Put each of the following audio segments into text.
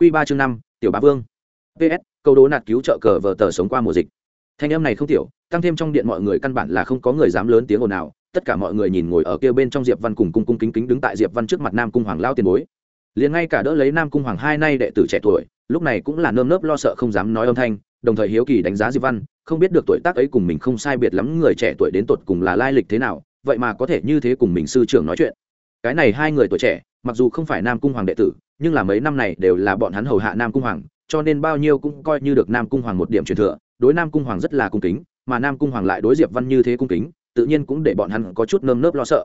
Quy ba chương năm, tiểu bá vương. Ps câu đố nạt cứu trợ cờ vờ tờ sống qua mùa dịch. Thanh âm này không tiểu, tăng thêm trong điện mọi người căn bản là không có người dám lớn tiếng ồn nào tất cả mọi người nhìn ngồi ở kia bên trong diệp văn cùng cung cung kính kính đứng tại diệp văn trước mặt nam cung hoàng lao tiền bối. Liền ngay cả đỡ lấy nam cung hoàng hai nay đệ tử trẻ tuổi, lúc này cũng là nơm nớp lo sợ không dám nói âm thanh, đồng thời hiếu kỳ đánh giá diệp văn, không biết được tuổi tác ấy cùng mình không sai biệt lắm người trẻ tuổi đến tột cùng là lai lịch thế nào, vậy mà có thể như thế cùng mình sư trưởng nói chuyện. Cái này hai người tuổi trẻ, mặc dù không phải nam cung hoàng đệ tử nhưng là mấy năm này đều là bọn hắn hầu hạ nam cung hoàng, cho nên bao nhiêu cũng coi như được nam cung hoàng một điểm truyền thừa, đối nam cung hoàng rất là cung kính, mà nam cung hoàng lại đối diệp văn như thế cung kính, tự nhiên cũng để bọn hắn có chút nơm nớp lo sợ.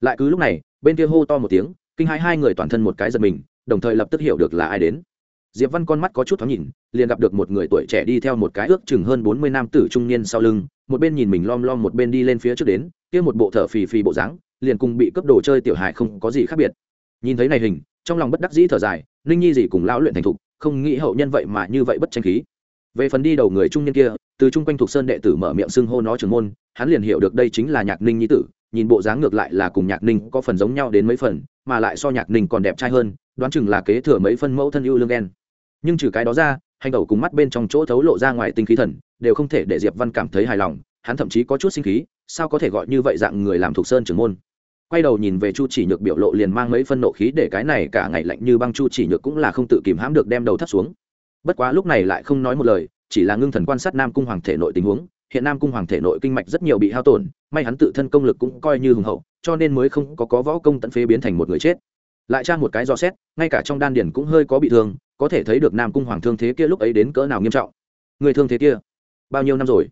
Lại cứ lúc này, bên kia hô to một tiếng, kinh hai hai người toàn thân một cái giật mình, đồng thời lập tức hiểu được là ai đến. Diệp văn con mắt có chút thoáng nhìn, liền gặp được một người tuổi trẻ đi theo một cái ước chừng hơn bốn mươi nam tử trung niên sau lưng, một bên nhìn mình lom lom một bên đi lên phía trước đến, kia một bộ thở phì phì bộ dáng, liền cùng bị cướp đồ chơi tiểu hài không có gì khác biệt. Nhìn thấy này hình trong lòng bất đắc dĩ thở dài, ninh nhi gì cùng lão luyện thành thục, không nghĩ hậu nhân vậy mà như vậy bất tranh khí. Về phần đi đầu người trung niên kia, từ trung quanh thuộc sơn đệ tử mở miệng xưng hô nó trưởng môn, hắn liền hiểu được đây chính là nhạc ninh nhi tử, nhìn bộ dáng ngược lại là cùng nhạc ninh có phần giống nhau đến mấy phần, mà lại so nhạc ninh còn đẹp trai hơn, đoán chừng là kế thừa mấy phân mẫu thân yêu lương đen nhưng trừ cái đó ra, hành đầu cùng mắt bên trong chỗ thấu lộ ra ngoài tinh khí thần, đều không thể để diệp văn cảm thấy hài lòng, hắn thậm chí có chút sinh khí, sao có thể gọi như vậy dạng người làm thuộc sơn trưởng môn? Quay đầu nhìn về chu chỉ nhược biểu lộ liền mang mấy phân nộ khí để cái này cả ngày lạnh như băng chu chỉ nhược cũng là không tự kìm hãm được đem đầu thắt xuống. Bất quá lúc này lại không nói một lời, chỉ là ngưng thần quan sát nam cung hoàng thể nội tình huống. Hiện nam cung hoàng thể nội kinh mạch rất nhiều bị hao tổn, may hắn tự thân công lực cũng coi như hùng hậu, cho nên mới không có có võ công tận phế biến thành một người chết. Lại tra một cái dò xét, ngay cả trong đan điển cũng hơi có bị thương, có thể thấy được nam cung hoàng thương thế kia lúc ấy đến cỡ nào nghiêm trọng. Người thương thế kia, bao nhiêu năm rồi?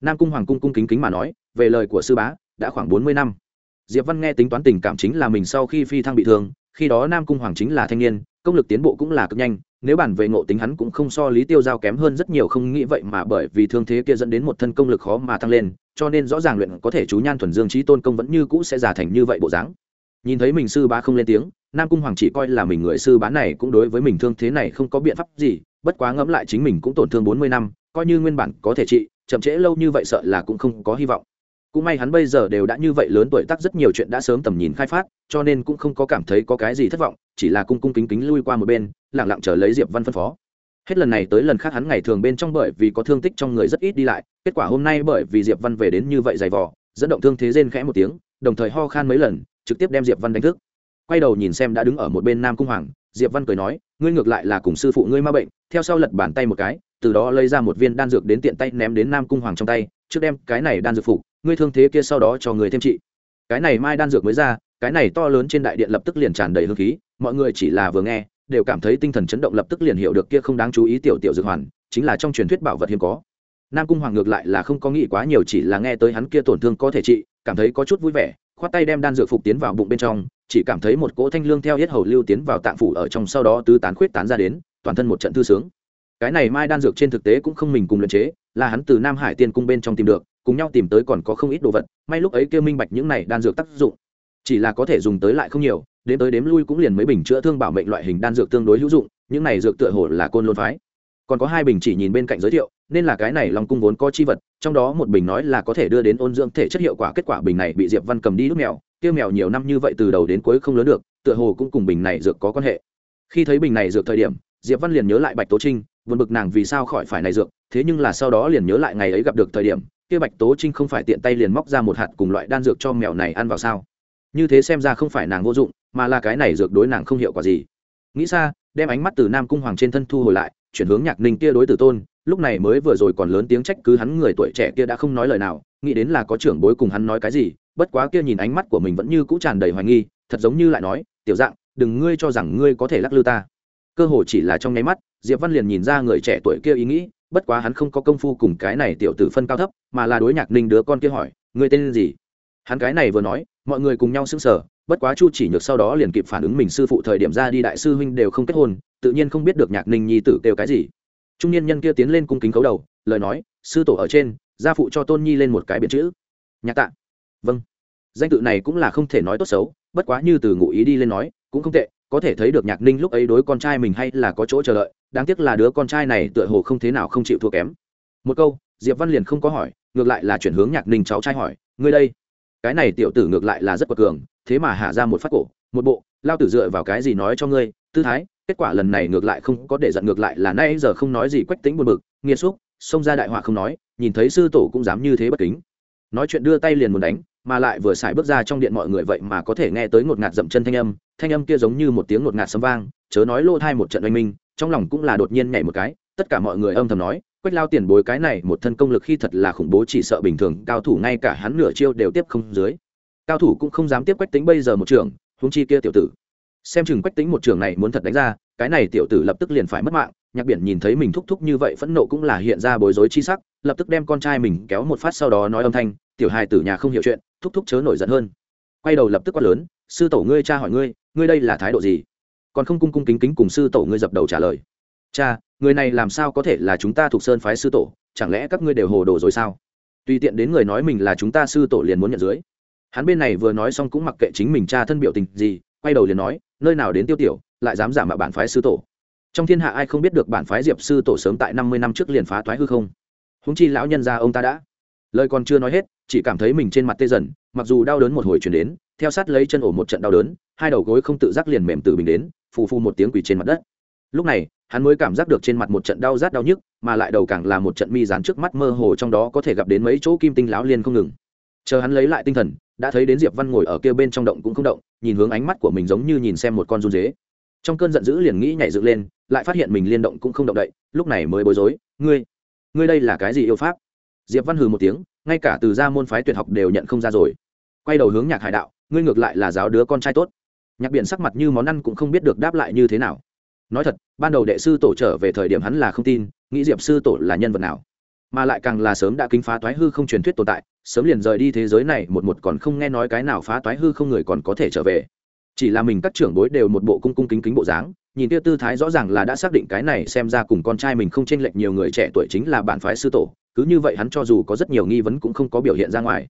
Nam cung hoàng cung cung kính kính mà nói, về lời của sư bá, đã khoảng bốn mươi năm diệp văn nghe tính toán tình cảm chính là mình sau khi phi thăng bị thương, khi đó nam cung hoàng chính là thanh niên, công lực tiến bộ cũng là cực nhanh, nếu bản về ngộ tính hắn cũng không so lý tiêu giao kém hơn rất nhiều, không nghĩ vậy mà bởi vì thương thế kia dẫn đến một thân công lực khó mà tăng lên, cho nên rõ ràng luyện có thể chú nhan thuần dương trí tôn công vẫn như cũ sẽ giả thành như vậy bộ dáng. Nhìn thấy mình sư bá không lên tiếng, nam cung hoàng chỉ coi là mình người sư bá này cũng đối với mình thương thế này không có biện pháp gì, bất quá ngẫm lại chính mình cũng tổn thương bốn mươi năm, coi như nguyên bản có thể trị, chậm trễ lâu như vậy sợ là cũng không có hy vọng cũng may hắn bây giờ đều đã như vậy lớn tuổi tác rất nhiều chuyện đã sớm tầm nhìn khai phát, cho nên cũng không có cảm thấy có cái gì thất vọng, chỉ là cung cung kính kính lui qua một bên lẳng lặng chờ lấy diệp văn phân phó. Hết lần này tới lần khác hắn ngày thường bên trong bởi vì có thương tích trong người rất ít đi lại, kết quả hôm nay bởi vì diệp văn về đến như vậy dày vò, dẫn động thương thế rên khẽ một tiếng, đồng thời ho khan mấy lần, trực tiếp đem diệp văn đánh thức. Quay đầu nhìn xem đã đứng ở một bên nam cung hoàng, diệp văn cười nói, ngươi ngược lại là cùng sư phụ ngươi ma bệnh, theo sau lật bàn tay một cái, từ đó lấy ra một viên đan dược đến tiện tay ném đến nam cung hoàng trong tay, trước đem cái này đan dược phục ngươi thương thế kia sau đó cho người thêm trị. Cái này mai đan dược mới ra, cái này to lớn trên đại điện lập tức liền tràn đầy hương khí, mọi người chỉ là vừa nghe, đều cảm thấy tinh thần chấn động lập tức liền hiểu được kia không đáng chú ý tiểu tiểu dược hoàn, chính là trong truyền thuyết bảo vật hiếm có. Nam cung hoàng ngược lại là không có nghĩ quá nhiều, chỉ là nghe tới hắn kia tổn thương có thể trị, cảm thấy có chút vui vẻ, khoát tay đem đan dược phục tiến vào bụng bên trong, chỉ cảm thấy một cỗ thanh lương theo hết hầu lưu tiến vào tạng phủ ở trong sau đó tứ tán khuyết tán ra đến, toàn thân một trận thư sướng. Cái này mai đan dược trên thực tế cũng không mình cùng luyện chế, là hắn từ nam hải tiên cung bên trong tìm được cùng nhau tìm tới còn có không ít đồ vật, may lúc ấy kêu minh bạch những này đan dược tác dụng. Chỉ là có thể dùng tới lại không nhiều, đến tới đếm lui cũng liền mấy bình chữa thương bảo mệnh loại hình đan dược tương đối hữu dụng, những này dược tựa hồ là côn lôn phái. Còn có hai bình chỉ nhìn bên cạnh giới thiệu, nên là cái này lòng cung vốn có chi vật, trong đó một bình nói là có thể đưa đến ôn dưỡng thể chất hiệu quả, kết quả bình này bị diệp văn cầm đi đút mèo tiêu mèo nhiều năm như vậy từ đầu đến cuối không lớn được, tựa hồ cũng cùng bình này dược có quan hệ. Khi thấy bình này dược thời điểm, diệp văn liền nhớ lại bạch tố trinh vượt bực nàng vì sao khỏi phải này dược, thế nhưng là sau đó liền nhớ lại ngày ấy gặp được thời điểm kia bạch tố trinh không phải tiện tay liền móc ra một hạt cùng loại đan dược cho mèo này ăn vào sao? Như thế xem ra không phải nàng vô dụng, mà là cái này dược đối nàng không hiệu quả gì. Nghĩ xa, đem ánh mắt từ nam cung hoàng trên thân thu hồi lại, chuyển hướng nhạc ninh kia đối tử tôn, lúc này mới vừa rồi còn lớn tiếng trách cứ hắn người tuổi trẻ kia đã không nói lời nào, nghĩ đến là có trưởng bối cùng hắn nói cái gì, bất quá kia nhìn ánh mắt của mình vẫn như cũ tràn đầy hoài nghi, thật giống như lại nói, tiểu dạng, đừng ngươi cho rằng ngươi có thể lắc lư ta. Cơ hồ chỉ là trong nháy mắt, diệp văn liền nhìn ra người trẻ tuổi kia ý nghĩ bất quá hắn không có công phu cùng cái này tiểu tử phân cao thấp, mà là đối nhạc ninh đứa con kia hỏi người tên gì? Hắn cái này vừa nói, mọi người cùng nhau sững sờ, bất quá chu chỉ nhược sau đó liền kịp phản ứng mình sư phụ thời điểm ra đi đại sư huynh đều không kết hôn, tự nhiên không biết được nhạc ninh nhi tử kêu cái gì. Trung niên nhân kia tiến lên cung kính cấu đầu, lời nói, sư tổ ở trên, gia phụ cho tôn nhi lên một cái biệt chữ. Nhạc tạ. Vâng. Danh tự này cũng là không thể nói tốt xấu, bất quá như từ ngụ ý đi lên nói, cũng không tệ có thể thấy được nhạc ninh lúc ấy đối con trai mình hay là có chỗ chờ đợi, đáng tiếc là đứa con trai này tựa hồ không thế nào không chịu thua kém. Một câu, diệp văn liền không có hỏi, ngược lại là chuyển hướng nhạc ninh cháu trai hỏi, ngươi đây? Cái này tiểu tử ngược lại là rất quật cường, thế mà hạ ra một phát cổ, một bộ, lao tử dựa vào cái gì nói cho ngươi, tư thái, kết quả lần này ngược lại không có để giận ngược lại là nay giờ không nói gì quách tính buồn bực, nghiệt xúc, xông ra đại họa không nói, nhìn thấy sư tổ cũng dám như thế bất kính. Nói chuyện đưa tay liền muốn đánh mà lại vừa xài bước ra trong điện mọi người vậy mà có thể nghe tới ngột ngạt dậm chân thanh âm thanh âm kia giống như một tiếng ngột ngạt sấm vang, chớ nói lô thai một trận oanh minh, trong lòng cũng là đột nhiên nhảy một cái, tất cả mọi người âm thầm nói, quách lao tiền bối cái này một thân công lực khi thật là khủng bố, chỉ sợ bình thường cao thủ ngay cả hắn nửa chiêu đều tiếp không dưới. Cao thủ cũng không dám tiếp quách tính bây giờ một trường húng chi kia tiểu tử. Xem chừng quách tính một trường này muốn thật đánh ra, cái này tiểu tử lập tức liền phải mất mạng, nhạc biển nhìn thấy mình thúc thúc như vậy phẫn nộ cũng là hiện ra bối rối chi sắc, lập tức đem con trai mình kéo một phát sau đó nói âm thanh, tiểu hài tử nhà không hiểu chuyện thúc thúc chớ nổi giận hơn. Quay đầu lập tức quát lớn, sư tổ ngươi, cha hỏi ngươi ngươi đây là thái độ gì? Còn không cung cung kính kính cùng sư tổ ngươi dập đầu trả lời. Cha, người này làm sao có thể là chúng ta thuộc sơn phái sư tổ, chẳng lẽ các ngươi đều hồ đồ rồi sao? Tùy tiện đến người nói mình là chúng ta sư tổ liền muốn nhận dưới. Hắn bên này vừa nói xong cũng mặc kệ chính mình cha thân biểu tình gì, quay đầu liền nói, nơi nào đến tiêu tiểu, lại dám giả mạo bản phái sư tổ? Trong thiên hạ ai không biết được bản phái diệp sư tổ sớm tại năm mươi năm trước liền phá thoái hư không? Húng chi lão nhân gia ông ta đã. Lời còn chưa nói hết chỉ cảm thấy mình trên mặt tê dần, mặc dù đau đớn một hồi chuyển đến, theo sát lấy chân ổ một trận đau đớn, hai đầu gối không tự giác liền mềm từ bình đến, phù phù một tiếng quỳ trên mặt đất. Lúc này, hắn mới cảm giác được trên mặt một trận đau rát đau nhức, mà lại đầu càng là một trận mi dán trước mắt mơ hồ trong đó có thể gặp đến mấy chỗ kim tinh láo liên không ngừng. Chờ hắn lấy lại tinh thần, đã thấy đến diệp văn ngồi ở kia bên trong động cũng không động, nhìn hướng ánh mắt của mình giống như nhìn xem một con run dế. Trong cơn giận dữ liền nghĩ nhảy dựng lên, lại phát hiện mình liên động cũng không động đậy, lúc này mới bối rối, ngươi ngươi đây là cái gì yêu pháp? Diệp văn hừ một tiếng ngay cả từ gia môn phái tuyệt học đều nhận không ra rồi. Quay đầu hướng nhạc hải đạo, ngươi ngược lại là giáo đứa con trai tốt. Nhạc biển sắc mặt như món ăn cũng không biết được đáp lại như thế nào. Nói thật, ban đầu đệ sư tổ trở về thời điểm hắn là không tin, nghĩ diệp sư tổ là nhân vật nào. Mà lại càng là sớm đã kính phá toái hư không truyền thuyết tồn tại, sớm liền rời đi thế giới này một một còn không nghe nói cái nào phá toái hư không người còn có thể trở về. Chỉ là mình các trưởng bối đều một bộ cung cung kính kính bộ dáng, nhìn tiêu tư thái rõ ràng là đã xác định cái này xem ra cùng con trai mình không chênh lệch nhiều người trẻ tuổi chính là bản phái sư tổ cứ như vậy hắn cho dù có rất nhiều nghi vấn cũng không có biểu hiện ra ngoài.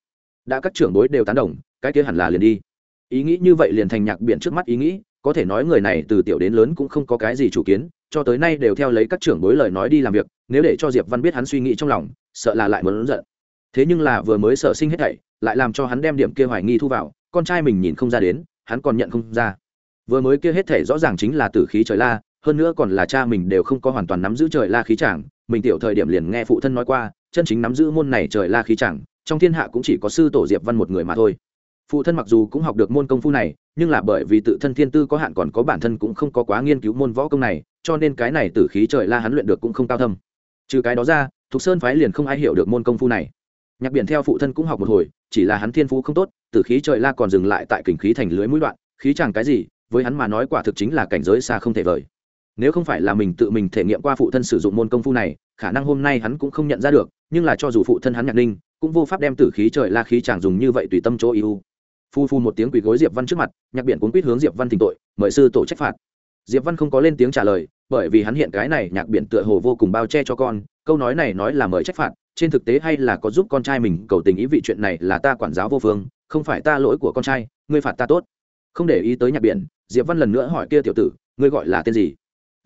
Đã các trưởng bối đều tán đồng, cái kia hẳn là liền đi. Ý nghĩ như vậy liền thành nhạc biện trước mắt ý nghĩ, có thể nói người này từ tiểu đến lớn cũng không có cái gì chủ kiến, cho tới nay đều theo lấy các trưởng bối lời nói đi làm việc, nếu để cho diệp văn biết hắn suy nghĩ trong lòng, sợ là lại muốn giận. Thế nhưng là vừa mới sợ sinh hết thảy, lại làm cho hắn đem điểm kia hoài nghi thu vào, con trai mình nhìn không ra đến, hắn còn nhận không ra. Vừa mới kia hết thảy rõ ràng chính là tử khí trời la, hơn nữa còn là cha mình đều không có hoàn toàn nắm giữ trời la khí chàng mình tiểu thời điểm liền nghe phụ thân nói qua, chân chính nắm giữ môn này trời la khí chẳng, trong thiên hạ cũng chỉ có sư tổ diệp văn một người mà thôi. Phụ thân mặc dù cũng học được môn công phu này, nhưng là bởi vì tự thân thiên tư có hạn còn có bản thân cũng không có quá nghiên cứu môn võ công này, cho nên cái này tử khí trời la hắn luyện được cũng không cao thâm. Trừ cái đó ra, thục sơn phái liền không ai hiểu được môn công phu này. Nhạc biển theo phụ thân cũng học một hồi, chỉ là hắn thiên phú không tốt, tử khí trời la còn dừng lại tại kình khí thành lưới mũi đoạn, khí chẳng cái gì, với hắn mà nói quả thực chính là cảnh giới xa không thể vời nếu không phải là mình tự mình thể nghiệm qua phụ thân sử dụng môn công phu này, khả năng hôm nay hắn cũng không nhận ra được, nhưng là cho dù phụ thân hắn nhạc ninh, cũng vô pháp đem tử khí trời la khí chàng dùng như vậy tùy tâm chỗ yêu. Phu phu một tiếng quỳ gối diệp văn trước mặt, nhạc biển cuốn quýt hướng diệp văn thỉnh tội, mời sư tổ trách phạt. Diệp văn không có lên tiếng trả lời, bởi vì hắn hiện cái này nhạc biển tựa hồ vô cùng bao che cho con, câu nói này nói là mời trách phạt, trên thực tế hay là có giúp con trai mình cầu tình ý vị chuyện này là ta quản giáo vô phương, không phải ta lỗi của con trai, ngươi phạt ta tốt. Không để ý tới nhạc biển, diệp văn lần nữa hỏi kia tiểu tử, ngươi gọi là tên gì?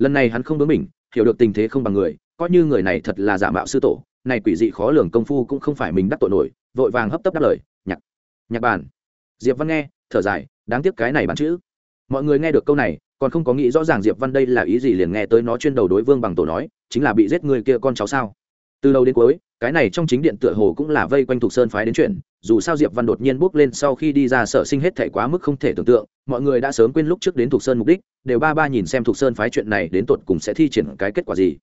Lần này hắn không bướng mình hiểu được tình thế không bằng người, coi như người này thật là giả mạo sư tổ, này quỷ dị khó lường công phu cũng không phải mình đắc tội nổi, vội vàng hấp tấp đáp lời, nhạc nhạc bản diệp văn nghe, thở dài, đáng tiếc cái này bản chữ. Mọi người nghe được câu này, còn không có nghĩ rõ ràng diệp văn đây là ý gì liền nghe tới nó chuyên đầu đối vương bằng tổ nói, chính là bị giết người kia con cháu sao? Từ đầu đến cuối, cái này trong chính điện tựa hồ cũng là vây quanh thuộc sơn phái đến chuyện dù sao diệp văn đột nhiên bước lên sau khi đi ra sở sinh hết thể quá mức không thể tưởng tượng, mọi người đã sớm quên lúc trước đến thục sơn mục đích, đều ba ba nhìn xem thục sơn phái chuyện này đến tột cùng sẽ thi triển cái kết quả gì.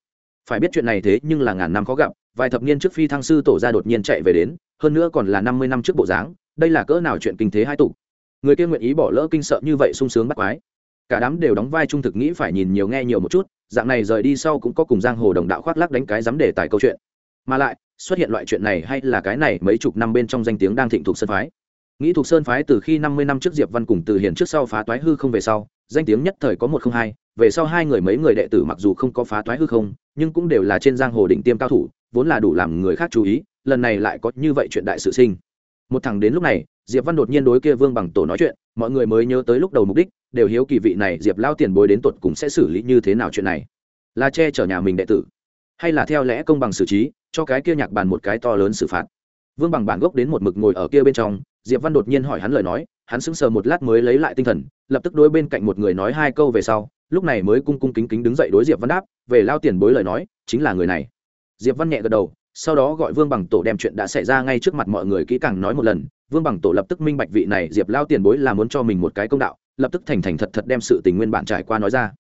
Phải biết chuyện này thế nhưng là ngàn năm khó gặp, vài thập niên trước phi thăng sư tổ ra đột nhiên chạy về đến, hơn nữa còn là năm mươi năm trước bộ dáng, đây là cỡ nào chuyện kinh thế hai tục người kia nguyện ý bỏ lỡ kinh sợ như vậy sung sướng bắt quái. Cả đám đều đóng vai trung thực nghĩ phải nhìn nhiều nghe nhiều một chút, dạng này rời đi sau cũng có cùng giang hồ đồng đạo khoác lắc đánh cái dám để tài câu chuyện. Mà lại xuất hiện loại chuyện này hay là cái này mấy chục năm bên trong danh tiếng đang thịnh thuộc sơn phái. Nghĩ thuộc sơn phái từ khi năm mươi năm trước diệp văn cùng từ hiển trước sau phá toái hư không về sau, danh tiếng nhất thời có một không hai, về sau hai người mấy người đệ tử mặc dù không có phá toái hư không, nhưng cũng đều là trên giang hồ định tiêm cao thủ, vốn là đủ làm người khác chú ý, lần này lại có như vậy chuyện đại sự sinh. Một thằng đến lúc này, diệp văn đột nhiên đối kia vương bằng tổ nói chuyện, mọi người mới nhớ tới lúc đầu mục đích, đều hiếu kỳ vị này diệp lao tiền bối đến tột cùng sẽ xử lý như thế nào chuyện này. Là che chở nhà mình đệ tử hay là theo lẽ công bằng xử trí, cho cái kia nhạc bàn một cái to lớn xử phạt. Vương bằng bản gốc đến một mực ngồi ở kia bên trong, diệp văn đột nhiên hỏi hắn lời nói, hắn sững sờ một lát mới lấy lại tinh thần, lập tức đối bên cạnh một người nói hai câu về sau, lúc này mới cung cung kính kính đứng dậy đối diệp văn đáp, về lao tiền bối lời nói, chính là người này. Diệp văn nhẹ gật đầu, sau đó gọi vương bằng tổ đem chuyện đã xảy ra ngay trước mặt mọi người kỹ càng nói một lần. Vương bằng tổ lập tức minh bạch vị này diệp lao tiền bối là muốn cho mình một cái công đạo, lập tức thành thành thật thật đem sự tình nguyên bản trải qua nói ra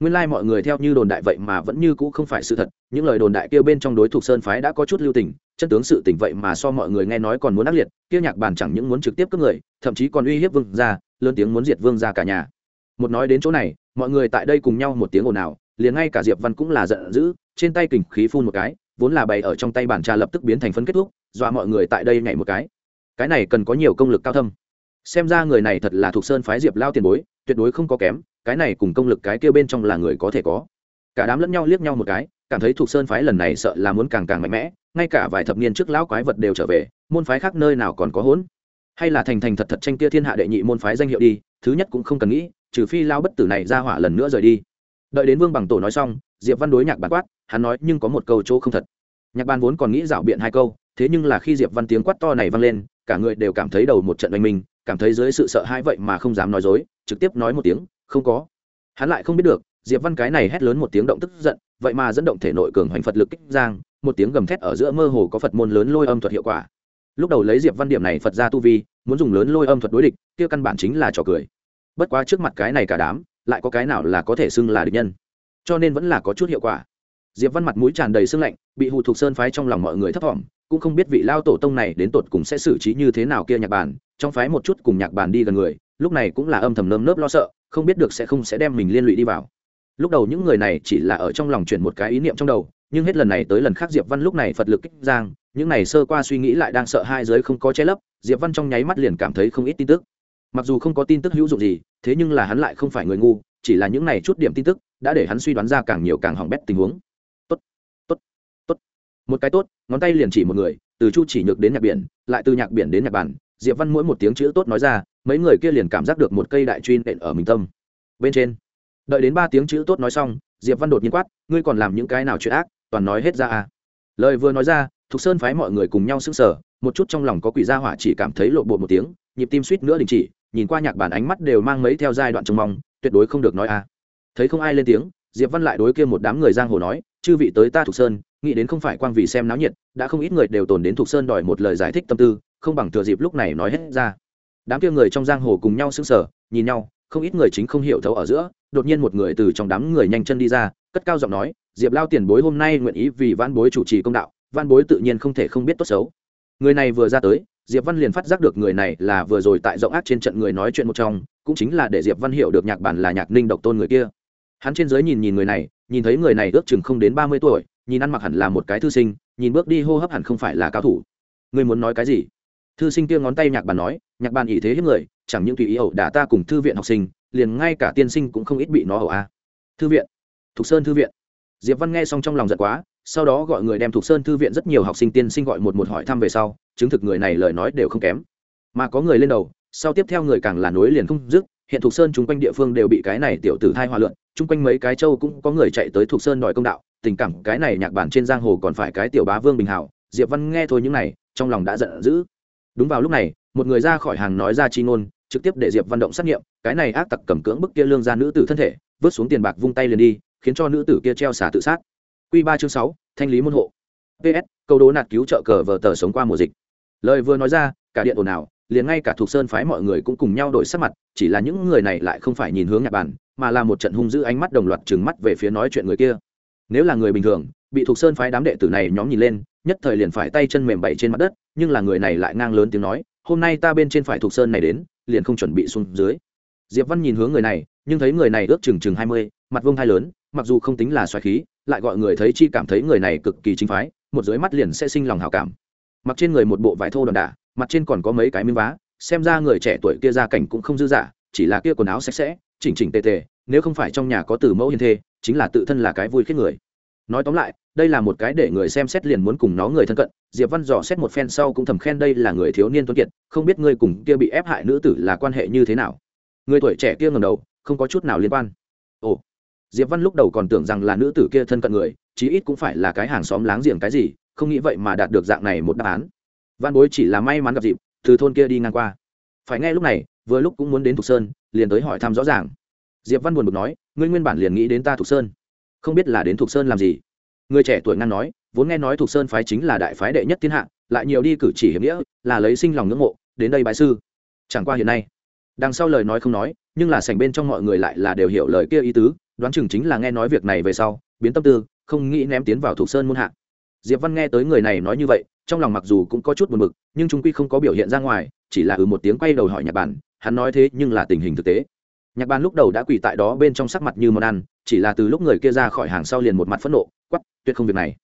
nguyên lai mọi người theo như đồn đại vậy mà vẫn như cũ không phải sự thật, những lời đồn đại kia bên trong đối thủ sơn phái đã có chút lưu tình, chân tướng sự tình vậy mà so mọi người nghe nói còn muốn ác liệt, kia nhạc bàn chẳng những muốn trực tiếp cướp người, thậm chí còn uy hiếp vương ra lớn tiếng muốn diệt vương ra cả nhà. Một nói đến chỗ này, mọi người tại đây cùng nhau một tiếng ồn ào, liền ngay cả diệp văn cũng là giận dữ, trên tay kình khí phun một cái, vốn là bày ở trong tay bàn trà lập tức biến thành phấn kết thúc, dọa mọi người tại đây nhảy một cái. Cái này cần có nhiều công lực cao thâm. Xem ra người này thật là thuộc sơn phái diệp lao tiền bối, tuyệt đối không có kém cái này cùng công lực cái kia bên trong là người có thể có. Cả đám lẫn nhau liếc nhau một cái, cảm thấy thuộc sơn phái lần này sợ là muốn càng càng mạnh mẽ, ngay cả vài thập niên trước lão quái vật đều trở về, môn phái khác nơi nào còn có hỗn. Hay là thành thành thật thật tranh kia thiên hạ đệ nhị môn phái danh hiệu đi, thứ nhất cũng không cần nghĩ, trừ phi lao bất tử này ra hỏa lần nữa rời đi. Đợi đến vương bằng tổ nói xong, diệp văn đối nhạc bản quát, hắn nói nhưng có một câu chỗ không thật. Nhạc bản vốn còn nghĩ dạo biện hai câu, thế nhưng là khi diệp văn tiếng quát to này vang lên, cả người đều cảm thấy đầu một trận oanh minh, cảm thấy dưới sự sợ hãi vậy mà không dám nói dối, trực tiếp nói một tiếng không có. Hắn lại không biết được, diệp văn cái này hét lớn một tiếng động tức giận, vậy mà dẫn động thể nội cường hoành phật lực kích giang, một tiếng gầm thét ở giữa mơ hồ có phật môn lớn lôi âm thuật hiệu quả. Lúc đầu lấy diệp văn điểm này phật ra tu vi, muốn dùng lớn lôi âm thuật đối địch, kia căn bản chính là trò cười. Bất quá trước mặt cái này cả đám, lại có cái nào là có thể xưng là địch nhân? Cho nên vẫn là có chút hiệu quả. Diệp văn mặt mũi tràn đầy sưng lạnh, bị hù thuộc sơn phái trong lòng mọi người thấp thỏm, cũng không biết vị lao tổ tông này đến tột cùng sẽ xử trí như thế nào kia nhạc bản trong phái một chút cùng nhạc bản đi gần người, lúc này cũng là âm thầm nơm nớp lo sợ không biết được sẽ không sẽ đem mình liên lụy đi vào. Lúc đầu những người này chỉ là ở trong lòng chuyển một cái ý niệm trong đầu, nhưng hết lần này tới lần khác diệp văn lúc này phật lực kích giang, những này sơ qua suy nghĩ lại đang sợ hai giới không có che lấp, diệp văn trong nháy mắt liền cảm thấy không ít tin tức. Mặc dù không có tin tức hữu dụng gì, thế nhưng là hắn lại không phải người ngu, chỉ là những này chút điểm tin tức đã để hắn suy đoán ra càng nhiều càng hỏng bét tình huống. Tốt tốt tốt. Một cái tốt, ngón tay liền chỉ một người, từ chu chỉ nhược đến nhạc biển, lại từ nhạc biển đến nhạc bản diệp văn mỗi một tiếng chữ tốt nói ra, mấy người kia liền cảm giác được một cây đại truy nện ở mình tâm bên trên, đợi đến ba tiếng chữ tốt nói xong, diệp văn đột nhiên quát, ngươi còn làm những cái nào chuyện ác, toàn nói hết ra à lời vừa nói ra, thục sơn phái mọi người cùng nhau sững sờ, một chút trong lòng có quỷ gia hỏa chỉ cảm thấy lộ bột một tiếng, nhịp tim suýt nữa đình chỉ, nhìn qua nhạc bản ánh mắt đều mang mấy theo giai đoạn trông mong, tuyệt đối không được nói à? thấy không ai lên tiếng, diệp văn lại đối kia một đám người giang hồ nói, chư vị tới ta thục sơn, nghĩ đến không phải quang vì xem náo nhiệt, đã không ít người đều tồn đến thục sơn đòi một lời giải thích tâm tư không bằng thừa dịp lúc này nói hết ra. Đám kia người trong giang hồ cùng nhau sững sờ, nhìn nhau, không ít người chính không hiểu thấu ở giữa, đột nhiên một người từ trong đám người nhanh chân đi ra, cất cao giọng nói, diệp lao tiền bối hôm nay nguyện ý vì văn bối chủ trì công đạo, văn bối tự nhiên không thể không biết tốt xấu. Người này vừa ra tới, diệp văn liền phát giác được người này là vừa rồi tại rộng ác trên trận người nói chuyện một trong, cũng chính là để diệp văn hiểu được nhạc bản là nhạc ninh độc tôn người kia. Hắn trên giới nhìn nhìn người này, nhìn thấy người này ước chừng không đến ba mươi tuổi, nhìn ăn mặc hẳn là một cái thư sinh, nhìn bước đi hô hấp hẳn không phải là cao thủ. Ngươi muốn nói cái gì? Thư sinh kia ngón tay nhạc bản nói, nhạc bản ý thế hiếp người, chẳng những tùy ý ẩu đả ta cùng thư viện học sinh, liền ngay cả tiên sinh cũng không ít bị nó ẩu a. Thư viện? Thục sơn thư viện? Diệp văn nghe xong trong lòng giận quá, sau đó gọi người đem thục sơn thư viện rất nhiều học sinh tiên sinh gọi một một hỏi thăm về sau, chứng thực người này lời nói đều không kém. Mà có người lên đầu, sau tiếp theo người càng là nối liền không dứt, hiện thục sơn chung quanh địa phương đều bị cái này tiểu tử thai hòa luận, chung quanh mấy cái châu cũng có người chạy tới thục sơn đòi công đạo, tình cảm cái này nhạc bản trên giang hồ còn phải cái tiểu bá vương bình hảo. Diệp văn nghe thôi những này, trong lòng đã giận dữ đúng vào lúc này, một người ra khỏi hàng nói ra chi ngôn, trực tiếp để diệp văn động xét nghiệm, cái này ác tặc cầm cưỡng bức kia lương ra nữ tử thân thể, vứt xuống tiền bạc vung tay liền đi, khiến cho nữ tử kia treo xả tự sát. Quy ba chương sáu, thanh lý môn hộ. Ps câu đố nạt cứu trợ cờ vờ tờ sống qua mùa dịch. Lời vừa nói ra, cả điện ồn ào, liền ngay cả thuộc sơn phái mọi người cũng cùng nhau đổi sắc mặt, chỉ là những người này lại không phải nhìn hướng nhạc bản, mà là một trận hung dữ ánh mắt đồng loạt trừng mắt về phía nói chuyện người kia. Nếu là người bình thường bị thuộc sơn phái đám đệ tử này nhóm nhìn lên, nhất thời liền phải tay chân mềm bậy trên mặt đất, nhưng là người này lại ngang lớn tiếng nói, hôm nay ta bên trên phải thuộc sơn này đến, liền không chuẩn bị xuống dưới. Diệp văn nhìn hướng người này, nhưng thấy người này ước chừng chừng hai mươi, mặt vuông hai lớn, mặc dù không tính là xoáy khí, lại gọi người thấy chi cảm thấy người này cực kỳ chính phái, một dưới mắt liền sẽ sinh lòng hảo cảm. Mặc trên người một bộ vải thô đòn đả, mặt trên còn có mấy cái miếng vá, xem ra người trẻ tuổi kia ra cảnh cũng không dư dả, chỉ là kia quần áo sạch sẽ, chỉnh chỉnh tề tề, nếu không phải trong nhà có từ mẫu hiền thê, chính là tự thân là cái vui khiết người. Nói tóm lại đây là một cái để người xem xét liền muốn cùng nó người thân cận, diệp văn dò xét một phen sau cũng thầm khen đây là người thiếu niên tuấn kiệt, không biết ngươi cùng kia bị ép hại nữ tử là quan hệ như thế nào. Người tuổi trẻ kia ngầm đầu, không có chút nào liên quan. Ồ, diệp văn lúc đầu còn tưởng rằng là nữ tử kia thân cận người, chí ít cũng phải là cái hàng xóm láng giềng cái gì, không nghĩ vậy mà đạt được dạng này một đáp án. Văn bối chỉ là may mắn gặp dịp, từ thôn kia đi ngang qua. Phải nghe lúc này, vừa lúc cũng muốn đến thục sơn, liền tới hỏi thăm rõ ràng. Diệp văn buồn bực nói, ngươi nguyên bản liền nghĩ đến ta thục sơn, không biết là đến thục sơn làm gì? Người trẻ tuổi ngăn nói, vốn nghe nói thuộc sơn phái chính là đại phái đệ nhất thiên hạ, lại nhiều đi cử chỉ hiểm nghĩa, là lấy sinh lòng ngưỡng mộ, đến đây bái sư. Chẳng qua hiện nay, đằng sau lời nói không nói, nhưng là sảnh bên trong mọi người lại là đều hiểu lời kia ý tứ, đoán chừng chính là nghe nói việc này về sau, biến tâm tư, không nghĩ ném tiến vào thuộc sơn muôn hạ. Diệp văn nghe tới người này nói như vậy, trong lòng mặc dù cũng có chút buồn bực, nhưng trung quy không có biểu hiện ra ngoài, chỉ là ừ một tiếng quay đầu hỏi nhạc bản hắn nói thế nhưng là tình hình thực tế. Nhạc bản lúc đầu đã quỳ tại đó bên trong sắc mặt như món ăn, chỉ là từ lúc người kia ra khỏi hàng sau liền một mặt phẫn nộ quắc, tuyệt không việc này.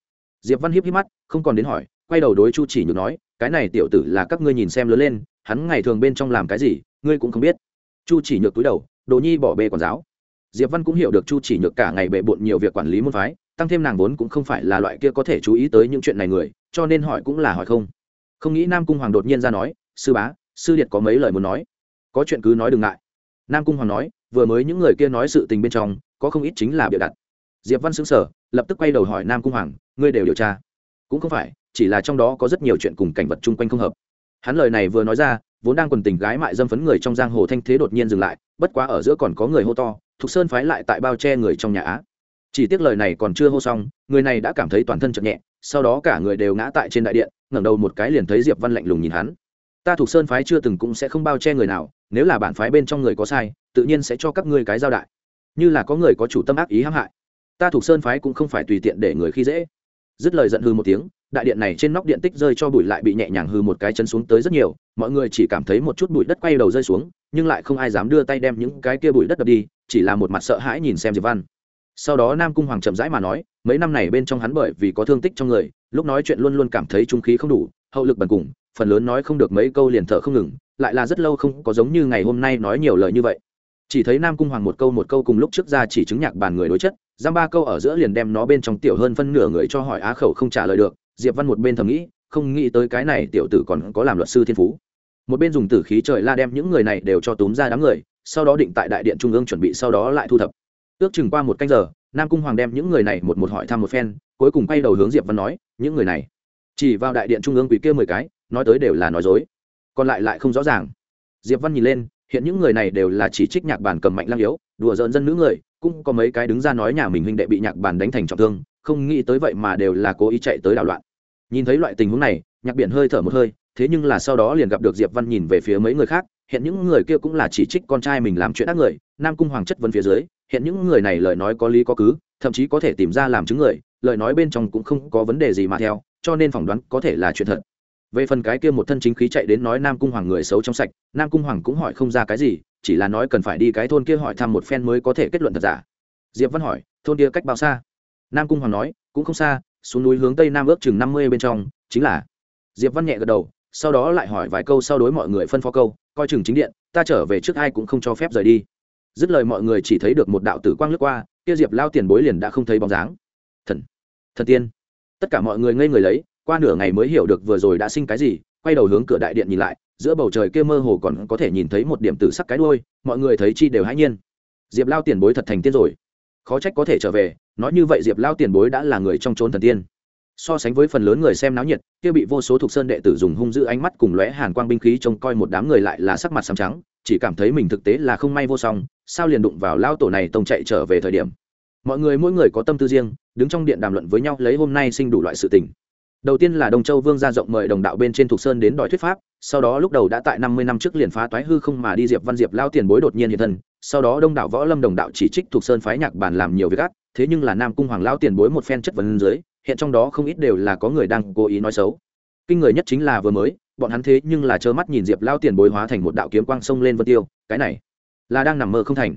Diệp văn hiếp hiếp mắt, không còn đến hỏi, quay đầu đối chu chỉ nhược nói, cái này tiểu tử là các ngươi nhìn xem lớn lên, hắn ngày thường bên trong làm cái gì, ngươi cũng không biết. Chu chỉ nhược túi đầu, đồ nhi bỏ bê quản giáo. Diệp văn cũng hiểu được chu chỉ nhược cả ngày bệ bộn nhiều việc quản lý môn phái, tăng thêm nàng vốn cũng không phải là loại kia có thể chú ý tới những chuyện này người, cho nên hỏi cũng là hỏi không. Không nghĩ nam cung hoàng đột nhiên ra nói, sư bá, sư điệt có mấy lời muốn nói? Có chuyện cứ nói đừng ngại. Nam cung hoàng nói, vừa mới những người kia nói sự tình bên trong, có không ít chính là bịa đặt. Diệp văn xứng sở lập tức quay đầu hỏi nam cung hoàng, ngươi đều điều tra? Cũng không phải, chỉ là trong đó có rất nhiều chuyện cùng cảnh vật chung quanh không hợp. Hắn lời này vừa nói ra, vốn đang quần tình gái mại dâm phấn người trong giang hồ thanh thế đột nhiên dừng lại, bất quá ở giữa còn có người hô to, thục sơn phái lại tại bao che người trong nhà á. Chỉ tiếc lời này còn chưa hô xong, người này đã cảm thấy toàn thân chậm nhẹ, sau đó cả người đều ngã tại trên đại điện, ngẩng đầu một cái liền thấy diệp văn lạnh lùng nhìn hắn. Ta thuộc sơn phái chưa từng cũng sẽ không bao che người nào, nếu là bản phái bên trong người có sai, tự nhiên sẽ cho các ngươi cái giao đại. Như là có người có chủ tâm ác ý hãm hại ta thuộc sơn phái cũng không phải tùy tiện để người khi dễ. Dứt lời giận hư một tiếng, đại điện này trên nóc điện tích rơi cho bụi lại bị nhẹ nhàng hư một cái chân xuống tới rất nhiều, mọi người chỉ cảm thấy một chút bụi đất quay đầu rơi xuống, nhưng lại không ai dám đưa tay đem những cái kia bụi đất đập đi, chỉ là một mặt sợ hãi nhìn xem diệp văn. Sau đó nam cung hoàng chậm rãi mà nói, mấy năm này bên trong hắn bởi vì có thương tích trong người, lúc nói chuyện luôn luôn cảm thấy trung khí không đủ, hậu lực bần cùng, phần lớn nói không được mấy câu liền thở không ngừng, lại là rất lâu không có giống như ngày hôm nay nói nhiều lời như vậy. Chỉ thấy nam cung hoàng một câu một câu cùng lúc trước ra chỉ chứng nhạc bàn người đối chất giam ba câu ở giữa liền đem nó bên trong tiểu hơn phân nửa người cho hỏi á khẩu không trả lời được, diệp văn một bên thầm nghĩ, không nghĩ tới cái này tiểu tử còn có làm luật sư thiên phú. Một bên dùng tử khí trời la đem những người này đều cho túm ra đám người, sau đó định tại đại điện trung ương chuẩn bị sau đó lại thu thập. Ước chừng qua một canh giờ, nam cung hoàng đem những người này một một hỏi thăm một phen, cuối cùng quay đầu hướng diệp văn nói, những người này, chỉ vào đại điện trung ương quỷ kia mười cái, nói tới đều là nói dối. Còn lại lại không rõ ràng. Diệp văn nhìn lên, hiện những người này đều là chỉ trích nhạc bản cầm mạnh lang yếu đùa giỡn dân nữ người, cũng có mấy cái đứng ra nói nhà mình huynh đệ bị nhạc bản đánh thành trọng thương, không nghĩ tới vậy mà đều là cố ý chạy tới đảo loạn. Nhìn thấy loại tình huống này, nhạc biển hơi thở một hơi, thế nhưng là sau đó liền gặp được diệp văn nhìn về phía mấy người khác, hiện những người kia cũng là chỉ trích con trai mình làm chuyện ác người, nam cung hoàng chất vấn phía dưới, hiện những người này lời nói có lý có cứ, thậm chí có thể tìm ra làm chứng người, lời nói bên trong cũng không có vấn đề gì mà theo, cho nên phỏng đoán có thể là chuyện thật. Về phần cái kia một thân chính khí chạy đến nói nam cung hoàng người xấu trong sạch, nam cung hoàng cũng hỏi không ra cái gì chỉ là nói cần phải đi cái thôn kia hỏi thăm một phen mới có thể kết luận thật giả. Diệp văn hỏi, thôn kia cách bao xa? Nam cung hoàng nói, cũng không xa, xuống núi hướng tây nam ước chừng năm mươi bên trong, chính là. Diệp văn nhẹ gật đầu, sau đó lại hỏi vài câu sau đối mọi người phân phó câu, coi chừng chính điện, ta trở về trước ai cũng không cho phép rời đi. Dứt lời mọi người chỉ thấy được một đạo tử quang lướt qua, kia diệp lao tiền bối liền đã không thấy bóng dáng. Thần thần tiên. Tất cả mọi người ngây người lấy, qua nửa ngày mới hiểu được vừa rồi đã sinh cái gì, quay đầu hướng cửa đại điện nhìn lại giữa bầu trời kia mơ hồ còn có thể nhìn thấy một điểm tử sắc cái đuôi, mọi người thấy chi đều hãi nhiên. Diệp lao tiền bối thật thành tiên rồi. Khó trách có thể trở về, nói như vậy diệp lao tiền bối đã là người trong trốn thần tiên. So sánh với phần lớn người xem náo nhiệt, kia bị vô số thuộc sơn đệ tử dùng hung dữ ánh mắt cùng lóe hàn quang binh khí trông coi một đám người lại là sắc mặt xám trắng, chỉ cảm thấy mình thực tế là không may vô song, sao liền đụng vào lao tổ này tông chạy trở về thời điểm. Mọi người mỗi người có tâm tư riêng, đứng trong điện đàm luận với nhau lấy hôm nay sinh đủ loại sự tình. Đầu tiên là đông châu vương gia rộng mời đồng đạo bên trên thuộc sơn đến đòi thuyết pháp sau đó lúc đầu đã tại năm mươi năm trước liền phá toái hư không mà đi diệp văn diệp lao tiền bối đột nhiên hiện thân, sau đó đông đảo võ lâm đồng đạo chỉ trích thuộc sơn phái nhạc bản làm nhiều việc ác, thế nhưng là nam cung hoàng lao tiền bối một phen chất vấn dưới, hiện trong đó không ít đều là có người đang cố ý nói xấu. Kinh người nhất chính là vừa mới, bọn hắn thế nhưng là trơ mắt nhìn diệp lao tiền bối hóa thành một đạo kiếm quang sông lên vân tiêu, cái này là đang nằm mơ không thành.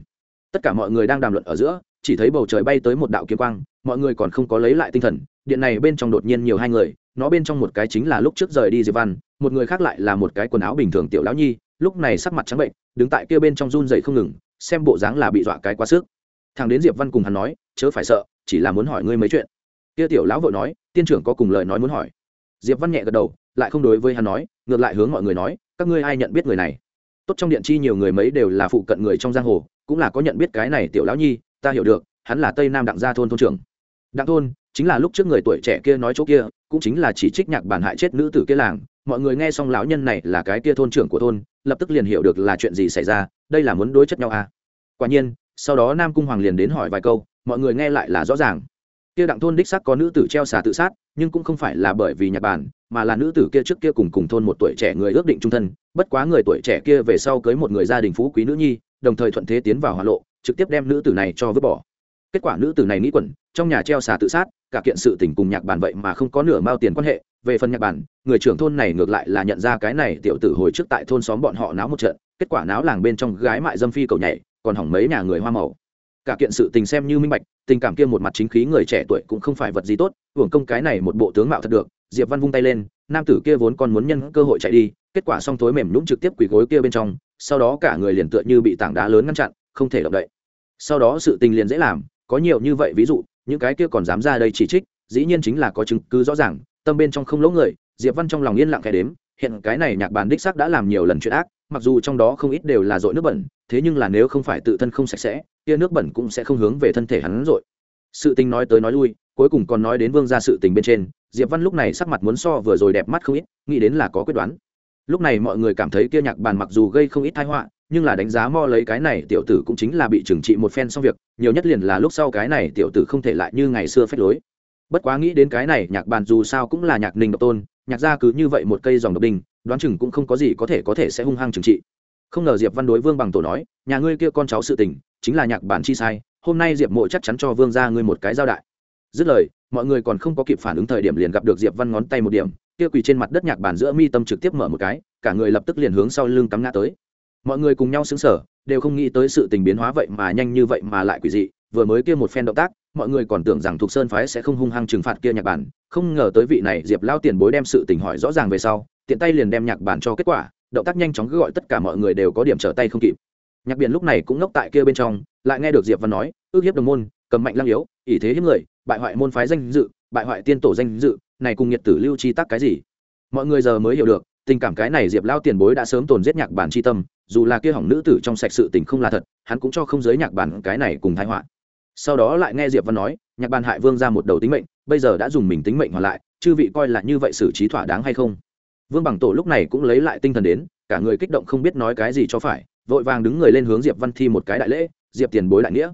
Tất cả mọi người đang đàm luận ở giữa, chỉ thấy bầu trời bay tới một đạo kiếm quang mọi người còn không có lấy lại tinh thần, điện này bên trong đột nhiên nhiều hai người, nó bên trong một cái chính là lúc trước rời đi diệp văn, một người khác lại là một cái quần áo bình thường tiểu lão nhi, lúc này sắc mặt trắng bệnh, đứng tại kia bên trong run dậy không ngừng, xem bộ dáng là bị dọa cái quá sức. Thằng đến diệp văn cùng hắn nói, chớ phải sợ, chỉ là muốn hỏi ngươi mấy chuyện. Kia tiểu lão vội nói, tiên trưởng có cùng lời nói muốn hỏi. Diệp văn nhẹ gật đầu, lại không đối với hắn nói, ngược lại hướng mọi người nói, các ngươi ai nhận biết người này? Tốt trong điện chi nhiều người mấy đều là phụ cận người trong giang hồ, cũng là có nhận biết cái này tiểu lão nhi, ta hiểu được, hắn là tây nam đặng gia thôn thôn trưởng đặng thôn, chính là lúc trước người tuổi trẻ kia nói chỗ kia, cũng chính là chỉ trích nhạc bản hại chết nữ tử kia làng. Mọi người nghe xong lão nhân này là cái kia thôn trưởng của thôn, lập tức liền hiểu được là chuyện gì xảy ra, đây là muốn đối chất nhau à. Quả nhiên, sau đó nam cung hoàng liền đến hỏi vài câu, mọi người nghe lại là rõ ràng. Kia đặng thôn đích sắc có nữ tử treo xà tự sát, nhưng cũng không phải là bởi vì nhạc bản, mà là nữ tử kia trước kia cùng cùng thôn một tuổi trẻ người ước định trung thân. Bất quá người tuổi trẻ kia về sau cưới một người gia đình phú quý nữ nhi, đồng thời thuận thế tiến vào hoa lộ, trực tiếp đem nữ tử này cho vứt bỏ. Kết quả nữ tử này nghĩ quẩn trong nhà treo xà tự sát, cả kiện sự tình cùng nhạc bản vậy mà không có nửa mao tiền quan hệ. Về phần nhạc bản, người trưởng thôn này ngược lại là nhận ra cái này tiểu tử hồi trước tại thôn xóm bọn họ náo một trận, kết quả náo làng bên trong gái mại dâm phi cầu nhảy, còn hỏng mấy nhà người hoa màu. Cả kiện sự tình xem như minh bạch, tình cảm kia một mặt chính khí người trẻ tuổi cũng không phải vật gì tốt, hưởng công cái này một bộ tướng mạo thật được. Diệp văn vung tay lên, nam tử kia vốn còn muốn nhân cơ hội chạy đi, kết quả xong tối mềm nhũng trực tiếp quỳ gối kia bên trong, sau đó cả người liền tựa như bị tảng đá lớn ngăn chặn, không thể động đậy. Sau đó sự tình liền dễ làm, có nhiều như vậy ví dụ những cái kia còn dám ra đây chỉ trích, dĩ nhiên chính là có chứng cứ rõ ràng, tâm bên trong không lỗ người, diệp văn trong lòng yên lặng kẻ đếm, hiện cái này nhạc bàn đích xác đã làm nhiều lần chuyện ác, mặc dù trong đó không ít đều là dội nước bẩn, thế nhưng là nếu không phải tự thân không sạch sẽ, kia nước bẩn cũng sẽ không hướng về thân thể hắn dội. Sự tình nói tới nói lui, cuối cùng còn nói đến vương ra sự tình bên trên, diệp văn lúc này sắc mặt muốn so vừa rồi đẹp mắt không ít, nghĩ đến là có quyết đoán. Lúc này mọi người cảm thấy kia nhạc bàn mặc dù gây không ít tai họa nhưng là đánh giá mo lấy cái này tiểu tử cũng chính là bị trừng trị một phen xong việc, nhiều nhất liền là lúc sau cái này tiểu tử không thể lại như ngày xưa phép lối. Bất quá nghĩ đến cái này, nhạc bàn dù sao cũng là nhạc ninh độc tôn, nhạc gia cứ như vậy một cây dòng độc đinh, đoán chừng cũng không có gì có thể có thể sẽ hung hăng trừng trị. Không ngờ diệp văn đối vương bằng tổ nói, nhà ngươi kia con cháu sự tình, chính là nhạc bản chi sai, hôm nay diệp mộ chắc chắn cho vương ra ngươi một cái giao đại. Dứt lời, mọi người còn không có kịp phản ứng thời điểm liền gặp được diệp văn ngón tay một điểm, kia quỳ trên mặt đất nhạc bản giữa mi tâm trực tiếp mở một cái, cả người lập tức liền hướng sau lưng cắm ngã tới mọi người cùng nhau xứng sở, đều không nghĩ tới sự tình biến hóa vậy mà nhanh như vậy mà lại quỷ dị. Vừa mới kia một phen động tác, mọi người còn tưởng rằng thuộc sơn phái sẽ không hung hăng trừng phạt kia nhạc bản. Không ngờ tới vị này diệp lao tiền bối đem sự tình hỏi rõ ràng về sau, tiện tay liền đem nhạc bản cho kết quả. Động tác nhanh chóng cứ gọi tất cả mọi người đều có điểm trở tay không kịp. Nhạc biển lúc này cũng ngốc tại kia bên trong, lại nghe được diệp văn nói, ước hiếp đồng môn, cầm mạnh lăng yếu, ỷ thế hiếp người, bại hoại môn phái danh dự, bại hoại tiên tổ danh dự, này cùng nhiệt tử lưu chi tắc cái gì? Mọi người giờ mới hiểu được, tình cảm cái này diệp lao tiền bối đã sớm tồn giết nhạc bản chi tâm dù là kia hỏng nữ tử trong sạch sự tình không là thật, hắn cũng cho không giới nhạc bản cái này cùng thái họa. Sau đó lại nghe diệp văn nói, nhạc bản hại vương ra một đầu tính mệnh, bây giờ đã dùng mình tính mệnh hoàn lại, chư vị coi là như vậy xử trí thỏa đáng hay không? Vương bằng tổ lúc này cũng lấy lại tinh thần đến, cả người kích động không biết nói cái gì cho phải, vội vàng đứng người lên hướng diệp văn thi một cái đại lễ, diệp tiền bối đại nghĩa.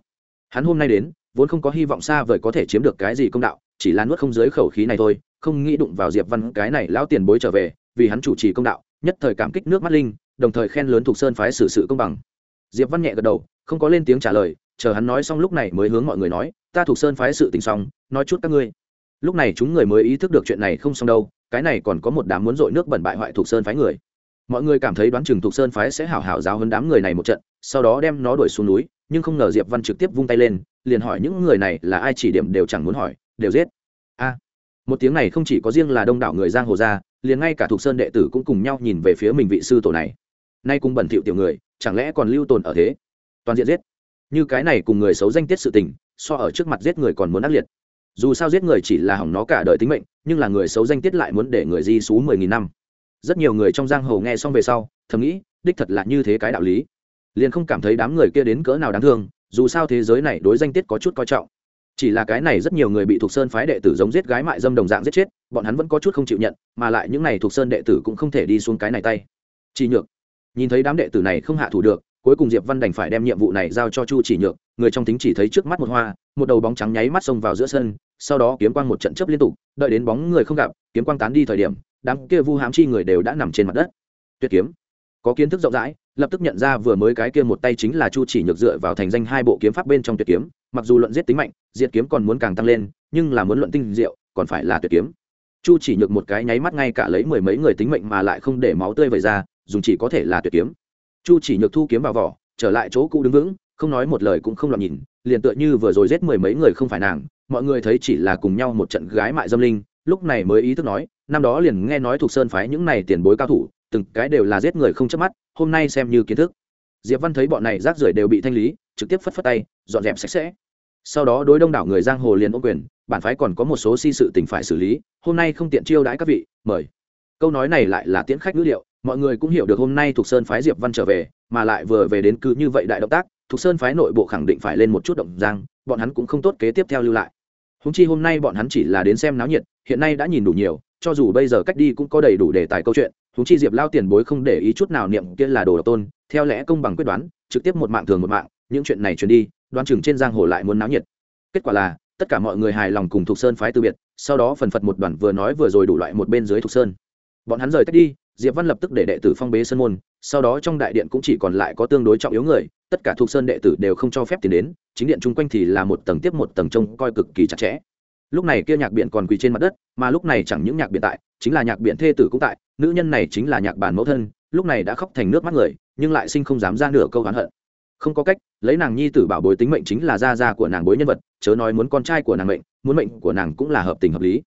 Hắn hôm nay đến, vốn không có hy vọng xa vời có thể chiếm được cái gì công đạo, chỉ là nuốt không dưới khẩu khí này thôi, không nghĩ đụng vào diệp văn cái này lão tiền bối trở về, vì hắn chủ trì công đạo, nhất thời cảm kích nước mắt linh đồng thời khen lớn thuộc sơn phái xử sự công bằng. Diệp văn nhẹ gật đầu, không có lên tiếng trả lời, chờ hắn nói xong lúc này mới hướng mọi người nói, ta thuộc sơn phái sự tình xong, nói chút các ngươi. Lúc này chúng người mới ý thức được chuyện này không xong đâu, cái này còn có một đám muốn dội nước bẩn bại hoại thuộc sơn phái người. Mọi người cảm thấy đoán chừng thuộc sơn phái sẽ hảo hảo giáo hơn đám người này một trận, sau đó đem nó đuổi xuống núi, nhưng không ngờ diệp văn trực tiếp vung tay lên, liền hỏi những người này là ai chỉ điểm đều chẳng muốn hỏi, đều giết. A! Một tiếng này không chỉ có riêng là đông đảo người giang hồ gia liền ngay cả thuộc sơn đệ tử cũng cùng nhau nhìn về phía mình vị sư tổ này nay cùng bẩn thỉu tiểu người, chẳng lẽ còn lưu tồn ở thế? Toàn diện giết. Như cái này cùng người xấu danh tiết sự tình, so ở trước mặt giết người còn muốn ác liệt. Dù sao giết người chỉ là hỏng nó cả đời tính mệnh, nhưng là người xấu danh tiết lại muốn để người di xú mười nghìn năm. Rất nhiều người trong giang hồ nghe xong về sau, thầm nghĩ, đích thật là như thế cái đạo lý. Liền không cảm thấy đám người kia đến cỡ nào đáng thương, dù sao thế giới này đối danh tiết có chút coi trọng. Chỉ là cái này rất nhiều người bị thuộc sơn phái đệ tử giống giết gái mại dâm đồng dạng giết chết, bọn hắn vẫn có chút không chịu nhận, mà lại những này thuộc sơn đệ tử cũng không thể đi xuống cái này tay. Chỉ nhược nhìn thấy đám đệ tử này không hạ thủ được, cuối cùng diệp văn đành phải đem nhiệm vụ này giao cho chu chỉ nhược, người trong tính chỉ thấy trước mắt một hoa, một đầu bóng trắng nháy mắt xông vào giữa sân, sau đó kiếm quang một trận chấp liên tục, đợi đến bóng người không gặp, kiếm quang tán đi thời điểm, đám kia vu hám chi người đều đã nằm trên mặt đất. Tuyệt kiếm. Có kiến thức rộng rãi, lập tức nhận ra vừa mới cái kia một tay chính là chu chỉ nhược dựa vào thành danh hai bộ kiếm pháp bên trong tuyệt kiếm, mặc dù luận giết tính mạnh, diệt kiếm còn muốn càng tăng lên, nhưng là muốn luận tinh diệu, còn phải là tuyệt kiếm. Chu chỉ nhược một cái nháy mắt ngay cả lấy mười mấy người tính mệnh mà lại không để máu tươi vẩy ra dùng chỉ có thể là tuyệt kiếm. Chu chỉ nhược thu kiếm vào vỏ, trở lại chỗ cũ đứng vững, không nói một lời cũng không lọt nhìn, liền tựa như vừa rồi giết mười mấy người không phải nàng, mọi người thấy chỉ là cùng nhau một trận gái mại dâm linh, lúc này mới ý thức nói, năm đó liền nghe nói thuộc sơn phái những này tiền bối cao thủ, từng cái đều là giết người không chớp mắt, hôm nay xem như kiến thức. Diệp văn thấy bọn này rác rưởi đều bị thanh lý, trực tiếp phất phất tay, dọn dẹp sạch sẽ. Sau đó đối đông đảo người giang hồ liền ôm quyền, bản phái còn có một số si sự tình phải xử lý, hôm nay không tiện chiêu đãi các vị, mời câu nói này lại là tiễn khách ngữ liệu, mọi người cũng hiểu được hôm nay thuộc sơn phái diệp văn trở về, mà lại vừa về đến cứ như vậy đại động tác thuộc sơn phái nội bộ khẳng định phải lên một chút động giang bọn hắn cũng không tốt kế tiếp theo lưu lại. Húng chi hôm nay bọn hắn chỉ là đến xem náo nhiệt, hiện nay đã nhìn đủ nhiều, cho dù bây giờ cách đi cũng có đầy đủ đề tài câu chuyện húng chi diệp lao tiền bối không để ý chút nào niệm kia là đồ độc tôn, theo lẽ công bằng quyết đoán, trực tiếp một mạng thường một mạng, những chuyện này truyền đi đoan chừng trên giang hồ lại muốn náo nhiệt. Kết quả là, tất cả mọi người hài lòng cùng thuộc sơn phái từ biệt, sau đó phần phật một đoàn vừa nói vừa rồi đủ loại một bên dưới thuộc sơn bọn hắn rời tách đi, diệp văn lập tức để đệ tử phong bế sơn môn, sau đó trong đại điện cũng chỉ còn lại có tương đối trọng yếu người, tất cả thuộc sơn đệ tử đều không cho phép tiền đến, chính điện chung quanh thì là một tầng tiếp một tầng trông coi cực kỳ chặt chẽ. Lúc này kia nhạc biện còn quỳ trên mặt đất, mà lúc này chẳng những nhạc biện tại, chính là nhạc biện thê tử cũng tại, nữ nhân này chính là nhạc bản mẫu thân, lúc này đã khóc thành nước mắt người, nhưng lại sinh không dám ra nửa câu oán hận. Không có cách, lấy nàng nhi tử bảo bối tính mệnh chính là gia gia của nàng bối nhân vật, chớ nói muốn con trai của nàng mệnh, muốn mệnh của nàng cũng là hợp tình hợp lý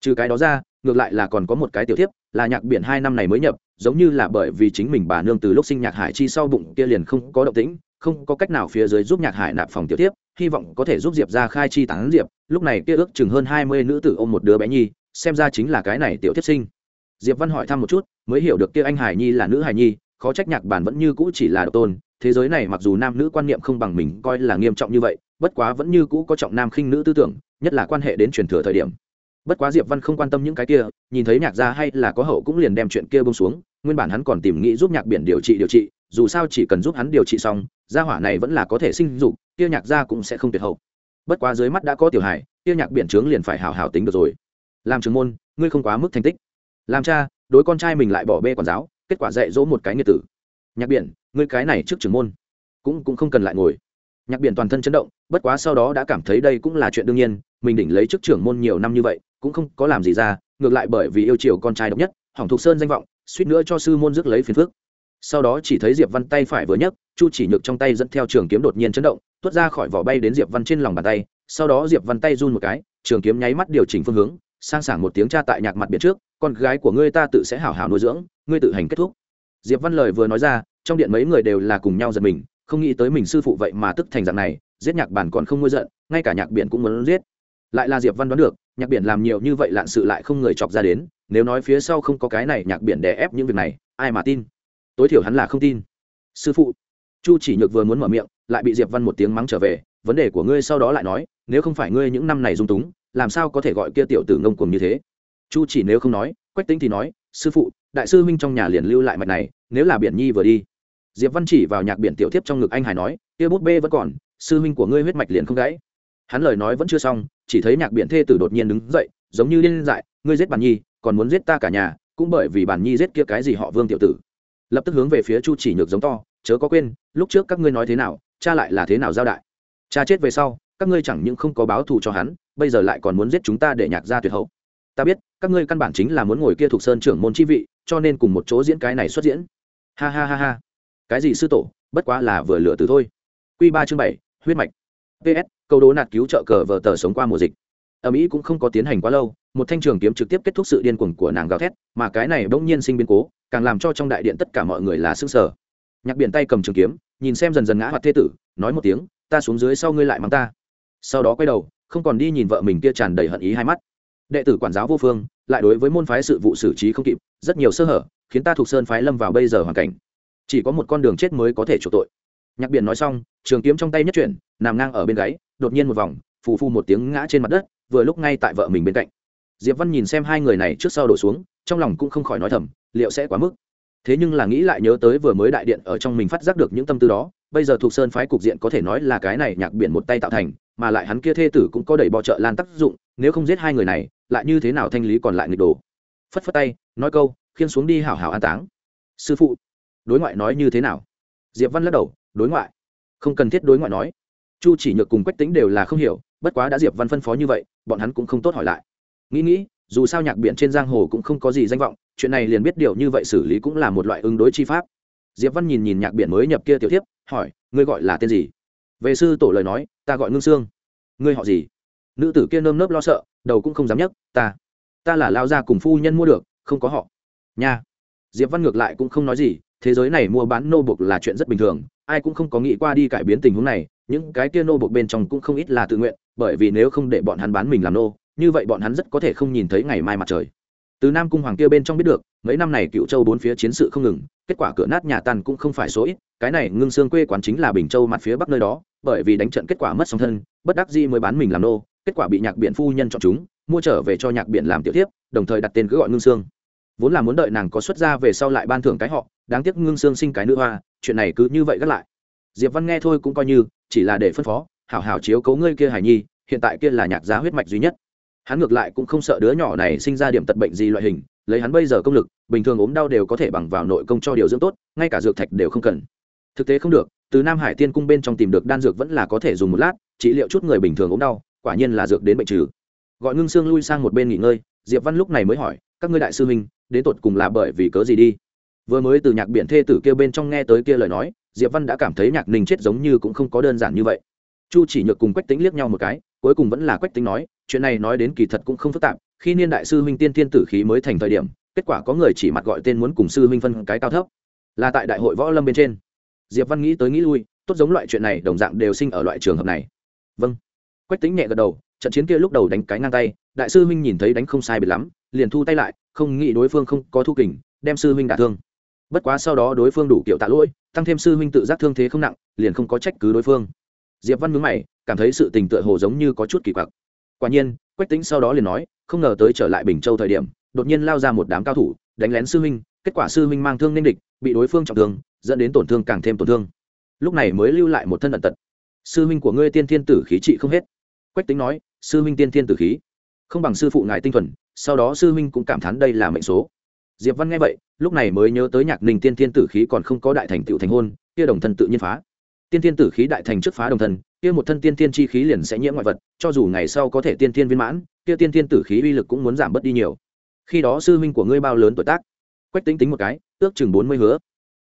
trừ cái đó ra, ngược lại là còn có một cái tiểu tiếp là nhạc biển hai năm này mới nhập, giống như là bởi vì chính mình bà nương từ lúc sinh nhạc hải chi sau bụng kia liền không có động tĩnh, không có cách nào phía dưới giúp nhạc hải nạp phòng tiểu tiếp hy vọng có thể giúp diệp ra khai chi tán diệp, lúc này kia ước chừng hơn hai mươi nữ tử ôm một đứa bé nhi, xem ra chính là cái này tiểu tiếp sinh. Diệp văn hỏi thăm một chút, mới hiểu được kia anh hải nhi là nữ hải nhi, khó trách nhạc bản vẫn như cũ chỉ là độc tôn, thế giới này mặc dù nam nữ quan niệm không bằng mình, coi là nghiêm trọng như vậy, bất quá vẫn như cũ có trọng nam khinh nữ tư tưởng, nhất là quan hệ đến truyền thừa thời điểm bất quá diệp văn không quan tâm những cái kia, nhìn thấy nhạc gia hay là có hậu cũng liền đem chuyện kia bông xuống, nguyên bản hắn còn tìm nghĩ giúp nhạc biển điều trị điều trị, dù sao chỉ cần giúp hắn điều trị xong, gia hỏa này vẫn là có thể sinh dục, kia nhạc gia cũng sẽ không tuyệt hậu. Bất quá dưới mắt đã có tiểu hải kia nhạc biển trướng liền phải hào hào tính được rồi. Làm trưởng môn, ngươi không quá mức thành tích. Làm cha, đối con trai mình lại bỏ bê quản giáo, kết quả dạy dỗ một cái nghiệt tử. Nhạc biển, ngươi cái này trước trưởng môn, cũng cũng không cần lại ngồi. Nhạc biển toàn thân chấn động, bất quá sau đó đã cảm thấy đây cũng là chuyện đương nhiên mình đỉnh lấy chức trưởng môn nhiều năm như vậy, cũng không có làm gì ra, ngược lại bởi vì yêu chiều con trai độc nhất, hỏng thục sơn danh vọng, suýt nữa cho sư môn rước lấy phiền phước sau đó chỉ thấy diệp văn tay phải vừa nhấc, chu chỉ nhược trong tay dẫn theo trường kiếm đột nhiên chấn động, tuốt ra khỏi vỏ bay đến diệp văn trên lòng bàn tay, sau đó diệp văn tay run một cái, trường kiếm nháy mắt điều chỉnh phương hướng, sang sảng một tiếng cha tại nhạc mặt biển trước, con gái của ngươi ta tự sẽ hảo hảo nuôi dưỡng, ngươi tự hành kết thúc. Diệp văn lời vừa nói ra, trong điện mấy người đều là cùng nhau giật mình, không nghĩ tới mình sư phụ vậy mà tức thành dạng này, giết nhạc bản còn không nuôi giận, ngay cả nhạc biển cũng muốn giết lại là diệp văn đoán được, nhạc biển làm nhiều như vậy lạn sự lại không người chọc ra đến, nếu nói phía sau không có cái này nhạc biển đè ép những việc này, ai mà tin? Tối thiểu hắn là không tin. Sư phụ, chu chỉ nhược vừa muốn mở miệng, lại bị diệp văn một tiếng mắng trở về, vấn đề của ngươi sau đó lại nói, nếu không phải ngươi những năm này dung túng, làm sao có thể gọi kia tiểu tử ngông cuồng như thế? Chu chỉ nếu không nói, quách tính thì nói, sư phụ, đại sư minh trong nhà liền lưu lại mạch này, nếu là biển nhi vừa đi. Diệp văn chỉ vào nhạc biển tiểu tiếp trong ngực anh hải nói, kia bút bê vẫn còn, sư huynh của ngươi huyết mạch liền không gãy. Hắn lời nói vẫn chưa xong chỉ thấy nhạc biện thê tử đột nhiên đứng dậy, giống như điên dại, ngươi giết bản nhi, còn muốn giết ta cả nhà, cũng bởi vì bản nhi giết kia cái gì họ vương tiểu tử. Lập tức hướng về phía chu chỉ nhược giống to, chớ có quên, lúc trước các ngươi nói thế nào, cha lại là thế nào giao đại? Cha chết về sau, các ngươi chẳng những không có báo thù cho hắn, bây giờ lại còn muốn giết chúng ta để nhạc ra tuyệt hậu. Ta biết, các ngươi căn bản chính là muốn ngồi kia thuộc sơn trưởng môn chi vị, cho nên cùng một chỗ diễn cái này xuất diễn. Ha ha ha ha. Cái gì sư tổ, bất quá là vừa lựa từ thôi. Q ba chương bảy, huyết mạch ps câu đố nạt cứu trợ cờ vờ tờ sống qua mùa dịch. Ở mỹ cũng không có tiến hành quá lâu, một thanh trường kiếm trực tiếp kết thúc sự điên cuồng của nàng gào thét, mà cái này bỗng nhiên sinh biến cố, càng làm cho trong đại điện tất cả mọi người là sức sở nhạc biển tay cầm trường kiếm, nhìn xem dần dần ngã hoạt thê tử, nói một tiếng, ta xuống dưới sau ngươi lại mắng ta. Sau đó quay đầu, không còn đi nhìn vợ mình kia tràn đầy hận ý hai mắt. Đệ tử quản giáo vô phương, lại đối với môn phái sự vụ xử trí không kịp, rất nhiều sơ hở, khiến ta thuộc sơn phái lâm vào bây giờ hoàn cảnh. Chỉ có một con đường chết mới có thể chuộc tội nhạc biển nói xong, trường kiếm trong tay nhất chuyển, nằm ngang ở bên gáy, đột nhiên một vòng, phù phu một tiếng ngã trên mặt đất, vừa lúc ngay tại vợ mình bên cạnh. Diệp văn nhìn xem hai người này trước sau đổ xuống, trong lòng cũng không khỏi nói thầm, liệu sẽ quá mức. Thế nhưng là nghĩ lại nhớ tới vừa mới đại điện ở trong mình phát giác được những tâm tư đó, bây giờ thuộc sơn phái cục diện có thể nói là cái này nhạc biển một tay tạo thành, mà lại hắn kia thê tử cũng có đẩy bọ trợ lan tác dụng, nếu không giết hai người này, lại như thế nào thanh lý còn lại nghịch đồ? Phất phất tay, nói câu, khiên xuống đi hảo hảo an táng. Sư phụ, đối ngoại nói như thế nào? Diệp văn lắc đầu đối ngoại. Không cần thiết đối ngoại nói. Chu chỉ nhược cùng quách tính đều là không hiểu, bất quá đã diệp văn phân phó như vậy, bọn hắn cũng không tốt hỏi lại. Nghĩ nghĩ, dù sao nhạc biện trên giang hồ cũng không có gì danh vọng, chuyện này liền biết điều như vậy xử lý cũng là một loại ứng đối chi pháp. Diệp văn nhìn nhìn nhạc biện mới nhập kia tiểu tiếp hỏi, ngươi gọi là tên gì? Về sư tổ lời nói, ta gọi ngưng sương. Ngươi họ gì? Nữ tử kia nơm nớp lo sợ, đầu cũng không dám nhấc, ta ta là lao gia cùng phu nhân mua được, không có họ. Nha. Diệp văn ngược lại cũng không nói gì, thế giới này mua bán nô bục là chuyện rất bình thường ai cũng không có nghĩ qua đi cải biến tình huống này, những cái kia nô buộc bên trong cũng không ít là tự nguyện, bởi vì nếu không để bọn hắn bán mình làm nô, như vậy bọn hắn rất có thể không nhìn thấy ngày mai mặt trời. Từ nam cung hoàng kia bên trong biết được, mấy năm này cựu châu bốn phía chiến sự không ngừng, kết quả cửa nát nhà tàn cũng không phải số ít, cái này ngưng xương quê quán chính là bình châu mặt phía bắc nơi đó, bởi vì đánh trận kết quả mất song thân, bất đắc dĩ mới bán mình làm nô, kết quả bị nhạc biện phu nhân chọn chúng, mua trở về cho nhạc biện làm tiểu tiếp, đồng thời đặt tên cứ gọi ngưng xương vốn là muốn đợi nàng có xuất ra về sau lại ban thưởng cái họ, đáng tiếc ngưng xương sinh cái nữ hoa, chuyện này cứ như vậy gắt lại. Diệp văn nghe thôi cũng coi như, chỉ là để phân phó, hảo hảo chiếu cấu ngươi kia hải nhi, hiện tại kia là nhạc giá huyết mạch duy nhất. Hắn ngược lại cũng không sợ đứa nhỏ này sinh ra điểm tật bệnh gì loại hình, lấy hắn bây giờ công lực, bình thường ốm đau đều có thể bằng vào nội công cho điều dưỡng tốt, ngay cả dược thạch đều không cần. Thực tế không được, từ nam hải tiên cung bên trong tìm được đan dược vẫn là có thể dùng một lát, trị liệu chút người bình thường ốm đau, quả nhiên là dược đến bệnh trừ. Gọi ngưng xương lui sang một bên nghỉ ngơi, diệp văn lúc này mới hỏi, các ngươi đại sư huynh đến tột cùng là bởi vì cớ gì đi? Vừa mới từ nhạc biển thê tử kia bên trong nghe tới kia lời nói, diệp văn đã cảm thấy nhạc ninh chết giống như cũng không có đơn giản như vậy. Chu chỉ nhược cùng quách tính liếc nhau một cái, cuối cùng vẫn là quách tính nói, chuyện này nói đến kỳ thật cũng không phức tạp, khi niên đại sư huynh tiên thiên tử khí mới thành thời điểm, kết quả có người chỉ mặt gọi tên muốn cùng sư huynh phân cái cao thấp. Là tại đại hội võ lâm bên trên. Diệp văn nghĩ tới nghĩ lui, tốt giống loại chuyện này, đồng dạng đều sinh ở loại trường hợp này. Vâng. Quách tính nhẹ gật đầu, trận chiến kia lúc đầu đánh cái ngang tay đại sư huynh nhìn thấy đánh không sai biệt lắm, liền thu tay lại, không nghĩ đối phương không có thu kình, đem sư huynh đả thương. Bất quá sau đó đối phương đủ kiểu tạ lỗi, tăng thêm sư huynh tự giác thương thế không nặng, liền không có trách cứ đối phương. Diệp văn mướn mày, cảm thấy sự tình tựa hồ giống như có chút kỳ quặc. Quả nhiên, quách tính sau đó liền nói, không ngờ tới trở lại bình châu thời điểm, đột nhiên lao ra một đám cao thủ, đánh lén sư huynh, kết quả sư huynh mang thương nên địch, bị đối phương trọng thương, dẫn đến tổn thương càng thêm tổn thương. Lúc này mới lưu lại một thân ẩn tật. Sư huynh của ngươi tiên thiên tử khí trị không hết. Quách tính nói, sư huynh tiên thiên tử khí không bằng sư phụ ngài tinh thuần, sau đó sư huynh cũng cảm thán đây là mệnh số. Diệp văn nghe vậy, lúc này mới nhớ tới nhạc ninh tiên thiên tử khí còn không có đại thành tựu thành hôn, kia đồng thân tự nhiên phá. Tiên thiên tử khí đại thành trước phá đồng thân, kia một thân tiên thiên chi khí liền sẽ nhiễm ngoại vật, cho dù ngày sau có thể tiên thiên viên mãn, kia tiên thiên tử khí uy lực cũng muốn giảm bớt đi nhiều. Khi đó sư huynh của ngươi bao lớn tuổi tác? Quách tính tính một cái, ước chừng bốn mươi hứa.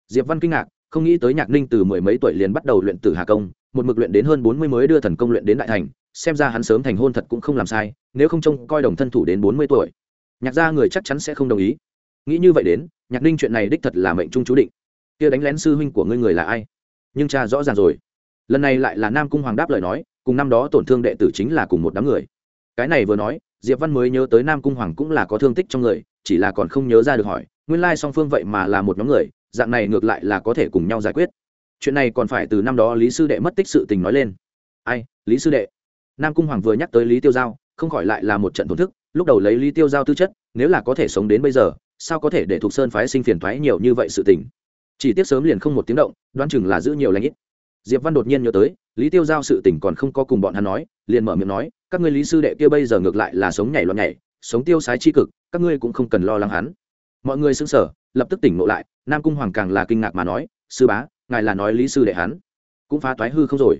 Diệp văn kinh ngạc, không nghĩ tới nhạc ninh từ mười mấy tuổi liền bắt đầu luyện tử hà công, một mực luyện đến hơn bốn mươi mới đưa thần công luyện đến đại thành xem ra hắn sớm thành hôn thật cũng không làm sai, nếu không trông coi đồng thân thủ đến bốn mươi tuổi. Nhạc gia người chắc chắn sẽ không đồng ý. Nghĩ như vậy đến, nhạc ninh chuyện này đích thật là mệnh trung chú định. Kia đánh lén sư huynh của ngươi người là ai? Nhưng cha rõ ràng rồi. Lần này lại là nam cung hoàng đáp lời nói, cùng năm đó tổn thương đệ tử chính là cùng một đám người. Cái này vừa nói, diệp văn mới nhớ tới nam cung hoàng cũng là có thương tích trong người, chỉ là còn không nhớ ra được hỏi, nguyên lai song phương vậy mà là một nhóm người, dạng này ngược lại là có thể cùng nhau giải quyết. Chuyện này còn phải từ năm đó lý sư đệ mất tích sự tình nói lên. Ai? Lý sư đệ nam cung hoàng vừa nhắc tới lý tiêu giao, không khỏi lại là một trận thổn thức, lúc đầu lấy lý tiêu giao tư chất, nếu là có thể sống đến bây giờ, sao có thể để thuộc sơn phái sinh phiền thoái nhiều như vậy sự tình? Chỉ tiếc sớm liền không một tiếng động, đoán chừng là giữ nhiều lãnh ít. Diệp văn đột nhiên nhớ tới, lý tiêu giao sự tình còn không có cùng bọn hắn nói, liền mở miệng nói, các ngươi lý sư đệ kia bây giờ ngược lại là sống nhảy loạn nhảy, sống tiêu sái chi cực, các ngươi cũng không cần lo lắng hắn. Mọi người xứng sở lập tức tỉnh ngộ lại, nam cung hoàng càng là kinh ngạc mà nói, sư bá, ngài là nói lý sư đệ hắn, cũng phá toái hư không rồi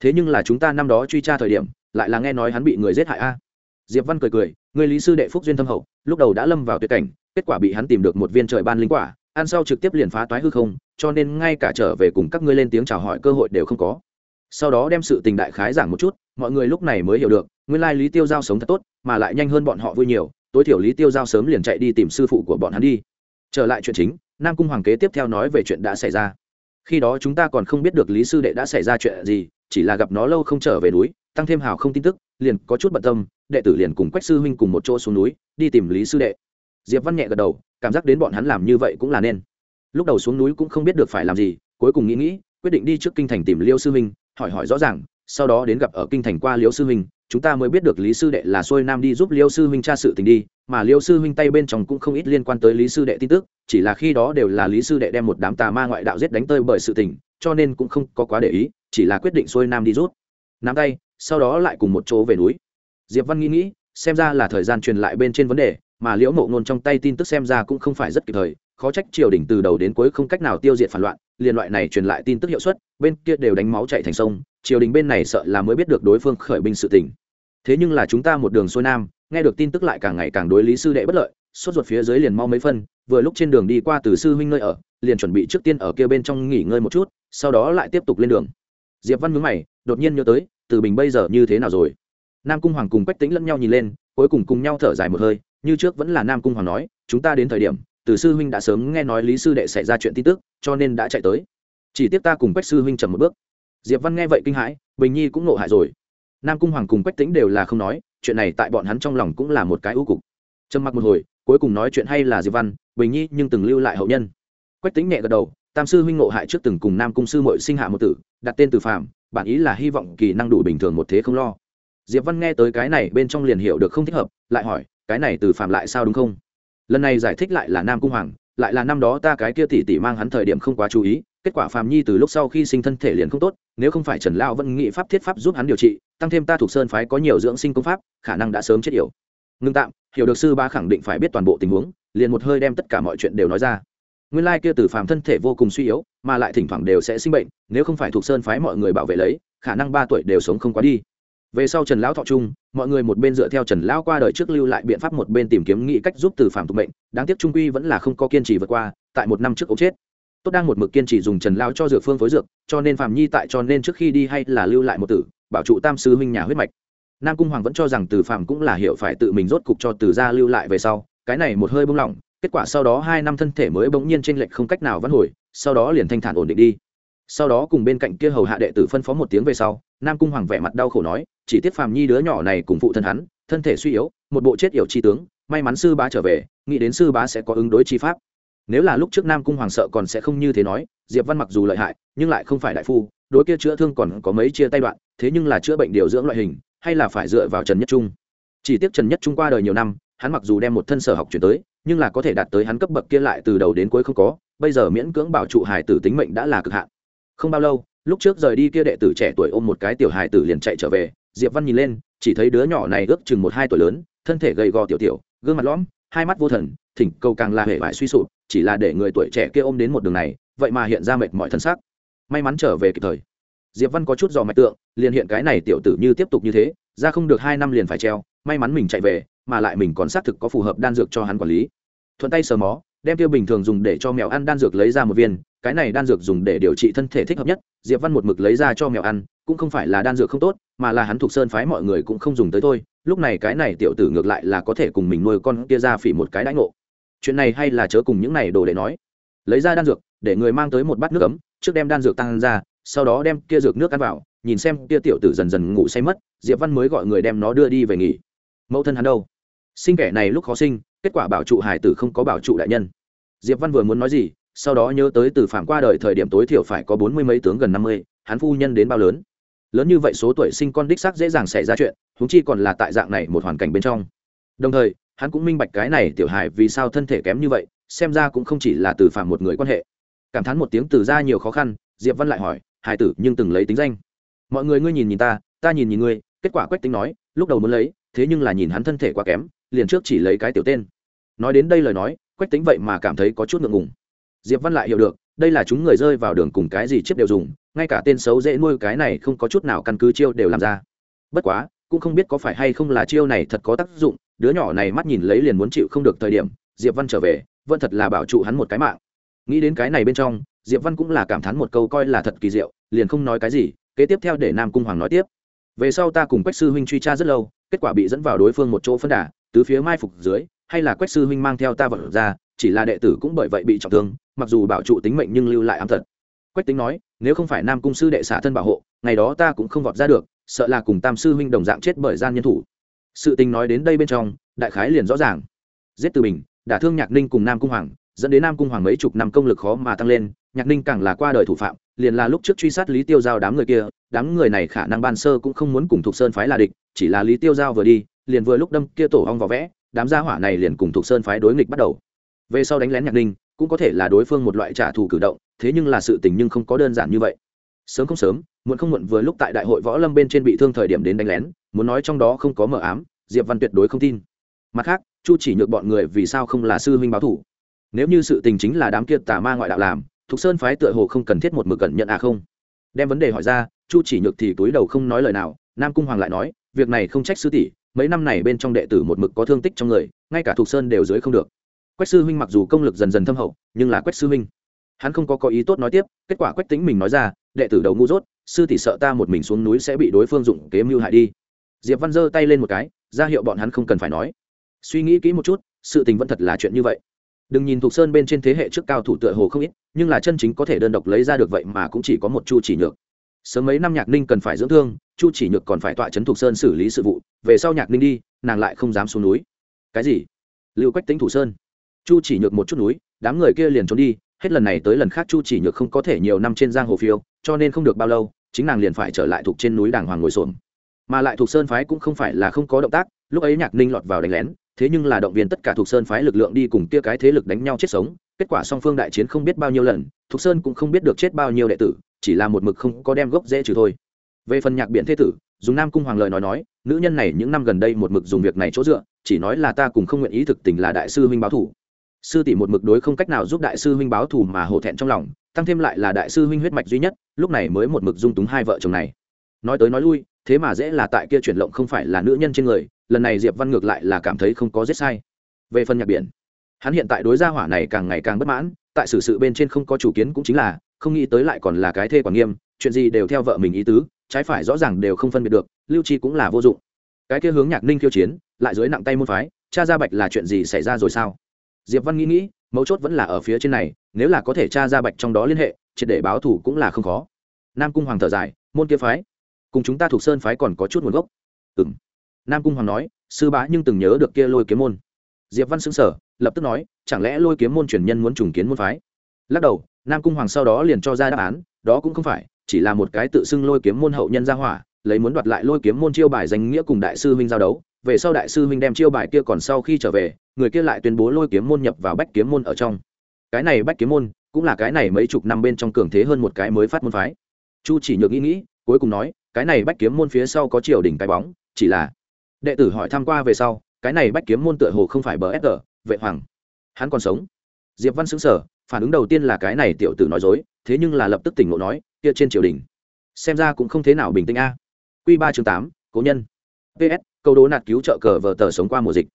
thế nhưng là chúng ta năm đó truy tra thời điểm, lại là nghe nói hắn bị người giết hại a. Diệp văn cười cười, người lý sư đệ phúc duyên thâm hậu, lúc đầu đã lâm vào tuyệt cảnh, kết quả bị hắn tìm được một viên trời ban linh quả, ăn sau trực tiếp liền phá toái hư không, cho nên ngay cả trở về cùng các ngươi lên tiếng chào hỏi cơ hội đều không có. Sau đó đem sự tình đại khái giảng một chút, mọi người lúc này mới hiểu được, nguyên lai lý tiêu giao sống thật tốt, mà lại nhanh hơn bọn họ vui nhiều, tối thiểu lý tiêu giao sớm liền chạy đi tìm sư phụ của bọn hắn đi. Trở lại chuyện chính, nam cung hoàng kế tiếp theo nói về chuyện đã xảy ra. Khi đó chúng ta còn không biết được lý sư đệ đã xảy ra chuyện gì chỉ là gặp nó lâu không trở về núi, tăng thêm hào không tin tức, liền có chút bận tâm, đệ tử liền cùng quách sư huynh cùng một chỗ xuống núi, đi tìm lý sư đệ. Diệp văn nhẹ gật đầu, cảm giác đến bọn hắn làm như vậy cũng là nên. Lúc đầu xuống núi cũng không biết được phải làm gì, cuối cùng nghĩ nghĩ, quyết định đi trước kinh thành tìm liêu sư huynh, hỏi hỏi rõ ràng, sau đó đến gặp ở kinh thành qua liêu sư huynh, chúng ta mới biết được lý sư đệ là xuôi nam đi giúp liêu sư huynh tra sự tình đi, mà liêu sư huynh tay bên trong cũng không ít liên quan tới lý sư đệ tin tức, chỉ là khi đó đều là lý sư đệ đem một đám tà ma ngoại đạo giết đánh tơi bởi sự tình, cho nên cũng không có quá để ý chỉ là quyết định xuôi nam đi rút. Nắm tay, sau đó lại cùng một chỗ về núi. Diệp văn nghĩ nghĩ, xem ra là thời gian truyền lại bên trên vấn đề, mà liễu mộ ngôn trong tay tin tức xem ra cũng không phải rất kịp thời, khó trách triều đình từ đầu đến cuối không cách nào tiêu diệt phản loạn liên loại này truyền lại tin tức hiệu suất, bên kia đều đánh máu chạy thành sông, triều đình bên này sợ là mới biết được đối phương khởi binh sự tình. Thế nhưng là chúng ta một đường xuôi nam, nghe được tin tức lại càng ngày càng đối lý sư đệ bất lợi, sốt ruột phía dưới liền mau mấy phân, vừa lúc trên đường đi qua từ sư huynh nơi ở, liền chuẩn bị trước tiên ở kia bên trong nghỉ ngơi một chút, sau đó lại tiếp tục lên đường diệp văn mướn mày, đột nhiên nhớ tới, từ bình bây giờ như thế nào rồi? Nam cung hoàng cùng quách tĩnh lẫn nhau nhìn lên, cuối cùng cùng nhau thở dài một hơi, như trước vẫn là nam cung hoàng nói, chúng ta đến thời điểm, từ sư huynh đã sớm nghe nói lý sư đệ xảy ra chuyện tin tức, cho nên đã chạy tới. Chỉ tiếp ta cùng quách sư huynh chậm một bước. Diệp văn nghe vậy kinh hãi, bình nhi cũng nộ hại rồi. Nam cung hoàng cùng quách tĩnh đều là không nói, chuyện này tại bọn hắn trong lòng cũng là một cái ưu cục. Trầm mặc một hồi, cuối cùng nói chuyện hay là diệp văn, bình nhi nhưng từng lưu lại hậu nhân. Quách tĩnh nhẹ gật đầu tam sư huynh ngộ hại trước từng cùng nam cung sư mội sinh hạ một tử, đặt tên từ phạm bản ý là hy vọng kỳ năng đủ bình thường một thế không lo. Diệp văn nghe tới cái này bên trong liền hiểu được không thích hợp, lại hỏi, cái này từ phạm lại sao đúng không? Lần này giải thích lại là nam cung hoàng, lại là năm đó ta cái kia tỷ tỷ mang hắn thời điểm không quá chú ý, kết quả phàm nhi từ lúc sau khi sinh thân thể liền không tốt, nếu không phải trần lao vẫn nghị pháp thiết pháp giúp hắn điều trị, tăng thêm ta thuộc sơn phái có nhiều dưỡng sinh công pháp, khả năng đã sớm chết yểu. Ngưng tạm, hiểu được sư ba khẳng định phải biết toàn bộ tình huống, liền một hơi đem tất cả mọi chuyện đều nói ra nguyên lai kia từ phàm thân thể vô cùng suy yếu, mà lại thỉnh thoảng đều sẽ sinh bệnh, nếu không phải thuộc sơn phái mọi người bảo vệ lấy, khả năng ba tuổi đều sống không quá đi. Về sau trần lão thọ trung, mọi người một bên dựa theo trần lão qua đời trước lưu lại biện pháp một bên tìm kiếm nghĩ cách giúp từ phàm tục bệnh đáng tiếc trung quy vẫn là không có kiên trì vượt qua, tại một năm trước ống chết. Tốt đang một mực kiên trì dùng trần lão cho dược phương phối dược, cho nên phàm nhi tại cho nên trước khi đi hay là lưu lại một tử, bảo trụ tam sư huynh nhà huyết mạch. Nam cung hoàng vẫn cho rằng từ phàm cũng là hiểu phải tự mình rốt cục cho từ gia lưu lại về sau, cái này một hơi bung lỏng kết quả sau đó hai năm thân thể mới bỗng nhiên trên lệch không cách nào vãn hồi, sau đó liền thanh thản ổn định đi. Sau đó cùng bên cạnh kia hầu hạ đệ tử phân phó một tiếng về sau, nam cung hoàng vẻ mặt đau khổ nói, chỉ tiếc phàm nhi đứa nhỏ này cùng phụ thân hắn, thân thể suy yếu, một bộ chết yểu chi tướng, may mắn sư bá trở về, nghĩ đến sư bá sẽ có ứng đối chi pháp. Nếu là lúc trước nam cung hoàng sợ còn sẽ không như thế nói, diệp văn mặc dù lợi hại, nhưng lại không phải đại phu, đối kia chữa thương còn có mấy chia tay đoạn, thế nhưng là chữa bệnh điều dưỡng loại hình, hay là phải dựa vào trần nhất trung. Chỉ tiếc trần nhất trung qua đời nhiều năm, hắn mặc dù đem một thân sở học chuyển tới nhưng là có thể đạt tới hắn cấp bậc kia lại từ đầu đến cuối không có, bây giờ miễn cưỡng bảo trụ hải tử tính mệnh đã là cực hạn. Không bao lâu, lúc trước rời đi kia đệ tử trẻ tuổi ôm một cái tiểu hải tử liền chạy trở về, diệp văn nhìn lên, chỉ thấy đứa nhỏ này ước chừng một hai tuổi lớn, thân thể gầy gò tiểu tiểu, gương mặt lõm, hai mắt vô thần, thỉnh cầu càng là hệ vải suy sụp, chỉ là để người tuổi trẻ kia ôm đến một đường này, vậy mà hiện ra mệt mỏi thân xác. May mắn trở về kịp thời. Diệp văn có chút dò mạch tượng, liền hiện cái này tiểu tử như tiếp tục như thế, ra không được hai năm liền phải treo, may mắn mình chạy về, mà lại mình còn xác thực có phù hợp đan dược cho hắn quản lý thuận tay sờ mó, đem tiêu bình thường dùng để cho mèo ăn đan dược lấy ra một viên, cái này đan dược dùng để điều trị thân thể thích hợp nhất, diệp văn một mực lấy ra cho mèo ăn, cũng không phải là đan dược không tốt, mà là hắn thuộc sơn phái mọi người cũng không dùng tới thôi, lúc này cái này tiểu tử ngược lại là có thể cùng mình nuôi con kia ra phỉ một cái đãi ngộ. Chuyện này hay là chớ cùng những này đồ để nói. Lấy ra đan dược, để người mang tới một bát nước ấm, trước đem đan dược tăng ra, sau đó đem kia dược nước ăn vào, nhìn xem kia tiểu tử dần dần ngủ say mất, diệp văn mới gọi người đem nó đưa đi về nghỉ. Mẫu thân hắn đâu? Sinh kẻ này lúc khó sinh kết quả bảo trụ hải tử không có bảo trụ đại nhân. Diệp văn vừa muốn nói gì, sau đó nhớ tới từ phạm qua đời thời điểm tối thiểu phải có bốn mươi mấy tướng gần năm mươi, hắn phu nhân đến bao lớn. Lớn như vậy số tuổi sinh con đích xác dễ dàng xảy ra chuyện húng chi còn là tại dạng này một hoàn cảnh bên trong. Đồng thời, hắn cũng minh bạch cái này tiểu hài vì sao thân thể kém như vậy, xem ra cũng không chỉ là từ phạm một người quan hệ. Cảm thán một tiếng từ ra nhiều khó khăn, diệp văn lại hỏi hải tử, nhưng từng lấy tính danh? Mọi người ngươi nhìn nhìn ta ta nhìn nhìn ngươi. Kết quả quách tính nói, lúc đầu muốn lấy, thế nhưng là nhìn hắn thân thể quá kém, liền trước chỉ lấy cái tiểu tên nói đến đây lời nói, quách tính vậy mà cảm thấy có chút ngượng ngùng. Diệp văn lại hiểu được, đây là chúng người rơi vào đường cùng cái gì chiếc đều dùng, ngay cả tên xấu dễ nuôi cái này không có chút nào căn cứ chiêu đều làm ra. Bất quá, cũng không biết có phải hay không là chiêu này thật có tác dụng, đứa nhỏ này mắt nhìn lấy liền muốn chịu không được thời điểm, diệp văn trở về, vẫn thật là bảo trụ hắn một cái mạng. Nghĩ đến cái này bên trong, diệp văn cũng là cảm thán một câu coi là thật kỳ diệu, liền không nói cái gì, kế tiếp theo để nam cung hoàng nói tiếp. Về sau ta cùng quách sư huynh truy tra rất lâu, kết quả bị dẫn vào đối phương một chỗ phân đà, tứ phía mai phục dưới hay là quách sư huynh mang theo ta vật ra, chỉ là đệ tử cũng bởi vậy bị trọng thương, mặc dù bảo trụ tính mệnh nhưng lưu lại ám thật. Quách tính nói, nếu không phải nam cung sư đệ xả thân bảo hộ, ngày đó ta cũng không vọt ra được, sợ là cùng tam sư huynh đồng dạng chết bởi gian nhân thủ. Sự tình nói đến đây bên trong, đại khái liền rõ ràng. Giết từ bình, đả thương nhạc ninh cùng nam cung hoàng, dẫn đến nam cung hoàng mấy chục năm công lực khó mà tăng lên, nhạc ninh càng là qua đời thủ phạm, liền là lúc trước truy sát lý tiêu giao đám người kia, đám người này khả năng ban sơ cũng không muốn cùng thục sơn phái là địch, chỉ là lý tiêu giao vừa đi, liền vừa lúc đâm kia tổ hong vào vẽ đám gia hỏa này liền cùng thuộc sơn phái đối nghịch bắt đầu. Về sau đánh lén nhạc ninh, cũng có thể là đối phương một loại trả thù cử động, thế nhưng là sự tình nhưng không có đơn giản như vậy. Sớm không sớm, muộn không muộn vừa lúc tại đại hội võ lâm bên trên bị thương thời điểm đến đánh lén, muốn nói trong đó không có mờ ám, diệp văn tuyệt đối không tin. Mặt khác, chu chỉ nhược bọn người vì sao không là sư huynh báo thủ? Nếu như sự tình chính là đám kia tà ma ngoại đạo làm, thục sơn phái tựa hồ không cần thiết một mực cẩn nhận à không? Đem vấn đề hỏi ra, chu chỉ nhược thì túi đầu không nói lời nào, nam cung hoàng lại nói, việc này không trách sư tỷ mấy năm này bên trong đệ tử một mực có thương tích trong người, ngay cả thục sơn đều dưới không được. Quách sư huynh mặc dù công lực dần dần thâm hậu, nhưng là quách sư huynh, hắn không có có ý tốt nói tiếp, kết quả quách tính mình nói ra, đệ tử đầu ngu dốt, sư tỷ sợ ta một mình xuống núi sẽ bị đối phương dụng kế mưu hại đi. Diệp văn giơ tay lên một cái, ra hiệu bọn hắn không cần phải nói. Suy nghĩ kỹ một chút, sự tình vẫn thật là chuyện như vậy. Đừng nhìn thuộc sơn bên trên thế hệ trước cao thủ tựa hồ không ít, nhưng là chân chính có thể đơn độc lấy ra được vậy mà cũng chỉ có một chu chỉ nhược sớm mấy năm nhạc ninh cần phải dưỡng thương, chu chỉ nhược còn phải tọa chấn thục sơn xử lý sự vụ, về sau nhạc ninh đi, nàng lại không dám xuống núi. Cái gì? Lưu quách tính thủ sơn. Chu chỉ nhược một chút núi, đám người kia liền trốn đi, hết lần này tới lần khác chu chỉ nhược không có thể nhiều năm trên giang hồ phiêu, cho nên không được bao lâu, chính nàng liền phải trở lại thuộc trên núi đàng hoàng ngồi xổm. Mà lại thuộc sơn phái cũng không phải là không có động tác, lúc ấy nhạc ninh lọt vào đánh lén, thế nhưng là động viên tất cả thuộc sơn phái lực lượng đi cùng kia cái thế lực đánh nhau chết sống, kết quả song phương đại chiến không biết bao nhiêu lần thuộc sơn cũng không biết được chết bao nhiêu đệ tử chỉ là một mực không có đem gốc dễ trừ thôi. Về phần nhạc biện thế tử, dùng nam cung hoàng lời nói nói, nữ nhân này những năm gần đây một mực dùng việc này chỗ dựa, chỉ nói là ta cùng không nguyện ý thực tình là đại sư huynh báo thủ sư tỷ một mực đối không cách nào giúp đại sư huynh báo thù mà hổ thẹn trong lòng, tăng thêm lại là đại sư huynh huyết mạch duy nhất, lúc này mới một mực dung túng hai vợ chồng này. Nói tới nói lui, thế mà dễ là tại kia chuyển lộng không phải là nữ nhân trên người, lần này diệp văn ngược lại là cảm thấy không có giết sai. Về phần nhạc biển, hắn hiện tại đối gia hỏa này càng ngày càng bất mãn, tại xử sự bên trên không có chủ kiến cũng chính là không nghĩ tới lại còn là cái thê quản nghiêm, chuyện gì đều theo vợ mình ý tứ, trái phải rõ ràng đều không phân biệt được, lưu chi cũng là vô dụng. Cái kia hướng nhạc ninh khiêu chiến, lại dưới nặng tay môn phái, cha ra bạch là chuyện gì xảy ra rồi sao? Diệp văn nghĩ nghĩ, mấu chốt vẫn là ở phía trên này, nếu là có thể cha ra bạch trong đó liên hệ, triệt để báo thủ cũng là không khó. Nam cung hoàng thở dài, môn kia phái, cùng chúng ta thuộc sơn phái còn có chút nguồn gốc. Ừ m nam cung hoàng nói, sư bá nhưng từng nhớ được kia lôi kiếm môn. Diệp văn xứng sở lập tức nói, chẳng lẽ lôi kiếm môn truyền nhân muốn trùng kiến môn phái? Lắc đầu nam cung hoàng sau đó liền cho ra đáp án, đó cũng không phải, chỉ là một cái tự xưng lôi kiếm môn hậu nhân ra hỏa, lấy muốn đoạt lại lôi kiếm môn chiêu bài danh nghĩa cùng đại sư huynh giao đấu. Về sau đại sư huynh đem chiêu bài kia còn sau khi trở về, người kia lại tuyên bố lôi kiếm môn nhập vào bách kiếm môn ở trong. Cái này bách kiếm môn, cũng là cái này mấy chục năm bên trong cường thế hơn một cái mới phát môn phái. Chu chỉ nhược nghĩ nghĩ, cuối cùng nói, cái này bách kiếm môn phía sau có triều đỉnh cái bóng, chỉ là đệ tử hỏi tham q u a về sau, cái này bách kiếm môn tựa hồ không phải bờ sg vệ hoàng, hắn còn sống. Diệp văn xứng sở phản ứng đầu tiên là cái này tiểu tử nói dối, thế nhưng là lập tức tỉnh ngộ nói, kia trên triều đình, xem ra cũng không thế nào bình tĩnh a. Q ba chương tám, cố nhân. Ps câu đố nạt cứu trợ cờ vờ tờ sống qua mùa dịch.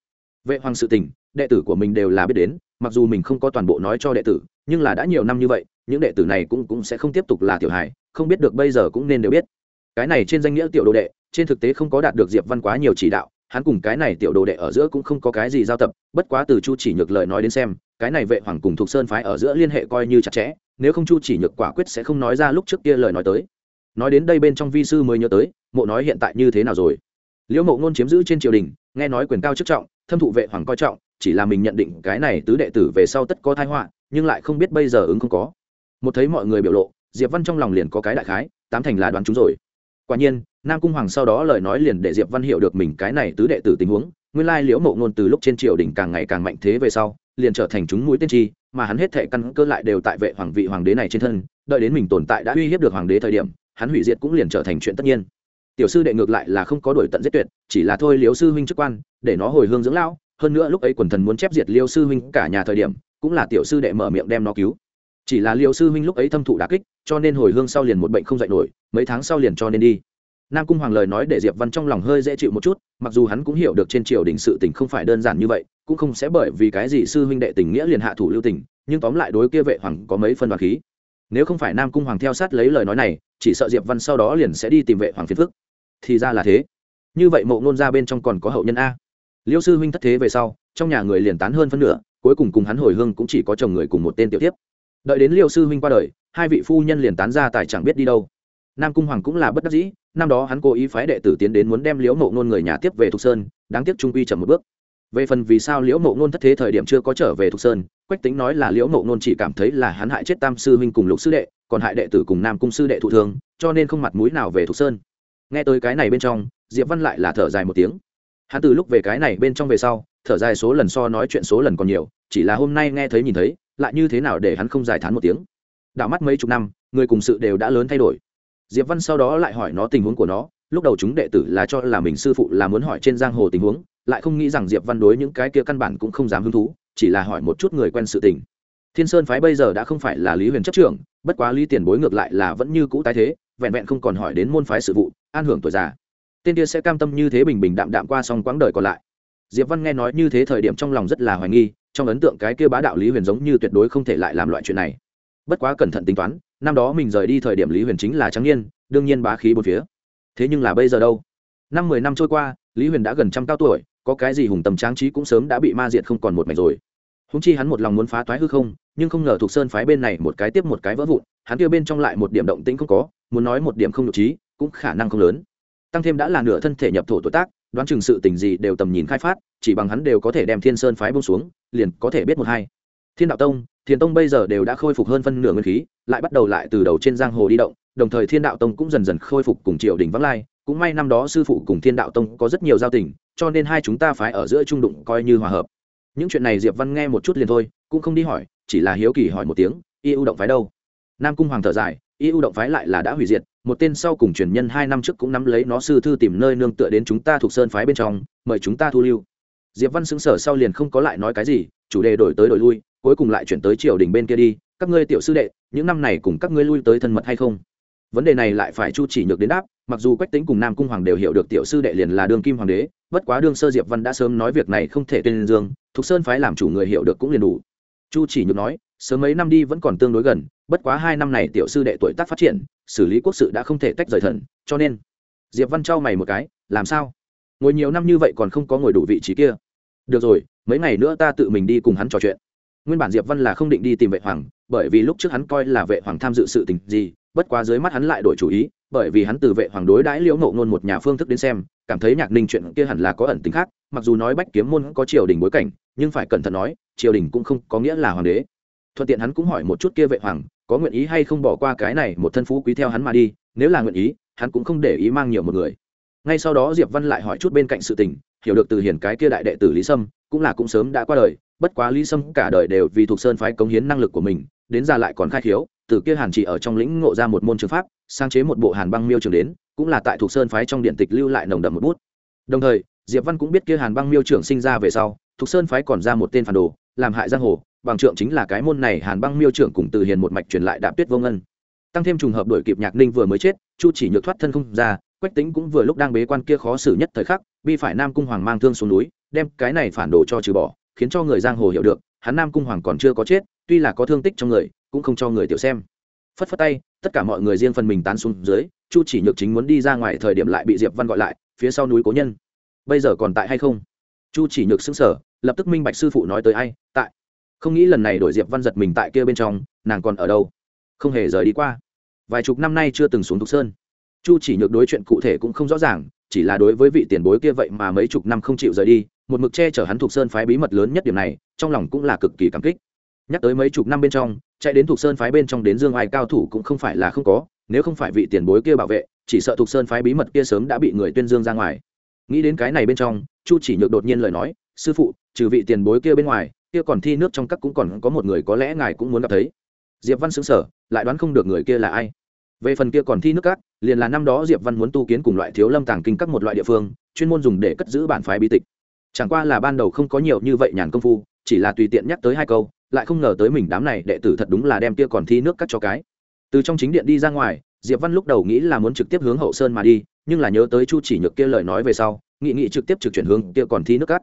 Vệ hoàng sự tình, đệ tử của mình đều là biết đến, mặc dù mình không có toàn bộ nói cho đệ tử, nhưng là đã nhiều năm như vậy, những đệ tử này cũng cũng sẽ không tiếp tục là tiểu hài, không biết được bây giờ cũng nên đều biết. Cái này trên danh nghĩa tiểu đồ đệ, trên thực tế không có đạt được diệp văn quá nhiều chỉ đạo hắn cùng cái này tiểu đồ đệ ở giữa cũng không có cái gì giao tập, bất quá từ chu chỉ nhược lời nói đến xem, cái này vệ hoàng cùng thuộc sơn phái ở giữa liên hệ coi như chặt chẽ, nếu không chu chỉ nhược quả quyết sẽ không nói ra lúc trước kia lời nói tới. Nói đến đây bên trong vi sư mới nhớ tới, mộ nói hiện tại như thế nào rồi? Liễu mộ ngôn chiếm giữ trên triều đình, nghe nói quyền cao chức trọng, thâm thụ vệ hoàng coi trọng, chỉ là mình nhận định cái này tứ đệ tử về sau tất có thái họa, nhưng lại không biết bây giờ ứng không có. Một thấy mọi người biểu lộ, diệp văn trong lòng liền có cái đại khái, tám thành là đoán chúng rồi quả nhiên, nam cung hoàng sau đó lời nói liền để diệp văn hiểu được mình cái này tứ đệ tử tình huống, nguyên lai liễu mộ ngôn từ lúc trên triều đình càng ngày càng mạnh thế về sau, liền trở thành chúng mũi tiên tri mà hắn hết thể căn cơ lại đều tại vệ hoàng vị hoàng đế này trên thân, đợi đến mình tồn tại đã uy hiếp được hoàng đế thời điểm, hắn hủy diệt cũng liền trở thành chuyện tất nhiên. Tiểu sư đệ ngược lại là không có đổi tận giết tuyệt, chỉ là thôi Liễu sư huynh chức quan, để nó hồi hương dưỡng lão, hơn nữa lúc ấy quần thần muốn chép diệt liêu sư huynh cả nhà thời điểm, cũng là tiểu sư đệ mở miệng đem nó cứu. Chỉ là liêu sư huynh lúc ấy thâm thụ đà kích cho nên hồi hương sau liền một bệnh không dạy nổi, mấy tháng sau liền cho nên đi. Nam cung hoàng lời nói để diệp văn trong lòng hơi dễ chịu một chút, mặc dù hắn cũng hiểu được trên triều đình sự tình không phải đơn giản như vậy, cũng không sẽ bởi vì cái gì sư huynh đệ tình nghĩa liền hạ thủ lưu tình, nhưng tóm lại đối kia vệ hoàng có mấy phân đoàn khí. Nếu không phải nam cung hoàng theo sát lấy lời nói này, chỉ sợ diệp văn sau đó liền sẽ đi tìm vệ hoàng phiền phức. Thì ra là thế. Như vậy mộ ngôn ra bên trong còn có hậu nhân a. Liêu sư huynh thất thế về sau, trong nhà người liền tán hơn phân nửa, cuối cùng cùng hắn hồi hương cũng chỉ có chồng người cùng một tên tiểu tiếp. Đợi đến liêu sư huynh qua đời hai vị phu nhân liền tán ra tài chẳng biết đi đâu. Nam cung hoàng cũng là bất đắc dĩ, năm đó hắn cố ý phái đệ tử tiến đến muốn đem liễu mộ ngôn người nhà tiếp về thục sơn, đáng tiếc trung quy chậm một bước. Về phần vì sao liễu mộ ngôn thất thế thời điểm chưa có trở về thục sơn, quách tính nói là liễu mộ ngôn chỉ cảm thấy là hắn hại chết tam sư huynh cùng lục sư đệ, còn hại đệ tử cùng nam cung sư đệ thụ thương, cho nên không mặt mũi nào về thục sơn. Nghe tới cái này bên trong, diệp văn lại là thở dài một tiếng. Hắn từ lúc về cái này bên trong về sau, thở dài số lần so nói chuyện số lần còn nhiều, chỉ là hôm nay nghe thấy nhìn thấy, lại như thế nào để hắn không giải thán một tiếng đảo mắt mấy chục năm, người cùng sự đều đã lớn thay đổi. Diệp văn sau đó lại hỏi nó tình huống của nó, lúc đầu chúng đệ tử là cho là mình sư phụ là muốn hỏi trên giang hồ tình huống, lại không nghĩ rằng diệp văn đối những cái kia căn bản cũng không dám hứng thú, chỉ là hỏi một chút người quen sự tình. Thiên sơn phái bây giờ đã không phải là lý huyền chấp trưởng, bất quá lý tiền bối ngược lại là vẫn như cũ tái thế, vẹn vẹn không còn hỏi đến môn phái sự vụ, an hưởng tuổi già. Tên kia sẽ cam tâm như thế bình bình đạm đạm qua xong quãng đời còn lại. Diệp văn nghe nói như thế thời điểm trong lòng rất là hoài nghi, trong ấn tượng cái kia bá đạo lý huyền giống như tuyệt đối không thể lại làm loại chuyện này bất quá cẩn thận tính toán, năm đó mình rời đi thời điểm lý huyền chính là trắng niên, đương nhiên bá khí bốn phía. Thế nhưng là bây giờ đâu? Năm mười năm trôi qua, lý huyền đã gần trăm cao tuổi, có cái gì hùng tầm tráng trí cũng sớm đã bị ma diệt không còn một mảnh rồi. Húng chi hắn một lòng muốn phá toái hư không, nhưng không ngờ thuộc sơn phái bên này một cái tiếp một cái vỡ vụn, hắn kia bên trong lại một điểm động tĩnh không có, muốn nói một điểm không nhục trí, cũng khả năng không lớn. Tăng thêm đã là nửa thân thể nhập thổ tuổi tác, đoán chừng sự tình gì đều tầm nhìn khai phát, chỉ bằng hắn đều có thể đem thiên sơn phái bông xuống, liền có thể biết một hai. Thiên đạo tông thiền tông bây giờ đều đã khôi phục hơn phân nửa nguyên khí, lại bắt đầu lại từ đầu trên giang hồ đi động, đồng thời thiên đạo tông cũng dần dần khôi phục cùng triều đình vắng lai. Cũng may năm đó sư phụ cùng thiên đạo tông có rất nhiều giao tình, cho nên hai chúng ta phái ở giữa trung đụng coi như hòa hợp. Những chuyện này diệp văn nghe một chút liền thôi, cũng không đi hỏi, chỉ là hiếu kỳ hỏi một tiếng, y ưu động phái đâu? Nam cung hoàng thở dài, y ưu động phái lại là đã hủy diệt, một tên sau cùng truyền nhân hai năm trước cũng nắm lấy nó sư thư tìm nơi nương tựa đến chúng ta thuộc sơn phái bên trong, mời chúng ta thu lưu diệp văn xứng sở sau liền không có lại nói cái gì, chủ đề đổi tới đổi lui, cuối cùng lại chuyển tới triều đình bên kia đi, các ngươi tiểu sư đệ, những năm này cùng các ngươi lui tới thân mật hay không? Vấn đề này lại phải chu chỉ nhược đến đáp, mặc dù quách tính cùng nam cung hoàng đều hiểu được tiểu sư đệ liền là đương kim hoàng đế, bất quá đương sơ diệp văn đã sớm nói việc này không thể tên dương, thục sơn phái làm chủ người hiểu được cũng liền đủ. Chu chỉ nhược nói, sớm mấy năm đi vẫn còn tương đối gần, bất quá hai năm này tiểu sư đệ tuổi tác phát triển, xử lý quốc sự đã không thể tách rời thần, cho nên diệp văn trao mày một cái, làm sao? Ngồi nhiều năm như vậy còn không có ngồi đủ vị trí kia. Được rồi, mấy ngày nữa ta tự mình đi cùng hắn trò chuyện. Nguyên bản diệp văn là không định đi tìm vệ hoàng, bởi vì lúc trước hắn coi là vệ hoàng tham dự sự tình gì, bất quá dưới mắt hắn lại đổi chủ ý, bởi vì hắn từ vệ hoàng đối đãi liễu ngộ ngôn một nhà phương thức đến xem, cảm thấy nhạc ninh chuyện kia hẳn là có ẩn tính khác, mặc dù nói bách kiếm môn có triều đình bối cảnh, nhưng phải cẩn thận nói, triều đình cũng không có nghĩa là hoàng đế. Thuận tiện hắn cũng hỏi một chút kia vệ hoàng, có nguyện ý hay không bỏ qua cái này một thân phú quý theo hắn mà đi, nếu là nguyện ý, hắn cũng không để ý mang nhiều một người ngay sau đó diệp văn lại hỏi chút bên cạnh sự tình, hiểu được từ hiển cái kia đại đệ tử lý sâm, cũng là cũng sớm đã qua đời, bất quá lý sâm cả đời đều vì thuộc sơn phái cống hiến năng lực của mình, đến ra lại còn khai khiếu, từ kia hàn chỉ ở trong lĩnh ngộ ra một môn trường pháp sang chế một bộ hàn băng miêu trường đến, cũng là tại thuộc sơn phái trong điện tịch lưu lại nồng đậm một bút. Đồng thời, diệp văn cũng biết kia hàn băng miêu trưởng sinh ra về sau, thuộc sơn phái còn ra một tên phản đồ, làm hại giang hồ, bằng trượng chính là cái môn này hàn băng miêu trưởng cùng từ hiền một mạch truyền lại đạp tuyết vô ngân. Tăng thêm trùng hợp đổi kịp nhạc ninh vừa mới chết, chu chỉ nhược thoát thân không ra quách tính cũng vừa lúc đang bế quan kia khó xử nhất thời khắc, bi phải nam cung hoàng mang thương xuống núi, đem cái này phản đồ cho trừ bỏ, khiến cho người giang hồ hiểu được, hắn nam cung hoàng còn chưa có chết, tuy là có thương tích trong người, cũng không cho người tiểu xem. Phất phất tay, tất cả mọi người riêng phần mình tán xuống dưới, chu chỉ nhược chính muốn đi ra ngoài thời điểm lại bị diệp văn gọi lại, phía sau núi cố nhân. Bây giờ còn tại hay không? Chu chỉ nhược xứng sở lập tức minh bạch sư phụ nói tới ai, tại. Không nghĩ lần này đổi diệp văn giật mình tại kia bên trong, nàng còn ở đâu? Không hề rời đi qua. Vài chục năm nay chưa từng xuống thục sơn chu chỉ nhược đối chuyện cụ thể cũng không rõ ràng, chỉ là đối với vị tiền bối kia vậy mà mấy chục năm không chịu rời đi, một mực che chở hắn thuộc sơn phái bí mật lớn nhất điểm này, trong lòng cũng là cực kỳ cảm kích. Nhắc tới mấy chục năm bên trong, chạy đến thuộc sơn phái bên trong đến dương ai cao thủ cũng không phải là không có, nếu không phải vị tiền bối kia bảo vệ, chỉ sợ thuộc sơn phái bí mật kia sớm đã bị người tuyên dương ra ngoài. Nghĩ đến cái này bên trong, chu chỉ nhược đột nhiên lời nói, sư phụ, trừ vị tiền bối kia bên ngoài, kia còn thi nước trong các cũng còn có một người có lẽ ngài cũng muốn gặp thấy. Diệp văn xứng sở lại đoán không được người kia là ai. Về phần kia còn thi nước các liền là năm đó diệp văn muốn tu kiến cùng loại thiếu lâm tàng kinh các một loại địa phương, chuyên môn dùng để cất giữ bản phái bí tịch. Chẳng qua là ban đầu không có nhiều như vậy nhàn công phu, chỉ là tùy tiện nhắc tới hai câu, lại không ngờ tới mình đám này đệ tử thật đúng là đem kia còn thi nước cắt cho cái. Từ trong chính điện đi ra ngoài, diệp văn lúc đầu nghĩ là muốn trực tiếp hướng hậu sơn mà đi, nhưng là nhớ tới chu chỉ nhược kia lời nói về sau nghị nghị trực tiếp trực chuyển hướng kia còn thi nước cắt.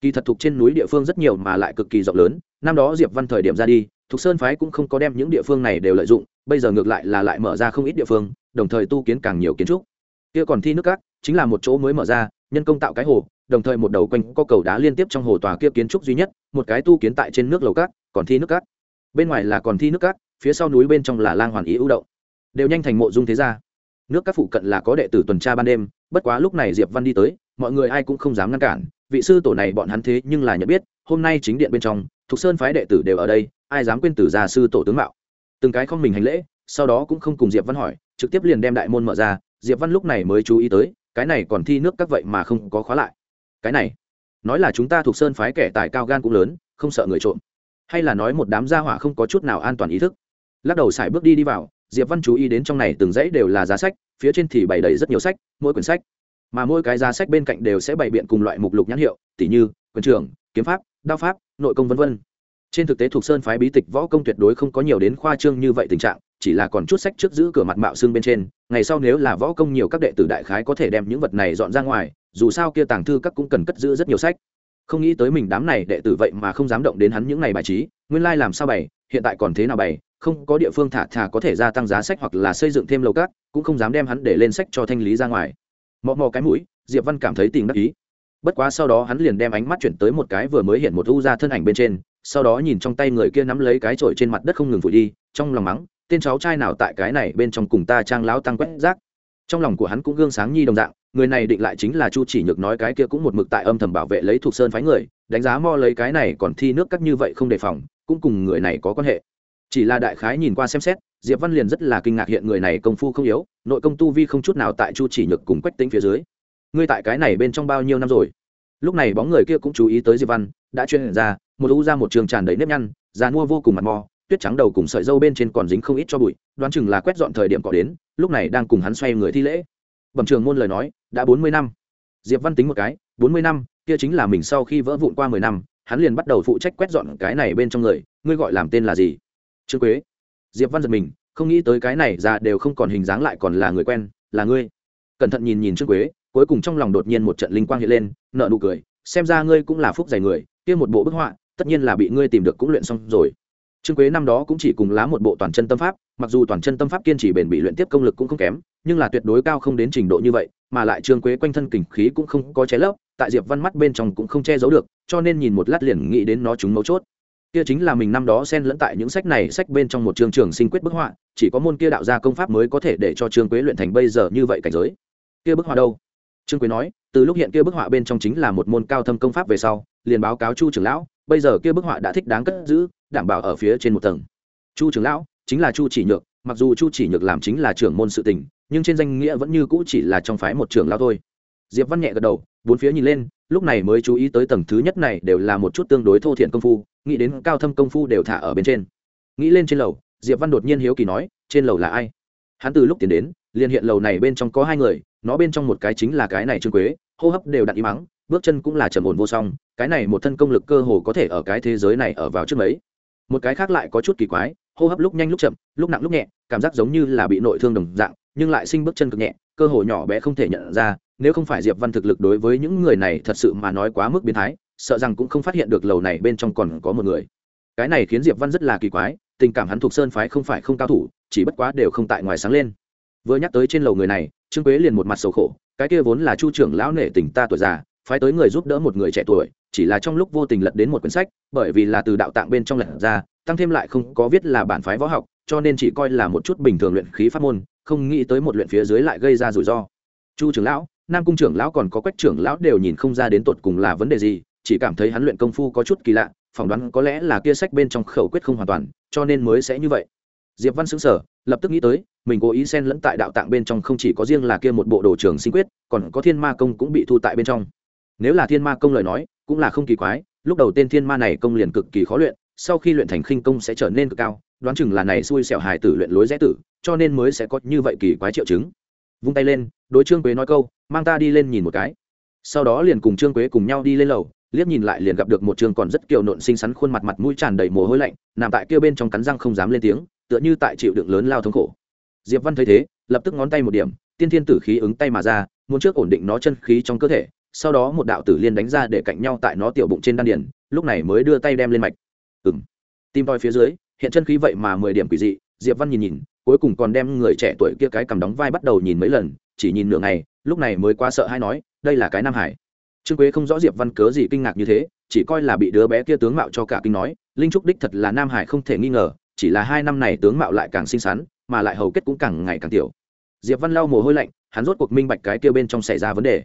Kỳ thật thuộc trên núi địa phương rất nhiều mà lại cực kỳ rộng lớn, năm đó diệp văn thời điểm ra đi thục sơn phái cũng không có đem những địa phương này đều lợi dụng, bây giờ ngược lại là lại mở ra không ít địa phương, đồng thời tu kiến càng nhiều kiến trúc. Kia còn thi nước cát, chính là một chỗ mới mở ra, nhân công tạo cái hồ, đồng thời một đầu quanh có cầu đá liên tiếp trong hồ tòa kia kiến trúc duy nhất, một cái tu kiến tại trên nước lầu cát, còn thi nước cát. Bên ngoài là còn thi nước cát, phía sau núi bên trong là lang hoàn ý ưu đậu đều nhanh thành mộ dung thế gia. Nước các phụ cận là có đệ tử tuần tra ban đêm, bất quá lúc này diệp văn đi tới, mọi người ai cũng không dám ngăn cản vị sư tổ này bọn hắn thế nhưng là nhận biết, hôm nay chính điện bên trong thuộc sơn phái đệ tử đều ở đây, ai dám quên tử gia sư tổ tướng mạo. Từng cái không mình hành lễ, sau đó cũng không cùng diệp văn hỏi, trực tiếp liền đem đại môn mở ra, diệp văn lúc này mới chú ý tới, cái này còn thi nước các vậy mà không có khóa lại. Cái này, nói là chúng ta thuộc sơn phái kẻ tài cao gan cũng lớn, không sợ người trộm. Hay là nói một đám gia hỏa không có chút nào an toàn ý thức. Lắc đầu xài bước đi đi vào, diệp văn chú ý đến trong này từng dãy đều là giá sách, phía trên thì bày đầy rất nhiều sách, mỗi quyển sách mà mỗi cái giá sách bên cạnh đều sẽ bày biện cùng loại mục lục nhãn hiệu tỷ như quân trường kiếm pháp, đao pháp, nội công vân vân. Trên thực tế thuộc sơn phái bí tịch võ công tuyệt đối không có nhiều đến khoa trương như vậy tình trạng, chỉ là còn chút sách trước giữ cửa mặt mạo xương bên trên, ngày sau nếu là võ công nhiều các đệ tử đại khái có thể đem những vật này dọn ra ngoài, dù sao kia tàng thư các cũng cần cất giữ rất nhiều sách. Không nghĩ tới mình đám này đệ tử vậy mà không dám động đến hắn những ngày bài trí, nguyên lai làm sao bày, hiện tại còn thế nào bày, không có địa phương thả thả có thể gia tăng giá sách hoặc là xây dựng thêm lầu cát cũng không dám đem hắn để lên sách cho thanh lý ra ngoài mò mò cái mũi, diệp văn cảm thấy tình đắc ý. Bất quá sau đó hắn liền đem ánh mắt chuyển tới một cái vừa mới hiện một u ra thân ảnh bên trên, sau đó nhìn trong tay người kia nắm lấy cái chổi trên mặt đất không ngừng vùi đi, trong lòng mắng, tên cháu trai nào tại cái này bên trong cùng ta trang lão tăng quét rác? Trong lòng của hắn cũng gương sáng nhi đồng dạng, người này định lại chính là chu chỉ nhược nói cái kia cũng một mực tại âm thầm bảo vệ lấy thuộc sơn phái người, đánh giá mo lấy cái này còn thi nước cắt như vậy không đề phòng, cũng cùng người này có quan hệ. Chỉ là đại khái nhìn qua xem xét diệp văn liền rất là kinh ngạc hiện người này công phu không yếu, nội công tu vi không chút nào tại chu chỉ nhược cùng quách tính phía dưới. Ngươi tại cái này bên trong bao nhiêu năm rồi? Lúc này bóng người kia cũng chú ý tới diệp văn, đã chuyên ra, một u ra một trường tràn đầy nếp nhăn già mua vô cùng mặt mò, tuyết trắng đầu cùng sợi dâu bên trên còn dính không ít cho bụi, đoán chừng là quét dọn thời điểm cỏ đến, lúc này đang cùng hắn xoay người thi lễ. Bẩm trường môn lời nói, đã bốn mươi năm. Diệp văn tính một cái, bốn mươi năm, kia chính là mình sau khi vỡ vụn qua mười năm, hắn liền bắt đầu phụ trách quét dọn cái này bên trong người, ngươi gọi làm tên là gì? Trương quế diệp văn giật mình, không nghĩ tới cái này ra đều không còn hình dáng lại còn là người quen, là ngươi. Cẩn thận nhìn nhìn trương quế, cuối cùng trong lòng đột nhiên một trận linh quang hiện lên nợ nụ cười, xem ra ngươi cũng là phúc dày người, kia một bộ bức họa, tất nhiên là bị ngươi tìm được cũng luyện xong rồi. Trương quế năm đó cũng chỉ cùng lá một bộ toàn chân tâm pháp, mặc dù toàn chân tâm pháp kiên trì bền bị luyện tiếp công lực cũng không kém, nhưng là tuyệt đối cao không đến trình độ như vậy, mà lại trương quế quanh thân kình khí cũng không có che lấp, tại diệp văn mắt bên trong cũng không che giấu được, cho nên nhìn một lát liền nghĩ đến nó chúng mấu chốt kia chính là mình năm đó xen lẫn tại những sách này sách bên trong một chương trường sinh quyết bức họa, chỉ có môn kia đạo gia công pháp mới có thể để cho trương quế luyện thành bây giờ như vậy cảnh giới. Kia bức họa đâu? Trương quế nói, từ lúc hiện kia bức họa bên trong chính là một môn cao thâm công pháp về sau, liền báo cáo chu trưởng lão, bây giờ kia bức họa đã thích đáng cất giữ, đảm bảo ở phía trên một tầng. Chu trưởng lão, chính là chu chỉ nhược, mặc dù chu chỉ nhược làm chính là trưởng môn sự tình, nhưng trên danh nghĩa vẫn như cũ chỉ là trong phái một trưởng lão thôi. Diệp văn nhẹ gật đầu, bốn phía nhìn lên, lúc này mới chú ý tới tầng thứ nhất này đều là một chút tương đối thô thiện công phu nghĩ đến cao thâm công phu đều thả ở bên trên. Nghĩ lên trên lầu, diệp văn đột nhiên hiếu kỳ nói, trên lầu là ai? Hắn từ lúc tiến đến, liền hiện lầu này bên trong có hai người, nó bên trong một cái chính là cái này trương quế, hô hấp đều đặn im mắng bước chân cũng là trầm ổn vô song, cái này một thân công lực cơ hồ có thể ở cái thế giới này ở vào trước mấy. Một cái khác lại có chút kỳ quái, hô hấp lúc nhanh lúc chậm, lúc nặng lúc nhẹ, cảm giác giống như là bị nội thương đồng dạng, nhưng lại sinh bước chân cực nhẹ, cơ hồ nhỏ bé không thể nhận ra, nếu không phải diệp văn thực lực đối với những người này thật sự mà nói quá mức biến thái sợ rằng cũng không phát hiện được lầu này bên trong còn có một người. Cái này khiến diệp văn rất là kỳ quái, tình cảm hắn thuộc sơn phái không phải không cao thủ, chỉ bất quá đều không tại ngoài sáng lên. Vừa nhắc tới trên lầu người này, trương quế liền một mặt sầu khổ, cái kia vốn là chu trưởng lão nể tình ta tuổi già, phái tới người giúp đỡ một người trẻ tuổi, chỉ là trong lúc vô tình lật đến một quyển sách, bởi vì là từ đạo tạng bên trong lật ra, tăng thêm lại không có viết là bản phái võ học, cho nên chỉ coi là một chút bình thường luyện khí pháp môn, không nghĩ tới một luyện phía dưới lại gây ra rủi ro. Chu trưởng lão, nam cung trưởng lão còn có quách trưởng lão đều nhìn không ra đến tột cùng là vấn đề gì chỉ cảm thấy hắn luyện công phu có chút kỳ lạ, phỏng đoán có lẽ là kia sách bên trong khẩu quyết không hoàn toàn, cho nên mới sẽ như vậy. Diệp văn xứng sở lập tức nghĩ tới, mình cố ý xen lẫn tại đạo tạng bên trong không chỉ có riêng là kia một bộ đồ trường sinh quyết, còn có thiên ma công cũng bị thu tại bên trong. Nếu là thiên ma công lời nói, cũng là không kỳ quái, lúc đầu tên thiên ma này công liền cực kỳ khó luyện, sau khi luyện thành khinh công sẽ trở nên cực cao, đoán chừng là này xui xẻo hài tử luyện lối rẽ tử, cho nên mới sẽ có như vậy kỳ quái triệu chứng. Vung tay lên, đối trương quế nói câu, mang ta đi lên nhìn một cái. Sau đó liền cùng trương quế cùng nhau đi lên lầu liếc nhìn lại liền gặp được một trường còn rất kiều nộn xinh xắn khuôn mặt mặt mũi tràn đầy mồ hôi lạnh, nằm tại kia bên trong cắn răng không dám lên tiếng, tựa như tại chịu đựng lớn lao thống khổ. Diệp văn thấy thế, lập tức ngón tay một điểm, tiên thiên tử khí ứng tay mà ra, muốn trước ổn định nó chân khí trong cơ thể, sau đó một đạo tử liên đánh ra để cạnh nhau tại nó tiểu bụng trên đan điền, lúc này mới đưa tay đem lên mạch. Ừm. Tim voi phía dưới, hiện chân khí vậy mà mười điểm quỷ dị, diệp văn nhìn nhìn, cuối cùng còn đem người trẻ tuổi kia cái cầm đóng vai bắt đầu nhìn mấy lần, chỉ nhìn nửa ngày, lúc này mới quá sợ hay nói, đây là cái nam hải trương quế không rõ diệp văn cớ gì kinh ngạc như thế, chỉ coi là bị đứa bé kia tướng mạo cho cả kinh nói, linh trúc đích thật là nam hải không thể nghi ngờ, chỉ là hai năm này tướng mạo lại càng xinh xắn, mà lại hầu kết cũng càng ngày càng tiểu. Diệp văn lau mồ hôi lạnh, hắn rốt cuộc minh bạch cái kia bên trong xảy ra vấn đề.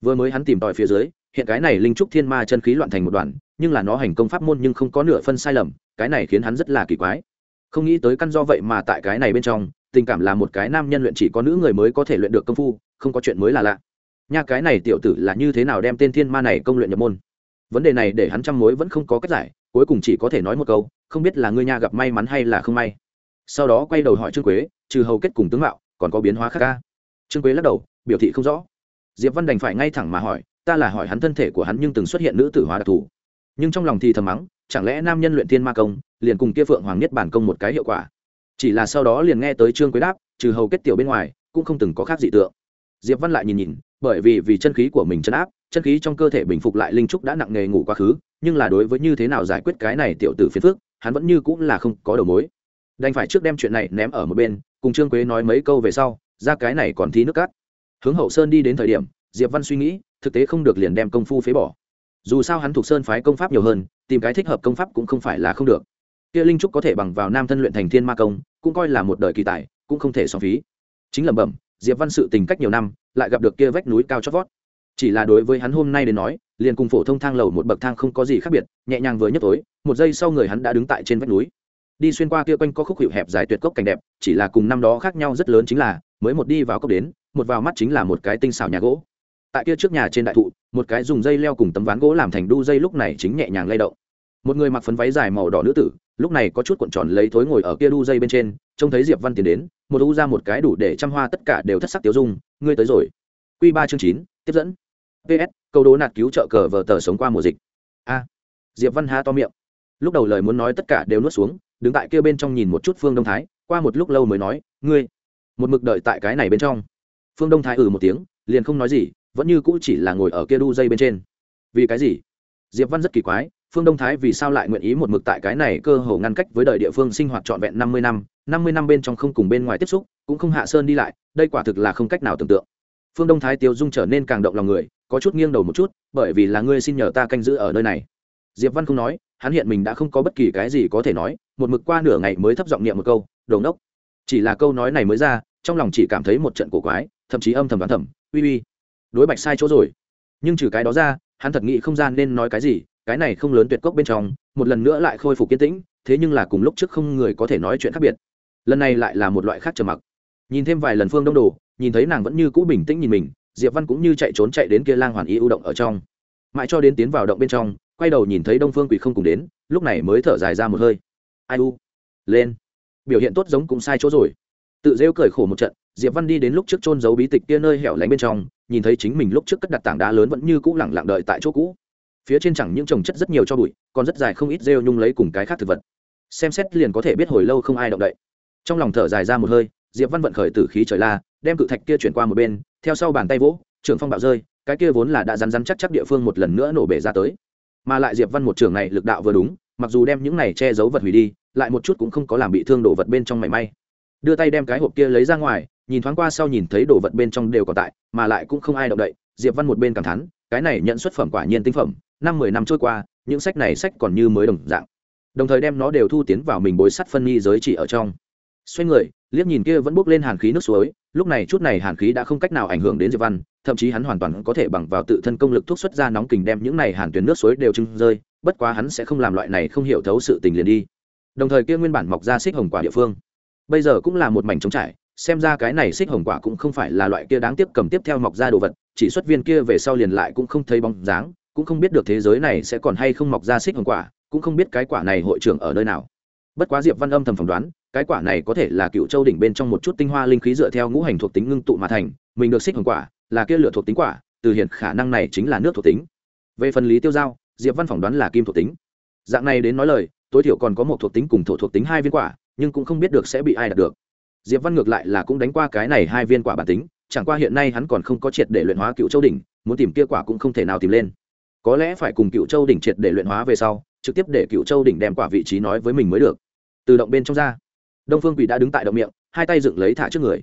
Vừa mới hắn tìm tòi phía dưới, hiện cái này linh trúc thiên ma chân khí loạn thành một đoàn, nhưng là nó hành công pháp môn nhưng không có nửa phân sai lầm, cái này khiến hắn rất là kỳ quái. Không nghĩ tới căn do vậy mà tại cái này bên trong, tình cảm là một cái nam nhân luyện chỉ có nữ người mới có thể luyện được công phu, không có chuyện mới là lạ nha, cái này tiểu tử là như thế nào đem tên thiên ma này công luyện nhập môn? Vấn đề này để hắn trăm mối vẫn không có cách giải, cuối cùng chỉ có thể nói một câu, không biết là ngươi nha gặp may mắn hay là không may. Sau đó quay đầu hỏi trương quế, trừ hầu kết cùng tướng mạo, còn có biến hóa khác ca. Trương quế lắc đầu, biểu thị không rõ. Diệp văn đành phải ngay thẳng mà hỏi, ta là hỏi hắn thân thể của hắn nhưng từng xuất hiện nữ tử hóa đặc thù. Nhưng trong lòng thì thầm mắng, chẳng lẽ nam nhân luyện thiên ma công, liền cùng kia phượng hoàng nhất bản công một cái hiệu quả? Chỉ là sau đó liền nghe tới trương quế đáp, trừ hầu kết tiểu bên ngoài, cũng không từng có khác dị tượng. Diệp văn lại nhìn nhìn bởi vì vì chân khí của mình chân áp, chân khí trong cơ thể bình phục lại linh trúc đã nặng nề ngủ quá khứ, nhưng là đối với như thế nào giải quyết cái này tiểu tử phiền phước hắn vẫn như cũng là không có đầu mối. Đành phải trước đem chuyện này ném ở một bên, cùng trương quế nói mấy câu về sau, ra cái này còn thi nước cát. Hướng hậu sơn đi đến thời điểm, diệp văn suy nghĩ, thực tế không được liền đem công phu phế bỏ. Dù sao hắn thuộc sơn phái công pháp nhiều hơn, tìm cái thích hợp công pháp cũng không phải là không được. Kia linh trúc có thể bằng vào nam thân luyện thành thiên ma công, cũng coi là một đời kỳ tài, cũng không thể so phí. Chính lẩm bẩm, diệp văn sự tình cách nhiều năm lại gặp được kia vách núi cao chót vót. Chỉ là đối với hắn hôm nay đến nói, liền cùng phổ thông thang lầu một bậc thang không có gì khác biệt, nhẹ nhàng vừa nhấc tối, một giây sau người hắn đã đứng tại trên vách núi. Đi xuyên qua kia quanh có khúc hiệu hẹp dài tuyệt cốc cảnh đẹp, chỉ là cùng năm đó khác nhau rất lớn chính là, mới một đi vào cốc đến, một vào mắt chính là một cái tinh xảo nhà gỗ. Tại kia trước nhà trên đại thụ, một cái dùng dây leo cùng tấm ván gỗ làm thành đu dây lúc này chính nhẹ nhàng lay động. Một người mặc phấn váy dài màu đỏ nữ tử lúc này có chút cuộn tròn lấy thối ngồi ở kia đu dây bên trên, trông thấy diệp văn tiến đến, một u ra một cái đủ để trăm hoa tất cả đều thất sắc tiêu dung, ngươi tới rồi. Q ba chương chín, tiếp dẫn. Ps câu đố nạt cứu trợ cờ vờ tờ sống qua mùa dịch. A. Diệp văn há to miệng. Lúc đầu lời muốn nói tất cả đều nuốt xuống, đứng tại kia bên trong nhìn một chút phương đông thái, qua một lúc lâu mới nói, ngươi. Một mực đợi tại cái này bên trong. Phương đông thái ừ một tiếng, liền không nói gì, vẫn như cũ chỉ là ngồi ở kia đu dây bên trên. Vì cái gì? Diệp văn rất kỳ quái phương đông thái vì sao lại nguyện ý một mực tại cái này cơ hồ ngăn cách với đời địa phương sinh hoạt trọn vẹn năm mươi năm năm mươi năm bên trong không cùng bên ngoài tiếp xúc, cũng không hạ sơn đi lại, đây quả thực là không cách nào tưởng tượng. Phương đông thái tiêu dung trở nên càng động lòng người, có chút nghiêng đầu một chút, bởi vì là ngươi xin nhờ ta canh giữ ở nơi này. Diệp văn không nói, hắn hiện mình đã không có bất kỳ cái gì có thể nói, một mực qua nửa ngày mới thấp giọng niệm một câu đầu nốc chỉ là câu nói này mới ra, trong lòng chỉ cảm thấy một trận cổ quái, thậm chí âm thầm đoán thầm, uy uy, đối bạch sai chỗ rồi. Nhưng trừ cái đó ra, hắn thật nghĩ không gian nên nói cái gì cái này không lớn tuyệt cốc bên trong, một lần nữa lại khôi phục kiên tĩnh, thế nhưng là cùng lúc trước không người có thể nói chuyện khác biệt. Lần này lại là một loại khác trầm mặc. Nhìn thêm vài lần phương đông đồ, nhìn thấy nàng vẫn như cũ bình tĩnh nhìn mình, diệp văn cũng như chạy trốn chạy đến kia lang hoàn y ưu động ở trong. Mãi cho đến tiến vào động bên trong, quay đầu nhìn thấy đông phương quỷ không cùng đến, lúc này mới thở dài ra một hơi. Ai u? Lên. Biểu hiện tốt giống cũng sai chỗ rồi. Tự rêu cười khổ một trận, diệp văn đi đến lúc trước trôn giấu bí tịch kia nơi hẻo lánh bên trong, nhìn thấy chính mình lúc trước cất đặt tảng đá lớn vẫn như cũ lẳng lặng đợi tại chỗ cũ phía trên chẳng những trồng chất rất nhiều cho bụi, còn rất dài không ít rêu nhung lấy cùng cái khác thực vật. Xem xét liền có thể biết hồi lâu không ai động đậy. Trong lòng thở dài ra một hơi, diệp văn vận khởi tử khí trời la, đem cự thạch kia chuyển qua một bên, theo sau bàn tay vỗ trường phong bạo rơi, cái kia vốn là đã rắn rắn chắc chắc địa phương một lần nữa nổ bể ra tới. Mà lại diệp văn một trường này lực đạo vừa đúng, mặc dù đem những này che giấu vật hủy đi, lại một chút cũng không có làm bị thương đồ vật bên trong mảy may. Đưa tay đem cái hộp kia lấy ra ngoài, nhìn thoáng qua sau nhìn thấy đồ vật bên trong đều còn tại, mà lại cũng không ai động đậy, diệp văn một bên cảm thán, cái này nhận xuất phẩm quả nhiên tinh phẩm năm mười năm trôi qua, những sách này sách còn như mới đồng dạng. Đồng thời đem nó đều thu tiến vào mình bối sắt phân nghi giới chỉ ở trong. Xoay người, liếc nhìn kia vẫn bốc lên hàn khí nước suối, lúc này chút này hàn khí đã không cách nào ảnh hưởng đến diệp văn, thậm chí hắn hoàn toàn có thể bằng vào tự thân công lực thuốc xuất ra nóng kình đem những này hàn tuyến nước suối đều trưng rơi, bất quá hắn sẽ không làm loại này không hiểu thấu sự tình liền đi. Đồng thời kia nguyên bản mọc ra xích hồng quả địa phương, bây giờ cũng là một mảnh trống trải, xem ra cái này xích hồng quả cũng không phải là loại kia đáng tiếp cầm tiếp theo mọc ra đồ vật, chỉ xuất viên kia về sau liền lại cũng không thấy bóng dáng cũng không biết được thế giới này sẽ còn hay không mọc ra xích hồng quả, cũng không biết cái quả này hội trưởng ở nơi nào. Bất quá diệp văn âm thầm phỏng đoán, cái quả này có thể là cựu châu đỉnh bên trong một chút tinh hoa linh khí dựa theo ngũ hành thuộc tính ngưng tụ mà thành, mình được xích hồng quả là kia lửa thuộc tính quả, từ hiện khả năng này chính là nước thuộc tính. Về phần lý tiêu giao, diệp văn phỏng đoán là kim thuộc tính. Dạng này đến nói lời, tối thiểu còn có một thuộc tính cùng thổ thuộc tính hai viên quả, nhưng cũng không biết được sẽ bị ai đạt được. Diệp văn ngược lại là cũng đánh qua cái này hai viên quả bản tính, chẳng qua hiện nay hắn còn không có triệt để luyện hóa cựu châu đỉnh, muốn tìm kia quả cũng không thể nào tìm lên có lẽ phải cùng cựu châu đỉnh triệt để luyện hóa về sau, trực tiếp để cựu châu đỉnh đem quả vị trí nói với mình mới được. Từ động bên trong ra, đông phương quỷ đã đứng tại động miệng, hai tay dựng lấy thả trước người.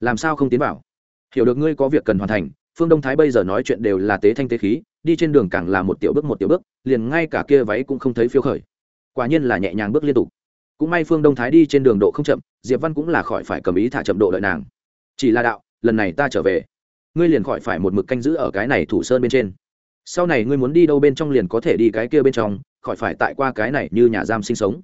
Làm sao không tiến vào? Hiểu được ngươi có việc cần hoàn thành, phương đông thái bây giờ nói chuyện đều là tế thanh tế khí, đi trên đường càng là một tiểu bước một tiểu bước, liền ngay cả kia váy cũng không thấy phiêu khởi. Quả nhiên là nhẹ nhàng bước liên tục. Cũng may phương đông thái đi trên đường độ không chậm, diệp văn cũng là khỏi phải cầm ý thả chậm độ đợi nàng. Chỉ là đạo, lần này ta trở về. Ngươi liền khỏi phải một mực canh giữ ở cái này thủ sơn bên trên sau này ngươi muốn đi đâu bên trong liền có thể đi cái kia bên trong, khỏi phải tại qua cái này như nhà giam sinh sống.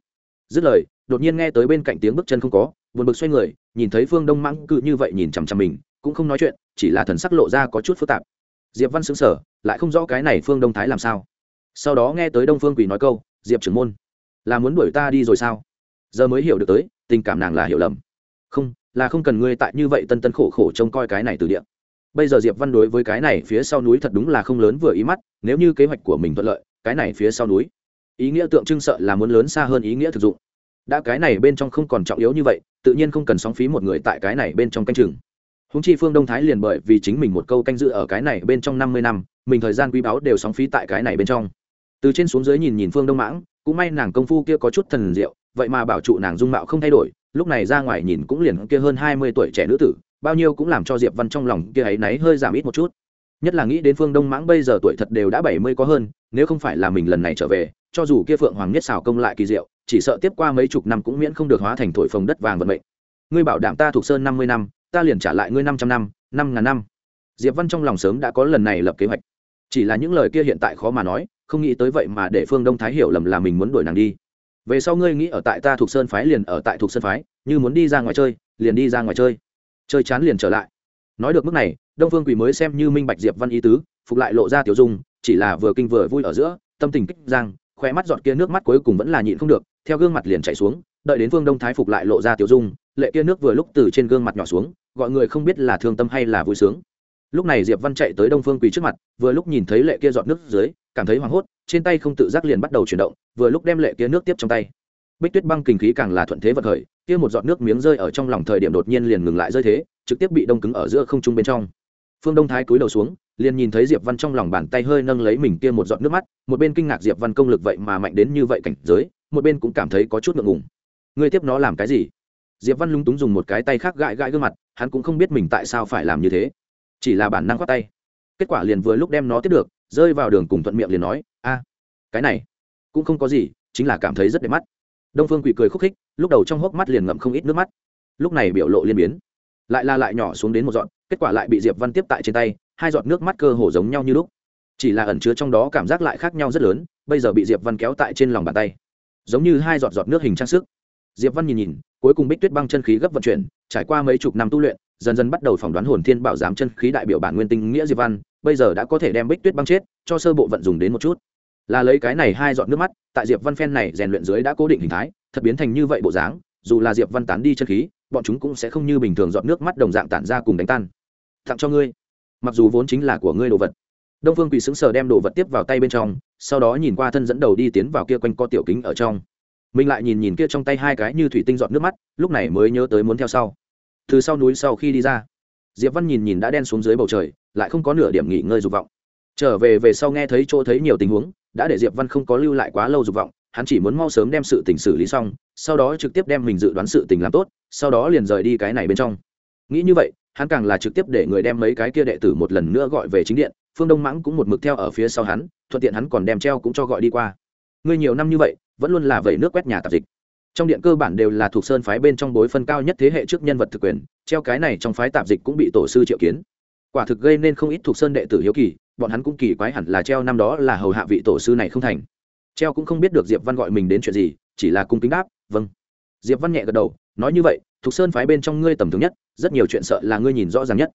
Dứt lời, đột nhiên nghe tới bên cạnh tiếng bước chân không có, buồn bực xoay người, nhìn thấy phương đông mãng cự như vậy nhìn chằm chằm mình, cũng không nói chuyện, chỉ là thần sắc lộ ra có chút phức tạp. Diệp văn xứng sở lại không rõ cái này phương đông thái làm sao. Sau đó nghe tới đông phương quỳ nói câu, diệp trưởng môn, là muốn đuổi ta đi rồi sao? Giờ mới hiểu được tới, tình cảm nàng là hiểu lầm. Không, là không cần ngươi tại như vậy tân tân khổ khổ trông coi cái này từ điện bây giờ diệp văn đối với cái này phía sau núi thật đúng là không lớn vừa ý mắt, nếu như kế hoạch của mình thuận lợi, cái này phía sau núi. Ý nghĩa tượng trưng sợ là muốn lớn xa hơn ý nghĩa thực dụng. Đã cái này bên trong không còn trọng yếu như vậy, tự nhiên không cần sóng phí một người tại cái này bên trong canh chừng. Húng chi phương đông thái liền bởi vì chính mình một câu canh dự ở cái này bên trong năm mươi năm, mình thời gian quý báu đều sóng phí tại cái này bên trong. Từ trên xuống dưới nhìn nhìn phương đông mãng, cũng may nàng công phu kia có chút thần diệu, vậy mà bảo trụ nàng dung mạo không thay đổi, lúc này ra ngoài nhìn cũng liền kia hơn hai mươi tuổi trẻ nữ tử bao nhiêu cũng làm cho diệp văn trong lòng kia ấy náy hơi giảm ít một chút. Nhất là nghĩ đến phương đông mãng bây giờ tuổi thật đều đã bảy mươi có hơn, nếu không phải là mình lần này trở về, cho dù kia phượng hoàng nhất xào công lại kỳ diệu, chỉ sợ tiếp qua mấy chục năm cũng miễn không được hóa thành thổi phồng đất vàng vận mệnh. Ngươi bảo đảm ta thuộc sơn năm mươi năm, ta liền trả lại ngươi năm trăm năm năm ngàn năm. Diệp văn trong lòng sớm đã có lần này lập kế hoạch. Chỉ là những lời kia hiện tại khó mà nói, không nghĩ tới vậy mà để phương đông thái hiểu lầm là mình muốn đuổi nàng đi. Về sau ngươi nghĩ ở tại ta thuộc sơn phái liền ở tại thuộc sơn phái, như muốn đi ra ngoài chơi, liền đi ra ngoài chơi chơi chán liền trở lại. Nói được mức này, đông phương quỳ mới xem như minh bạch diệp văn ý tứ, phục lại lộ ra tiểu dung, chỉ là vừa kinh vừa vui ở giữa, tâm tình kích giang khoe mắt giọt kia nước mắt cuối cùng vẫn là nhịn không được, theo gương mặt liền chảy xuống, đợi đến phương đông thái phục lại lộ ra tiểu dung, lệ kia nước vừa lúc từ trên gương mặt nhỏ xuống, gọi người không biết là thương tâm hay là vui sướng. Lúc này diệp văn chạy tới đông phương quỳ trước mặt, vừa lúc nhìn thấy lệ kia giọt nước dưới, cảm thấy hoảng hốt, trên tay không tự giác liền bắt đầu chuyển động, vừa lúc đem lệ kia nước tiếp trong tay. Bích tuyết băng kinh khí càng là thuận thế vật khởi kia một giọt nước miếng rơi ở trong lòng thời điểm đột nhiên liền ngừng lại rơi thế, trực tiếp bị đông cứng ở giữa không trung bên trong. Phương đông thái cúi đầu xuống, liền nhìn thấy diệp văn trong lòng bàn tay hơi nâng lấy mình kia một giọt nước mắt, một bên kinh ngạc diệp văn công lực vậy mà mạnh đến như vậy cảnh giới, một bên cũng cảm thấy có chút ngượng ngùng. Ngươi tiếp nó làm cái gì? Diệp văn lúng túng dùng một cái tay khác gãi gãi gương mặt, hắn cũng không biết mình tại sao phải làm như thế. Chỉ là bản năng khoát tay. Kết quả liền vừa lúc đem nó tiếp được, rơi vào đường cùng thuận miệng liền nói, a, cái này cũng không có gì, chính là cảm thấy rất đẹp mắt đông phương quỷ cười khúc khích, lúc đầu trong hốc mắt liền ngậm không ít nước mắt. Lúc này biểu lộ liên biến. Lại la lại nhỏ xuống đến một dọn kết quả lại bị diệp văn tiếp tại trên tay, hai giọt nước mắt cơ hồ giống nhau như lúc. Chỉ là ẩn chứa trong đó cảm giác lại khác nhau rất lớn, bây giờ bị diệp văn kéo tại trên lòng bàn tay. Giống như hai giọt giọt nước hình trang sức. Diệp văn nhìn nhìn, cuối cùng bích tuyết băng chân khí gấp vận chuyển, trải qua mấy chục năm tu luyện, dần dần bắt đầu phỏng đoán hồn thiên bảo giám chân khí đại biểu bản nguyên tinh nghĩa diệp văn, bây giờ đã có thể đem bích tuyết băng chết, cho sơ bộ vận dùng đến một chút là lấy cái này hai giọt nước mắt, tại diệp văn phen này rèn luyện dưới đã cố định hình thái, thật biến thành như vậy bộ dáng, dù là diệp văn tán đi chân khí, bọn chúng cũng sẽ không như bình thường giọt nước mắt đồng dạng tản ra cùng đánh tan. Tặng cho ngươi. Mặc dù vốn chính là của ngươi đồ vật. Đông phương quỳ sững sờ đem đồ vật tiếp vào tay bên trong, sau đó nhìn qua thân dẫn đầu đi tiến vào kia quanh co tiểu kính ở trong. Mình lại nhìn nhìn kia trong tay hai cái như thủy tinh giọt nước mắt, lúc này mới nhớ tới muốn theo sau. Từ sau núi sau khi đi ra, diệp văn nhìn nhìn đã đen xuống dưới bầu trời, lại không có nửa điểm nghỉ ngơi dục vọng. Trở về về sau nghe thấy chỗ thấy nhiều tình huống đã để diệp văn không có lưu lại quá lâu dục vọng, hắn chỉ muốn mau sớm đem sự tình xử lý xong, sau đó trực tiếp đem mình dự đoán sự tình làm tốt, sau đó liền rời đi cái này bên trong. Nghĩ như vậy, hắn càng là trực tiếp để người đem mấy cái kia đệ tử một lần nữa gọi về chính điện, phương đông mãng cũng một mực theo ở phía sau hắn, thuận tiện hắn còn đem treo cũng cho gọi đi qua. Ngươi nhiều năm như vậy, vẫn luôn là vẩy nước quét nhà tạp dịch. Trong điện cơ bản đều là thuộc sơn phái bên trong bối phân cao nhất thế hệ trước nhân vật thực quyền, treo cái này trong phái tạp dịch cũng bị tổ sư triệu kiến. Quả thực gây nên không ít thuộc sơn đệ tử hiếu kỳ bọn hắn cũng kỳ quái hẳn là treo năm đó là hầu hạ vị tổ sư này không thành. Treo cũng không biết được diệp văn gọi mình đến chuyện gì, chỉ là cung kính đáp vâng. Diệp văn nhẹ gật đầu, nói như vậy, thục sơn phái bên trong ngươi tầm thường nhất, rất nhiều chuyện sợ là ngươi nhìn rõ ràng nhất.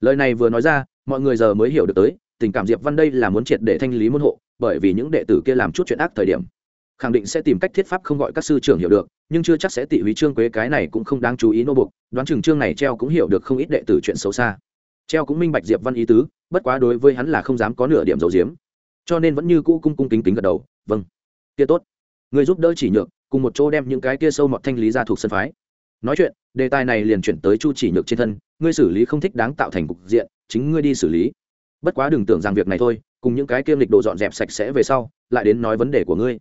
Lời này vừa nói ra, mọi người giờ mới hiểu được tới, tình cảm diệp văn đây là muốn triệt để thanh lý môn hộ, bởi vì những đệ tử kia làm chút chuyện ác thời điểm, khẳng định sẽ tìm cách thiết pháp không gọi các sư trưởng hiểu được, nhưng chưa chắc sẽ tỉ hủy trương quế cái này cũng không đáng chú ý nô buộc đoán chừng trương này treo cũng hiểu được không ít đệ tử chuyện xấu xa. Treo cũng minh bạch diệp văn ý tứ bất quá đối với hắn là không dám có nửa điểm dầu diếm. Cho nên vẫn như cũ cung cung kính kính gật đầu vâng kia tốt. Người giúp đỡ chỉ nhược, cùng một chỗ đem những cái kia sâu mọt thanh lý ra thuộc sân phái. Nói chuyện, đề tài này liền chuyển tới chu chỉ nhược trên thân, ngươi xử lý không thích đáng tạo thành cục diện, chính ngươi đi xử lý. Bất quá đừng tưởng rằng việc này thôi, cùng những cái kiêm lịch đồ dọn dẹp sạch sẽ về sau, lại đến nói vấn đề của ngươi.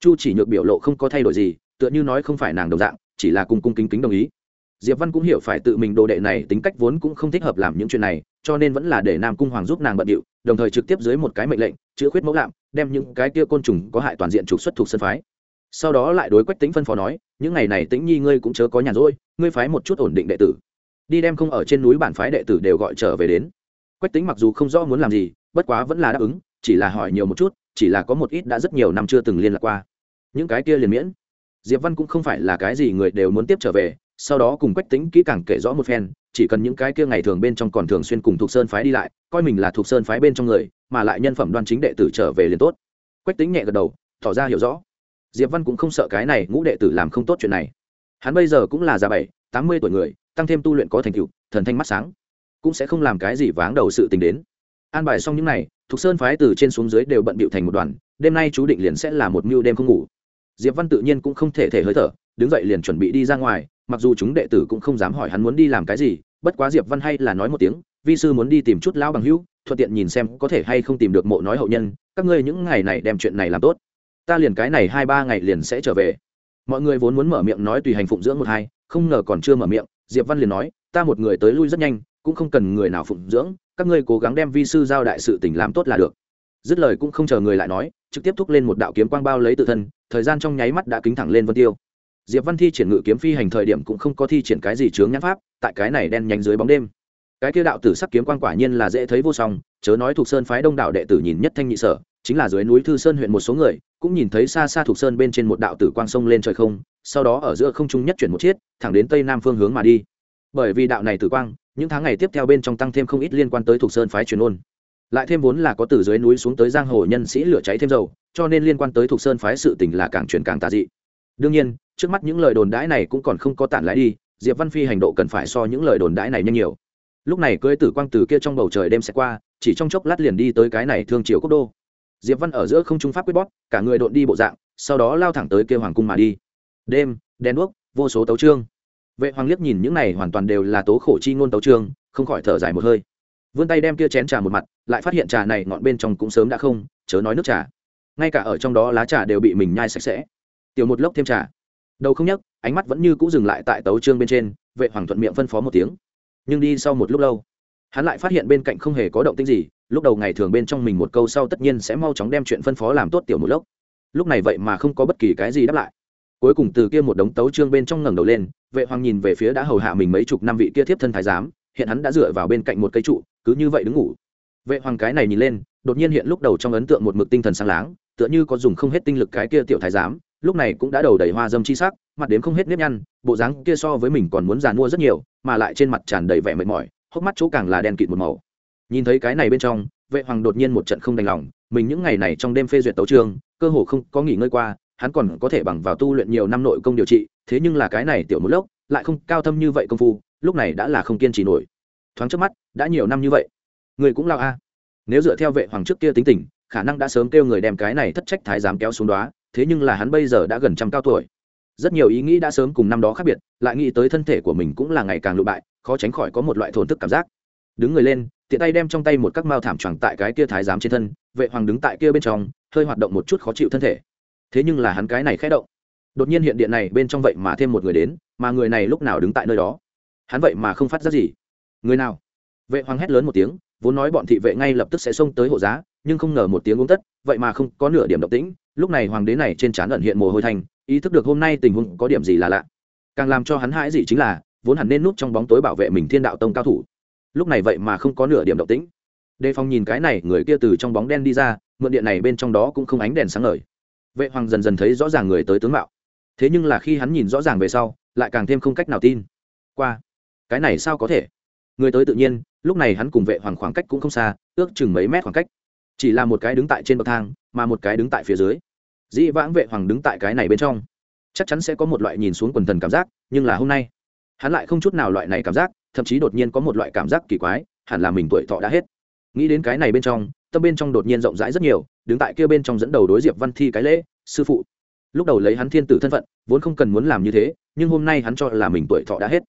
Chu chỉ nhược biểu lộ không có thay đổi gì, tựa như nói không phải nàng đồng dạng, chỉ là cung cung kính kính đồng ý diệp văn cũng hiểu phải tự mình đồ đệ này tính cách vốn cũng không thích hợp làm những chuyện này, cho nên vẫn là để nam cung hoàng giúp nàng bận điệu, đồng thời trực tiếp dưới một cái mệnh lệnh chữa khuyết mẫu lạm, đem những cái kia côn trùng có hại toàn diện trục xuất thuộc sân phái. Sau đó lại đối quách tính phân phó nói, những ngày này tĩnh nhi ngươi cũng chớ có nhàn rỗi, ngươi phái một chút ổn định đệ tử. Đi đem không ở trên núi bản phái đệ tử đều gọi trở về đến. Quách tính mặc dù không rõ muốn làm gì, bất quá vẫn là đáp ứng, chỉ là hỏi nhiều một chút, chỉ là có một ít đã rất nhiều năm chưa từng liên lạc qua. Những cái kia liền miễn. Diệp văn cũng không phải là cái gì người đều muốn tiếp trở về sau đó cùng quách tính kỹ càng kể rõ một phen, chỉ cần những cái kia ngày thường bên trong còn thường xuyên cùng thuộc sơn phái đi lại, coi mình là thuộc sơn phái bên trong người, mà lại nhân phẩm đoan chính đệ tử trở về liền tốt. Quách tính nhẹ gật đầu, tỏ ra hiểu rõ. Diệp văn cũng không sợ cái này ngũ đệ tử làm không tốt chuyện này. Hắn bây giờ cũng là già bảy, tám mươi tuổi người, tăng thêm tu luyện có thành tựu, thần thanh mắt sáng, cũng sẽ không làm cái gì váng đầu sự tình đến. An bài xong những này thuộc sơn phái từ trên xuống dưới đều bận bịu thành một đoàn, đêm nay chú định liền sẽ là một mưu đêm không ngủ. Diệp văn tự nhiên cũng không thể thể hơi thở, đứng dậy liền chuẩn bị đi ra ngoài mặc dù chúng đệ tử cũng không dám hỏi hắn muốn đi làm cái gì, bất quá diệp văn hay là nói một tiếng, vi sư muốn đi tìm chút lão bằng hữu, thuận tiện nhìn xem có thể hay không tìm được mộ nói hậu nhân, các ngươi những ngày này đem chuyện này làm tốt. Ta liền cái này hai ba ngày liền sẽ trở về. Mọi người vốn muốn mở miệng nói tùy hành phụng dưỡng một hai, không ngờ còn chưa mở miệng, diệp văn liền nói, ta một người tới lui rất nhanh, cũng không cần người nào phụng dưỡng, các ngươi cố gắng đem vi sư giao đại sự tình làm tốt là được. Dứt lời cũng không chờ người lại nói, trực tiếp thúc lên một đạo kiếm quang bao lấy tự thân, thời gian trong nháy mắt đã kính thẳng lên vân tiêu diệp văn thi triển ngự kiếm phi hành thời điểm cũng không có thi triển cái gì chướng nhãn pháp, tại cái này đen nhánh dưới bóng đêm. Cái kia đạo tử sắc kiếm quang quả nhiên là dễ thấy vô song, chớ nói thuộc sơn phái đông đạo đệ tử nhìn nhất thanh nhị sở, chính là dưới núi thư sơn huyện một số người, cũng nhìn thấy xa xa thuộc sơn bên trên một đạo tử quang sông lên trời không, sau đó ở giữa không trung nhất chuyển một chiết thẳng đến tây nam phương hướng mà đi. Bởi vì đạo này tử quang, những tháng ngày tiếp theo bên trong tăng thêm không ít liên quan tới thuộc sơn phái truyền ôn. Lại thêm vốn là có từ dưới núi xuống tới giang hồ nhân sĩ lửa cháy thêm dầu, cho nên liên quan tới thuộc sơn phái sự tình là càng truyền càng tà dị. Đương nhiên trước mắt những lời đồn đãi này cũng còn không có tản lại đi diệp văn phi hành độ cần phải so những lời đồn đãi này nhanh nhiều. Lúc này cưỡi tử quang từ kia trong bầu trời đêm sẽ qua chỉ trong chốc lát liền đi tới cái này thương triều quốc đô. Diệp văn ở giữa không trung pháp quyết bót, cả người đột đi bộ dạng sau đó lao thẳng tới kia hoàng cung mà đi. Đêm đen đuốc vô số tấu trương vệ hoàng liếc nhìn những này hoàn toàn đều là tố khổ chi ngôn tấu trương không khỏi thở dài một hơi. Vươn tay đem kia chén trà một mặt lại phát hiện trà này ngọn bên trong cũng sớm đã không chớ nói nước trà. Ngay cả ở trong đó lá trà đều bị mình nhai sạch sẽ. Tiểu một lốc thêm trà đầu không nhấc, ánh mắt vẫn như cũ dừng lại tại tấu trương bên trên, vệ hoàng thuận miệng phân phó một tiếng. Nhưng đi sau một lúc lâu, hắn lại phát hiện bên cạnh không hề có động tĩnh gì, lúc đầu ngày thường bên trong mình một câu sau tất nhiên sẽ mau chóng đem chuyện phân phó làm tốt tiểu một lốc. Lúc này vậy mà không có bất kỳ cái gì đáp lại. Cuối cùng từ kia một đống tấu trương bên trong ngẩng đầu lên, vệ hoàng nhìn về phía đã hầu hạ mình mấy chục năm vị kia thiếp thân thái giám, hiện hắn đã dựa vào bên cạnh một cây trụ, cứ như vậy đứng ngủ. Vệ hoàng cái này nhìn lên, đột nhiên hiện lúc đầu trong ấn tượng một mực tinh thần sáng láng, tựa như có dùng không hết tinh lực cái kia tiểu thái giám lúc này cũng đã đầu đầy hoa dâm chi sắc, mặt đến không hết nếp nhăn, bộ dáng kia so với mình còn muốn giàn mua rất nhiều, mà lại trên mặt tràn đầy vẻ mệt mỏi, hốc mắt chỗ càng là đen kịt một màu. Nhìn thấy cái này bên trong, vệ hoàng đột nhiên một trận không đành lòng, mình những ngày này trong đêm phê duyệt tấu trường cơ hồ không có nghỉ ngơi qua, hắn còn có thể bằng vào tu luyện nhiều năm nội công điều trị, thế nhưng là cái này tiểu một lốc, lại không cao thâm như vậy công phu, lúc này đã là không kiên trì nổi. Thoáng trước mắt, đã nhiều năm như vậy. Người cũng lao a. Nếu dựa theo vệ hoàng trước kia tính tình, khả năng đã sớm kêu người đem cái này thất trách thái giám kéo xuống đóa thế nhưng là hắn bây giờ đã gần trăm cao tuổi. Rất nhiều ý nghĩ đã sớm cùng năm đó khác biệt, lại nghĩ tới thân thể của mình cũng là ngày càng lụ bại, khó tránh khỏi có một loại thổn thức cảm giác. Đứng người lên, tiện tay đem trong tay một các mao thảm choàng tại cái kia thái giám trên thân, vệ hoàng đứng tại kia bên trong, hơi hoạt động một chút khó chịu thân thể. Thế nhưng là hắn cái này khẽ động. Đột nhiên hiện điện này bên trong vậy mà thêm một người đến, mà người này lúc nào đứng tại nơi đó? Hắn vậy mà không phát ra gì. Người nào? Vệ hoàng hét lớn một tiếng, vốn nói bọn thị vệ ngay lập tức sẽ xông tới hộ giá, nhưng không ngờ một tiếng uống tất, vậy mà không có nửa điểm động tĩnh lúc này hoàng đế này trên trán ẩn hiện mồ hôi thành ý thức được hôm nay tình huống có điểm gì là lạ. Càng làm cho hắn hãi gì chính là, vốn hẳn nên núp trong bóng tối bảo vệ mình thiên đạo tông cao thủ. Lúc này vậy mà không có nửa điểm động tĩnh. Đề phòng nhìn cái này, người kia từ trong bóng đen đi ra, mượn điện này bên trong đó cũng không ánh đèn sáng ngời. Vệ hoàng dần dần thấy rõ ràng người tới tướng mạo. Thế nhưng là khi hắn nhìn rõ ràng về sau, lại càng thêm không cách nào tin. Qua, cái này sao có thể? Người tới tự nhiên, lúc này hắn cùng vệ hoàng khoảng cách cũng không xa, ước chừng mấy mét khoảng cách chỉ là một cái đứng tại trên bậc thang, mà một cái đứng tại phía dưới. Dĩ vãng vệ hoàng đứng tại cái này bên trong. Chắc chắn sẽ có một loại nhìn xuống quần thần cảm giác, nhưng là hôm nay, hắn lại không chút nào loại này cảm giác, thậm chí đột nhiên có một loại cảm giác kỳ quái, hẳn là mình tuổi thọ đã hết. Nghĩ đến cái này bên trong, tâm bên trong đột nhiên rộng rãi rất nhiều, đứng tại kia bên trong dẫn đầu đối diệp văn thi cái lễ, sư phụ. Lúc đầu lấy hắn thiên tử thân phận, vốn không cần muốn làm như thế, nhưng hôm nay hắn cho là mình tuổi thọ đã hết.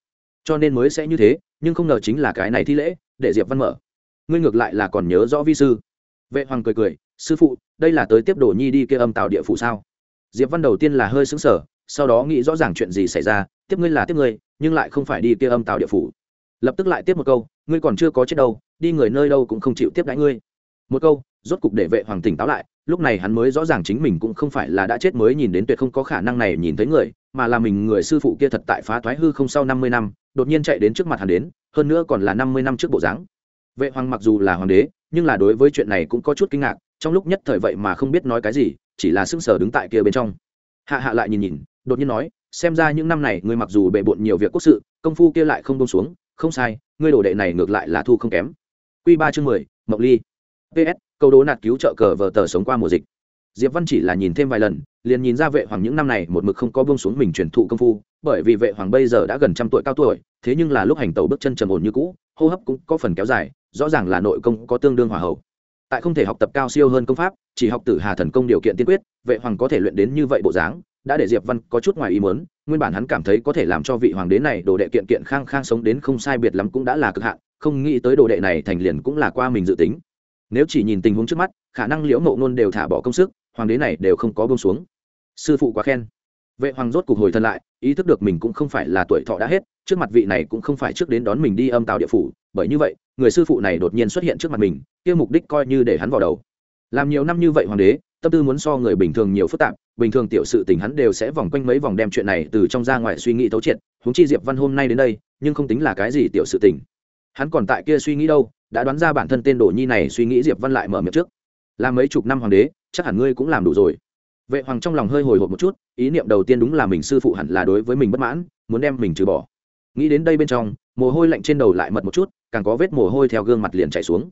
Cho nên mới sẽ như thế, nhưng không ngờ chính là cái này thi lễ, để diệp văn mở. Ngươi ngược lại là còn nhớ rõ vi sư vệ hoàng cười cười, sư phụ, đây là tới tiếp đồ nhi đi kia âm tạo địa phủ sao? Diệp văn đầu tiên là hơi xứng sở sau đó nghĩ rõ ràng chuyện gì xảy ra, tiếp ngươi là tiếp ngươi, nhưng lại không phải đi kia âm tạo địa phủ. Lập tức lại tiếp một câu, ngươi còn chưa có chết đâu, đi người nơi đâu cũng không chịu tiếp đãi ngươi. Một câu, rốt cục để vệ hoàng tỉnh táo lại, lúc này hắn mới rõ ràng chính mình cũng không phải là đã chết mới nhìn đến tuyệt không có khả năng này nhìn thấy người, mà là mình người sư phụ kia thật tại phá thoái hư không sau năm mươi năm, đột nhiên chạy đến trước mặt hắn đến, hơn nữa còn là năm mươi năm trước bộ dáng. Vệ hoàng mặc dù là hoàng đế nhưng là đối với chuyện này cũng có chút kinh ngạc, trong lúc nhất thời vậy mà không biết nói cái gì, chỉ là sững sờ đứng tại kia bên trong. Hạ hạ lại nhìn nhìn, đột nhiên nói, xem ra những năm này ngươi mặc dù bề bộn nhiều việc quốc sự, công phu kia lại không bông xuống, không sai, ngươi đồ đệ này ngược lại là thu không kém. Q ba chương mười mộc ly. Ps câu đố nạt cứu trợ cờ vờ tờ sống qua mùa dịch. Diệp văn chỉ là nhìn thêm vài lần, liền nhìn ra vệ hoàng những năm này một mực không có bông xuống mình truyền thụ công phu, bởi vì vệ hoàng bây giờ đã gần trăm tuổi cao tuổi, thế nhưng là lúc hành tẩu bước chân trầm ổn như cũ, hô hấp cũng có phần kéo dài rõ ràng là nội công có tương đương hòa hậu. Tại không thể học tập cao siêu hơn công pháp, chỉ học tử hà thần công điều kiện tiên quyết, vệ hoàng có thể luyện đến như vậy bộ dáng, đã để diệp văn có chút ngoài ý muốn, nguyên bản hắn cảm thấy có thể làm cho vị hoàng đế này đồ đệ kiện kiện khang khang sống đến không sai biệt lắm cũng đã là cực hạn, không nghĩ tới đồ đệ này thành liền cũng là qua mình dự tính. Nếu chỉ nhìn tình huống trước mắt, khả năng liễu mộ nôn đều thả bỏ công sức, hoàng đế này đều không có bông xuống. Sư phụ quá khen. Vệ hoàng rốt cục hồi thân lại, ý thức được mình cũng không phải là tuổi thọ đã hết trước mặt vị này cũng không phải trước đến đón mình đi âm tàu địa phủ, bởi như vậy, người sư phụ này đột nhiên xuất hiện trước mặt mình, kia mục đích coi như để hắn vào đầu. Làm nhiều năm như vậy hoàng đế, tâm tư muốn so người bình thường nhiều phức tạp, bình thường tiểu sự tình hắn đều sẽ vòng quanh mấy vòng đem chuyện này từ trong ra ngoài suy nghĩ thấu triệt, huống chi diệp văn hôm nay đến đây, nhưng không tính là cái gì tiểu sự tình. Hắn còn tại kia suy nghĩ đâu, đã đoán ra bản thân tên đồ nhi này suy nghĩ diệp văn lại mở miệng trước. Làm mấy chục năm hoàng đế, chắc hẳn ngươi cũng làm đủ rồi. Vệ hoàng trong lòng hơi hồi hộp một chút, ý niệm đầu tiên đúng là mình sư phụ hẳn là đối với mình bất mãn, muốn đem mình trừ bỏ nghĩ đến đây bên trong, mồ hôi lạnh trên đầu lại mật một chút, càng có vết mồ hôi theo gương mặt liền chảy xuống.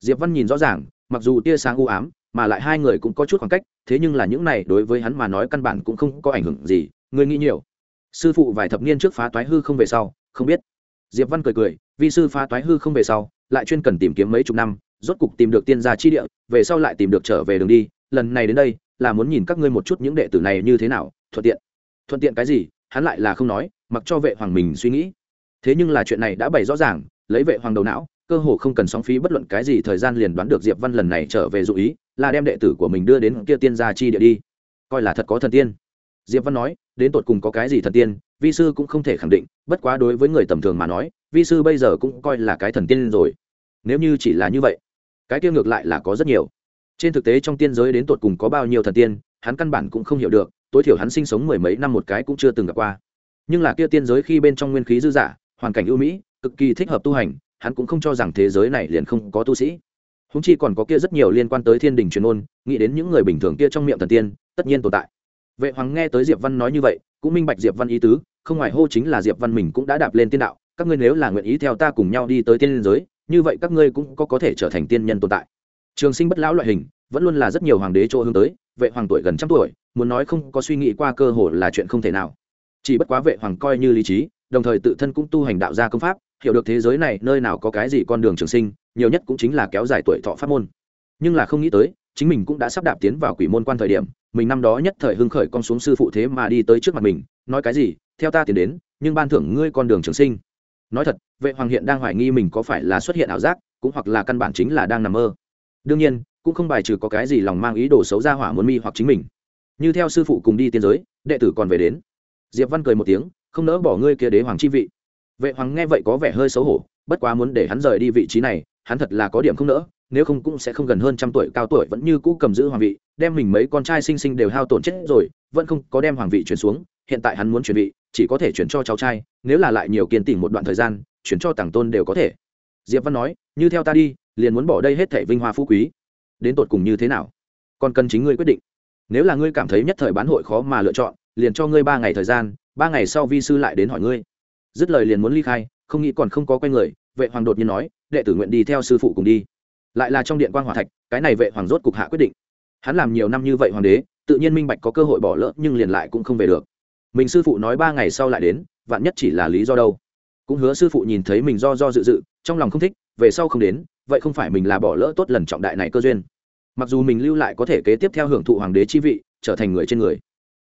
Diệp văn nhìn rõ ràng, mặc dù tia sáng u ám, mà lại hai người cũng có chút khoảng cách, thế nhưng là những này đối với hắn mà nói căn bản cũng không có ảnh hưởng gì, người nghĩ nhiều. Sư phụ vài thập niên trước phá toái hư không về sau, không biết. Diệp văn cười cười, vì sư phá toái hư không về sau, lại chuyên cần tìm kiếm mấy chục năm, rốt cục tìm được tiên gia chi địa, về sau lại tìm được trở về đường đi, lần này đến đây, là muốn nhìn các ngươi một chút những đệ tử này như thế nào, thuận tiện. Thuận tiện cái gì, hắn lại là không nói mặc cho vệ hoàng mình suy nghĩ. Thế nhưng là chuyện này đã bày rõ ràng, lấy vệ hoàng đầu não, cơ hồ không cần sóng phí bất luận cái gì thời gian liền đoán được diệp văn lần này trở về dụ ý, là đem đệ tử của mình đưa đến kia tiên gia chi địa đi. Coi là thật có thần tiên. Diệp văn nói, đến tột cùng có cái gì thần tiên, vi sư cũng không thể khẳng định, bất quá đối với người tầm thường mà nói, vi sư bây giờ cũng coi là cái thần tiên rồi. Nếu như chỉ là như vậy, cái kia ngược lại là có rất nhiều. Trên thực tế trong tiên giới đến tột cùng có bao nhiêu thần tiên, hắn căn bản cũng không hiểu được, tối thiểu hắn sinh sống mười mấy năm một cái cũng chưa từng gặp qua nhưng là kia tiên giới khi bên trong nguyên khí dư giả, hoàn cảnh ưu mỹ, cực kỳ thích hợp tu hành, hắn cũng không cho rằng thế giới này liền không có tu sĩ. Húng chi còn có kia rất nhiều liên quan tới thiên đình truyền ôn, nghĩ đến những người bình thường kia trong miệng thần tiên, tất nhiên tồn tại. Vệ hoàng nghe tới diệp văn nói như vậy, cũng minh bạch diệp văn ý tứ, không ngoài hô chính là diệp văn mình cũng đã đạp lên tiên đạo, các ngươi nếu là nguyện ý theo ta cùng nhau đi tới tiên giới, như vậy các ngươi cũng có có thể trở thành tiên nhân tồn tại. Trường sinh bất lão loại hình, vẫn luôn là rất nhiều hoàng đế chỗ hướng tới, vệ hoàng tuổi gần trăm tuổi, muốn nói không có suy nghĩ qua cơ hội là chuyện không thể nào chỉ bất quá vệ hoàng coi như lý trí, đồng thời tự thân cũng tu hành đạo gia công pháp, hiểu được thế giới này nơi nào có cái gì con đường trường sinh, nhiều nhất cũng chính là kéo dài tuổi thọ pháp môn. Nhưng là không nghĩ tới, chính mình cũng đã sắp đạp tiến vào quỷ môn quan thời điểm, mình năm đó nhất thời hưng khởi con xuống sư phụ thế mà đi tới trước mặt mình, nói cái gì, theo ta tiến đến, nhưng ban thưởng ngươi con đường trường sinh. Nói thật, vệ hoàng hiện đang hoài nghi mình có phải là xuất hiện ảo giác, cũng hoặc là căn bản chính là đang nằm mơ. Đương nhiên, cũng không bài trừ có cái gì lòng mang ý đồ xấu ra hỏa muốn mi hoặc chính mình. Như theo sư phụ cùng đi tiên giới, đệ tử còn về đến diệp văn cười một tiếng, không nỡ bỏ ngươi kia đế hoàng chi vị. Vệ hoàng nghe vậy có vẻ hơi xấu hổ, bất quá muốn để hắn rời đi vị trí này, hắn thật là có điểm không nỡ, nếu không cũng sẽ không gần hơn trăm tuổi, cao tuổi vẫn như cũ cầm giữ hoàng vị, đem mình mấy con trai sinh sinh đều hao tổn chết rồi, vẫn không có đem hoàng vị chuyển xuống, hiện tại hắn muốn chuyển vị, chỉ có thể chuyển cho cháu trai, nếu là lại nhiều kiên tỉnh một đoạn thời gian, chuyển cho tàng tôn đều có thể. Diệp văn nói, như theo ta đi, liền muốn bỏ đây hết thể vinh hoa phú quý. Đến tột cùng như thế nào? Còn cần chính ngươi quyết định. Nếu là ngươi cảm thấy nhất thời bán hội khó mà lựa chọn liền cho ngươi ba ngày thời gian, ba ngày sau vi sư lại đến hỏi ngươi. Dứt lời liền muốn ly khai, không nghĩ còn không có quay người, vệ hoàng đột nhiên nói, đệ tử nguyện đi theo sư phụ cùng đi. Lại là trong điện quan hòa thạch, cái này vệ hoàng rốt cục hạ quyết định. Hắn làm nhiều năm như vậy hoàng đế, tự nhiên minh bạch có cơ hội bỏ lỡ, nhưng liền lại cũng không về được. Mình sư phụ nói ba ngày sau lại đến, vạn nhất chỉ là lý do đâu. Cũng hứa sư phụ nhìn thấy mình do do dự dự, trong lòng không thích, về sau không đến, vậy không phải mình là bỏ lỡ tốt lần trọng đại này cơ duyên. Mặc dù mình lưu lại có thể kế tiếp theo hưởng thụ hoàng đế chi vị, trở thành người trên người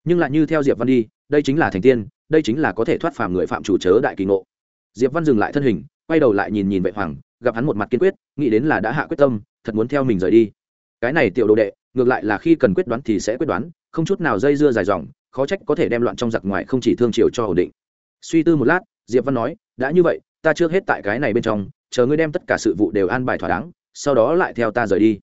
nhưng lại như theo diệp văn đi đây chính là thành tiên đây chính là có thể thoát phàm người phạm chủ chớ đại kỳ ngộ diệp văn dừng lại thân hình quay đầu lại nhìn nhìn vệ hoàng gặp hắn một mặt kiên quyết nghĩ đến là đã hạ quyết tâm thật muốn theo mình rời đi cái này tiểu đồ đệ ngược lại là khi cần quyết đoán thì sẽ quyết đoán không chút nào dây dưa dài dòng khó trách có thể đem loạn trong giặc ngoài không chỉ thương triều cho ổn định suy tư một lát diệp văn nói đã như vậy ta trước hết tại cái này bên trong chờ ngươi đem tất cả sự vụ đều an bài thỏa đáng sau đó lại theo ta rời đi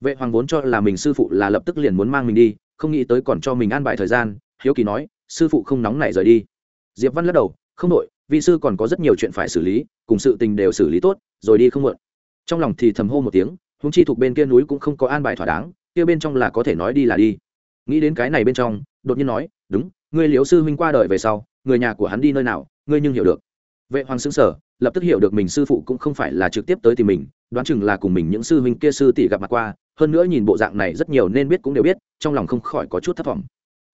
vệ hoàng vốn cho là mình sư phụ là lập tức liền muốn mang mình đi không nghĩ tới còn cho mình an bài thời gian, hiếu kỳ nói, sư phụ không nóng nảy rời đi. Diệp văn lắc đầu, không đội vị sư còn có rất nhiều chuyện phải xử lý, cùng sự tình đều xử lý tốt, rồi đi không muộn. Trong lòng thì thầm hô một tiếng húng chi thuộc bên kia núi cũng không có an bài thỏa đáng, kia bên trong là có thể nói đi là đi. Nghĩ đến cái này bên trong, đột nhiên nói, đúng người liếu sư huynh qua đời về sau, người nhà của hắn đi nơi nào, ngươi nhưng hiểu được. Vệ hoàng xứng sở lập tức hiểu được mình sư phụ cũng không phải là trực tiếp tới tìm mình, đoán chừng là cùng mình những sư huynh kia sư tỷ gặp mặt qua, hơn nữa nhìn bộ dạng này rất nhiều nên biết cũng đều biết trong lòng không khỏi có chút thất vọng.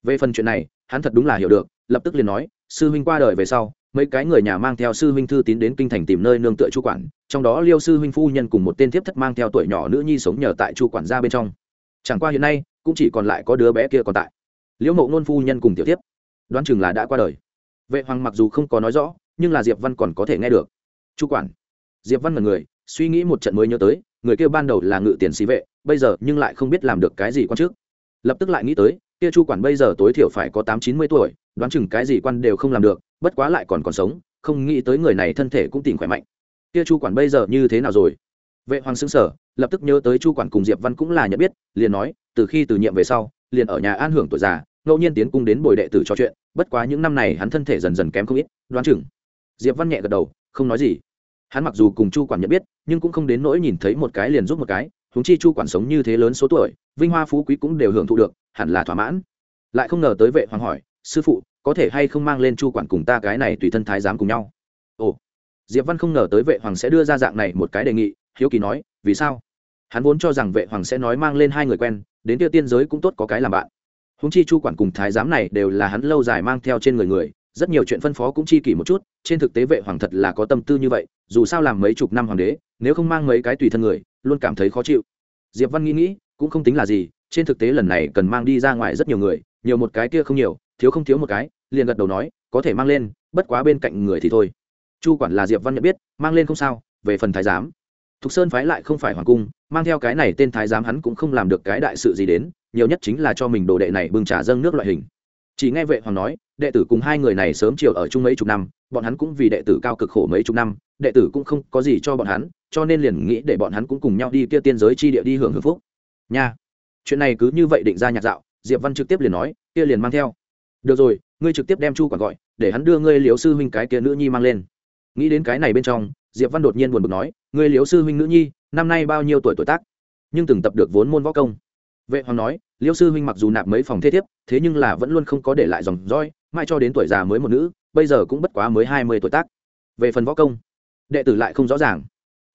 Về phần chuyện này, hắn thật đúng là hiểu được, lập tức liền nói, sư huynh qua đời về sau, mấy cái người nhà mang theo sư huynh thư tín đến kinh thành tìm nơi nương tựa chu quản, trong đó liêu sư huynh phu nhân cùng một tên tiếp thất mang theo tuổi nhỏ nữ nhi sống nhờ tại chu quản gia bên trong. Chẳng qua hiện nay, cũng chỉ còn lại có đứa bé kia còn tại. Liễu mộ nôn phu nhân cùng tiểu tiếp đoán chừng là đã qua đời. Vệ hoàng mặc dù không có nói rõ, nhưng là diệp văn còn có thể nghe được. Chu quản. Diệp văn là người, suy nghĩ một trận mới nhớ tới, người kia ban đầu là ngự tiền sĩ vệ, bây giờ nhưng lại không biết làm được cái gì quan trước lập tức lại nghĩ tới, kia chu quản bây giờ tối thiểu phải có tám chín mươi tuổi, đoán chừng cái gì quan đều không làm được, bất quá lại còn còn sống, không nghĩ tới người này thân thể cũng tìm khỏe mạnh. Kia chu quản bây giờ như thế nào rồi? Vệ hoàng xứng sở lập tức nhớ tới chu quản cùng diệp văn cũng là nhận biết, liền nói, từ khi từ nhiệm về sau, liền ở nhà an hưởng tuổi già, ngẫu nhiên tiến cung đến bồi đệ tử trò chuyện, bất quá những năm này hắn thân thể dần dần kém không ít, đoán chừng. Diệp văn nhẹ gật đầu, không nói gì. Hắn mặc dù cùng chu quản nhận biết, nhưng cũng không đến nỗi nhìn thấy một cái liền giúp một cái huống chi chu quản sống như thế lớn số tuổi, vinh hoa phú quý cũng đều hưởng thụ được, hẳn là thỏa mãn. Lại không ngờ tới vệ hoàng hỏi, sư phụ, có thể hay không mang lên chu quản cùng ta cái này tùy thân thái giám cùng nhau? Ồ. Diệp văn không ngờ tới vệ hoàng sẽ đưa ra dạng này một cái đề nghị, hiếu kỳ nói, vì sao? Hắn vốn cho rằng vệ hoàng sẽ nói mang lên hai người quen, đến tiêu tiên giới cũng tốt có cái làm bạn. Húng chi chu quản cùng thái giám này đều là hắn lâu dài mang theo trên người người rất nhiều chuyện phân phó cũng chi kỷ một chút, trên thực tế vệ hoàng thật là có tâm tư như vậy, dù sao làm mấy chục năm hoàng đế, nếu không mang mấy cái tùy thân người, luôn cảm thấy khó chịu. Diệp văn nghĩ nghĩ, cũng không tính là gì, trên thực tế lần này cần mang đi ra ngoài rất nhiều người, nhiều một cái kia không nhiều, thiếu không thiếu một cái, liền gật đầu nói, có thể mang lên, bất quá bên cạnh người thì thôi. Chu quản là diệp văn nhận biết, mang lên không sao, về phần thái giám. Thục sơn phái lại không phải hoàng cung, mang theo cái này tên thái giám hắn cũng không làm được cái đại sự gì đến, nhiều nhất chính là cho mình đồ đệ này bưng trà dâng nước loại hình. Chỉ nghe vệ hoàng nói đệ tử cùng hai người này sớm chiều ở chung mấy chục năm, bọn hắn cũng vì đệ tử cao cực khổ mấy chục năm, đệ tử cũng không có gì cho bọn hắn, cho nên liền nghĩ để bọn hắn cũng cùng nhau đi kia tiên giới chi địa đi hưởng hưởng phúc. Nha. Chuyện này cứ như vậy định ra nhạc dạo, diệp văn trực tiếp liền nói, kia liền mang theo. Được rồi, ngươi trực tiếp đem chu quản gọi, để hắn đưa ngươi liếu sư huynh cái kia nữ nhi mang lên. Nghĩ đến cái này bên trong, diệp văn đột nhiên buồn bực nói, ngươi liếu sư huynh nữ nhi, năm nay bao nhiêu tuổi tuổi tác? Nhưng từng tập được vốn môn võ công vệ hoàng nói, liêu sư huynh mặc dù nạp mấy phòng thế thiếp, thế nhưng là vẫn luôn không có để lại dòng roi mai cho đến tuổi già mới một nữ, bây giờ cũng bất quá mới hai mươi tuổi tác. Về phần võ công, đệ tử lại không rõ ràng.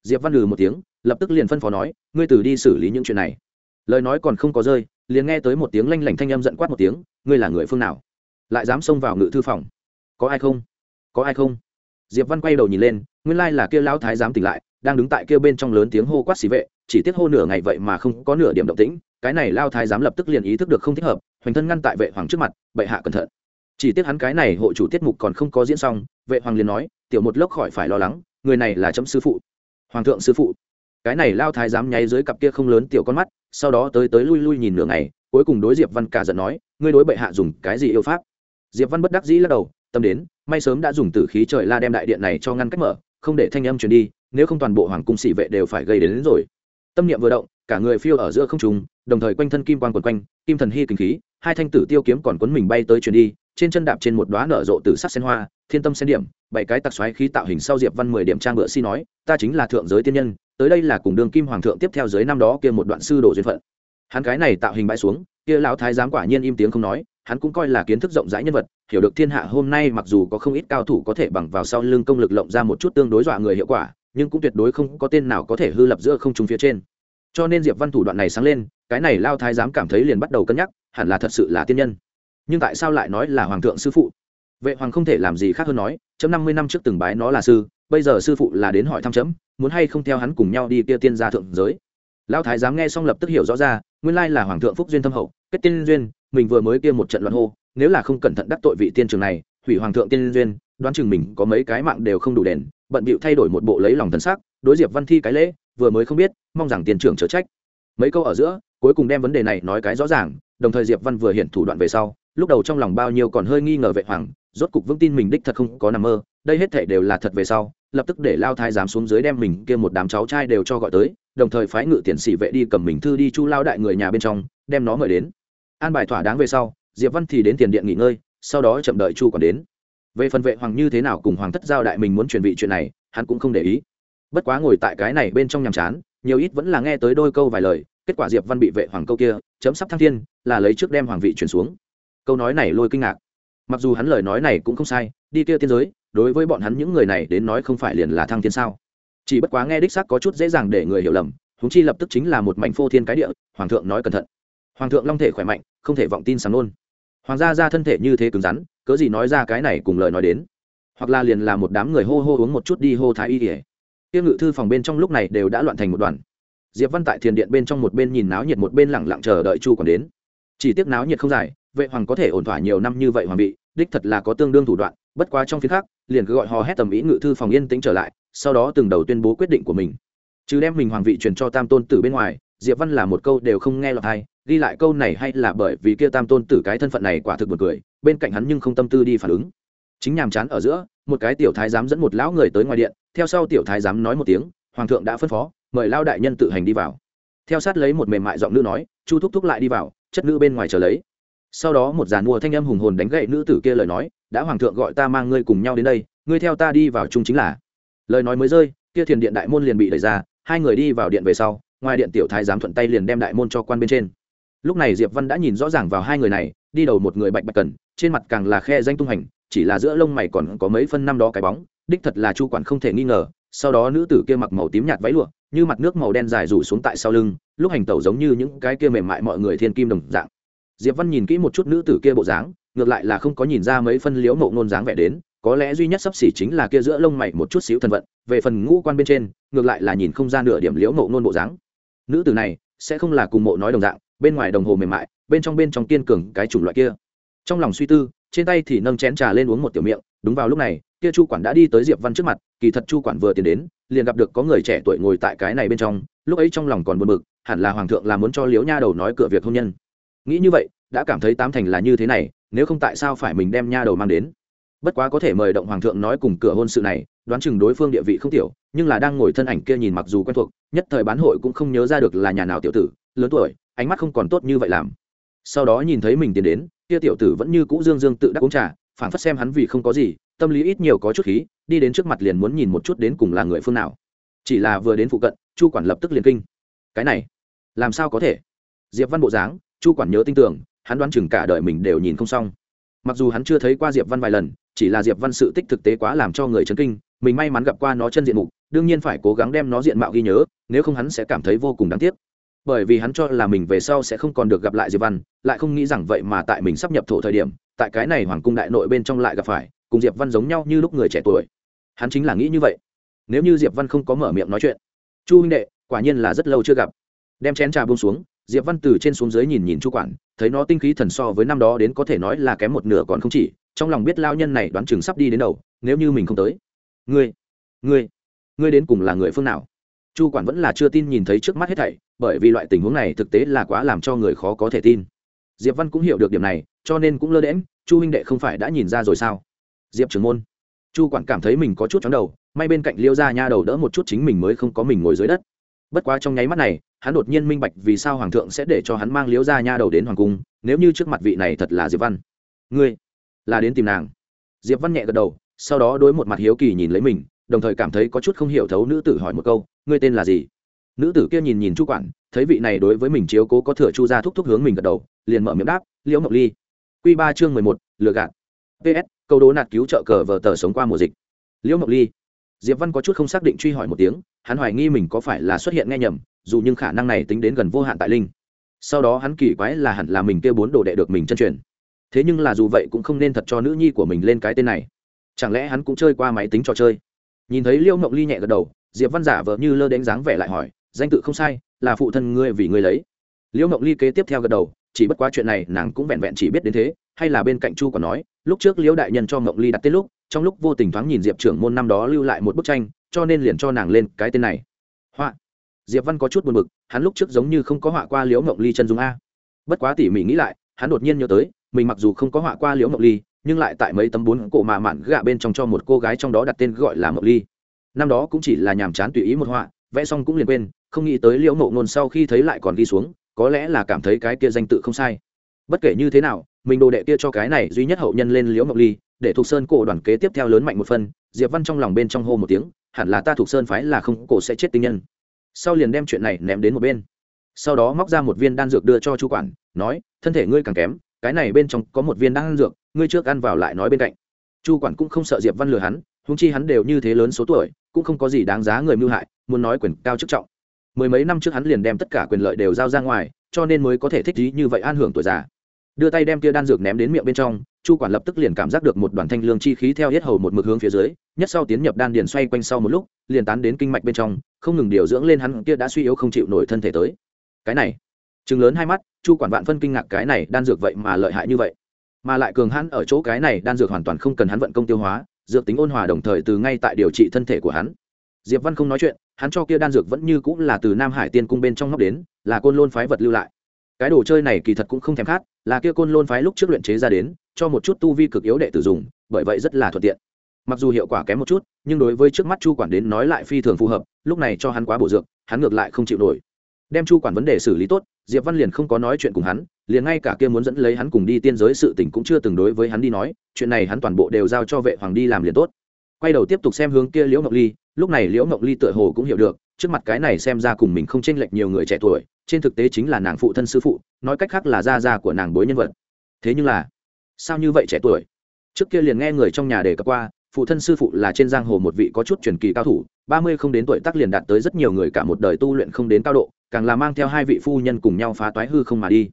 Diệp văn lừ một tiếng, lập tức liền phân phó nói, ngươi tử đi xử lý những chuyện này. Lời nói còn không có rơi, liền nghe tới một tiếng lanh lảnh thanh âm giận quát một tiếng, ngươi là người phương nào? Lại dám xông vào ngự thư phòng? Có ai không? Có ai không? Diệp văn quay đầu nhìn lên, nguyên lai là kia lão thái dám tỉnh lại, đang đứng tại kia bên trong lớn tiếng hô quát xì vệ, chỉ tiếc hô nửa ngày vậy mà không có nửa điểm động tĩnh cái này lao thái giám lập tức liền ý thức được không thích hợp hoành thân ngăn tại vệ hoàng trước mặt bệ hạ cẩn thận. Chỉ tiếc hắn cái này hộ chủ tiết mục còn không có diễn xong vệ hoàng liền nói tiểu một lốc khỏi phải lo lắng người này là chấm sư phụ. Hoàng thượng sư phụ. Cái này lao thái giám nháy dưới cặp kia không lớn tiểu con mắt sau đó tới tới lui lui nhìn nửa ngày cuối cùng đối diệp văn cả giận nói ngươi đối bệ hạ dùng cái gì yêu pháp? Diệp văn bất đắc dĩ lắc đầu tâm đến may sớm đã dùng tử khí trời la đem đại điện này cho ngăn cách mở không để thanh âm truyền đi nếu không toàn bộ hoàng cung sĩ vệ đều phải gây đến, đến rồi. Tâm niệm vừa động cả người phiêu ở giữa không trung, đồng thời quanh thân kim quan quần quanh, kim thần hy kinh khí, hai thanh tử tiêu kiếm còn quấn mình bay tới truyền đi, trên chân đạp trên một đóa nở rộ từ sắc sen hoa, thiên tâm sen điểm, bảy cái tạc xoáy khí tạo hình sau diệp văn mười điểm trang ngựa si nói, ta chính là thượng giới tiên nhân, tới đây là cùng đường kim hoàng thượng tiếp theo giới năm đó kia một đoạn sư đồ duyên phận. Hắn cái này tạo hình bãi xuống, kia lão thái giám quả nhiên im tiếng không nói, hắn cũng coi là kiến thức rộng rãi nhân vật, hiểu được thiên hạ hôm nay mặc dù có không ít cao thủ có thể bằng vào sau lưng công lực lộng ra một chút tương đối dọa người hiệu quả, nhưng cũng tuyệt đối không có tên nào có thể hư lập giữa không trung phía trên cho nên diệp văn thủ đoạn này sáng lên, cái này lao thái giám cảm thấy liền bắt đầu cân nhắc, hẳn là thật sự là tiên nhân. Nhưng tại sao lại nói là hoàng thượng sư phụ? Vệ hoàng không thể làm gì khác hơn nói, chấm năm mươi năm trước từng bái nó là sư, bây giờ sư phụ là đến hỏi thăm chấm, muốn hay không theo hắn cùng nhau đi kia tiên gia thượng giới? Lao thái giám nghe xong lập tức hiểu rõ ra, nguyên lai là hoàng thượng phúc duyên thâm hậu, kết tiên duyên, mình vừa mới kia một trận loạn hô, nếu là không cẩn thận đắc tội vị tiên trường này, hủy hoàng thượng tiên duyên, đoán chừng mình có mấy cái mạng đều không đủ đền, bận bịu thay đổi một bộ lấy lòng thần sắc, đối diệp văn thi cái lễ vừa mới không biết, mong rằng tiền trưởng chớ trách. Mấy câu ở giữa, cuối cùng đem vấn đề này nói cái rõ ràng, đồng thời diệp văn vừa hiện thủ đoạn về sau, lúc đầu trong lòng bao nhiêu còn hơi nghi ngờ vệ hoàng, rốt cục vững tin mình đích thật không có nằm mơ, đây hết thể đều là thật về sau, lập tức để lao thái giám xuống dưới đem mình kia một đám cháu trai đều cho gọi tới, đồng thời phái ngự tiền sĩ vệ đi cầm mình thư đi chu lao đại người nhà bên trong, đem nó mời đến. An bài thỏa đáng về sau, diệp văn thì đến tiền điện nghỉ ngơi, sau đó chậm đợi chu còn đến. Về phần vệ hoàng như thế nào cùng hoàng thất giao đại mình muốn chuẩn bị chuyện này, hắn cũng không để ý bất quá ngồi tại cái này bên trong nhàm chán, nhiều ít vẫn là nghe tới đôi câu vài lời, kết quả diệp văn bị vệ hoàng câu kia, chấm sắp thăng thiên, là lấy trước đem hoàng vị chuyển xuống. Câu nói này lôi kinh ngạc. Mặc dù hắn lời nói này cũng không sai, đi kia tiên giới, đối với bọn hắn những người này đến nói không phải liền là thăng thiên sao. Chỉ bất quá nghe đích xác có chút dễ dàng để người hiểu lầm húng chi lập tức chính là một mảnh phô thiên cái địa, hoàng thượng nói cẩn thận. Hoàng thượng long thể khỏe mạnh, không thể vọng tin sáng nôn. Hoàng gia ra thân thể như thế cứng rắn, cớ gì nói ra cái này cùng lời nói đến? Hoặc là liền là một đám người hô hô uống một chút đi hô thái y ỉa tiêu ngự thư phòng bên trong lúc này đều đã loạn thành một đoàn. Diệp văn tại thiền điện bên trong một bên nhìn náo nhiệt một bên lẳng lặng chờ đợi chu còn đến. Chỉ tiếc náo nhiệt không dài vệ hoàng có thể ổn thỏa nhiều năm như vậy hoàng vị, đích thật là có tương đương thủ đoạn bất quá trong phía khác liền cứ gọi hò hét tầm ý ngự thư phòng yên tĩnh trở lại sau đó từng đầu tuyên bố quyết định của mình. Chứ đem mình hoàng vị truyền cho tam tôn tử bên ngoài diệp văn là một câu đều không nghe lọt hay ghi lại câu này hay là bởi vì kia tam tôn tử cái thân phận này quả thực một cười bên cạnh hắn nhưng không tâm tư đi phản ứng chính nhàm chán ở giữa, một cái tiểu thái giám dẫn một lão người tới ngoài điện, theo sau tiểu thái giám nói một tiếng, hoàng thượng đã phân phó, mời lao đại nhân tự hành đi vào. Theo sát lấy một mềm mại giọng nữ nói, chu thúc thúc lại đi vào, chất nữ bên ngoài chờ lấy. Sau đó một giàn mua thanh âm hùng hồn đánh gậy nữ tử kia lời nói, đã hoàng thượng gọi ta mang ngươi cùng nhau đến đây, ngươi theo ta đi vào chung chính là. Lời nói mới rơi, kia thiền điện đại môn liền bị đẩy ra, hai người đi vào điện về sau, ngoài điện tiểu thái giám thuận tay liền đem đại môn cho quan bên trên. Lúc này diệp văn đã nhìn rõ ràng vào hai người này, đi đầu một người bạch bạch cần, trên mặt càng là khe danh tung hành chỉ là giữa lông mày còn có mấy phân năm đó cái bóng, đích thật là chu quản không thể nghi ngờ, sau đó nữ tử kia mặc màu tím nhạt váy lụa, như mặt nước màu đen dài rủ xuống tại sau lưng, lúc hành tẩu giống như những cái kia mềm mại mọi người thiên kim đồng dạng. Diệp văn nhìn kỹ một chút nữ tử kia bộ dáng, ngược lại là không có nhìn ra mấy phân liễu mộ ngôn dáng vẻ đến, có lẽ duy nhất sắp xỉ chính là kia giữa lông mày một chút xíu thần vận, về phần ngũ quan bên trên, ngược lại là nhìn không ra nửa điểm liễu mộ ngôn bộ dáng. Nữ tử này sẽ không là cùng mộ nói đồng dạng, bên ngoài đồng hồ mềm mại, bên trong bên trong kiên cường cái chủng loại kia trong lòng suy tư, trên tay thì nâng chén trà lên uống một tiểu miệng, đúng vào lúc này, kia chu quản đã đi tới diệp văn trước mặt, kỳ thật chu quản vừa tiến đến, liền gặp được có người trẻ tuổi ngồi tại cái này bên trong, lúc ấy trong lòng còn buồn bực, hẳn là hoàng thượng là muốn cho liễu nha đầu nói cửa việc hôn nhân. Nghĩ như vậy, đã cảm thấy tám thành là như thế này, nếu không tại sao phải mình đem nha đầu mang đến? Bất quá có thể mời động hoàng thượng nói cùng cửa hôn sự này, đoán chừng đối phương địa vị không tiểu, nhưng là đang ngồi thân ảnh kia nhìn mặc dù quen thuộc, nhất thời bán hội cũng không nhớ ra được là nhà nào tiểu tử, lớn tuổi, ánh mắt không còn tốt như vậy làm sau đó nhìn thấy mình tiến đến, kia tiểu tử vẫn như cũ dương dương tự đắc uống trà phản phất xem hắn vì không có gì, tâm lý ít nhiều có chút khí, đi đến trước mặt liền muốn nhìn một chút đến cùng là người phương nào. Chỉ là vừa đến phụ cận, chu quản lập tức liền kinh. Cái này, làm sao có thể? Diệp văn bộ dáng, chu quản nhớ tin tưởng, hắn đoán chừng cả đời mình đều nhìn không xong. Mặc dù hắn chưa thấy qua diệp văn vài lần, chỉ là diệp văn sự tích thực tế quá làm cho người chấn kinh, mình may mắn gặp qua nó chân diện mục, đương nhiên phải cố gắng đem nó diện mạo ghi nhớ, nếu không hắn sẽ cảm thấy vô cùng đáng tiếc bởi vì hắn cho là mình về sau sẽ không còn được gặp lại diệp văn, lại không nghĩ rằng vậy mà tại mình sắp nhập thổ thời điểm, tại cái này hoàng cung đại nội bên trong lại gặp phải, cùng diệp văn giống nhau như lúc người trẻ tuổi. Hắn chính là nghĩ như vậy. Nếu như diệp văn không có mở miệng nói chuyện, chu huynh đệ, quả nhiên là rất lâu chưa gặp. Đem chén trà buông xuống, diệp văn từ trên xuống dưới nhìn nhìn chu quản, thấy nó tinh khí thần so với năm đó đến có thể nói là kém một nửa còn không chỉ, trong lòng biết lao nhân này đoán chừng sắp đi đến đầu, nếu như mình không tới. Ngươi ngươi ngươi đến cùng là người phương nào? Chu quản vẫn là chưa tin nhìn thấy trước mắt hết thảy, bởi vì loại tình huống này thực tế là quá làm cho người khó có thể tin. Diệp văn cũng hiểu được điểm này, cho nên cũng lơ đễm chu huynh đệ không phải đã nhìn ra rồi sao? Diệp trưởng môn. Chu quản cảm thấy mình có chút chóng đầu, may bên cạnh liêu ra nha đầu đỡ một chút chính mình mới không có mình ngồi dưới đất. Bất quá trong nháy mắt này, hắn đột nhiên minh bạch vì sao hoàng thượng sẽ để cho hắn mang liêu ra nha đầu đến hoàng cung, nếu như trước mặt vị này thật là diệp văn. Ngươi là đến tìm nàng. Diệp văn nhẹ gật đầu, sau đó đối một mặt hiếu kỳ nhìn lấy mình, đồng thời cảm thấy có chút không hiểu thấu nữ tử hỏi một câu ngươi tên là gì? Nữ tử kia nhìn nhìn chu quản, thấy vị này đối với mình chiếu cố có thừa chu ra thúc thúc hướng mình gật đầu, liền mở miệng đáp, liễu mộng ly. Q ba chương mười một, lừa gạt. Ps câu đố nạt cứu trợ cờ vờ tờ sống qua mùa dịch. Liễu mộng ly. Diệp văn có chút không xác định truy hỏi một tiếng, hắn hoài nghi mình có phải là xuất hiện nghe nhầm, dù nhưng khả năng này tính đến gần vô hạn tại linh. Sau đó hắn kỳ quái là hẳn là mình kêu bốn đồ đệ được mình chân truyền. Thế nhưng là dù vậy cũng không nên thật cho nữ nhi của mình lên cái tên này. Chẳng lẽ hắn cũng chơi qua máy tính trò chơi? Nhìn thấy liễu mộng ly nhẹ gật đầu diệp văn giả vờ như lơ đánh dáng vẻ lại hỏi, danh tự không sai, là phụ thân ngươi vì ngươi lấy. Liễu mộng ly kế tiếp theo gật đầu, chỉ bất quá chuyện này nàng cũng vẹn vẹn chỉ biết đến thế, hay là bên cạnh chu còn nói, lúc trước liễu đại nhân cho mộng ly đặt tên lúc, trong lúc vô tình thoáng nhìn diệp trưởng môn năm đó lưu lại một bức tranh, cho nên liền cho nàng lên cái tên này. Họa. Diệp văn có chút buồn bực, hắn lúc trước giống như không có họa qua liễu mộng ly chân dung a. Bất quá tỉ mỉ nghĩ lại, hắn đột nhiên nhớ tới, mình mặc dù không có họa qua liễu mộng ly, nhưng lại tại mấy tấm bốn cổ mà mạn gạ bên trong cho một cô gái trong đó đặt tên gọi là mộng ly năm đó cũng chỉ là nhàm chán tùy ý một họa, vẽ xong cũng liền quên, không nghĩ tới liễu mộ ngôn sau khi thấy lại còn ghi xuống, có lẽ là cảm thấy cái kia danh tự không sai. Bất kể như thế nào, mình đồ đệ kia cho cái này duy nhất hậu nhân lên liễu ngọc ly, để thuộc sơn cổ đoàn kế tiếp theo lớn mạnh một phân diệp văn trong lòng bên trong hô một tiếng, hẳn là ta thuộc sơn phái là không, cổ sẽ chết tinh nhân. Sau liền đem chuyện này ném đến một bên. Sau đó móc ra một viên đan dược đưa cho chu quản, nói, thân thể ngươi càng kém, cái này bên trong có một viên đan dược, ngươi trước ăn vào lại nói bên cạnh. Chu quản cũng không sợ diệp văn lừa hắn húng chi hắn đều như thế lớn số tuổi cũng không có gì đáng giá người mưu hại, muốn nói quyền cao chức trọng. Mười mấy năm trước hắn liền đem tất cả quyền lợi đều giao ra ngoài, cho nên mới có thể thích trí như vậy an hưởng tuổi già. Đưa tay đem tia đan dược ném đến miệng bên trong, chu quản lập tức liền cảm giác được một đoàn thanh lương chi khí theo hết hầu một mực hướng phía dưới, nhất sau tiến nhập đan điền xoay quanh sau một lúc, liền tán đến kinh mạch bên trong, không ngừng điều dưỡng lên hắn kia đã suy yếu không chịu nổi thân thể tới. Cái này chừng lớn hai mắt, chu quản vạn phân kinh ngạc cái này đan dược vậy mà lợi hại như vậy. Mà lại cường hắn ở chỗ cái này đan dược hoàn toàn không cần hắn vận công tiêu hóa dược tính ôn hòa đồng thời từ ngay tại điều trị thân thể của hắn. Diệp văn không nói chuyện, hắn cho kia đan dược vẫn như cũng là từ nam hải tiên cung bên trong ngóc đến, là côn lôn phái vật lưu lại. Cái đồ chơi này kỳ thật cũng không thèm khát, là kia côn lôn phái lúc trước luyện chế ra đến, cho một chút tu vi cực yếu đệ tử dùng, bởi vậy rất là thuận tiện. Mặc dù hiệu quả kém một chút, nhưng đối với trước mắt chu quản đến nói lại phi thường phù hợp, lúc này cho hắn quá bổ dược, hắn ngược lại không chịu nổi. Đem chu quản vấn đề xử lý tốt, diệp văn liền không có nói chuyện cùng hắn liền ngay cả kia muốn dẫn lấy hắn cùng đi tiên giới sự tình cũng chưa từng đối với hắn đi nói, chuyện này hắn toàn bộ đều giao cho vệ hoàng đi làm liền tốt. Quay đầu tiếp tục xem hướng kia liễu ngọc ly, lúc này liễu ngọc ly tựa hồ cũng hiểu được, trước mặt cái này xem ra cùng mình không chênh lệch nhiều người trẻ tuổi, trên thực tế chính là nàng phụ thân sư phụ, nói cách khác là gia gia của nàng bối nhân vật. Thế nhưng là, sao như vậy trẻ tuổi? Trước kia liền nghe người trong nhà đề cập qua, phụ thân sư phụ là trên giang hồ một vị có chút truyền kỳ cao thủ, ba mươi không đến tuổi tác liền đạt tới rất nhiều người cả một đời tu luyện không đến cao độ, càng là mang theo hai vị phu nhân cùng nhau phá toái hư không mà đi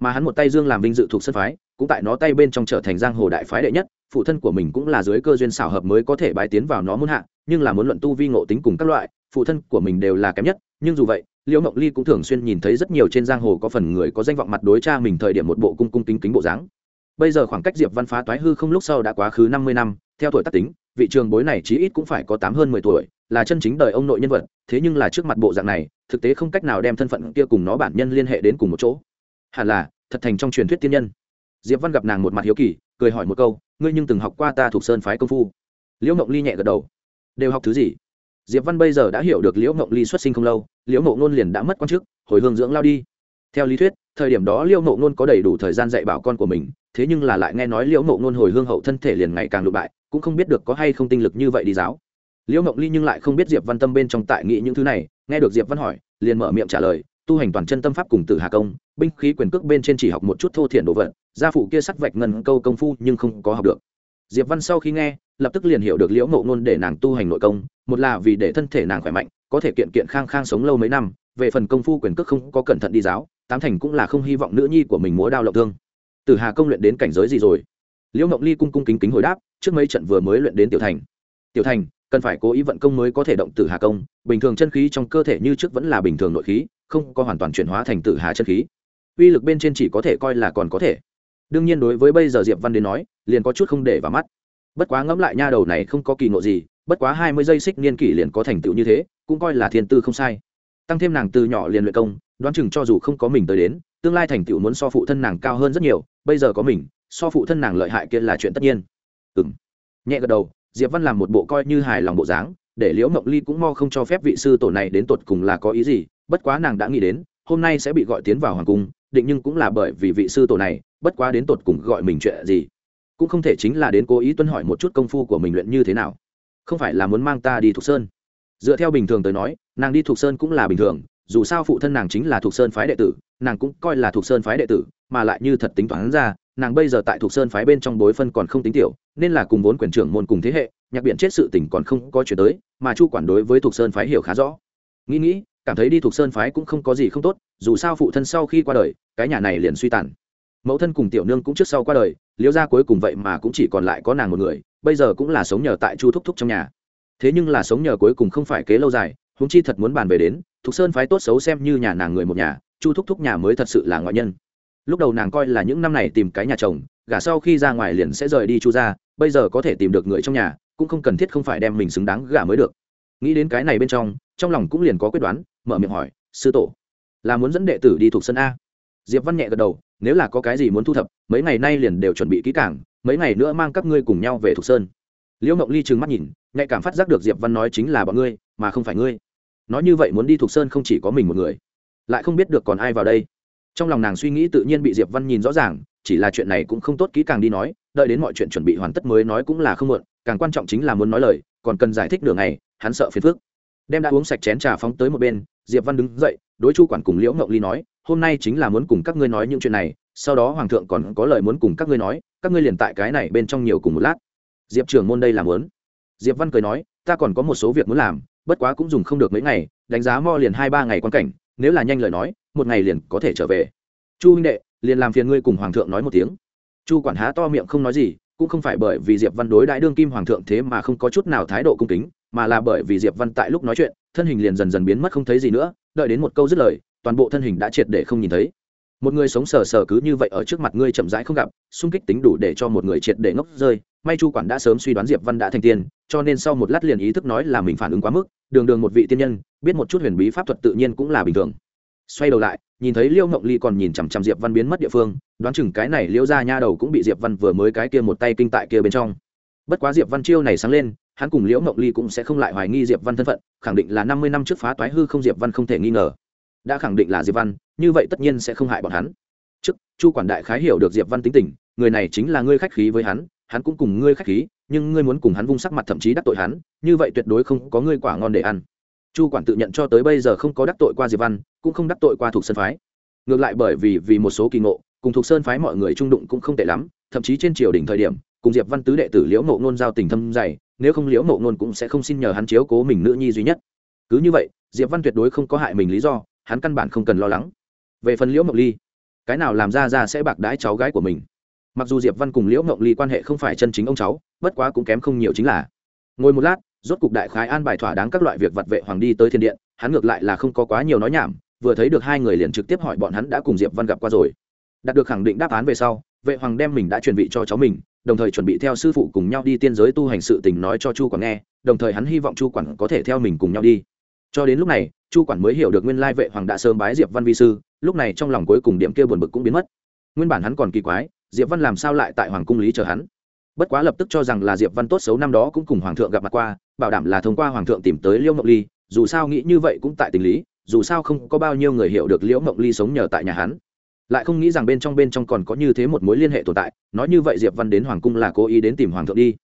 mà hắn một tay dương làm vinh dự thuộc sân phái, cũng tại nó tay bên trong trở thành giang hồ đại phái đệ nhất, phụ thân của mình cũng là dưới cơ duyên xảo hợp mới có thể bái tiến vào nó muốn hạ, nhưng là muốn luận tu vi ngộ tính cùng các loại, phụ thân của mình đều là kém nhất, nhưng dù vậy, liễu mộng ly cũng thường xuyên nhìn thấy rất nhiều trên giang hồ có phần người có danh vọng mặt đối cha mình thời điểm một bộ cung cung kính kính bộ dáng. Bây giờ khoảng cách diệp văn phá toái hư không lúc sau đã quá khứ năm mươi năm, theo tuổi tác tính, vị trường bối này chí ít cũng phải có tám hơn mười tuổi, là chân chính đời ông nội nhân vật, thế nhưng là trước mặt bộ dạng này, thực tế không cách nào đem thân phận kia cùng nó bản nhân liên hệ đến cùng một chỗ hẳn là, thật thành trong truyền thuyết tiên nhân. Diệp văn gặp nàng một mặt hiếu kỳ, cười hỏi một câu, ngươi nhưng từng học qua ta thuộc sơn phái công phu? Liễu mộng ly nhẹ gật đầu. Đều học thứ gì? Diệp văn bây giờ đã hiểu được liễu mộng ly xuất sinh không lâu, liễu mộng nôn liền đã mất quan chức, hồi hương dưỡng lao đi. Theo lý thuyết, thời điểm đó liễu mộng nôn có đầy đủ thời gian dạy bảo con của mình, thế nhưng là lại nghe nói liễu mộng nôn hồi hương hậu thân thể liền ngày càng lụ bại, cũng không biết được có hay không tinh lực như vậy đi giáo. Liễu mộng ly nhưng lại không biết diệp văn tâm bên trong tại nghĩ những thứ này, nghe được diệp văn hỏi, liền mở miệng trả lời tu hành toàn chân tâm pháp cùng tử hà công, binh khí quyền cước bên trên chỉ học một chút thô thiển đồ vật, gia phụ kia sắc vạch ngân câu công phu nhưng không có học được. Diệp văn sau khi nghe, lập tức liền hiểu được liễu mộ ngôn để nàng tu hành nội công, một là vì để thân thể nàng khỏe mạnh, có thể kiện kiện khang khang sống lâu mấy năm, về phần công phu quyền cước không có cẩn thận đi giáo, tám thành cũng là không hy vọng nữ nhi của mình múa đao lộng thương. Từ hà công luyện đến cảnh giới gì rồi? Liễu mộng ly cung cung kính kính hồi đáp, trước mấy trận vừa mới luyện đến tiểu thành. Tiểu thành, cần phải cố ý vận công mới có thể động tử hà công, bình thường chân khí trong cơ thể như trước vẫn là bình thường nội khí không có hoàn toàn chuyển hóa thành tử hà chân khí. Uy lực bên trên chỉ có thể coi là còn có thể. Đương nhiên đối với bây giờ diệp văn đến nói, liền có chút không để vào mắt. Bất quá ngẫm lại nha đầu này không có kỳ ngộ gì, bất quá hai mươi giây xích niên kỷ liền có thành tựu như thế, cũng coi là thiên tư không sai. Tăng thêm nàng từ nhỏ liền luyện công, đoán chừng cho dù không có mình tới đến, tương lai thành tựu muốn so phụ thân nàng cao hơn rất nhiều, bây giờ có mình, so phụ thân nàng lợi hại kia là chuyện tất nhiên. Ừ m nhẹ gật đầu, diệp văn làm một bộ coi như hài lòng bộ dáng, để liễu mộng ly cũng mo không cho phép vị sư tổ này đến tột cùng là có ý gì bất quá nàng đã nghĩ đến, hôm nay sẽ bị gọi tiến vào hoàng cung, định nhưng cũng là bởi vì vị sư tổ này, bất quá đến tột cùng gọi mình chuyện gì, cũng không thể chính là đến cố ý tuân hỏi một chút công phu của mình luyện như thế nào. Không phải là muốn mang ta đi thuộc sơn. Dựa theo bình thường tới nói, nàng đi thuộc sơn cũng là bình thường, dù sao phụ thân nàng chính là thuộc sơn phái đệ tử, nàng cũng coi là thuộc sơn phái đệ tử, mà lại như thật tính toán ra, nàng bây giờ tại thuộc sơn phái bên trong bối phân còn không tính tiểu, nên là cùng vốn quyền trưởng môn cùng thế hệ, nhạc biện chết sự tình còn không có chuyển tới, mà chu quản đối với thuộc sơn phái hiểu khá rõ. Nghĩ nghĩ cảm thấy đi thuộc sơn phái cũng không có gì không tốt, dù sao phụ thân sau khi qua đời, cái nhà này liền suy tàn. Mẫu thân cùng tiểu nương cũng trước sau qua đời, liễu gia cuối cùng vậy mà cũng chỉ còn lại có nàng một người, bây giờ cũng là sống nhờ tại chu thúc thúc trong nhà. Thế nhưng là sống nhờ cuối cùng không phải kế lâu dài húng chi thật muốn bàn về đến thục sơn phái tốt xấu xem như nhà nàng người một nhà, chu thúc thúc nhà mới thật sự là ngoại nhân. Lúc đầu nàng coi là những năm này tìm cái nhà chồng, gả sau khi ra ngoài liền sẽ rời đi chu ra bây giờ có thể tìm được người trong nhà, cũng không cần thiết không phải đem mình xứng đáng gả mới được. Nghĩ đến cái này bên trong trong lòng cũng liền có quyết đoán mở miệng hỏi, sư tổ, là muốn dẫn đệ tử đi thuộc sân a? Diệp văn nhẹ gật đầu, nếu là có cái gì muốn thu thập, mấy ngày nay liền đều chuẩn bị kỹ cảng mấy ngày nữa mang các ngươi cùng nhau về thuộc sơn. Liễu mộng ly trừng mắt nhìn, nhạy cảm phát giác được diệp văn nói chính là bọn ngươi, mà không phải ngươi. Nói như vậy muốn đi thuộc sơn không chỉ có mình một người, lại không biết được còn ai vào đây. Trong lòng nàng suy nghĩ tự nhiên bị diệp văn nhìn rõ ràng, chỉ là chuyện này cũng không tốt kỹ càng đi nói, đợi đến mọi chuyện chuẩn bị hoàn tất mới nói cũng là không muộn, càng quan trọng chính là muốn nói lời, còn cần giải thích đường này hắn sợ phiền phức đem đã uống sạch chén trà phóng tới một bên, diệp văn đứng dậy, đối chu quản cùng liễu ngộng ly nói, hôm nay chính là muốn cùng các ngươi nói những chuyện này, sau đó hoàng thượng còn có lời muốn cùng các ngươi nói, các ngươi liền tại cái này bên trong nhiều cùng một lát. Diệp trưởng môn đây là muốn. Diệp văn cười nói, ta còn có một số việc muốn làm, bất quá cũng dùng không được mấy ngày, đánh giá mo liền hai ba ngày quan cảnh, nếu là nhanh lời nói, một ngày liền có thể trở về. Chu huynh đệ, liền làm phiền ngươi cùng hoàng thượng nói một tiếng. Chu quản há to miệng không nói gì, cũng không phải bởi vì diệp văn đối Đại đương kim hoàng thượng thế mà không có chút nào thái độ cung kính mà là bởi vì diệp văn tại lúc nói chuyện, thân hình liền dần dần biến mất không thấy gì nữa, đợi đến một câu dứt lời, toàn bộ thân hình đã triệt để không nhìn thấy. Một người sống sờ sờ cứ như vậy ở trước mặt ngươi chậm rãi không gặp, xung kích tính đủ để cho một người triệt để ngốc rơi. May chu quản đã sớm suy đoán diệp văn đã thành tiên, cho nên sau một lát liền ý thức nói là mình phản ứng quá mức, đường đường một vị tiên nhân, biết một chút huyền bí pháp thuật tự nhiên cũng là bình thường. Xoay đầu lại, nhìn thấy liêu ngộng ly còn nhìn chằm chằm diệp văn biến mất địa phương, đoán chừng cái này liêu ra nha đầu cũng bị diệp văn vừa mới cái kia một tay kinh tại kia bên trong. Bất quá diệp văn chiêu này sáng lên hắn cùng liễu mộng ly cũng sẽ không lại hoài nghi diệp văn thân phận, khẳng định là năm mươi năm trước phá toái hư không diệp văn không thể nghi ngờ. Đã khẳng định là diệp văn, như vậy tất nhiên sẽ không hại bọn hắn. Trước, chu quản đại khái hiểu được diệp văn tính tình, người này chính là ngươi khách khí với hắn hắn cũng cùng ngươi khách khí, nhưng ngươi muốn cùng hắn vung sắc mặt thậm chí đắc tội hắn, như vậy tuyệt đối không có ngươi quả ngon để ăn. Chu quản tự nhận cho tới bây giờ không có đắc tội qua diệp văn, cũng không đắc tội qua thuộc sơn phái. Ngược lại bởi vì vì một số kỳ ngộ, cùng thuộc sơn phái mọi người trung đụng cũng không tệ lắm, thậm chí trên triều đỉnh thời điểm, cùng diệp văn tứ đệ tử liễu Ngộ nôn giao tình thâm dày nếu không liễu mộ ngôn cũng sẽ không xin nhờ hắn chiếu cố mình nữ nhi duy nhất. Cứ như vậy, diệp văn tuyệt đối không có hại mình lý do, hắn căn bản không cần lo lắng. Về phần liễu mộng ly, cái nào làm ra ra sẽ bạc đãi cháu gái của mình? Mặc dù diệp văn cùng liễu mộng ly quan hệ không phải chân chính ông cháu, bất quá cũng kém không nhiều chính là. Ngồi một lát, rốt cục đại khái an bài thỏa đáng các loại việc vặt vệ hoàng đi tới thiên điện, hắn ngược lại là không có quá nhiều nói nhảm, vừa thấy được hai người liền trực tiếp hỏi bọn hắn đã cùng diệp văn gặp qua rồi. Đạt được khẳng định đáp án về sau vệ hoàng đem mình đã chuẩn bị cho cháu mình, đồng thời chuẩn bị theo sư phụ cùng nhau đi tiên giới tu hành sự tình nói cho chu quản nghe, đồng thời hắn hy vọng chu quản có thể theo mình cùng nhau đi. Cho đến lúc này, chu quản mới hiểu được nguyên lai vệ hoàng đã sớm bái diệp văn vi sư, lúc này trong lòng cuối cùng điểm kia buồn bực cũng biến mất. Nguyên bản hắn còn kỳ quái, diệp văn làm sao lại tại hoàng cung lý chờ hắn? Bất quá lập tức cho rằng là diệp văn tốt xấu năm đó cũng cùng hoàng thượng gặp mặt qua, bảo đảm là thông qua hoàng thượng tìm tới liễu mộng ly, dù sao nghĩ như vậy cũng tại tình lý, dù sao không có bao nhiêu người hiểu được liễu mộng ly sống nhờ tại nhà hắn lại không nghĩ rằng bên trong bên trong còn có như thế một mối liên hệ tồn tại, nói như vậy diệp văn đến hoàng cung là cố ý đến tìm hoàng thượng đi.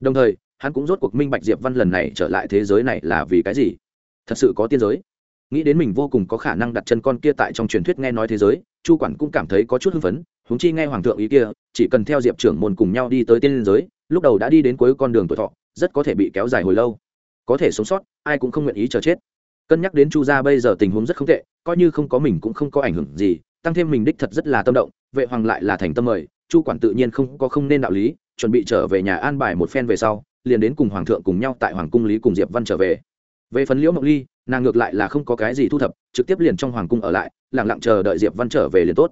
Đồng thời, hắn cũng rốt cuộc minh bạch diệp văn lần này trở lại thế giới này là vì cái gì. Thật sự có tiên giới. Nghĩ đến mình vô cùng có khả năng đặt chân con kia tại trong truyền thuyết nghe nói thế giới, chu quản cũng cảm thấy có chút hưng phấn, huống chi nghe hoàng thượng ý kia, chỉ cần theo diệp trưởng môn cùng nhau đi tới tiên giới, lúc đầu đã đi đến cuối con đường tuổi thọ, rất có thể bị kéo dài hồi lâu. Có thể sống sót, ai cũng không nguyện ý chờ chết. Cân nhắc đến chu gia bây giờ tình huống rất không tệ, coi như không có mình cũng không có ảnh hưởng gì tăng thêm mình đích thật rất là tâm động, vệ hoàng lại là thành tâm mời, chu quản tự nhiên không có không nên đạo lý, chuẩn bị trở về nhà an bài một phen về sau, liền đến cùng hoàng thượng cùng nhau tại hoàng cung lý cùng diệp văn trở về. Về phần liễu mộng ly, nàng ngược lại là không có cái gì thu thập, trực tiếp liền trong hoàng cung ở lại lẳng lặng chờ đợi diệp văn trở về liền tốt.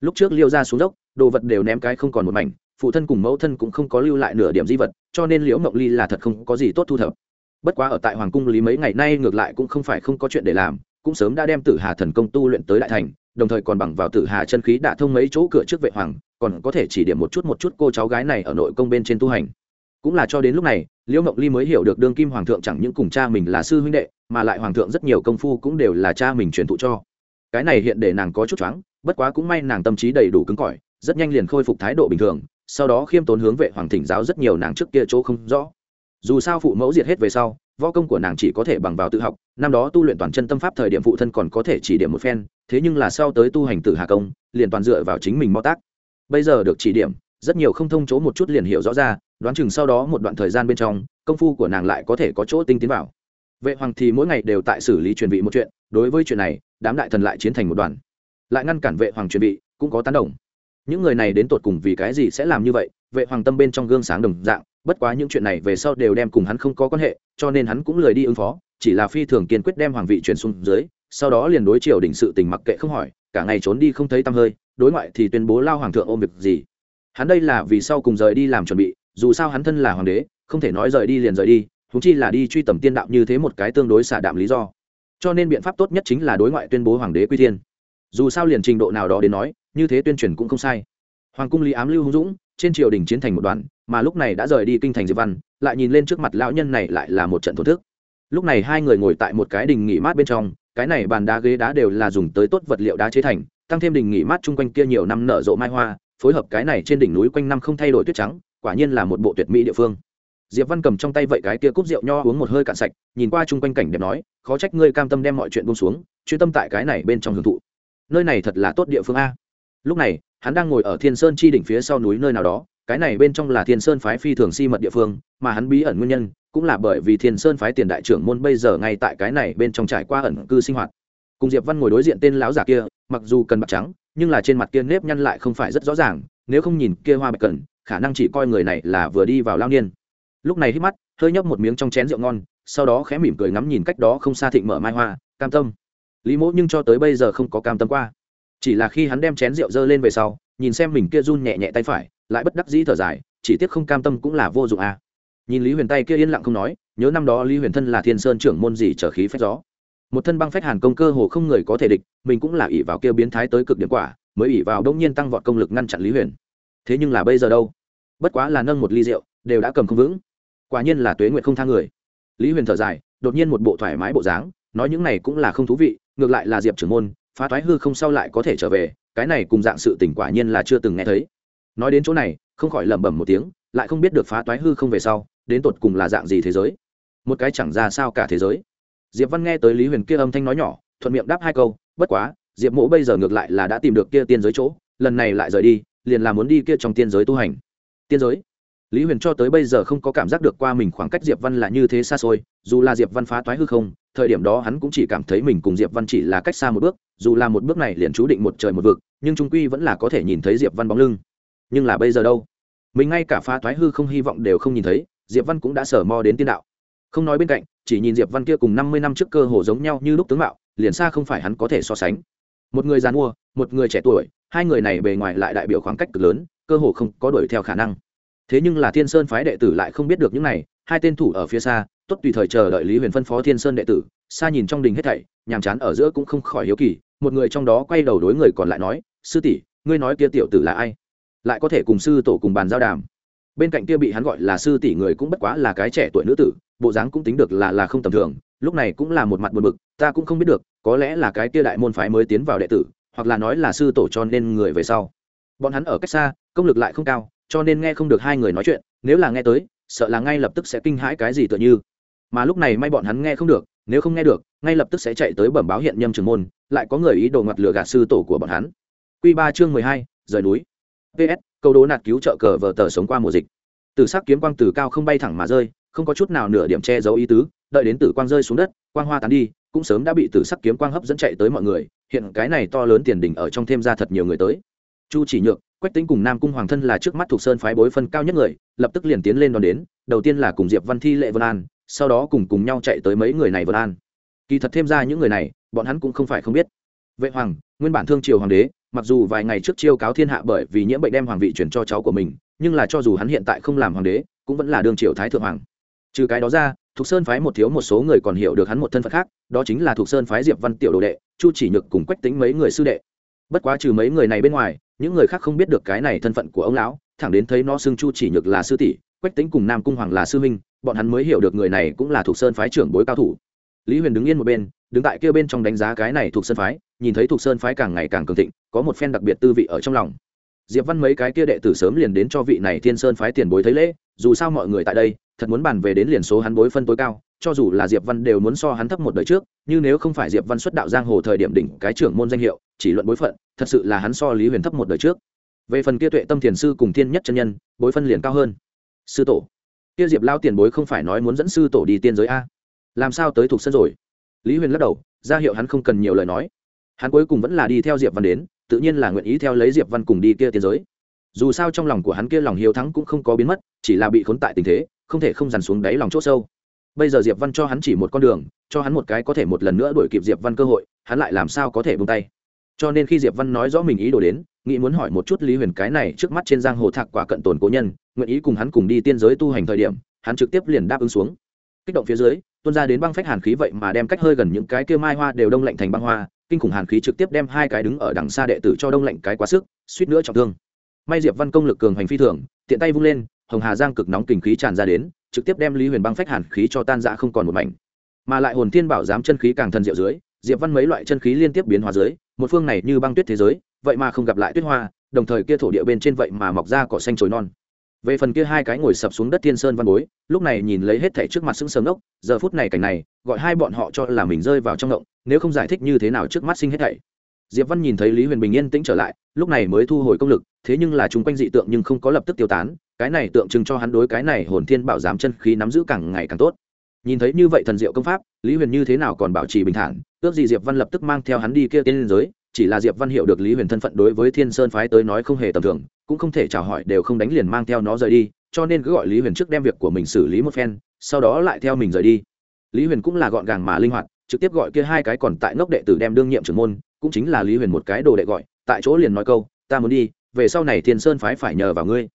Lúc trước liêu ra xuống dốc, đồ vật đều ném cái không còn một mảnh, phụ thân cùng mẫu thân cũng không có lưu lại nửa điểm di vật, cho nên liễu mộng ly là thật không có gì tốt thu thập. Bất quá ở tại hoàng cung lý mấy ngày nay ngược lại cũng không phải không có chuyện để làm, cũng sớm đã đem tử hà thần công tu luyện tới đại thành đồng thời còn bằng vào tử hà chân khí đả thông mấy chỗ cửa trước vệ hoàng, còn có thể chỉ điểm một chút một chút cô cháu gái này ở nội công bên trên tu hành. Cũng là cho đến lúc này, liễu mộng ly mới hiểu được đương kim hoàng thượng chẳng những cùng cha mình là sư huynh đệ, mà lại hoàng thượng rất nhiều công phu cũng đều là cha mình truyền thụ cho. Cái này hiện để nàng có chút choáng, bất quá cũng may nàng tâm trí đầy đủ cứng cỏi, rất nhanh liền khôi phục thái độ bình thường, sau đó khiêm tốn hướng vệ hoàng thỉnh giáo rất nhiều nàng trước kia chỗ không rõ. Dù sao phụ mẫu diệt hết về sau, võ công của nàng chỉ có thể bằng vào tự học năm đó tu luyện toàn chân tâm pháp thời điểm phụ thân còn có thể chỉ điểm một phen, thế nhưng là sau tới tu hành tử hà công, liền toàn dựa vào chính mình mò tác. Bây giờ được chỉ điểm, rất nhiều không thông chỗ một chút liền hiểu rõ ra, đoán chừng sau đó một đoạn thời gian bên trong, công phu của nàng lại có thể có chỗ tinh tiến vào. Vệ hoàng thì mỗi ngày đều tại xử lý truyền vị một chuyện, đối với chuyện này, đám đại thần lại chiến thành một đoàn. Lại ngăn cản vệ hoàng truyền vị, cũng có tán đồng. Những người này đến tột cùng vì cái gì sẽ làm như vậy, vệ hoàng tâm bên trong gương sáng đồng dạng bất quá những chuyện này về sau đều đem cùng hắn không có quan hệ, cho nên hắn cũng lười đi ứng phó, chỉ là phi thường kiên quyết đem hoàng vị truyền xuống dưới, sau đó liền đối triều đình sự tình mặc kệ không hỏi, cả ngày trốn đi không thấy tăm hơi, đối ngoại thì tuyên bố lao hoàng thượng ôm việc gì. Hắn đây là vì sau cùng rời đi làm chuẩn bị, dù sao hắn thân là hoàng đế, không thể nói rời đi liền rời đi thúng chi là đi truy tầm tiên đạo như thế một cái tương đối xả đạm lý do. Cho nên biện pháp tốt nhất chính là đối ngoại tuyên bố hoàng đế quy thiên. Dù sao liền trình độ nào đó đến nói, như thế tuyên truyền cũng không sai. Hoàng cung lý ám lưu hung dũng, trên triều đình chiến thành một đoàn mà lúc này đã rời đi kinh thành diệp văn, lại nhìn lên trước mặt lão nhân này lại là một trận thổn thức. Lúc này hai người ngồi tại một cái đình nghỉ mát bên trong, cái này bàn đá ghế đá đều là dùng tới tốt vật liệu đá chế thành, tăng thêm đình nghỉ mát chung quanh kia nhiều năm nở rộ mai hoa, phối hợp cái này trên đỉnh núi quanh năm không thay đổi tuyết trắng, quả nhiên là một bộ tuyệt mỹ địa phương. Diệp văn cầm trong tay vậy cái kia cúp rượu nho uống một hơi cạn sạch, nhìn qua chung quanh cảnh đẹp nói, khó trách ngươi cam tâm đem mọi chuyện buông xuống, chuyên tâm tại cái này bên trong hưởng thụ. Nơi này thật là tốt địa phương a. Lúc này, hắn đang ngồi ở thiên sơn chi đỉnh phía sau núi nơi nào đó cái này bên trong là thiên sơn phái phi thường si mật địa phương, mà hắn bí ẩn nguyên nhân cũng là bởi vì thiên sơn phái tiền đại trưởng môn bây giờ ngay tại cái này bên trong trải qua ẩn cư sinh hoạt. Cùng diệp văn ngồi đối diện tên lão giả kia, mặc dù cần bạc trắng, nhưng là trên mặt kia nếp nhăn lại không phải rất rõ ràng, nếu không nhìn kia hoa bạch cần khả năng chỉ coi người này là vừa đi vào lao niên. Lúc này hít mắt, hơi nhấp một miếng trong chén rượu ngon, sau đó khẽ mỉm cười ngắm nhìn cách đó không xa thịnh mở mai hoa, cam tâm. Lý mỗ nhưng cho tới bây giờ không có cam tâm qua. Chỉ là khi hắn đem chén rượu dơ lên về sau, nhìn xem mình kia run nhẹ nhẹ tay phải lại bất đắc dĩ thở dài, chỉ tiếc không cam tâm cũng là vô dụng à. nhìn lý huyền tay kia yên lặng không nói, nhớ năm đó lý huyền thân là thiên sơn trưởng môn gì trở khí phách gió. Một thân băng phách hàn công cơ hồ không người có thể địch, mình cũng là ỷ vào kia biến thái tới cực điểm quả, mới ỷ vào đông nhiên tăng vọt công lực ngăn chặn lý huyền. Thế nhưng là bây giờ đâu? Bất quá là nâng một ly rượu, đều đã cầm không vững. Quả nhiên là tuế nguyện không thang người. Lý huyền thở dài, đột nhiên một bộ thoải mái bộ dáng, nói những này cũng là không thú vị, ngược lại là diệp trưởng môn, phá thoái hư không sao lại có thể trở về, cái này cùng dạng sự tỉnh quả nhiên là chưa từng nghe thấy nói đến chỗ này, không khỏi lẩm bẩm một tiếng, lại không biết được phá toái hư không về sau, đến tột cùng là dạng gì thế giới. Một cái chẳng ra sao cả thế giới. Diệp văn nghe tới lý huyền kia âm thanh nói nhỏ, thuận miệng đáp hai câu, bất quá, diệp mỗ bây giờ ngược lại là đã tìm được kia tiên giới chỗ, lần này lại rời đi, liền là muốn đi kia trong tiên giới tu hành. Tiên giới? Lý huyền cho tới bây giờ không có cảm giác được qua mình khoảng cách diệp văn là như thế xa xôi, dù là diệp văn phá toái hư không, thời điểm đó hắn cũng chỉ cảm thấy mình cùng diệp văn chỉ là cách xa một bước, dù là một bước này liền chú định một trời một vực, nhưng trung quy vẫn là có thể nhìn thấy diệp văn bóng lưng nhưng là bây giờ đâu? Mình ngay cả phá thoái hư không hy vọng đều không nhìn thấy, diệp văn cũng đã sở mo đến tiên đạo. Không nói bên cạnh, chỉ nhìn diệp văn kia cùng năm mươi năm trước cơ hồ giống nhau như lúc tướng mạo, liền xa không phải hắn có thể so sánh. Một người già mua một người trẻ tuổi, hai người này bề ngoài lại đại biểu khoảng cách cực lớn, cơ hồ không có đuổi theo khả năng. Thế nhưng là thiên sơn phái đệ tử lại không biết được những này, hai tên thủ ở phía xa, tốt tùy thời chờ đợi lý huyền phân phó thiên sơn đệ tử, xa nhìn trong đình hết thảy, nhàm chán ở giữa cũng không khỏi hiếu kỳ, một người trong đó quay đầu đối người còn lại nói, sư tỷ, ngươi nói kia tiểu tử là ai? Lại có thể cùng sư tổ cùng bàn giao đàm. Bên cạnh kia bị hắn gọi là sư tỷ người cũng bất quá là cái trẻ tuổi nữ tử, bộ dáng cũng tính được là là không tầm thường, lúc này cũng là một mặt buồn bực, ta cũng không biết được, có lẽ là cái kia đại môn phái mới tiến vào đệ tử, hoặc là nói là sư tổ cho nên người về sau. Bọn hắn ở cách xa, công lực lại không cao, cho nên nghe không được hai người nói chuyện, nếu là nghe tới, sợ là ngay lập tức sẽ kinh hãi cái gì tựa như. Mà lúc này may bọn hắn nghe không được, nếu không nghe được, ngay lập tức sẽ chạy tới bẩm báo hiện nhâm trường môn, lại có người ý đồ ngặt lừa gạt sư tổ của bọn hắn. Q ba chương mười hai, rời núi ps câu đố nạt cứu trợ cờ vờ tờ sống qua mùa dịch. Từ sắc kiếm quang từ cao không bay thẳng mà rơi, không có chút nào nửa điểm che giấu ý tứ, đợi đến tử quang rơi xuống đất, quang hoa tán đi, cũng sớm đã bị tử sắc kiếm quang hấp dẫn chạy tới mọi người, hiện cái này to lớn tiền đỉnh ở trong thêm ra thật nhiều người tới. Chu chỉ nhược, quách tính cùng nam cung hoàng thân là trước mắt thuộc sơn phái bối phân cao nhất người, lập tức liền tiến lên đón đến, đầu tiên là cùng diệp văn thi, lệ vân an, sau đó cùng cùng nhau chạy tới mấy người này vân an. Kỳ thật thêm ra những người này, bọn hắn cũng không phải không biết. Vệ hoàng, nguyên bản thương triều hoàng đế mặc dù vài ngày trước chiêu cáo thiên hạ bởi vì nhiễm bệnh đem hoàng vị chuyển cho cháu của mình, nhưng là cho dù hắn hiện tại không làm hoàng đế, cũng vẫn là đương triều thái thượng hoàng. Trừ cái đó ra, thục sơn phái một thiếu một số người còn hiểu được hắn một thân phận khác, đó chính là thục sơn phái diệp văn tiểu đồ đệ, chu chỉ nhược cùng quách tính mấy người sư đệ. Bất quá trừ mấy người này bên ngoài, những người khác không biết được cái này thân phận của ông lão, thẳng đến thấy nó xưng chu chỉ nhược là sư tỷ, quách tính cùng nam cung hoàng là sư huynh, bọn hắn mới hiểu được người này cũng là thuộc sơn phái trưởng bối cao thủ. Lý huyền đứng yên một bên, đứng tại kia bên trong đánh giá cái này thuộc sơn phái nhìn thấy thuộc sơn phái càng ngày càng cường thịnh, có một phen đặc biệt tư vị ở trong lòng. Diệp văn mấy cái kia đệ tử sớm liền đến cho vị này thiên sơn phái tiền bối thấy lễ, dù sao mọi người tại đây, thật muốn bàn về đến liền số hắn bối phân tối cao, cho dù là diệp văn đều muốn so hắn thấp một đời trước, như nếu không phải diệp văn xuất đạo giang hồ thời điểm đỉnh cái trưởng môn danh hiệu, chỉ luận bối phận, thật sự là hắn so lý huyền thấp một đời trước. Về phần kia tuệ tâm thiền sư cùng thiên nhất chân nhân, bối phân liền cao hơn. Sư tổ. Kia diệp lao tiền bối không phải nói muốn dẫn sư tổ đi tiên giới a. Làm sao tới thuộc sân rồi? Lý huyền lắc đầu, ra hiệu hắn không cần nhiều lời nói hắn cuối cùng vẫn là đi theo diệp văn đến, tự nhiên là nguyện ý theo lấy diệp văn cùng đi kia tiên giới. Dù sao trong lòng của hắn kia lòng hiếu thắng cũng không có biến mất, chỉ là bị khốn tại tình thế, không thể không dằn xuống đáy lòng c h ỗ sâu. Bây giờ diệp văn cho hắn chỉ một con đường, cho hắn một cái có thể một lần nữa đuổi kịp diệp văn cơ hội, hắn lại làm sao có thể bung tay? Cho nên khi diệp văn nói rõ mình ý đồ đến, nghĩ muốn hỏi một chút lý huyền cái này trước mắt trên giang hồ thạc quả cận tồn cố nhân, nguyện ý cùng hắn cùng đi tiên giới tu hành thời điểm, hắn trực tiếp liền đáp ứng xuống. Kích động phía dưới, tuôn ra đến băng phách hàn khí vậy mà đem cách hơi gần những cái kia mai hoa đều đông lạnh thành băng hoa kinh khủng hàn khí trực tiếp đem hai cái đứng ở đằng xa đệ tử cho đông lạnh cái quá sức, suýt nữa trọng thương. May diệp văn công lực cường hành phi thường, tiện tay vung lên, hồng hà giang cực nóng kình khí tràn ra đến, trực tiếp đem lý huyền băng phách hàn khí cho tan ra không còn một mảnh. Mà lại hồn thiên bảo giám chân khí càng thần diệu dưới, diệp văn mấy loại chân khí liên tiếp biến hóa dưới, một phương này như băng tuyết thế giới, vậy mà không gặp lại tuyết hoa, đồng thời kia thổ địa bên trên vậy mà mọc ra cỏ xanh trồi non về phần kia hai cái ngồi sập xuống đất thiên sơn văn bối, lúc này nhìn lấy hết thảy trước mặt sững sờ ngốc, giờ phút này cảnh này, gọi hai bọn họ cho là mình rơi vào trong ngộng, nếu không giải thích như thế nào trước mắt sinh hết thảy. Diệp văn nhìn thấy lý huyền bình yên tĩnh trở lại, lúc này mới thu hồi công lực, thế nhưng là chúng quanh dị tượng nhưng không có lập tức tiêu tán, cái này tượng trưng cho hắn đối cái này hồn thiên bảo giám chân khí nắm giữ càng ngày càng tốt. Nhìn thấy như vậy thần diệu công pháp, lý huyền như thế nào còn bảo trì bình thản, ước gì diệp văn lập tức mang theo hắn đi kia tiên giới, chỉ là diệp văn hiểu được lý huyền thân phận đối với thiên sơn phái tới nói không hề tầm thường cũng không thể chào hỏi đều không đánh liền mang theo nó rời đi, cho nên cứ gọi lý huyền trước đem việc của mình xử lý một phen, sau đó lại theo mình rời đi. Lý huyền cũng là gọn gàng mà linh hoạt, trực tiếp gọi kia hai cái còn tại ngốc đệ tử đem đương nhiệm trưởng môn, cũng chính là lý huyền một cái đồ đệ gọi, tại chỗ liền nói câu, ta muốn đi, về sau này thiên sơn phái phải nhờ vào ngươi.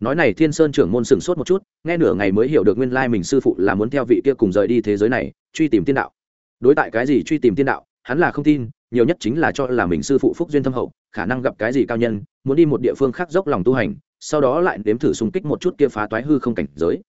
Nói này thiên sơn trưởng môn sửng sốt một chút, nghe nửa ngày mới hiểu được nguyên lai mình sư phụ là muốn theo vị kia cùng rời đi thế giới này, truy tìm tiên đạo. Đối tại cái gì truy tìm tiên đạo, hắn là không tin nhiều nhất chính là cho là mình sư phụ phúc duyên thâm hậu, khả năng gặp cái gì cao nhân, muốn đi một địa phương khác dốc lòng tu hành, sau đó lại nếm thử xung kích một chút kia phá toái hư không cảnh giới.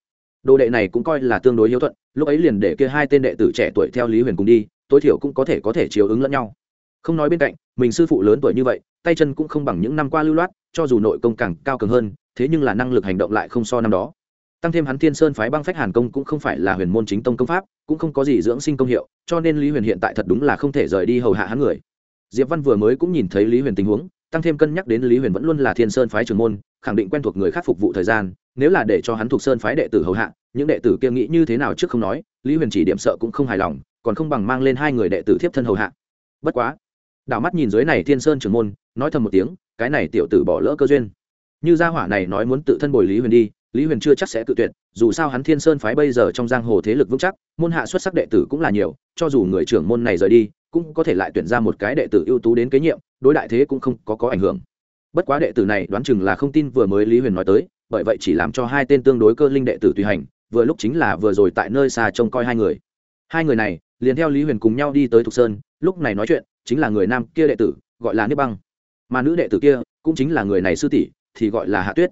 Đồ đệ này cũng coi là tương đối hiếu thuận, lúc ấy liền để kia hai tên đệ tử trẻ tuổi theo lý huyền cùng đi, tối thiểu cũng có thể có thể chiếu ứng lẫn nhau. Không nói bên cạnh, mình sư phụ lớn tuổi như vậy, tay chân cũng không bằng những năm qua lưu loát, cho dù nội công càng cao cường hơn, thế nhưng là năng lực hành động lại không so năm đó tăng thêm hắn thiên sơn phái băng phách hàn công cũng không phải là huyền môn chính tông công pháp, cũng không có gì dưỡng sinh công hiệu, cho nên lý huyền hiện tại thật đúng là không thể rời đi hầu hạ hắn người. Diệp văn vừa mới cũng nhìn thấy lý huyền tình huống, tăng thêm cân nhắc đến lý huyền vẫn luôn là thiên sơn phái trưởng môn, khẳng định quen thuộc người khác phục vụ thời gian, nếu là để cho hắn thuộc sơn phái đệ tử hầu hạ, những đệ tử kia nghĩ như thế nào trước không nói, lý huyền chỉ điểm sợ cũng không hài lòng, còn không bằng mang lên hai người đệ tử thiếp thân hầu hạ. Bất quá, đảo mắt nhìn dưới này thiên sơn trưởng môn, nói thầm một tiếng, cái này tiểu tử bỏ lỡ cơ duyên. Như gia hỏa này nói muốn tự thân bồi lý huyền đi lý huyền chưa chắc sẽ tự tuyệt, dù sao hắn thiên sơn phái bây giờ trong giang hồ thế lực vững chắc, môn hạ xuất sắc đệ tử cũng là nhiều, cho dù người trưởng môn này rời đi, cũng có thể lại tuyển ra một cái đệ tử ưu tú đến kế nhiệm, đối đại thế cũng không có có ảnh hưởng. Bất quá đệ tử này đoán chừng là không tin vừa mới lý huyền nói tới, bởi vậy chỉ làm cho hai tên tương đối cơ linh đệ tử tùy hành, vừa lúc chính là vừa rồi tại nơi xa trông coi hai người. Hai người này, liền theo lý huyền cùng nhau đi tới thục sơn, lúc này nói chuyện, chính là người nam kia đệ tử, gọi là niếp băng. Mà nữ đệ tử kia, cũng chính là người này sư tỷ, thì gọi là hạ tuyết.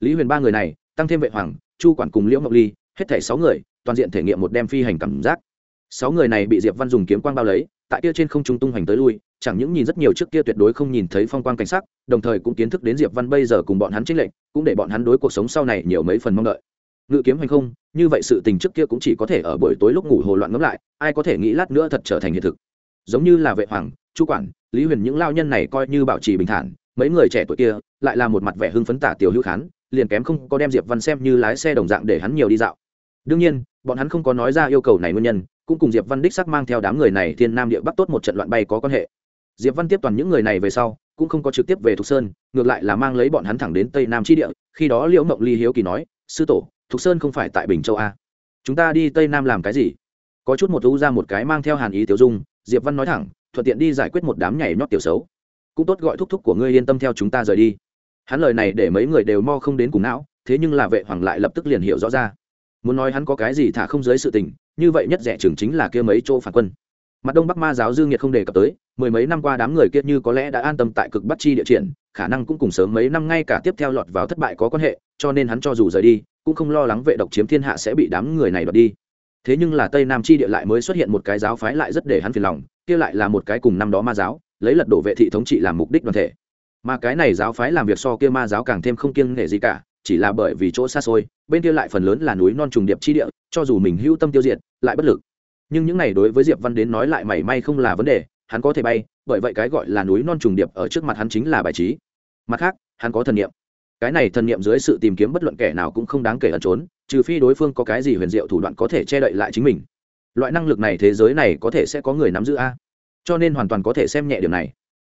Lý huyền ba người này tăng thêm vệ hoàng, chu quản cùng liễu ngọc ly, hết thảy sáu người, toàn diện thể nghiệm một đem phi hành cảm giác. Sáu người này bị diệp văn dùng kiếm quang bao lấy, tại kia trên không trung tung hành tới lui, chẳng những nhìn rất nhiều trước kia tuyệt đối không nhìn thấy phong quang cảnh sắc, đồng thời cũng kiến thức đến diệp văn bây giờ cùng bọn hắn chính lệnh cũng để bọn hắn đối cuộc sống sau này nhiều mấy phần mong đợi. Ngự kiếm hành không, như vậy sự tình trước kia cũng chỉ có thể ở buổi tối lúc ngủ hồ loạn ngẫm lại, ai có thể nghĩ lát nữa thật trở thành hiện thực. Giống như là vệ hoàng, chu quản, lý huyền những lao nhân này coi như bảo trì bình thản, mấy người trẻ tuổi kia, lại là một mặt vẻ hưng phấn tả tiểu hữu khán liền kém không có đem diệp văn xem như lái xe đồng dạng để hắn nhiều đi dạo. Đương nhiên, bọn hắn không có nói ra yêu cầu này nguyên nhân, cũng cùng diệp văn đích sắc mang theo đám người này thiên nam địa bắc tốt một trận loạn bay có quan hệ. Diệp văn tiếp toàn những người này về sau, cũng không có trực tiếp về thục sơn, ngược lại là mang lấy bọn hắn thẳng đến tây nam tri địa, khi đó liễu mộng ly hiếu kỳ nói, sư tổ, thục sơn không phải tại bình châu a chúng ta đi tây nam làm cái gì? Có chút một u ra một cái mang theo hàn ý tiểu dung, diệp văn nói thẳng, thuận tiện đi giải quyết một đám nhảy nhót tiểu xấu. Cũng tốt gọi thúc thúc của ngươi yên tâm theo chúng ta rời đi hắn lời này để mấy người đều mo không đến cùng não, thế nhưng là vệ hoàng lại lập tức liền hiểu rõ ra. Muốn nói hắn có cái gì thả không giới sự tình, như vậy nhất rẻ trường chính là kia mấy chỗ phản quân. Mặt đông bắc ma giáo dương nhiệt không đề cập tới, mười mấy năm qua đám người kia như có lẽ đã an tâm tại cực bắc chi địa triển, khả năng cũng cùng sớm mấy năm ngay cả tiếp theo lọt vào thất bại có quan hệ, cho nên hắn cho dù rời đi, cũng không lo lắng vệ độc chiếm thiên hạ sẽ bị đám người này đoạt đi. Thế nhưng là tây nam chi địa lại mới xuất hiện một cái giáo phái lại rất để hắn phiền lòng, kia lại là một cái cùng năm đó ma giáo, lấy lật đổ vệ thị thống trị làm mục đích đoàn thể mà cái này giáo phái làm việc so kia ma giáo càng thêm không kiêng nể gì cả, chỉ là bởi vì chỗ xa xôi, bên kia lại phần lớn là núi non trùng điệp chi địa, cho dù mình hữu tâm tiêu diệt, lại bất lực. Nhưng những này đối với diệp văn đến nói lại mảy may không là vấn đề, hắn có thể bay, bởi vậy cái gọi là núi non trùng điệp ở trước mặt hắn chính là bài trí. Mặt khác, hắn có thần niệm. Cái này thần niệm dưới sự tìm kiếm bất luận kẻ nào cũng không đáng kể ẩn trốn, trừ phi đối phương có cái gì huyền diệu thủ đoạn có thể che đậy lại chính mình. Loại năng lực này thế giới này có thể sẽ có người nắm giữ a. Cho nên hoàn toàn có thể xem nhẹ điều này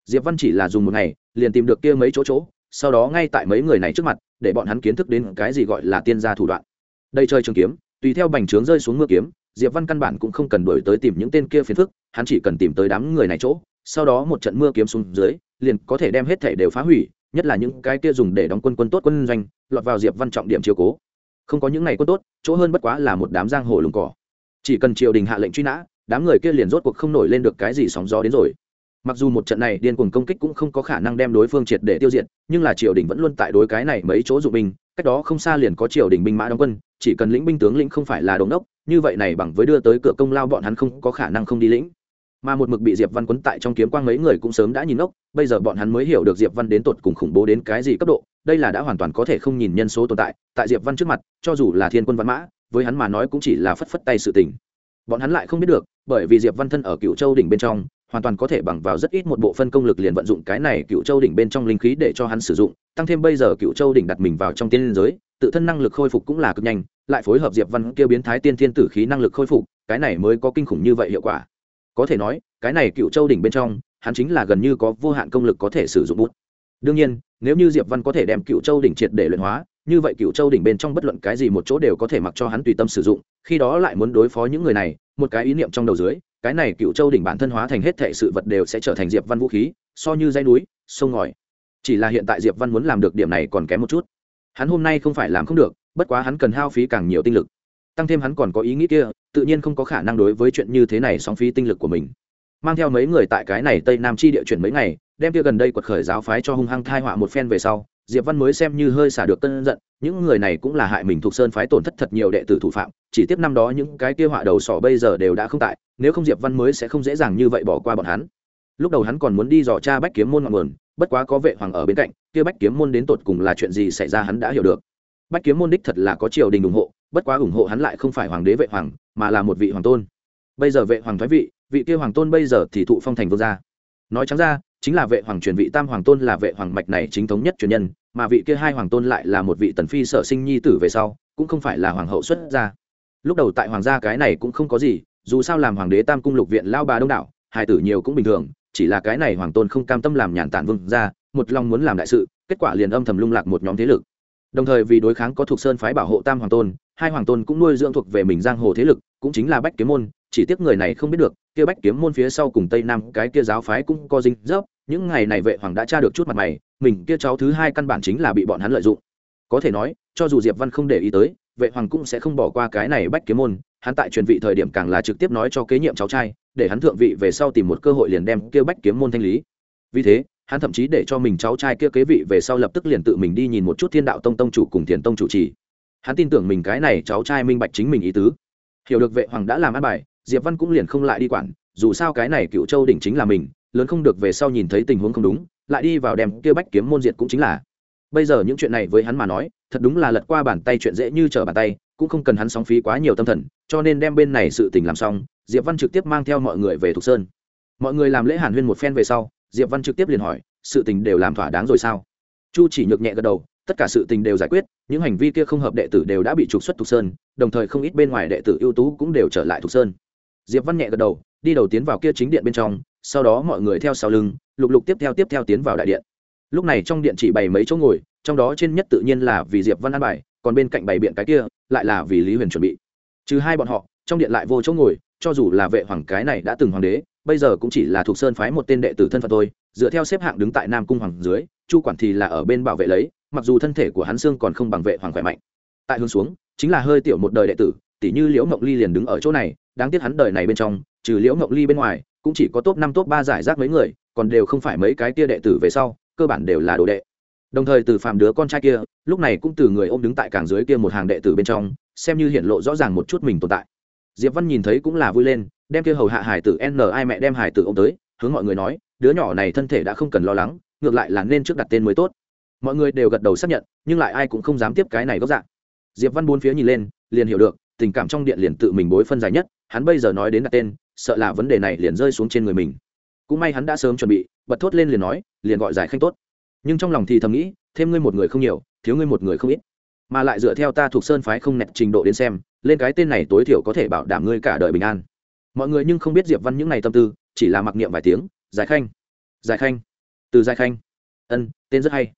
diệp văn chỉ là dùng một ngày, liền tìm được kia mấy chỗ chỗ, sau đó ngay tại mấy người này trước mặt, để bọn hắn kiến thức đến cái gì gọi là tiên gia thủ đoạn. Đây chơi trường kiếm, tùy theo bành trướng rơi xuống mưa kiếm, diệp văn căn bản cũng không cần đổi tới tìm những tên kia phiền phức, hắn chỉ cần tìm tới đám người này chỗ, sau đó một trận mưa kiếm xuống dưới, liền có thể đem hết thể đều phá hủy, nhất là những cái kia dùng để đóng quân quân tốt quân doanh, lọt vào diệp văn trọng điểm chiếu cố. Không có những này quân tốt, chỗ hơn bất quá là một đám giang hồ lùng cỏ. Chỉ cần triều đình hạ lệnh truy nã, đám người kia liền rốt cuộc không nổi lên được cái gì sóng gió đến rồi mặc dù một trận này điên cuồng công kích cũng không có khả năng đem đối phương triệt để tiêu diệt, nhưng là triều đình vẫn luôn tại đối cái này mấy chỗ dụng binh, cách đó không xa liền có triều đình binh mã đóng quân, chỉ cần lĩnh binh tướng lĩnh không phải là đồn đốc, như vậy này bằng với đưa tới cửa công lao bọn hắn không có khả năng không đi lĩnh. Mà một mực bị diệp văn quấn tại trong kiếm quang mấy người cũng sớm đã nhìn ốc bây giờ bọn hắn mới hiểu được diệp văn đến tột cùng khủng bố đến cái gì cấp độ, đây là đã hoàn toàn có thể không nhìn nhân số tồn tại tại diệp văn trước mặt, cho dù là thiên quân văn mã, với hắn mà nói cũng chỉ là phất phất tay sự tình. Bọn hắn lại không biết được, bởi vì diệp văn thân ở cựu châu đỉnh bên trong hoàn toàn có thể bằng vào rất ít một bộ phân công lực liền vận dụng cái này cựu châu đỉnh bên trong linh khí để cho hắn sử dụng, tăng thêm bây giờ cựu châu đỉnh đặt mình vào trong tiên liên giới, tự thân năng lực khôi phục cũng là cực nhanh, lại phối hợp diệp văn kêu biến thái tiên thiên tử khí năng lực khôi phục, cái này mới có kinh khủng như vậy hiệu quả. Có thể nói, cái này cựu châu đỉnh bên trong, hắn chính là gần như có vô hạn công lực có thể sử dụng bút. Đương nhiên, nếu như diệp văn có thể đem cựu châu đỉnh triệt để luyện hóa, như vậy cựu châu đỉnh bên trong bất luận cái gì một chỗ đều có thể mặc cho hắn tùy tâm sử dụng, khi đó lại muốn đối phó những người này, một cái ý niệm trong đầu dưới cái này cựu châu đỉnh bản thân hóa thành hết thệ sự vật đều sẽ trở thành diệp văn vũ khí, so như dây núi, sông ngòi. Chỉ là hiện tại diệp văn muốn làm được điểm này còn kém một chút. Hắn hôm nay không phải làm không được, bất quá hắn cần hao phí càng nhiều tinh lực. Tăng thêm hắn còn có ý nghĩ kia, tự nhiên không có khả năng đối với chuyện như thế này sóng phí tinh lực của mình. Mang theo mấy người tại cái này tây nam chi địa chuyển mấy ngày, đem kia gần đây quật khởi giáo phái cho hung hăng thai họa một phen về sau diệp văn mới xem như hơi xả được tân giận, những người này cũng là hại mình thuộc sơn phái tổn thất thật nhiều đệ tử thủ phạm, chỉ tiếp năm đó những cái kia họa đầu sỏ bây giờ đều đã không tại, nếu không diệp văn mới sẽ không dễ dàng như vậy bỏ qua bọn hắn. Lúc đầu hắn còn muốn đi dò cha bách kiếm môn ngọn nguồn, bất quá có vệ hoàng ở bên cạnh, kia bách kiếm môn đến tột cùng là chuyện gì xảy ra hắn đã hiểu được. Bách kiếm môn đích thật là có triều đình ủng hộ, bất quá ủng hộ hắn lại không phải hoàng đế vệ hoàng, mà là một vị hoàng tôn. Bây giờ vệ hoàng thoái vị vị kia hoàng tôn bây giờ thì thụ phong thành vương gia. Nói trắng ra chính là vệ hoàng truyền vị tam hoàng tôn là vệ hoàng mạch này chính thống nhất truyền nhân, mà vị kia hai hoàng tôn lại là một vị tần phi sở sinh nhi tử về sau, cũng không phải là hoàng hậu xuất gia. Lúc đầu tại hoàng gia cái này cũng không có gì, dù sao làm hoàng đế tam cung lục viện lao bà đông đảo, hài tử nhiều cũng bình thường, chỉ là cái này hoàng tôn không cam tâm làm nhàn tản vương gia, một lòng muốn làm đại sự, kết quả liền âm thầm lung lạc một nhóm thế lực. Đồng thời vì đối kháng có thuộc sơn phái bảo hộ tam hoàng tôn, hai hoàng tôn cũng nuôi dưỡng thuộc về mình giang hồ thế lực, cũng chính là bách kiếm môn chỉ tiếc người này không biết được, kia bách kiếm môn phía sau cùng tây nam, cái kia giáo phái cũng có dinh dấp, những ngày này vệ hoàng đã tra được chút mặt mày, mình kia cháu thứ hai căn bản chính là bị bọn hắn lợi dụng. Có thể nói, cho dù diệp văn không để ý tới, vệ hoàng cũng sẽ không bỏ qua cái này bách kiếm môn, hắn tại truyền vị thời điểm càng là trực tiếp nói cho kế nhiệm cháu trai, để hắn thượng vị về sau tìm một cơ hội liền đem kia bách kiếm môn thanh lý. Vì thế, hắn thậm chí để cho mình cháu trai kia kế vị về sau lập tức liền tự mình đi nhìn một chút thiên đạo tông tông chủ cùng thiền tông chủ trì. Hắn tin tưởng mình cái này cháu trai minh bạch chính mình ý tứ. Hiểu được vệ hoàng đã làm ăn bài diệp văn cũng liền không lại đi quản, dù sao cái này cựu châu đỉnh chính là mình, lớn không được về sau nhìn thấy tình huống không đúng, lại đi vào đem kia bách kiếm môn diệt cũng chính là. Bây giờ những chuyện này với hắn mà nói, thật đúng là lật qua bàn tay chuyện dễ như trở bàn tay, cũng không cần hắn sóng phí quá nhiều tâm thần, cho nên đem bên này sự tình làm xong, diệp văn trực tiếp mang theo mọi người về thục sơn. Mọi người làm lễ hàn huyên một phen về sau, diệp văn trực tiếp liền hỏi, sự tình đều làm thỏa đáng rồi sao? Chu chỉ nhược nhẹ gật đầu, tất cả sự tình đều giải quyết, những hành vi kia không hợp đệ tử đều đã bị trục xuất thục sơn, đồng thời không ít bên ngoài đệ tử ưu tú cũng đều trở lại thục sơn diệp văn nhẹ gật đầu, đi đầu tiến vào kia chính điện bên trong, sau đó mọi người theo sau lưng, lục lục tiếp theo tiếp theo tiến vào đại điện. Lúc này trong điện chỉ bày mấy chỗ ngồi, trong đó trên nhất tự nhiên là vì diệp văn an bài, còn bên cạnh bày biện cái kia, lại là vì lý huyền chuẩn bị. Trừ hai bọn họ, trong điện lại vô chỗ ngồi, cho dù là vệ hoàng cái này đã từng hoàng đế, bây giờ cũng chỉ là thuộc sơn phái một tên đệ tử thân phận thôi, dựa theo xếp hạng đứng tại nam cung hoàng dưới, chu quản thì là ở bên bảo vệ lấy, mặc dù thân thể của hắn xương còn không bằng vệ hoàng khỏe mạnh. Tại hướng xuống, chính là hơi tiểu một đời đệ tử tỷ như liễu mộng ly liền đứng ở chỗ này đáng tiếc hắn đời này bên trong, trừ liễu mộng ly bên ngoài, cũng chỉ có top năm, top ba giải rác mấy người, còn đều không phải mấy cái kia đệ tử về sau, cơ bản đều là đồ đệ. Đồng thời từ phàm đứa con trai kia, lúc này cũng từ người ôm đứng tại càng dưới kia một hàng đệ tử bên trong, xem như hiện lộ rõ ràng một chút mình tồn tại. Diệp văn nhìn thấy cũng là vui lên, đem kia hầu hạ hải tử n ai mẹ đem hải tử ô m tới, hướng mọi người nói, đứa nhỏ này thân thể đã không cần lo lắng, ngược lại là nên trước đặt tên mới tốt. Mọi người đều gật đầu xác nhận, nhưng lại ai cũng không dám tiếp cái này góc dạng. Diệp văn bốn phía nhìn lên, liền hiểu được, tình cảm trong điện liền tự mình bối phân dài nhất hắn bây giờ nói đến đặt tên, sợ là vấn đề này liền rơi xuống trên người mình. Cũng may hắn đã sớm chuẩn bị, bật thốt lên liền nói, liền gọi giải khanh tốt. Nhưng trong lòng thì thầm nghĩ, thêm ngươi một người không nhiều, thiếu ngươi một người không ít. Mà lại dựa theo ta thuộc sơn phái không nẹt trình độ đến xem, lên cái tên này tối thiểu có thể bảo đảm ngươi cả đời bình an. Mọi người nhưng không biết diệp văn những ngày tâm tư, chỉ là mặc niệm vài tiếng, giải khanh giải khanh, từ giải khanh. Ân, tên rất hay.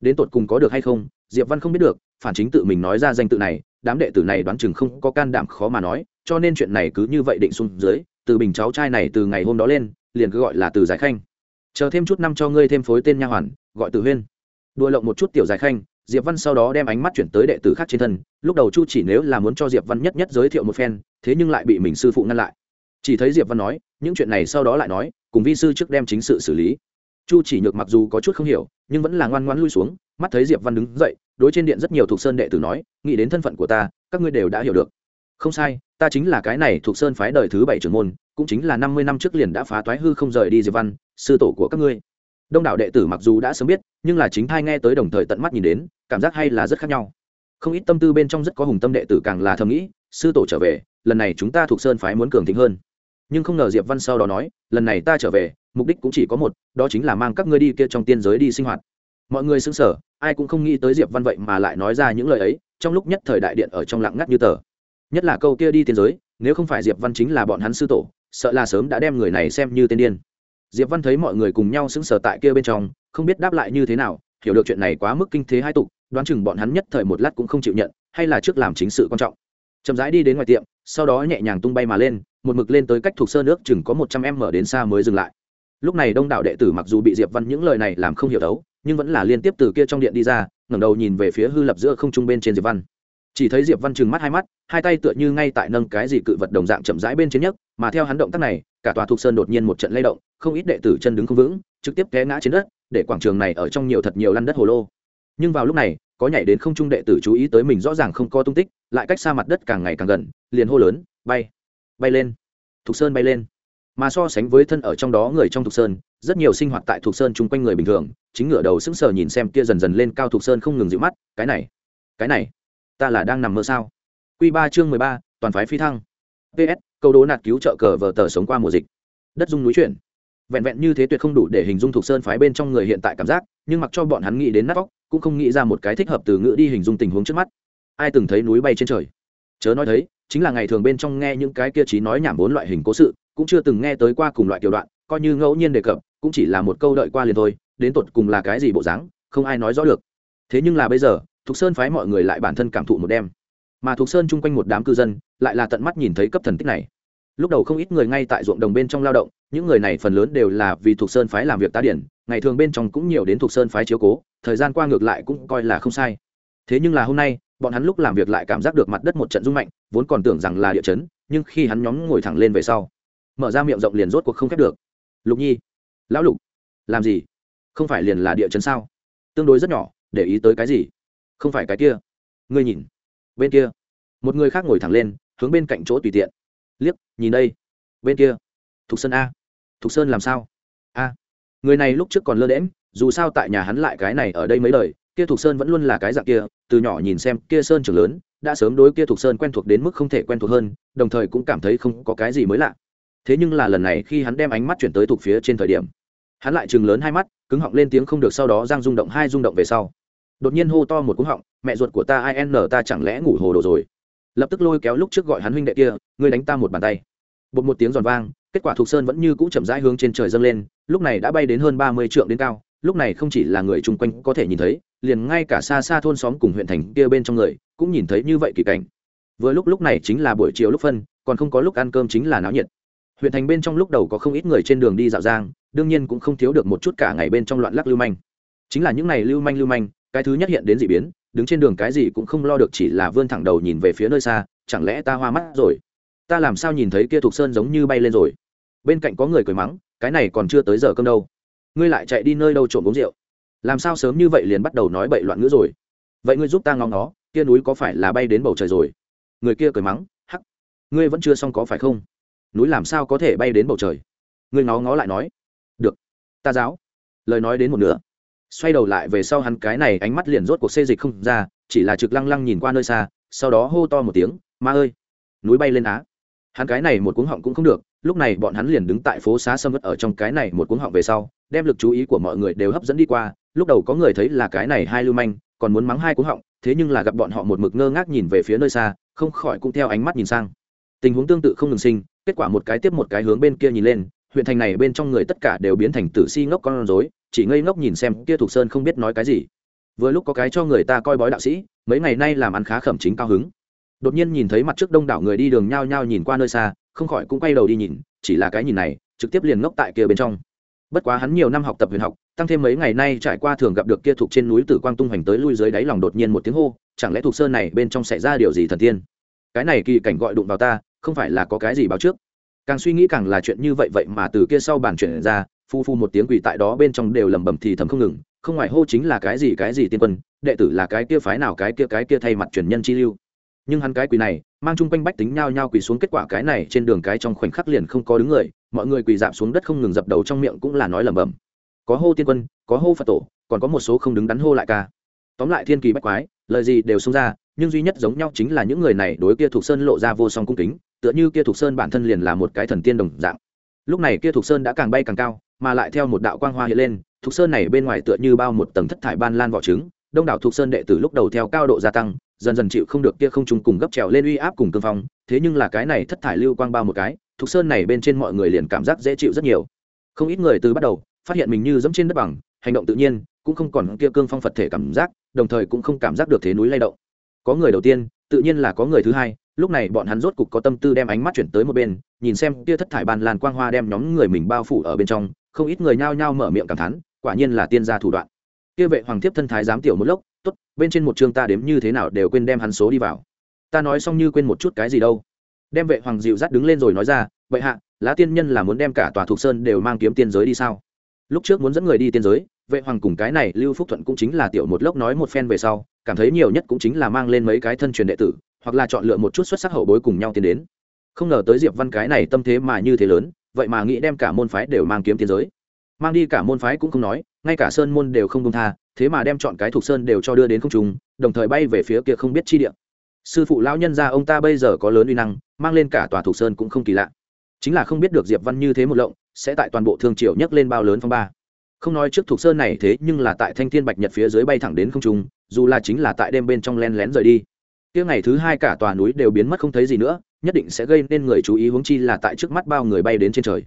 Đến tột cùng có được hay không, diệp văn không biết được, phản chính tự mình nói ra danh tự này, đám đệ tử này đoán chừng không có can đảm khó mà nói cho nên chuyện này cứ như vậy định xuống dưới, từ bình cháu trai này từ ngày hôm đó lên, liền cứ gọi là từ giải khanh. Chờ thêm chút năm cho ngươi thêm phối tên nha hoàn, gọi từ huyên. Đùa lộng một chút tiểu giải khanh, diệp văn sau đó đem ánh mắt chuyển tới đệ tử khác trên thân, lúc đầu chu chỉ nếu là muốn cho diệp văn nhất nhất giới thiệu một phen, thế nhưng lại bị mình sư phụ ngăn lại. Chỉ thấy diệp văn nói, những chuyện này sau đó lại nói, cùng vi sư trước đem chính sự xử lý. Chu chỉ nhược mặc dù có chút không hiểu, nhưng vẫn là ngoan ngoãn lui xuống, mắt thấy diệp văn đứng dậy, đối trên điện rất nhiều thuộc sơn đệ tử nói, nghĩ đến thân phận của ta, các ngươi đều đã hiểu được không sai, ta chính là cái này thuộc sơn phái đời thứ bảy trưởng môn, cũng chính là năm mươi năm trước liền đã phá toái hư không rời đi diệp văn, sư tổ của các ngươi. Đông đảo đệ tử mặc dù đã sớm biết, nhưng là chính thai nghe tới đồng thời tận mắt nhìn đến, cảm giác hay là rất khác nhau. Không ít tâm tư bên trong rất có hùng tâm đệ tử càng là thầm nghĩ, sư tổ trở về, lần này chúng ta thuộc sơn phái muốn cường thịnh hơn. Nhưng không ngờ diệp văn sau đó nói, lần này ta trở về, mục đích cũng chỉ có một, đó chính là mang các ngươi đi kia trong tiên giới đi sinh hoạt. Mọi người xứng sở ai cũng không nghĩ tới diệp văn vậy mà lại nói ra những lời ấy, trong lúc nhất thời đại điện ở trong lặng ngắt như tờ nhất là câu kia đi tiên giới, nếu không phải diệp văn chính là bọn hắn sư tổ, sợ là sớm đã đem người này xem như tên điên. Diệp văn thấy mọi người cùng nhau sững sờ tại kia bên trong, không biết đáp lại như thế nào, hiểu được chuyện này quá mức kinh thế hai tục, đoán chừng bọn hắn nhất thời một lát cũng không chịu nhận, hay là trước làm chính sự quan trọng. Chậm rãi đi đến ngoài tiệm, sau đó nhẹ nhàng tung bay mà lên, một mực lên tới cách thuộc sơn nước chừng có một trăm em mở đến xa mới dừng lại. Lúc này đông đảo đệ tử mặc dù bị diệp văn những lời này làm không hiểu đấu, nhưng vẫn là liên tiếp từ kia trong điện đi ra, ngẩng đầu nhìn về phía hư lập giữa không trung bên trên diệp văn chỉ thấy diệp văn trừng mắt hai mắt, hai tay tựa như ngay tại nâng cái gì cự vật đồng dạng chậm rãi bên trên nhất mà theo hắn động tác này, cả tòa thuộc sơn đột nhiên một trận lay động, không ít đệ tử chân đứng không vững, trực tiếp té ngã trên đất, để quảng trường này ở trong nhiều thật nhiều lăn đất hồ lô. Nhưng vào lúc này, có nhảy đến không trung đệ tử chú ý tới mình rõ ràng không có tung tích, lại cách xa mặt đất càng ngày càng gần, liền hô lớn, bay bay lên thục sơn bay lên. Mà so sánh với thân ở trong đó người trong thục sơn, rất nhiều sinh hoạt tại thục sơn chung quanh người bình thường, chính ngựa đầu sững sờ nhìn xem kia dần dần lên cao thục sơn không ngừng dịu mắt, cái này cái này ta là đang nằm mơ sao? Q ba chương mười ba, toàn phái phi thăng. Ps câu đố nạt cứu trợ cờ vờ tờ sống qua mùa dịch. Đất dung núi chuyển. Vẹn vẹn như thế tuyệt không đủ để hình dung thuộc sơn phái bên trong người hiện tại cảm giác, nhưng mặc cho bọn hắn nghĩ đến nát vóc cũng không nghĩ ra một cái thích hợp từ ngữ đi hình dung tình huống trước mắt. Ai từng thấy núi bay trên trời? Chớ nói thấy, chính là ngày thường bên trong nghe những cái kia trí nói nhảm bốn loại hình cố sự, cũng chưa từng nghe tới qua cùng loại kiểu đoạn, coi như ngẫu nhiên đề cập, cũng chỉ là một câu đợi qua liền thôi, đến tột cùng là cái gì bộ dáng, không ai nói rõ được. Thế nhưng là bây giờ thục sơn phái mọi người lại bản thân cảm thụ một đêm. Mà thục sơn chung quanh một đám cư dân, lại là tận mắt nhìn thấy cấp thần tích này. Lúc đầu không ít người ngay tại ruộng đồng bên trong lao động, những người này phần lớn đều là vì thuộc sơn phái làm việc tá điển, ngày thường bên trong cũng nhiều đến thuộc sơn phái chiếu cố, thời gian qua ngược lại cũng coi là không sai. Thế nhưng là hôm nay, bọn hắn lúc làm việc lại cảm giác được mặt đất một trận rung mạnh, vốn còn tưởng rằng là địa chấn, nhưng khi hắn nhóm ngồi thẳng lên về sau, mở ra miệng rộng liền rốt cuộc không khép được. Lục nhi, lão lục, làm gì? Không phải liền là địa chấn sao? Tương đối rất nhỏ, để ý tới cái gì? Không phải cái kia. Ngươi nhìn, bên kia. Một người khác ngồi thẳng lên, hướng bên cạnh chỗ tùy tiện. Liếc, nhìn đây. Bên kia. Thục sơn a. Thục sơn làm sao? A. Người này lúc trước còn lơ đễm dù sao tại nhà hắn lại cái này ở đây mấy đời, kia thục sơn vẫn luôn là cái dạng kia, từ nhỏ nhìn xem kia sơn trưởng lớn, đã sớm đối kia thục sơn quen thuộc đến mức không thể quen thuộc hơn, đồng thời cũng cảm thấy không có cái gì mới lạ. Thế nhưng là lần này khi hắn đem ánh mắt chuyển tới thục phía trên thời điểm, hắn lại chừng lớn hai mắt, cứng họng lên tiếng không được sau đó giang rung động hai rung động về sau đột nhiên hô to một cú họng, mẹ ruột của ta, ai n ta chẳng lẽ ngủ hồ đồ rồi? Lập tức lôi kéo lúc trước gọi hắn huynh đệ kia, ngươi đánh ta một bàn tay. Bột một tiếng giòn vang, kết quả thục sơn vẫn như cũ chậm rãi hướng trên trời dâng lên, lúc này đã bay đến hơn ba mươi trượng đến cao, lúc này không chỉ là người chung quanh có thể nhìn thấy, liền ngay cả xa xa thôn xóm cùng huyện thành kia bên trong người cũng nhìn thấy như vậy kỳ cảnh. Vừa lúc lúc này chính là buổi chiều lúc phân, còn không có lúc ăn cơm chính là náo nhiệt. Huyện thành bên trong lúc đầu có không ít người trên đường đi dạo giang đương nhiên cũng không thiếu được một chút cả ngày bên trong loạn lắc lưu manh. Chính là những ngày lưu manh lưu manh cái thứ nhất hiện đến dị biến, đứng trên đường cái gì cũng không lo được chỉ là vươn thẳng đầu nhìn về phía nơi xa, chẳng lẽ ta hoa mắt rồi? Ta làm sao nhìn thấy kia thục sơn giống như bay lên rồi? Bên cạnh có người cười mắng, cái này còn chưa tới giờ cơm đâu. Ngươi lại chạy đi nơi đâu trộm uống rượu? Làm sao sớm như vậy liền bắt đầu nói bậy loạn ngữ rồi? Vậy ngươi giúp ta ngóng nó kia núi có phải là bay đến bầu trời rồi? Người kia cười mắng, hắc, ngươi vẫn chưa xong có phải không? Núi làm sao có thể bay đến bầu trời? Ngươi ngó ngó lại nói, được, ta giáo. Lời nói đến một nửa xoay đầu lại về sau hắn cái này ánh mắt liền rốt cuộc xê dịch không ra, chỉ là trực lăng lăng nhìn qua nơi xa, sau đó hô to một tiếng, ma ơi, núi bay lên á. Hắn cái này một cuống họng cũng không được, lúc này bọn hắn liền đứng tại phố xá sâm vất ở trong cái này một cuống họng về sau, đem lực chú ý của mọi người đều hấp dẫn đi qua, lúc đầu có người thấy là cái này hai lưu manh, còn muốn mắng hai cuống họng, thế nhưng là gặp bọn họ một mực ngơ ngác nhìn về phía nơi xa, không khỏi cũng theo ánh mắt nhìn sang. Tình huống tương tự không ngừng sinh, kết quả một cái tiếp một cái hướng bên kia nhìn lên, huyện thành này bên trong người tất cả đều biến thành tử si ngốc con rối chỉ ngây ngốc nhìn xem kia thục sơn không biết nói cái gì. Vừa lúc có cái cho người ta coi bói đạo sĩ, mấy ngày nay làm ăn khá khẩm chính cao hứng. Đột nhiên nhìn thấy mặt trước đông đảo người đi đường nhao nhao nhìn qua nơi xa, không khỏi cũng quay đầu đi nhìn, chỉ là cái nhìn này, trực tiếp liền ngốc tại kia bên trong. Bất quá hắn nhiều năm học tập huyền học, tăng thêm mấy ngày nay trải qua thường gặp được kia thuộc trên núi tử quang tung hoành tới lui dưới đáy lòng đột nhiên một tiếng hô, chẳng lẽ thuộc sơn này bên trong xảy ra điều gì thần tiên? Cái này kỳ cảnh gọi đụng vào ta, không phải là có cái gì báo trước. Càng suy nghĩ càng là chuyện như vậy vậy mà từ kia sau bàn chuyển ra phu phu một tiếng quỳ tại đó bên trong đều lẩm bẩm thì thầm không ngừng, không ngoài hô chính là cái gì cái gì tiên quân, đệ tử là cái kia phái nào cái kia cái kia thay mặt truyền nhân chi lưu. Nhưng hắn cái quỳ này, mang chung quanh bách tính nhao nhao quỳ xuống kết quả cái này trên đường cái trong khoảnh khắc liền không có đứng người, mọi người quỳ dạp xuống đất không ngừng dập đầu trong miệng cũng là nói lẩm bẩm. Có hô tiên quân, có hô phật tổ, còn có một số không đứng đắn hô lại ca. Tóm lại thiên kỳ bách quái, lời gì đều xông ra, nhưng duy nhất giống nhau chính là những người này đối kia thuộc sơn lộ ra vô song cung kính, tựa như kia thuộc sơn bản thân liền là một cái thần tiên đồng dạng. Lúc này kia thuộc sơn đã càng bay càng cao mà lại theo một đạo quang hoa hiện lên, thuộc sơn này bên ngoài tựa như bao một tầng thất thải ban lan vỏ trứng, đông đảo thuộc sơn đệ tử lúc đầu theo cao độ gia tăng, dần dần chịu không được kia không trùng cùng gấp trèo lên uy áp cùng cương phong, thế nhưng là cái này thất thải lưu quang bao một cái, thuộc sơn này bên trên mọi người liền cảm giác dễ chịu rất nhiều. Không ít người từ bắt đầu, phát hiện mình như dẫm trên đất bằng, hành động tự nhiên, cũng không còn kia cương phong phật thể cảm giác, đồng thời cũng không cảm giác được thế núi lay động. Có người đầu tiên, tự nhiên là có người thứ hai, lúc này bọn hắn rốt cục có tâm tư đem ánh mắt chuyển tới một bên, nhìn xem kia thất thải ban lan quang hoa đem nhóm người mình bao phủ ở bên trong không ít người nhao nhao mở miệng cảm thán, quả nhiên là tiên gia thủ đoạn. Kia vệ hoàng thiếp thân thái giám tiểu một lốc, tốt, bên trên một chương ta đếm như thế nào đều quên đem hắn số đi vào. Ta nói xong như quên một chút cái gì đâu. Đem vệ hoàng dịu dắt đứng lên rồi nói ra vậy hạ, lá tiên nhân là muốn đem cả tòa thuộc sơn đều mang kiếm tiên giới đi sao? Lúc trước muốn dẫn người đi tiên giới, vệ hoàng cùng cái này lưu phúc thuận cũng chính là tiểu một lốc nói một phen về sau, cảm thấy nhiều nhất cũng chính là mang lên mấy cái thân truyền đệ tử, hoặc là chọn lựa một chút xuất sắc hậu bối cùng nhau tiến đến. Không ngờ tới diệp văn cái này tâm thế mà như thế lớn vậy mà nghĩ đem cả môn phái đều mang kiếm tiến giới. Mang đi cả môn phái cũng không nói, ngay cả sơn môn đều không công tha, thế mà đem chọn cái thuộc sơn đều cho đưa đến không trùng đồng thời bay về phía kia không biết chi địa. Sư phụ lão nhân gia ông ta bây giờ có lớn uy năng, mang lên cả tòa thục sơn cũng không kỳ lạ. Chính là không biết được diệp văn như thế một lộng, sẽ tại toàn bộ thương triều nhấc lên bao lớn phong ba. Không nói trước thục sơn này thế nhưng là tại thanh thiên bạch nhật phía dưới bay thẳng đến không trung, dù là chính là tại đêm bên trong len lén rời đi. Kia ngày thứ hai cả tòa núi đều biến mất không thấy gì nữa nhất định sẽ gây nên người chú ý hướng chi là tại trước mắt bao người bay đến trên trời.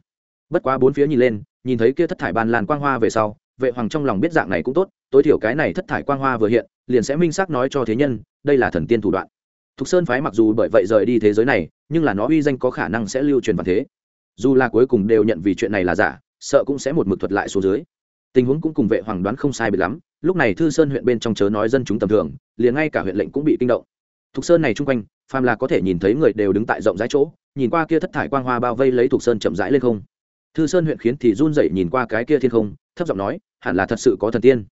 Bất quá bốn phía nhìn lên, nhìn thấy kia thất thải ban lan quang hoa về sau, vệ hoàng trong lòng biết dạng này cũng tốt, tối thiểu cái này thất thải quang hoa vừa hiện, liền sẽ minh xác nói cho thế nhân, đây là thần tiên thủ đoạn. Thục sơn phái mặc dù bởi vậy rời đi thế giới này, nhưng là nó uy danh có khả năng sẽ lưu truyền vào thế. Dù là cuối cùng đều nhận vì chuyện này là giả, sợ cũng sẽ một mực thuật lại xuống dưới. Tình huống cũng cùng vệ hoàng đoán không sai bị lắm, lúc này thư sơn huyện bên trong chớ nói dân chúng tầm thường, liền ngay cả huyện lệnh cũng bị kinh động thục sơn này chung quanh, phàm là có thể nhìn thấy người đều đứng tại rộng rãi chỗ, nhìn qua kia thất thải quang hoa bao vây lấy thục sơn chậm rãi lên không. Thư sơn huyện khiến thì run dậy nhìn qua cái kia thiên không, thấp giọng nói, hẳn là thật sự có thần tiên.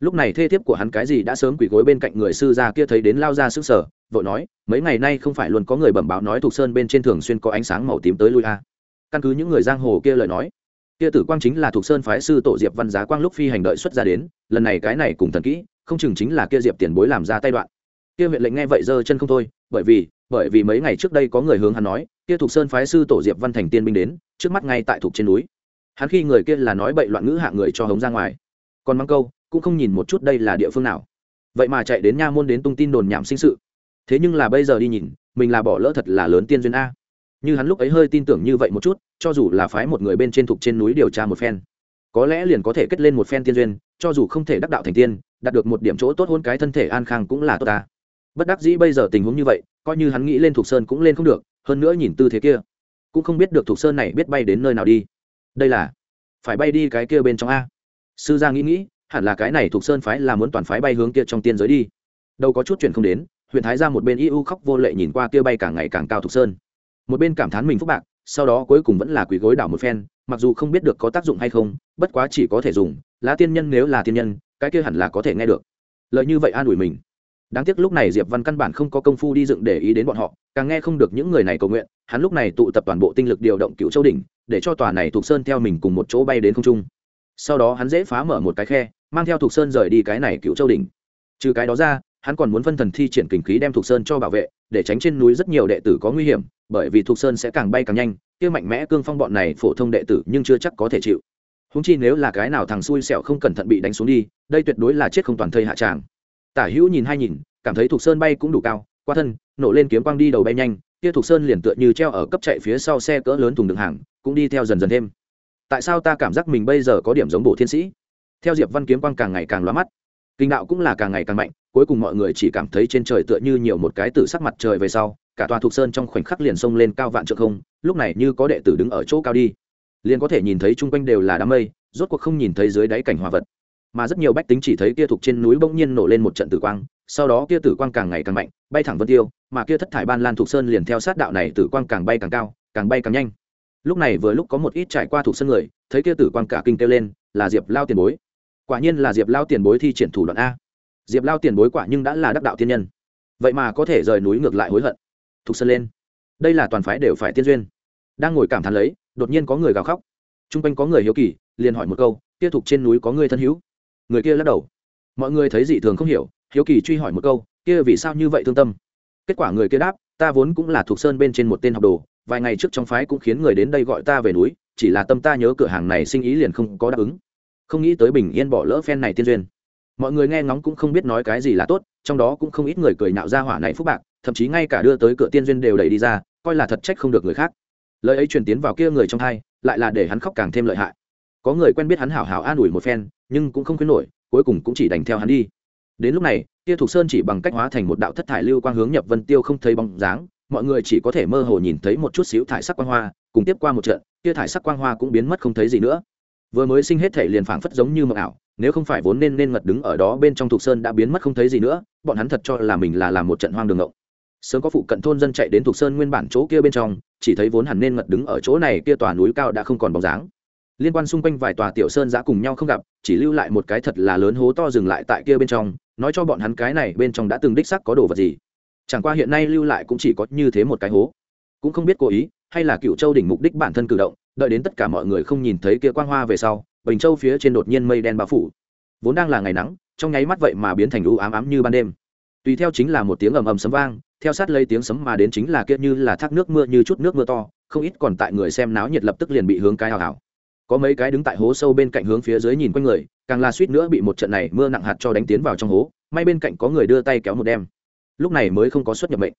Lúc này thê thiếp của hắn cái gì đã sớm quỳ gối bên cạnh người sư gia kia thấy đến lao ra sức sở, vội nói, mấy ngày nay không phải luôn có người bẩm báo nói thục sơn bên trên thường xuyên có ánh sáng màu tím tới lui a à. căn cứ những người giang hồ kia lời nói, kia tử quang chính là thục sơn phái sư tổ diệp văn giá quang lúc phi hành đợi xuất ra đến, lần này cái này cùng thần kỹ, không chừng chính là kia diệp tiền bối làm ra tay đoạn kia huyện lệnh nghe vậy giơ chân không thôi, bởi vì bởi vì mấy ngày trước đây có người hướng hắn nói, kia thuộc sơn phái sư tổ diệp văn thành tiên binh đến, trước mắt ngay tại thuộc trên núi. Hắn khi người kia là nói bậy loạn ngữ hạ người cho hống ra ngoài. Còn mang câu, cũng không nhìn một chút đây là địa phương nào. Vậy mà chạy đến nha môn đến tung tin đồn nhảm sinh sự. Thế nhưng là bây giờ đi nhìn, mình là bỏ lỡ thật là lớn tiên duyên a. Như hắn lúc ấy hơi tin tưởng như vậy một chút, cho dù là phái một người bên trên thuộc trên núi điều tra một phen, có lẽ liền có thể kết lên một phen tiên duyên, cho dù không thể đắc đạo thành tiên, đạt được một điểm chỗ tốt hơn cái thân thể an khang cũng là tốt ta bất đắc dĩ bây giờ tình huống như vậy, coi như hắn nghĩ lên thục sơn cũng lên không được, hơn nữa nhìn tư thế kia, cũng không biết được thục sơn này biết bay đến nơi nào đi. Đây là, phải bay đi cái kia bên trong a. Sư gia nghĩ nghĩ, hẳn là cái này thuộc sơn phái là muốn toàn phái bay hướng kia trong tiên giới đi. Đâu có chút chuyện không đến, huyện thái ra một bên y u khóc vô lệ nhìn qua kia bay càng ngày càng cao thuộc sơn. Một bên cảm thán mình phúc bạc, sau đó cuối cùng vẫn là quỳ gối đảo một phen, mặc dù không biết được có tác dụng hay không, bất quá chỉ có thể dùng, lá tiên nhân nếu là tiên nhân, cái kia hẳn là có thể nghe được. Lợi như vậy an ủi mình đáng tiếc lúc này diệp văn căn bản không có công phu đi dựng để ý đến bọn họ, càng nghe không được những người này cầu nguyện, hắn lúc này tụ tập toàn bộ tinh lực điều động cựu châu đỉnh, để cho tòa này thuộc sơn theo mình cùng một chỗ bay đến không trung. Sau đó hắn dễ phá mở một cái khe, mang theo thuộc sơn rời đi cái này cựu châu đỉnh. Trừ cái đó ra, hắn còn muốn phân thần thi triển kình khí đem thuộc sơn cho bảo vệ, để tránh trên núi rất nhiều đệ tử có nguy hiểm, bởi vì thuộc sơn sẽ càng bay càng nhanh, kia mạnh mẽ cương phong bọn này phổ thông đệ tử nhưng chưa chắc có thể chịu. Húng chi nếu là cái nào thằng xui xẻo không cẩn thận bị đánh xuống đi, đây tuyệt đối là chết không toàn thây hạ tràng tả hữu nhìn hai nhìn, cảm thấy thục sơn bay cũng đủ cao, qua thân, nổ lên kiếm quang đi đầu bay nhanh, kia thục sơn liền tựa như treo ở cấp chạy phía sau xe cỡ lớn thùng đường hàng, cũng đi theo dần dần thêm. Tại sao ta cảm giác mình bây giờ có điểm giống bộ thiên sĩ? Theo diệp văn kiếm quang càng ngày càng lóa mắt. Kinh đạo cũng là càng ngày càng mạnh, cuối cùng mọi người chỉ cảm thấy trên trời tựa như nhiều một cái tử sắc mặt trời về sau, cả tòa thục sơn trong khoảnh khắc liền xông lên cao vạn trượng không, lúc này như có đệ tử đứng ở chỗ cao đi. Liền có thể nhìn thấy chung quanh đều là đám mây, rốt cuộc không nhìn thấy dưới đáy cảnh hòa vật mà rất nhiều bách tính chỉ thấy kia thuộc trên núi bỗng nhiên nổ lên một trận tử quang, sau đó kia tử quang càng ngày càng mạnh, bay thẳng vân tiêu, mà kia thất thải ban lan thuộc sơn liền theo sát đạo này tử quang càng bay càng cao, càng bay càng nhanh. Lúc này vừa lúc có một ít trải qua thuộc sơn người, thấy kia tử quang cả kinh kêu lên, là diệp lao tiền bối. Quả nhiên là diệp lao tiền bối thi triển thủ đoạn a. Diệp lao tiền bối quả nhưng đã là đắc đạo tiên nhân. Vậy mà có thể rời núi ngược lại hối hận. Thuộc sơn lên. Đây là toàn phái đều phải tiên duyên. Đang ngồi cảm thán lấy, đột nhiên có người gào khóc. T r u n g quanh có người hiếu kỳ, liền hỏi một câu kia thuộc trên núi có người thân hữu? Người kia lắc đầu. Mọi người thấy dị thường không hiểu, hiếu kỳ truy hỏi một câu, kia vì sao như vậy thương tâm? Kết quả người kia đáp, ta vốn cũng là thuộc sơn bên trên một tên học đồ, vài ngày trước trong phái cũng khiến người đến đây gọi ta về núi, chỉ là tâm ta nhớ cửa hàng này sinh ý liền không có đáp ứng. Không nghĩ tới bình yên bỏ lỡ phen này tiên duyên. Mọi người nghe ngóng cũng không biết nói cái gì là tốt, trong đó cũng không ít người cười nạo ra hỏa này phúc bạc, thậm chí ngay cả đưa tới cửa tiên duyên đều đẩy đi ra, coi là thật trách không được người khác. Lời ấy truyền tiến vào kia người trong thai lại là để hắn khóc càng thêm lợi hại. Có người quen biết hắn hảo hảo an ủi một phen nhưng cũng không khuyến nổi, cuối cùng cũng chỉ đành theo hắn đi. Đến lúc này kia thục sơn chỉ bằng cách hóa thành một đạo thất thải lưu quang hướng nhập vân tiêu không thấy bóng dáng, mọi người chỉ có thể mơ hồ nhìn thấy một chút xíu thải sắc quang hoa, cùng tiếp qua một trận kia thải sắc quang hoa cũng biến mất không thấy gì nữa. Vừa mới sinh hết thể liền phảng phất giống như mộng ảo, nếu không phải vốn nên nên ngật đứng ở đó bên trong thục sơn đã biến mất không thấy gì nữa, bọn hắn thật cho là mình là làm một trận hoang đường ngộng. Sớm có phụ cận thôn dân chạy đến thục sơn nguyên bản chỗ kia bên trong, chỉ thấy vốn hẳn nên ngật đứng ở chỗ này, kia tòa núi cao đã không còn bóng dáng liên quan xung quanh vài tòa tiểu sơn giã cùng nhau không gặp, chỉ lưu lại một cái thật là lớn hố to dừng lại tại kia bên trong, nói cho bọn hắn cái này bên trong đã từng đích sắc có đồ vật gì. Chẳng qua hiện nay lưu lại cũng chỉ có như thế một cái hố. Cũng không biết cố ý, hay là cựu châu đỉnh mục đích bản thân cử động, đợi đến tất cả mọi người không nhìn thấy kia quang hoa về sau, bình châu phía trên đột nhiên mây đen bao phủ. Vốn đang là ngày nắng, trong nháy mắt vậy mà biến thành u ám ám như ban đêm. Tùy theo chính là một tiếng ầm ầm sấm vang, theo sát lấy tiếng sấm mà đến chính là kia như là thác nước mưa như chút nước mưa to, không ít còn tại người xem náo nhiệt lập tức liền bị hướng cái hào hào có mấy cái đứng tại hố sâu bên cạnh hướng phía dưới nhìn quanh người, càng là suýt nữa bị một trận này mưa nặng hạt cho đánh tiến vào trong hố, may bên cạnh có người đưa tay kéo một đem. Lúc này mới không có xuất nhập mệnh.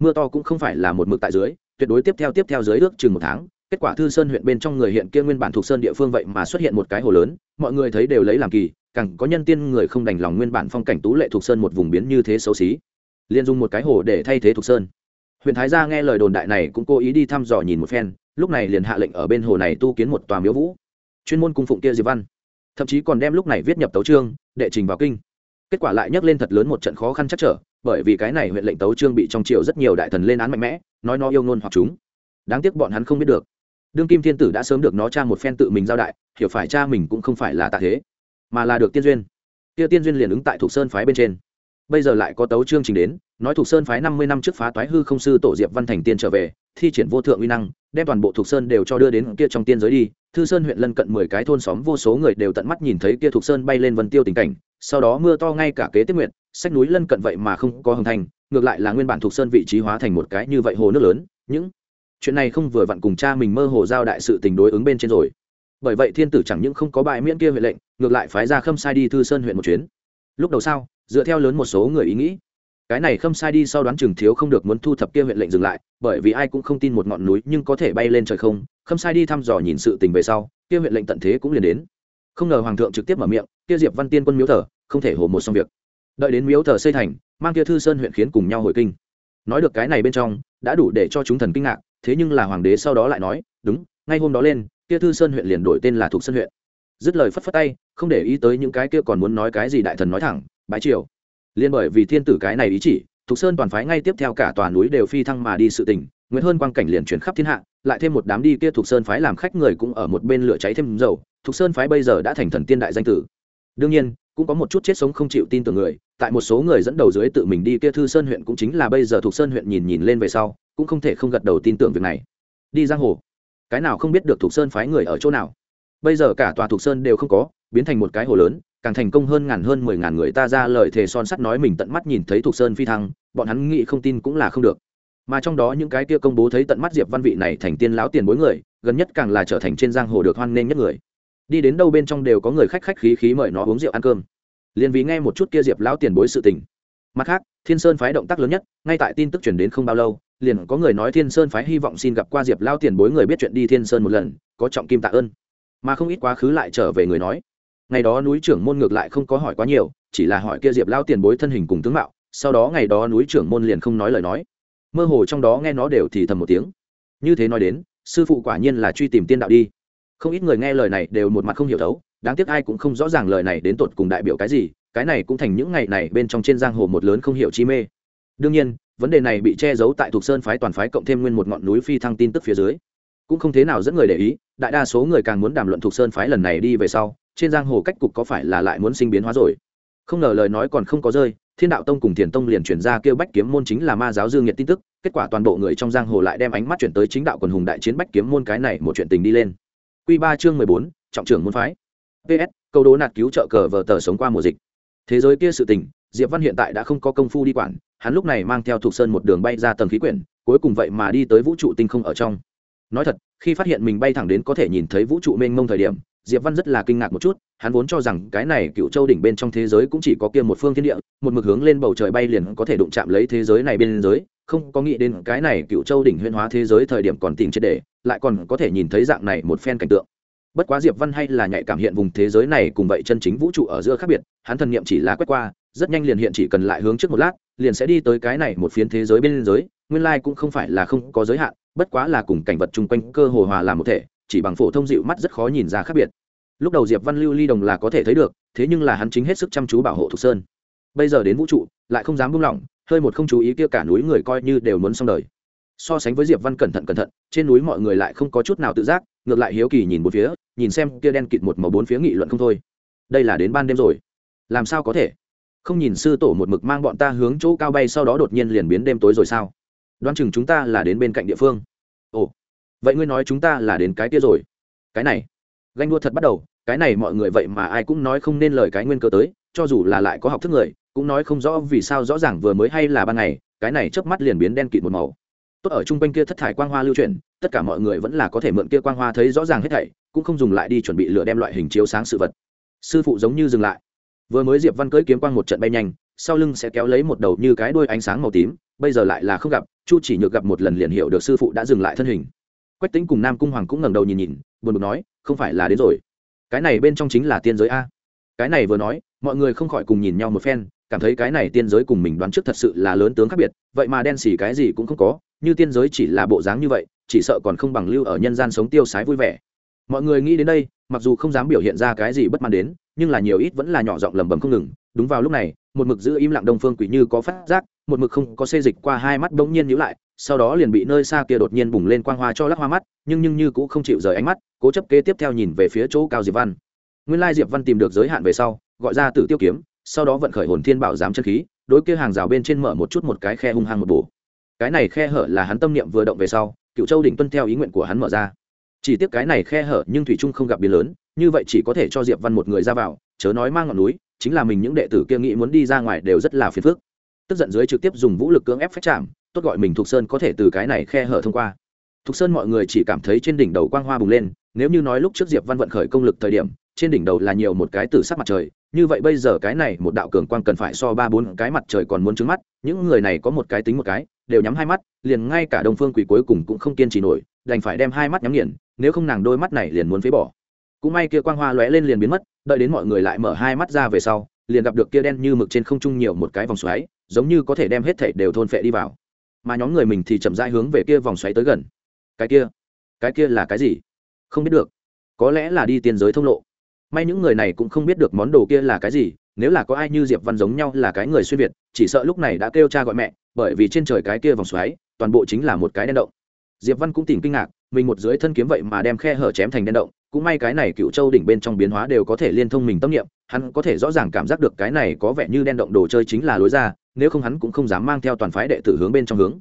Mưa to cũng không phải là một mực tại dưới, tuyệt đối tiếp theo tiếp theo dưới ước chừng một tháng, kết quả thư sơn huyện bên trong người hiện kia nguyên bản thuộc sơn địa phương vậy mà xuất hiện một cái hồ lớn, mọi người thấy đều lấy làm kỳ, càng có nhân tiên người không đành lòng nguyên bản phong cảnh tú lệ thuộc sơn một vùng biến như thế xấu xí. Liền dùng một cái hồ để thay thế thuộc sơn. Huyện thái gia nghe lời đồn đại này cũng cố ý đi thăm dò nhìn một phen lúc này liền hạ lệnh ở bên hồ này tu kiến một tòa miếu vũ. Chuyên môn cung phụng kia diệp văn. Thậm chí còn đem lúc này viết nhập tấu trương đệ trình vào kinh. Kết quả lại nhắc lên thật lớn một trận khó khăn chắc trở, bởi vì cái này huyện lệnh tấu trương bị trong triều rất nhiều đại thần lên án mạnh mẽ, nói nó yêu ngôn hoặc chúng. Đáng tiếc bọn hắn không biết được. Đương kim thiên tử đã sớm được nó cha một phen tự mình giao đại, hiểu phải cha mình cũng không phải là tạ thế, mà là được tiên duyên. Kia tiên duyên liền ứng tại thục sơn phái bên trên bây giờ lại có tấu chương trình đến, nói thuộc sơn phái năm mươi năm trước phá toái hư không sư tổ diệp văn thành tiên trở về, thi triển vô thượng uy năng, đem toàn bộ thuộc sơn đều cho đưa đến kia trong tiên giới đi. Thư sơn huyện lân cận mười cái thôn xóm vô số người đều tận mắt nhìn thấy kia thuộc sơn bay lên vân tiêu tình cảnh, sau đó mưa to ngay cả kế tiếp nguyện sách núi lân cận vậy mà không có hồng thành, ngược lại là nguyên bản thuộc sơn vị trí hóa thành một cái như vậy hồ nước lớn. Những chuyện này không vừa vặn cùng cha mình mơ hồ giao đại sự tình đối ứng bên trên rồi. Bởi vậy thiên tử chẳng những không có bại miễn kia huệ lệnh, ngược lại phái ra khâm sai đi thư sơn huyện một chuyến. Lúc đầu sao dựa theo lớn một số người ý nghĩ. Cái này khâm sai đi sau đoán chừng thiếu không được muốn thu thập kia huyện lệnh dừng lại, bởi vì ai cũng không tin một ngọn núi nhưng có thể bay lên trời không. Khâm sai đi thăm dò nhìn sự tình về sau, kia huyện lệnh tận thế cũng liền đến. Không ngờ hoàng thượng trực tiếp mở miệng, kia diệp văn tiên quân miếu thờ, không thể hồ một xong việc. Đợi đến miếu thờ xây thành, mang kia thư sơn huyện khiến cùng nhau hồi kinh. Nói được cái này bên trong, đã đủ để cho chúng thần kinh ngạc, thế nhưng là hoàng đế sau đó lại nói, đúng, ngay hôm đó lên, kia thư sơn huyện liền đổi tên là thuộc sơn huyện. Dứt lời phất phất tay, không để ý tới những cái kia còn muốn nói cái gì đại thần nói thẳng bái triều. Liên bởi vì thiên tử cái này ý chỉ, thục sơn toàn phái ngay tiếp theo cả toàn núi đều phi thăng mà đi sự tình nguyễn hơn quang cảnh liền chuyển khắp thiên hạ, lại thêm một đám đi kia thục sơn phái làm khách người cũng ở một bên lửa cháy thêm dầu, thục sơn phái bây giờ đã thành thần tiên đại danh tử. Đương nhiên, cũng có một chút chết sống không chịu tin tưởng người, tại một số người dẫn đầu dưới tự mình đi kia thư sơn huyện cũng chính là bây giờ thục sơn huyện nhìn nhìn lên về sau, cũng không thể không gật đầu tin tưởng việc này. Đi giang hồ, cái nào không biết được thục sơn phái người ở chỗ nào. Bây giờ cả tòa thục sơn đều không có, biến thành một cái hồ lớn càng thành công hơn ngàn hơn mười ngàn người ta ra lời thề son sắt nói mình tận mắt nhìn thấy thuộc sơn phi thăng, bọn hắn nghĩ không tin cũng là không được. Mà trong đó những cái kia công bố thấy tận mắt diệp văn vị này thành tiên lão tiền bối người, gần nhất càng là trở thành trên giang hồ được hoan nghênh nhất người. Đi đến đâu bên trong đều có người khách khách khí khí mời nó uống rượu ăn cơm. Liền vì nghe một chút kia diệp lão tiền bối sự tình. Mặt khác, thiên sơn phái động tác lớn nhất, ngay tại tin tức chuyển đến không bao lâu, liền có người nói thiên sơn phái hy vọng xin gặp qua diệp lão tiền bối người biết chuyện đi thiên sơn một lần, có trọng kim tạ ơn. Mà không ít quá khứ lại trở về người nói ngày đó núi trưởng môn ngược lại không có hỏi quá nhiều, chỉ là hỏi kia diệp lao tiền bối thân hình cùng tướng mạo, sau đó ngày đó núi trưởng môn liền không nói lời nói. Mơ hồ trong đó nghe nó đều thì thầm một tiếng. Như thế nói đến, sư phụ quả nhiên là truy tìm tiên đạo đi. Không ít người nghe lời này đều một mặt không hiểu thấu, đáng tiếc ai cũng không rõ ràng lời này đến tột cùng đại biểu cái gì, cái này cũng thành những ngày này bên trong trên giang hồ một lớn không hiểu chi mê. Đương nhiên, vấn đề này bị che giấu tại thuộc sơn phái toàn phái cộng thêm nguyên một ngọn núi phi thăng tin tức phía dưới. Cũng không thế nào dẫn người để ý, đại đa số người càng muốn đàm luận thuộc sơn phái lần này đi về sau trên giang hồ cách cục có phải là lại muốn sinh biến hóa rồi? Không ngờ lời nói còn không có rơi, thiên đạo tông cùng thiền tông liền chuyển ra kêu bách kiếm môn chính là ma giáo dương nhiệt tin tức, kết quả toàn bộ người trong giang hồ lại đem ánh mắt chuyển tới chính đạo quần hùng đại chiến bách kiếm môn cái này một chuyện tình đi lên. Q ba chương mười bốn, trọng trưởng môn phái. Ps câu đố nạt cứu trợ cờ vờ tờ sống qua mùa dịch. Thế giới kia sự tình, diệp văn hiện tại đã không có công phu đi quản, hắn lúc này mang theo thục sơn một đường bay ra tầng khí quyển, cuối cùng vậy mà đi tới vũ trụ tinh không ở trong. Nói thật, khi phát hiện mình bay thẳng đến có thể nhìn thấy vũ trụ mênh mông thời điểm diệp văn rất là kinh ngạc một chút, hắn vốn cho rằng cái này cựu châu đỉnh bên trong thế giới cũng chỉ có kia một phương thiên địa, một mực hướng lên bầu trời bay liền có thể đụng chạm lấy thế giới này bên giới không có nghĩ đến cái này cựu châu đỉnh huyên hóa thế giới thời điểm còn tìm chết để, lại còn có thể nhìn thấy dạng này một phen cảnh tượng. Bất quá diệp văn hay là nhạy cảm hiện vùng thế giới này cùng vậy chân chính vũ trụ ở giữa khác biệt, hắn thần niệm chỉ là quét qua, rất nhanh liền hiện chỉ cần lại hướng trước một lát, liền sẽ đi tới cái này một phiến thế giới bên giới nguyên lai cũng không phải là không có giới hạn, bất quá là cùng cảnh vật chung quanh cơ hồ hòa làm một thể chỉ bằng phổ thông dịu mắt rất khó nhìn ra khác biệt. Lúc đầu diệp văn lưu ly đồng là có thể thấy được, thế nhưng là hắn chính hết sức chăm chú bảo hộ thục sơn. Bây giờ đến vũ trụ, lại không dám buông lỏng, hơi một không chú ý kia cả núi người coi như đều muốn xong đời. So sánh với diệp văn cẩn thận cẩn thận, trên núi mọi người lại không có chút nào tự giác, ngược lại hiếu kỳ nhìn một phía, nhìn xem kia đen kịt một màu bốn phía nghị luận không thôi. Đây là đến ban đêm rồi. Làm sao có thể? Không nhìn sư tổ một mực mang bọn ta hướng chỗ cao bay sau đó đột nhiên liền biến đêm tối rồi sao? Đoán chừng chúng ta là đến bên cạnh địa phương. Ồ vậy ngươi nói chúng ta là đến cái kia rồi. Cái này, ganh đua thật bắt đầu, cái này mọi người vậy mà ai cũng nói không nên lời cái nguyên cơ tới, cho dù là lại có học thức người, cũng nói không rõ vì sao rõ ràng vừa mới hay là ban ngày, cái này chớp mắt liền biến đen kịt một màu. Tốt ở chung quanh kia thất thải quang hoa lưu chuyển, tất cả mọi người vẫn là có thể mượn kia quang hoa thấy rõ ràng hết thảy, cũng không dùng lại đi chuẩn bị lửa đem loại hình chiếu sáng sự vật. Sư phụ giống như dừng lại. Vừa mới diệp văn cưỡi kiếm quang một trận bay nhanh, sau lưng sẽ kéo lấy một đầu như cái đuôi ánh sáng màu tím, bây giờ lại là không gặp, chu chỉ nhược gặp một lần liền hiểu được sư phụ đã dừng lại thân hình quách tính cùng nam cung hoàng cũng ngẩng đầu nhìn nhìn, buồn bực nói, không phải là đến rồi. Cái này bên trong chính là tiên giới a. Cái này vừa nói, mọi người không khỏi cùng nhìn nhau một phen, cảm thấy cái này tiên giới cùng mình đoán trước thật sự là lớn tướng khác biệt, vậy mà đen xỉ cái gì cũng không có, như tiên giới chỉ là bộ dáng như vậy, chỉ sợ còn không bằng lưu ở nhân gian sống tiêu sái vui vẻ. Mọi người nghĩ đến đây, mặc dù không dám biểu hiện ra cái gì bất mãn đến, nhưng là nhiều ít vẫn là nhỏ giọng lầm bầm không ngừng. Đúng vào lúc này, một mực giữ im lặng đông phương quỷ như có phát giác, một mực không có xê dịch qua hai mắt bỗng nhiên nhíu lại sau đó liền bị nơi xa kia đột nhiên bùng lên quang hoa cho lắc hoa mắt, nhưng nhưng như cũng không chịu rời ánh mắt, cố chấp kế tiếp theo nhìn về phía chỗ cao diệp văn. Nguyên lai diệp văn tìm được giới hạn về sau, gọi ra tử tiêu kiếm, sau đó vận khởi hồn thiên bảo giám chân khí, đối kia hàng rào bên trên mở một chút một cái khe hung hăng một bổ. Cái này khe hở là hắn tâm niệm vừa động về sau, cựu châu đỉnh tuân theo ý nguyện của hắn mở ra. Chỉ tiếc cái này khe hở nhưng thủy trung không gặp biến lớn, như vậy chỉ có thể cho diệp văn một người ra vào, chớ nói mang ngọn núi, chính là mình những đệ tử kia nghĩ muốn đi ra ngoài đều rất là phiền phức. Tức giận dưới trực tiếp dùng vũ lực cưỡng ép phách chạm tốt gọi mình thục sơn có thể từ cái này khe hở thông qua. Thục sơn mọi người chỉ cảm thấy trên đỉnh đầu quang hoa bùng lên, nếu như nói lúc trước diệp văn vận khởi công lực thời điểm, trên đỉnh đầu là nhiều một cái tử sắc mặt trời, như vậy bây giờ cái này một đạo cường quang cần phải so ba bốn cái mặt trời còn muốn trứng mắt, những người này có một cái tính một cái, đều nhắm hai mắt, liền ngay cả đông phương quỷ cuối cùng cũng không kiên trì nổi, đành phải đem hai mắt nhắm nghiền, nếu không nàng đôi mắt này liền muốn phế bỏ. Cũng may kia quang hoa lóe lên liền biến mất, đợi đến mọi người lại mở hai mắt ra về sau, liền gặp được kia đen như mực trên không trung nhiều một cái vòng xoáy, giống như có thể đem hết thảy đều thôn phệ đi vào mà nhóm người mình thì chậm rãi hướng về kia vòng xoáy tới gần. Cái kia? Cái kia là cái gì? Không biết được. Có lẽ là đi tiên giới thông lộ. May những người này cũng không biết được món đồ kia là cái gì, nếu là có ai như diệp văn giống nhau là cái người xuyên việt, chỉ sợ lúc này đã kêu cha gọi mẹ, bởi vì trên trời cái kia vòng xoáy, toàn bộ chính là một cái đen động. Diệp văn cũng tìm kinh ngạc, mình một dưới thân kiếm vậy mà đem khe hở chém thành đen động, cũng may cái này cựu châu đỉnh bên trong biến hóa đều có thể liên thông mình tâm niệm, hắn có thể rõ ràng cảm giác được cái này có vẻ như đen động đồ chơi chính là lối ra nếu không hắn cũng không dám mang theo toàn phái đệ tử hướng bên trong hướng.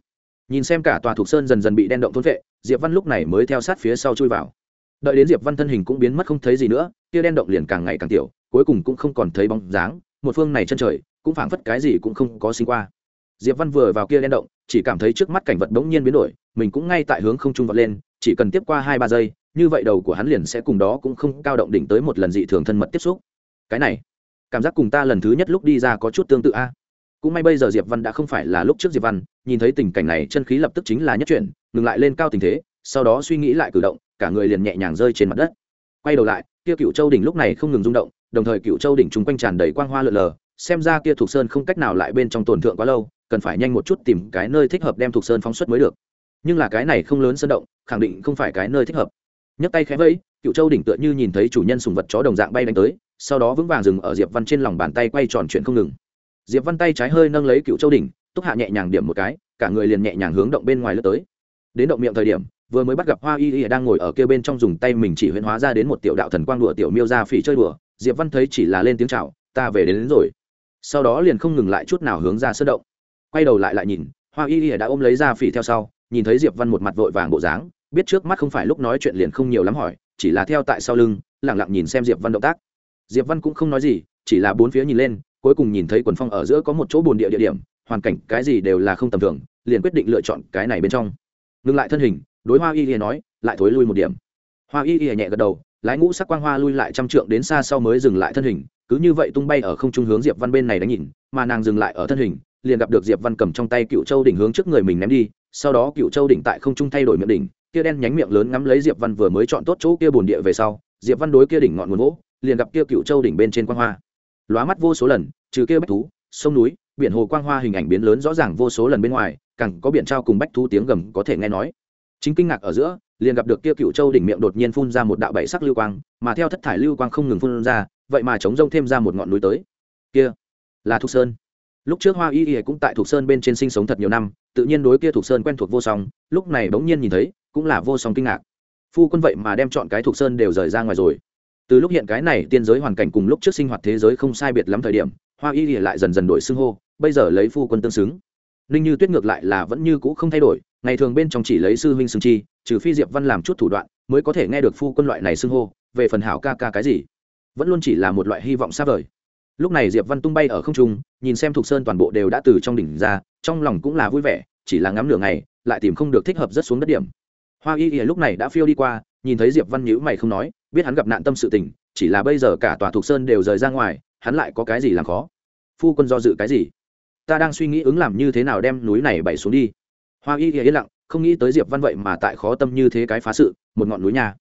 Nhìn xem cả tòa thuộc sơn dần dần bị đen động thôn vệ, diệp văn lúc này mới theo sát phía sau chui vào. Đợi đến diệp văn thân hình cũng biến mất không thấy gì nữa kia đen động liền càng ngày càng tiểu, cuối cùng cũng không còn thấy bóng dáng, một phương này chân trời, cũng phảng phất cái gì cũng không có sinh qua. Diệp văn vừa vào kia đen động, chỉ cảm thấy trước mắt cảnh vật bỗng nhiên biến đổi, mình cũng ngay tại hướng không trung vọt lên, chỉ cần tiếp qua hai ba giây, như vậy đầu của hắn liền sẽ cùng đó cũng không cao động đỉnh tới một lần dị thường thân mật tiếp xúc. Cái này, cảm giác cùng ta lần thứ nhất lúc đi ra có chút tương tự a cũng may bây giờ diệp văn đã không phải là lúc trước diệp văn, nhìn thấy tình cảnh này, chân khí lập tức chính là nhất chuyển, ngừng lại lên cao tình thế, sau đó suy nghĩ lại cử động, cả người liền nhẹ nhàng rơi trên mặt đất. Quay đầu lại, kia cựu châu đỉnh lúc này không ngừng rung động, đồng thời cựu châu đỉnh chung quanh tràn đầy quang hoa lượn lờ, xem ra kia thuộc sơn không cách nào lại bên trong tổn thượng quá lâu, cần phải nhanh một chút tìm cái nơi thích hợp đem thuộc sơn phóng xuất mới được. Nhưng là cái này không lớn sơn động, khẳng định không phải cái nơi thích hợp. Nhấc tay khẽ vẫy cựu châu đỉnh tựa như nhìn thấy chủ nhân sùng vật chó đồng dạng bay đánh tới, sau đó vững vàng dừng ở diệp văn trên lòng bàn tay quay tròn chuyện không ngừng diệp văn tay trái hơi nâng lấy cựu châu đỉnh túc hạ nhẹ nhàng điểm một cái cả người liền nhẹ nhàng hướng động bên ngoài lướt tới. Đến động miệng thời điểm vừa mới bắt gặp hoa y y đang ngồi ở kia bên trong dùng tay mình chỉ huyễn hóa ra đến một tiểu đạo thần quang đùa tiểu miêu ra phỉ chơi đùa diệp văn thấy chỉ là lên tiếng chào ta về đến, đến rồi. Sau đó liền không ngừng lại chút nào hướng ra sơ động. Quay đầu lại lại nhìn hoa y y đã ôm lấy ra phỉ theo sau nhìn thấy diệp văn một mặt vội vàng bộ dáng biết trước mắt không phải lúc nói chuyện liền không nhiều lắm hỏi chỉ là theo tại sau lưng lẳng lặng nhìn xem diệp văn động tác. Diệp văn cũng không nói gì chỉ là bốn phía nhìn lên cuối cùng nhìn thấy quần phong ở giữa có một chỗ bồn địa địa điểm, hoàn cảnh cái gì đều là không tầm thường, liền quyết định lựa chọn cái này bên trong. Ngừng lại thân hình, đối hoa y y nói, lại thối lui một điểm. Hoa y y nhẹ gật đầu, lái ngũ sắc quang hoa lui lại trăm trượng đến xa sau mới dừng lại thân hình, cứ như vậy tung bay ở không trung hướng diệp văn bên này đánh nhìn, mà nàng dừng lại ở thân hình, liền gặp được diệp văn cầm trong tay cựu châu đỉnh hướng trước người mình ném đi, sau đó cựu châu đỉnh tại không trung thay đổi miệng đỉnh, kia đen nhánh miệng lớn ngắm lấy diệp văn vừa mới chọn tốt chỗ kia bồn địa về sau, diệp văn đối kia đỉnh ngọn nguồn gỗ liền gặp kia cựu châu đỉnh bên trên quang hoa lóa mắt vô số lần, trừ kia bách thú, sông núi, biển hồ quang hoa hình ảnh biến lớn rõ ràng vô số lần bên ngoài, càng có biển trao cùng bách thú tiếng gầm có thể nghe nói. Chính kinh ngạc ở giữa, liền gặp được kia cựu châu đỉnh miệng đột nhiên phun ra một đạo bảy sắc lưu quang, mà theo thất thải lưu quang không ngừng phun ra, vậy mà chống rông thêm ra một ngọn núi tới. Kia là thục sơn. Lúc trước hoa y y cũng tại thục sơn bên trên sinh sống thật nhiều năm, tự nhiên đối kia thục sơn quen thuộc vô song, lúc này bỗng nhiên nhìn thấy, cũng là vô song kinh ngạc. Phu quân vậy mà đem chọn cái thục sơn đều rời ra ngoài rồi từ lúc hiện cái này tiên giới hoàn cảnh cùng lúc trước sinh hoạt thế giới không sai biệt lắm thời điểm, hoa y y lại dần dần đổi xưng hô, bây giờ lấy phu quân tương xứng. Ninh như tuyết ngược lại là vẫn như cũ không thay đổi, ngày thường bên trong chỉ lấy sư huynh xưng chi, trừ phi diệp văn làm chút thủ đoạn, mới có thể nghe được phu quân loại này xưng hô, về phần hảo ca ca cái gì. Vẫn luôn chỉ là một loại hy vọng xa vời. Lúc này diệp văn tung bay ở không trung, nhìn xem thục sơn toàn bộ đều đã từ trong đỉnh ra, trong lòng cũng là vui vẻ, chỉ là ngắm nửa ngày, lại tìm không được thích hợp rất xuống đất điểm. Hoa y ỉa lúc này đã phiêu đi qua, nhìn thấy diệp văn nhữ mày không nói biết hắn gặp nạn tâm sự tình, chỉ là bây giờ cả tòa thục sơn đều rời ra ngoài, hắn lại có cái gì làm khó? Phu quân do dự cái gì? Ta đang suy nghĩ ứng làm như thế nào đem núi này bày xuống đi. Hoa y ỉa yên lặng, không nghĩ tới diệp văn vậy mà tại khó tâm như thế cái phá sự, một ngọn núi nhà.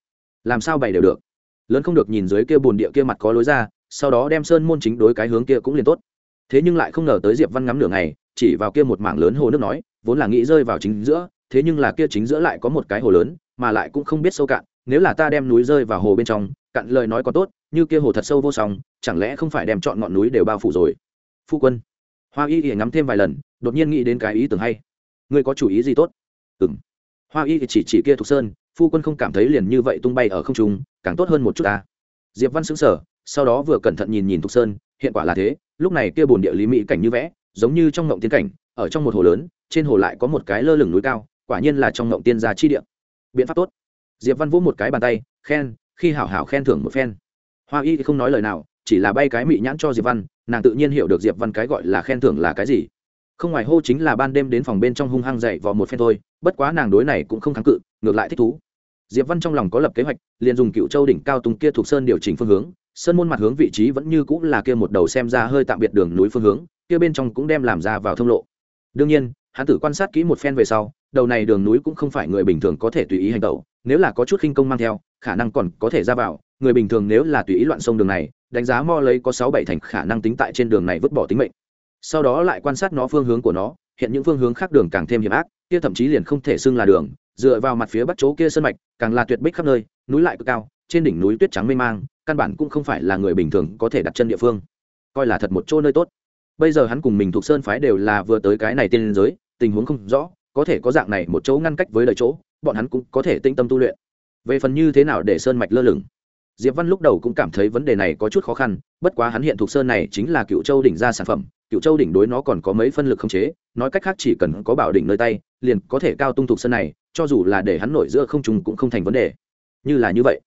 Làm sao bày đều được? Lớn không được nhìn dưới kia bồn địa kia mặt có lối ra, sau đó đem sơn môn chính đối cái hướng kia cũng liền tốt. Thế nhưng lại không ngờ tới diệp văn ngắm nửa ngày, chỉ vào kia một mảng lớn hồ nước nói, vốn là nghĩ rơi vào chính giữa, thế nhưng là kia chính giữa lại có một cái hồ lớn, mà lại cũng không biết sâu cạn nếu là ta đem núi rơi vào hồ bên trong, cạn lời nói có tốt, như kia hồ thật sâu vô song, chẳng lẽ không phải đem chọn ngọn núi đều bao phủ rồi? Phu quân. Hoa y ỉa ngắm thêm vài lần, đột nhiên nghĩ đến cái ý tưởng hay. Ngươi có chủ ý gì tốt? Ừng hoa y chỉ chỉ kia thục sơn, phu quân không cảm thấy liền như vậy tung bay ở không trung, càng tốt hơn một chút ta. Diệp văn xứng sở sau đó vừa cẩn thận nhìn nhìn thục sơn, hiện quả là thế, lúc này kia bồn địa lý mỹ cảnh như vẽ, giống như trong ngộng tiên cảnh, ở trong một hồ lớn, trên hồ lại có một cái lơ lửng núi cao, quả nhiên là trong ngộng tiên gia chi địa. Biện pháp tốt diệp văn vỗ một cái bàn tay, khen, khi hảo hảo khen thưởng một phen. Hoa y thì không nói lời nào, chỉ là bay cái mị nhãn cho diệp văn, nàng tự nhiên hiểu được diệp văn cái gọi là khen thưởng là cái gì. Không ngoài hô chính là ban đêm đến phòng bên trong hung hăng dậy vào một phen thôi, bất quá nàng đối này cũng không kháng cự, ngược lại thích thú. Diệp văn trong lòng có lập kế hoạch, liền dùng cựu châu đỉnh cao tùng kia thuộc sơn điều chỉnh phương hướng, sơn môn mặt hướng vị trí vẫn như cũng là kia một đầu xem ra hơi tạm biệt đường núi phương hướng, kia bên trong cũng đem làm ra vào thông lộ. Đương nhiên hắn tử quan sát kỹ một phen về sau, đầu này đường núi cũng không phải người bình thường có thể tùy ý hành tẩu, nếu là có chút khinh công mang theo, khả năng còn có thể ra vào, người bình thường nếu là tùy ý loạn sông đường này, đánh giá mo lấy có sáu bảy thành khả năng tính tại trên đường này vứt bỏ tính mệnh. Sau đó lại quan sát nó phương hướng của nó, hiện những phương hướng khác đường càng thêm hiểm ác, kia thậm chí liền không thể xưng là đường, dựa vào mặt phía bắc chỗ kia sơn mạch, càng là tuyệt bích khắp nơi, núi lại cực cao, trên đỉnh núi tuyết trắng mê mang, căn bản cũng không phải là người bình thường có thể đặt chân địa phương. Coi là thật một chỗ nơi tốt bây giờ hắn cùng mình thuộc sơn phái đều là vừa tới cái này tiên giới, tình huống không rõ, có thể có dạng này một chỗ ngăn cách với lời chỗ, bọn hắn cũng có thể tinh tâm tu luyện. Về phần như thế nào để sơn mạch lơ lửng? Diệp văn lúc đầu cũng cảm thấy vấn đề này có chút khó khăn, bất quá hắn hiện thuộc sơn này chính là cựu châu đỉnh ra sản phẩm, cựu châu đỉnh đối nó còn có mấy phân lực không chế, nói cách khác chỉ cần có bảo đỉnh nơi tay, liền có thể cao tung thuộc sơn này, cho dù là để hắn nổi giữa không trùng cũng không thành vấn đề. Như là như vậy,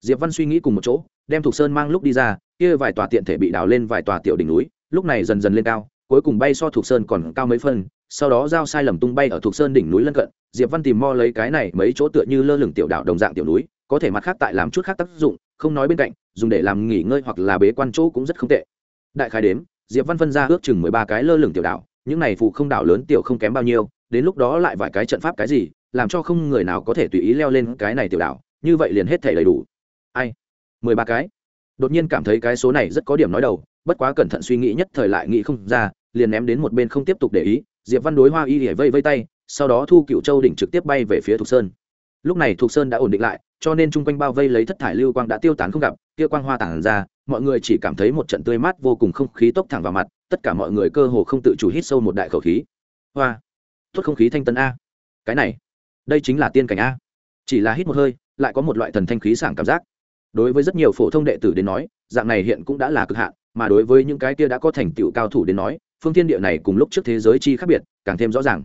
diệp văn suy nghĩ cùng một chỗ, đem thuộc sơn mang lúc đi ra, kia vài tòa tiện thể bị đào lên vài tòa tiểu đỉnh núi lúc này dần dần lên cao cuối cùng bay so thuộc sơn còn cao mấy phân sau đó giao sai lầm tung bay ở thuộc sơn đỉnh núi lân cận diệp văn tìm mo lấy cái này mấy chỗ tựa như lơ lửng tiểu đạo đồng dạng tiểu núi có thể mặt khác tại làm chút khác tác dụng không nói bên cạnh dùng để làm nghỉ ngơi hoặc là bế quan chỗ cũng rất không tệ. Đại khái đếm diệp văn phân ra ước chừng mười ba cái lơ lửng tiểu đạo, những này phụ không đảo lớn tiểu không kém bao nhiêu đến lúc đó lại vài cái trận pháp cái gì làm cho không người nào có thể tùy ý leo lên cái này tiểu đạo, như vậy liền hết thể đầy đủ. Ai? mười ba cái? Đột nhiên cảm thấy cái số này rất có điểm nói đầu, bất quá cẩn thận suy nghĩ nhất thời lại nghĩ không ra, liền ném đến một bên không tiếp tục để ý, diệp văn đối hoa y hỉa vây vây tay, sau đó thu cựu châu đỉnh trực tiếp bay về phía thục sơn. Lúc này thục sơn đã ổn định lại, cho nên chung quanh bao vây lấy thất thải lưu quang đã tiêu tán không gặp, kia quang hoa tản ra, mọi người chỉ cảm thấy một trận tươi mát vô cùng không khí tốc thẳng vào mặt, tất cả mọi người cơ hồ không tự chủ hít sâu một đại khẩu khí. Hoa, tốt không khí thanh tân a. Cái này, đây chính là tiên cảnh a. Chỉ là hít một hơi, lại có một loại thần thanh khí sảng cảm giác đối với rất nhiều phổ thông đệ tử đến nói, dạng này hiện cũng đã là cực hạn, mà đối với những cái kia đã có thành tựu cao thủ đến nói, phương thiên địa này cùng lúc trước thế giới chi khác biệt, càng thêm rõ ràng.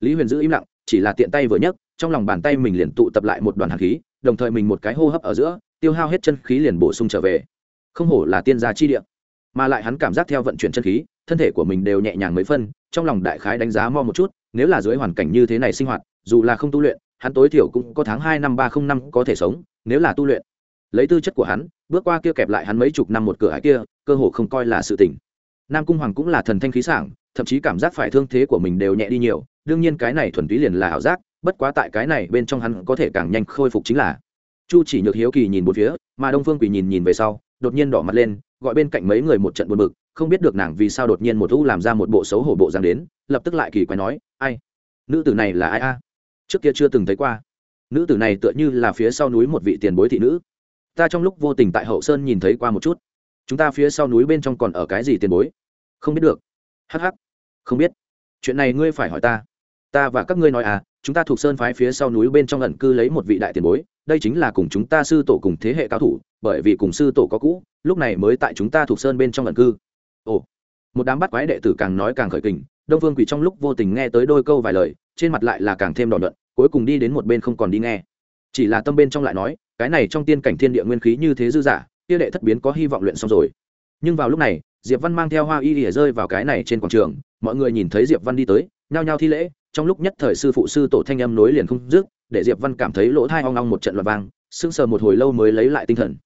Lý huyền giữ im lặng, chỉ là tiện tay vừa nhấc, trong lòng bàn tay mình liền tụ tập lại một đoàn hạt khí, đồng thời mình một cái hô hấp ở giữa, tiêu hao hết chân khí liền bổ sung trở về. Không hổ là tiên gia chi địa. Mà lại hắn cảm giác theo vận chuyển chân khí, thân thể của mình đều nhẹ nhàng mấy phân, trong lòng đại khái đánh giá mo một chút, nếu là dưới hoàn cảnh như thế này sinh hoạt, dù là không tu luyện, hắn tối thiểu cũng có tháng hai năm ba không năm có thể sống, nếu là tu luyện lấy tư chất của hắn, bước qua kia kẹp lại hắn mấy chục năm một cửa hải kia, cơ hồ không coi là sự tỉnh nam cung hoàng cũng là thần thanh khí sảng, thậm chí cảm giác phải thương thế của mình đều nhẹ đi nhiều, đương nhiên cái này thuần túy liền là ảo giác, bất quá tại cái này bên trong hắn có thể càng nhanh khôi phục chính là. Chu chỉ nhược hiếu kỳ nhìn một phía, mà đông phương quỳ nhìn nhìn về sau, đột nhiên đỏ mặt lên, gọi bên cạnh mấy người một trận buồn bực, không biết được nàng vì sao đột nhiên một u làm ra một bộ xấu hổ bộ dáng đến, lập tức lại kỳ quái nói, ai? Nữ tử này là ai a? Trước kia chưa từng thấy qua. Nữ tử này tựa như là phía sau núi một vị tiền bối thị nữ ta trong lúc vô tình tại hậu sơn nhìn thấy qua một chút. Chúng ta phía sau núi bên trong còn ở cái gì tiền bối? Không biết được. Hh không biết. Chuyện này ngươi phải hỏi ta. Ta và các ngươi nói à chúng ta thuộc sơn phái phía sau núi bên trong ẩn cư lấy một vị đại tiền bối, đây chính là cùng chúng ta sư tổ cùng thế hệ cao thủ, bởi vì cùng sư tổ có cũ, lúc này mới tại chúng ta thuộc sơn bên trong ẩn cư. Ồ. Một đám bắt quái đệ tử càng nói càng khởi kình, đông phương quỷ trong lúc vô tình nghe tới đôi câu vài lời, trên mặt lại là càng thêm đỏ nhuận, cuối cùng đi đến một bên không còn đi nghe. Chỉ là tâm bên trong lại nói cái này trong tiên cảnh thiên địa nguyên khí như thế dư giả, kia đệ thất biến có hy vọng luyện xong rồi. Nhưng vào lúc này, diệp văn mang theo hoa y ỉa rơi vào cái này trên quảng trường, mọi người nhìn thấy diệp văn đi tới, nhao nhao thi lễ, trong lúc nhất thời sư phụ sư tổ thanh âm nối liền không dứt, để diệp văn cảm thấy lỗ thai ong ong một trận loạt vang, sững sờ một hồi lâu mới lấy lại tinh thần.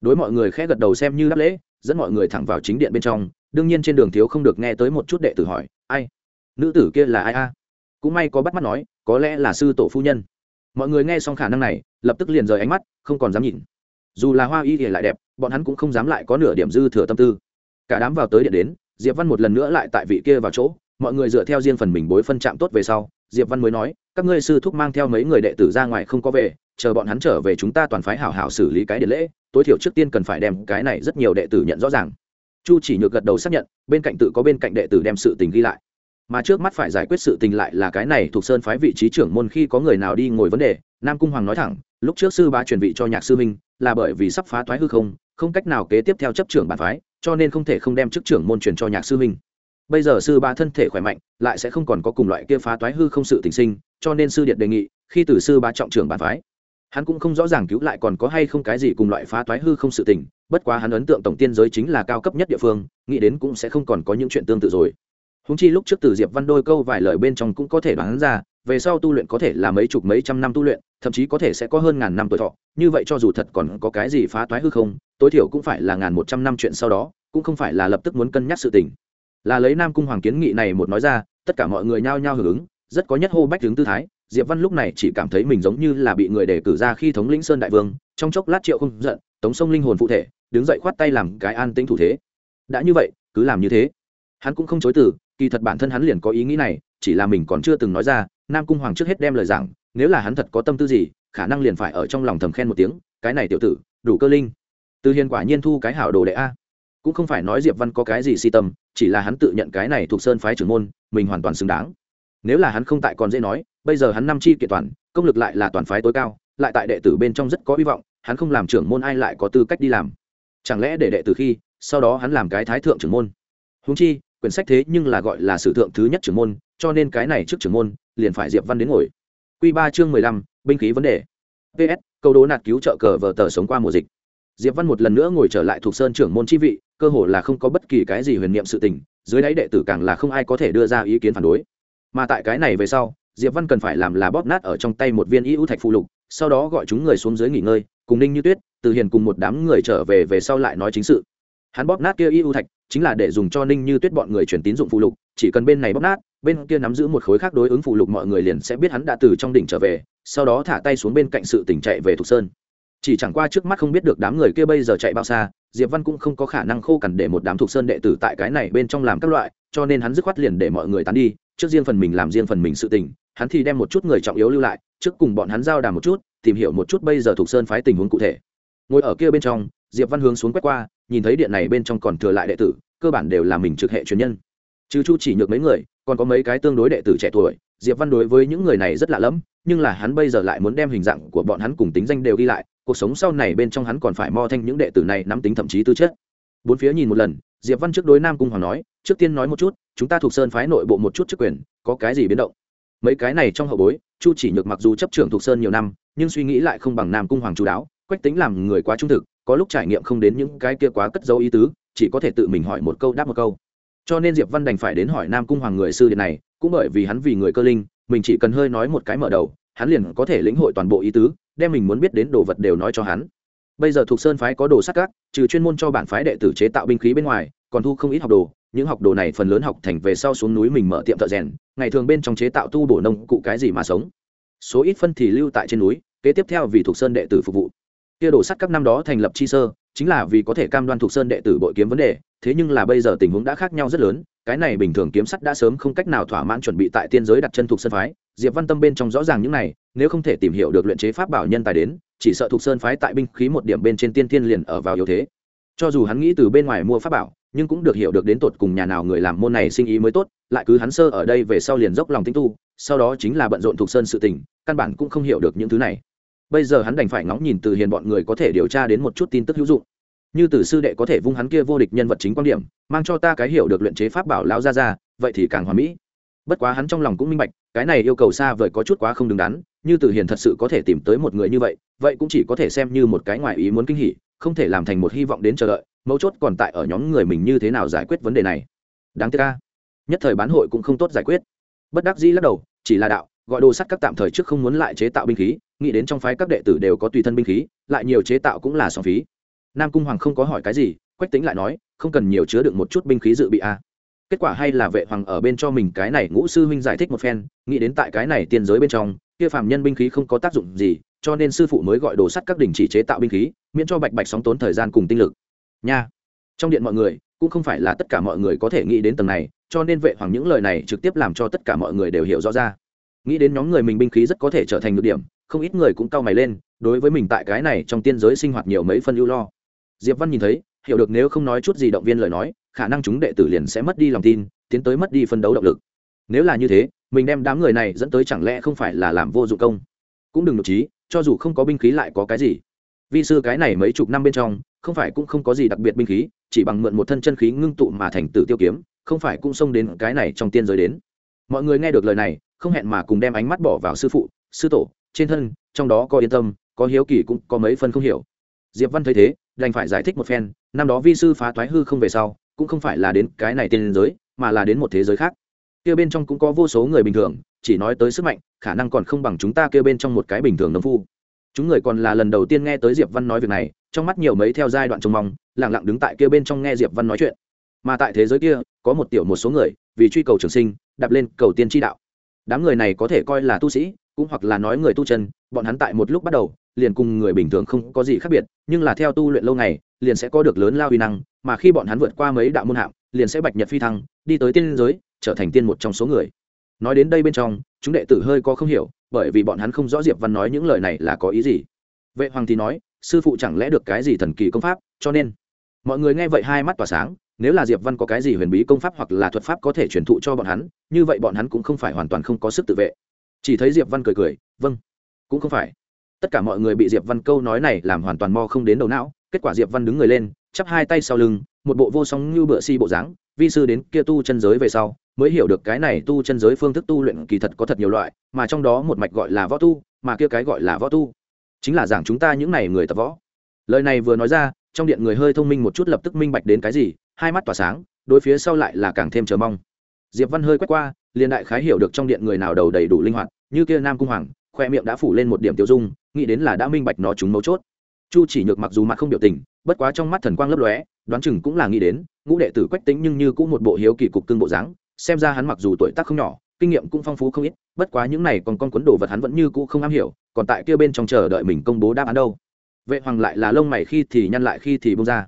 Đối mọi người khẽ gật đầu xem như đáp lễ, dẫn mọi người thẳng vào chính điện bên trong, đương nhiên trên đường thiếu không được nghe tới một chút đệ tử hỏi, ai? Nữ tử kia là ai a? Cũng may có bắt mắt nói, có lẽ là sư tổ phu nhân mọi người nghe xong khả năng này, lập tức liền rời ánh mắt, không còn dám nhìn. Dù là hoa y thì lại đẹp, bọn hắn cũng không dám lại có nửa điểm dư thừa tâm tư. Cả đám vào tới điện đến, diệp văn một lần nữa lại tại vị kia vào chỗ. Mọi người dựa theo riêng phần mình bối phân chạm tốt về sau, diệp văn mới nói, các ngươi sư thúc mang theo mấy người đệ tử ra ngoài không có về, chờ bọn hắn trở về chúng ta toàn phái hảo hảo xử lý cái điện lễ, tối thiểu trước tiên cần phải đem cái này rất nhiều đệ tử nhận rõ ràng. Chu chỉ nhược gật đầu xác nhận, bên cạnh tự có bên cạnh đệ tử đem sự tình ghi lại mà trước mắt phải giải quyết sự tình lại là cái này thuộc sơn phái vị trí trưởng môn khi có người nào đi ngồi vấn đề, nam cung hoàng nói thẳng, lúc trước sư bá truyền vị cho nhạc sư minh là bởi vì sắp phá thoái hư không không cách nào kế tiếp theo chấp trưởng bản phái, cho nên không thể không đem chức trưởng môn truyền cho nhạc sư minh bây giờ sư bá thân thể khỏe mạnh, lại sẽ không còn có cùng loại kia phá toái hư không sự tình sinh, cho nên sư điện đề nghị, khi từ sư bá trọng trưởng bản phái, hắn cũng không rõ ràng cứu lại còn có hay không cái gì cùng loại phá toái hư không sự tình, bất quá hắn ấn tượng tổng tiên giới chính là cao cấp nhất địa phương, nghĩ đến cũng sẽ không còn có những chuyện tương tự rồi húng chi lúc trước từ diệp văn đôi câu vài lời bên trong cũng có thể đoán ra, về sau tu luyện có thể là mấy chục mấy trăm năm tu luyện, thậm chí có thể sẽ có hơn ngàn năm tuổi thọ. Như vậy cho dù thật còn có cái gì phá toái hư không, tối thiểu cũng phải là ngàn một trăm năm chuyện sau đó, cũng không phải là lập tức muốn cân nhắc sự tình. Là lấy nam cung hoàng kiến nghị này một nói ra, tất cả mọi người nhao nhao hưởng ứng, rất có nhất hô bách hướng tư thái. Diệp văn lúc này chỉ cảm thấy mình giống như là bị người đề cử ra khi thống lĩnh sơn đại vương, trong chốc lát triệu không giận, tống sông linh hồn phụ thể, đứng dậy khoát tay làm cái an tĩnh thủ thế. Đã như vậy, cứ làm như thế. Hắn cũng không chối từ kỳ thật bản thân hắn liền có ý nghĩ này, chỉ là mình còn chưa từng nói ra, nam cung hoàng trước hết đem lời giảng, nếu là hắn thật có tâm tư gì, khả năng liền phải ở trong lòng thầm khen một tiếng, cái này tiểu tử, đủ cơ linh. Từ hiền quả nhiên thu cái hảo đồ đệ a. Cũng không phải nói diệp văn có cái gì si tâm, chỉ là hắn tự nhận cái này thuộc sơn phái trưởng môn, mình hoàn toàn xứng đáng. Nếu là hắn không tại còn dễ nói, bây giờ hắn năm chi kiện toàn, công lực lại là toàn phái tối cao, lại tại đệ tử bên trong rất có hy vọng, hắn không làm trưởng môn ai lại có tư cách đi làm. Chẳng lẽ để đệ tử khi, sau đó hắn làm cái thái thượng trưởng môn? Húng chi quyển sách thế nhưng là gọi là sử thượng thứ nhất trưởng môn, cho nên cái này trước trưởng môn, liền phải diệp văn đến ngồi. Q ba chương mười lăm, binh khí vấn đề. Ps câu đố nạt cứu trợ cờ vờ tờ sống qua mùa dịch. Diệp văn một lần nữa ngồi trở lại thuộc sơn trưởng môn chi vị, cơ hồ là không có bất kỳ cái gì huyền niệm sự tình, dưới đáy đệ tử càng là không ai có thể đưa ra ý kiến phản đối. Mà tại cái này về sau, diệp văn cần phải làm là bóp nát ở trong tay một viên y ưu thạch phụ lục, sau đó gọi chúng người xuống dưới nghỉ ngơi, cùng ninh như tuyết, từ hiền cùng một đám người trở về về sau lại nói chính sự hắn bóp nát kia y ưu thạch, chính là để dùng cho ninh như tuyết bọn người chuyển tín dụng phụ lục, chỉ cần bên này bóp nát, bên kia nắm giữ một khối khác đối ứng phụ lục mọi người liền sẽ biết hắn đã từ trong đỉnh trở về, sau đó thả tay xuống bên cạnh sự tỉnh chạy về thục sơn. Chỉ chẳng qua trước mắt không biết được đám người kia bây giờ chạy bao xa, diệp văn cũng không có khả năng khô cằn để một đám thục sơn đệ tử tại cái này bên trong làm các loại, cho nên hắn dứt khoát liền để mọi người tán đi, trước riêng phần mình làm riêng phần mình sự tình, hắn thì đem một chút người trọng yếu lưu lại, trước cùng bọn hắn giao đàm một chút, tìm hiểu một chút bây giờ thục sơn phái tình huống cụ thể. Ngồi ở kia bên trong diệp văn hướng xuống quét qua, nhìn thấy điện này bên trong còn thừa lại đệ tử, cơ bản đều là mình trực hệ truyền nhân. Chứ chu chỉ nhược mấy người, còn có mấy cái tương đối đệ tử trẻ tuổi, diệp văn đối với những người này rất lạ lẫm, nhưng là hắn bây giờ lại muốn đem hình dạng của bọn hắn cùng tính danh đều ghi lại, cuộc sống sau này bên trong hắn còn phải mo thanh những đệ tử này nắm tính thậm chí tư chất. Bốn phía nhìn một lần, diệp văn trước đối nam cung hoàng nói, trước tiên nói một chút, chúng ta thuộc sơn phái nội bộ một chút chức quyền, có cái gì biến động? Mấy cái này trong hậu bối, chu chỉ nhược mặc dù chấp trưởng thuộc sơn nhiều năm, nhưng suy nghĩ lại không bằng nam cung hoàng chú đáo, quách tính làm người quá trung thực có lúc trải nghiệm không đến những cái kia quá cất dấu ý tứ, chỉ có thể tự mình hỏi một câu đáp một câu. Cho nên diệp văn đành phải đến hỏi nam cung hoàng người sư điện này, cũng bởi vì hắn vì người cơ linh, mình chỉ cần hơi nói một cái mở đầu, hắn liền có thể lĩnh hội toàn bộ ý tứ, đem mình muốn biết đến đồ vật đều nói cho hắn. Bây giờ thuộc sơn phái có đồ sắt các, trừ chuyên môn cho bản phái đệ tử chế tạo binh khí bên ngoài, còn thu không ít học đồ, những học đồ này phần lớn học thành về sau xuống núi mình mở tiệm thợ rèn, ngày thường bên trong chế tạo tu bổ nông cụ cái gì mà sống. Số ít phân thì lưu tại trên núi, kế tiếp theo vì thuộc sơn đệ tử phục vụ kia đổ sắt các năm đó thành lập chi sơ, chính là vì có thể cam đoan thuộc sơn đệ tử bội kiếm vấn đề, thế nhưng là bây giờ tình huống đã khác nhau rất lớn, cái này bình thường kiếm sắt đã sớm không cách nào thỏa mãn chuẩn bị tại tiên giới đặt chân thuộc sơn phái. Diệp văn tâm bên trong rõ ràng những này, nếu không thể tìm hiểu được luyện chế pháp bảo nhân tài đến, chỉ sợ thuộc sơn phái tại binh khí một điểm bên trên tiên tiên liền ở vào yếu thế. Cho dù hắn nghĩ từ bên ngoài mua pháp bảo, nhưng cũng được hiểu được đến tột cùng nhà nào người làm môn này sinh ý mới tốt, lại cứ hắn sơ ở đây về sau liền dốc lòng tinh tu, sau đó chính là bận rộn thuộc sơn sự tình, căn bản cũng không hiểu được những thứ này bây giờ hắn đành phải ngóng nhìn từ hiền bọn người có thể điều tra đến một chút tin tức hữu dụng. Như từ sư đệ có thể vung hắn kia vô địch nhân vật chính quan điểm, mang cho ta cái hiểu được luyện chế pháp bảo lão ra ra vậy thì càng hoàn mỹ. Bất quá hắn trong lòng cũng minh bạch, cái này yêu cầu xa vời có chút quá không đứng đắn, như từ hiền thật sự có thể tìm tới một người như vậy vậy cũng chỉ có thể xem như một cái ngoài ý muốn kinh hỉ, không thể làm thành một hy vọng đến chờ đợi, mấu chốt còn tại ở nhóm người mình như thế nào giải quyết vấn đề này. Đáng tiếc ca nhất thời bán hội cũng không tốt giải quyết. Bất đắc dĩ lắc đầu, chỉ là đạo, gọi đồ sắt các tạm thời trước không muốn lại chế tạo binh khí nghĩ đến trong phái các đệ tử đều có tùy thân binh khí, lại nhiều chế tạo cũng là song phí. Nam cung hoàng không có hỏi cái gì, quách tính lại nói, không cần nhiều chứa đựng một chút binh khí dự bị a kết quả hay là vệ hoàng ở bên cho mình cái này ngũ sư huynh giải thích một phen, nghĩ đến tại cái này tiên giới bên trong, kia phàm nhân binh khí không có tác dụng gì, cho nên sư phụ mới gọi đồ sắt các đỉnh chỉ chế tạo binh khí, miễn cho bạch bạch sóng tốn thời gian cùng tinh lực. Nha. Trong điện mọi người, cũng không phải là tất cả mọi người có thể nghĩ đến tầng này, cho nên vệ hoàng những lời này trực tiếp làm cho tất cả mọi người đều hiểu rõ ra. Nghĩ đến nhóm người mình binh khí rất có thể trở thành ngược điểm không ít người cũng cau mày lên, đối với mình tại cái này trong tiên giới sinh hoạt nhiều mấy phân ưu lo. Diệp văn nhìn thấy, hiểu được nếu không nói chút gì động viên lời nói, khả năng chúng đệ tử liền sẽ mất đi lòng tin, tiến tới mất đi phân đấu động lực. Nếu là như thế, mình đem đám người này dẫn tới chẳng lẽ không phải là làm vô dụng công? Cũng đừng nhục trí, cho dù không có binh khí lại có cái gì. Vi sư cái này mấy chục năm bên trong, không phải cũng không có gì đặc biệt binh khí, chỉ bằng mượn một thân chân khí ngưng tụ mà thành tử tiêu kiếm, không phải cũng xông đến cái này trong tiên giới đến. Mọi người nghe được lời này, không hẹn mà cùng đem ánh mắt bỏ vào sư phụ, sư tổ trên thân, trong đó có yên tâm, có hiếu kỳ cũng có mấy phần không hiểu. Diệp văn thấy thế, đành phải giải thích một phen, năm đó vi sư phá thoái hư không về sau, cũng không phải là đến cái này tiên giới, mà là đến một thế giới khác. Kia bên trong cũng có vô số người bình thường, chỉ nói tới sức mạnh, khả năng còn không bằng chúng ta kia bên trong một cái bình thường nông phu. Chúng người còn là lần đầu tiên nghe tới diệp văn nói việc này, trong mắt nhiều mấy theo giai đoạn trông mong lẳng lặng đứng tại kia bên trong nghe diệp văn nói chuyện. Mà tại thế giới kia, có một tiểu một số người, vì truy cầu trường sinh, đạp lên cầu tiên tri đạo đám người này có thể coi là tu sĩ, cũng hoặc là nói người tu chân, bọn hắn tại một lúc bắt đầu, liền cùng người bình thường không có gì khác biệt, nhưng là theo tu luyện lâu ngày, liền sẽ có được lớn lao uy năng, mà khi bọn hắn vượt qua mấy đạo môn hạng liền sẽ bạch nhật phi thăng, đi tới tiên giới, trở thành tiên một trong số người. Nói đến đây bên trong, chúng đệ tử hơi có không hiểu, bởi vì bọn hắn không rõ diệp văn nói những lời này là có ý gì. Vệ hoàng thì nói, sư phụ chẳng lẽ được cái gì thần kỳ công pháp, cho nên? Mọi người nghe vậy hai mắt tỏa sáng nếu là diệp văn có cái gì huyền bí công pháp hoặc là thuật pháp có thể truyền thụ cho bọn hắn, như vậy bọn hắn cũng không phải hoàn toàn không có sức tự vệ. Chỉ thấy diệp văn cười cười vâng cũng không phải. Tất cả mọi người bị diệp văn câu nói này làm hoàn toàn mo không đến đầu não, kết quả diệp văn đứng người lên, chắp hai tay sau lưng, một bộ vô song như bựa si bộ dáng, vi sư đến kia tu chân giới về sau, mới hiểu được cái này tu chân giới phương thức tu luyện kỳ thật có thật nhiều loại, mà trong đó một mạch gọi là võ tu, mà kia cái gọi là võ tu. Chính là giảng chúng ta những này người tập võ. Lời này vừa nói ra, trong điện người hơi thông minh một chút lập tức minh bạch đến cái gì hai mắt tỏa sáng, đối phía sau lại là càng thêm chờ mong. Diệp văn hơi quét qua, liền đại khái hiểu được trong điện người nào đầu đầy đủ linh hoạt, như kia nam cung hoàng, khoe miệng đã phủ lên một điểm tiêu dung, nghĩ đến là đã minh bạch nó chúng mấu chốt. Chu chỉ nhược mặc dù mặt không biểu tình, bất quá trong mắt thần quang lấp lóe, đoán chừng cũng là nghĩ đến, ngũ đệ tử quách tính nhưng như cũng một bộ hiếu kỳ cục cưng bộ dáng, xem ra hắn mặc dù tuổi tác không nhỏ, kinh nghiệm cũng phong phú không ít, bất quá những này còn con cuốn đồ vật hắn vẫn như cũ không am hiểu, còn tại kia bên trong chờ đợi mình công bố đáp án đâu. Vệ hoàng lại là lông mày khi thì nhăn lại khi thì bông ra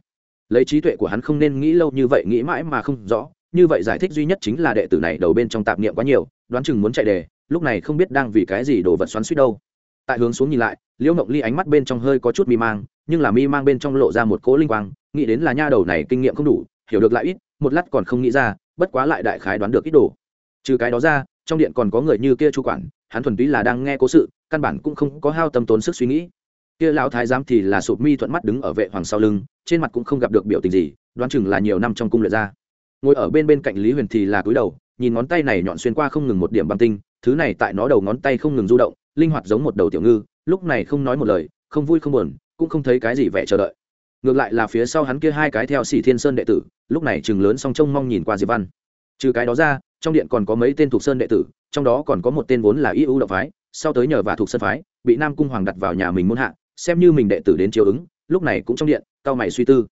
lấy trí tuệ của hắn không nên nghĩ lâu như vậy, nghĩ mãi mà không rõ. Như vậy giải thích duy nhất chính là đệ tử này đầu bên trong tạp niệm quá nhiều, đoán chừng muốn chạy đề, lúc này không biết đang vì cái gì đồ vật xoắn suýt đâu. Tại hướng xuống nhìn lại, liễu mộng ly ánh mắt bên trong hơi có chút mi mang, nhưng là mi mang bên trong lộ ra một cỗ linh quang, nghĩ đến là nha đầu này kinh nghiệm không đủ, hiểu được lại ít, một lát còn không nghĩ ra, bất quá lại đại khái đoán được ít đồ. Trừ cái đó ra, trong điện còn có người như kia chu quản, hắn thuần túy là đang nghe cố sự, căn bản cũng không có hao tâm tốn sức suy nghĩ kia lão thái giám thì là sụp mi thuận mắt đứng ở vệ hoàng sau lưng, trên mặt cũng không gặp được biểu tình gì, đoán chừng là nhiều năm trong cung luyện ra ngồi ở bên bên cạnh lý huyền thì là cúi đầu, nhìn ngón tay này nhọn xuyên qua không ngừng một điểm băng tinh, thứ này tại nó đầu ngón tay không ngừng du động, linh hoạt giống một đầu tiểu ngư, lúc này không nói một lời, không vui không buồn, cũng không thấy cái gì vẻ chờ đợi. Ngược lại là phía sau hắn kia hai cái theo sĩ thiên sơn đệ tử, lúc này chừng lớn song trông mong nhìn qua diệp văn. Trừ cái đó ra, trong điện còn có mấy tên thuộc sơn đệ tử, trong đó còn có một tên vốn là y ưu động phái, sau tới nhờ và thuộc sơn phái, bị nam cung hoàng đặt vào nhà mình muốn hạ xem như mình đệ tử đến chiếu ứng, lúc này cũng trong điện, cao mày suy tư.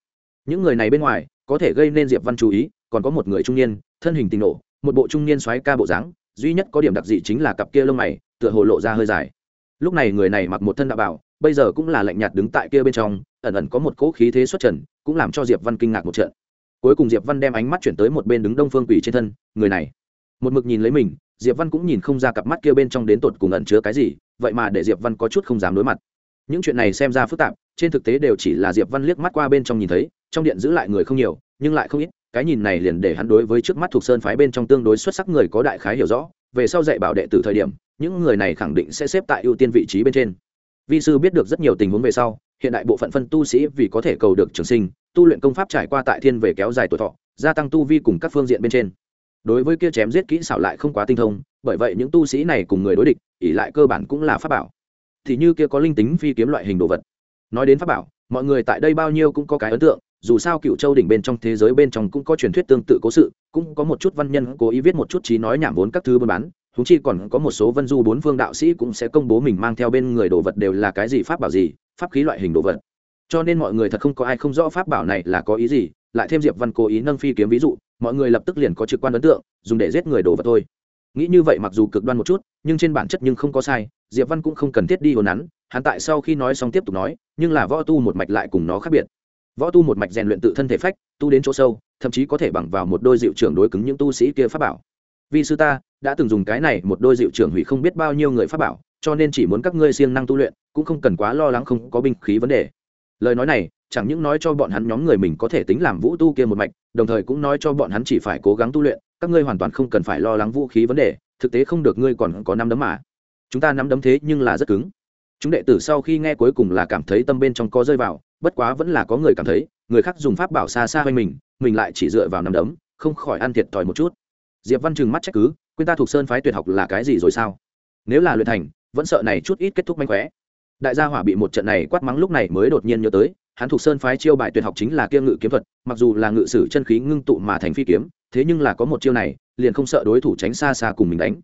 Những người này bên ngoài, có thể gây nên diệp văn chú ý, còn có một người trung niên, thân hình tình nổ một bộ trung niên xoáy ca bộ dáng, duy nhất có điểm đặc dị chính là cặp kia lông mày, tựa hồ lộ ra hơi dài. Lúc này người này mặc một thân đạo bảo, bây giờ cũng là lạnh nhạt đứng tại kia bên trong, ẩn ẩn có một cỗ khí thế xuất trần, cũng làm cho diệp văn kinh ngạc một trận. Cuối cùng diệp văn đem ánh mắt chuyển tới một bên đứng đông phương quỷ trên thân, người này. Một mực nhìn lấy mình, diệp văn cũng nhìn không ra cặp mắt kia bên trong đến tột cùng ẩn chứa cái gì, vậy mà để diệp văn có chút không dám đối mặt những chuyện này xem ra phức tạp, trên thực tế đều chỉ là diệp văn liếc mắt qua bên trong nhìn thấy, trong điện giữ lại người không nhiều, nhưng lại không ít, cái nhìn này liền để hắn đối với trước mắt thuộc sơn phái bên trong tương đối xuất sắc người có đại khái hiểu rõ, về sau dạy bảo đệ tử thời điểm, những người này khẳng định sẽ xếp tại ưu tiên vị trí bên trên. Vi sư biết được rất nhiều tình huống về sau, hiện đại bộ phận phân tu sĩ vì có thể cầu được trường sinh, tu luyện công pháp trải qua tại thiên về kéo dài tuổi thọ, gia tăng tu vi cùng các phương diện bên trên. Đối với kia chém giết kỹ xảo lại không quá tinh thông, bởi vậy những tu sĩ này cùng người đối địch ỉ lại cơ bản cũng là pháp bảo thì như kia có linh tính phi kiếm loại hình đồ vật. Nói đến pháp bảo, mọi người tại đây bao nhiêu cũng có cái ấn tượng, dù sao cựu châu đỉnh bên trong thế giới bên trong cũng có truyền thuyết tương tự cố sự, cũng có một chút văn nhân cố ý viết một chút trí nói nhảm vốn các thứ buôn bán thú chi còn có một số vân du bốn phương đạo sĩ cũng sẽ công bố mình mang theo bên người đồ vật đều là cái gì pháp bảo gì, pháp khí loại hình đồ vật. Cho nên mọi người thật không có ai không rõ pháp bảo này là có ý gì, lại thêm diệp văn cố ý nâng phi kiếm ví dụ, mọi người lập tức liền có trực quan ấn tượng, dùng để giết người đồ vật thôi. Nghĩ như vậy mặc dù cực đoan một chút, nhưng trên bản chất nhưng không có sai diệp văn cũng không cần thiết đi hồn nắn hắn tại sau khi nói xong tiếp tục nói, nhưng là võ tu một mạch lại cùng nó khác biệt. Võ tu một mạch rèn luyện tự thân thể phách, tu đến chỗ sâu, thậm chí có thể bằng vào một đôi dịu trưởng đối cứng những tu sĩ kia pháp bảo. Vì sư ta đã từng dùng cái này một đôi dịu trưởng hủy không biết bao nhiêu người pháp bảo, cho nên chỉ muốn các ngươi siêng năng tu luyện, cũng không cần quá lo lắng không có binh khí vấn đề. Lời nói này, chẳng những nói cho bọn hắn nhóm người mình có thể tính làm vũ tu kia một mạch, đồng thời cũng nói cho bọn hắn chỉ phải cố gắng tu luyện, các ngươi hoàn toàn không cần phải lo lắng vũ khí vấn đề, thực tế không được ngươi còn có năm đấm mà chúng ta nắm đấm thế nhưng là rất cứng. Chúng đệ tử sau khi nghe cuối cùng là cảm thấy tâm bên trong có rơi vào, bất quá vẫn là có người cảm thấy, người khác dùng pháp bảo xa xa quanh mình mình lại chỉ dựa vào nắm đấm, không khỏi ăn thiệt thòi một chút. Diệp văn trừng mắt trách cứ, quên ta thuộc sơn phái tuyệt học là cái gì rồi sao? Nếu là luyện thành, vẫn sợ này chút ít kết thúc manh khóe. Đại gia hỏa bị một trận này quát mắng lúc này mới đột nhiên nhớ tới, hắn thuộc sơn phái chiêu bài tuyệt học chính là kiêng ngự kiếm thuật, mặc dù là ngự sử chân khí ngưng tụ mà thành phi kiếm, thế nhưng là có một chiêu này, liền không sợ đối thủ tránh xa xa cùng mình đánh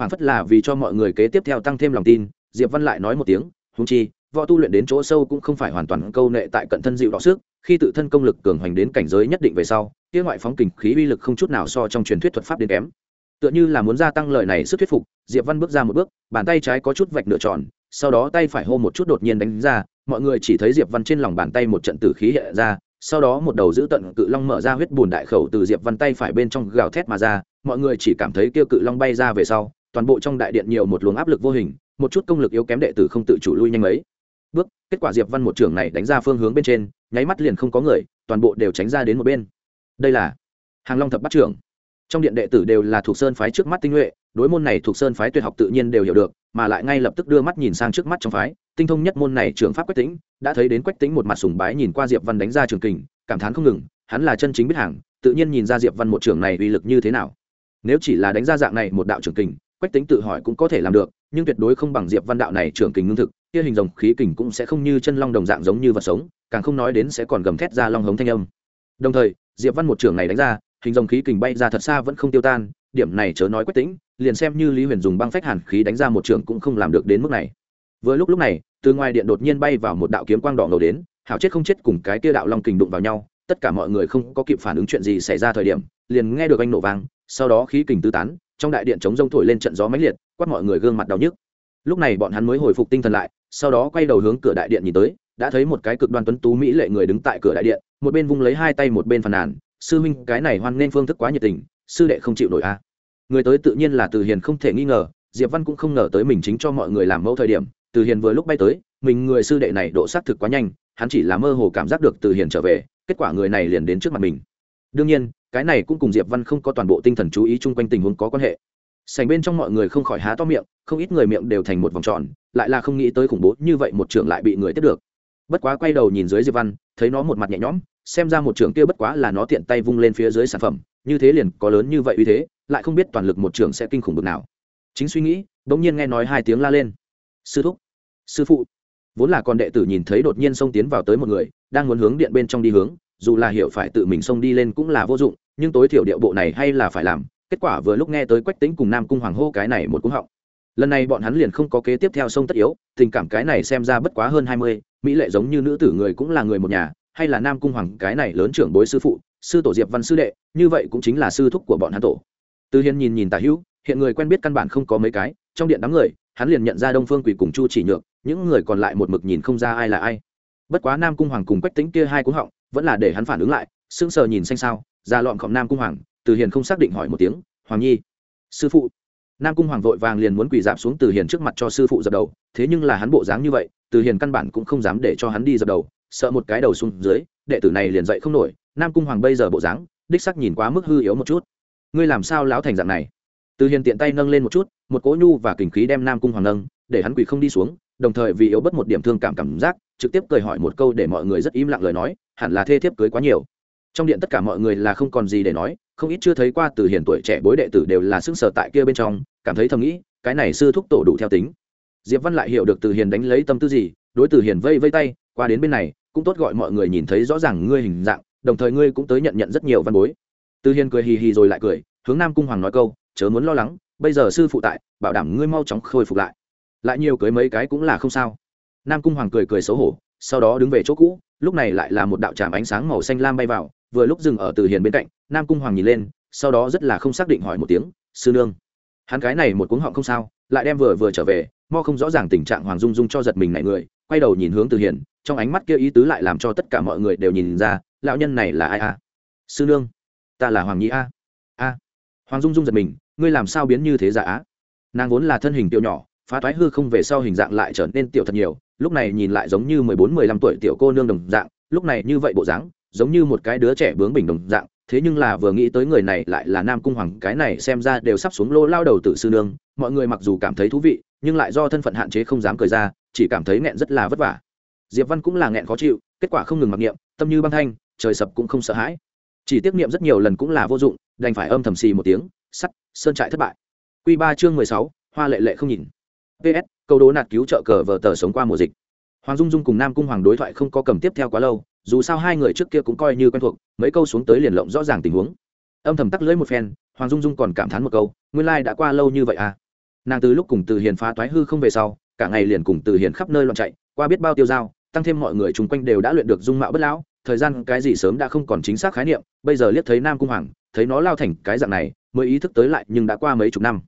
phản phất là vì cho mọi người kế tiếp theo tăng thêm lòng tin, diệp văn lại nói một tiếng húng chi, võ tu luyện đến chỗ sâu cũng không phải hoàn toàn câu nệ tại cận thân dịu đọ sức, khi tự thân công lực cường hoành đến cảnh giới nhất định về sau, kia ngoại phóng kình khí uy lực không chút nào so trong truyền thuyết thuật pháp đến kém. Tựa như là muốn gia tăng lợi này sức thuyết phục, diệp văn bước ra một bước, bàn tay trái có chút vạch nửa tròn, sau đó tay phải hô một chút đột nhiên đánh ra, mọi người chỉ thấy diệp văn trên lòng bàn tay một trận tử khí hiện ra, sau đó một đầu giữ tận cự long mở ra huyết bùn đại khẩu từ diệp văn tay phải bên trong gào thét mà ra, mọi người chỉ cảm thấy kia cự long bay ra về sau toàn bộ trong đại điện nhiều một luồng áp lực vô hình, một chút công lực yếu kém đệ tử không tự chủ lui nhanh mấy. Bước, kết quả diệp văn một trưởng này đánh ra phương hướng bên trên, nháy mắt liền không có người, toàn bộ đều tránh ra đến một bên. Đây là hàng long thập bắt trưởng. Trong điện đệ tử đều là thuộc sơn phái trước mắt tinh nhuệ, đối môn này thuộc sơn phái tuyệt học tự nhiên đều hiểu được, mà lại ngay lập tức đưa mắt nhìn sang trước mắt trong phái, tinh thông nhất môn này trường pháp quách tĩnh, đã thấy đến quách tĩnh một mặt sùng bái nhìn qua diệp văn đánh ra trường kình, cảm thán không ngừng, hắn là chân chính biết hàng, tự nhiên nhìn ra diệp văn một trưởng này uy lực như thế nào. Nếu chỉ là đánh ra dạng này một đạo trường kình quách tính tự hỏi cũng có thể làm được nhưng tuyệt đối không bằng diệp văn đạo này trưởng kình ngưng thực kia hình rồng khí kình cũng sẽ không như chân long đồng dạng giống như vật sống càng không nói đến sẽ còn gầm thét ra long hống thanh âm. Đồng thời diệp văn một trưởng này đánh ra hình rồng khí kình bay ra thật xa vẫn không tiêu tan điểm này chớ nói quách tính, liền xem như lý huyền dùng băng phách hàn khí đánh ra một trưởng cũng không làm được đến mức này. Vừa lúc lúc này từ ngoài điện đột nhiên bay vào một đạo kiếm quang đỏ ngầu đến hảo chết không chết cùng cái kia đạo long kình đụng vào nhau tất cả mọi người không có kịp phản ứng chuyện gì xảy ra thời điểm liền nghe được anh nổ vang sau đó khí kình tứ tán trong đại điện chống rông thổi lên trận gió mãnh liệt, quát mọi người gương mặt đau nhức. Lúc này bọn hắn mới hồi phục tinh thần lại, sau đó quay đầu hướng cửa đại điện nhìn tới, đã thấy một cái cực đoan tuấn tú mỹ lệ người đứng tại cửa đại điện, một bên vung lấy hai tay một bên phàn nàn, sư huynh, cái này hoan nên phương thức quá nhiệt tình, sư đệ không chịu nổi a. Người tới tự nhiên là từ hiền không thể nghi ngờ, diệp văn cũng không ngờ tới mình chính cho mọi người làm mẫu thời điểm, từ hiền vừa lúc bay tới, mình người sư đệ này độ xác thực quá nhanh, hắn chỉ là mơ hồ cảm giác được từ hiền trở về, kết quả người này liền đến trước mặt mình. Đương nhiên cái này cũng cùng diệp văn không có toàn bộ tinh thần chú ý chung quanh tình huống có quan hệ. Sành bên trong mọi người không khỏi há to miệng, không ít người miệng đều thành một vòng tròn, lại là không nghĩ tới khủng bố như vậy một trưởng lại bị người tiếp được. Bất quá quay đầu nhìn dưới diệp văn, thấy nó một mặt nhẹ nhõm, xem ra một trưởng kia bất quá là nó tiện tay vung lên phía dưới sản phẩm, như thế liền có lớn như vậy uy thế, lại không biết toàn lực một trưởng sẽ kinh khủng bực nào. Chính suy nghĩ bỗng nhiên nghe nói hai tiếng la lên. Sư thúc, sư phụ. Vốn là con đệ tử nhìn thấy đột nhiên xông tiến vào tới một người, đang muốn hướng điện bên trong đi hướng dù là hiểu phải tự mình xông đi lên cũng là vô dụng nhưng tối thiểu điệu bộ này hay là phải làm kết quả vừa lúc nghe tới quách tính cùng nam cung hoàng hô cái này một cúng họng. Lần này bọn hắn liền không có kế tiếp theo sông tất yếu tình cảm cái này xem ra bất quá hơn hai mươi mỹ lệ giống như nữ tử người cũng là người một nhà hay là nam cung hoàng cái này lớn trưởng bối sư phụ sư tổ diệp văn sư đệ như vậy cũng chính là sư thúc của bọn hắn tổ. Từ hiền nhìn nhìn tả hữu hiện người quen biết căn bản không có mấy cái trong điện đám người hắn liền nhận ra đông phương quỳ cùng chu chỉ Nhược, những người còn lại một mực nhìn không ra ai là ai. Bất quá nam cung hoàng cùng quách tính kia hai cúng họng vẫn là để hắn phản ứng lại, sững sờ nhìn xanh sao, ra lọn khổng nam cung hoàng, từ hiền không xác định hỏi một tiếng, hoàng nhi, sư phụ. Nam cung hoàng vội vàng liền muốn quỳ dạp xuống từ hiền trước mặt cho sư phụ dập đầu, thế nhưng là hắn bộ dáng như vậy, từ hiền căn bản cũng không dám để cho hắn đi dập đầu, sợ một cái đầu xuống dưới, đệ tử này liền dậy không nổi. Nam cung hoàng bây giờ bộ dáng, đích sắc nhìn quá mức hư yếu một chút. Ngươi làm sao láo thành dạng này? Từ hiền tiện tay nâng lên một chút, một cỗ nhu và kình khí đem nam cung hoàng nâng, để hắn quỳ không đi xuống đồng thời vì yếu bất một điểm thương cảm cảm giác, trực tiếp cười hỏi một câu để mọi người rất im lặng lời nói, hẳn là thê thiếp cưới quá nhiều. Trong điện tất cả mọi người là không còn gì để nói, không ít chưa thấy qua từ hiền tuổi trẻ bối đệ tử đều là sức sở tại kia bên trong, cảm thấy thầm nghĩ, cái này sư thúc tổ đủ theo tính. Diệp văn lại hiểu được từ hiền đánh lấy tâm tư gì, đối từ hiền vây vây tay, qua đến bên này, cũng tốt gọi mọi người nhìn thấy rõ ràng ngươi hình dạng, đồng thời ngươi cũng tới nhận nhận rất nhiều văn bối. Từ hiền cười hì hì rồi lại cười, hướng nam cung hoàng nói câu, chớ muốn lo lắng, bây giờ sư phụ tại, bảo đảm ngươi mau chóng khôi phục lại lại nhiều cưới mấy cái cũng là không sao. Nam cung hoàng cười cười xấu hổ, sau đó đứng về chỗ cũ, lúc này lại là một đạo tràm ánh sáng màu xanh lam bay vào, vừa lúc dừng ở từ hiền bên cạnh, nam cung hoàng nhìn lên, sau đó rất là không xác định hỏi một tiếng, sư nương, hắn cái này một cuống họng không sao, lại đem vừa vừa trở về, mo không rõ ràng tình trạng hoàng dung dung cho giật mình này người, quay đầu nhìn hướng từ hiền, trong ánh mắt kia ý tứ lại làm cho tất cả mọi người đều nhìn ra, lão nhân này là ai a? Sư nương, ta là hoàng nhĩ a. A. Hoàng dung dung giật mình, ngươi làm sao biến như thế giả á? Nàng vốn là thân hình tiểu nhỏ phá toái hư không về sau hình dạng lại trở nên tiểu thật nhiều, lúc này nhìn lại giống như mười bốn, mười lăm tuổi tiểu cô nương đồng dạng, lúc này như vậy bộ dáng, giống như một cái đứa trẻ bướng bình đồng dạng, thế nhưng là vừa nghĩ tới người này lại là nam cung hoàng, cái này xem ra đều sắp xuống lô lao đầu tự sư nương, mọi người mặc dù cảm thấy thú vị, nhưng lại do thân phận hạn chế không dám cười ra, chỉ cảm thấy nghẹn rất là vất vả. Diệp văn cũng là nghẹn khó chịu, kết quả không ngừng mặc niệm, tâm như băng thanh, trời sập cũng không sợ hãi. Chỉ tiếp niệm rất nhiều lần cũng là vô dụng, đành phải âm thầm xì một tiếng, sắt, sơn trại thất bại. Quy ba chương mười sáu, hoa lệ lệ không nhìn ps câu đố nạt cứu trợ cờ vờ tờ sống qua mùa dịch. Hoàng dung dung cùng nam cung hoàng đối thoại không có cầm tiếp theo quá lâu, dù sao hai người trước kia cũng coi như quen thuộc, mấy câu xuống tới liền lộng rõ ràng tình huống. Âm thầm tắc lưỡi một phen, hoàng dung dung còn cảm thán một câu, nguyên lai đã qua lâu như vậy à? Nàng từ lúc cùng từ hiền phá toái hư không về sau, cả ngày liền cùng từ hiền khắp nơi loạn chạy, qua biết bao tiêu dao tăng thêm mọi người chung quanh đều đã luyện được dung mạo bất lão, thời gian cái gì sớm đã không còn chính xác khái niệm, bây giờ liếc thấy nam cung hoàng, thấy nó lao thành cái dạng này, mới ý thức tới lại, nhưng đã qua mấy chục năm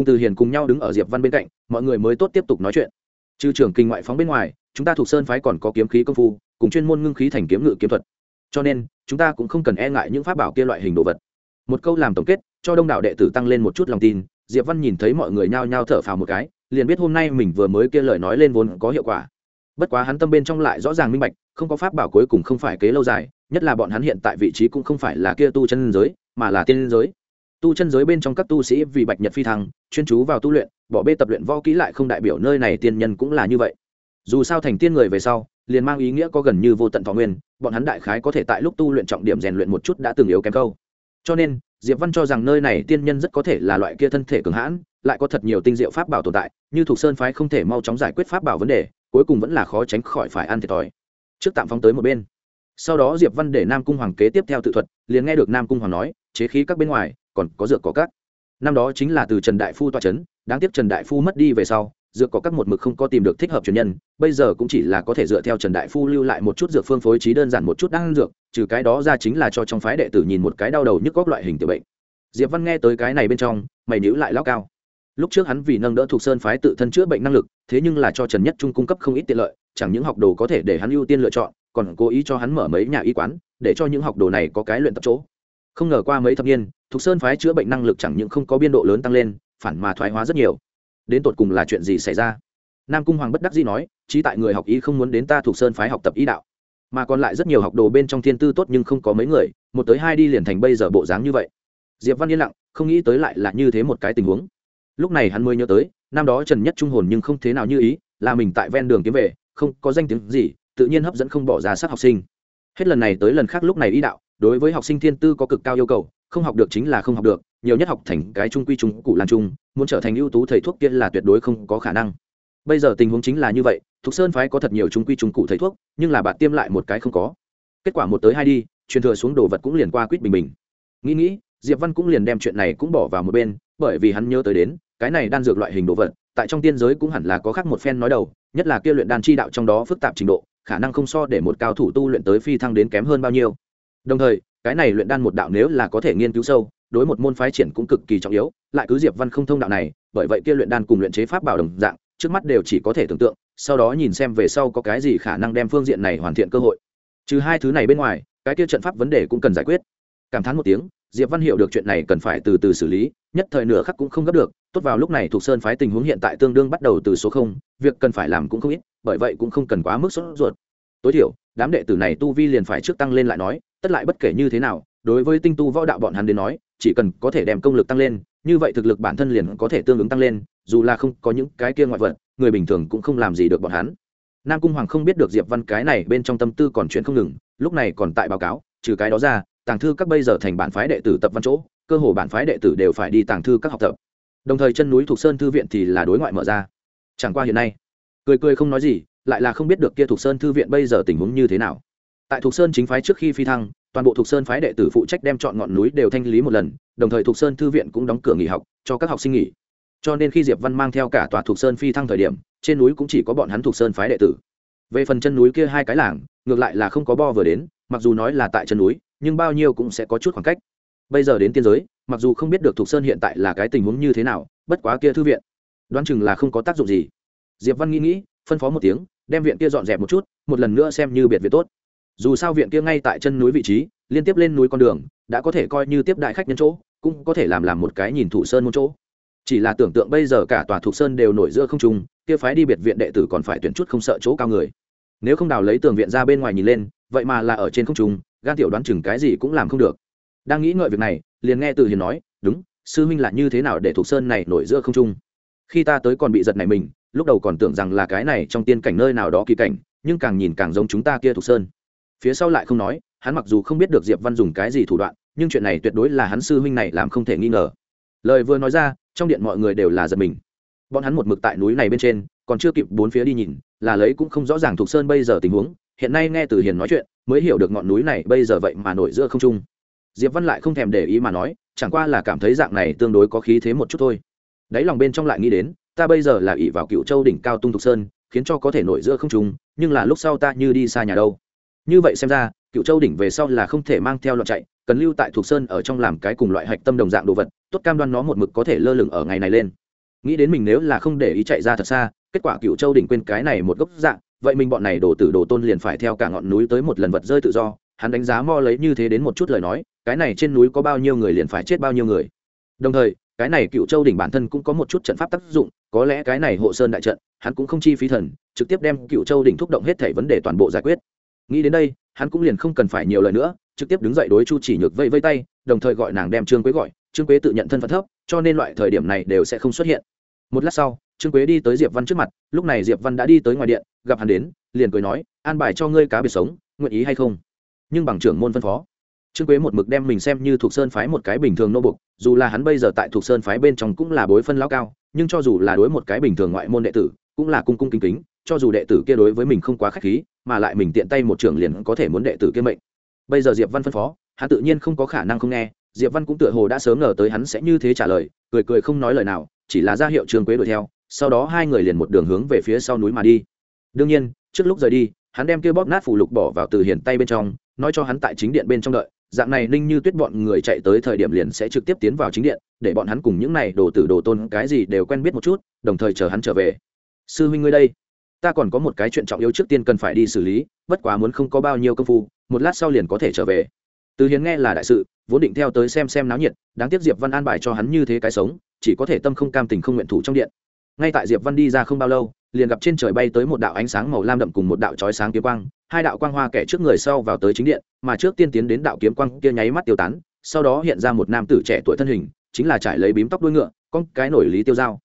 cùng từ hiền cùng nhau đứng ở diệp văn bên cạnh, mọi người mới tốt tiếp tục nói chuyện. Trừ trưởng kinh ngoại phóng bên ngoài, chúng ta thuộc sơn phái còn có kiếm khí công phu, cùng chuyên môn ngưng khí thành kiếm ngự kiếm thuật. Cho nên, chúng ta cũng không cần e ngại những pháp bảo kia loại hình đồ vật. Một câu làm tổng kết, cho đông đảo đệ tử tăng lên một chút lòng tin, diệp văn nhìn thấy mọi người nhao nhao thở phào một cái, liền biết hôm nay mình vừa mới kia lời nói lên vốn có hiệu quả. Bất quá hắn tâm bên trong lại rõ ràng minh bạch, không có pháp bảo cuối cùng không phải kế lâu dài, nhất là bọn hắn hiện tại vị trí cũng không phải là kia tu chân giới, mà là tiên giới tu chân giới bên trong các tu sĩ vì bạch nhật phi thăng, chuyên chú vào tu luyện, bỏ bê tập luyện võ kỹ lại không đại biểu nơi này tiên nhân cũng là như vậy. Dù sao thành tiên người về sau, liền mang ý nghĩa có gần như vô tận thọ nguyên, bọn hắn đại khái có thể tại lúc tu luyện trọng điểm rèn luyện một chút đã từng yếu kém câu. Cho nên, diệp văn cho rằng nơi này tiên nhân rất có thể là loại kia thân thể cường hãn, lại có thật nhiều tinh diệu pháp bảo tồn tại, như thuộc sơn phái không thể mau chóng giải quyết pháp bảo vấn đề, cuối cùng vẫn là khó tránh khỏi phải ăn thiệt thòi. Trước tạm phóng tới một bên. Sau đó diệp văn để nam cung hoàng kế tiếp theo tự thuật, liền nghe được nam cung hoàng nói, chế khí các bên ngoài còn có dược có các năm đó chính là từ trần đại phu toa c h ấ n đáng tiếc trần đại phu mất đi về sau, dược có các một mực không có tìm được thích hợp truyền nhân, bây giờ cũng chỉ là có thể dựa theo trần đại phu lưu lại một chút dược phương phối trí đơn giản một chút đang dược, trừ cái đó ra chính là cho trong phái đệ tử nhìn một cái đau đầu nhức góc loại hình tiểu bệnh. Diệp văn nghe tới cái này bên trong, mày níu lại lao cao. Lúc trước hắn vì nâng đỡ thuộc sơn phái tự thân chữa bệnh năng lực, thế nhưng là cho trần nhất trung cung cấp không ít tiện lợi, chẳng những học đồ có thể để hắn ưu tiên lựa chọn, còn cố ý cho hắn mở mấy nhà y quán, để cho những học đồ này có cái luyện tập chỗ. Không ngờ qua mấy thập niên thục sơn phái chữa bệnh năng lực chẳng những không có biên độ lớn tăng lên, phản mà thoái hóa rất nhiều. Đến tột cùng là chuyện gì xảy ra? Nam cung hoàng bất đắc dĩ nói trí tại người học y không muốn đến ta thuộc sơn phái học tập y đạo. Mà còn lại rất nhiều học đồ bên trong thiên tư tốt nhưng không có mấy người, một tới hai đi liền thành bây giờ bộ dáng như vậy. Diệp văn yên lặng, không nghĩ tới lại là như thế một cái tình huống. Lúc này hắn mới nhớ tới, năm đó trần nhất trung hồn nhưng không thế nào như ý, là mình tại ven đường kiếm về, không có danh tiếng gì, tự nhiên hấp dẫn không bỏ ra sát học sinh. Hết lần này tới lần khác lúc này y đạo, đối với học sinh thiên tư có cực cao yêu cầu không học được chính là không học được, nhiều nhất học thành cái trung quy trung cụ lan trung, muốn trở thành ưu tú thầy thuốc kia là tuyệt đối không có khả năng. Bây giờ tình huống chính là như vậy, thục sơn phái có thật nhiều trung quy trung cụ thầy thuốc, nhưng là bạn tiêm lại một cái không có. Kết quả một tới hai đi, truyền thừa xuống đồ vật cũng liền qua quýt bình bình. Nghĩ nghĩ, diệp văn cũng liền đem chuyện này cũng bỏ vào một bên, bởi vì hắn nhớ tới đến, cái này đan dược loại hình đồ vật, tại trong tiên giới cũng hẳn là có khác một phen nói đầu, nhất là kia luyện đan chi đạo trong đó phức tạp trình độ, khả năng không so để một cao thủ tu luyện tới phi thăng đến kém hơn bao nhiêu. Đồng thời cái này luyện đan một đạo nếu là có thể nghiên cứu sâu, đối một môn phái triển cũng cực kỳ trọng yếu, lại cứ diệp văn không thông đạo này, bởi vậy kia luyện đan cùng luyện chế pháp bảo đồng dạng, trước mắt đều chỉ có thể tưởng tượng, sau đó nhìn xem về sau có cái gì khả năng đem phương diện này hoàn thiện cơ hội. Trừ hai thứ này bên ngoài, cái kia trận pháp vấn đề cũng cần giải quyết. Cảm thán một tiếng, diệp văn hiểu được chuyện này cần phải từ từ xử lý, nhất thời nửa khắc cũng không gấp được, tốt vào lúc này thuộc sơn phái tình huống hiện tại tương đương bắt đầu từ số không, việc cần phải làm cũng không ít, bởi vậy cũng không cần quá mức sốt ruột. Tối thiểu, đám đệ tử này tu vi liền phải trước tăng lên lại nói tất lại bất kể như thế nào, đối với tinh tu võ đạo bọn hắn đến nói, chỉ cần có thể đem công lực tăng lên, như vậy thực lực bản thân liền có thể tương ứng tăng lên, dù là không có những cái kia ngoại vật, người bình thường cũng không làm gì được bọn hắn. Nam cung hoàng không biết được diệp văn cái này bên trong tâm tư còn chuyện không ngừng, lúc này còn tại báo cáo, trừ cái đó ra, tàng thư các bây giờ thành bản phái đệ tử tập văn chỗ, cơ hồ bản phái đệ tử đều phải đi tàng thư các học tập. Đồng thời chân núi thuộc sơn thư viện thì là đối ngoại mở ra. Chẳng qua hiện nay, cười cười không nói gì, lại là không biết được kia thuộc sơn thư viện bây giờ tình huống như thế nào tại thục sơn chính phái trước khi phi thăng, toàn bộ thục sơn phái đệ tử phụ trách đem chọn ngọn núi đều thanh lý một lần, đồng thời thục sơn thư viện cũng đóng cửa nghỉ học cho các học sinh nghỉ. Cho nên khi diệp văn mang theo cả tòa thục sơn phi thăng thời điểm, trên núi cũng chỉ có bọn hắn thục sơn phái đệ tử. Về phần chân núi kia hai cái làng, ngược lại là không có bo vừa đến, mặc dù nói là tại chân núi, nhưng bao nhiêu cũng sẽ có chút khoảng cách. Bây giờ đến tiên giới, mặc dù không biết được thục sơn hiện tại là cái tình huống như thế nào, bất quá kia thư viện, đoán chừng là không có tác dụng gì. Diệp văn nghĩ nghĩ, phân phó một tiếng, đem viện kia dọn dẹp một chút, một lần nữa xem như biệt viện tốt dù sao viện kia ngay tại chân núi vị trí, liên tiếp lên núi con đường, đã có thể coi như tiếp đại khách nhân chỗ, cũng có thể làm làm một cái nhìn thủ sơn một chỗ. Chỉ là tưởng tượng bây giờ cả tòa thuộc sơn đều nổi giữa không trung, kia phái đi biệt viện đệ tử còn phải tuyển chút không sợ chỗ cao người. Nếu không đào lấy tường viện ra bên ngoài nhìn lên, vậy mà là ở trên không trung, gan tiểu đoán chừng cái gì cũng làm không được. Đang nghĩ ngợi việc này, liền nghe từ hiền nói, đúng, sư huynh là như thế nào để thuộc sơn này nổi giữa không trung? Khi ta tới còn bị giật này mình, lúc đầu còn tưởng rằng là cái này trong tiên cảnh nơi nào đó kỳ cảnh, nhưng càng nhìn càng giống chúng ta kia thuộc sơn phía sau lại không nói, hắn mặc dù không biết được diệp văn dùng cái gì thủ đoạn, nhưng chuyện này tuyệt đối là hắn sư huynh này làm không thể nghi ngờ. Lời vừa nói ra, trong điện mọi người đều là giật mình. Bọn hắn một mực tại núi này bên trên, còn chưa kịp bốn phía đi nhìn, là lấy cũng không rõ ràng thuộc sơn bây giờ tình huống, hiện nay nghe từ hiền nói chuyện, mới hiểu được ngọn núi này bây giờ vậy mà nổi giữa không trung. Diệp văn lại không thèm để ý mà nói, chẳng qua là cảm thấy dạng này tương đối có khí thế một chút thôi. Đáy lòng bên trong lại nghĩ đến, ta bây giờ là ỷ vào cựu châu đỉnh cao tung thục sơn, khiến cho có thể nổi giữa không trung, nhưng là lúc sau ta như đi xa nhà đâu như vậy xem ra, cựu châu đỉnh về sau là không thể mang theo loạn chạy, cần lưu tại thuộc sơn ở trong làm cái cùng loại hạch tâm đồng dạng đồ vật, tốt cam đoan nó một mực có thể lơ lửng ở ngày này lên. Nghĩ đến mình nếu là không để ý chạy ra thật xa, kết quả cựu châu đỉnh quên cái này một gốc dạng, vậy mình bọn này đổ tử đồ tôn liền phải theo cả ngọn núi tới một lần vật rơi tự do. Hắn đánh giá mo lấy như thế đến một chút lời nói, cái này trên núi có bao nhiêu người liền phải chết bao nhiêu người. Đồng thời, cái này cựu châu đỉnh bản thân cũng có một chút trận pháp tác dụng, có lẽ cái này hộ sơn đại trận, hắn cũng không chi phí thần, trực tiếp đem cựu châu đỉnh thúc động hết thể vấn đề toàn bộ giải quyết nghĩ đến đây, hắn cũng liền không cần phải nhiều lời nữa, trực tiếp đứng dậy đối chu chỉ nhược vây vây tay, đồng thời gọi nàng đem trương quế gọi. Trương quế tự nhận thân phận thấp, cho nên loại thời điểm này đều sẽ không xuất hiện. Một lát sau, trương quế đi tới diệp văn trước mặt, lúc này diệp văn đã đi tới ngoài điện, gặp hắn đến, liền cười nói, an bài cho ngươi cá biệt sống, nguyện ý hay không? Nhưng bằng trưởng môn phân phó, trương quế một mực đem mình xem như thuộc sơn phái một cái bình thường nô bục, dù là hắn bây giờ tại thuộc sơn phái bên trong cũng là bối phân lão cao, nhưng cho dù là đối một cái bình thường ngoại môn đệ tử, cũng là cung cung kính kính, cho dù đệ tử kia đối với mình không quá khách khí mà lại mình tiện tay một trưởng liền có thể muốn đệ tử kia mệnh. Bây giờ diệp văn phân phó, hắn tự nhiên không có khả năng không nghe, diệp văn cũng tựa hồ đã sớm ngờ tới hắn sẽ như thế trả lời, cười cười không nói lời nào, chỉ là ra hiệu trường quế đuổi theo, sau đó hai người liền một đường hướng về phía sau núi mà đi. Đương nhiên, trước lúc rời đi, hắn đem kia bóp nát phủ lục bỏ vào từ hiền tay bên trong, nói cho hắn tại chính điện bên trong đợi, dạng này ninh như tuyết bọn người chạy tới thời điểm liền sẽ trực tiếp tiến vào chính điện, để bọn hắn cùng những này đồ tử đồ tôn cái gì đều quen biết một chút, đồng thời chờ hắn trở về. Sư huynh ngươi đây ta còn có một cái chuyện trọng yếu trước tiên cần phải đi xử lý, bất quá muốn không có bao nhiêu công phu, một lát sau liền có thể trở về. Từ hiến nghe là đại sự, vốn định theo tới xem xem náo nhiệt, đáng tiếc diệp văn an bài cho hắn như thế cái sống, chỉ có thể tâm không cam tình không nguyện thủ trong điện. Ngay tại diệp văn đi ra không bao lâu, liền gặp trên trời bay tới một đạo ánh sáng màu lam đậm cùng một đạo chói sáng kiếm quang, hai đạo quang hoa kẻ trước người sau vào tới chính điện, mà trước tiên tiến đến đạo kiếm quang kia nháy mắt tiêu tán, sau đó hiện ra một nam tử trẻ tuổi thân hình, chính là trải lấy bím tóc đuôi ngựa, con cái nổi lý tiêu dao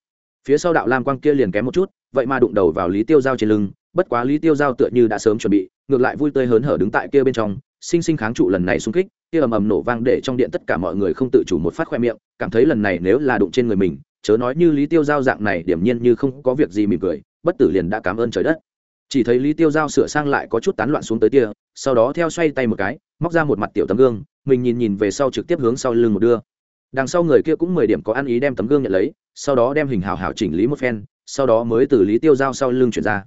phía sau đạo lam quang kia liền kém một chút, vậy mà đụng đầu vào lý tiêu giao trên lưng, bất quá lý tiêu giao tựa như đã sớm chuẩn bị, ngược lại vui tươi hớn hở đứng tại kia bên trong, sinh sinh kháng trụ lần này xung kích, kia ầm ầm nổ vang để trong điện tất cả mọi người không tự chủ một phát khoe miệng, cảm thấy lần này nếu là đụng trên người mình, chớ nói như lý tiêu giao dạng này điểm nhiên như không có việc gì mỉm cười, bất tử liền đã cảm ơn trời đất. Chỉ thấy lý tiêu giao sửa sang lại có chút tán loạn xuống tới tia sau đó theo xoay tay một cái, móc ra một mặt tiểu tấm gương, mình nhìn nhìn về sau trực tiếp hướng sau lưng một đưa đằng sau người kia cũng mười điểm có ăn ý đem tấm gương nhận lấy, sau đó đem hình hào hảo chỉnh lý một phen, sau đó mới từ lý tiêu giao sau lưng chuyển ra.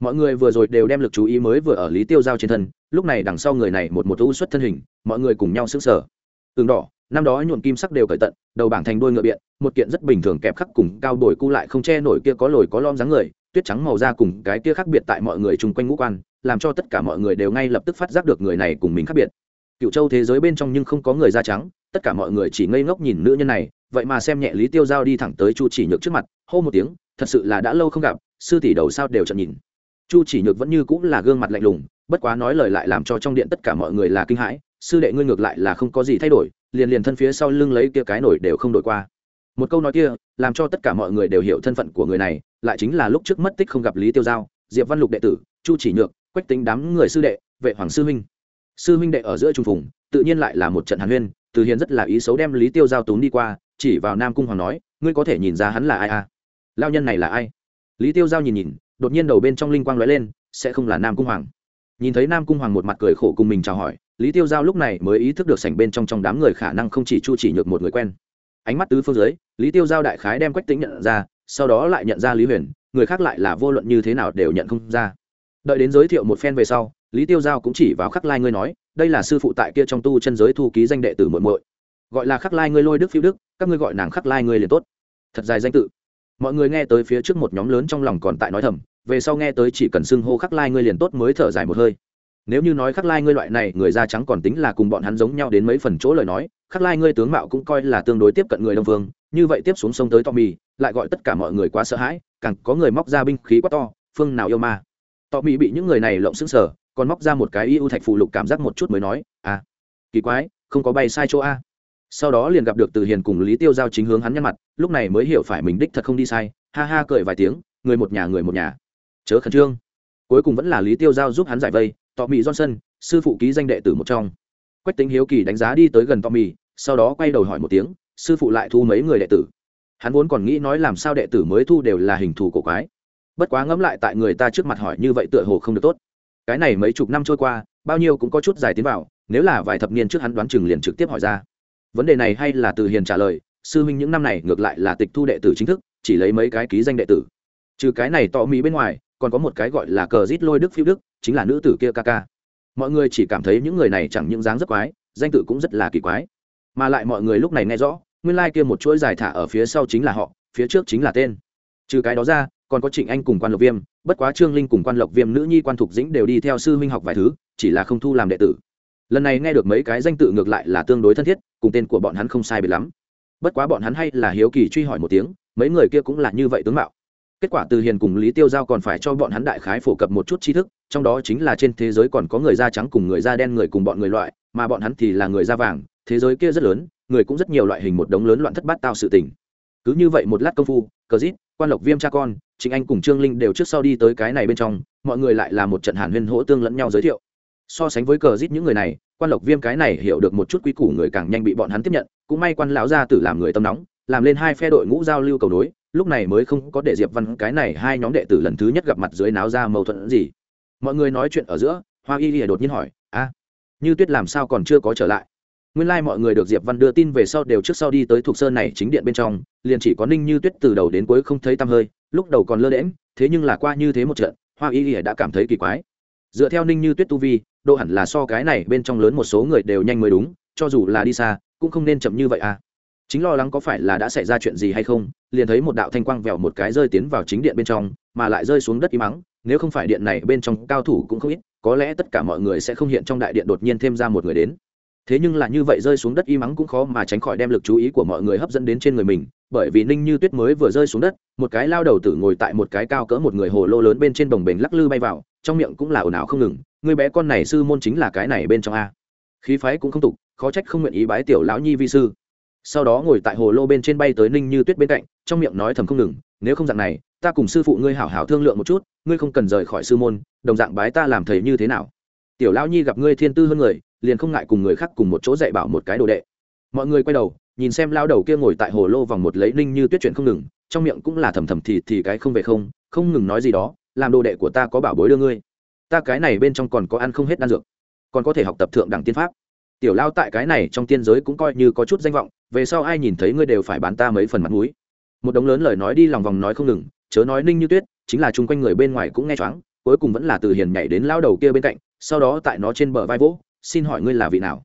Mọi người vừa rồi đều đem lực chú ý mới vừa ở lý tiêu giao trên thân, lúc này đằng sau người này một một u xuất thân hình, mọi người cùng nhau sững sờ. Tường đỏ, năm đó nhuộm kim sắc đều cởi tận, đầu bảng thành đôi ngựa biện, một kiện rất bình thường kẹp khắc cùng cao đổi cu lại không che nổi kia có lồi có lom dáng người, tuyết trắng màu da cùng cái kia khác biệt tại mọi người chung quanh ngũ quan, làm cho tất cả mọi người đều ngay lập tức phát giác được người này cùng mình khác biệt cựu châu thế giới bên trong nhưng không có người da trắng, tất cả mọi người chỉ ngây ngốc nhìn nữ nhân này, vậy mà xem nhẹ lý tiêu giao đi thẳng tới chu chỉ nhược trước mặt, hô một tiếng, thật sự là đã lâu không gặp, sư tỷ đầu sao đều chậm nhìn. Chu chỉ nhược vẫn như cũng là gương mặt lạnh lùng, bất quá nói lời lại làm cho trong điện tất cả mọi người là kinh hãi, sư đệ ngươi ngược lại là không có gì thay đổi, liền liền thân phía sau lưng lấy kia cái nổi đều không đổi qua. Một câu nói kia, làm cho tất cả mọi người đều hiểu thân phận của người này, lại chính là lúc trước mất tích không gặp lý tiêu giao, diệp văn lục đệ tử, chu chỉ nhược, quách tính đám người sư đệ, vệ hoàng sư huynh sư huynh đệ ở giữa trung phùng, tự nhiên lại là một trận hàn huyên, từ hiền rất là ý xấu đem lý tiêu giao tốn đi qua, chỉ vào nam cung hoàng nói, ngươi có thể nhìn ra hắn là ai à? Lao nhân này là ai? Lý tiêu giao nhìn nhìn, đột nhiên đầu bên trong linh quang lóe lên, sẽ không là nam cung hoàng. Nhìn thấy nam cung hoàng một mặt cười khổ cùng mình chào hỏi, lý tiêu giao lúc này mới ý thức được sảnh bên trong trong đám người khả năng không chỉ chu chỉ nhược một người quen. Ánh mắt tứ phương dưới, lý tiêu giao đại khái đem quách tính nhận ra, sau đó lại nhận ra lý huyền, người khác lại là vô luận như thế nào đều nhận không ra. Đợi đến giới thiệu một phen về sau lý tiêu giao cũng chỉ vào khắc lai ngươi nói, đây là sư phụ tại kia trong tu chân giới thu ký danh đệ tử muội muội. Gọi là khắc lai ngươi lôi đức phiêu đức, các ngươi gọi nàng khắc lai ngươi liền tốt. Thật dài danh tự. Mọi người nghe tới phía trước một nhóm lớn trong lòng còn tại nói thầm, về sau nghe tới chỉ cần xưng hô khắc lai ngươi liền tốt mới thở dài một hơi. Nếu như nói khắc lai ngươi loại này, người da trắng còn tính là cùng bọn hắn giống nhau đến mấy phần chỗ lời nói, khắc lai ngươi tướng mạo cũng coi là tương đối tiếp cận người đông phương như vậy tiếp xuống sông tới to mì, lại gọi tất cả mọi người quá sợ hãi, càng có người móc ra binh khí quá to, phương nào yêu ma. To mì bị những người này lộng xứng sở còn móc ra một cái y ưu thạch phụ lục cảm giác một chút mới nói à kỳ quái, không có bay sai chỗ a. Sau đó liền gặp được từ hiền cùng lý tiêu giao chính hướng hắn nhăn mặt, lúc này mới hiểu phải mình đích thật không đi sai, ha ha cười vài tiếng, người một nhà, người một nhà. Chớ khẩn trương. Cuối cùng vẫn là lý tiêu giao giúp hắn giải vây, tọ mì johnson, sư phụ ký danh đệ tử một trong. Quách tính hiếu kỳ đánh giá đi tới gần tọ mì sau đó quay đầu hỏi một tiếng, sư phụ lại thu mấy người đệ tử? Hắn vốn còn nghĩ nói làm sao đệ tử mới thu đều là hình thù cổ quái. Bất quá ngẫm lại tại người ta trước mặt hỏi như vậy tựa hồ không được tốt cái này mấy chục năm trôi qua, bao nhiêu cũng có chút dài tiến vào, nếu là vài thập niên trước hắn đoán chừng liền trực tiếp hỏi ra. Vấn đề này hay là từ hiền trả lời, sư huynh những năm này ngược lại là tịch thu đệ tử chính thức, chỉ lấy mấy cái ký danh đệ tử. Trừ cái này tọ mỹ bên ngoài, còn có một cái gọi là cờ rít lôi đức phiêu đức, chính là nữ tử kia ca ca. Mọi người chỉ cảm thấy những người này chẳng những dáng rất quái, danh tự cũng rất là kỳ quái. Mà lại mọi người lúc này nghe rõ, nguyên lai、like、kia một chuỗi dài thả ở phía sau chính là họ, phía trước chính là tên. Trừ cái đó ra, còn có trịnh anh cùng quan lộc viêm bất quá trương linh cùng quan lộc viêm nữ nhi quan thục dĩnh đều đi theo sư huynh học vài thứ, chỉ là không thu làm đệ tử. Lần này nghe được mấy cái danh tự ngược lại là tương đối thân thiết, cùng tên của bọn hắn không sai biệt lắm. Bất quá bọn hắn hay là hiếu kỳ truy hỏi một tiếng, mấy người kia cũng là như vậy tướng mạo. Kết quả từ hiền cùng lý tiêu giao còn phải cho bọn hắn đại khái phổ cập một chút tri thức, trong đó chính là trên thế giới còn có người da trắng cùng người da đen người cùng bọn người loại, mà bọn hắn thì là người da vàng, thế giới kia rất lớn, người cũng rất nhiều loại hình một đống lớn loạn thất bát tạo sự tình. Cứ như vậy một lát công phu, cờ rít quan lộc viêm cha con chính anh cùng trương linh đều trước sau đi tới cái này bên trong, mọi người lại là một trận hàn huyên hỗ tương lẫn nhau giới thiệu. So sánh với cờ dít những người này, quan lộc viêm cái này hiểu được một chút quy củ người càng nhanh bị bọn hắn tiếp nhận, cũng may quan lão gia tử làm người tâm nóng, làm lên hai phe đội ngũ giao lưu cầu nối, lúc này mới không có để diệp văn cái này hai nhóm đệ tử lần thứ nhất gặp mặt dưới náo ra mâu thuẫn gì. Mọi người nói chuyện ở giữa, hoa y lìa đột nhiên hỏi, a, như tuyết làm sao còn chưa có trở lại? Nguyên lai mọi người được diệp văn đưa tin về sau đều trước sau đi tới thuộc sơn này chính điện bên trong, liền chỉ có ninh như tuyết từ đầu đến cuối không thấy tăm hơi lúc đầu còn lơ đễm thế nhưng là qua như thế một trận, hoa y y đã cảm thấy kỳ quái. Dựa theo ninh như tuyết tu vi, độ hẳn là so cái này bên trong lớn một số người đều nhanh mới đúng, cho dù là đi xa, cũng không nên chậm như vậy à. Chính lo lắng có phải là đã xảy ra chuyện gì hay không, liền thấy một đạo thanh quang vèo một cái rơi tiến vào chính điện bên trong, mà lại rơi xuống đất im mắng nếu không phải điện này bên trong cao thủ cũng không ít, có lẽ tất cả mọi người sẽ không hiện trong đại điện đột nhiên thêm ra một người đến thế nhưng là như vậy rơi xuống đất y mắng cũng khó mà tránh khỏi đem lực chú ý của mọi người hấp dẫn đến trên người mình, bởi vì ninh như tuyết mới vừa rơi xuống đất, một cái lao đầu tử ngồi tại một cái cao cỡ một người hồ lô lớn bên trên bồng bềnh lắc lư bay vào, trong miệng cũng là ồn ào không ngừng người bé con này sư môn chính là cái này bên trong a. Khí phái cũng không tục, khó trách không nguyện ý bái tiểu lão nhi vi sư. Sau đó ngồi tại hồ lô bên trên bay tới ninh như tuyết bên cạnh, trong miệng nói thầm không ngừng, nếu không dạng này, ta cùng sư phụ ngươi hảo hảo thương lượng một chút, ngươi không cần rời khỏi sư môn, đồng dạng bái ta làm thầy như thế nào? Tiểu lão nhi gặp ngươi thiên tư hơn người liền không ngại cùng người khác cùng một chỗ dạy bảo một cái đồ đệ. Mọi người quay đầu, nhìn xem lao đầu kia ngồi tại hồ lô vòng một lấy ninh như tuyết chuyện không ngừng, trong miệng cũng là thầm thầm thì thì cái không về không không ngừng nói gì đó, làm đồ đệ của ta có bảo bối đưa ngươi. Ta cái này bên trong còn có ăn không hết đan dược, còn có thể học tập thượng đẳng tiên pháp. Tiểu lao tại cái này trong tiên giới cũng coi như có chút danh vọng, về sau ai nhìn thấy ngươi đều phải bán ta mấy phần mặt mũi. Một đống lớn lời nói đi lòng vòng nói không ngừng, chớ nói ninh như tuyết, chính là chung quanh người bên ngoài cũng nghe choáng, cuối cùng vẫn là từ hiền nhảy đến lao đầu kia bên cạnh, sau đó tại nó trên bờ vai vỗ xin hỏi ngươi là vị nào?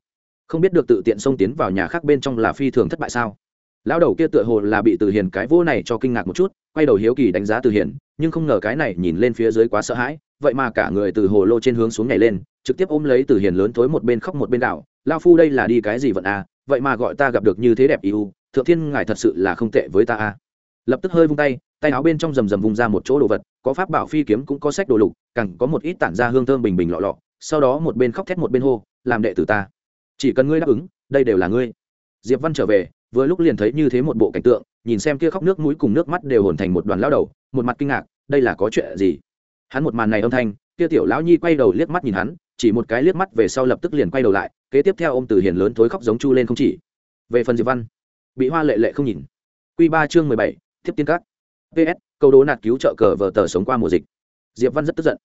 Không biết được tự tiện xông tiến vào nhà khác bên trong là phi thường thất bại sao? Lão đầu kia tựa hồ là bị từ hiền cái vô này cho kinh ngạc một chút, quay đầu hiếu kỳ đánh giá từ hiền, nhưng không ngờ cái này nhìn lên phía dưới quá sợ hãi, vậy mà cả người từ hồ lô trên hướng xuống nhảy lên, trực tiếp ôm lấy từ hiền lớn thối một bên khóc một bên đảo lao phu đây là đi cái gì vận à? Vậy mà gọi ta gặp được như thế đẹp yêu thượng thiên ngài thật sự là không tệ với ta à? Lập tức hơi vung tay tay áo bên trong rầm rầm vung ra một chỗ đồ vật, có pháp bảo phi kiếm cũng có sách đồ lục, càng có một ít tản ra hương thơm bình bình lọ lọ sau đó một bên khóc thét một bên hô, làm đệ tử ta, chỉ cần ngươi đáp ứng, đây đều là ngươi. Diệp văn trở về, vừa lúc liền thấy như thế một bộ cảnh tượng, nhìn xem kia khóc nước mũi cùng nước mắt đều hồn thành một đoàn lao đầu, một mặt kinh ngạc, đây là có chuyện gì? Hắn một màn này âm thanh, kia tiểu lão nhi quay đầu liếc mắt nhìn hắn, chỉ một cái liếc mắt về sau lập tức liền quay đầu lại, kế tiếp theo ông từ hiền lớn thối khóc giống chu lên không chỉ. Về phần diệp văn, bị hoa lệ lệ không nhìn. Q ba chương mười bảy, tiếp tiên các. Ps câu đố nạt cứu trợ cờ vờ tờ sống qua mùa dịch. Diệp văn rất tức giận.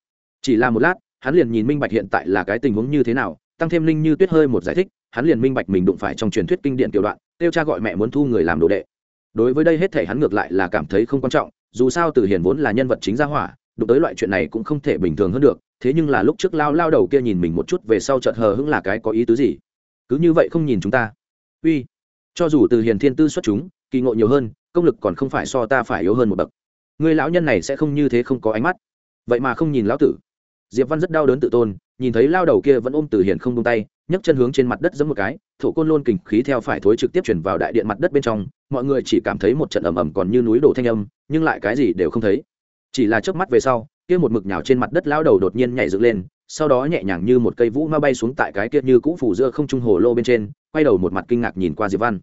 Chỉ là một lát hắn liền nhìn minh bạch hiện tại là cái tình huống như thế nào, tăng thêm linh như tuyết hơi một giải thích, hắn liền minh bạch mình đụng phải trong truyền thuyết kinh điển tiểu đoạn, tiêu cha gọi mẹ muốn thu người làm đồ đệ. Đối với đây hết thể hắn ngược lại là cảm thấy không quan trọng, dù sao từ hiền vốn là nhân vật chính gia hỏa, đụng tới loại chuyện này cũng không thể bình thường hơn được, thế nhưng là lúc trước lao lao đầu kia nhìn mình một chút về sau chợt hờ hững là cái có ý tứ gì? Cứ như vậy không nhìn chúng ta. Uy, cho dù từ hiền thiên tư xuất chúng, kỳ ngộ nhiều hơn, công lực còn không phải so ta phải yếu hơn một bậc. Người lão nhân này sẽ không như thế không có ánh mắt. Vậy mà không nhìn lão tử diệp văn rất đau đớn tự tôn, nhìn thấy lao đầu kia vẫn ôm từ hiền không tung tay, nhấc chân hướng trên mặt đất giẫm một cái, thổ côn lôn kình khí theo phải thối trực tiếp chuyển vào đại điện mặt đất bên trong, mọi người chỉ cảm thấy một trận ầm ầm còn như núi đổ thanh âm, nhưng lại cái gì đều không thấy. Chỉ là chớp mắt về sau, kia một mực nhào trên mặt đất lao đầu đột nhiên nhảy dựng lên, sau đó nhẹ nhàng như một cây vũ ma bay xuống tại cái kia như cũ phủ giữa không trung hồ lô bên trên, quay đầu một mặt kinh ngạc nhìn qua diệp văn.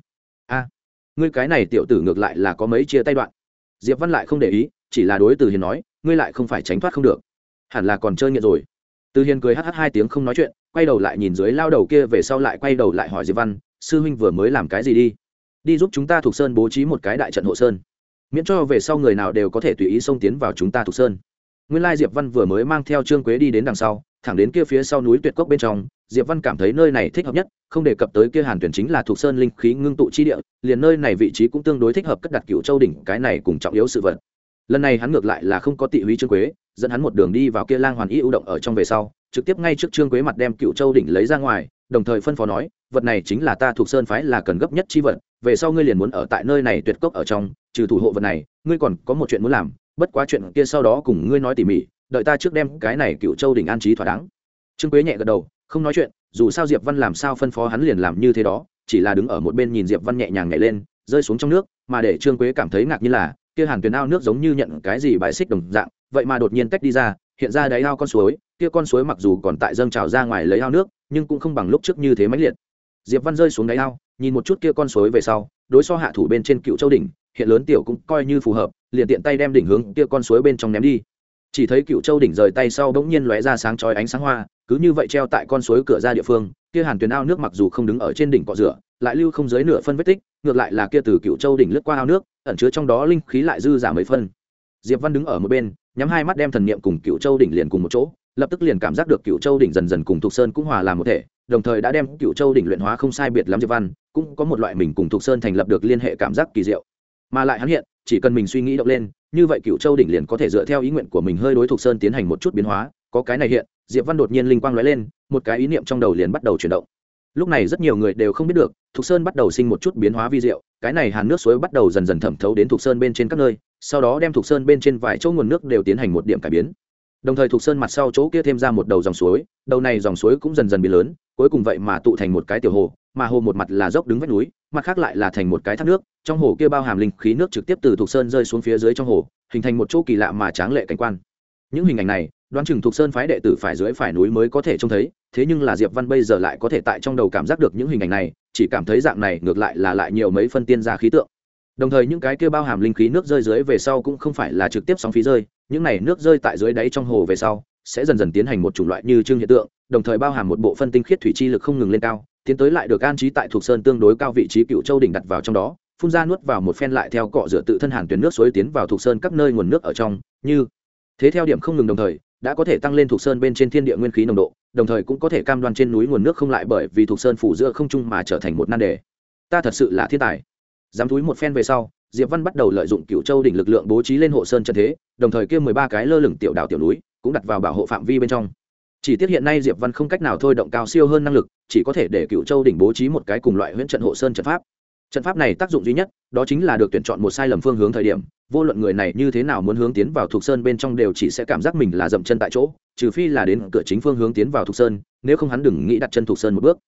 A, ngươi cái này tiểu tử ngược lại là có mấy chia tay đoạn. Diệp văn lại không để ý, chỉ là đối từ hiền nói, ngươi lại không phải tránh thoát không được hẳn là còn chơi nghiện rồi. Từ hiền cười hh hai tiếng không nói chuyện, quay đầu lại nhìn dưới lao đầu kia về sau lại quay đầu lại hỏi diệp văn, sư huynh vừa mới làm cái gì đi? Đi giúp chúng ta thuộc sơn bố trí một cái đại trận hộ sơn. Miễn cho về sau người nào đều có thể tùy ý xông tiến vào chúng ta thuộc sơn. Nguyên lai diệp văn vừa mới mang theo trương quế đi đến đằng sau, thẳng đến kia phía sau núi tuyệt cốc bên trong, diệp văn cảm thấy nơi này thích hợp nhất, không đề cập tới kia hàn tuyển chính là thuộc sơn linh khí ngưng tụ chi địa, liền nơi này vị trí cũng tương đối thích hợp cất đặt cựu châu đỉnh, cái này cùng trọng yếu sự vật. Lần này hắn ngược lại là không có tị húy trương quế dẫn hắn một đường đi vào kia lang hoàn y ưu động ở trong về sau, trực tiếp ngay trước trương quế mặt đem cựu châu đỉnh lấy ra ngoài, đồng thời phân phó nói, vật này chính là ta thuộc sơn phái là cần gấp nhất chi vật, về sau ngươi liền muốn ở tại nơi này tuyệt cốc ở trong, trừ thủ hộ vật này, ngươi còn có một chuyện muốn làm, bất quá chuyện kia sau đó cùng ngươi nói tỉ mỉ, đợi ta trước đem cái này cựu châu đỉnh an trí thỏa đáng. Trương quế nhẹ gật đầu, không nói chuyện, dù sao diệp văn làm sao phân phó hắn liền làm như thế đó, chỉ là đứng ở một bên nhìn diệp văn nhẹ nhàng nhảy lên, rơi xuống trong nước, mà để trương quế cảm thấy ngạc nhiên là, kia hàn tuyền ao nước giống như nhận cái gì bài xích đồng dạng vậy mà đột nhiên tách đi ra, hiện ra đáy ao con suối, kia con suối mặc dù còn tại dâng trào ra ngoài lấy ao nước, nhưng cũng không bằng lúc trước như thế mãnh liệt. Diệp văn rơi xuống đáy ao, nhìn một chút kia con suối về sau, đối so hạ thủ bên trên cựu châu đỉnh, hiện lớn tiểu cũng coi như phù hợp, liền tiện tay đem đỉnh hướng kia con suối bên trong ném đi. Chỉ thấy cựu châu đỉnh rời tay sau bỗng nhiên lóe ra sáng chói ánh sáng hoa, cứ như vậy treo tại con suối cửa ra địa phương, kia hàn tuyền ao nước mặc dù không đứng ở trên đỉnh cọ rửa, lại lưu không dưới nửa phân vết tích, ngược lại là kia từ cựu châu đỉnh lướt qua ao nước, ẩn chứa trong đó linh khí lại dư giả mấy phân. Diệp văn đứng ở một bên nhắm hai mắt đem thần niệm cùng cựu châu đỉnh liền cùng một chỗ, lập tức liền cảm giác được cựu châu đỉnh dần dần cùng thục sơn cũng hòa làm một thể, đồng thời đã đem cựu châu đỉnh luyện hóa không sai biệt lắm diệp văn, cũng có một loại mình cùng thục sơn thành lập được liên hệ cảm giác kỳ diệu. Mà lại hắn hiện, chỉ cần mình suy nghĩ động lên, như vậy cựu châu đỉnh liền có thể dựa theo ý nguyện của mình hơi đối thục sơn tiến hành một chút biến hóa, có cái này hiện, diệp văn đột nhiên linh quang lóe lên, một cái ý niệm trong đầu liền bắt đầu chuyển động lúc này rất nhiều người đều không biết được, thục sơn bắt đầu sinh một chút biến hóa vi diệu, cái này hàn nước suối bắt đầu dần dần thẩm thấu đến thục sơn bên trên các nơi, sau đó đem thục sơn bên trên vài chỗ nguồn nước đều tiến hành một điểm cải biến. Đồng thời thục sơn mặt sau chỗ kia thêm ra một đầu dòng suối, đầu này dòng suối cũng dần dần biến lớn, cuối cùng vậy mà tụ thành một cái tiểu hồ, mà hồ một mặt là dốc đứng vách núi, mặt khác lại là thành một cái thác nước, trong hồ kia bao hàm linh khí nước trực tiếp từ thục sơn rơi xuống phía dưới trong hồ, hình thành một chỗ kỳ lạ mà tráng lệ cảnh quan. Những hình ảnh này, đoán chừng thục sơn phái đệ tử phải dưới phải núi mới có thể trông thấy thế nhưng là diệp văn bây giờ lại có thể tại trong đầu cảm giác được những hình ảnh này, chỉ cảm thấy dạng này ngược lại là lại nhiều mấy phân tiên ra khí tượng. Đồng thời những cái kia bao hàm linh khí nước rơi dưới về sau cũng không phải là trực tiếp sóng phí rơi, những này nước rơi tại dưới đáy trong hồ về sau sẽ dần dần tiến hành một chủng loại như trương hiện tượng, đồng thời bao hàm một bộ phân tinh khiết thủy chi lực không ngừng lên cao, tiến tới lại được an trí tại thuộc sơn tương đối cao vị trí cựu châu đỉnh đặt vào trong đó, phun ra nuốt vào một phen lại theo cọ rửa tự thân hàn tuyến nước suối tiến vào thuộc sơn các nơi nguồn nước ở trong, như thế theo điểm không ngừng đồng thời, đã có thể tăng lên thuộc sơn bên trên thiên địa nguyên khí nồng độ đồng thời cũng có thể cam đoan trên núi nguồn nước không lại bởi vì thuộc sơn phủ giữa không trung mà trở thành một nan đề. Ta thật sự là thiên tài. Dám túi một phen về sau, diệp văn bắt đầu lợi dụng cựu châu đỉnh lực lượng bố trí lên hộ sơn trận thế, đồng thời kia mười ba cái lơ lửng tiểu đảo tiểu núi cũng đặt vào bảo hộ phạm vi bên trong. Chỉ tiếc hiện nay diệp văn không cách nào thôi động cao siêu hơn năng lực, chỉ có thể để cựu châu đỉnh bố trí một cái cùng loại huyễn trận hộ sơn trận pháp trận pháp này tác dụng duy nhất, đó chính là được tuyển chọn một sai lầm phương hướng thời điểm, vô luận người này như thế nào muốn hướng tiến vào thuộc sơn bên trong đều chỉ sẽ cảm giác mình là dậm chân tại chỗ, trừ phi là đến cửa chính phương hướng tiến vào thuộc sơn, nếu không hắn đừng nghĩ đặt chân thuộc sơn một bước.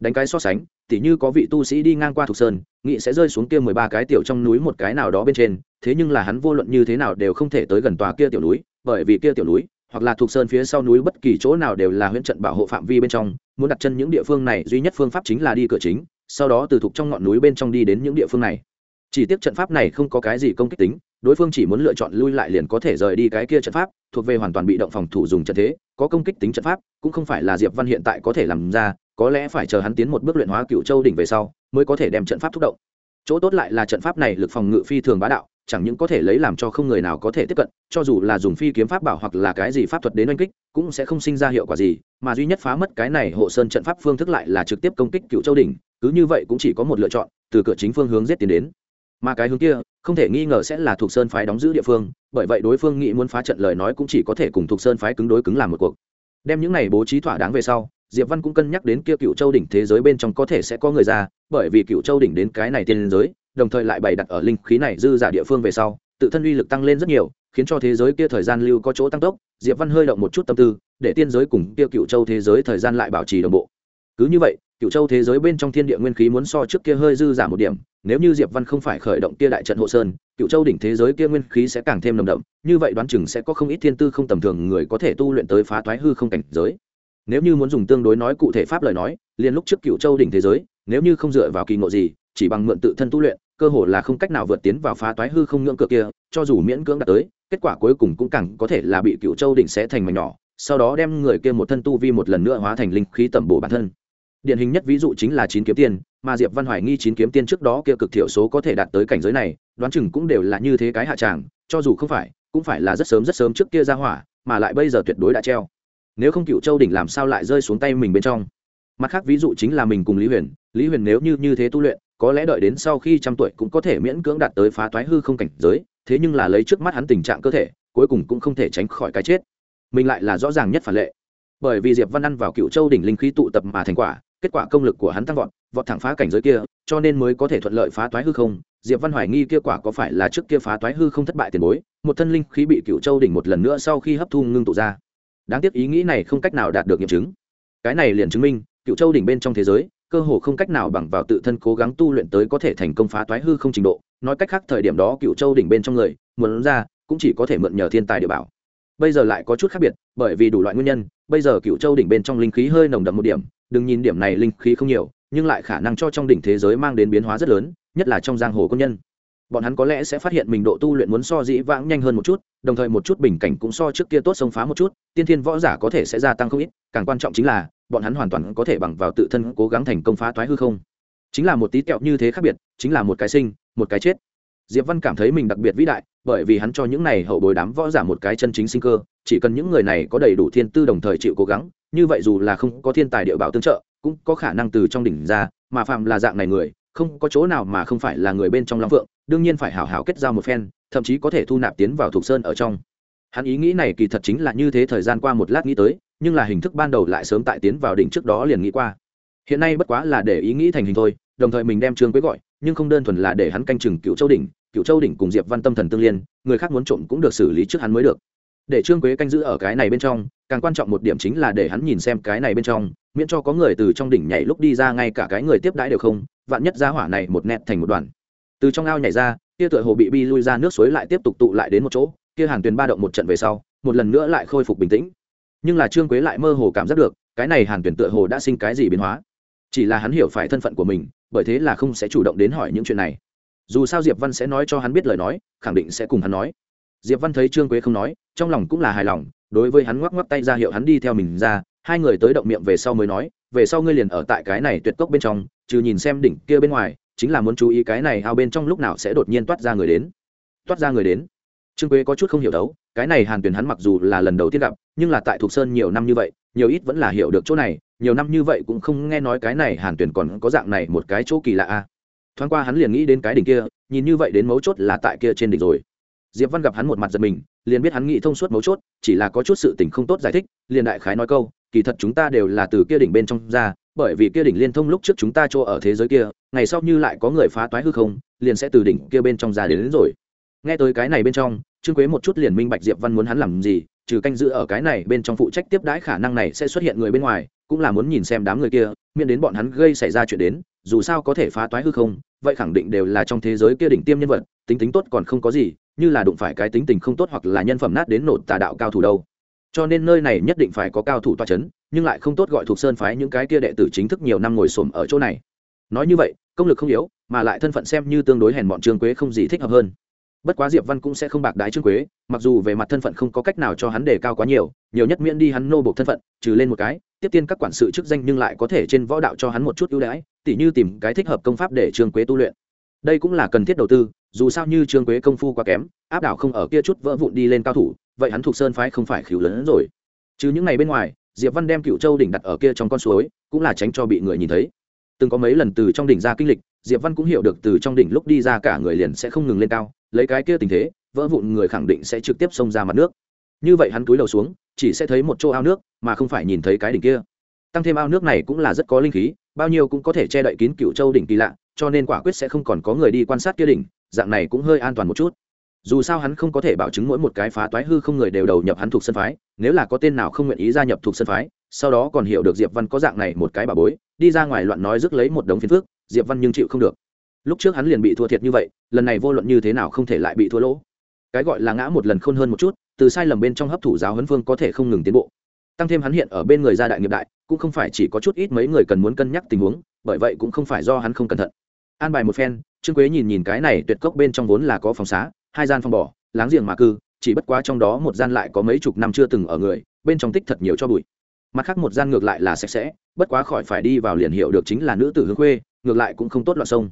Đánh cái so sánh, tỉ như có vị tu sĩ đi ngang qua thuộc sơn, nghĩ sẽ rơi xuống kia mười ba cái tiểu trong núi một cái nào đó bên trên, thế nhưng là hắn vô luận như thế nào đều không thể tới gần tòa kia tiểu núi, bởi vì kia tiểu núi, hoặc là thuộc sơn phía sau núi bất kỳ chỗ nào đều là huyễn trận bảo hộ phạm vi bên trong, muốn đặt chân những địa phương này duy nhất phương pháp chính là đi cửa chính sau đó từ thuộc trong ngọn núi bên trong đi đến những địa phương này. Chỉ tiếc trận pháp này không có cái gì công kích tính, đối phương chỉ muốn lựa chọn lui lại liền có thể rời đi cái kia trận pháp, thuộc về hoàn toàn bị động phòng thủ dùng trận thế, có công kích tính trận pháp, cũng không phải là diệp văn hiện tại có thể làm ra, có lẽ phải chờ hắn tiến một bước luyện hóa cựu châu đỉnh về sau, mới có thể đem trận pháp thúc động. Chỗ tốt lại là trận pháp này lực phòng ngự phi thường bá đạo chẳng những có thể lấy làm cho không người nào có thể tiếp cận, cho dù là dùng phi kiếm pháp bảo hoặc là cái gì pháp thuật đến oanh kích, cũng sẽ không sinh ra hiệu quả gì, mà duy nhất phá mất cái này hộ sơn trận pháp phương thức lại là trực tiếp công kích cựu châu đỉnh, cứ như vậy cũng chỉ có một lựa chọn, từ cửa chính phương hướng giết tiến đến. Mà cái hướng kia, không thể nghi ngờ sẽ là thuộc sơn phái đóng giữ địa phương, bởi vậy đối phương nghĩ muốn phá trận lời nói cũng chỉ có thể cùng thuộc sơn phái cứng đối cứng làm một cuộc. Đem những này bố trí thỏa đáng về sau, diệp văn cũng cân nhắc đến kia cựu châu đỉnh thế giới bên trong có thể sẽ có người ra, bởi vì cựu châu đỉnh đến cái này tiên giới đồng thời lại bày đặt ở linh khí này dư giả địa phương về sau, tự thân uy lực tăng lên rất nhiều, khiến cho thế giới kia thời gian lưu có chỗ tăng tốc, diệp văn hơi động một chút tâm tư, để tiên giới cùng kia cựu châu thế giới thời gian lại bảo trì đồng bộ. Cứ như vậy, cựu châu thế giới bên trong thiên địa nguyên khí muốn so trước kia hơi dư giả một điểm, nếu như diệp văn không phải khởi động kia đại trận hộ sơn, cựu châu đỉnh thế giới kia nguyên khí sẽ càng thêm nồng đậm, như vậy đoán chừng sẽ có không ít thiên tư không tầm thường người có thể tu luyện tới phá thoái hư không cảnh giới. Nếu như muốn dùng tương đối nói cụ thể pháp lời nói, liền lúc trước cựu châu đỉnh thế giới, nếu như không dựa vào kỳ ngộ gì chỉ bằng mượn tự thân tu luyện, cơ hồ là không cách nào vượt tiến vào phá toái hư không ngưỡng cửa kia, cho dù miễn cưỡng đạt tới, kết quả cuối cùng cũng càng có thể là bị cựu châu đỉnh sẽ thành mảnh nhỏ, sau đó đem người kia một thân tu vi một lần nữa hóa thành linh khí tẩm bổ bản thân. Điển hình nhất ví dụ chính là chín kiếm tiên, mà diệp văn hoài nghi chín kiếm tiên trước đó kia cực thiểu số có thể đạt tới cảnh giới này, đoán chừng cũng đều là như thế cái hạ tràng, cho dù không phải, cũng phải là rất sớm rất sớm trước kia ra hỏa, mà lại bây giờ tuyệt đối đã treo. Nếu không cựu châu đỉnh làm sao lại rơi xuống tay mình bên trong? Mặt khác ví dụ chính là mình cùng lý huyền lý huyền nếu như như thế tu luyện có lẽ đợi đến sau khi trăm tuổi cũng có thể miễn cưỡng đạt tới phá toái hư không cảnh giới, thế nhưng là lấy trước mắt hắn tình trạng cơ thể, cuối cùng cũng không thể tránh khỏi cái chết. Mình lại là rõ ràng nhất phản lệ. Bởi vì diệp văn ăn vào cựu châu đỉnh linh khí tụ tập mà thành quả, kết quả công lực của hắn tăng vọt vọt thẳng phá cảnh giới kia, cho nên mới có thể thuận lợi phá toái hư không. Diệp văn hoài nghi kia quả có phải là trước kia phá toái hư không thất bại tiền bối, một thân linh khí bị cựu châu đỉnh một lần nữa sau khi hấp thu ngưng tụ ra. Đáng tiếc ý nghĩ này không cách nào đạt được nghiệm chứng. Cái này liền chứng minh, cựu châu đỉnh bên trong thế giới cơ hồ không cách nào bằng vào tự thân cố gắng tu luyện tới có thể thành công phá toái hư không trình độ. Nói cách khác, thời điểm đó cựu châu đỉnh bên trong người, muốn ra, cũng chỉ có thể mượn nhờ thiên tài địa bảo. Bây giờ lại có chút khác biệt, bởi vì đủ loại nguyên nhân, bây giờ cựu châu đỉnh bên trong linh khí hơi nồng đậm một điểm, đừng nhìn điểm này linh khí không nhiều, nhưng lại khả năng cho trong đỉnh thế giới mang đến biến hóa rất lớn, nhất là trong giang hồ công nhân. Bọn hắn có lẽ sẽ phát hiện mình độ tu luyện muốn so dĩ vãng nhanh hơn một chút, đồng thời một chút bình cảnh cũng so trước kia tốt xông phá một chút, tiên thiên võ giả có thể sẽ gia tăng không ít, càng quan trọng chính là bọn hắn hoàn toàn có thể bằng vào tự thân cố gắng thành công phá toái hư không. Chính là một tí kẹo như thế khác biệt, chính là một cái sinh, một cái chết. Diệp văn cảm thấy mình đặc biệt vĩ đại, bởi vì hắn cho những này hậu bồi đám võ giả một cái chân chính sinh cơ, chỉ cần những người này có đầy đủ thiên tư đồng thời chịu cố gắng, như vậy dù là không có thiên tài địa bảo tương trợ, cũng có khả năng từ trong đỉnh ra, mà phạm là dạng này người, không có chỗ nào mà không phải là người bên trong long phượng, đương nhiên phải hảo hảo kết giao một phen, thậm chí có thể thu nạp tiến vào thuộc sơn ở trong hắn ý nghĩ này kỳ thật chính là như thế thời gian qua một lát nghĩ tới, nhưng là hình thức ban đầu lại sớm tại tiến vào đỉnh trước đó liền nghĩ qua. Hiện nay bất quá là để ý nghĩ thành hình thôi, đồng thời mình đem trương quế gọi, nhưng không đơn thuần là để hắn canh chừng cựu châu đỉnh cựu châu đỉnh cùng diệp văn tâm thần tương liên, người khác muốn trộm cũng được xử lý trước hắn mới được. Để trương quế canh giữ ở cái này bên trong, càng quan trọng một điểm chính là để hắn nhìn xem cái này bên trong, miễn cho có người từ trong đỉnh nhảy lúc đi ra ngay cả cái người tiếp đãi đều không, vạn nhất ra hỏa này một nẹt thành một đoàn. Từ trong ao nhảy ra kia tựa hồ bị bi lui ra nước suối lại tiếp tục tụ lại đến một chỗ kia hàn tuyền ba động một trận về sau, một lần nữa lại khôi phục bình tĩnh. Nhưng là trương quế lại mơ hồ cảm giác được, cái này hàn tuyền tựa hồ đã sinh cái gì biến hóa. Chỉ là hắn hiểu phải thân phận của mình, bởi thế là không sẽ chủ động đến hỏi những chuyện này. Dù sao diệp văn sẽ nói cho hắn biết lời nói, khẳng định sẽ cùng hắn nói. Diệp văn thấy trương quế không nói, trong lòng cũng là hài lòng, đối với hắn ngoắc ngoắc tay ra hiệu hắn đi theo mình ra, hai người tới động miệng về sau mới nói, về sau ngươi liền ở tại cái này tuyệt cốc bên trong, trừ nhìn xem đỉnh kia bên ngoài, chính là muốn chú ý cái này ao bên trong lúc nào sẽ đột nhiên toát ra người đến. Toát ra người đến trương quế có chút không hiểu đấu cái này hàn tuyển hắn mặc dù là lần đầu tiên gặp nhưng là tại thục sơn nhiều năm như vậy nhiều ít vẫn là hiểu được chỗ này nhiều năm như vậy cũng không nghe nói cái này hàn tuyển còn có dạng này một cái chỗ kỳ lạ a thoáng qua hắn liền nghĩ đến cái đỉnh kia nhìn như vậy đến mấu chốt là tại kia trên đỉnh rồi. Diệp văn gặp hắn một mặt giật mình liền biết hắn nghĩ thông suốt mấu chốt chỉ là có chút sự tình không tốt giải thích liền đại khái nói câu kỳ thật chúng ta đều là từ kia đỉnh bên trong ra bởi vì kia đỉnh liên thông lúc trước chúng ta chỗ ở thế giới kia ngày sau như lại có người phá toái hư không liền sẽ từ đỉnh kia bên trong ra đến, đến rồi. Nghe tới cái này bên trong trương quế một chút liền minh bạch diệp văn muốn hắn làm gì, trừ canh giữ ở cái này bên trong phụ trách tiếp đãi khả năng này sẽ xuất hiện người bên ngoài, cũng là muốn nhìn xem đám người kia, miễn đến bọn hắn gây xảy ra chuyện đến, dù sao có thể phá toái hư không, vậy khẳng định đều là trong thế giới kia đỉnh tiêm nhân vật, tính tính tốt còn không có gì, như là đụng phải cái tính tình không tốt hoặc là nhân phẩm nát đến nổ tà đạo cao thủ đâu. Cho nên nơi này nhất định phải có cao thủ toa c h ấ n nhưng lại không tốt gọi thuộc sơn phái những cái kia đệ tử chính thức nhiều năm ngồi xổm ở chỗ này. Nói như vậy, công lực không yếu, mà lại thân phận xem như tương đối hèn bọn trương quế không gì thích hợp hơn bất quá diệp văn cũng sẽ không bạc đái trương quế, mặc dù về mặt thân phận không có cách nào cho hắn đề cao quá nhiều nhiều nhất miễn đi hắn nô bộc thân phận, trừ lên một cái, tiếp tiên các quản sự chức danh nhưng lại có thể trên võ đạo cho hắn một chút ưu đãi, tỉ như tìm cái thích hợp công pháp để trương quế tu luyện. Đây cũng là cần thiết đầu tư, dù sao như trương quế công phu quá kém, áp đảo không ở kia chút vỡ vụn đi lên cao thủ, vậy hắn thuộc sơn phái không phải khiếu lớn hơn rồi. Chứ những ngày bên ngoài, diệp văn đem cựu châu đỉnh đặt ở kia trong con suối, cũng là tránh cho bị người nhìn thấy. Từng có mấy lần từ trong đỉnh ra kinh lịch, diệp văn cũng hiểu được từ trong đỉnh lúc đi ra cả người liền sẽ không ngừng lên cao lấy cái kia tình thế, vỡ vụn người khẳng định sẽ trực tiếp xông ra mặt nước. Như vậy hắn cúi đầu xuống, chỉ sẽ thấy một chỗ ao nước, mà không phải nhìn thấy cái đỉnh kia. Tăng thêm ao nước này cũng là rất có linh khí, bao nhiêu cũng có thể che đậy kín cựu châu đỉnh kỳ lạ, cho nên quả quyết sẽ không còn có người đi quan sát kia đỉnh, dạng này cũng hơi an toàn một chút. Dù sao hắn không có thể bảo chứng mỗi một cái phá toái hư không người đều đầu nhập hắn thuộc sân phái, nếu là có tên nào không nguyện ý gia nhập thuộc sân phái, sau đó còn hiểu được diệp văn có dạng này một cái bà bối, đi ra ngoài loạn nói rước lấy một đống phiền phước diệp văn nhưng chịu không được. Lúc trước hắn liền bị thua thiệt như vậy lần này vô luận như thế nào không thể lại bị thua lỗ. Cái gọi là ngã một lần khôn hơn một chút, từ sai lầm bên trong hấp thụ giáo huấn phương có thể không ngừng tiến bộ. Tăng thêm hắn hiện ở bên người gia đại nghiệp đại, cũng không phải chỉ có chút ít mấy người cần muốn cân nhắc tình huống, bởi vậy cũng không phải do hắn không cẩn thận. An bài một phen, trương quế nhìn nhìn cái này tuyệt cốc bên trong vốn là có phòng xá, hai gian phòng bỏ láng giềng mà cư, chỉ bất quá trong đó một gian lại có mấy chục năm chưa từng ở người, bên trong tích thật nhiều cho bụi. Mặt khác một gian ngược lại là sạch sẽ, bất quá khỏi phải đi vào liền hiệu được chính là nữ tử hương khuê, ngược lại cũng không tốt loạn sông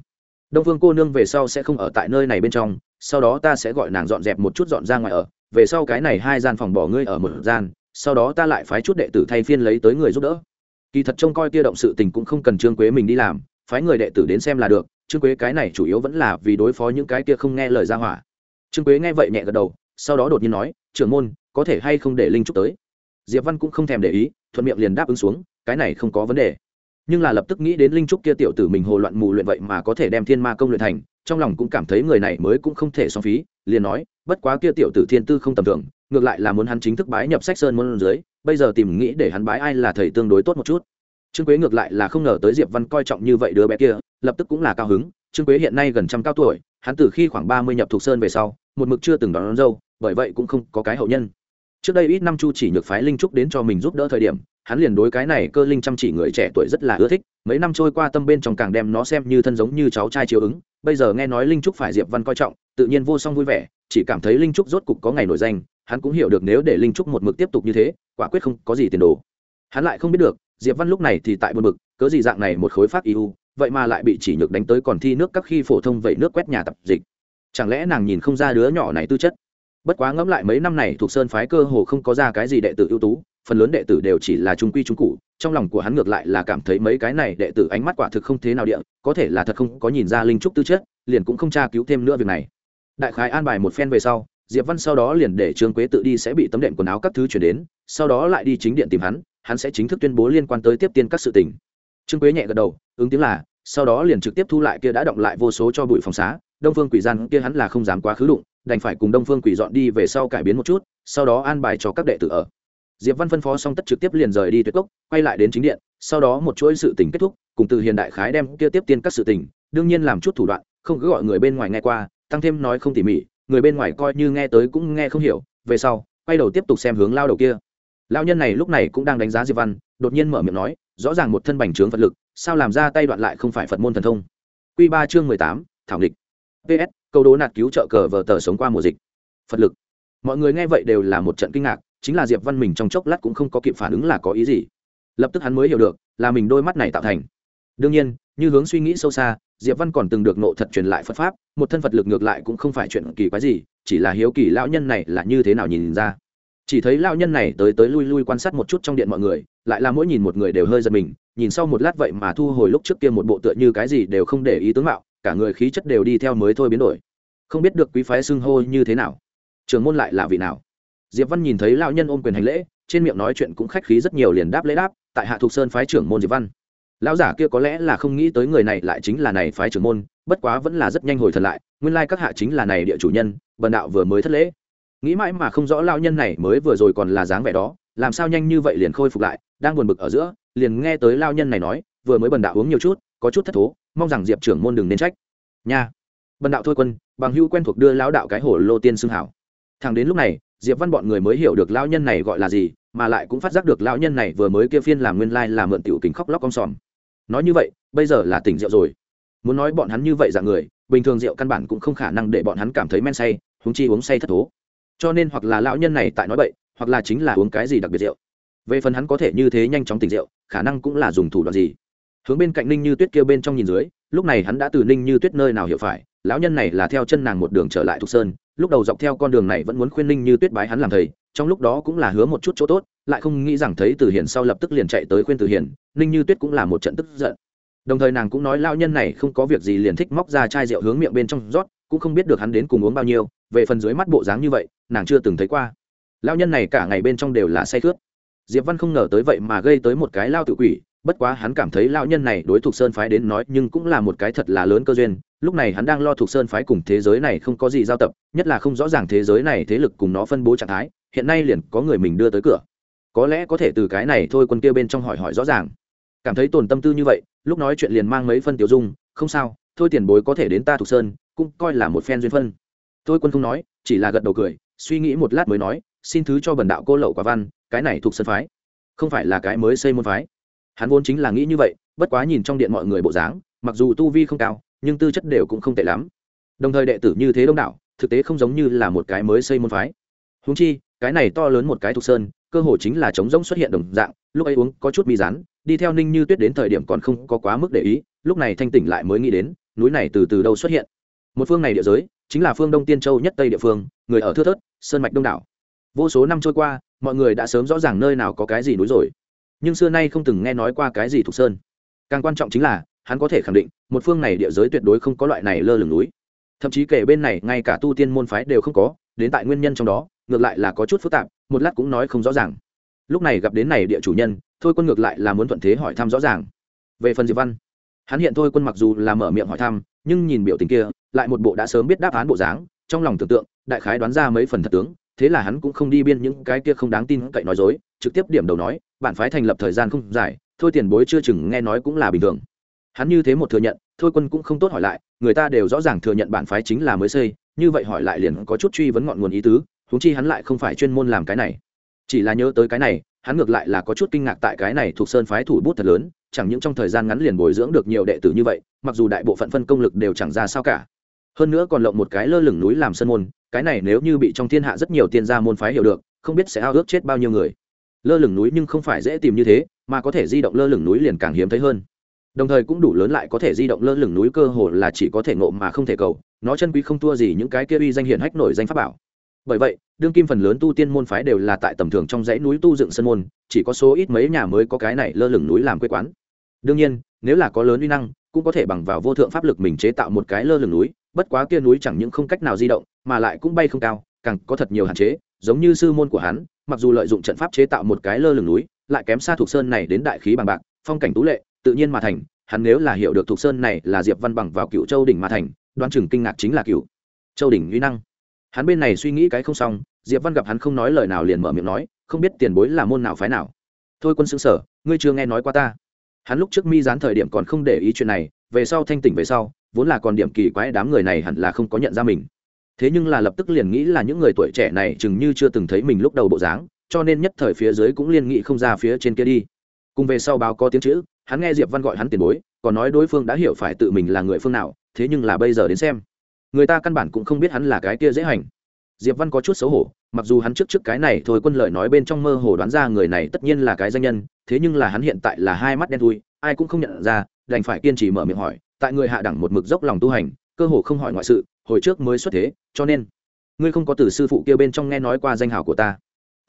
đông phương cô nương về sau sẽ không ở tại nơi này bên trong, sau đó ta sẽ gọi nàng dọn dẹp một chút dọn ra ngoài ở, về sau cái này hai gian phòng bỏ ngươi ở một gian, sau đó ta lại phái chút đệ tử thay phiên lấy tới người giúp đỡ. Kỳ thật trông coi kia động sự tình cũng không cần trương quế mình đi làm, phái người đệ tử đến xem là được, trương quế cái này chủ yếu vẫn là vì đối phó những cái kia không nghe lời ra hỏa. Trương quế nghe vậy nhẹ gật đầu, sau đó đột nhiên nói, trưởng môn, có thể hay không để linh trúc tới? Diệp văn cũng không thèm để ý, thuận miệng liền đáp ứng xuống, cái này không có vấn đề nhưng là lập tức nghĩ đến linh trúc kia tiểu tử mình hồ loạn mù luyện vậy mà có thể đem thiên ma công luyện thành trong lòng cũng cảm thấy người này mới cũng không thể song phí liền nói bất quá kia tiểu tử thiên tư không tầm thường ngược lại là muốn hắn chính thức bái nhập sách sơn môn dưới bây giờ tìm nghĩ để hắn bái ai là thầy tương đối tốt một chút. Trương quế ngược lại là không ngờ tới diệp văn coi trọng như vậy đứa bé kia lập tức cũng là cao hứng trương quế hiện nay gần trăm cao tuổi hắn từ khi khoảng ba mươi nhập thuộc sơn về sau một mực chưa từng đón, đón dâu bởi vậy cũng không có cái hậu nhân. Trước đây ít năm chu chỉ nhược phái linh trúc đến cho mình giúp đỡ thời điểm hắn liền đối cái này cơ linh chăm chỉ người trẻ tuổi rất là ưa thích, mấy năm trôi qua tâm bên trong càng đem nó xem như thân giống như cháu trai chiếu ứng, bây giờ nghe nói linh trúc phải diệp văn coi trọng, tự nhiên vô song vui vẻ, chỉ cảm thấy linh trúc rốt cục có ngày nổi danh, hắn cũng hiểu được nếu để linh trúc một mực tiếp tục như thế, quả quyết không có gì tiền đồ. Hắn lại không biết được, diệp văn lúc này thì tại buồn mực cớ gì dạng này một khối pháp eu vậy mà lại bị chỉ nhược đánh tới còn thi nước các khi phổ thông vậy nước quét nhà tập dịch. Chẳng lẽ nàng nhìn không ra đứa nhỏ này tư chất? Bất quá ngẫm lại mấy năm này thuộc sơn phái cơ hồ không có ra cái gì đệ tử ưu tú phần lớn đệ tử đều chỉ là trung quy trung cụ, trong lòng của hắn ngược lại là cảm thấy mấy cái này đệ tử ánh mắt quả thực không thế nào địa, có thể là thật không có nhìn ra linh trúc tư chất, liền cũng không tra cứu thêm nữa việc này. Đại khái an bài một phen về sau, diệp văn sau đó liền để trương quế tự đi sẽ bị tấm đệm quần áo các thứ chuyển đến, sau đó lại đi chính điện tìm hắn hắn sẽ chính thức tuyên bố liên quan tới tiếp tiên các sự tình. Trương quế nhẹ gật đầu, ứng tiếng là, sau đó liền trực tiếp thu lại kia đã động lại vô số cho bụi phòng xá, đông phương quỷ gian kia hắn là không dám quá khứ đụng, đành phải cùng đông phương quỷ dọn đi về sau cải biến một chút, sau đó an bài cho các đệ tử ở diệp văn phân phó xong tất trực tiếp liền rời đi tuyệt cốc, quay lại đến chính điện, sau đó một chuỗi sự tình kết thúc, cùng từ hiền đại khái đem kia tiếp tiên các sự tình, đương nhiên làm chút thủ đoạn, không cứ gọi người bên ngoài nghe qua, tăng thêm nói không tỉ mỉ, người bên ngoài coi như nghe tới cũng nghe không hiểu, về sau, quay đầu tiếp tục xem hướng lao đầu kia. Lao nhân này lúc này cũng đang đánh giá diệp văn, đột nhiên mở miệng nói, rõ ràng một thân bành trướng phật lực, sao làm ra tay đoạn lại không phải phật môn thần thông? Q ba chương mười tám, thảo nghịch. Ps câu đố nạt cứu trợ cờ vờ tờ sống qua mùa dịch. Phật lực. Mọi người nghe vậy đều là một trận kinh ngạc chính là diệp văn mình trong chốc lát cũng không có kịp phản ứng là có ý gì. Lập tức hắn mới hiểu được, là mình đôi mắt này tạo thành. Đương nhiên, như hướng suy nghĩ sâu xa, diệp văn còn từng được nộ thật truyền lại phật pháp, một thân phật lực ngược lại cũng không phải chuyện kỳ quái gì, chỉ là hiếu kỳ lão nhân này là như thế nào nhìn ra. Chỉ thấy lão nhân này tới tới lui lui quan sát một chút trong điện mọi người, lại là mỗi nhìn một người đều hơi giật mình, nhìn sau một lát vậy mà thu hồi lúc trước kia một bộ tựa như cái gì đều không để ý tướng mạo, cả người khí chất đều đi theo mới thôi biến đổi. Không biết được quý phái xưng hô như thế nào. Trường môn lại là vị nào? Diệp văn nhìn thấy lão nhân ôm quyền hành lễ, trên miệng nói chuyện cũng khách khí rất nhiều liền đáp lễ đáp, tại hạ thục sơn phái trưởng môn diệp văn. Lão giả kia có lẽ là không nghĩ tới người này lại chính là này phái trưởng môn, bất quá vẫn là rất nhanh hồi thần lại, nguyên lai các hạ chính là này địa chủ nhân, bần đạo vừa mới thất lễ. Nghĩ mãi mà không rõ lão nhân này mới vừa rồi còn là dáng vẻ đó, làm sao nhanh như vậy liền khôi phục lại, đang buồn bực ở giữa, liền nghe tới lão nhân này nói, vừa mới bần đạo uống nhiều chút, có chút thất thố, mong rằng diệp trưởng môn đừng nên trách. Nha. Bần đạo thôi quân, bằng hưu quen thuộc đưa lão đạo cái hổ lô tiên xưng hảo. Thằng đến lúc này diệp văn bọn người mới hiểu được lão nhân này gọi là gì, mà lại cũng phát giác được lão nhân này vừa mới kia phiên làm nguyên lai là mượn tiểu kính khóc lóc con sòm. Nói như vậy, bây giờ là tỉnh rượu rồi. Muốn nói bọn hắn như vậy dạng người, bình thường rượu căn bản cũng không khả năng để bọn hắn cảm thấy men say húng chi uống say thất thố. Cho nên hoặc là lão nhân này tại nói bậy, hoặc là chính là uống cái gì đặc biệt rượu. Về phần hắn có thể như thế nhanh chóng tỉnh rượu, khả năng cũng là dùng thủ đoạn gì. Hướng bên cạnh ninh như tuyết kêu bên trong nhìn dưới, lúc này hắn đã từ ninh như tuyết nơi nào hiểu phải, lão nhân này là theo chân nàng một đường trở lại thục sơn lúc đầu dọc theo con đường này vẫn muốn khuyên ninh như tuyết bái hắn làm thầy, trong lúc đó cũng là hứa một chút chỗ tốt, lại không nghĩ rằng thấy từ hiền sau lập tức liền chạy tới khuyên từ hiền ninh như tuyết cũng là một trận tức giận. Đồng thời nàng cũng nói lão nhân này không có việc gì liền thích móc ra chai rượu hướng miệng bên trong rót, cũng không biết được hắn đến cùng uống bao nhiêu, về phần dưới mắt bộ dáng như vậy, nàng chưa từng thấy qua. Lão nhân này cả ngày bên trong đều là say khướt. Diệp văn không ngờ tới vậy mà gây tới một cái lao tự quỷ, bất quá hắn cảm thấy lão nhân này đối thủ sơn phái đến nói nhưng cũng là một cái thật là lớn cơ duyên lúc này hắn đang lo thuộc sơn phái cùng thế giới này không có gì giao tập, nhất là không rõ ràng thế giới này thế lực cùng nó phân bố trạng thái, hiện nay liền có người mình đưa tới cửa. Có lẽ có thể từ cái này thôi quân kia bên trong hỏi hỏi rõ ràng. Cảm thấy tồn tâm tư như vậy, lúc nói chuyện liền mang mấy phân tiểu dung, không sao, thôi tiền bối có thể đến ta thuộc sơn, cũng coi là một phen duyên phân. Thôi quân không nói, chỉ là gật đầu cười, suy nghĩ một lát mới nói, xin thứ cho bần đạo cô lậu quả văn, cái này thuộc sơn phái, không phải là cái mới xây môn phái. Hắn vốn chính là nghĩ như vậy, bất quá nhìn trong điện mọi người bộ dáng, mặc dù tu vi không cao nhưng tư chất đều cũng không tệ lắm. Đồng thời đệ tử như thế đông đảo, thực tế không giống như là một cái mới xây môn phái. Húng chi, cái này to lớn một cái thuộc sơn, cơ hồ chính là trống rỗng xuất hiện đồng dạng, lúc ấy uống có chút mi rán, đi theo ninh như tuyết đến thời điểm còn không có quá mức để ý, lúc này thanh tỉnh lại mới nghĩ đến, núi này từ từ đâu xuất hiện. Một phương này địa giới, chính là phương đông tiên châu nhất tây địa phương, người ở thưa thớt, sơn mạch đông đảo. Vô số năm trôi qua, mọi người đã sớm rõ ràng nơi nào có cái gì núi rồi. Nhưng xưa nay không từng nghe nói qua cái gì thuộc sơn. Càng quan trọng chính là hắn có thể khẳng định, một phương này địa giới tuyệt đối không có loại này lơ lửng núi. Thậm chí kể bên này, ngay cả tu tiên môn phái đều không có, đến tại nguyên nhân trong đó, ngược lại là có chút phức tạp, một lát cũng nói không rõ ràng. Lúc này gặp đến này địa chủ nhân, thôi quân ngược lại là muốn thuận thế hỏi thăm rõ ràng. Về phần diệp văn, hắn hiện thôi quân mặc dù là mở miệng hỏi thăm, nhưng nhìn biểu tình kia, lại một bộ đã sớm biết đáp án bộ dáng, trong lòng tưởng tượng, đại khái đoán ra mấy phần thật tướng, thế là hắn cũng không đi biên những cái kia không đáng tin cậy nói dối, trực tiếp điểm đầu nói bản phái thành lập thời gian không dài, thôi tiền bối chưa chừng nghe nói cũng là bình thường hắn như thế một thừa nhận, thôi quân cũng không tốt hỏi lại, người ta đều rõ ràng thừa nhận bản phái chính là mới xây, như vậy hỏi lại liền có chút truy vấn ngọn nguồn ý tứ húng chi hắn lại không phải chuyên môn làm cái này. Chỉ là nhớ tới cái này, hắn ngược lại là có chút kinh ngạc tại cái này thuộc sơn phái thủ bút thật lớn, chẳng những trong thời gian ngắn liền bồi dưỡng được nhiều đệ tử như vậy, mặc dù đại bộ phận phân công lực đều chẳng ra sao cả. Hơn nữa còn lộng một cái lơ lửng núi làm sân môn, cái này nếu như bị trong thiên hạ rất nhiều tiên gia môn phái hiểu được, không biết sẽ ao ước chết bao nhiêu người. Lơ lửng núi nhưng không phải dễ tìm như thế, mà có thể di động lơ lửng núi liền càng hiếm thấy hơn đồng thời cũng đủ lớn lại có thể di động lơ lửng núi cơ hồ là chỉ có thể ngộ mà không thể cầu, nó chân quý không thua gì những cái kia uy danh hiển hách nổi danh pháp bảo. Bởi vậy, đương kim phần lớn tu tiên môn phái đều là tại tầm thường trong dãy núi tu dựng sân môn, chỉ có số ít mấy nhà mới có cái này lơ lửng núi làm quê quán. Đương nhiên, nếu là có lớn uy năng, cũng có thể bằng vào vô thượng pháp lực mình chế tạo một cái lơ lửng núi, bất quá kia núi chẳng những không cách nào di động, mà lại cũng bay không cao, càng có thật nhiều hạn chế, giống như sư môn của hắn, mặc dù lợi dụng trận pháp chế tạo một cái lơ lửng núi, lại kém xa thuộc sơn này đến đại khí bằng bạc, phong cảnh tú lệ tự nhiên mà thành, hắn nếu là hiểu được thuộc sơn này là diệp văn bằng vào cựu châu đỉnh mà thành, đoán chừng kinh ngạc chính là cựu châu đỉnh uy năng. Hắn bên này suy nghĩ cái không xong, diệp văn gặp hắn không nói lời nào liền mở miệng nói, không biết tiền bối là môn nào phái nào. Thôi quân xứng sở, ngươi chưa nghe nói qua ta. Hắn lúc trước mi dán thời điểm còn không để ý chuyện này, về sau thanh tỉnh về sau, vốn là còn điểm kỳ quái đám người này hẳn là không có nhận ra mình. Thế nhưng là lập tức liền nghĩ là những người tuổi trẻ này chừng như chưa từng thấy mình lúc đầu bộ dáng, cho nên nhất thời phía dưới cũng liên nghị không ra phía trên kia đi. Cùng về sau báo có tiếng chữ hắn nghe diệp văn gọi hắn tiền bối, còn nói đối phương đã hiểu phải tự mình là người phương nào, thế nhưng là bây giờ đến xem, người ta căn bản cũng không biết hắn là cái kia dễ hành. Diệp văn có chút xấu hổ, mặc dù hắn trước trước cái này thôi, quân lợi nói bên trong mơ hồ đoán ra người này tất nhiên là cái danh nhân, thế nhưng là hắn hiện tại là hai mắt đen thui, ai cũng không nhận ra, đành phải kiên trì mở miệng hỏi, tại người hạ đẳng một mực dốc lòng tu hành, cơ hồ không hỏi ngoại sự, hồi trước mới xuất thế, cho nên, ngươi không có từ sư phụ kia bên trong nghe nói qua danh hào của ta.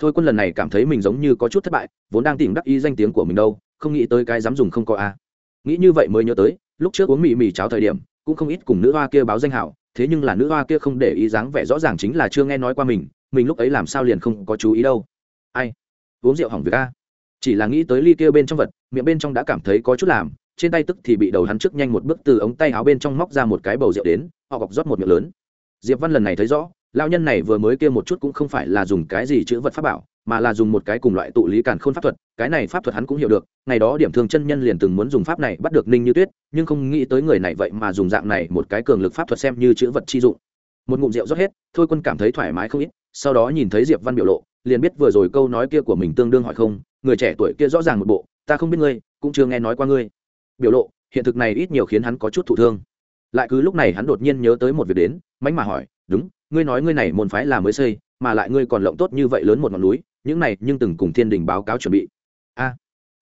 Thôi, quân lần này cảm thấy mình giống như có chút thất bại, vốn đang tìm đắc ý danh tiếng của mình đâu không nghĩ tới cái dám dùng không có a. Nghĩ như vậy mới nhớ tới, lúc trước uống mì mì cháo thời điểm, cũng không ít cùng nữ hoa kia báo danh hảo, thế nhưng là nữ hoa kia không để ý dáng vẻ rõ ràng chính là chưa nghe nói qua mình mình lúc ấy làm sao liền không có chú ý đâu. Ai? Uống rượu hỏng việc a. Chỉ là nghĩ tới ly kia bên trong vật, miệng bên trong đã cảm thấy có chút làm, trên tay tức thì bị đầu hắn trước nhanh một bước từ ống tay áo bên trong móc ra một cái bầu rượu đến, họ gọc rót một miệng lớn. Diệp văn lần này thấy rõ lao nhân này vừa mới kia một chút cũng không phải là dùng cái gì chữ vật pháp bảo mà là dùng một cái cùng loại tụ lý càn khôn pháp thuật, cái này pháp thuật hắn cũng hiểu được, ngày đó điểm thường chân nhân liền từng muốn dùng pháp này bắt được ninh như tuyết, nhưng không nghĩ tới người này vậy mà dùng dạng này một cái cường lực pháp thuật xem như chữ vật chi dụng. Một ngụm rượu rót hết, thôi quân cảm thấy thoải mái không ít, sau đó nhìn thấy diệp văn biểu lộ, liền biết vừa rồi câu nói kia của mình tương đương hỏi không, người trẻ tuổi kia rõ ràng một bộ, ta không biết ngươi, cũng chưa nghe nói qua ngươi. Biểu lộ, hiện thực này ít nhiều khiến hắn có chút thụ thương. Lại cứ lúc này hắn đột nhiên nhớ tới một việc đến, mánh mà hỏi, đúng, ngươi nói ngươi này môn phái là mới xây, mà lại ngươi còn lộng tốt như vậy lớn một ngọn núi những này nhưng từng cùng thiên đình báo cáo chuẩn bị. A,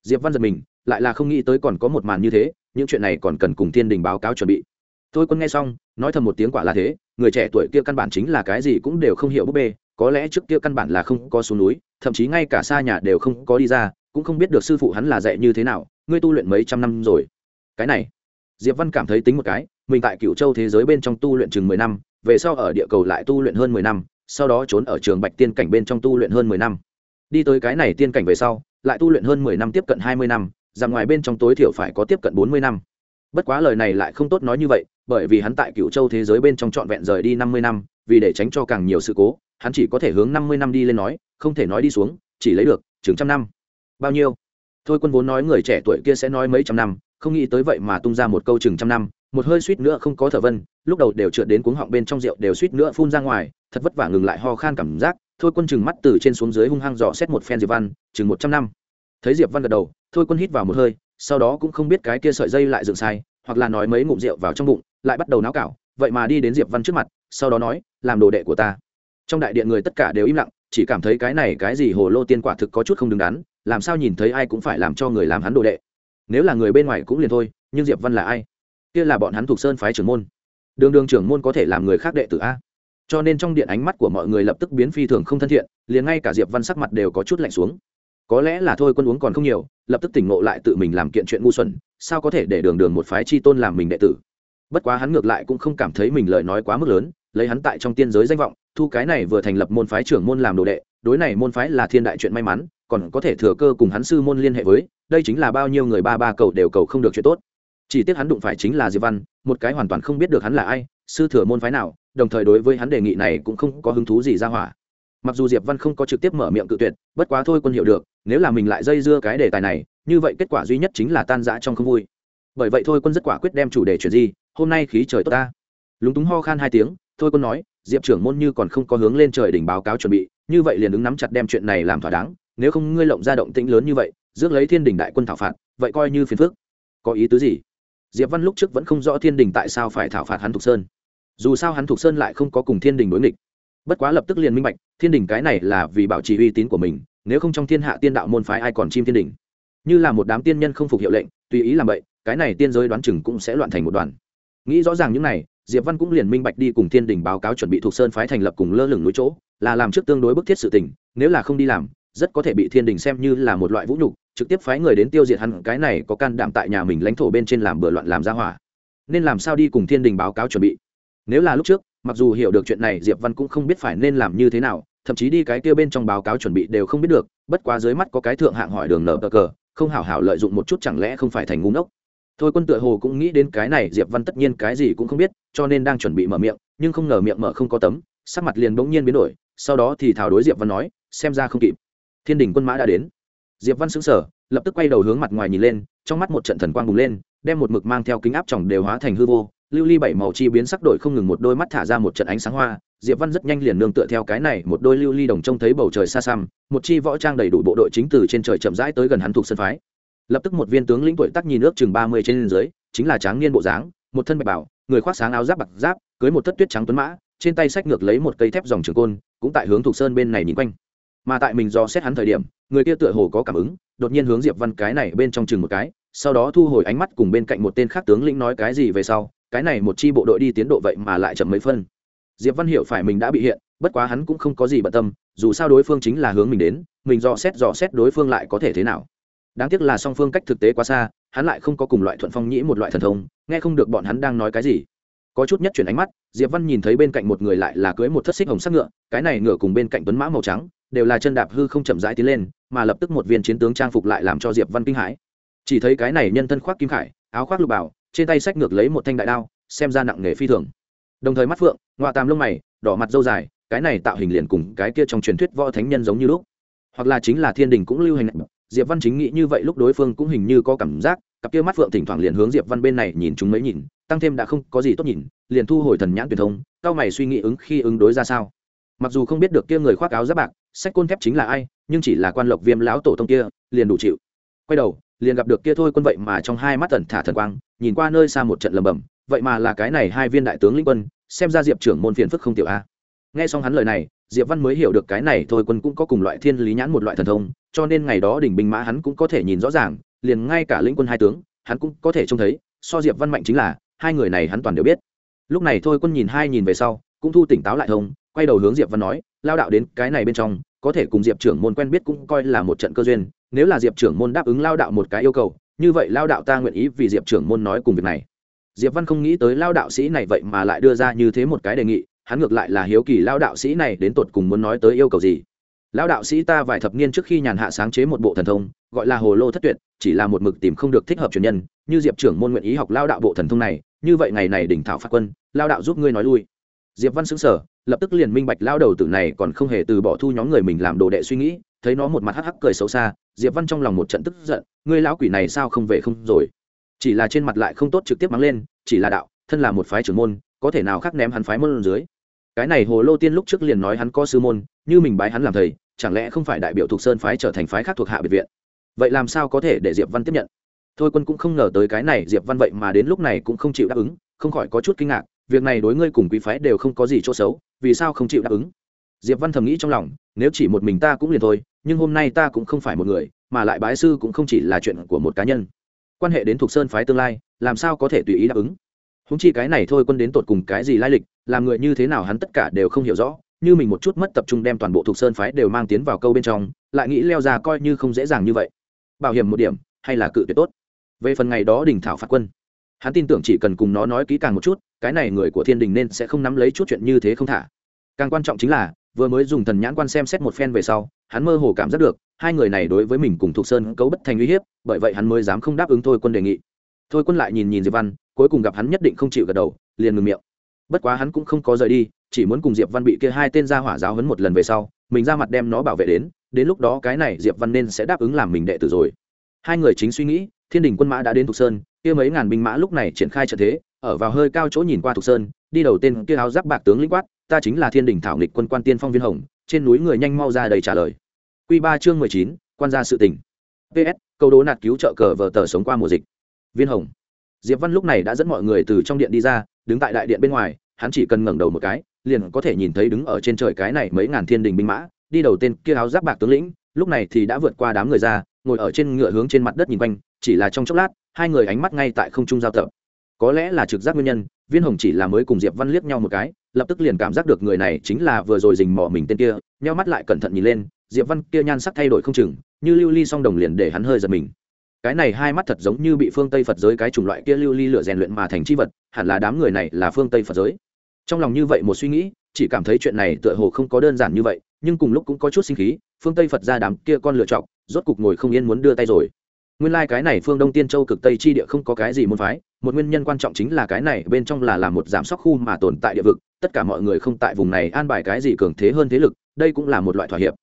diệp văn giật mình, lại là không nghĩ tới còn có một màn như thế, những chuyện này còn cần cùng thiên đình báo cáo chuẩn bị. Tôi quân nghe xong, nói thầm một tiếng quả là thế, người trẻ tuổi kia căn bản chính là cái gì cũng đều không hiểu búp bê, có lẽ trước kia căn bản là không có xuống núi, thậm chí ngay cả xa nhà đều không có đi ra, cũng không biết được sư phụ hắn là dạy như thế nào, ngươi tu luyện mấy trăm năm rồi. Cái này, diệp văn cảm thấy tính một cái, mình tại cựu châu thế giới bên trong tu luyện chừng mười năm, về sau ở địa cầu lại tu luyện hơn mười năm sau đó trốn ở trường bạch tiên cảnh bên trong tu luyện hơn mười năm. Đi tới cái này tiên cảnh về sau, lại tu luyện hơn mười năm tiếp cận hai mươi năm rằng ngoài bên trong tối thiểu phải có tiếp cận bốn mươi năm. Bất quá lời này lại không tốt nói như vậy, bởi vì hắn tại cựu châu thế giới bên trong trọn vẹn rời đi năm mươi năm, vì để tránh cho càng nhiều sự cố, hắn chỉ có thể hướng năm mươi năm đi lên nói, không thể nói đi xuống, chỉ lấy được chừng trăm năm. Bao nhiêu? Thôi quân vốn nói người trẻ tuổi kia sẽ nói mấy trăm năm, không nghĩ tới vậy mà tung ra một câu chừng trăm năm, một hơi suýt nữa không có thở vân, lúc đầu đều trượt đến cuống họng bên trong rượu đều suýt nữa phun ra ngoài thật vất vả ngừng lại ho khan cảm giác, thôi quân chừng mắt từ trên xuống dưới hung hăng dò xét một phen diệp văn, chừng một trăm năm. Thấy diệp văn gật đầu, thôi quân hít vào một hơi, sau đó cũng không biết cái kia sợi dây lại dựng sai, hoặc là nói mấy ngụm rượu vào trong bụng, lại bắt đầu náo cảo, vậy mà đi đến diệp văn trước mặt, sau đó nói, làm đồ đệ của ta. Trong đại điện người tất cả đều im lặng, chỉ cảm thấy cái này cái gì hồ lô tiên quả thực có chút không đứng đắn, làm sao nhìn thấy ai cũng phải làm cho người làm hắn đồ đệ. Nếu là người bên ngoài cũng liền thôi, nhưng diệp văn là ai? Kia là bọn hắn thuộc sơn phái trưởng môn. Đường đường trưởng môn có thể làm người khác đệ tử a? Cho nên trong điện ánh mắt của mọi người lập tức biến phi thường không thân thiện, liền ngay cả diệp văn sắc mặt đều có chút lạnh xuống. Có lẽ là thôi quân uống còn không nhiều, lập tức tỉnh ngộ lại tự mình làm kiện chuyện ngu xuẩn, sao có thể để đường đường một phái chi tôn làm mình đệ tử? Bất quá hắn ngược lại cũng không cảm thấy mình lời nói quá mức lớn, lấy hắn tại trong tiên giới danh vọng, thu cái này vừa thành lập môn phái trưởng môn làm đồ đệ, đối này môn phái là thiên đại chuyện may mắn, còn có thể thừa cơ cùng hắn sư môn liên hệ với, đây chính là bao nhiêu người ba ba cầu đều cầu không được chuyện tốt. Chỉ tiếc hắn đụng phải chính là diệp văn, một cái hoàn toàn không biết được hắn là ai, sư thừa môn phái nào đồng thời đối với hắn đề nghị này cũng không có hứng thú gì ra hỏa. Mặc dù diệp văn không có trực tiếp mở miệng cự tuyệt, bất quá thôi quân hiểu được, nếu là mình lại dây dưa cái đề tài này, như vậy kết quả duy nhất chính là tan rã trong không vui. Bởi vậy thôi quân rất quả quyết đem chủ đề chuyển gì hôm nay khí trời tốt ta. Lúng túng ho khan hai tiếng, thôi quân nói, diệp trưởng môn như còn không có hướng lên trời đỉnh báo cáo chuẩn bị, như vậy liền ứng nắm chặt đem chuyện này làm thỏa đáng, nếu không ngươi lộng ra động tĩnh lớn như vậy, rước lấy thiên đình đại quân thảo phạt, vậy coi như phiền phức. Có ý tứ gì? Diệp văn lúc trước vẫn không rõ thiên đình tại sao phải thảo phạt hắn thục sơn dù sao hắn thục sơn lại không có cùng thiên đình đối nghịch. Bất quá lập tức liền minh bạch, thiên đình cái này là vì bảo trì uy tín của mình, nếu không trong thiên hạ tiên đạo môn phái ai còn chim thiên đình? Như là một đám tiên nhân không phục hiệu lệnh, tùy ý làm vậy, cái này tiên giới đoán chừng cũng sẽ loạn thành một đoàn. Nghĩ rõ ràng những này, diệp văn cũng liền minh bạch đi cùng thiên đình báo cáo chuẩn bị thuộc sơn phái thành lập cùng lơ lửng núi chỗ, là làm trước tương đối bức thiết sự tình, nếu là không đi làm, rất có thể bị thiên đình xem như là một loại vũ nhục, trực tiếp phái người đến tiêu diệt hắn, cái này có can đảm tại nhà mình lãnh thổ bên trên làm bừa loạn làm ra hỏa. Nên làm sao đi cùng thiên đình báo cáo chuẩn bị? Nếu là lúc trước mặc dù hiểu được chuyện này diệp văn cũng không biết phải nên làm như thế nào thậm chí đi cái kia bên trong báo cáo chuẩn bị đều không biết được bất quá dưới mắt có cái thượng hạng hỏi đường nở cờ cờ không hảo hảo lợi dụng một chút chẳng lẽ không phải thành ngu ngốc. Thôi quân tựa hồ cũng nghĩ đến cái này diệp văn tất nhiên cái gì cũng không biết cho nên đang chuẩn bị mở miệng nhưng không ngờ miệng mở không có tấm sắc mặt liền bỗng nhiên biến đổi sau đó thì thảo đối diệp văn nói xem ra không kịp. Thiên đình quân mã đã đến. Diệp văn sững sờ, lập tức quay đầu hướng mặt ngoài nhìn lên trong mắt một trận thần quang bùng lên đem một mực mang theo kính áp tròng đều hóa thành hư vô lưu ly bảy màu chi biến sắc đổi không ngừng một đôi mắt thả ra một trận ánh sáng hoa, diệp văn rất nhanh liền nương tựa theo cái này, một đôi lưu ly đồng trông thấy bầu trời xa xăm, một chi võ trang đầy đủ bộ đội chính từ trên trời chậm rãi tới gần hắn thuộc sân phái. Lập tức một viên tướng lĩnh tuổi tác nhìn nước chừng ba mươi trên dưới, chính là tráng niên bộ dáng, một thân bạch bảo, người khoác sáng áo giáp bạc giáp, cưới một thất tuyết trắng tuấn mã, trên tay sách ngược lấy một cây thép dòng trường côn, cũng tại hướng thuộc sơn bên này nhìn quanh. Mà tại mình do xét hắn thời điểm, người kia tựa hồ có cảm ứng, đột nhiên hướng diệp văn cái này bên trong chừng một cái, sau đó thu hồi ánh mắt cùng bên cạnh một tên khác tướng lĩnh nói cái gì về sau cái này một chi bộ đội đi tiến độ vậy mà lại chậm mấy phân. Diệp văn hiểu phải mình đã bị hiện, bất quá hắn cũng không có gì bận tâm, dù sao đối phương chính là hướng mình đến, mình dò xét dò xét đối phương lại có thể thế nào. Đáng tiếc là song phương cách thực tế quá xa, hắn lại không có cùng loại thuận phong nhĩ một loại thần thông, nghe không được bọn hắn đang nói cái gì. Có chút nhất chuyển ánh mắt, diệp văn nhìn thấy bên cạnh một người lại là cưới một thất xích hồng sắc ngựa, cái này ngựa cùng bên cạnh tuấn mã màu trắng, đều là chân đạp hư không chậm rãi tiến lên, mà lập tức một viên chiến tướng trang phục lại làm cho diệp văn kinh hãi. Chỉ thấy cái này nhân thân khoác kim khải, áo khoác lục bảo trên tay sách ngược lấy một thanh đại đao, xem ra nặng nghề phi thường. Đồng thời mắt phượng ngoại tàm lông mày, đỏ mặt dâu dài, cái này tạo hình liền cùng cái kia trong truyền thuyết võ thánh nhân giống như lúc. Hoặc là chính là thiên đình cũng lưu hành. Diệp văn chính nghĩ như vậy lúc đối phương cũng hình như có cảm giác, cặp kia mắt phượng thỉnh thoảng liền hướng diệp văn bên này nhìn chúng mấy nhìn, tăng thêm đã không có gì tốt nhìn, liền thu hồi thần nhãn truyền thông, cao mày suy nghĩ ứng khi ứng đối ra sao. Mặc dù không biết được kia người khoác áo giáp bạc, sách côn thép chính là ai, nhưng chỉ là quan lộc viêm lão tổ tông kia, liền đủ chịu. Quay đầu, liền gặp được kia thôi quân vậy mà trong hai mắt tẩn thả thần quang nhìn qua nơi xa một trận lầm bầm, vậy mà là cái này hai viên đại tướng lĩnh quân, xem ra diệp trưởng môn phiền phức không tiểu a. Nghe xong hắn lời này, diệp văn mới hiểu được cái này thôi quân cũng có cùng loại thiên lý nhãn một loại thần thông, cho nên ngày đó đỉnh binh mã hắn cũng có thể nhìn rõ ràng, liền ngay cả lĩnh quân hai tướng, hắn cũng có thể trông thấy, so diệp văn mạnh chính là, hai người này hắn toàn đều biết. Lúc này thôi quân nhìn hai nhìn về sau, cũng thu tỉnh táo lại thông, quay đầu hướng diệp văn nói, lao đạo đến cái này bên trong, có thể cùng diệp trưởng môn quen biết cũng coi là một trận cơ duyên, nếu là diệp trưởng môn đáp ứng lao đạo một cái yêu cầu như vậy lao đạo ta nguyện ý vì diệp trưởng môn nói cùng việc này. Diệp văn không nghĩ tới lao đạo sĩ này vậy mà lại đưa ra như thế một cái đề nghị, hắn ngược lại là hiếu kỳ lao đạo sĩ này đến tột cùng muốn nói tới yêu cầu gì. Lao đạo sĩ ta vài thập niên trước khi nhàn hạ sáng chế một bộ thần thông, gọi là hồ lô thất tuyệt, chỉ là một mực tìm không được thích hợp truyền nhân, như diệp trưởng môn nguyện ý học lao đạo bộ thần thông này, như vậy ngày này đỉnh thảo phát quân, lao đạo giúp ngươi nói lui. Diệp văn xứng sở lập tức liền minh bạch lao đầu tử này còn không hề từ bỏ thu nhóm người mình làm đồ đệ suy nghĩ, thấy nó một mặt hắc hắc cười xấu xa diệp văn trong lòng một trận tức giận, ngươi lão quỷ này sao không về không rồi? Chỉ là trên mặt lại không tốt trực tiếp mắng lên, chỉ là đạo, thân là một phái trưởng môn, có thể nào khác ném hắn phái môn dưới? Cái này hồ lô tiên lúc trước liền nói hắn có sư môn, như mình bái hắn làm thầy, chẳng lẽ không phải đại biểu thuộc sơn phái trở thành phái khác thuộc hạ biệt viện? Vậy làm sao có thể để diệp văn tiếp nhận? Thôi quân cũng không ngờ tới cái này diệp văn vậy mà đến lúc này cũng không chịu đáp ứng, không khỏi có chút kinh ngạc, việc này đối ngươi cùng quý phái đều không có gì chỗ xấu, vì sao không chịu đáp ứng? Diệp văn thầm nghĩ trong lòng, nếu chỉ một mình ta cũng liền thôi, nhưng hôm nay ta cũng không phải một người, mà lại bái sư cũng không chỉ là chuyện của một cá nhân. Quan hệ đến thuộc sơn phái tương lai, làm sao có thể tùy ý đáp ứng? Húng chi cái này thôi quân đến tột cùng cái gì lai lịch, làm người như thế nào hắn tất cả đều không hiểu rõ, như mình một chút mất tập trung đem toàn bộ thuộc sơn phái đều mang tiến vào câu bên trong, lại nghĩ leo ra coi như không dễ dàng như vậy. Bảo hiểm một điểm, hay là cự tuyệt tốt? Về phần ngày đó đình thảo phạt quân, hắn tin tưởng chỉ cần cùng nó nói kỹ càng một chút, cái này người của thiên đình nên sẽ không nắm lấy chút chuyện như thế không thả. Càng quan trọng chính là vừa mới dùng thần nhãn quan xem xét một phen về sau, hắn mơ hồ cảm giác được, hai người này đối với mình cùng thục sơn cấu bất thành uy hiếp, bởi vậy hắn mới dám không đáp ứng thôi quân đề nghị. Thôi quân lại nhìn nhìn diệp văn, cuối cùng gặp hắn nhất định không chịu gật đầu, liền ngừng miệng. Bất quá hắn cũng không có rời đi, chỉ muốn cùng diệp văn bị kia hai tên ra hỏa giáo hấn một lần về sau, mình ra mặt đem nó bảo vệ đến đến lúc đó cái này diệp văn nên sẽ đáp ứng làm mình đệ tử rồi. Hai người chính suy nghĩ, thiên đình quân mã đã đến thục sơn, kia mấy ngàn binh mã lúc này triển khai trận thế, ở vào hơi cao chỗ nhìn qua thục sơn, đi đầu tên kia áo giáp bạc tướng lĩnh quát ta chính là thiên đình thảo nghịch quân quan tiên phong viên hồng, trên núi người nhanh mau ra đầy trả lời. Q ba chương mười chín, quan gia sự tỉnh ps câu đố nạt cứu trợ cờ vờ tờ sống qua mùa dịch. Viên hồng. Diệp văn lúc này đã dẫn mọi người từ trong điện đi ra, đứng tại đại điện bên ngoài, hắn chỉ cần ngẩng đầu một cái, liền có thể nhìn thấy đứng ở trên trời cái này mấy ngàn thiên đình binh mã, đi đầu tên kia áo giáp bạc tướng lĩnh, lúc này thì đã vượt qua đám người ra, ngồi ở trên ngựa hướng trên mặt đất nhìn quanh, chỉ là trong chốc lát, hai người ánh mắt ngay tại không trung giao tập có lẽ là trực giác nguyên nhân, viên hồng chỉ là mới cùng diệp văn liếc nhau một cái, lập tức liền cảm giác được người này chính là vừa rồi dình mò mình tên kia, nheo mắt lại cẩn thận nhìn lên, diệp văn kia nhan sắc thay đổi không chừng, như lưu ly song đồng liền để hắn hơi giật mình. Cái này hai mắt thật giống như bị phương tây phật giới cái chủng loại kia lưu ly lửa rèn luyện mà thành chi vật, hẳn là đám người này là phương tây phật giới. Trong lòng như vậy một suy nghĩ, chỉ cảm thấy chuyện này tựa hồ không có đơn giản như vậy, nhưng cùng lúc cũng có chút sinh khí, phương tây phật ra đám kia con lựa chọn rốt cục ngồi không yên muốn đưa tay rồi nguyên lai cái này phương đông tiên châu cực tây chi địa không có cái gì môn phái, một nguyên nhân quan trọng chính là cái này bên trong là làm một giảm sóc khu mà tồn tại địa vực, tất cả mọi người không tại vùng này an bài cái gì cường thế hơn thế lực, đây cũng là một loại thỏa hiệp.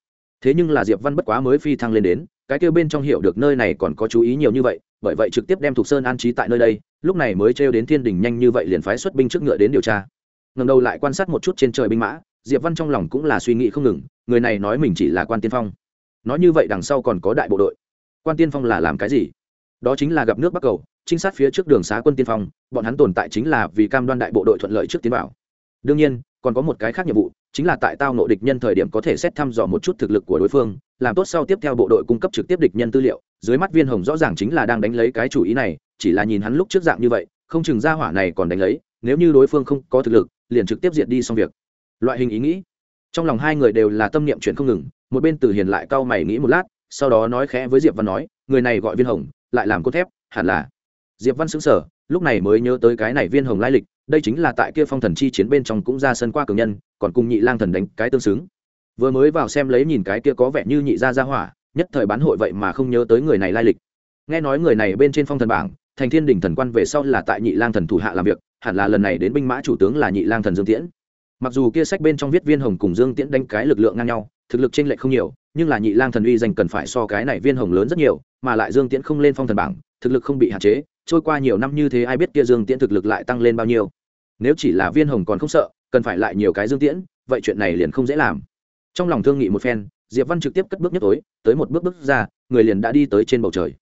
Thế nhưng là diệp văn bất quá mới phi thăng lên đến, cái kêu bên trong hiểu được nơi này còn có chú ý nhiều như vậy, bởi vậy trực tiếp đem thục sơn an trí tại nơi đây, lúc này mới trêu đến thiên đình nhanh như vậy liền phái xuất binh trước ngựa đến điều tra. Ngầm đầu lại quan sát một chút trên trời binh mã, diệp văn trong lòng cũng là suy nghĩ không ngừng, người này nói mình chỉ là quan tiên phong. Nói như vậy đằng sau còn có đại bộ đội quan tiên phong là làm cái gì? Đó chính là gặp nước bắc cầu, trinh sát phía trước đường xá quân tiên phong, bọn hắn tồn tại chính là vì cam đoan đại bộ đội thuận lợi trước tiến vào. Đương nhiên, còn có một cái khác nhiệm vụ, chính là tại tao nộ địch nhân thời điểm có thể xét thăm dò một chút thực lực của đối phương, làm tốt sau tiếp theo bộ đội cung cấp trực tiếp địch nhân tư liệu. Dưới mắt viên hồng rõ ràng chính là đang đánh lấy cái chủ ý này, chỉ là nhìn hắn lúc trước dạng như vậy, không chừng ra hỏa này còn đánh lấy, nếu như đối phương không có thực lực, liền trực tiếp diệt đi xong việc. Loại hình ý nghĩ. Trong lòng hai người đều là tâm niệm chuyện không ngừng, một bên từ hiền lại cau mày nghĩ một lát sau đó nói khẽ với diệp văn nói, người này gọi viên hồng, lại làm cốt thép, hẳn là. Diệp văn xứng sở lúc này mới nhớ tới cái này viên hồng lai lịch, đây chính là tại kia phong thần chi chiến bên trong cũng ra sân qua cường nhân, còn cùng nhị lang thần đánh cái tương xứng. Vừa mới vào xem lấy nhìn cái kia có vẻ như nhị gia gia hỏa, nhất thời bán hội vậy mà không nhớ tới người này lai lịch. Nghe nói người này bên trên phong thần bảng, thành thiên đình thần quan về sau là tại nhị lang thần thủ hạ làm việc, hẳn là lần này đến binh mã chủ tướng là nhị lang thần dương tiễn. Mặc dù kia sách bên trong viết viên hồng cùng dương tiễn đánh cái lực lượng ngang nhau, thực lực trên lệch không nhiều nhưng là nhị lang thần uy danh cần phải so cái này viên hồng lớn rất nhiều, mà lại dương tiễn không lên phong thần bảng, thực lực không bị hạn chế, trôi qua nhiều năm như thế ai biết kia dương tiễn thực lực lại tăng lên bao nhiêu. Nếu chỉ là viên hồng còn không sợ, cần phải lại nhiều cái dương tiễn, vậy chuyện này liền không dễ làm. Trong lòng thương nghị một phen, diệp văn trực tiếp cất bước nhất tối, tới một bước bước ra, người liền đã đi tới trên bầu trời.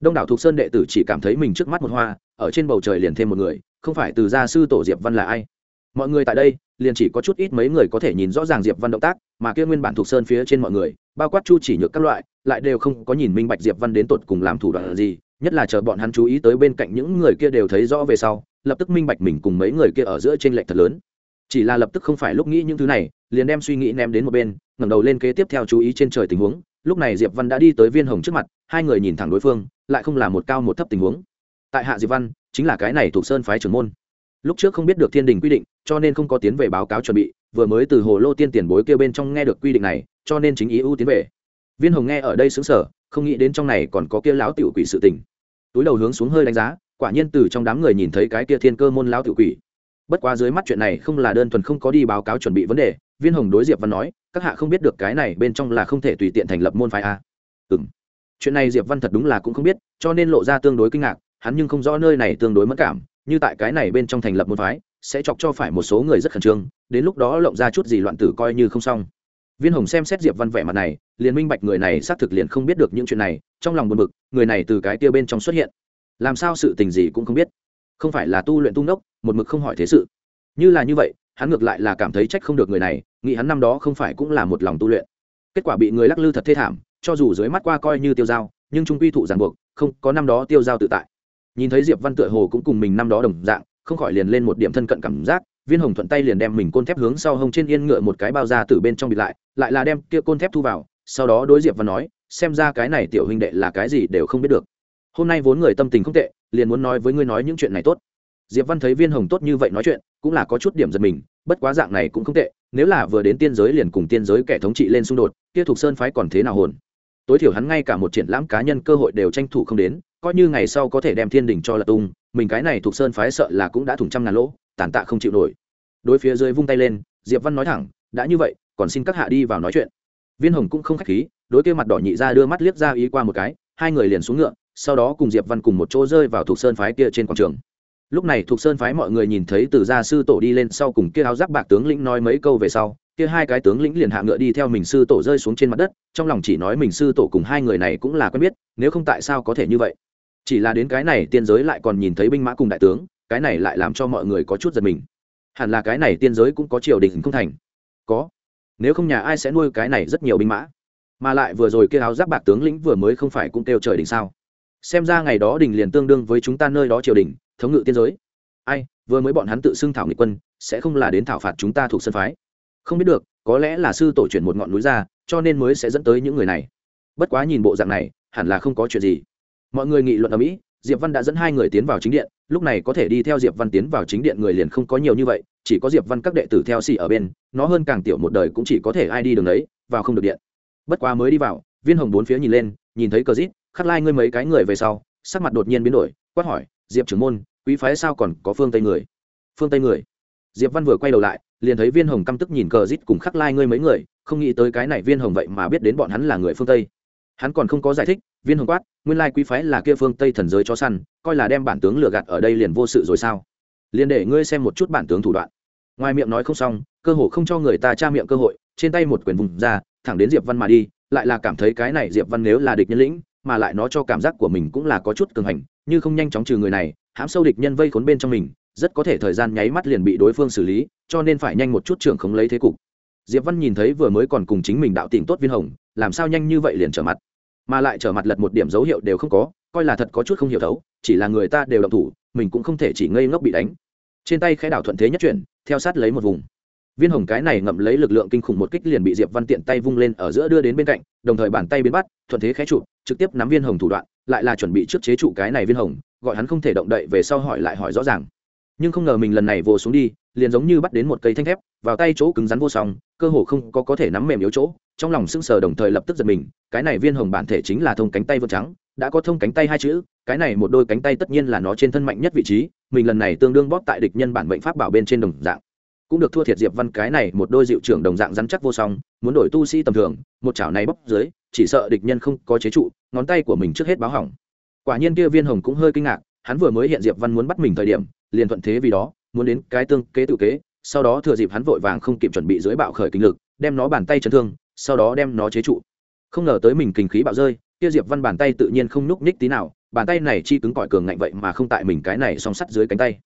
Đông đảo thuộc sơn đệ tử chỉ cảm thấy mình trước mắt một hoa, ở trên bầu trời liền thêm một người, không phải từ gia sư tổ diệp văn là ai. Mọi người tại đây liền chỉ có chút ít mấy người có thể nhìn rõ ràng diệp văn động tác, mà kia nguyên bản thuộc sơn phía trên mọi người, bao quát chu chỉ nhược các loại, lại đều không có nhìn minh bạch diệp văn đến tột cùng làm thủ đoạn gì, nhất là chờ bọn hắn chú ý tới bên cạnh những người kia đều thấy rõ về sau, lập tức minh bạch mình cùng mấy người kia ở giữa trên lệch thật lớn. Chỉ là lập tức không phải lúc nghĩ những thứ này, liền đem suy nghĩ ném đến một bên, ngẩng đầu lên kế tiếp theo chú ý trên trời tình huống, lúc này diệp văn đã đi tới viên hồng trước mặt, hai người nhìn thẳng đối phương, lại không là một cao một thấp tình huống. Tại hạ diệp văn, chính là cái này thuộc sơn phái trưởng môn lúc trước không biết được thiên đình quy định, cho nên không có tiến về báo cáo chuẩn bị, vừa mới từ hồ lô tiên tiền bối kêu bên trong nghe được quy định này, cho nên chính ý ưu tiến về. Viên hồng nghe ở đây xứng sở không nghĩ đến trong này còn có kia lão tiểu quỷ sự tình. Túi đầu hướng xuống hơi đánh giá, quả nhiên từ trong đám người nhìn thấy cái kia thiên cơ môn lão tiểu quỷ. Bất quá dưới mắt chuyện này không là đơn thuần không có đi báo cáo chuẩn bị vấn đề, viên hồng đối diệp văn nói, các hạ không biết được cái này bên trong là không thể tùy tiện thành lập môn phái a ừm. Chuyện này diệp văn thật đúng là cũng không biết, cho nên lộ ra tương đối kinh ngạc, hắn nhưng không rõ nơi này tương đối mất cảm như tại cái này bên trong thành lập môn phái, sẽ chọc cho phải một số người rất khẩn trương, đến lúc đó lộng ra chút gì loạn tử coi như không xong. Viên hồng xem xét diệp văn vẻ mặt này, liền minh bạch người này xác thực liền không biết được những chuyện này, trong lòng buồn bực, người này từ cái kia bên trong xuất hiện. Làm sao sự tình gì cũng không biết. Không phải là tu luyện tung đốc, một mực không hỏi thế sự. Như là như vậy, hắn ngược lại là cảm thấy trách không được người này, nghĩ hắn năm đó không phải cũng là một lòng tu luyện. Kết quả bị người lắc lư thật thê thảm, cho dù dưới mắt qua coi như tiêu dao, nhưng trung quy thụ ràng buộc, không, có năm đó tiêu dao tự tại nhìn thấy diệp văn tựa hồ cũng cùng mình năm đó đồng dạng, không khỏi liền lên một điểm thân cận cảm giác, viên hồng thuận tay liền đem mình côn thép hướng sau hông trên yên ngựa một cái bao ra từ bên trong bịt lại lại là đem kia côn thép thu vào, sau đó đối diệp văn nói, xem ra cái này tiểu huynh đệ là cái gì đều không biết được. Hôm nay vốn người tâm tình không tệ, liền muốn nói với ngươi nói những chuyện này tốt. Diệp văn thấy viên hồng tốt như vậy nói chuyện, cũng là có chút điểm giật mình, bất quá dạng này cũng không tệ, nếu là vừa đến tiên giới liền cùng tiên giới kẻ thống trị lên xung đột, kia thuộc sơn phái còn thế nào hồn? Tối thiểu hắn ngay cả một triển lãm cá nhân cơ hội đều tranh thủ không đến coi như ngày sau có thể đem thiên đình cho lật tung, mình cái này thuộc sơn phái sợ là cũng đã thủng trăm ngàn lỗ, tàn tạ không chịu nổi. Đối phía dưới vung tay lên, diệp văn nói thẳng, đã như vậy, còn xin các hạ đi vào nói chuyện. Viên hồng cũng không khách khí, đối kia mặt đỏ nhị ra đưa mắt liếc ra ý qua một cái, hai người liền xuống ngựa, sau đó cùng diệp văn cùng một chỗ rơi vào thuộc sơn phái kia trên quảng trường. Lúc này thuộc sơn phái mọi người nhìn thấy từ gia sư tổ đi lên sau cùng kia áo giáp bạc tướng lĩnh nói mấy câu về sau, kia hai cái tướng lĩnh liền hạ ngựa đi theo mình sư tổ rơi xuống trên mặt đất, trong lòng chỉ nói mình sư tổ cùng hai người này cũng là quen biết, nếu không tại sao có thể như vậy? Chỉ là đến cái này tiên giới lại còn nhìn thấy binh mã cùng đại tướng, cái này lại làm cho mọi người có chút giật mình. Hẳn là cái này tiên giới cũng có triều đình không thành. Có. Nếu không nhà ai sẽ nuôi cái này rất nhiều binh mã? Mà lại vừa rồi kia áo giáp bạc tướng lĩnh vừa mới không phải cũng kêu trời đình sao? Xem ra ngày đó đình liền tương đương với chúng ta nơi đó triều đình, thống ngự tiên giới. Ai, vừa mới bọn hắn tự xưng thảo nghị quân, sẽ không là đến thảo phạt chúng ta thuộc sân phái. Không biết được, có lẽ là sư tổ chuyển một ngọn núi ra, cho nên mới sẽ dẫn tới những người này. Bất quá nhìn bộ dạng này, hẳn là không có chuyện gì mọi người nghị luận ở mỹ, diệp văn đã dẫn hai người tiến vào chính điện, lúc này có thể đi theo diệp văn tiến vào chính điện người liền không có nhiều như vậy, chỉ có diệp văn các đệ tử theo xỉ ở bên, nó hơn càng tiểu một đời cũng chỉ có thể ai đi đường đấy, vào không được điện. Bất quá mới đi vào, viên hồng bốn phía nhìn lên, nhìn thấy cờ rít khắc lai ngươi mấy cái người về sau, sắc mặt đột nhiên biến đổi, quát hỏi, diệp trưởng môn, quý phái sao còn có phương tây người? Phương tây người? Diệp văn vừa quay đầu lại, liền thấy viên hồng căm tức nhìn cờ rít cùng khắc lai ngươi mấy người, không nghĩ tới cái này viên hồng vậy mà biết đến bọn hắn là người phương tây hắn còn không có giải thích, viên hồng quát, nguyên lai quý phái là kia phương tây thần giới cho săn, coi là đem bản tướng lừa gạt ở đây liền vô sự rồi sao? Liền để ngươi xem một chút bản tướng thủ đoạn. Ngoài miệng nói không xong, cơ hồ không cho người ta tra miệng cơ hội, trên tay một quyền vùng ra, thẳng đến diệp văn mà đi, lại là cảm thấy cái này diệp văn nếu là địch nhân lĩnh, mà lại nó cho cảm giác của mình cũng là có chút cường hành, như không nhanh chóng trừ người này, hãm sâu địch nhân vây khốn bên trong mình, rất có thể thời gian nháy mắt liền bị đối phương xử lý, cho nên phải nhanh một chút trưởng khống lấy thế cục diệp văn nhìn thấy vừa mới còn cùng chính mình đạo tỉnh tốt viên hồng, làm sao nhanh như vậy liền trở mặt? Mà lại trở mặt lật một điểm dấu hiệu đều không có, coi là thật có chút không hiểu thấu, chỉ là người ta đều động thủ, mình cũng không thể chỉ ngây ngốc bị đánh. Trên tay khẽ đảo thuận thế nhất chuyển, theo sát lấy một vùng. Viên hồng cái này ngậm lấy lực lượng kinh khủng một kích liền bị diệp văn tiện tay vung lên ở giữa đưa đến bên cạnh, đồng thời bàn tay biến bắt, thuận thế khé trụ trực tiếp nắm viên hồng thủ đoạn, lại là chuẩn bị trước chế trụ cái này viên hồng, gọi hắn không thể động đậy về sau hỏi lại hỏi rõ ràng. Nhưng không ngờ mình lần này vồ xuống đi liền giống như bắt đến một cây thanh thép, vào tay chỗ cứng rắn vô song, cơ hồ không có có thể nắm mềm yếu chỗ, trong lòng sững sờ đồng thời lập tức giật mình, cái này viên hồng bản thể chính là thông cánh tay vượt trắng, đã có thông cánh tay hai chữ, cái này một đôi cánh tay tất nhiên là nó trên thân mạnh nhất vị trí, mình lần này tương đương bóp tại địch nhân bản mệnh pháp bảo bên trên đồng dạng. Cũng được thua thiệt diệp văn cái này một đôi dịu trưởng đồng dạng rắn chắc vô song, muốn đổi tu sĩ tầm thường, một chảo này bóp dưới, chỉ sợ địch nhân không có chế trụ, ngón tay của mình trước hết báo hỏng. Quả nhiên kia viên hồng cũng hơi kinh ngạc, hắn vừa mới hiện diệp văn muốn bắt mình thời điểm, liền thuận thế vì đó muốn đến cái tương kế tự kế, sau đó thừa dịp hắn vội vàng không kịp chuẩn bị dưới bạo khởi kinh lực, đem nó bàn tay chấn thương, sau đó đem nó chế trụ. Không ngờ tới mình kinh khí bạo rơi, kia diệp văn bàn tay tự nhiên không nhúc nhích tí nào, bàn tay này chi cứng cỏi cường ngạnh vậy mà không tại mình cái này song sắt dưới cánh tay.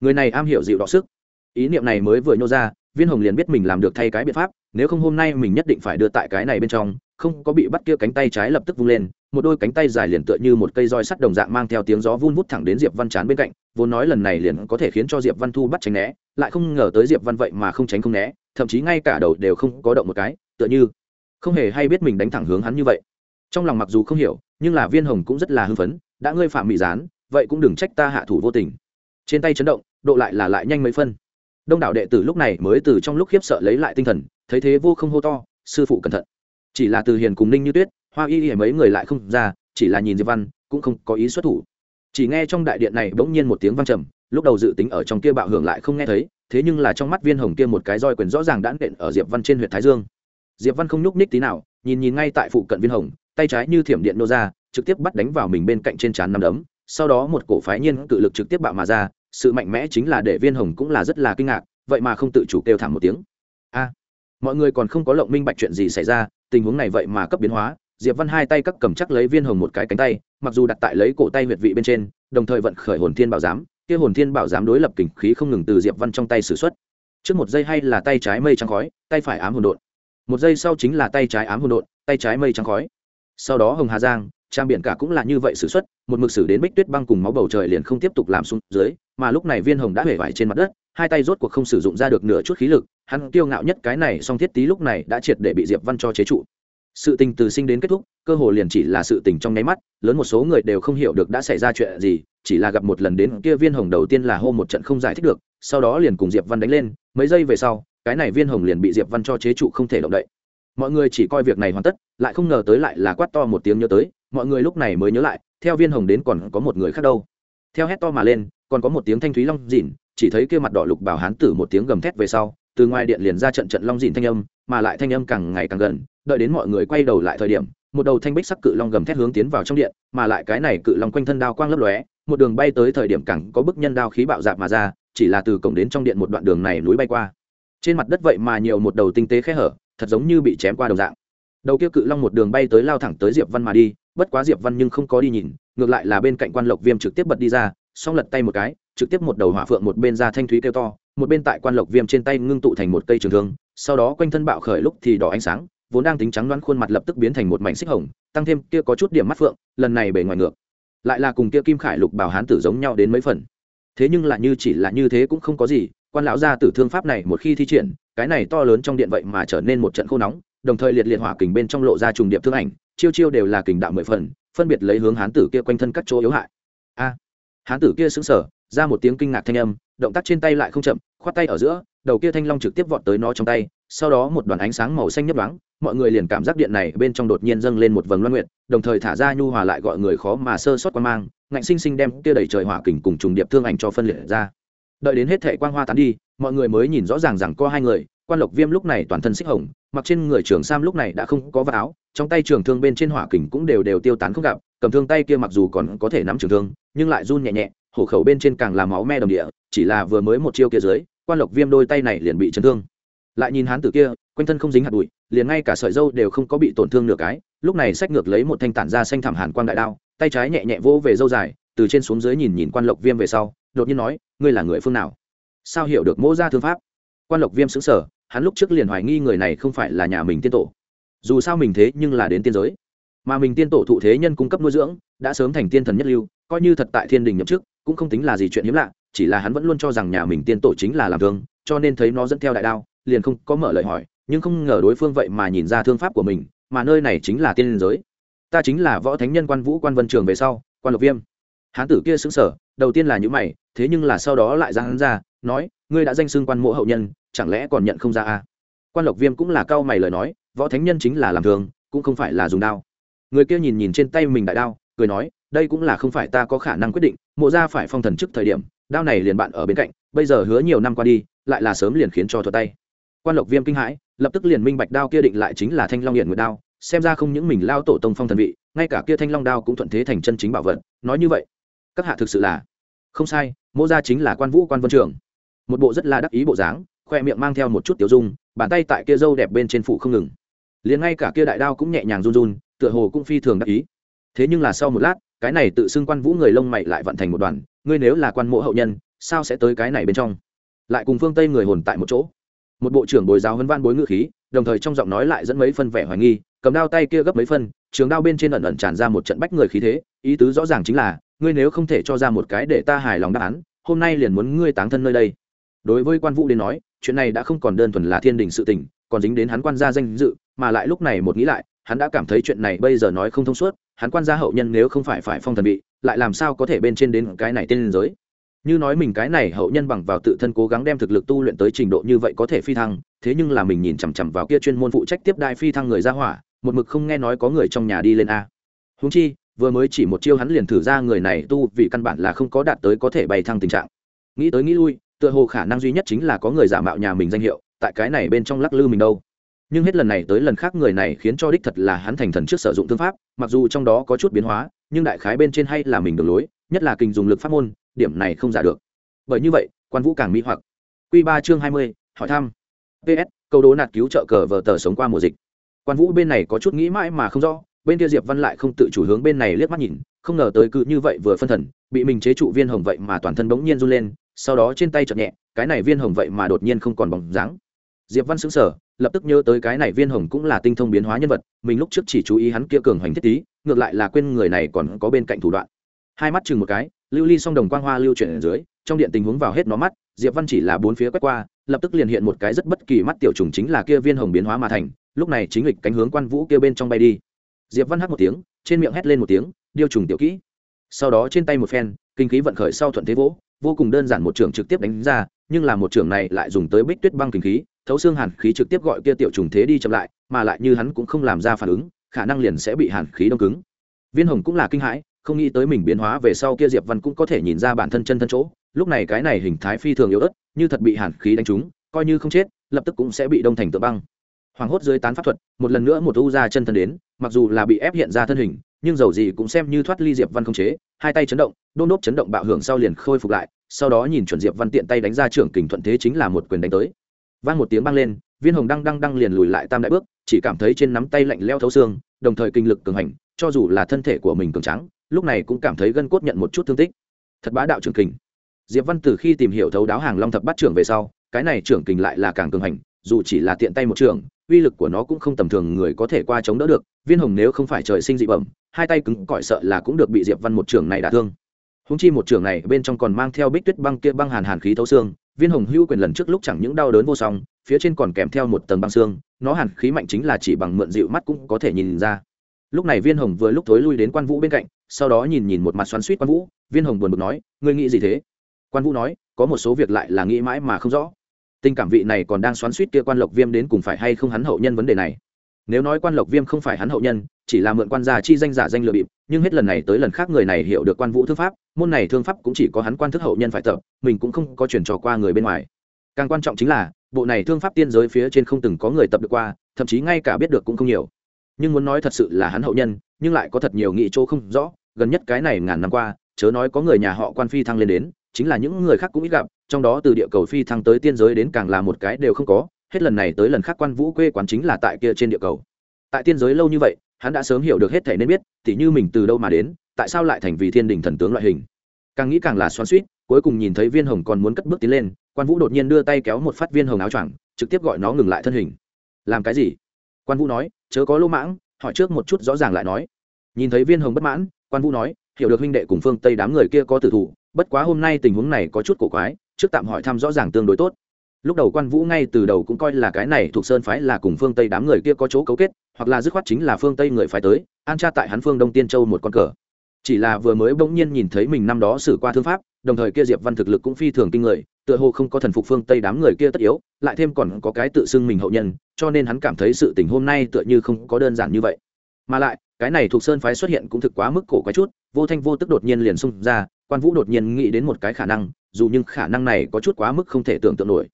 Người này am hiểu dịu đọ sức. Ý niệm này mới vừa nhô ra, viên hồng liền biết mình làm được thay cái biện pháp, nếu không hôm nay mình nhất định phải đưa tại cái này bên trong, không có bị bắt kia cánh tay trái lập tức vung lên một đôi cánh tay dài liền tựa như một cây roi sắt đồng dạng mang theo tiếng gió vun vút thẳng đến diệp văn chán bên cạnh, vốn nói lần này liền có thể khiến cho diệp văn thu bắt tránh né, lại không ngờ tới diệp văn vậy mà không tránh không né, thậm chí ngay cả đầu đều không có động một cái, tựa như không hề hay biết mình đánh thẳng hướng hắn như vậy. Trong lòng mặc dù không hiểu, nhưng là viên hồng cũng rất là hưng phấn, đã ngươi phạm mỹ gián, vậy cũng đừng trách ta hạ thủ vô tình. Trên tay chấn động, độ lại là lại nhanh mấy phân. Đông đảo đệ tử lúc này mới từ trong lúc khiếp sợ lấy lại tinh thần, thấy thế vô không hô to, sư phụ cẩn thận. Chỉ là từ hiền cùng ninh như tuyết hoa y y mấy người lại không ra, chỉ là nhìn diệp văn, cũng không có ý xuất thủ. Chỉ nghe trong đại điện này bỗng nhiên một tiếng vang trầm, lúc đầu dự tính ở trong kia bạo hưởng lại không nghe thấy, thế nhưng là trong mắt viên hồng kia một cái roi quyền rõ ràng đã nện ở diệp văn trên huyện thái dương. Diệp văn không nhúc ních tí nào, nhìn nhìn ngay tại phụ cận viên hồng, tay trái như thiểm điện nô ra, trực tiếp bắt đánh vào mình bên cạnh trên trán nằm đấm, sau đó một cổ phái nhiên tự lực trực tiếp bạo mà ra, sự mạnh mẽ chính là để viên hồng cũng là rất là kinh ngạc, vậy mà không tự chủ kêu thảm một tiếng. A, mọi người còn không có lộng minh bạch chuyện gì xảy ra, tình huống này vậy mà cấp biến hóa diệp văn hai tay các cầm chắc lấy viên hồng một cái cánh tay, mặc dù đặt tại lấy cổ tay huyệt vị bên trên, đồng thời vận khởi hồn thiên bảo giám, kia hồn thiên bảo giám đối lập kình khí không ngừng từ diệp văn trong tay sử xuất. Trước một giây hay là tay trái mây trắng khói, tay phải ám hồn đột một giây sau chính là tay trái ám hồn đột tay trái mây trắng khói. Sau đó hồng hà giang, trang biển cả cũng là như vậy sử xuất, một mực sử đến bích tuyết băng cùng máu bầu trời liền không tiếp tục làm xuống dưới, mà lúc này viên hồng đã hể vải trên mặt đất, hai tay rốt cuộc không sử dụng ra được nửa chút khí lực, hắn kiêu ngạo nhất cái này, song thiết tý lúc này đã triệt để bị diệp văn cho chế trụ sự tình từ sinh đến kết thúc, cơ hồ liền chỉ là sự tình trong nháy mắt, lớn một số người đều không hiểu được đã xảy ra chuyện gì, chỉ là gặp một lần đến kia viên hồng đầu tiên là hô một trận không giải thích được, sau đó liền cùng diệp văn đánh lên, mấy giây về sau, cái này viên hồng liền bị diệp văn cho chế trụ không thể động đậy. Mọi người chỉ coi việc này hoàn tất, lại không ngờ tới lại là quát to một tiếng nhớ tới, mọi người lúc này mới nhớ lại, theo viên hồng đến còn có một người khác đâu. Theo hét to mà lên, còn có một tiếng thanh thúy long dỉn chỉ thấy kia mặt đỏ lục bảo hán tử một tiếng gầm thét về sau, từ ngoài điện liền ra trận trận long dỉn thanh âm mà lại thanh âm càng ngày càng gần, đợi đến mọi người quay đầu lại thời điểm, một đầu thanh bích sắc cự long gầm thét hướng tiến vào trong điện, mà lại cái này cự long quanh thân đao quang lấp lóe, một đường bay tới thời điểm càng có bức nhân đao khí bạo dạp mà ra, chỉ là từ cổng đến trong điện một đoạn đường này núi bay qua. Trên mặt đất vậy mà nhiều một đầu tinh tế khe hở, thật giống như bị chém qua đồng dạng. Đầu kia cự long một đường bay tới lao thẳng tới diệp văn mà đi, bất quá diệp văn nhưng không có đi nhìn, ngược lại là bên cạnh quan lộc viêm trực tiếp bật đi ra xong lật tay một cái trực tiếp một đầu hỏa phượng một bên ra thanh thúy kêu to, một bên tại quan lộc viêm trên tay ngưng tụ thành một cây trường thương, sau đó quanh thân bạo khởi lúc thì đỏ ánh sáng, vốn đang tính trắng đoán khuôn mặt lập tức biến thành một mảnh xích hồng, tăng thêm kia có chút điểm mắt phượng, lần này bề ngoài ngược. Lại là cùng kia kim khải lục bảo hán tử giống nhau đến mấy phần. Thế nhưng là như chỉ là như thế cũng không có gì, quan lão gia tử thương pháp này một khi thi triển, cái này to lớn trong điện vậy mà trở nên một trận khô nóng, đồng thời liệt liệt hỏa kình bên trong lộ ra trùng điệp thương ảnh, chiêu chiêu đều là kình đạo mười phần, phân biệt lấy hướng hán tử kia quanh thân các chỗ yếu hại. A, hán tử kia sững sờ ra một tiếng kinh ngạc thanh âm động tác trên tay lại không chậm khoát tay ở giữa đầu kia thanh long trực tiếp vọt tới nó trong tay sau đó một đoàn ánh sáng màu xanh nhấp đoáng mọi người liền cảm giác điện này bên trong đột nhiên dâng lên một vầng loan nguyệt, đồng thời thả ra nhu hòa lại gọi người khó mà sơ sót quan mang ngạnh sinh sinh đem kia đầy trời hỏa kình cùng trùng điệp thương ảnh cho phân liệt ra. Đợi đến hết thệ quang hoa tán đi mọi người mới nhìn rõ ràng rằng có hai người quan lộc viêm lúc này toàn thân xích hồng mặc trên người trường sam lúc này đã không có vạt áo trong tay trường thương bên trên hỏa kình cũng đều đều tiêu tán không gặp cầm thương tay kia mặc dù còn có thể nắm trường thương nhưng lại run nhẹ nhẹ hổ khẩu bên trên càng làm máu me đồng địa, chỉ là vừa mới một chiêu kia dưới, quan lộc viêm đôi tay này liền bị chấn thương. Lại nhìn hán tử kia, quanh thân không dính hạt bụi, liền ngay cả sợi dâu đều không có bị tổn thương nửa cái, lúc này sách ngược lấy một thanh tản ra xanh thảm hàn quang đại đao, tay trái nhẹ nhẹ vỗ về dâu dài, từ trên xuống dưới nhìn nhìn quan lộc viêm về sau, đột nhiên nói, ngươi là người phương nào? Sao hiểu được mỗ ra thương pháp? Quan lộc viêm xứng sở hắn lúc trước liền hoài nghi người này không phải là nhà mình tiên tổ. Dù sao mình thế nhưng là đến tiên giới. Mà mình tiên tổ thụ thế nhân cung cấp nuôi dưỡng, đã sớm thành tiên thần nhất lưu, coi như thật tại thiên đình nhậm chức cũng không tính là gì chuyện hiếm lạ, chỉ là hắn vẫn luôn cho rằng nhà mình tiên tổ chính là làm thương, cho nên thấy nó dẫn theo đại đao, liền không có mở lời hỏi, nhưng không ngờ đối phương vậy mà nhìn ra thương pháp của mình, mà nơi này chính là tiên giới. Ta chính là võ thánh nhân quan vũ quan vân trường về sau, quan lộc viêm. Hán tử kia xứng sở đầu tiên là những mày, thế nhưng là sau đó lại ra hắn ra, nói, ngươi đã danh xưng quan mộ hậu nhân, chẳng lẽ còn nhận không ra à? quan lộc viêm cũng là cao mày lời nói, võ thánh nhân chính là làm thường cũng không phải là dùng đao. Người kia nhìn nhìn trên tay mình đại đao, cười nói đây cũng là không phải ta có khả năng quyết định, mộ ra phải phong thần trước thời điểm, đao này liền bạn ở bên cạnh, bây giờ hứa nhiều năm qua đi, lại là sớm liền khiến cho thuật tay. Quan lộc viêm kinh hãi, lập tức liền minh bạch đao kia định lại chính là thanh long hiện nguyệt đao, xem ra không những mình lao tổ tông phong thần vị, ngay cả kia thanh long đao cũng thuận thế thành chân chính bảo vật. Nói như vậy, các hạ thực sự là không sai mô gia chính là quan vũ quan vân trường. Một bộ rất là đắc ý bộ dáng, khoe miệng mang theo một chút tiểu dung, bàn tay tại kia dâu đẹp bên trên phủ không ngừng. Liền ngay cả kia đại đao cũng nhẹ nhàng run run, tựa hồ cũng phi thường đắc ý. Thế nhưng là sau một lát cái này tự xưng quan vũ người lông mày lại vận thành một đoàn, ngươi nếu là quan mộ hậu nhân, sao sẽ tới cái này bên trong? Lại cùng phương tây người hồn tại một chỗ. Một bộ trưởng bồi giáo hân văn bối ngự khí, đồng thời trong giọng nói lại dẫn mấy phân vẻ hoài nghi, cầm đao tay kia gấp mấy phân, trường đao bên trên ẩn ẩn tràn ra một trận bách người khí thế, ý tứ rõ ràng chính là, ngươi nếu không thể cho ra một cái để ta hài lòng đáp án, hôm nay liền muốn ngươi táng thân nơi đây. Đối với quan vũ đến nói, chuyện này đã không còn đơn thuần là thiên đình sự tình, còn dính đến hắn quan gia danh dự, mà lại lúc này một nghĩ lại hắn đã cảm thấy chuyện này bây giờ nói không thông suốt, hắn quan gia hậu nhân nếu không phải phải phong thần bị, lại làm sao có thể bên trên đến cái này tên giới? Như nói mình cái này hậu nhân bằng vào tự thân cố gắng đem thực lực tu luyện tới trình độ như vậy có thể phi thăng, thế nhưng là mình nhìn chằm chằm vào kia chuyên môn phụ trách tiếp đại phi thăng người ra hỏa, một mực không nghe nói có người trong nhà đi lên a. Húng chi, vừa mới chỉ một chiêu hắn liền thử ra người này tu vì căn bản là không có đạt tới có thể bay thăng tình trạng. Nghĩ tới nghĩ lui, tựa hồ khả năng duy nhất chính là có người giả mạo nhà mình danh hiệu, tại cái này bên trong lắc lư mình đâu nhưng hết lần này tới lần khác người này khiến cho đích thật là hắn thành thần trước sử dụng thương pháp, mặc dù trong đó có chút biến hóa, nhưng đại khái bên trên hay là mình đường lối, nhất là kinh dùng lực pháp môn, điểm này không giả được. Bởi như vậy, quan vũ càng mỹ hoặc. Q ba chương hai mươi, hỏi thăm. Ps câu đố nạt cứu trợ cờ vờ tờ sống qua mùa dịch. Quan vũ bên này có chút nghĩ mãi mà không rõ, bên kia diệp văn lại không tự chủ hướng bên này liếc mắt nhìn, không ngờ tới cứ như vậy vừa phân thần, bị mình chế trụ viên hồng vậy mà toàn thân bỗng nhiên run lên, sau đó trên tay chợt nhẹ, cái này viên hồng vậy mà đột nhiên không còn bóng dáng. Diệp văn sững sờ lập tức nhớ tới cái này viên hồng cũng là tinh thông biến hóa nhân vật, mình lúc trước chỉ chú ý hắn kia cường hoành thiết tí, ngược lại là quên người này còn có bên cạnh thủ đoạn. Hai mắt chừng một cái, lưu ly song đồng quang hoa lưu chuyển ở dưới, trong điện tình huống vào hết nó mắt, diệp văn chỉ là bốn phía quét qua, lập tức liền hiện một cái rất bất kỳ mắt tiểu trùng chính là kia viên hồng biến hóa mà thành, lúc này chính lịch cánh hướng quan vũ kia bên trong bay đi. Diệp văn hát một tiếng, trên miệng hét lên một tiếng, điêu trùng tiểu kỹ. Sau đó trên tay một phen, kinh khí vận khởi sau thuận thế vỗ vô cùng đơn giản một trưởng trực tiếp đánh ra, nhưng là một trưởng này lại dùng tới bích tuyết băng kinh khí, thấu xương hàn khí trực tiếp gọi kia tiểu trùng thế đi chậm lại, mà lại như hắn cũng không làm ra phản ứng, khả năng liền sẽ bị hàn khí đông cứng. Viên hồng cũng là kinh hãi, không nghĩ tới mình biến hóa về sau kia diệp văn cũng có thể nhìn ra bản thân chân thân chỗ, lúc này cái này hình thái phi thường yếu ớt, như thật bị hàn khí đánh trúng, coi như không chết, lập tức cũng sẽ bị đông thành tự băng. Hoàng hốt dưới tán pháp thuật, một lần nữa một u ra chân thân đến mặc dù là bị ép hiện ra thân hình, nhưng dầu gì cũng xem như thoát ly diệp văn không chế, hai tay chấn động, đôn đốp chấn động bạo hưởng sau liền khôi phục lại, sau đó nhìn chuẩn diệp văn tiện tay đánh ra trưởng kình thuận thế chính là một quyền đánh tới. Vang một tiếng băng lên, viên hồng đăng đăng đăng liền lùi lại tam đại bước, chỉ cảm thấy trên nắm tay lạnh leo thấu xương, đồng thời kinh lực cường hành, cho dù là thân thể của mình cường trắng lúc này cũng cảm thấy gân cốt nhận một chút thương tích. Thật bá đạo trưởng kình. Diệp văn từ khi tìm hiểu thấu đáo hàng long thập bắt trưởng về sau, cái này trưởng kình lại là càng cường hành, dù chỉ là tiện tay một trường uy lực của nó cũng không tầm thường người có thể qua chống đỡ được viên hồng nếu không phải trời sinh dị bẩm, hai tay cứng cỏi sợ là cũng được bị diệp văn một trường này đả thương. Húng chi một trường này bên trong còn mang theo bích tuyết băng kia băng hàn hàn khí thấu xương, viên hồng hưu quyền lần trước lúc chẳng những đau đớn vô song, phía trên còn kèm theo một tầng băng xương, nó hàn khí mạnh chính là chỉ bằng mượn dịu mắt cũng có thể nhìn ra. Lúc này viên hồng vừa lúc thối lui đến quan vũ bên cạnh, sau đó nhìn nhìn một mặt xoắn suýt quan vũ, viên hồng buồn bực nói, ngươi nghĩ gì thế? Quan vũ nói, có một số việc lại là nghĩ mãi mà không rõ. Tình cảm vị này còn đang xoắn suýt kia quan lộc viêm đến cùng phải hay không hắn hậu nhân vấn đề này nếu nói quan lộc viêm không phải hắn hậu nhân, chỉ là mượn quan gia chi danh giả danh lừa bịp, nhưng hết lần này tới lần khác người này hiểu được quan vũ thương pháp, môn này thương pháp cũng chỉ có hắn quan thức hậu nhân phải tập, mình cũng không có chuyển trò qua người bên ngoài. Càng quan trọng chính là, bộ này thương pháp tiên giới phía trên không từng có người tập được qua, thậm chí ngay cả biết được cũng không nhiều. Nhưng muốn nói thật sự là hắn hậu nhân, nhưng lại có thật nhiều nghị chỗ không rõ, gần nhất cái này ngàn năm qua, chớ nói có người nhà họ quan phi thăng lên đến, chính là những người khác cũng ít gặp, trong đó từ địa cầu phi thăng tới tiên giới đến càng là một cái đều không có hết lần này tới lần khác quan vũ quê quán chính là tại kia trên địa cầu. Tại tiên giới lâu như vậy, hắn đã sớm hiểu được hết thể nên biết, tỉ như mình từ đâu mà đến, tại sao lại thành vì thiên đình thần tướng loại hình. Càng nghĩ càng là xoắn suýt cuối cùng nhìn thấy viên hồng còn muốn cất bước tiến lên, quan vũ đột nhiên đưa tay kéo một phát viên hồng áo choàng, trực tiếp gọi nó ngừng lại thân hình. Làm cái gì? Quan vũ nói, chớ có lỗ mãng, hỏi trước một chút rõ ràng lại nói. Nhìn thấy viên hồng bất mãn, quan vũ nói, hiểu được huynh đệ cùng phương tây đám người kia có tử thủ, bất quá hôm nay tình huống này có chút cổ quái, trước tạm hỏi thăm rõ ràng tương đối tốt lúc đầu quan vũ ngay từ đầu cũng coi là cái này thuộc sơn phái là cùng phương tây đám người kia có chỗ cấu kết, hoặc là dứt khoát chính là phương tây người phái tới, an tra tại hắn phương đông tiên châu một con cờ. Chỉ là vừa mới bỗng nhiên nhìn thấy mình năm đó xử qua thương pháp, đồng thời kia diệp văn thực lực cũng phi thường kinh người, tựa hồ không có thần phục phương tây đám người kia tất yếu, lại thêm còn có cái tự xưng mình hậu nhân, cho nên hắn cảm thấy sự tình hôm nay tựa như không có đơn giản như vậy. Mà lại, cái này thuộc sơn phái xuất hiện cũng thực quá mức cổ quái chút, vô thanh vô tức đột nhiên liền xung ra, quan vũ đột nhiên nghĩ đến một cái khả năng, dù nhưng khả năng này có chút quá mức không thể tưởng tượng nổi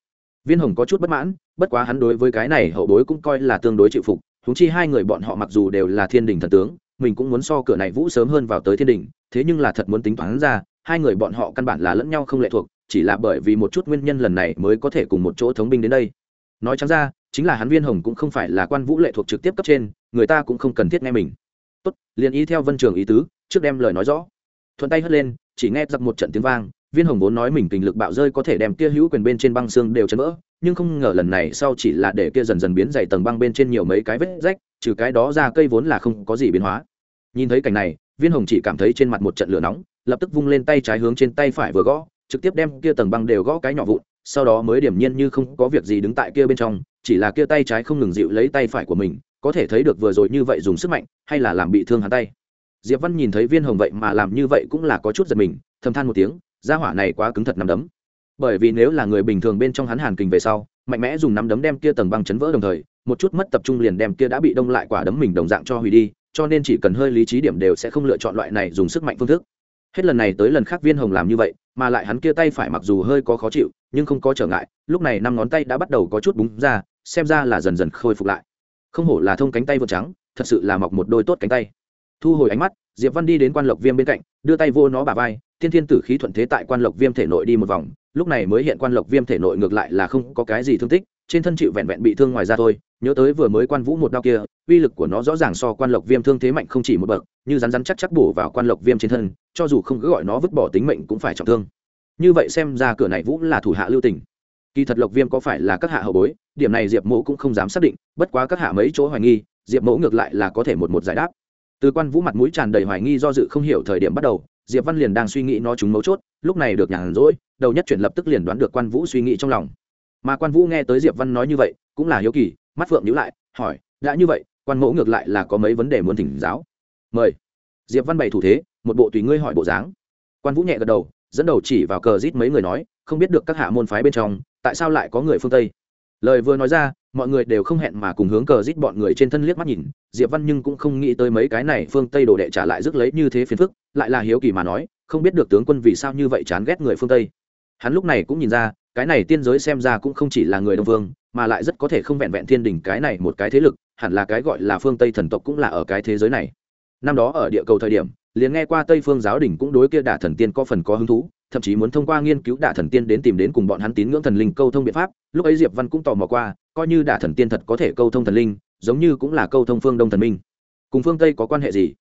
viên hồng có chút bất mãn, bất quá hắn đối với cái này hậu bối cũng coi là tương đối chịu phục húng chi hai người bọn họ mặc dù đều là thiên đình thần tướng, mình cũng muốn so cửa này vũ sớm hơn vào tới thiên đình, thế nhưng là thật muốn tính toán ra, hai người bọn họ căn bản là lẫn nhau không lệ thuộc, chỉ là bởi vì một chút nguyên nhân lần này mới có thể cùng một chỗ thống binh đến đây. Nói chẳng ra, chính là hắn viên hồng cũng không phải là quan vũ lệ thuộc trực tiếp cấp trên, người ta cũng không cần thiết nghe mình. Tốt, liền ý theo vân trường ý tứ, trước đem lời nói rõ. Thuận tay hất lên, chỉ nghe giặc một trận tiếng vang viên hồng vốn nói mình tình lực bạo rơi có thể đem kia hữu quyền bên trên băng xương đều chấn vỡ, nhưng không ngờ lần này sau chỉ là để kia dần dần biến dày tầng băng bên trên nhiều mấy cái vết rách, trừ cái đó ra cây vốn là không có gì biến hóa. Nhìn thấy cảnh này, viên hồng chỉ cảm thấy trên mặt một trận lửa nóng, lập tức vung lên tay trái hướng trên tay phải vừa gõ, trực tiếp đem kia tầng băng đều gõ cái nhỏ vụn, sau đó mới điểm nhiên như không có việc gì đứng tại kia bên trong, chỉ là kia tay trái không ngừng dịu lấy tay phải của mình, có thể thấy được vừa rồi như vậy dùng sức mạnh, hay là làm bị thương hắn tay. Diệp văn nhìn thấy viên hồng vậy mà làm như vậy cũng là có chút giật mình, thầm than một tiếng gia hỏa này quá cứng thật nắm đấm. Bởi vì nếu là người bình thường bên trong hắn hàn kình về sau, mạnh mẽ dùng nắm đấm đem kia tầng băng chấn vỡ đồng thời, một chút mất tập trung liền đem kia đã bị đông lại quả đấm mình đồng dạng cho hủy đi, cho nên chỉ cần hơi lý trí điểm đều sẽ không lựa chọn loại này dùng sức mạnh phương thức. Hết lần này tới lần khác viên hồng làm như vậy, mà lại hắn kia tay phải mặc dù hơi có khó chịu, nhưng không có trở ngại, lúc này năm ngón tay đã bắt đầu có chút búng ra, xem ra là dần dần khôi phục lại. Không hổ là thông cánh tay vượt trắng, thật sự là mọc một đôi tốt cánh tay. Thu hồi ánh mắt, diệp văn đi đến quan lộc viêm bên cạnh, đưa tay vô nó bà vai thiên thiên tử khí thuận thế tại quan lộc viêm thể nội đi một vòng, lúc này mới hiện quan lộc viêm thể nội ngược lại là không có cái gì thương tích, trên thân chịu vẹn vẹn bị thương ngoài ra thôi, nhớ tới vừa mới quan vũ một đau kia, uy lực của nó rõ ràng so quan lộc viêm thương thế mạnh không chỉ một bậc, như rắn rắn chắc chắc bổ vào quan lộc viêm trên thân, cho dù không cứ gọi nó vứt bỏ tính mệnh cũng phải trọng thương. Như vậy xem ra cửa này vũ là thủ hạ lưu tình. Kỳ thật lộc viêm có phải là các hạ hậu bối, điểm này diệp mẫu cũng không dám xác định, bất quá các hạ mấy chỗ hoài nghi, diệp mẫu ngược lại là có thể một một giải đáp. Từ quan vũ mặt mũi tràn đầy hoài nghi do dự không hiểu thời điểm bắt đầu diệp văn liền đang suy nghĩ nó chúng mấu chốt, lúc này được nhàn rỗi, đầu nhất chuyển lập tức liền đoán được quan vũ suy nghĩ trong lòng. Mà quan vũ nghe tới diệp văn nói như vậy, cũng là hiếu kỳ, mắt phượng nhíu lại, hỏi, đã như vậy, quan mẫu ngược lại là có mấy vấn đề muốn thỉnh giáo? Mời. Diệp văn bày thủ thế, một bộ tùy ngươi hỏi bộ dáng. Quan vũ nhẹ gật đầu, dẫn đầu chỉ vào cờ rít mấy người nói, không biết được các hạ môn phái bên trong, tại sao lại có người phương tây? Lời vừa nói ra mọi người đều không hẹn mà cùng hướng cờ rít bọn người trên thân liếc mắt nhìn diệp văn nhưng cũng không nghĩ tới mấy cái này phương tây đồ đệ trả lại rước lấy như thế phiền phức lại là hiếu kỳ mà nói không biết được tướng quân vì sao như vậy chán ghét người phương tây. Hắn lúc này cũng nhìn ra cái này tiên giới xem ra cũng không chỉ là người đông Vương, mà lại rất có thể không vẹn vẹn thiên đình cái này một cái thế lực hẳn là cái gọi là phương tây thần tộc cũng là ở cái thế giới này. Năm đó ở địa cầu thời điểm liền nghe qua tây phương giáo đình cũng đối kia đả thần tiên có phần có hứng thú thậm chí muốn thông qua nghiên cứu đả thần tiên đến tìm đến cùng bọn hắn tín ngưỡng thần linh câu thông biện pháp, lúc ấy diệp văn cũng tò mò qua, coi như đả thần tiên thật có thể câu thông thần linh, giống như cũng là câu thông phương đông thần minh. Cùng phương tây có quan hệ gì?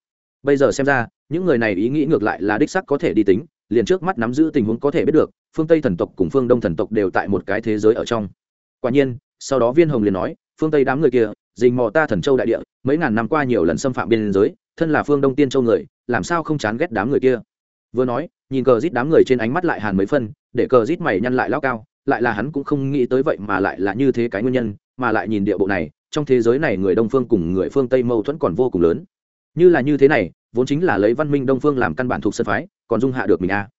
Bây giờ xem ra, những người này ý nghĩ ngược lại là đích sắc có thể đi tính, liền trước mắt nắm giữ tình huống có thể biết được, phương tây thần tộc cùng phương đông thần tộc đều tại một cái thế giới ở trong. Quả nhiên, sau đó viên hồng liền nói, phương tây đám người kia dình mò ta thần châu đại địa, mấy ngàn năm qua nhiều lần xâm phạm biên giới, thân là phương đông tiên châu người, làm sao không chán ghét đám người kia? Vừa nói, nhìn cờ rít đám người trên ánh mắt lại hàn mấy phân, để cờ rít mày nhăn lại lao cao, lại là hắn cũng không nghĩ tới vậy mà lại là như thế cái nguyên nhân, mà lại nhìn địa bộ này, trong thế giới này người đông phương cùng người phương tây mâu thuẫn còn vô cùng lớn. Như là như thế này, vốn chính là lấy văn minh đông phương làm căn bản thuộc sân phái, còn dung hạ được mình a à.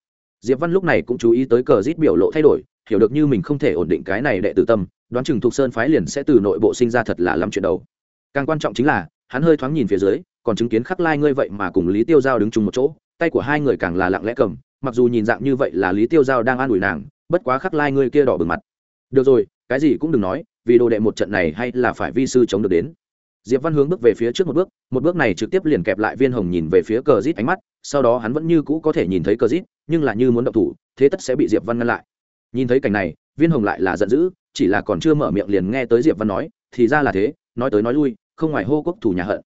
diệp văn lúc này cũng chú ý tới cờ rít biểu lộ thay đổi, hiểu được như mình không thể ổn định cái này đệ tử tâm, đoán chừng thuộc sơn phái liền sẽ từ nội bộ sinh ra thật là lắm chuyện đầu. Càng quan trọng chính là, hắn hơi thoáng nhìn phía dưới, còn chứng kiến khắc lai ngươi vậy mà cùng lý tiêu giao đứng chung một chỗ tay của hai người càng là lặng lẽ cầm, mặc dù nhìn dạng như vậy là lý tiêu giao đang an ủi nàng, bất quá khắc lai ngươi kia đỏ bừng mặt. Được rồi, cái gì cũng đừng nói, vì đồ đệ một trận này hay là phải vi sư chống được đến. Diệp văn hướng bước về phía trước một bước một bước này trực tiếp liền kẹp lại viên hồng nhìn về phía cờ rít ánh mắt, sau đó hắn vẫn như cũ có thể nhìn thấy cờ rít, nhưng là như muốn động thủ, thế tất sẽ bị diệp văn ngăn lại. Nhìn thấy cảnh này, viên hồng lại là giận dữ, chỉ là còn chưa mở miệng liền nghe tới diệp văn nói, thì ra là thế, nói tới nói lui, không ngoài hô quốc thủ nhà hận.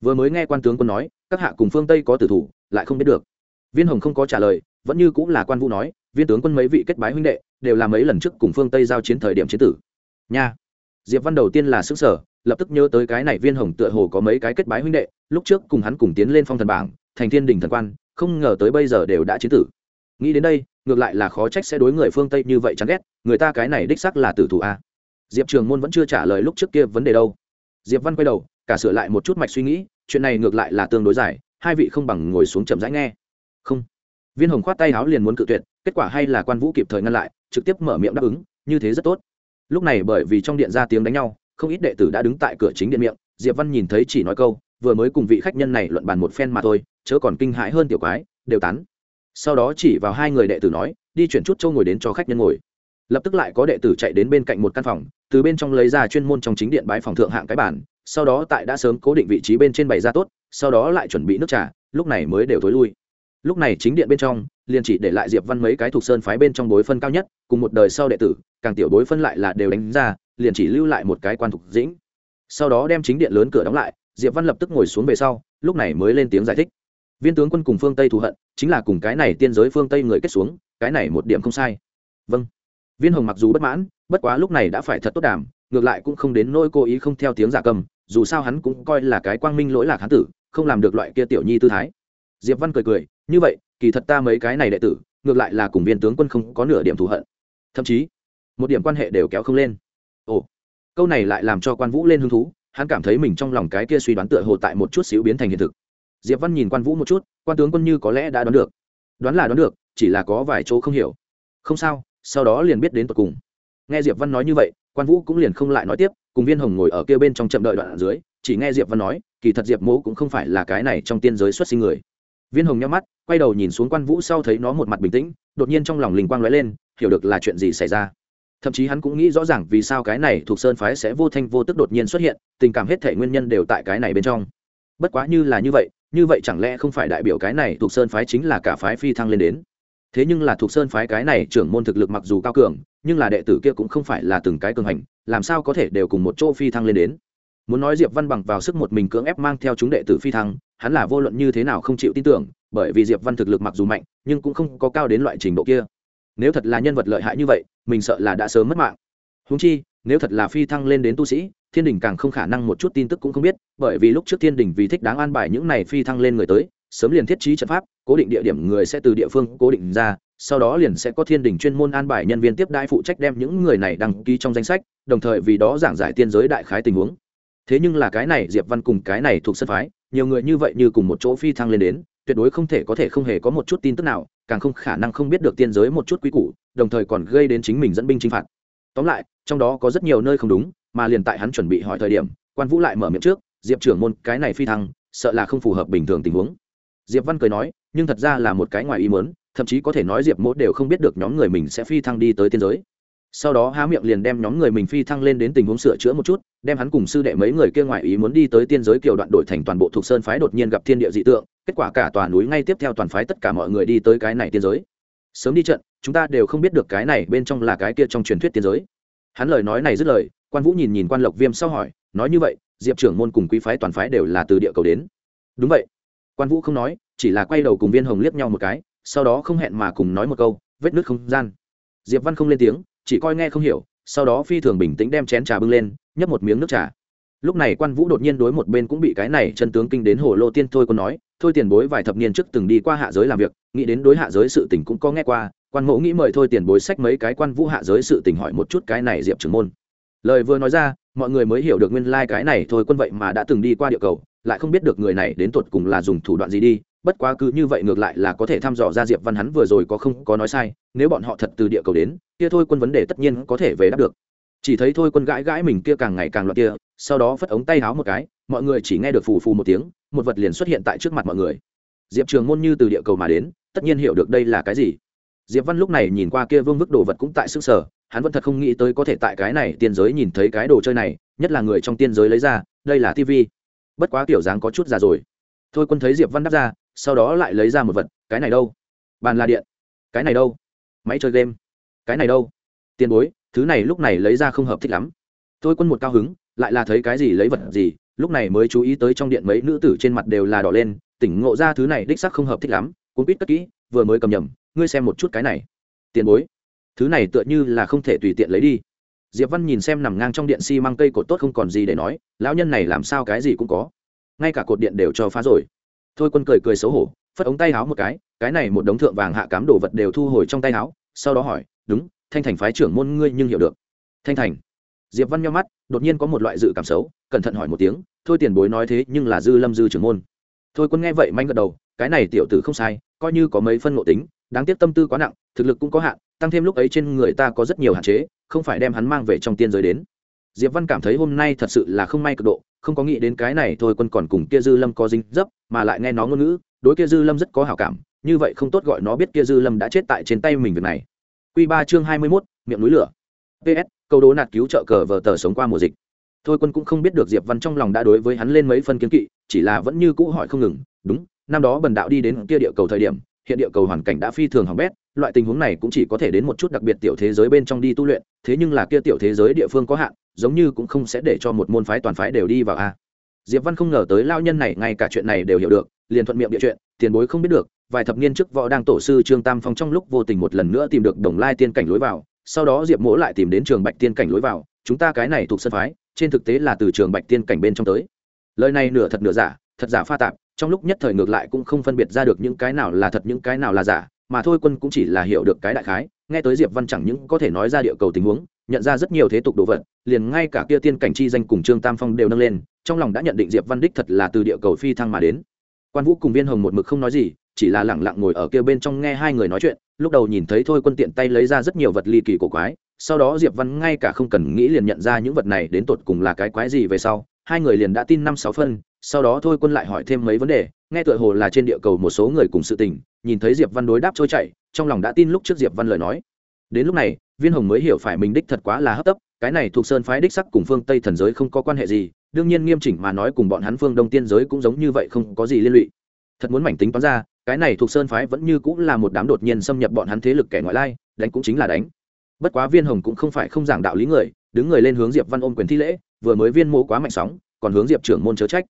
Vừa mới nghe quan tướng quân nói, các hạ cùng phương tây có tử thủ lại không biết được. Viên hồng không có trả lời, vẫn như cũng là quan vũ nói, viên tướng quân mấy vị kết bái huynh đệ, đều là mấy lần trước cùng phương tây giao chiến thời điểm chiến tử. Nha! Diệp văn đầu tiên là xứ sở lập tức nhớ tới cái này viên hồng tựa hồ có mấy cái kết bái huynh đệ, lúc trước cùng hắn cùng tiến lên phong thần bảng, thành thiên đình thần quan, không ngờ tới bây giờ đều đã chiến tử. Nghĩ đến đây, ngược lại là khó trách sẽ đối người phương tây như vậy chán ghét, người ta cái này đích xác là tử thủ a. Diệp trường môn vẫn chưa trả lời lúc trước kia vấn đề đâu. Diệp văn quay đầu, cả sửa lại một chút mạch suy nghĩ, chuyện này ngược lại là tương đối dài hai vị không bằng ngồi xuống chậm rãi nghe. Không. Viên hồng khoát tay áo liền muốn cự tuyệt, kết quả hay là quan vũ kịp thời ngăn lại, trực tiếp mở miệng đáp ứng, như thế rất tốt. Lúc này bởi vì trong điện ra tiếng đánh nhau, không ít đệ tử đã đứng tại cửa chính điện miệng, diệp văn nhìn thấy chỉ nói câu, vừa mới cùng vị khách nhân này luận bàn một phen mà thôi, chớ còn kinh hãi hơn tiểu quái, đều tán. Sau đó chỉ vào hai người đệ tử nói, đi chuyển chút châu ngồi đến cho khách nhân ngồi lập tức lại có đệ tử chạy đến bên cạnh một căn phòng, từ bên trong lấy ra chuyên môn trong chính điện bãi phòng thượng hạng cái bản sau đó tại đã sớm cố định vị trí bên trên bày ra tốt, sau đó lại chuẩn bị nước trà, lúc này mới đều thối lui. Lúc này chính điện bên trong, liền chỉ để lại diệp văn mấy cái thuộc sơn phái bên trong bối phân cao nhất, cùng một đời sau đệ tử, càng tiểu bối phân lại là đều đánh ra, liền chỉ lưu lại một cái quan thục dĩnh. Sau đó đem chính điện lớn cửa đóng lại, diệp văn lập tức ngồi xuống về sau, lúc này mới lên tiếng giải thích. Viên tướng quân cùng phương tây thù hận, chính là cùng cái này tiên giới phương tây người kết xuống, cái này một điểm không sai. Vâng viên hồng mặc dù bất mãn, bất quá lúc này đã phải thật tốt đàm, ngược lại cũng không đến nỗi cố ý không theo tiếng giả cầm, dù sao hắn cũng coi là cái quang minh lỗi lạc hán tử, không làm được loại kia tiểu nhi tư thái. Diệp văn cười cười, như vậy, kỳ thật ta mấy cái này đệ tử, ngược lại là cùng viên tướng quân không có nửa điểm thù hận. Thậm chí, một điểm quan hệ đều kéo không lên. Ồ, câu này lại làm cho quan vũ lên hứng thú, hắn cảm thấy mình trong lòng cái kia suy đoán tựa hồ tại một chút xíu biến thành hiện thực. Diệp văn nhìn quan vũ một chút, quan tướng quân như có lẽ đã đoán được. Đoán là đoán được, chỉ là có vài chỗ không hiểu. Không sao sau đó liền biết đến tận cùng. Nghe diệp văn nói như vậy, quan vũ cũng liền không lại nói tiếp, cùng viên hồng ngồi ở kia bên trong chậm đợi đoạn ở dưới, chỉ nghe diệp văn nói, kỳ thật diệp mỗ cũng không phải là cái này trong tiên giới xuất sinh người. Viên hồng nhắm mắt, quay đầu nhìn xuống quan vũ sau thấy nó một mặt bình tĩnh, đột nhiên trong lòng linh quang lóe lên, hiểu được là chuyện gì xảy ra. Thậm chí hắn cũng nghĩ rõ ràng vì sao cái này thuộc sơn phái sẽ vô thanh vô tức đột nhiên xuất hiện, tình cảm hết thể nguyên nhân đều tại cái này bên trong. Bất quá như là như vậy như vậy chẳng lẽ không phải đại biểu cái này thuộc sơn phái chính là cả phái phi thăng lên đến? Thế nhưng là thuộc sơn phái cái này trưởng môn thực lực mặc dù cao cường, nhưng là đệ tử kia cũng không phải là từng cái cường hành, làm sao có thể đều cùng một chỗ phi thăng lên đến? Muốn nói diệp văn bằng vào sức một mình cưỡng ép mang theo chúng đệ tử phi thăng, hắn là vô luận như thế nào không chịu tin tưởng, bởi vì diệp văn thực lực mặc dù mạnh, nhưng cũng không có cao đến loại trình độ kia. Nếu thật là nhân vật lợi hại như vậy, mình sợ là đã sớm mất mạng. Húng chi, nếu thật là phi thăng lên đến tu sĩ, thiên đình càng không khả năng một chút tin tức cũng không biết, bởi vì lúc trước thiên đình vì thích đáng an bài những này phi thăng lên người tới sớm liền thiết trí trận pháp, cố định địa điểm người sẽ từ địa phương cố định ra, sau đó liền sẽ có thiên đình chuyên môn an bài nhân viên tiếp đai phụ trách đem những người này đăng ký trong danh sách, đồng thời vì đó giảng giải tiên giới đại khái tình huống. Thế nhưng là cái này diệp văn cùng cái này thuộc sân phái, nhiều người như vậy như cùng một chỗ phi thăng lên đến, tuyệt đối không thể có thể không hề có một chút tin tức nào, càng không khả năng không biết được tiên giới một chút quý củ, đồng thời còn gây đến chính mình dẫn binh chinh phạt. Tóm lại, trong đó có rất nhiều nơi không đúng, mà liền tại hắn chuẩn bị hỏi thời điểm, quan vũ lại mở miệng trước, diệp trưởng môn, cái này phi thăng, sợ là không phù hợp bình thường tình huống diệp văn cười nói, nhưng thật ra là một cái ngoài ý muốn, thậm chí có thể nói diệp mỗ đều không biết được nhóm người mình sẽ phi thăng đi tới tiên giới. Sau đó há miệng liền đem nhóm người mình phi thăng lên đến tình huống sửa chữa một chút, đem hắn cùng sư đệ mấy người kia ngoài ý muốn đi tới tiên giới kiều đoạn đổi thành toàn bộ thuộc sơn phái đột nhiên gặp thiên địa dị tượng, kết quả cả tòa núi ngay tiếp theo toàn phái tất cả mọi người đi tới cái này tiên giới. Sớm đi trận, chúng ta đều không biết được cái này bên trong là cái kia trong truyền thuyết tiên giới. Hắn lời nói này dứt lời, quan vũ nhìn nhìn quan lộc viêm sau hỏi, nói như vậy, diệp trưởng môn cùng quý phái toàn phái đều là từ địa cầu đến. Đúng vậy quan vũ không nói chỉ là quay đầu cùng viên hồng liếc nhau một cái sau đó không hẹn mà cùng nói một câu vết nứt không gian diệp văn không lên tiếng chỉ coi nghe không hiểu sau đó phi thường bình tĩnh đem chén trà bưng lên nhấp một miếng nước trà lúc này quan vũ đột nhiên đối một bên cũng bị cái này chân tướng kinh đến hồ lô tiên thôi còn nói thôi tiền bối vài thập niên trước từng đi qua hạ giới làm việc nghĩ đến đối hạ giới sự tình cũng có nghe qua quan mẫu nghĩ mời thôi tiền bối sách mấy cái quan vũ hạ giới sự tình hỏi một chút cái này diệp trưởng môn lời vừa nói ra mọi người mới hiểu được nguyên lai cái này thôi, quân vậy mà đã từng đi qua địa cầu, lại không biết được người này đến tột cùng là dùng thủ đoạn gì đi. Bất quá cứ như vậy ngược lại là có thể thăm dò ra diệp văn hắn vừa rồi có không có nói sai, nếu bọn họ thật từ địa cầu đến, kia thôi quân vấn đề tất nhiên có thể về đáp được. Chỉ thấy thôi quân gãi gãi mình kia càng ngày càng loạn kia, sau đó phất ống tay háo một cái, mọi người chỉ nghe được phù phù một tiếng, một vật liền xuất hiện tại trước mặt mọi người. Diệp trường môn như từ địa cầu mà đến, tất nhiên hiểu được đây là cái gì. Diệp văn lúc này nhìn qua kia vương vức đồ vật cũng tại sức sở hắn vẫn thật không nghĩ tới có thể tại cái này tiên giới nhìn thấy cái đồ chơi này, nhất là người trong tiên giới lấy ra, đây là tv bất quá kiểu dáng có chút già rồi. Thôi quân thấy diệp văn đáp ra, sau đó lại lấy ra một vật, cái này đâu? Bàn là điện. Cái này đâu? Máy chơi game. Cái này đâu? Tiền bối, thứ này lúc này lấy ra không hợp thích lắm. Thôi quân một cao hứng, lại là thấy cái gì lấy vật gì, lúc này mới chú ý tới trong điện mấy nữ tử trên mặt đều là đỏ lên, tỉnh ngộ ra thứ này đích sắc không hợp thích lắm, cuốn quýt cất kỹ, vừa mới cầm nhầm, ngươi xem một chút cái này. Tiền bối thứ này tựa như là không thể tùy tiện lấy đi. Diệp văn nhìn xem nằm ngang trong điện xi、si、măng cây cột tốt không còn gì để nói, lão nhân này làm sao cái gì cũng có. Ngay cả cột điện đều cho phá rồi. Thôi quân cười cười xấu hổ, phất ống tay áo một cái cái này một đống thượng vàng hạ cám đồ vật đều thu hồi trong tay áo sau đó hỏi, đúng, thanh thành phái trưởng môn ngươi nhưng hiểu được. Thanh thành? Diệp văn nhau mắt, đột nhiên có một loại dự cảm xấu, cẩn thận hỏi một tiếng, thôi tiền bối nói thế nhưng là dư lâm dư trưởng môn. Thôi quân nghe vậy manh gật đầu, cái này tiểu tử không sai, coi như có mấy phân ngộ tính, đáng tiếc tâm tư quá nặng thực lực cũng có hạn, tăng thêm lúc ấy trên người ta có rất nhiều hạn chế, không phải đem hắn mang về trong tiên giới đến. Diệp văn cảm thấy hôm nay thật sự là không may cực độ, không có nghĩ đến cái này thôi quân còn cùng kia dư lâm có dính dấp, mà lại nghe nó ngôn ngữ, đối kia dư lâm rất có hảo cảm, như vậy không tốt gọi nó biết kia dư lâm đã chết tại trên tay mình việc này. Q ba chương hai mươi mốt, miệng núi lửa. Ps câu đố nạt cứu trợ cờ vờ tờ sống qua mùa dịch. Thôi quân cũng không biết được diệp văn trong lòng đã đối với hắn lên mấy phân kiến kỵ, chỉ là vẫn như cũ hỏi không ngừng, đúng, năm đó bần đạo đi đến kia địa cầu thời điểm, hiện địa cầu hoàn cảnh đã phi thường hỏng bét loại tình huống này cũng chỉ có thể đến một chút đặc biệt tiểu thế giới bên trong đi tu luyện, thế nhưng là kia tiểu thế giới địa phương có hạn, giống như cũng không sẽ để cho một môn phái toàn phái đều đi vào a. Diệp văn không ngờ tới lao nhân này ngay cả chuyện này đều hiểu được, liền thuận miệng địa chuyện, tiền bối không biết được, vài thập niên trước võ đang tổ sư trương tam phong trong lúc vô tình một lần nữa tìm được đồng lai tiên cảnh lối vào, sau đó diệp mỗ lại tìm đến trường bạch tiên cảnh lối vào, chúng ta cái này thuộc sân phái, trên thực tế là từ trường bạch tiên cảnh bên trong tới. Lời này nửa thật nửa giả, thật giả pha tạp, trong lúc nhất thời ngược lại cũng không phân biệt ra được những cái nào là thật, những cái nào là giả mà thôi quân cũng chỉ là hiểu được cái đại khái, nghe tới diệp văn chẳng những có thể nói ra địa cầu tình huống, nhận ra rất nhiều thế tục đồ vật, liền ngay cả kia tiên cảnh chi danh cùng trương tam phong đều nâng lên, trong lòng đã nhận định diệp văn đích thật là từ địa cầu phi thăng mà đến. Quan vũ cùng viên hồng một mực không nói gì, chỉ là lẳng lặng ngồi ở kia bên trong nghe hai người nói chuyện, lúc đầu nhìn thấy thôi quân tiện tay lấy ra rất nhiều vật ly kỳ cổ quái, sau đó diệp văn ngay cả không cần nghĩ liền nhận ra những vật này đến tột cùng là cái quái gì về sau, hai người liền đã tin năm sáu phân sau đó thôi quân lại hỏi thêm mấy vấn đề, nghe tựa hồ là trên địa cầu một số người cùng sự tình, nhìn thấy diệp văn đối đáp trôi chảy, trong lòng đã tin lúc trước diệp văn lời nói. Đến lúc này, viên hồng mới hiểu phải mình đích thật quá là hấp tấp, cái này thuộc sơn phái đích sắc cùng phương tây thần giới không có quan hệ gì, đương nhiên nghiêm chỉnh mà nói cùng bọn hắn phương đông tiên giới cũng giống như vậy không có gì liên lụy. Thật muốn mảnh tính toán ra, cái này thuộc sơn phái vẫn như cũng là một đám đột nhiên xâm nhập bọn hắn thế lực kẻ ngoại lai, đánh cũng chính là đánh. Bất quá viên hồng cũng không phải không giảng đạo lý người, đứng người lên hướng diệp văn ôm quyền thi lễ, vừa mới viên mô quá mạnh sóng, còn hướng diệp trưởng môn chớ trách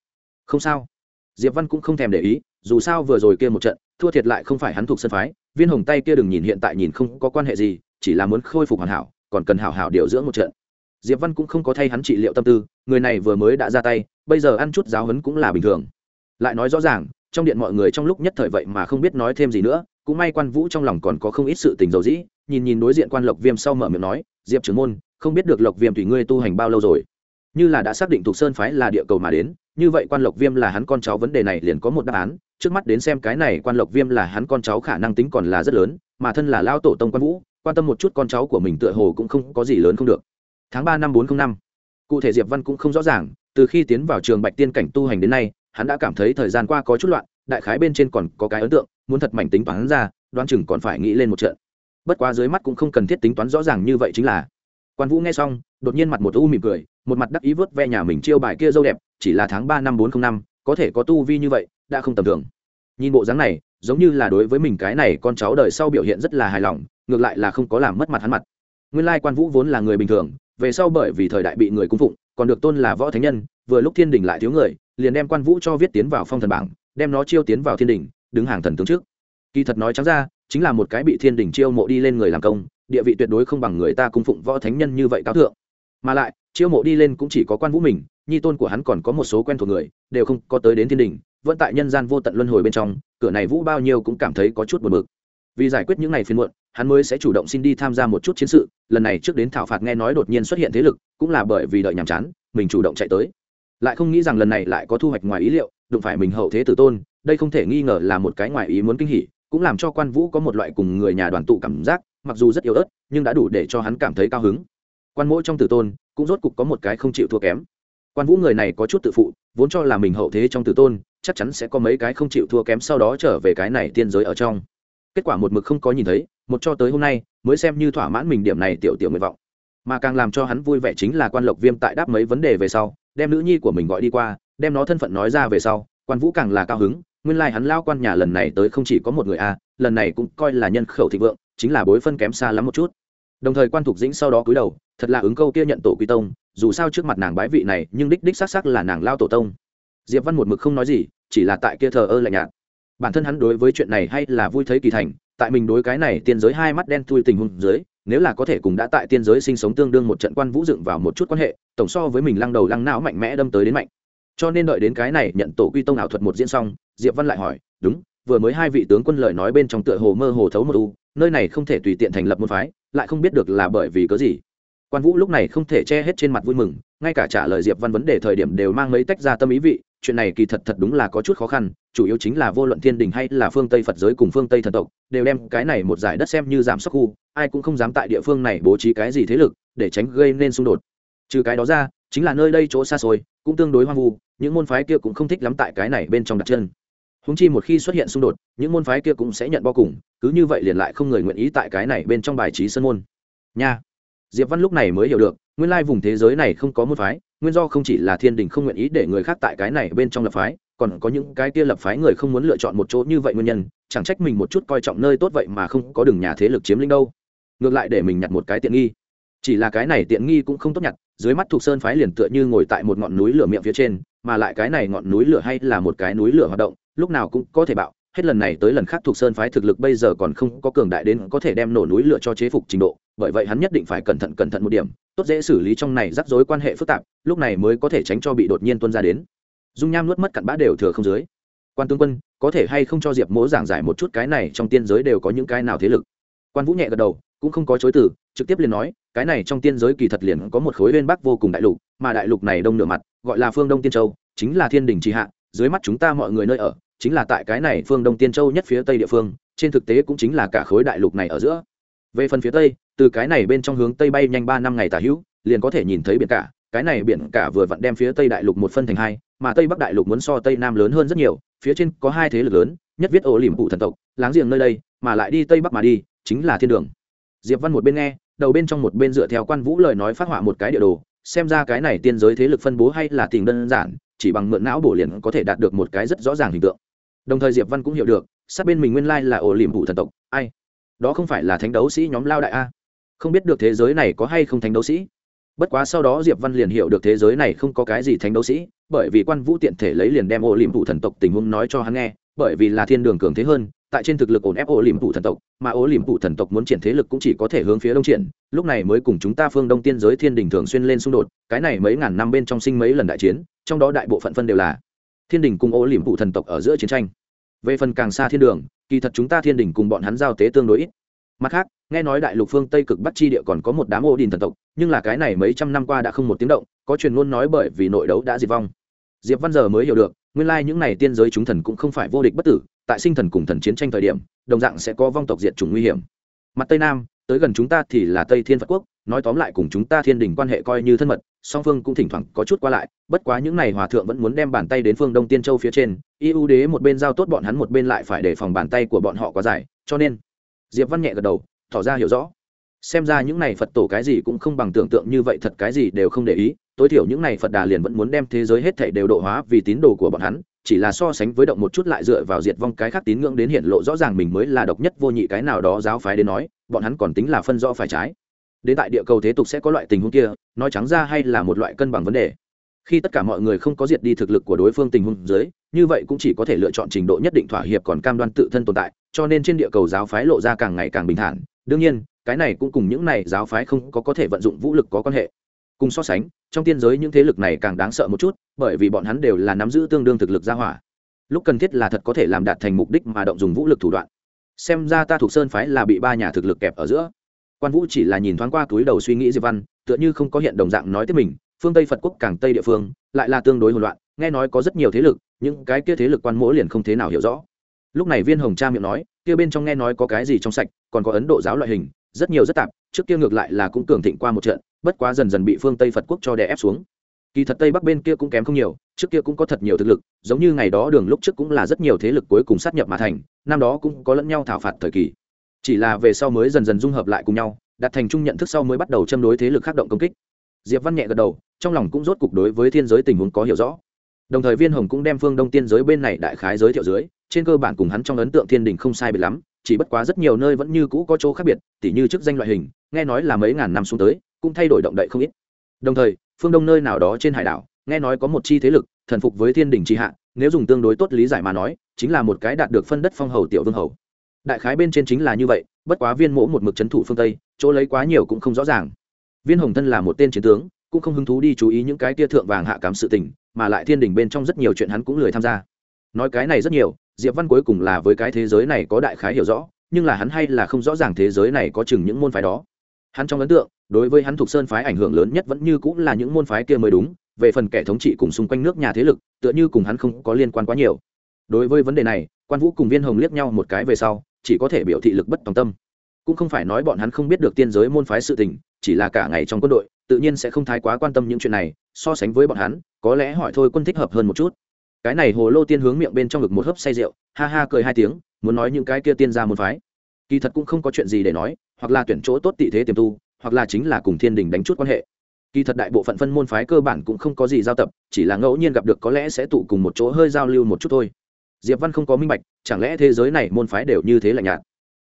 không sao. Diệp văn cũng không thèm để ý, dù sao vừa rồi kia một trận, thua thiệt lại không phải hắn thuộc sân phái, viên hồng tay kia đừng nhìn hiện tại nhìn không có quan hệ gì, chỉ là muốn khôi phục hoàn hảo, còn cần hảo hảo điều dưỡng một trận. Diệp văn cũng không có thay hắn trị liệu tâm tư, người này vừa mới đã ra tay, bây giờ ăn chút giáo huấn cũng là bình thường. Lại nói rõ ràng, trong điện mọi người trong lúc nhất thời vậy mà không biết nói thêm gì nữa, cũng may quan vũ trong lòng còn có không ít sự tình dầu dĩ, nhìn nhìn đối diện quan lộc viêm sau mở miệng nói, diệp trưởng môn, không biết được lộc viêm tùy ngươi tu hành bao lâu rồi? Như là đã xác định thuộc sơn phái là địa cầu mà đến như vậy quan lộc viêm là hắn con cháu vấn đề này liền có một đáp án, trước mắt đến xem cái này quan lộc viêm là hắn con cháu khả năng tính còn là rất lớn, mà thân là lao tổ tông quan vũ, quan tâm một chút con cháu của mình tựa hồ cũng không có gì lớn không được. Tháng ba năm bốn t r ă n h năm, cụ thể diệp văn cũng không rõ ràng, từ khi tiến vào trường bạch tiên cảnh tu hành đến nay, hắn đã cảm thấy thời gian qua có chút loạn, đại khái bên trên còn có cái ấn tượng, muốn thật mảnh tính toán ra, đoán chừng còn phải nghĩ lên một trận. Bất quá dưới mắt cũng không cần thiết tính toán rõ ràng như vậy chính là. Quan vũ nghe xong, đột nhiên mặt một u mỉm cười, một mặt đắc ý vớt ve nhà mình chiêu bài kia dâu đẹp chỉ là tháng ba năm bốn t r ă n h năm, có thể có tu vi như vậy, đã không tầm thường. Nhìn bộ dáng này, giống như là đối với mình cái này con cháu đời sau biểu hiện rất là hài lòng, ngược lại là không có làm mất mặt hắn mặt. Nguyên lai quan vũ vốn là người bình thường, về sau bởi vì thời đại bị người cung phụng, còn được tôn là võ thánh nhân, vừa lúc thiên đình lại thiếu người, liền đem quan vũ cho viết tiến vào phong thần bảng, đem nó chiêu tiến vào thiên đình, đứng hàng thần tướng trước. Kỳ thật nói trắng ra, chính là một cái bị thiên đình chiêu mộ đi lên người làm công, địa vị tuyệt đối không bằng người ta cung phụng võ thánh nhân như vậy cao thượng. Mà lại, chiêu mộ đi lên cũng chỉ có quan vũ mình nhi tôn của hắn còn có một số quen thuộc người, đều không có tới đến thiên đình, vẫn tại nhân gian vô tận luân hồi bên trong, cửa này vũ bao nhiêu cũng cảm thấy có chút buồn bực. Vì giải quyết những ngày phiên muộn, hắn mới sẽ chủ động xin đi tham gia một chút chiến sự, lần này trước đến thảo phạt nghe nói đột nhiên xuất hiện thế lực, cũng là bởi vì đợi nhàm chán, mình chủ động chạy tới. Lại không nghĩ rằng lần này lại có thu hoạch ngoài ý liệu, đụng phải mình hậu thế tử tôn, đây không thể nghi ngờ là một cái ngoài ý muốn kinh hỉ, cũng làm cho quan vũ có một loại cùng người nhà đoàn tụ cảm giác, mặc dù rất yếu ớt, nhưng đã đủ để cho hắn cảm thấy cao hứng. Quan mỗi trong tử tôn, cũng rốt cục có một cái không chịu thua kém quan vũ người này có chút tự phụ, vốn cho là mình hậu thế trong tử tôn, chắc chắn sẽ có mấy cái không chịu thua kém sau đó trở về cái này tiên giới ở trong. Kết quả một mực không có nhìn thấy, một cho tới hôm nay, mới xem như thỏa mãn mình điểm này tiểu tiểu nguyện vọng. Mà càng làm cho hắn vui vẻ chính là quan lộc viêm tại đáp mấy vấn đề về sau, đem nữ nhi của mình gọi đi qua, đem nó thân phận nói ra về sau, quan vũ càng là cao hứng, nguyên lai hắn lao quan nhà lần này tới không chỉ có một người a, lần này cũng coi là nhân khẩu thịnh vượng, chính là bối phân kém xa lắm một chút. Đồng thời quan thục dĩnh sau đó cúi đầu, thật là ứng câu kia nhận tổ quy tông dù sao trước mặt nàng bái vị này, nhưng đích đích xác xác là nàng lao tổ tông. Diệp văn một mực không nói gì, chỉ là tại kia thờ ơ lạnh nhạt. Bản thân hắn đối với chuyện này hay là vui thấy kỳ thành, tại mình đối cái này tiên giới hai mắt đen thui tình huống dưới, nếu là có thể cùng đã tại tiên giới sinh sống tương đương một trận quan vũ dựng vào một chút quan hệ, tổng so với mình lăng đầu lăng não mạnh mẽ đâm tới đến mạnh. Cho nên đợi đến cái này nhận tổ quy tông ảo thuật một diễn xong, diệp văn lại hỏi, đúng, vừa mới hai vị tướng quân lời nói bên trong tựa hồ mơ hồ thấu một u, nơi này không thể tùy tiện thành lập một phái, lại không biết được là bởi vì cớ gì? Quan vũ lúc này không thể che hết trên mặt vui mừng ngay cả trả lời diệp văn vấn đề thời điểm đều mang mấy tách ra tâm ý vị chuyện này kỳ thật thật đúng là có chút khó khăn chủ yếu chính là vô luận thiên đình hay là phương tây phật giới cùng phương tây thần tộc đều đem cái này một giải đất xem như giảm sắc khu ai cũng không dám tại địa phương này bố trí cái gì thế lực để tránh gây nên xung đột trừ cái đó ra chính là nơi đây chỗ xa xôi cũng tương đối hoang vu những môn phái kia cũng không thích lắm tại cái này bên trong đặt chân húng chi một khi xuất hiện xung đột những môn phái kia cũng sẽ nhận bo cùng cứ như vậy liền lại không người nguyện ý tại cái này bên trong bài trí sân môn nha diệp văn lúc này mới hiểu được, nguyên lai vùng thế giới này không có môn phái, nguyên do không chỉ là thiên đình không nguyện ý để người khác tại cái này bên trong lập phái, còn có những cái kia lập phái người không muốn lựa chọn một chỗ như vậy nguyên nhân, chẳng trách mình một chút coi trọng nơi tốt vậy mà không có đường nhà thế lực chiếm lĩnh đâu. Ngược lại để mình nhặt một cái tiện nghi. Chỉ là cái này tiện nghi cũng không tốt nhặt, dưới mắt thuộc sơn phái liền tựa như ngồi tại một ngọn núi lửa miệng phía trên, mà lại cái này ngọn núi lửa hay là một cái núi lửa hoạt động, lúc nào cũng có thể bạo hết lần này tới lần khác thuộc sơn phái thực lực bây giờ còn không có cường đại đến có thể đem nổ núi lửa cho chế phục trình độ, bởi vậy hắn nhất định phải cẩn thận cẩn thận một điểm, tốt dễ xử lý trong này rắc rối quan hệ phức tạp, lúc này mới có thể tránh cho bị đột nhiên tuân ra đến. Dung nham nuốt mất cặn bã đều thừa không dưới. Quan tướng quân, có thể hay không cho diệp mỗ giảng giải một chút cái này trong tiên giới đều có những cái nào thế lực? Quan vũ nhẹ gật đầu, cũng không có chối từ, trực tiếp liền nói, cái này trong tiên giới kỳ thật liền có một khối bên bắc vô cùng đại lục, mà đại lục này đông nửa mặt, gọi là phương đông tiên châu, chính là thiên đình tri hạ, dưới mắt chúng ta mọi người nơi ở chính là tại cái này phương đông tiên châu nhất phía tây địa phương, trên thực tế cũng chính là cả khối đại lục này ở giữa. Về phần phía tây, từ cái này bên trong hướng tây bay nhanh ba năm ngày tả hữu, liền có thể nhìn thấy biển cả, cái này biển cả vừa vặn đem phía tây đại lục một phân thành hai, mà tây bắc đại lục muốn so tây nam lớn hơn rất nhiều, phía trên có hai thế lực lớn, nhất viết ổ liềm cụ thần tộc, láng giềng nơi đây, mà lại đi tây bắc mà đi, chính là thiên đường. Diệp văn một bên nghe, đầu bên trong một bên dựa theo quan vũ lời nói phát họa một cái địa đồ, xem ra cái này tiên giới thế lực phân bố hay là tình đơn giản, chỉ bằng mượn não bổ liền có thể đạt được một cái rất rõ ràng hình tượng đồng thời diệp văn cũng hiểu được, sát bên mình nguyên lai là ổ liềm vụ thần tộc. Ai? Đó không phải là thánh đấu sĩ nhóm lao đại a? Không biết được thế giới này có hay không thánh đấu sĩ? Bất quá sau đó diệp văn liền hiểu được thế giới này không có cái gì thánh đấu sĩ, bởi vì quan vũ tiện thể lấy liền đem ổ liềm vụ thần tộc tình huống nói cho hắn nghe, bởi vì là thiên đường cường thế hơn, tại trên thực lực ổn ép ổ liềm vụ thần tộc, mà ổ liềm vụ thần tộc muốn triển thế lực cũng chỉ có thể hướng phía đông triển, lúc này mới cùng chúng ta phương đông tiên giới thiên đình thường xuyên lên xung đột, cái này mấy ngàn năm bên trong sinh mấy lần đại chiến, trong đó đại bộ phận phân đều là thiên đình cùng ô liềm phụ thần tộc ở giữa chiến tranh. Về phần càng xa thiên đường, kỳ thật chúng ta thiên đình cùng bọn hắn giao tế tương đối ít. Mặt khác, nghe nói đại lục phương tây cực bắc chi địa còn có một đám ô đình thần tộc, nhưng là cái này mấy trăm năm qua đã không một tiếng động, có truyền ngôn nói bởi vì nội đấu đã diệt vong. Diệp văn giờ mới hiểu được, nguyên lai những n à y tiên giới chúng thần cũng không phải vô địch bất tử, tại sinh thần cùng thần chiến tranh thời điểm, đồng dạng sẽ có vong tộc diệt chủng nguy hiểm. Mặt tây nam, tới gần chúng ta thì là tây thiên phật quốc, nói tóm lại cùng chúng ta thiên đình quan hệ coi như thân mật song phương cũng thỉnh thoảng có chút qua lại, bất quá những n à y hòa thượng vẫn muốn đem bàn tay đến phương đông tiên châu phía trên, y ưu đế một bên giao tốt bọn hắn một bên lại phải đề phòng bàn tay của bọn họ quá dài, cho nên, diệp văn nhẹ gật đầu, tỏ ra hiểu rõ. Xem ra những này phật tổ cái gì cũng không bằng tưởng tượng như vậy thật cái gì đều không để ý, tối thiểu những này phật đà liền vẫn muốn đem thế giới hết thảy đều độ hóa vì tín đồ của bọn hắn, chỉ là so sánh với động một chút lại dựa vào diệt vong cái khác tín ngưỡng đến hiện lộ rõ ràng mình mới là độc nhất vô nhị cái nào đó giáo phái đến nói, bọn hắn còn tính là phân rõ phải trái đến tại địa cầu thế tục sẽ có loại tình huống kia, nói trắng ra hay là một loại cân bằng vấn đề. Khi tất cả mọi người không có diệt đi thực lực của đối phương tình huống dưới, như vậy cũng chỉ có thể lựa chọn trình độ nhất định thỏa hiệp còn cam đoan tự thân tồn tại, cho nên trên địa cầu giáo phái lộ ra càng ngày càng bình thản. Đương nhiên, cái này cũng cùng những này giáo phái không có có thể vận dụng vũ lực có quan hệ. Cùng so sánh, trong tiên giới những thế lực này càng đáng sợ một chút, bởi vì bọn hắn đều là nắm giữ tương đương thực lực gia hỏa. Lúc cần thiết là thật có thể làm đạt thành mục đích mà động dùng vũ lực thủ đoạn. Xem ra ta thuộc sơn phái là bị ba nhà thực lực kẹp ở giữa quan vũ chỉ là nhìn thoáng qua túi đầu suy nghĩ diệp văn, tựa như không có hiện đồng dạng nói tiếp mình, phương tây phật quốc càng tây địa phương, lại là tương đối hỗn loạn, nghe nói có rất nhiều thế lực, những cái kia thế lực quan mỗi liền không thế nào hiểu rõ. Lúc này viên hồng cha miệng nói, kia bên trong nghe nói có cái gì trong sạch, còn có ấn độ giáo loại hình, rất nhiều rất tạp, trước kia ngược lại là cũng cường thịnh qua một trận, bất quá dần dần bị phương tây phật quốc cho đè ép xuống. Kỳ thật tây bắc bên kia cũng kém không nhiều, trước kia cũng có thật nhiều thực lực, giống như ngày đó đường lúc trước cũng là rất nhiều thế lực cuối cùng sát nhập mà thành, năm đó cũng có lẫn nhau thảo phạt thời kỳ chỉ là về sau mới dần dần dung hợp lại cùng nhau đặt thành chung nhận thức sau mới bắt đầu châm đối thế lực khác động công kích. Diệp văn nhẹ gật đầu, trong lòng cũng rốt cục đối với thiên giới tình huống có hiểu rõ. Đồng thời viên hồng cũng đem phương đông tiên giới bên này đại khái giới thiệu dưới, trên cơ bản cùng hắn trong ấn tượng thiên đình không sai biệt lắm, chỉ bất quá rất nhiều nơi vẫn như cũ có chỗ khác biệt, tỉ như chức danh loại hình, nghe nói là mấy ngàn năm xuống tới, cũng thay đổi động đậy không ít. Đồng thời, phương đông nơi nào đó trên hải đảo, nghe nói có một chi thế lực, thần phục với thiên đình tri hạ, nếu dùng tương đối tốt lý giải mà nói, chính là một cái đạt được phân đất phong hầu tiểu vương hầu đại khái bên trên chính là như vậy, bất quá viên mỗ một mực c h ấ n thủ phương tây, chỗ lấy quá nhiều cũng không rõ ràng. Viên hồng thân là một tên chiến tướng, cũng không hứng thú đi chú ý những cái tia thượng vàng hạ cám sự tình, mà lại thiên đình bên trong rất nhiều chuyện hắn cũng lười tham gia. Nói cái này rất nhiều, diệp văn cuối cùng là với cái thế giới này có đại khái hiểu rõ, nhưng là hắn hay là không rõ ràng thế giới này có chừng những môn phái đó. Hắn trong ấn tượng, đối với hắn thuộc sơn phái ảnh hưởng lớn nhất vẫn như cũng là những môn phái kia mới đúng, về phần kẻ thống trị cùng xung quanh nước nhà thế lực, tựa như cùng hắn không có liên quan quá nhiều. Đối với vấn đề này, quan vũ cùng viên hồng liếc nhau một cái về sau chỉ có thể biểu thị lực bất tòng tâm. Cũng không phải nói bọn hắn không biết được tiên giới môn phái sự tình, chỉ là cả ngày trong quân đội, tự nhiên sẽ không thái quá quan tâm những chuyện này, so sánh với bọn hắn, có lẽ hỏi thôi quân thích hợp hơn một chút. Cái này hồ lô tiên hướng miệng bên trong ngực một hớp say rượu, ha ha cười hai tiếng, muốn nói những cái kia tiên ra môn phái. Kỳ thật cũng không có chuyện gì để nói, hoặc là tuyển chỗ tốt tị thế tiềm tu, hoặc là chính là cùng thiên đình đánh chút quan hệ. Kỳ thật đại bộ phận phân môn phái cơ bản cũng không có gì giao tập, chỉ là ngẫu nhiên gặp được có lẽ sẽ tụ cùng một chỗ hơi giao lưu một chút thôi diệp văn không có minh bạch, chẳng lẽ thế giới này môn phái đều như thế lạnh nhạt?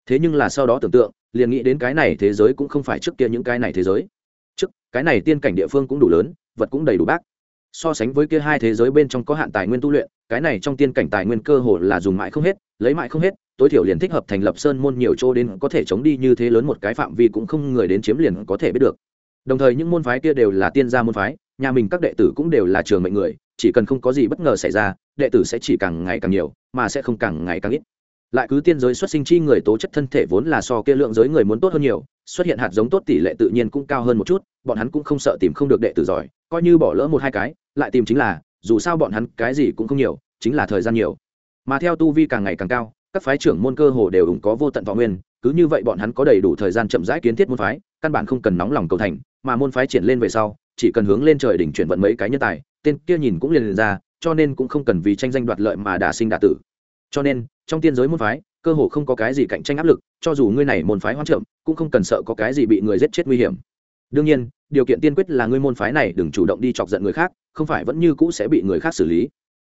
Thế nhưng là sau đó tưởng tượng, liền nghĩ đến cái này thế giới cũng không phải trước kia những cái này thế giới. Trước, cái này tiên cảnh địa phương cũng đủ lớn, vật cũng đầy đủ bác. So sánh với kia hai thế giới bên trong có hạn tài nguyên tu luyện, cái này trong tiên cảnh tài nguyên cơ hồ là dùng mãi không hết, lấy mãi không hết, tối thiểu liền thích hợp thành lập sơn môn nhiều chỗ đến có thể chống đi như thế lớn một cái phạm vi cũng không người đến chiếm liền có thể biết được. Đồng thời những môn phái kia đều là tiên gia môn phái, nhà mình các đệ tử cũng đều là trường mệnh người, chỉ cần không có gì bất ngờ xảy ra đệ tử sẽ chỉ càng ngày càng nhiều mà sẽ không càng ngày càng ít. Lại cứ tiên giới xuất sinh chi người tố chất thân thể vốn là so kia lượng giới người muốn tốt hơn nhiều xuất hiện hạt giống tốt tỷ lệ tự nhiên cũng cao hơn một chút bọn hắn cũng không sợ tìm không được đệ tử giỏi coi như bỏ lỡ một hai cái lại tìm chính là dù sao bọn hắn cái gì cũng không nhiều chính là thời gian nhiều. Mà theo tu vi càng ngày càng cao các phái trưởng môn cơ hồ đều ủng có vô tận võ nguyên cứ như vậy bọn hắn có đầy đủ thời gian chậm rãi kiến thiết môn phái căn bản không cần nóng lòng cầu thành mà môn phái triển lên về sau chỉ cần hướng lên trời đỉnh chuyển vận mấy cái nhân tài tên kia nhìn cũng liền, liền ra cho nên cũng không cần vì tranh danh đoạt lợi mà đả sinh đả tử. Cho nên, trong tiên giới môn phái, cơ hồ không có cái gì cạnh tranh áp lực, cho dù ngươi này môn phái hoang trộm cũng không cần sợ có cái gì bị người giết chết nguy hiểm. Đương nhiên, điều kiện tiên quyết là ngươi môn phái này đừng chủ động đi chọc giận người khác, không phải vẫn như cũ sẽ bị người khác xử lý.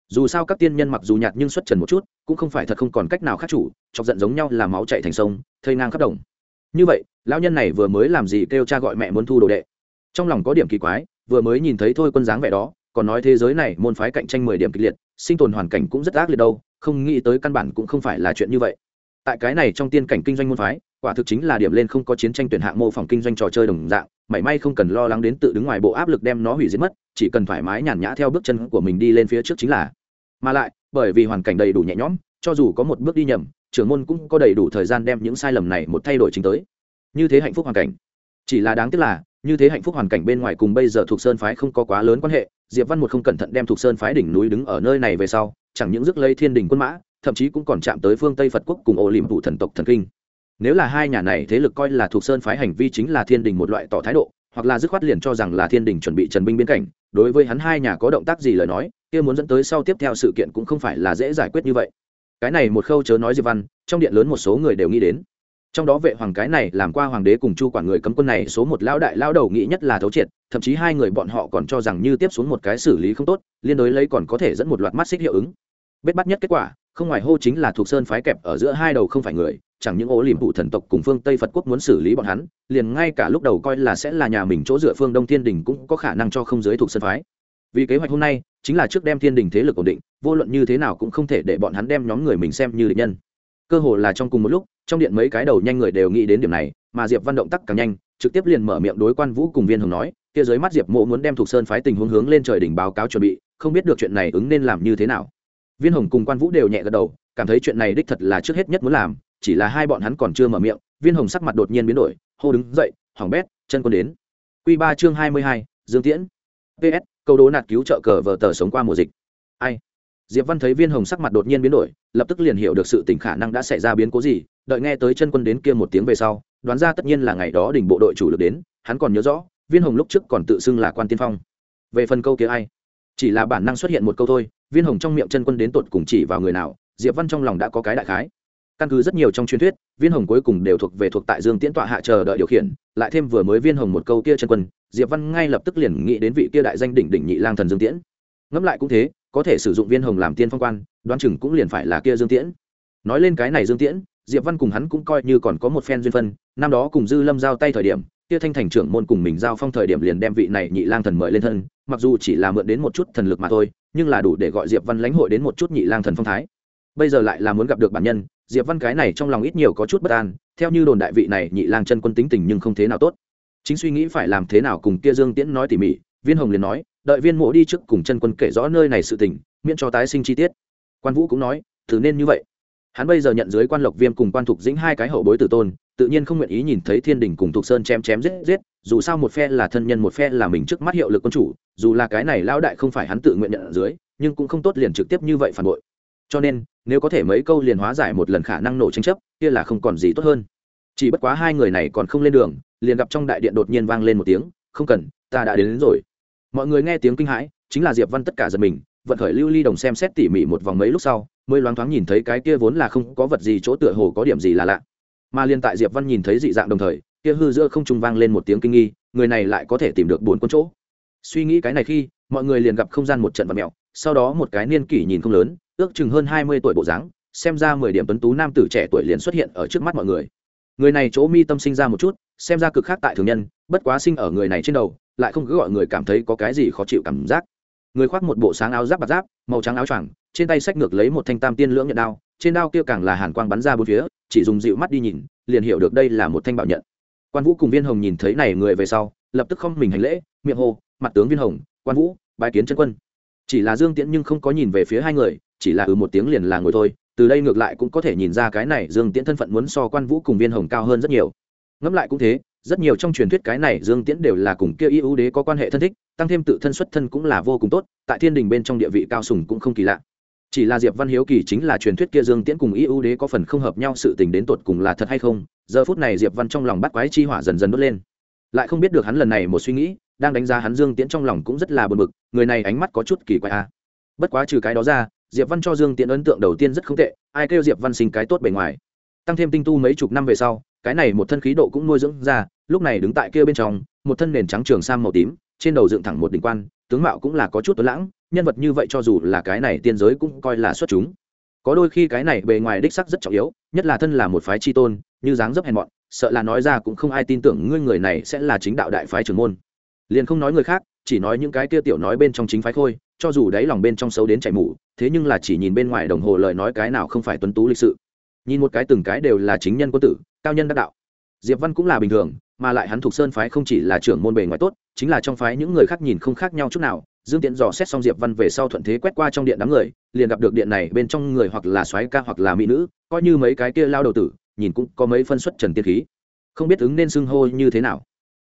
Dù sao các tiên nhân mặc dù nhạt nhưng xuất trần một chút, cũng không phải thật không còn cách nào khác chủ, chọc giận giống nhau là máu chạy thành sông, thây ngang khắp đồng. Như vậy, lão nhân này vừa mới làm gì kêu cha gọi mẹ muốn thu đồ đệ? Trong lòng có điểm kỳ quái, vừa mới nhìn thấy thôi quân dáng vẻ đó còn nói thế giới này môn phái cạnh tranh mười điểm kịch liệt, sinh tồn hoàn cảnh cũng rất ác liệt đâu, không nghĩ tới căn bản cũng không phải là chuyện như vậy. Tại cái này trong tiên cảnh kinh doanh môn phái, quả thực chính là điểm lên không có chiến tranh tuyển hạng mô phỏng kinh doanh trò chơi đồng dạng, mảy may không cần lo lắng đến tự đứng ngoài bộ áp lực đem nó hủy diệt mất, chỉ cần thoải mái nhàn nhã theo bước chân của mình đi lên phía trước chính là. Mà lại, bởi vì hoàn cảnh đầy đủ nhẹ nhõm, cho dù có một bước đi nhầm, trưởng môn cũng có đầy đủ thời gian đem những sai lầm này một thay đổi chính tới. Như thế hạnh phúc hoàn cảnh. Chỉ là đáng tiếc là, như thế hạnh phúc hoàn cảnh bên ngoài cùng bây giờ thuộc sơn phái không có quá lớn quan hệ diệp văn một không cẩn thận đem thuộc sơn phái đỉnh núi đứng ở nơi này về sau, chẳng những rước lấy thiên đình quân mã, thậm chí cũng còn chạm tới phương tây phật quốc cùng ô liềm thủ thần tộc thần kinh. Nếu là hai nhà này thế lực coi là thuộc sơn phái hành vi chính là thiên đình một loại tỏ thái độ, hoặc là dứt khoát liền cho rằng là thiên đình chuẩn bị trần binh biên cảnh, đối với hắn hai nhà có động tác gì lời nói, kia muốn dẫn tới sau tiếp theo sự kiện cũng không phải là dễ giải quyết như vậy. Cái này một khâu chớ nói diệp văn, trong điện lớn một số người đều nghĩ đến trong đó vệ hoàng cái này làm qua hoàng đế cùng chu quản người cấm quân này, số một lão đại, lão đầu nghĩ nhất là thấu triệt, thậm chí hai người bọn họ còn cho rằng như tiếp xuống một cái xử lý không tốt, liên đối lấy còn có thể dẫn một loạt mắt xích hiệu ứng. Bết bắt nhất kết quả, không ngoài hô chính là thuộc sơn phái kẹp ở giữa hai đầu không phải người, chẳng những ố liềm phụ thần tộc cùng phương tây phật quốc muốn xử lý bọn hắn, liền ngay cả lúc đầu coi là sẽ là nhà mình chỗ dựa phương đông thiên đình cũng có khả năng cho không giới thuộc sơn phái. Vì kế hoạch hôm nay, chính là trước đem thiên đình thế lực ổn định, vô luận như thế nào cũng không thể để bọn hắn đem nhóm người mình xem như địch nhân cơ hồ là trong cùng một lúc, trong điện mấy cái đầu nhanh người đều nghĩ đến điểm này, mà diệp văn động tắc càng nhanh, trực tiếp liền mở miệng đối quan vũ cùng viên hồng nói, kia dưới mắt diệp mộ muốn đem thuộc sơn phái tình huống hướng lên trời đỉnh báo cáo chuẩn bị, không biết được chuyện này ứng nên làm như thế nào. Viên hồng cùng quan vũ đều nhẹ gật đầu, cảm thấy chuyện này đích thật là trước hết nhất muốn làm, chỉ là hai bọn hắn còn chưa mở miệng, viên hồng sắc mặt đột nhiên biến đổi, hô đứng dậy hỏng bét, chân quân đến. Q ba chương hai mươi hai, dương tiễn. Ps câu đố nạt cứu trợ cờ vờ tờ sống qua mùa dịch. Ai? Diệp văn thấy viên hồng sắc mặt đột nhiên biến đổi, lập tức liền hiểu được sự tình khả năng đã xảy ra biến cố gì, đợi nghe tới chân quân đến kia một tiếng về sau, đoán ra tất nhiên là ngày đó đỉnh bộ đội chủ lực đến, hắn còn nhớ rõ, viên hồng lúc trước còn tự xưng là quan tiên phong. Về phần câu kia ai? Chỉ là bản năng xuất hiện một câu thôi, viên hồng trong miệng chân quân đến tột cùng chỉ vào người nào, diệp văn trong lòng đã có cái đại khái. Căn cứ rất nhiều trong truyền thuyết, viên hồng cuối cùng đều thuộc về thuộc tại dương tiễn tọa hạ chờ đợi điều khiển, lại thêm vừa mới viên hồng một câu kia chân quân, diệp văn ngay lập tức liền nghĩ đến vị kia đại danh đỉnh đỉnh nhị lang thần dương tiễn. Ngẫm lại cũng thế có thể sử dụng viên hồng làm tiên phong quan, đoán chừng cũng liền phải là kia dương tiễn. Nói lên cái này dương tiễn, diệp văn cùng hắn cũng coi như còn có một phen duyên phân, năm đó cùng dư lâm giao tay thời điểm, kia thanh thành trưởng môn cùng mình giao phong thời điểm liền đem vị này nhị lang thần mời lên thân, mặc dù chỉ là mượn đến một chút thần lực mà thôi, nhưng là đủ để gọi diệp văn lãnh hội đến một chút nhị lang thần phong thái. Bây giờ lại là muốn gặp được bản nhân, diệp văn cái này trong lòng ít nhiều có chút bất an, theo như đồn đại vị này nhị lang chân quân tính tình nhưng không thế nào tốt. Chính suy nghĩ phải làm thế nào cùng kia dương tiễn nói tỉ mỉ viên hồng liền nói đợi viên mộ đi trước cùng chân quân kể rõ nơi này sự tình miễn cho tái sinh chi tiết. Quan vũ cũng nói thử nên như vậy. Hắn bây giờ nhận dưới quan lộc viêm cùng quan thục dĩnh hai cái hậu bối tử tôn tự nhiên không nguyện ý nhìn thấy thiên đình cùng thục sơn chém chém giết giết dù sao một phe là thân nhân một phe là mình trước mắt hiệu lực quân chủ dù là cái này lão đại không phải hắn tự nguyện nhận ở dưới nhưng cũng không tốt liền trực tiếp như vậy phản bội. Cho nên nếu có thể mấy câu liền hóa giải một lần khả năng nổ tranh chấp kia là không còn gì tốt hơn. Chỉ bất quá hai người này còn không lên đường liền gặp trong đại điện đột nhiên vang lên một tiếng không cần ta đã đến, đến rồi mọi người nghe tiếng kinh hãi, chính là diệp văn tất cả giật mình, vận khởi lưu ly đồng xem xét tỉ mỉ một vòng mấy lúc sau, mới loáng thoáng nhìn thấy cái kia vốn là không có vật gì chỗ tựa hồ có điểm gì là lạ. Mà liên tại diệp văn nhìn thấy dị dạng đồng thời, kia hư giữa không trung vang lên một tiếng kinh nghi, người này lại có thể tìm được bốn con chỗ. Suy nghĩ cái này khi, mọi người liền gặp không gian một trận vật mèo, sau đó một cái niên kỷ nhìn không lớn, ước chừng hơn hai mươi tuổi bộ dáng, xem ra mười điểm tuấn tú nam tử trẻ tuổi liền xuất hiện ở trước mắt mọi người. Người này chỗ mi tâm sinh ra một chút, xem ra cực khác tại thường nhân, bất quá sinh ở người này trên đầu lại không cứ gọi người cảm thấy có cái gì khó chịu cảm giác. Người khoác một bộ sáng áo giáp bạc giáp, màu trắng áo choàng, trên tay sách ngược lấy một thanh tam tiên lưỡng nhận đao, trên đao kia càng là hàn quang bắn ra bốn phía, chỉ dùng dịu mắt đi nhìn, liền hiểu được đây là một thanh bảo nhận. Quan vũ cùng viên hồng nhìn thấy này người về sau, lập tức không mình hành lễ, miệng hô, mặt tướng viên hồng, quan vũ, bái kiến chân quân. Chỉ là dương tiễn nhưng không có nhìn về phía hai người, chỉ là ừ một tiếng liền là ngồi thôi, từ đây ngược lại cũng có thể nhìn ra cái này dương tiễn thân phận muốn so quan vũ cùng viên hồng cao hơn rất nhiều. Ngẫm lại cũng thế rất nhiều trong truyền thuyết cái này dương tiễn đều là cùng kia y ưu đế có quan hệ thân thích, tăng thêm tự thân xuất thân cũng là vô cùng tốt, tại thiên đình bên trong địa vị cao sùng cũng không kỳ lạ. Chỉ là diệp văn hiếu kỳ chính là truyền thuyết kia dương tiễn cùng y ưu đế có phần không hợp nhau sự tình đến tột cùng là thật hay không, giờ phút này diệp văn trong lòng bắt quái chi hỏa dần dần đốt lên. Lại không biết được hắn lần này một suy nghĩ, đang đánh giá hắn dương tiễn trong lòng cũng rất là bực bực, người này ánh mắt có chút kỳ quái a à. bất quá trừ cái đó ra, diệp văn cho dương tiễn ấn tượng đầu tiên rất không tệ, ai kêu diệp văn sinh cái tốt bề ngoài. Tăng thêm tinh tu mấy chục năm về sau cái này một thân khí độ cũng nuôi dưỡng ra, lúc này đứng tại kia bên trong, một thân nền trắng trường sam màu tím, trên đầu dựng thẳng một đỉnh quan, tướng mạo cũng là có chút tối lãng, nhân vật như vậy cho dù là cái này tiên giới cũng coi là xuất chúng. Có đôi khi cái này bề ngoài đích sắc rất trọng yếu, nhất là thân là một phái tri tôn, như dáng dấp hèn mọn, sợ là nói ra cũng không ai tin tưởng ngươi người này sẽ là chính đạo đại phái trưởng môn. Liền không nói người khác, chỉ nói những cái kia tiểu nói bên trong chính phái khôi, cho dù đáy lòng bên trong xấu đến chảy mủ thế nhưng là chỉ nhìn bên ngoài đồng hồ lời nói cái nào không phải tuấn tú lịch sự nhìn một cái từng cái đều là chính nhân quân tử, cao nhân đắc đạo. Diệp văn cũng là bình thường, mà lại hắn thuộc sơn phái không chỉ là trưởng môn bề ngoài tốt, chính là trong phái những người khác nhìn không khác nhau chút nào. Dương tiện dò xét xong diệp văn về sau thuận thế quét qua trong điện đám người, liền gặp được điện này bên trong người hoặc là soái ca hoặc là mỹ nữ, coi như mấy cái kia lao đầu tử, nhìn cũng có mấy phân suất trần tiên khí. Không biết ứng nên xưng hô như thế nào.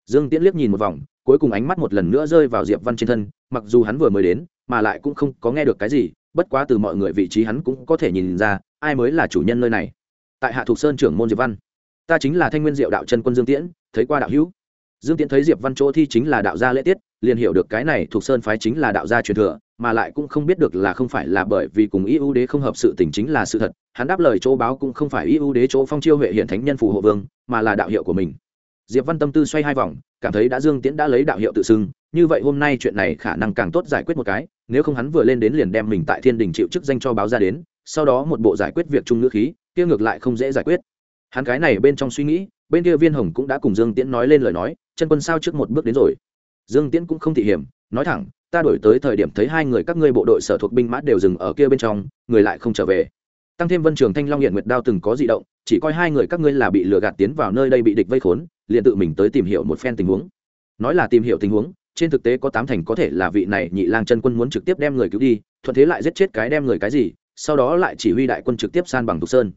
Dương tiễn liếc nhìn một vòng, cuối cùng ánh mắt một lần nữa rơi vào diệp văn trên thân, mặc dù hắn vừa mới đến, mà lại cũng không có nghe được cái gì bất quá từ mọi người vị trí hắn cũng có thể nhìn ra, ai mới là chủ nhân nơi này. Tại hạ thục sơn trưởng môn diệp văn. Ta chính là thanh nguyên diệu đạo chân quân dương tiễn, thấy qua đạo hữu. Dương tiễn thấy diệp văn chỗ thi chính là đạo gia lễ tiết, liền hiểu được cái này thuộc sơn phái chính là đạo gia truyền thừa, mà lại cũng không biết được là không phải là bởi vì cùng y ưu đế không hợp sự tình chính là sự thật. Hắn đáp lời chỗ báo cũng không phải y ưu đế chỗ phong chiêu huệ hiện thánh nhân phù hộ vương, mà là đạo hiệu của mình. Diệp văn tâm tư xoay hai vòng, cảm thấy đã dương tiễn đã lấy đạo hiệu tự xưng, như vậy hôm nay chuyện này khả năng càng tốt giải quyết một cái nếu không hắn vừa lên đến liền đem mình tại thiên đình chịu chức danh cho báo ra đến, sau đó một bộ giải quyết việc chung ngữ khí, kia ngược lại không dễ giải quyết. Hắn cái này bên trong suy nghĩ, bên kia viên hồng cũng đã cùng dương tiễn nói lên lời nói, chân quân sao trước một bước đến rồi. Dương tiễn cũng không thị hiểm, nói thẳng, ta đổi tới thời điểm thấy hai người các ngươi bộ đội sở thuộc binh mã đều dừng ở kia bên trong, người lại không trở về. Tăng thêm vân trường thanh long hiện nguyệt đao từng có di động, chỉ coi hai người các ngươi là bị lừa gạt tiến vào nơi đây bị địch vây khốn, liền tự mình tới tìm hiểu một phen tình huống. Nói là tìm hiểu tình huống trên thực tế có tám thành có thể là vị này nhị lang chân quân muốn trực tiếp đem người cứu đi, thuận thế lại giết chết cái đem người cái gì, sau đó lại chỉ huy đại quân trực tiếp san bằng thục sơn.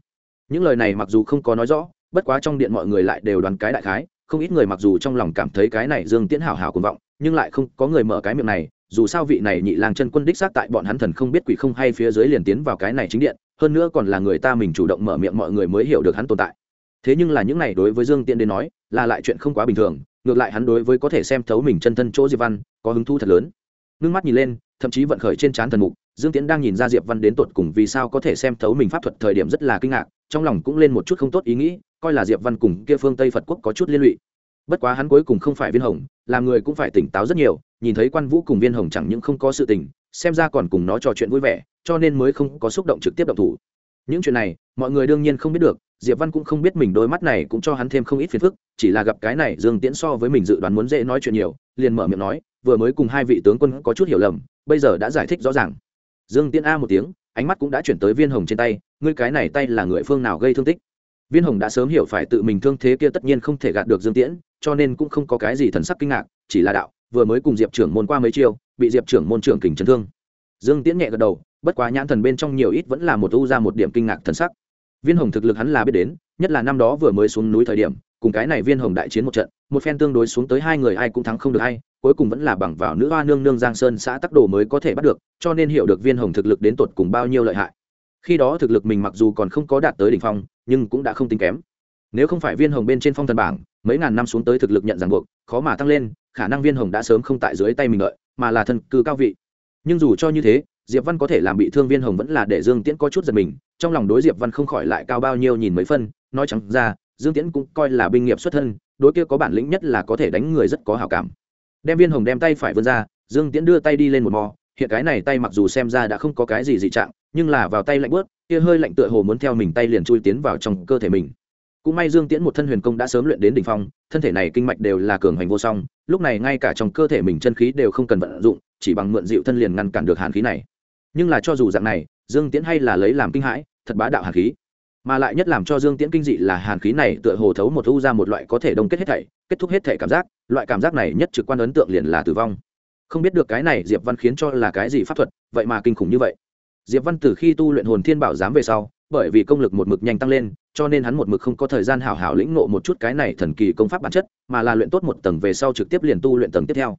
Những lời này mặc dù không có nói rõ, bất quá trong điện mọi người lại đều đoán cái đại khái, không ít người mặc dù trong lòng cảm thấy cái này dương tiễn hảo hào cuồng vọng, nhưng lại không có người mở cái miệng này, dù sao vị này nhị lang chân quân đích xác tại bọn hắn thần không biết quỷ không hay phía dưới liền tiến vào cái này chính điện, hơn nữa còn là người ta mình chủ động mở miệng mọi người mới hiểu được hắn tồn tại thế nhưng là những này đối với dương tiễn đến nói, là lại chuyện không quá bình thường, ngược lại hắn đối với có thể xem thấu mình chân thân chỗ diệp văn, có hứng thú thật lớn. Ngưng mắt nhìn lên, thậm chí vận khởi trên trán thần mục, dương tiễn đang nhìn ra diệp văn đến tột cùng vì sao có thể xem thấu mình pháp thuật thời điểm rất là kinh ngạc, trong lòng cũng lên một chút không tốt ý nghĩ, coi là diệp văn cùng kia phương tây phật quốc có chút liên lụy. Bất quá hắn cuối cùng không phải viên hồng, làm người cũng phải tỉnh táo rất nhiều, nhìn thấy quan vũ cùng viên hồng chẳng những không có sự tình, xem ra còn cùng nó trò chuyện vui vẻ, cho nên mới không có xúc động trực tiếp động thủ. Những chuyện này, mọi người đương nhiên không biết được diệp văn cũng không biết mình đôi mắt này cũng cho hắn thêm không ít phiền phức, chỉ là gặp cái này dương tiễn so với mình dự đoán muốn dễ nói chuyện nhiều, liền mở miệng nói, vừa mới cùng hai vị tướng quân có chút hiểu lầm, bây giờ đã giải thích rõ ràng. Dương tiễn a một tiếng, ánh mắt cũng đã chuyển tới viên hồng trên tay, ngươi cái này tay là người phương nào gây thương tích? Viên hồng đã sớm hiểu phải tự mình thương thế kia tất nhiên không thể gạt được dương tiễn, cho nên cũng không có cái gì thần sắc kinh ngạc, chỉ là đạo, vừa mới cùng diệp trưởng môn qua mấy chiêu, bị diệp trưởng môn trưởng kình chấn thương. Dương tiễn nhẹ gật đầu, bất quá nhãn thần bên trong nhiều ít vẫn là một u ra một điểm kinh ngạc thần sắc viên hồng thực lực hắn là biết đến, nhất là năm đó vừa mới xuống núi thời điểm, cùng cái này viên hồng đại chiến một trận, một phen tương đối xuống tới hai người ai cũng thắng không được hay cuối cùng vẫn là bằng vào nữ hoa nương nương giang sơn xã tắc đồ mới có thể bắt được, cho nên hiểu được viên hồng thực lực đến tột cùng bao nhiêu lợi hại. Khi đó thực lực mình mặc dù còn không có đạt tới đỉnh phong, nhưng cũng đã không tính kém. Nếu không phải viên hồng bên trên phong thần bảng, mấy ngàn năm xuống tới thực lực nhận ràng buộc, khó mà tăng lên, khả năng viên hồng đã sớm không tại dưới tay mình lợi mà là thân cư cao vị. Nhưng dù cho như thế diệp văn có thể làm bị thương viên hồng vẫn là để dương tiễn có chút giật mình, trong lòng đối diệp văn không khỏi lại cao bao nhiêu nhìn mấy phân, nói chẳng ra, dương tiễn cũng coi là binh nghiệp xuất thân, đối kia có bản lĩnh nhất là có thể đánh người rất có hảo cảm. Đem viên hồng đem tay phải vươn ra, dương tiễn đưa tay đi lên một mò, hiện cái này tay mặc dù xem ra đã không có cái gì dị trạng, nhưng là vào tay lạnh bớt, kia hơi lạnh tựa hồ muốn theo mình tay liền chui tiến vào trong cơ thể mình. Cũng may dương tiễn một thân huyền công đã sớm luyện đến đỉnh phong, thân thể này kinh mạch đều là cường hành vô song, lúc này ngay cả trong cơ thể mình chân khí đều không cần vận dụng, chỉ bằng mượn dịu thân liền ngăn cản được hàn khí này nhưng là cho dù dạng này, dương tiễn hay là lấy làm kinh hãi, thật bá đạo hàn khí. Mà lại nhất làm cho dương tiễn kinh dị là hàn khí này tựa hồ thấu một thu ra một loại có thể đông kết hết thảy, kết thúc hết thảy cảm giác, loại cảm giác này nhất trực quan ấn tượng liền là tử vong. Không biết được cái này diệp văn khiến cho là cái gì pháp thuật, vậy mà kinh khủng như vậy. Diệp văn từ khi tu luyện hồn thiên bảo giám về sau, bởi vì công lực một mực nhanh tăng lên, cho nên hắn một mực không có thời gian hào hào lĩnh ngộ một chút cái này thần kỳ công pháp bản chất, mà là luyện tốt một tầng về sau trực tiếp liền tu luyện tầng tiếp theo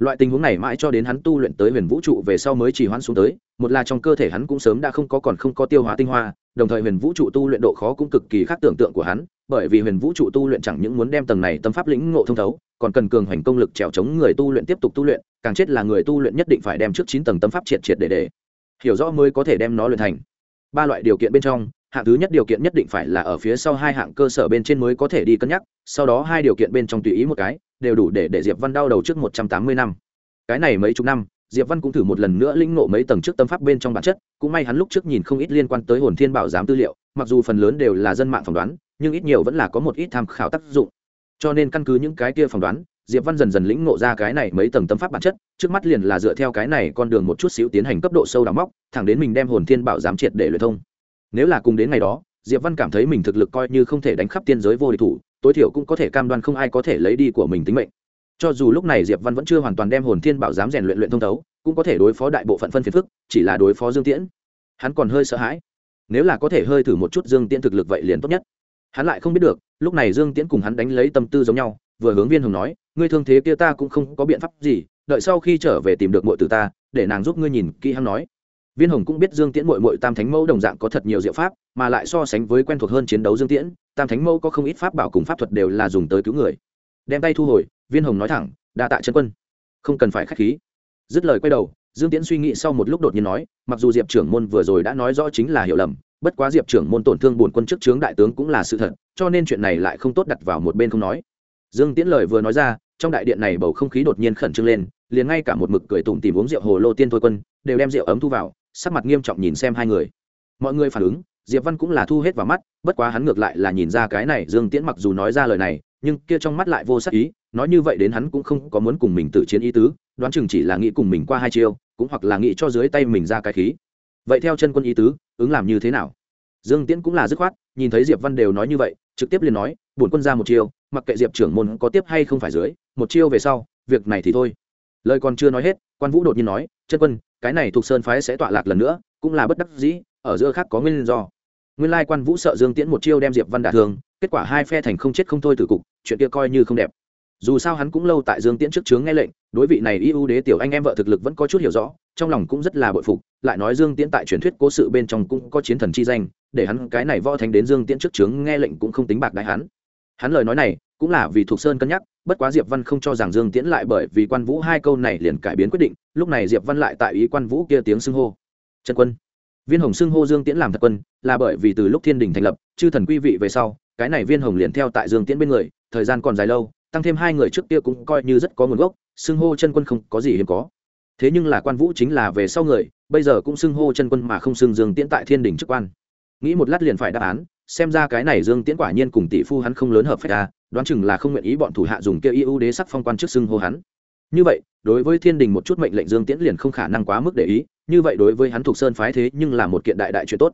loại tình huống này mãi cho đến hắn tu luyện tới huyền vũ trụ về sau mới chỉ hoãn xuống tới, một là trong cơ thể hắn cũng sớm đã không có còn không có tiêu hóa tinh hoa, đồng thời huyền vũ trụ tu luyện độ khó cũng cực kỳ khác tưởng tượng của hắn, bởi vì huyền vũ trụ tu luyện chẳng những muốn đem tầng này tâm pháp lĩnh ngộ thông thấu, còn cần cường hoành công lực trèo chống người tu luyện tiếp tục tu luyện, càng chết là người tu luyện nhất định phải đem trước chín tầng tâm pháp triệt triệt để để. Hiểu rõ mới có thể đem nó luyện thành. Ba loại điều kiện bên trong hạng thứ nhất điều kiện nhất định phải là ở phía sau hai hạng cơ sở bên trên mới có thể đi cân nhắc, sau đó hai điều kiện bên trong tùy ý một cái, đều đủ để để diệp văn đau đầu trước một trăm tám mươi năm. Cái này mấy chục năm, diệp văn cũng thử một lần nữa lĩnh ngộ mấy tầng trước tâm pháp bên trong bản chất, cũng may hắn lúc trước nhìn không ít liên quan tới hồn thiên bảo giám tư liệu, mặc dù phần lớn đều là dân mạng phỏng đoán, nhưng ít nhiều vẫn là có một ít tham khảo tác dụng. Cho nên căn cứ những cái kia phỏng đoán, diệp văn dần dần lĩnh ngộ ra cái này mấy tầng tâm pháp bản chất, trước mắt liền là dựa theo cái này con đường một chút xíu tiến hành cấp độ sâu đào móc, thẳng đến mình đem hồn thiên bảo giám triệt để luyện thông nếu là cùng đến ngày đó, diệp văn cảm thấy mình thực lực coi như không thể đánh khắp tiên giới vô địch thủ, tối thiểu cũng có thể cam đoan không ai có thể lấy đi của mình tính mệnh. Cho dù lúc này diệp văn vẫn chưa hoàn toàn đem hồn thiên bảo giám rèn luyện luyện thông thấu, cũng có thể đối phó đại bộ phận phân phiền phức, chỉ là đối phó dương tiễn. Hắn còn hơi sợ hãi. Nếu là có thể hơi thử một chút dương tiễn thực lực vậy liền tốt nhất. Hắn lại không biết được, lúc này dương tiễn cùng hắn đánh lấy tâm tư giống nhau, vừa hướng viên hồng nói, ngươi thương thế kia ta cũng không có biện pháp gì, đợi sau khi trở về tìm được mọi từ ta, để nàng giúp ngươi nhìn kỹ. Hắn nói viên hồng cũng biết dương tiễn mội mội tam thánh mẫu đồng dạng có thật nhiều diệu pháp, mà lại so sánh với quen thuộc hơn chiến đấu dương tiễn, tam thánh mẫu có không ít pháp bảo cùng pháp thuật đều là dùng tới cứu người. Đem tay thu hồi, viên hồng nói thẳng, đa tạ chân quân. Không cần phải k h á c h khí. Dứt lời quay đầu, dương tiễn suy nghĩ sau một lúc đột nhiên nói, mặc dù diệp trưởng môn vừa rồi đã nói rõ chính là hiểu lầm, bất quá diệp trưởng môn tổn thương bổn quân chức chướng đại tướng cũng là sự thật, cho nên chuyện này lại không tốt đặt vào một bên không nói. Dương tiễn lời vừa nói ra, trong đại điện này bầu không khí đột nhiên khẩn trương lên, liền ngay cả một mực cười tủm tìm uống rượu hồ lô tiên thôi quân, đều đem rượu ấm thu vào sắc mặt nghiêm trọng nhìn xem hai người. Mọi người phản ứng, diệp văn cũng là thu hết vào mắt, bất quá hắn ngược lại là nhìn ra cái này dương tiễn mặc dù nói ra lời này, nhưng kia trong mắt lại vô sắc ý, nói như vậy đến hắn cũng không có muốn cùng mình tự chiến ý tứ, đoán chừng chỉ là nghĩ cùng mình qua hai chiêu, cũng hoặc là nghĩ cho dưới tay mình ra cái khí. Vậy theo chân quân ý tứ, ứng làm như thế nào? Dương tiễn cũng là dứt khoát, nhìn thấy diệp văn đều nói như vậy, trực tiếp liền nói, bổn quân ra một chiêu, mặc kệ diệp trưởng môn có tiếp hay không phải dưới, một chiêu về sau, việc này thì thôi. Lời còn chưa nói hết, quan vũ đột nhiên nói, chân quân cái này thuộc sơn phái sẽ tọa lạc lần nữa, cũng là bất đắc dĩ, ở giữa khác có nguyên do. Nguyên lai quan vũ sợ dương tiễn một chiêu đem diệp văn đả thương, kết quả hai phe thành không chết không thôi từ cục, chuyện kia coi như không đẹp. Dù sao hắn cũng lâu tại dương tiễn trước chướng nghe lệnh, đối vị này y ưu đế tiểu anh em vợ thực lực vẫn có chút hiểu rõ, trong lòng cũng rất là bội phục, lại nói dương tiễn tại truyền thuyết cố sự bên trong cũng có chiến thần chi danh, để hắn cái này võ thánh đến dương tiễn trước chướng nghe lệnh cũng không tính bạc đại hắn. Hắn lời nói này cũng là vì thuộc sơn cân nhắc, bất quá diệp văn không cho rằng dương tiễn lại bởi vì quan vũ hai câu này liền cải biến quyết định, lúc này diệp văn lại tại ý quan vũ kia tiếng xưng hô. Trần quân. Viên hồng xưng hô dương tiễn làm thật quân, là bởi vì từ lúc thiên đình thành lập, chư thần quy vị về sau, cái này viên hồng liền theo tại dương tiễn bên người, thời gian còn dài lâu, tăng thêm hai người trước kia cũng coi như rất có nguồn gốc, xưng hô chân quân không có gì hiếm có. Thế nhưng là quan vũ chính là về sau người, bây giờ cũng xưng hô chân quân mà không xưng dương tiễn tại thiên đình chức quan. Nghĩ một lát liền phải đáp án xem ra cái này dương tiễn quả nhiên cùng tỷ phu hắn không lớn hợp phép ta à, đoán chừng là không nguyện ý bọn thủ hạ dùng kia ưu đế sắc phong quan trước xưng hô hắn. Như vậy, đối với thiên đình một chút mệnh lệnh dương tiễn liền không khả năng quá mức để ý, như vậy đối với hắn thuộc sơn phái thế nhưng là một kiện đại đại chuyện tốt.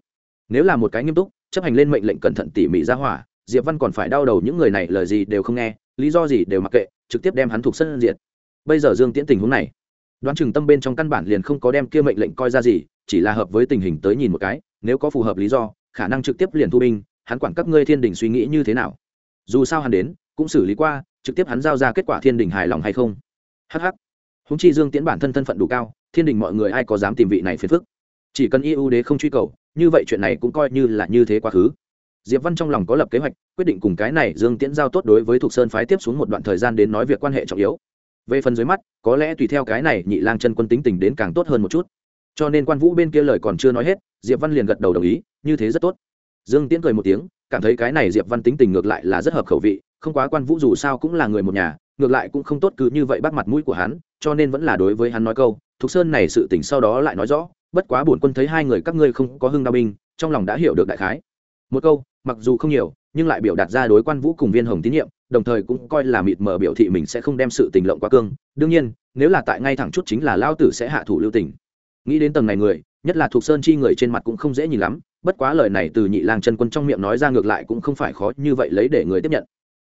Nếu là một cái nghiêm túc, chấp hành lên mệnh lệnh cẩn thận tỉ mỉ ra hỏa, diệp văn còn phải đau đầu những người này lời gì đều không nghe, lý do gì đều mặc kệ, trực tiếp đem hắn thuộc sân diệt. Bây giờ dương tiễn tình huống này, đoán chừng tâm bên trong căn bản liền không có đem kia mệnh lệnh coi ra gì, chỉ là hợp với tình hình tới nhìn một cái, nếu có phù hợp lý do khả năng trực tiếp liền thu binh, hắn quản các ngươi thiên đình suy nghĩ như thế nào? Dù sao hắn đến, cũng xử lý qua, trực tiếp hắn giao ra kết quả thiên đình hài lòng hay không? Hh húng chi dương tiễn bản thân thân phận đủ cao, thiên đình mọi người ai có dám tìm vị này phiền phức? Chỉ cần y ưu đế không truy cầu, như vậy chuyện này cũng coi như là như thế quá khứ. Diệp văn trong lòng có lập kế hoạch, quyết định cùng cái này dương tiễn giao tốt đối với thục sơn phái tiếp xuống một đoạn thời gian đến nói việc quan hệ trọng yếu. Về phần dưới mắt, có lẽ tùy theo cái này nhị lang chân quân tính tình đến càng tốt hơn một chút cho nên quan vũ bên kia lời còn chưa nói hết, diệp văn liền gật đầu đồng ý, như thế rất tốt. Dương tiễn cười một tiếng, cảm thấy cái này diệp văn tính tình ngược lại là rất hợp khẩu vị, không quá quan vũ dù sao cũng là người một nhà, ngược lại cũng không tốt cứ như vậy bắt mặt mũi của hắn, cho nên vẫn là đối với hắn nói câu, thục sơn này sự tỉnh sau đó lại nói rõ, bất quá bổn quân thấy hai người các ngươi không có hưng đao binh, trong lòng đã hiểu được đại khái. Một câu, mặc dù không nhiều, nhưng lại biểu đạt ra đối quan vũ cùng viên hồng tín nhiệm, đồng thời cũng coi là mịt mờ biểu thị mình sẽ không đem sự tình lộng quá cương. Đương nhiên, nếu là tại ngay thẳng chút chính là lao tử sẽ hạ thủ lưu tình nghĩ đến tầng này người, nhất là thuộc sơn chi người trên mặt cũng không dễ nhìn lắm, bất quá lời này từ nhị lang chân quân trong miệng nói ra ngược lại cũng không phải khó như vậy lấy để người tiếp nhận.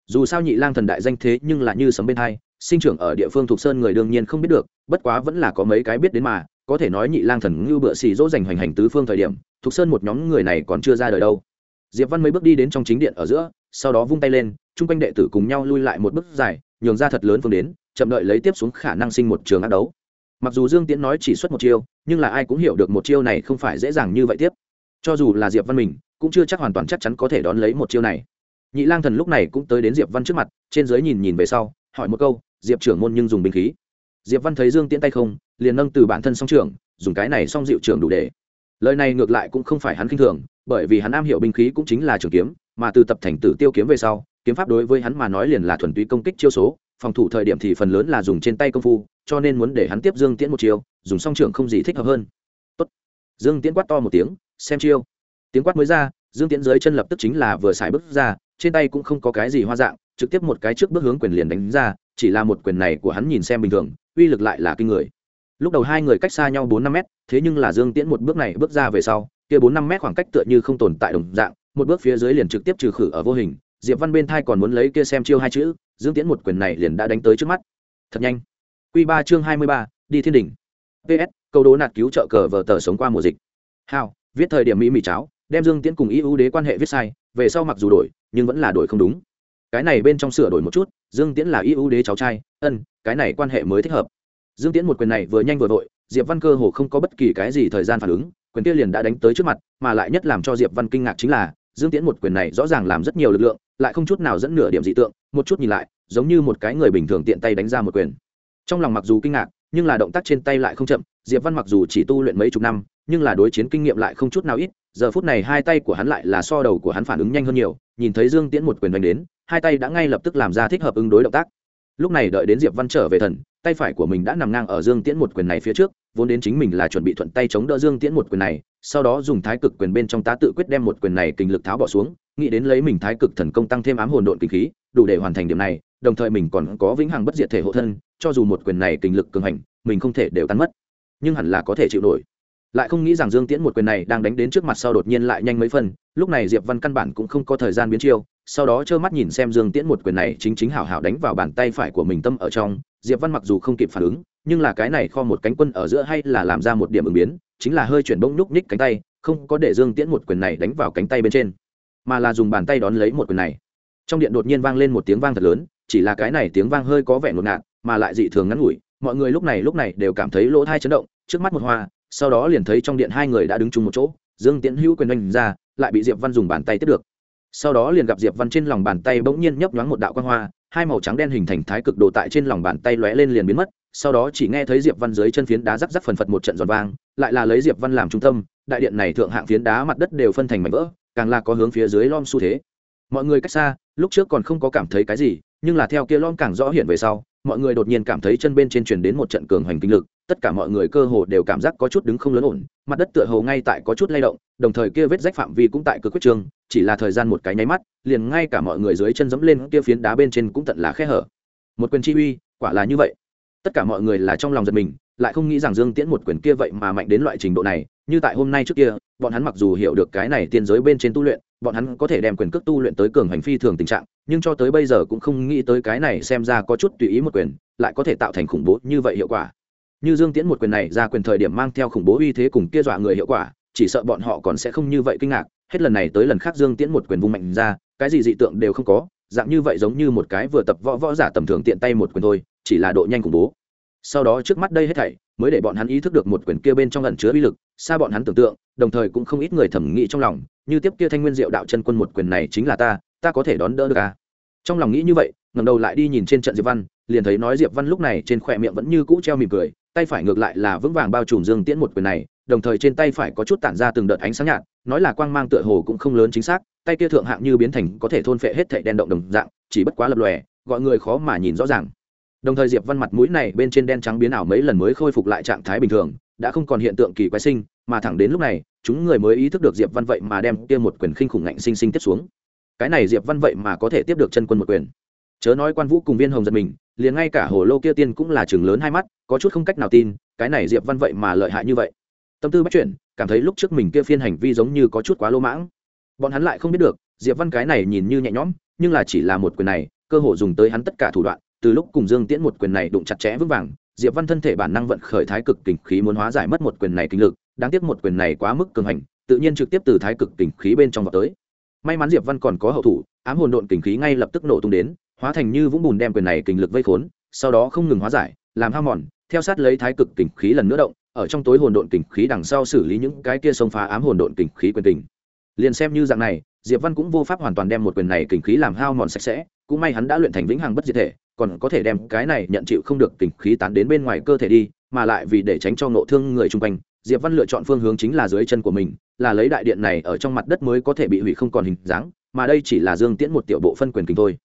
Dù sao nhị lang thần đại danh thế nhưng là như sấm bên hai, sinh trưởng ở địa phương thuộc sơn người đương nhiên không biết được, bất quá vẫn là có mấy cái biết đến mà, có thể nói nhị lang thần ngưu bựa xì dỗ dành hoành hành tứ phương thời điểm, thuộc sơn một nhóm người này còn chưa ra đời đâu. Diệp văn mấy bước đi đến trong chính điện ở giữa, sau đó vung tay lên, chung quanh đệ tử cùng nhau lui lại một bước dài, nhường ra thật lớn phương đến, chậm đợi lấy tiếp xuống khả năng sinh một trường ác đấu mặc dù dương tiễn nói chỉ xuất một chiêu, nhưng là ai cũng hiểu được một chiêu này không phải dễ dàng như vậy tiếp. Cho dù là diệp văn mình, cũng chưa chắc hoàn toàn chắc chắn có thể đón lấy một chiêu này. Nhị lang thần lúc này cũng tới đến diệp văn trước mặt, trên dưới nhìn nhìn về sau, hỏi một câu, diệp trưởng môn nhưng dùng binh khí? Diệp văn thấy dương tiễn tay không, liền nâng từ bản thân song trưởng, dùng cái này song dịu trưởng đủ để. Lời này ngược lại cũng không phải hắn kinh thường, bởi vì hắn am hiểu binh khí cũng chính là trường kiếm, mà từ tập thành tử tiêu kiếm về sau, kiếm pháp đối với hắn mà nói liền là thuần túy công kích chiêu số phòng thủ thời điểm thì phần lớn là dùng trên tay công phu, cho nên muốn để hắn tiếp dương tiễn một chiêu, dùng song trưởng không gì thích hợp hơn. Tốt. dương tiễn quát to một tiếng, xem chiêu. Tiếng quát mới ra, dương tiễn dưới chân lập tức chính là vừa xài bước ra, trên tay cũng không có cái gì hoa dạng, trực tiếp một cái trước bước hướng quyền liền đánh ra, chỉ là một quyền này của hắn nhìn xem bình thường, uy lực lại là kinh người. Lúc đầu hai người cách xa nhau bốn năm mét, thế nhưng là dương tiễn một bước này bước ra về sau, kia bốn năm mét khoảng cách tựa như không tồn tại đồng dạng, một bước phía dưới liền trực tiếp trừ khử ở vô hình diệp văn bên thai còn muốn lấy kia xem chiêu hai chữ, dương tiễn một quyền này liền đã đánh tới trước mắt. Thật nhanh. Q ba chương hai mươi ba, đi thiên đỉnh. Ps câu đố nạt cứu trợ cờ vờ tờ sống qua mùa dịch. Hào, viết thời điểm mỹ mỹ cháo, đem dương tiễn cùng ý ưu đế quan hệ viết sai, về sau mặc dù đổi, nhưng vẫn là đổi không đúng. Cái này bên trong sửa đổi một chút, dương tiễn là ý ưu đế cháu trai, ân, cái này quan hệ mới thích hợp. Dương tiễn một quyền này vừa nhanh vừa vội, diệp văn cơ hồ không có bất kỳ cái gì thời gian phản ứng, quyền kia liền đã đánh tới trước mặt, mà lại nhất làm cho diệp văn kinh ngạc chính là, dương tiễn một quyền này rõ ràng làm rất nhiều lực lượng lại không chút nào dẫn nửa điểm dị tượng, một chút nhìn lại, giống như một cái người bình thường tiện tay đánh ra một quyền. Trong lòng mặc dù kinh ngạc, nhưng là động tác trên tay lại không chậm, diệp văn mặc dù chỉ tu luyện mấy chục năm, nhưng là đối chiến kinh nghiệm lại không chút nào ít, giờ phút này hai tay của hắn lại là so đầu của hắn phản ứng nhanh hơn nhiều, nhìn thấy dương tiễn một quyền đánh đến, hai tay đã ngay lập tức làm ra thích hợp ứng đối động tác. Lúc này đợi đến diệp văn trở về thần, tay phải của mình đã nằm ngang ở dương tiễn một quyền này phía trước, vốn đến chính mình là chuẩn bị thuận tay chống đỡ dương tiễn một quyền này, sau đó dùng thái cực quyền bên trong tá tự quyết đem một quyền này kinh lực tháo bỏ xuống nghĩ đến lấy mình thái cực thần công tăng thêm ám hồn độn kinh khí, đủ để hoàn thành điểm này, đồng thời mình còn có vĩnh hằng bất diệt thể hộ thân, cho dù một quyền này kinh lực cường hành, mình không thể đều tan mất. Nhưng hẳn là có thể chịu nổi. Lại không nghĩ rằng dương tiễn một quyền này đang đánh đến trước mặt sau đột nhiên lại nhanh mấy phần, lúc này diệp văn căn bản cũng không có thời gian biến chiêu, sau đó trơ mắt nhìn xem dương tiễn một quyền này chính chính hảo hảo đánh vào bàn tay phải của mình tâm ở trong, diệp văn mặc dù không kịp phản ứng, nhưng là cái này kho một cánh quân ở giữa hay là làm ra một điểm ứng biến, chính là hơi chuyển bông nhúc ních cánh tay, không có để dương tiễn một quyền này đánh vào cánh tay bên trên mà là dùng bàn tay đón lấy một quyền này. Trong điện đột nhiên vang lên một tiếng vang thật lớn, chỉ là cái này tiếng vang hơi có vẻ ngột ngạt, mà lại dị thường ngắn ngủi. Mọi người lúc này lúc này đều cảm thấy lỗ thai chấn động, trước mắt một hoa, sau đó liền thấy trong điện hai người đã đứng chung một chỗ, dương tiễn hữu quyền oanh ra, lại bị diệp văn dùng bàn tay tiếp được. Sau đó liền gặp diệp văn trên lòng bàn tay bỗng nhiên nhấp nhoáng một đạo quan hoa, hai màu trắng đen hình thành thái cực đồ tại trên lòng bàn tay lóe lên liền biến mất, sau đó chỉ nghe thấy diệp văn dưới chân phiến đá rắc rắc phần phật một trận giòn vang, lại là lấy diệp văn làm trung tâm, đại điện này thượng hạng phiến đá mặt đất đều phân thành mảnh vỡ càng là có hướng phía dưới lom xu thế. Mọi người cách xa, lúc trước còn không có cảm thấy cái gì, nhưng là theo kia lom càng rõ hiện về sau, mọi người đột nhiên cảm thấy chân bên trên truyền đến một trận cường hoành kinh lực, tất cả mọi người cơ hồ đều cảm giác có chút đứng không lớn ổn, mặt đất tựa hồ ngay tại có chút lay động, đồng thời kia vết rách phạm vi cũng tại cực quyết trường, chỉ là thời gian một cái nháy mắt, liền ngay cả mọi người dưới chân dẫm lên kia phiến đá bên trên cũng tận là khe hở. Một quyền chi uy, quả là như vậy. Tất cả mọi người là trong lòng giật mình lại không nghĩ rằng dương tiễn một quyền kia vậy mà mạnh đến loại trình độ này, như tại hôm nay trước kia, bọn hắn mặc dù hiểu được cái này tiên giới bên trên tu luyện, bọn hắn có thể đem quyền cước tu luyện tới cường hành phi thường tình trạng, nhưng cho tới bây giờ cũng không nghĩ tới cái này xem ra có chút tùy ý một quyền, lại có thể tạo thành khủng bố như vậy hiệu quả. Như dương tiễn một quyền này ra quyền thời điểm mang theo khủng bố uy thế cùng kia dọa người hiệu quả, chỉ sợ bọn họ còn sẽ không như vậy kinh ngạc, hết lần này tới lần khác dương tiễn một quyền vung mạnh ra, cái gì dị tượng đều không có, dạng như vậy giống như một cái vừa tập võ võ giả tầm thường tiện tay một quyền thôi, chỉ là độ nhanh khủng bố sau đó trước mắt đây hết thảy, mới để bọn hắn ý thức được một quyền kia bên trong ẩn chứa uy lực, xa bọn hắn tưởng tượng, đồng thời cũng không ít người thẩm nghĩ trong lòng, như tiếp kia thanh nguyên diệu đạo chân quân một quyền này chính là ta ta có thể đón đỡ được à? Trong lòng nghĩ như vậy, ngẩng đầu lại đi nhìn trên trận diệp văn, liền thấy nói diệp văn lúc này trên khỏe miệng vẫn như cũ treo mỉm cười, tay phải ngược lại là vững vàng bao trùm dương tiễn một quyền này, đồng thời trên tay phải có chút tản ra từng đợt ánh sáng nhạt, nói là quang mang tựa hồ cũng không lớn chính xác, tay kia thượng hạng như biến thành có thể thôn phệ hết thảy đen động đồng dạng, chỉ bất quá lập lòe, gọi người khó mà nhìn rõ ràng đồng thời diệp văn mặt mũi này bên trên đen trắng biến ảo mấy lần mới khôi phục lại trạng thái bình thường, đã không còn hiện tượng kỳ quái sinh, mà thẳng đến lúc này, chúng người mới ý thức được diệp văn vậy mà đem kia một quyền khinh khủng ngạnh sinh sinh tiếp xuống. Cái này diệp văn vậy mà có thể tiếp được chân quân một quyền. Chớ nói quan vũ cùng viên hồng giật mình, liền ngay cả hồ lô kia tiên cũng là chừng lớn hai mắt, có chút không cách nào tin, cái này diệp văn vậy mà lợi hại như vậy. Tâm tư bắt chuyển, cảm thấy lúc trước mình kia phiên hành vi giống như có chút quá lô mãng. Bọn hắn lại không biết được, diệp văn cái này nhìn như nhẹ nhõm, nhưng là chỉ là một quyền này, cơ hội dùng tới hắn tất cả thủ đoạn từ lúc cùng dương tiễn một quyền này đụng chặt chẽ vững vàng, diệp văn thân thể bản năng vận khởi thái cực kình khí muốn hóa giải mất một quyền này kinh lực, đáng tiếc một quyền này quá mức cường hành, tự nhiên trực tiếp từ thái cực kình khí bên trong vào tới. May mắn diệp văn còn có hậu thủ, ám hồn độn kình khí ngay lập tức nổ tung đến, hóa thành như vũng bùn đem quyền này kình lực vây khốn, sau đó không ngừng hóa giải, làm hao mòn, theo sát lấy thái cực kình khí lần nữa động, ở trong tối hồn độn kình khí đằng sau xử lý những cái kia xông phá ám hồn độn kình khí quyền tình. Liền xem như dạng này, diệp văn cũng vô pháp hoàn toàn đem một quyền này kình khí làm hao mòn sạch sẽ cũng may hắn đã luyện thành vĩnh hằng bất diệt thể, còn có thể đem cái này nhận chịu không được tình khí tán đến bên ngoài cơ thể đi, mà lại vì để tránh cho ngộ thương người chung quanh, diệp văn lựa chọn phương hướng chính là dưới chân của mình, là lấy đại điện này ở trong mặt đất mới có thể bị hủy không còn hình dáng, mà đây chỉ là dương tiễn một tiểu bộ phân quyền kinh thôi.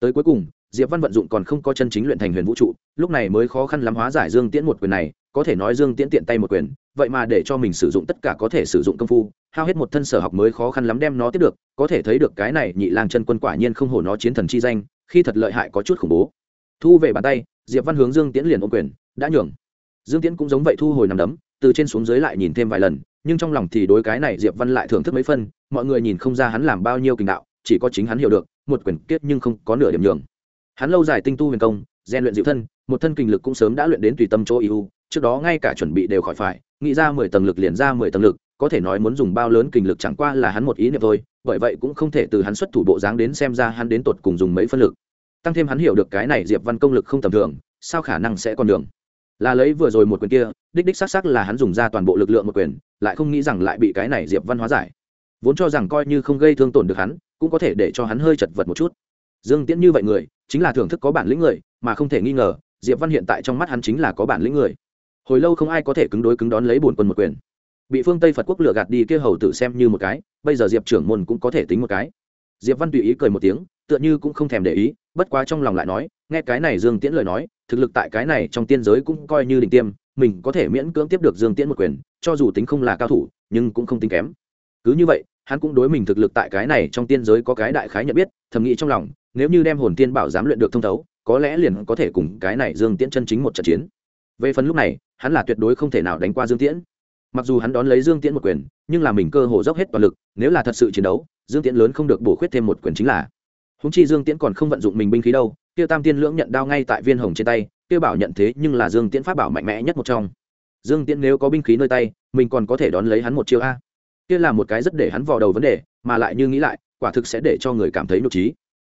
Tới cuối cùng, diệp văn vận dụng còn không có chân chính luyện thành huyền vũ trụ, lúc này mới khó khăn lắm hóa giải dương tiễn một quyền này, có thể nói dương tiễn tiện tay một quyền vậy mà để cho mình sử dụng tất cả có thể sử dụng công phu, hao hết một thân sở học mới khó khăn lắm đem nó tiếp được, có thể thấy được cái này nhị lang chân quân quả nhiên không hổ nó chiến thần chi danh, khi thật lợi hại có chút khủng bố. Thu về bàn tay, diệp văn hướng dương tiễn liền ô quyền, đã nhường. Dương tiễn cũng giống vậy thu hồi nằm đấm, từ trên xuống dưới lại nhìn thêm vài lần, nhưng trong lòng thì đối cái này diệp văn lại thưởng thức mấy phân mọi người nhìn không ra hắn làm bao nhiêu kinh đạo, chỉ có chính hắn hiểu được, một quyền kết nhưng không có nửa điểm nhường. Hắn lâu dài tinh tu huyền công, rèn luyện diệu thân, một thân kinh lực cũng sớm đã luyện đến tùy tâm chỗ ưu, trước đó ngay cả chuẩn bị đều khỏi phải nghĩ ra mười tầng lực liền ra mười tầng lực, có thể nói muốn dùng bao lớn kinh lực chẳng qua là hắn một ý niệm thôi, bởi vậy cũng không thể từ hắn xuất thủ bộ dáng đến xem ra hắn đến tột cùng dùng mấy phân lực. Tăng thêm hắn hiểu được cái này diệp văn công lực không tầm thường, sao khả năng sẽ còn đường? Là lấy vừa rồi một quyền kia, đích đích xác xác là hắn dùng ra toàn bộ lực lượng một quyền, lại không nghĩ rằng lại bị cái này diệp văn hóa giải. Vốn cho rằng coi như không gây thương tổn được hắn, cũng có thể để cho hắn hơi chật vật một chút. Dương tiễn như vậy người, chính là thưởng thức có bản lĩnh người, mà không thể nghi ngờ, diệp văn hiện tại trong mắt hắn chính là có bản lĩnh người hồi lâu không ai có thể cứng đối cứng đón lấy bổn quân một quyền. Bị phương tây phật quốc lừa gạt đi kia hầu tử xem như một cái, bây giờ diệp trưởng môn cũng có thể tính một cái. Diệp văn tùy ý cười một tiếng, tựa như cũng không thèm để ý, bất quá trong lòng lại nói, nghe cái này dương tiễn lời nói, thực lực tại cái này trong tiên giới cũng coi như đỉnh tiêm, mình có thể miễn cưỡng tiếp được dương tiễn một quyền, cho dù tính không là cao thủ, nhưng cũng không tính kém. Cứ như vậy, hắn cũng đối mình thực lực tại cái này trong tiên giới có cái đại khái nhận biết, thầm nghĩ trong lòng, nếu như đem hồn tiên bảo dám luyện được thông thấu, có lẽ liền có thể cùng cái này dương tiễn chân chính một trận chiến về phần lúc này, hắn là tuyệt đối không thể nào đánh qua dương tiễn. Mặc dù hắn đón lấy dương tiễn một quyền, nhưng là mình cơ hồ dốc hết toàn lực, nếu là thật sự chiến đấu, dương tiễn lớn không được bổ khuyết thêm một quyền chính là. Húng chi dương tiễn còn không vận dụng mình binh khí đâu tiêu tam tiên lưỡng nhận đao ngay tại viên hồng trên tay tiêu bảo nhận thế nhưng là dương tiễn pháp bảo mạnh mẽ nhất một trong. Dương tiễn nếu có binh khí nơi tay, mình còn có thể đón lấy hắn một chiêu a. Kia là một cái rất để hắn vò đầu vấn đề, mà lại như nghĩ lại, quả thực sẽ để cho người cảm thấy nhục trí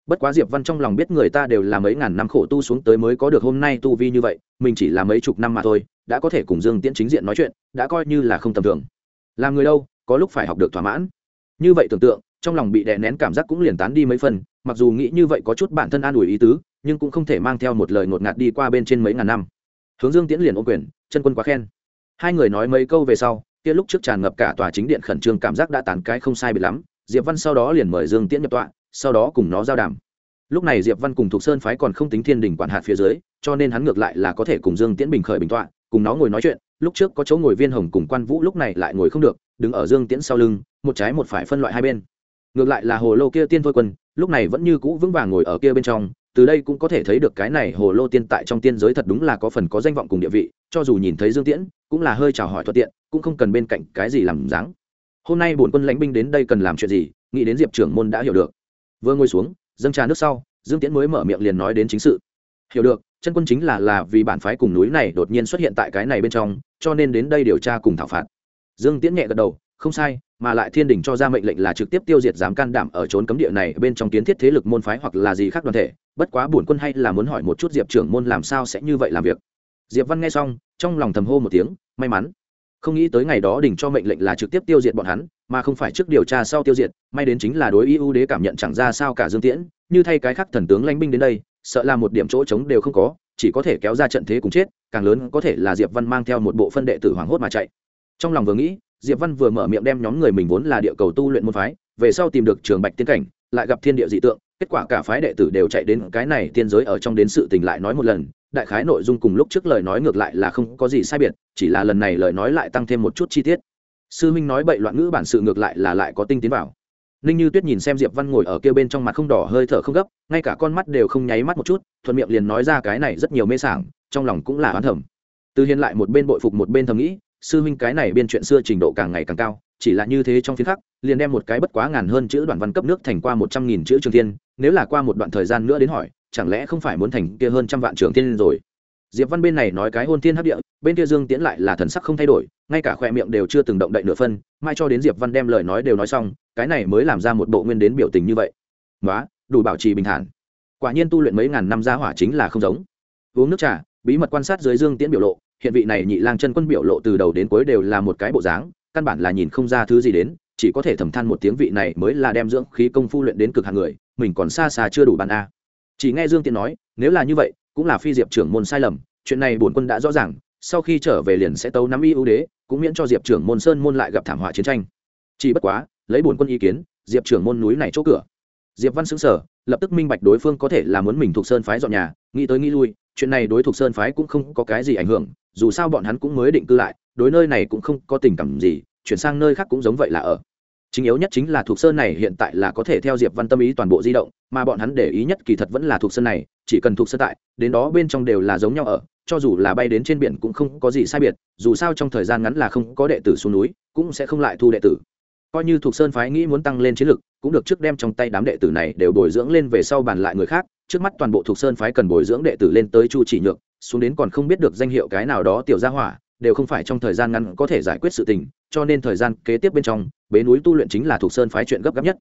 bất quá diệp văn trong lòng biết người ta đều là mấy ngàn năm khổ tu xuống tới mới có được hôm nay tu vi như vậy, mình chỉ là mấy chục năm mà thôi, đã có thể cùng dương tiễn chính diện nói chuyện, đã coi như là không tầm thường. Làm người đâu, có lúc phải học được thỏa mãn. Như vậy tưởng tượng, trong lòng bị đè nén cảm giác cũng liền tán đi mấy phần, mặc dù nghĩ như vậy có chút bản thân an ủi ý tứ, nhưng cũng không thể mang theo một lời ngột ngạt đi qua bên trên mấy ngàn năm. Hướng dương tiễn liền ô quyền, chân quân quá khen. Hai người nói mấy câu về sau, kia lúc trước tràn ngập cả tòa chính điện khẩn trương cảm giác đã tán cái không sai bị lắm, diệp văn sau đó liền mời dương tiễn nhập tọa sau đó cùng nó giao đàm. Lúc này diệp văn cùng thuộc sơn phái còn không tính thiên đình quản hạt phía dưới, cho nên hắn ngược lại là có thể cùng dương tiễn bình khởi bình tọa, cùng nó ngồi nói chuyện. Lúc trước có chỗ ngồi viên hồng cùng quan vũ lúc này lại ngồi không được, đứng ở dương tiễn sau lưng, một trái một phải phân loại hai bên. Ngược lại là hồ lô kia tiên thôi quân, lúc này vẫn như cũ vững vàng ngồi ở kia bên trong, từ đây cũng có thể thấy được cái này hồ lô tiên tại trong tiên giới thật đúng là có phần có danh vọng cùng địa vị, cho dù nhìn thấy dương tiễn, cũng là hơi chào hỏi thuận tiện, cũng không cần bên cạnh cái gì làm dáng. Hôm nay bổn quân lãnh binh đến đây cần làm chuyện gì, nghĩ đến diệp trưởng môn đã hiểu được vừa ngồi xuống, dâng trà nước sau, dương tiễn mới mở miệng liền nói đến chính sự. Hiểu được, chân quân chính là là vì bản phái cùng núi này đột nhiên xuất hiện tại cái này bên trong, cho nên đến đây điều tra cùng thảo phạt. Dương tiễn nhẹ gật đầu, không sai, mà lại thiên đình cho ra mệnh lệnh là trực tiếp tiêu diệt dám can đảm ở trốn cấm địa này bên trong kiến thiết thế lực môn phái hoặc là gì khác đoàn thể. Bất quá bổn quân hay là muốn hỏi một chút diệp trưởng môn làm sao sẽ như vậy làm việc. Diệp văn nghe xong, trong lòng thầm hô một tiếng, may mắn. Không nghĩ tới ngày đó đình cho mệnh lệnh là trực tiếp tiêu diệt bọn hắn mà không phải trước điều tra sau tiêu diệt, may đến chính là đối ưu đế cảm nhận chẳng ra sao cả dương tiễn, như thay cái khác thần tướng lãnh binh đến đây, sợ là một điểm chỗ trống đều không có, chỉ có thể kéo ra trận thế cùng chết, càng lớn có thể là diệp văn mang theo một bộ phân đệ tử hoàng hốt mà chạy. Trong lòng vừa nghĩ, diệp văn vừa mở miệng đem nhóm người mình vốn là địa cầu tu luyện môn phái, về sau tìm được trường bạch tiên cảnh, lại gặp thiên địa dị tượng, kết quả cả phái đệ tử đều chạy đến cái này tiên giới ở trong đến sự tình lại nói một lần, đại khái nội dung cùng lúc trước lời nói ngược lại là không có gì sai biệt, chỉ là lần này lời nói lại tăng thêm một chút chi tiết sư minh nói bậy loạn ngữ bản sự ngược lại là lại có tinh tiến vào. Ninh như tuyết nhìn xem diệp văn ngồi ở kia bên trong mặt không đỏ hơi thở không gấp, ngay cả con mắt đều không nháy mắt một chút, thuận miệng liền nói ra cái này rất nhiều mê sảng, trong lòng cũng là oán thầm. Từ hiền lại một bên bội phục một bên thầm nghĩ, sư Minh cái này biên chuyện xưa trình độ càng ngày càng cao, chỉ là như thế trong phiên khắc, liền đem một cái bất quá ngàn hơn chữ đoạn văn cấp nước thành qua một trăm nghìn chữ trường thiên nếu là qua một đoạn thời gian nữa đến hỏi, chẳng lẽ không phải muốn thành kia hơn trăm vạn trường thiên rồi? Diệp văn bên này nói cái hôn thiên hấp địa, bên kia dương tiễn lại là thần sắc không thay đổi, ngay cả khoe miệng đều chưa từng động đậy nửa phân mai cho đến diệp văn đem lời nói đều nói xong, cái này mới làm ra một bộ nguyên đến biểu tình như vậy. Nói đủ bảo trì bình thản. Quả nhiên tu luyện mấy ngàn năm gia hỏa chính là không giống. Uống nước trà, bí mật quan sát dưới dương tiễn biểu lộ, hiện vị này nhị lang chân quân biểu lộ từ đầu đến cuối đều là một cái bộ dáng, căn bản là nhìn không ra thứ gì đến, chỉ có thể thầm than một tiếng vị này mới là đem dưỡng khí công phu luyện đến cực hàng người, mình còn xa xa chưa đủ bàn a. Chỉ nghe dương tiễn nói, nếu là như vậy cũng là phi diệp trưởng môn sai lầm, chuyện này bổn quân đã rõ ràng, sau khi trở về liền sẽ tấu nắm y ưu đế, cũng miễn cho diệp trưởng môn sơn môn lại gặp thảm họa chiến tranh. Chỉ bất quá, lấy bổn quân ý kiến, diệp trưởng môn núi này chỗ cửa. Diệp văn xứng sở lập tức minh bạch đối phương có thể là muốn mình thuộc sơn phái dọn nhà, nghĩ tới nghĩ lui, chuyện này đối thuộc sơn phái cũng không có cái gì ảnh hưởng, dù sao bọn hắn cũng mới định cư lại, đối nơi này cũng không có tình cảm gì, chuyển sang nơi khác cũng giống vậy là ở chính yếu nhất chính là thuộc sơn này hiện tại là có thể theo diệp văn tâm ý toàn bộ di động, mà bọn hắn để ý nhất kỳ thật vẫn là thuộc sơn này, chỉ cần thuộc sơn tại, đến đó bên trong đều là giống nhau ở, cho dù là bay đến trên biển cũng không có gì sai biệt, dù sao trong thời gian ngắn là không có đệ tử xuống núi, cũng sẽ không lại thu đệ tử. Coi như thuộc sơn phái nghĩ muốn tăng lên chiến lực, cũng được trước đem trong tay đám đệ tử này đều bồi dưỡng lên về sau bàn lại người khác, trước mắt toàn bộ thuộc sơn phái cần bồi dưỡng đệ tử lên tới chu chỉ nhược, xuống đến còn không biết được danh hiệu cái nào đó tiểu gia hỏa, đều không phải trong thời gian ngắn có thể giải quyết sự tình, cho nên thời gian kế tiếp bên trong bế núi tu luyện chính là thuộc sơn phái chuyện gấp gáp nhất.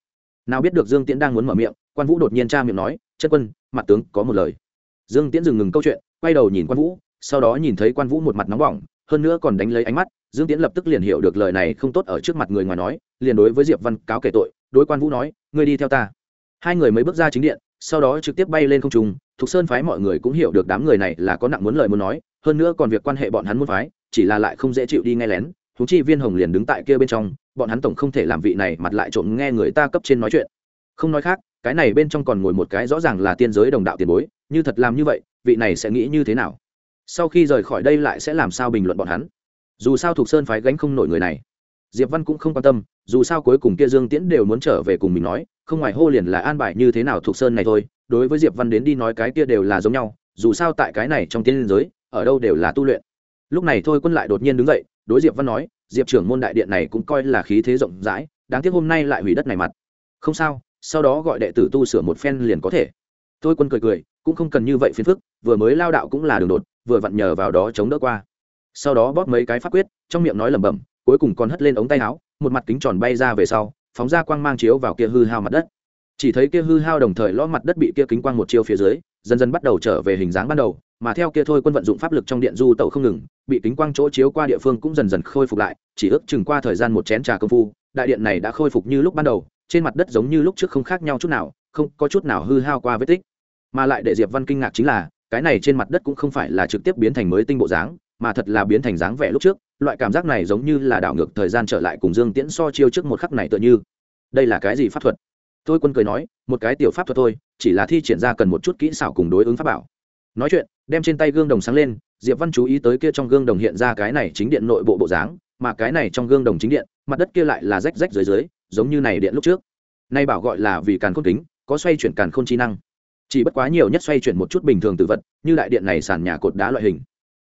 Nào biết được dương tiễn đang muốn mở miệng, quan vũ đột nhiên tra miệng nói, chân quân, mặt tướng có một lời. Dương tiễn dừng ngừng câu chuyện, quay đầu nhìn quan vũ, sau đó nhìn thấy quan vũ một mặt nóng bỏng, hơn nữa còn đánh lấy ánh mắt, dương tiễn lập tức liền hiểu được lời này không tốt ở trước mặt người ngoài nói, liền đối với diệp văn cáo kể tội, đối quan vũ nói, ngươi đi theo ta. Hai người mới bước ra chính điện, sau đó trực tiếp bay lên không trung thục sơn phái mọi người cũng hiểu được đám người này là có nặng muốn lời muốn nói, hơn nữa còn việc quan hệ bọn hắn muốn phái, chỉ là lại không dễ chịu đi nghe lén thú chi viên hồng liền đứng tại kia bên trong bọn hắn tổng không thể làm vị này mặt lại trộm nghe người ta cấp trên nói chuyện. Không nói khác, cái này bên trong còn ngồi một cái rõ ràng là tiên giới đồng đạo tiền bối, như thật làm như vậy, vị này sẽ nghĩ như thế nào? Sau khi rời khỏi đây lại sẽ làm sao bình luận bọn hắn? Dù sao thuộc sơn phái gánh không nổi người này. Diệp văn cũng không quan tâm, dù sao cuối cùng kia dương tiễn đều muốn trở về cùng mình nói, không ngoài hô liền là an bài như thế nào thuộc sơn này thôi, đối với diệp văn đến đi nói cái kia đều là giống nhau, dù sao tại cái này trong tiên giới, ở đâu đều là tu luyện. Lúc này thôi quân lại đột nhiên đứng dậy, đối diệp văn nói diệp trưởng môn đại điện này cũng coi là khí thế rộng rãi, đáng tiếc hôm nay lại hủy đất này mặt. Không sao, sau đó gọi đệ tử tu sửa một phen liền có thể. Tôi quân cười cười, cũng không cần như vậy phiền phức, vừa mới lao đạo cũng là đường đột, vừa vặn nhờ vào đó chống đỡ qua. Sau đó bóp mấy cái pháp quyết, trong miệng nói lẩm bẩm, cuối cùng còn hất lên ống tay áo, một mặt kính tròn bay ra về sau, phóng ra quang mang chiếu vào kia hư hao mặt đất. Chỉ thấy kia hư hao đồng thời lõ mặt đất bị kia kính quang một chiêu phía dưới, dần dần bắt đầu trở về hình dáng ban đầu mà theo kia thôi quân vận dụng pháp lực trong điện du tẩu không ngừng, bị kính quang chỗ chiếu qua địa phương cũng dần dần khôi phục lại, chỉ ước chừng qua thời gian một chén trà công phu, đại điện này đã khôi phục như lúc ban đầu, trên mặt đất giống như lúc trước không khác nhau chút nào, không có chút nào hư hao qua vết tích. Mà lại để diệp văn kinh ngạc chính là, cái này trên mặt đất cũng không phải là trực tiếp biến thành mới tinh bộ dáng, mà thật là biến thành dáng vẻ lúc trước, loại cảm giác này giống như là đảo ngược thời gian trở lại cùng dương tiễn so chiêu trước một khắc này tựa như. Đây là cái gì pháp thuật? Thôi quân cười nói, một cái tiểu pháp thuật thôi, chỉ là thi triển ra cần một chút kỹ xảo cùng đối ứng pháp bảo nói chuyện, đem trên tay gương đồng sáng lên, diệp văn chú ý tới kia trong gương đồng hiện ra cái này chính điện nội bộ bộ dáng, mà cái này trong gương đồng chính điện, mặt đất kia lại là rách rách dưới dưới, giống như này điện lúc trước. Nay bảo gọi là vì càn khôn kính, có xoay chuyển càn khôn chi năng. Chỉ bất quá nhiều nhất xoay chuyển một chút bình thường từ vật, như đại điện này sàn nhà cột đá loại hình.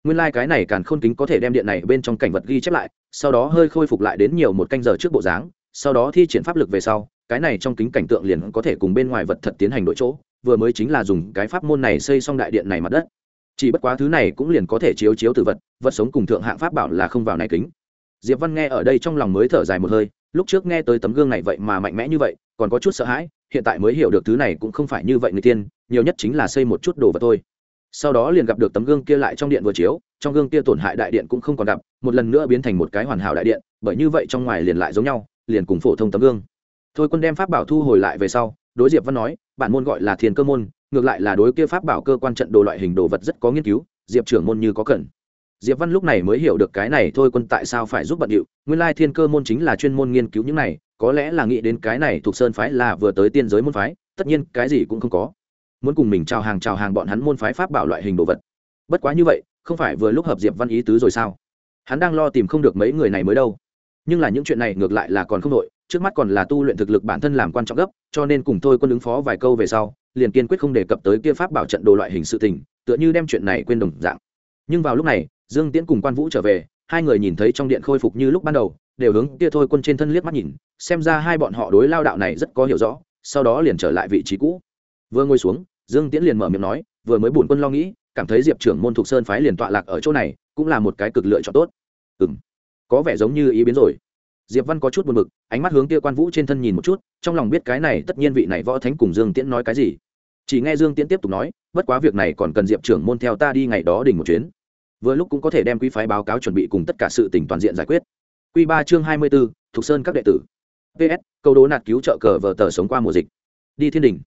Nguyên lai、like、cái này càn khôn kính có thể đem điện này bên trong cảnh vật ghi chép lại, sau đó hơi khôi phục lại đến nhiều một canh giờ trước bộ dáng, sau đó thi triển pháp lực về sau, cái này trong kính cảnh tượng liền có thể cùng bên ngoài vật thật tiến hành đổi chỗ vừa mới chính là dùng cái pháp môn này xây xong đại điện này mặt đất. Chỉ bất quá thứ này cũng liền có thể chiếu chiếu từ vật vật sống cùng thượng hạng pháp bảo là không vào này kính. Diệp văn nghe ở đây trong lòng mới thở dài một hơi, lúc trước nghe tới tấm gương này vậy mà mạnh mẽ như vậy, còn có chút sợ hãi, hiện tại mới hiểu được thứ này cũng không phải như vậy người tiên, nhiều nhất chính là xây một chút đồ vật thôi. Sau đó liền gặp được tấm gương kia lại trong điện vừa chiếu, trong gương kia tổn hại đại điện cũng không còn gặp, một lần nữa biến thành một cái hoàn hảo đại điện, bởi như vậy trong ngoài liền lại giống nhau, liền cùng phổ thông tấm gương. Thôi quân đem pháp bảo thu hồi lại về sau đối diệp văn nói, bản môn gọi là thiền cơ môn, ngược lại là đối kia pháp bảo cơ quan trận đồ loại hình đồ vật rất có nghiên cứu, diệp trưởng môn như có cần. Diệp văn lúc này mới hiểu được cái này thôi quân tại sao phải giúp bận điệu, nguyên lai thiên cơ môn chính là chuyên môn nghiên cứu những này, có lẽ là nghĩ đến cái này thuộc sơn phái là vừa tới tiên giới môn phái, tất nhiên cái gì cũng không có. Muốn cùng mình chào hàng chào hàng bọn hắn môn phái pháp bảo loại hình đồ vật. Bất quá như vậy, không phải vừa lúc hợp diệp văn ý tứ rồi sao? Hắn đang lo tìm không được mấy người này mới đâu. Nhưng là những chuyện này ngược lại là còn không đội trước mắt còn là tu luyện thực lực bản thân làm quan trọng gấp, cho nên cùng thôi quân ứng phó vài câu về sau, liền kiên quyết không đề cập tới kia pháp bảo trận đồ loại hình sự tình, tựa như đem chuyện này quên đồng dạng. Nhưng vào lúc này, dương tiễn cùng quan vũ trở về, hai người nhìn thấy trong điện khôi phục như lúc ban đầu, đều hướng kia thôi quân trên thân liếc mắt nhìn, xem ra hai bọn họ đối lao đạo này rất có hiểu rõ, sau đó liền trở lại vị trí cũ. Vừa ngồi xuống, dương tiễn liền mở miệng nói, vừa mới bổn quân lo nghĩ, cảm thấy diệp trưởng môn thuộc sơn phái liền tọa lạc ở chỗ này, cũng là một cái cực lựa chọn tốt. Ừ m có vẻ giống như ý biến rồi diệp văn có chút buồn b ự c ánh mắt hướng kia quan vũ trên thân nhìn một chút, trong lòng biết cái này tất nhiên vị này võ thánh cùng dương tiễn nói cái gì. Chỉ nghe dương tiễn tiếp tục nói, bất quá việc này còn cần diệp trưởng môn theo ta đi ngày đó đỉnh một chuyến. Vừa lúc cũng có thể đem quý phái báo cáo chuẩn bị cùng tất cả sự tỉnh toàn diện giải quyết. Q ba chương hai mươi b ố thục sơn các đệ tử. Ps câu đố nạt cứu trợ cờ vờ tờ sống qua mùa dịch. Đi thiên đình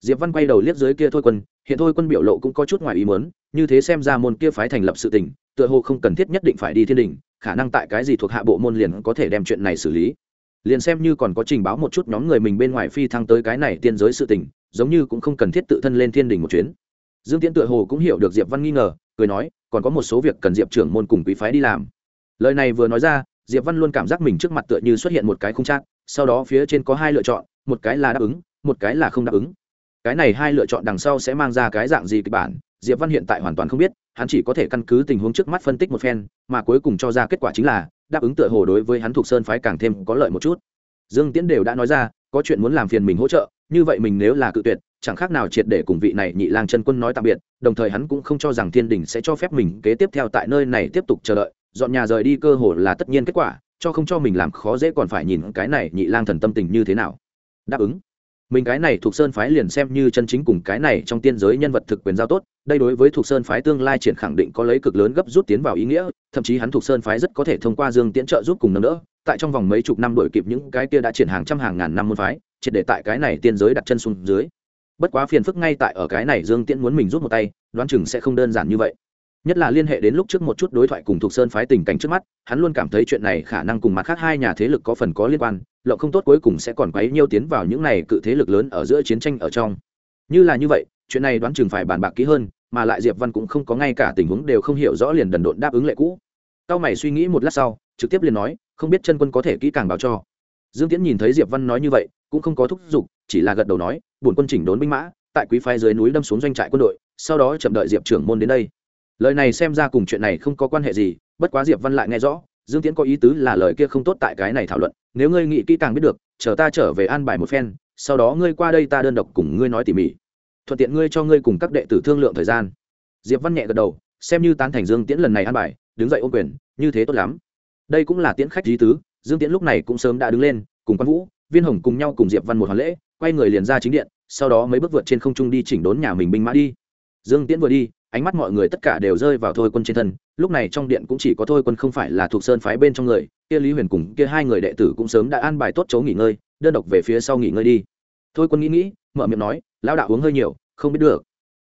diệp văn quay đầu liếc dưới kia thôi quân, hiện thôi quân biểu lộ cũng có chút ngoài ý muốn, như thế xem ra môn kia phái thành lập sự tình, tựa hồ không cần thiết nhất định phải đi thiên đình khả năng tại cái gì thuộc hạ bộ môn liền có thể đem chuyện này xử lý. Liền xem như còn có trình báo một chút nhóm người mình bên ngoài phi thăng tới cái này tiên giới sự tình, giống như cũng không cần thiết tự thân lên thiên đình một chuyến. Dương tiễn tựa hồ cũng hiểu được diệp văn nghi ngờ, cười nói, còn có một số việc cần diệp trưởng môn cùng quý phái đi làm. Lời này vừa nói ra, diệp văn luôn cảm giác mình trước mặt tựa như xuất hiện một cái không chắc sau đó phía trên có hai lựa chọn, một cái là đáp ứng, một cái là không đáp ứng cái này hai lựa chọn đằng sau sẽ mang ra cái dạng gì kịch bản, diệp văn hiện tại hoàn toàn không biết, hắn chỉ có thể căn cứ tình huống trước mắt phân tích một phen, mà cuối cùng cho ra kết quả chính là, đáp ứng tựa hồ đối với hắn thuộc sơn phái càng thêm có lợi một chút. Dương tiễn đều đã nói ra, có chuyện muốn làm phiền mình hỗ trợ, như vậy mình nếu là cự tuyệt, chẳng khác nào triệt để cùng vị này nhị lang chân quân nói tạm biệt, đồng thời hắn cũng không cho rằng thiên đình sẽ cho phép mình kế tiếp theo tại nơi này tiếp tục chờ đợi, dọn nhà rời đi cơ hồ là tất nhiên kết quả, cho không cho mình làm khó dễ còn phải nhìn cái này nhị lang thần tâm tình như thế nào. Đáp ứng mình cái này thuộc sơn phái liền xem như chân chính cùng cái này trong tiên giới nhân vật thực quyền giao tốt, đây đối với thuộc sơn phái tương lai triển khẳng định có lấy cực lớn gấp rút tiến vào ý nghĩa, thậm chí hắn thuộc sơn phái rất có thể thông qua dương tiễn trợ giúp cùng nâng đỡ, tại trong vòng mấy chục năm đổi kịp những cái kia đã triển hàng trăm hàng ngàn năm môn phái, triệt để tại cái này tiên giới đặt chân xuống dưới. Bất quá phiền phức ngay tại ở cái này dương tiễn muốn mình rút một tay, đoán chừng sẽ không đơn giản như vậy nhất là liên hệ đến lúc trước một chút đối thoại cùng thuộc sơn phái tình cảnh trước mắt, hắn luôn cảm thấy chuyện này khả năng cùng mặt khác hai nhà thế lực có phần có liên quan, lộng không tốt cuối cùng sẽ còn quấy nhiêu tiến vào những này cự thế lực lớn ở giữa chiến tranh ở trong. Như là như vậy, chuyện này đoán chừng phải bàn bạc kỹ hơn, mà lại diệp văn cũng không có ngay cả tình huống đều không hiểu rõ liền đần độn đáp ứng lệ cũ. Cao mày suy nghĩ một lát sau, trực tiếp liền nói, không biết chân quân có thể kỹ càng báo cho. Dương tiễn nhìn thấy diệp văn nói như vậy, cũng không có thúc giục, chỉ là gật đầu nói, bổn quân chỉnh đốn binh mã, tại quý phái dưới núi đâm xuống doanh trại quân đội, sau đó chậm đợi diệp trưởng môn đến đây lời này xem ra cùng chuyện này không có quan hệ gì, bất quá diệp văn lại nghe rõ, dương tiễn có ý tứ là lời kia không tốt tại cái này thảo luận, nếu ngươi nghĩ kỹ càng biết được, chờ ta trở về an bài một phen, sau đó ngươi qua đây ta đơn độc cùng ngươi nói tỉ mỉ. Thuận tiện ngươi cho ngươi cùng các đệ tử thương lượng thời gian. Diệp văn nhẹ gật đầu, xem như tán thành dương tiễn lần này an bài, đứng dậy ôm quyền, như thế tốt lắm. Đây cũng là tiễn khách lý tứ, dương tiễn lúc này cũng sớm đã đứng lên, cùng quan vũ, viên hồng cùng nhau cùng diệp văn một hoàn lễ, quay người liền ra chính điện, sau đó mấy bước vượt trên không trung đi chỉnh đốn nhà mình binh mã đi. Dương tiễn vừa đi ánh mắt mọi người tất cả đều rơi vào thôi quân trên thân, lúc này trong điện cũng chỉ có thôi quân không phải là thuộc sơn phái bên trong người, kia lý huyền cùng kia hai người đệ tử cũng sớm đã an bài tốt chỗ nghỉ ngơi, đơn độc về phía sau nghỉ ngơi đi. Thôi quân nghĩ nghĩ, mở miệng nói, lão đạo uống hơi nhiều, không biết được.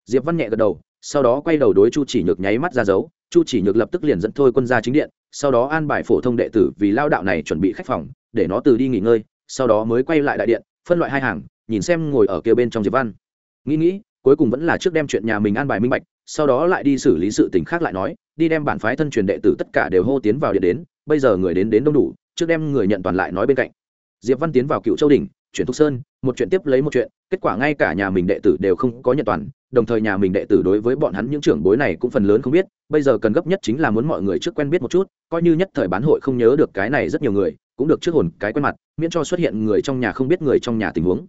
Diệp văn nhẹ gật đầu, sau đó quay đầu đối chu chỉ nhược nháy mắt ra dấu. Chu chỉ nhược lập tức liền dẫn thôi quân ra chính điện, sau đó an bài phổ thông đệ tử vì lao đạo này chuẩn bị khách phòng, để nó từ đi nghỉ ngơi, sau đó mới quay lại đại điện, phân loại hai hàng, nhìn xem ngồi ở kia bên trong diệp văn. Nghĩ nghĩ, cuối cùng vẫn là trước đem chuyện nhà mình an bài minh bạch sau đó lại đi xử lý sự tình khác lại nói, đi đem bản phái thân truyền đệ tử tất cả đều hô tiến vào điện đến, bây giờ người đến đến đông đủ, trước đem người nhận toàn lại nói bên cạnh. Diệp văn tiến vào cựu châu đình chuyển thúc sơn, một chuyện tiếp lấy một chuyện, kết quả ngay cả nhà mình đệ tử đều không có nhận toàn, đồng thời nhà mình đệ tử đối với bọn hắn những trưởng bối này cũng phần lớn không biết, bây giờ cần gấp nhất chính là muốn mọi người trước quen biết một chút, coi như nhất thời bán hội không nhớ được cái này rất nhiều người, cũng được trước hồn cái quen mặt, miễn cho xuất hiện người trong nhà không biết người trong nhà tình huống.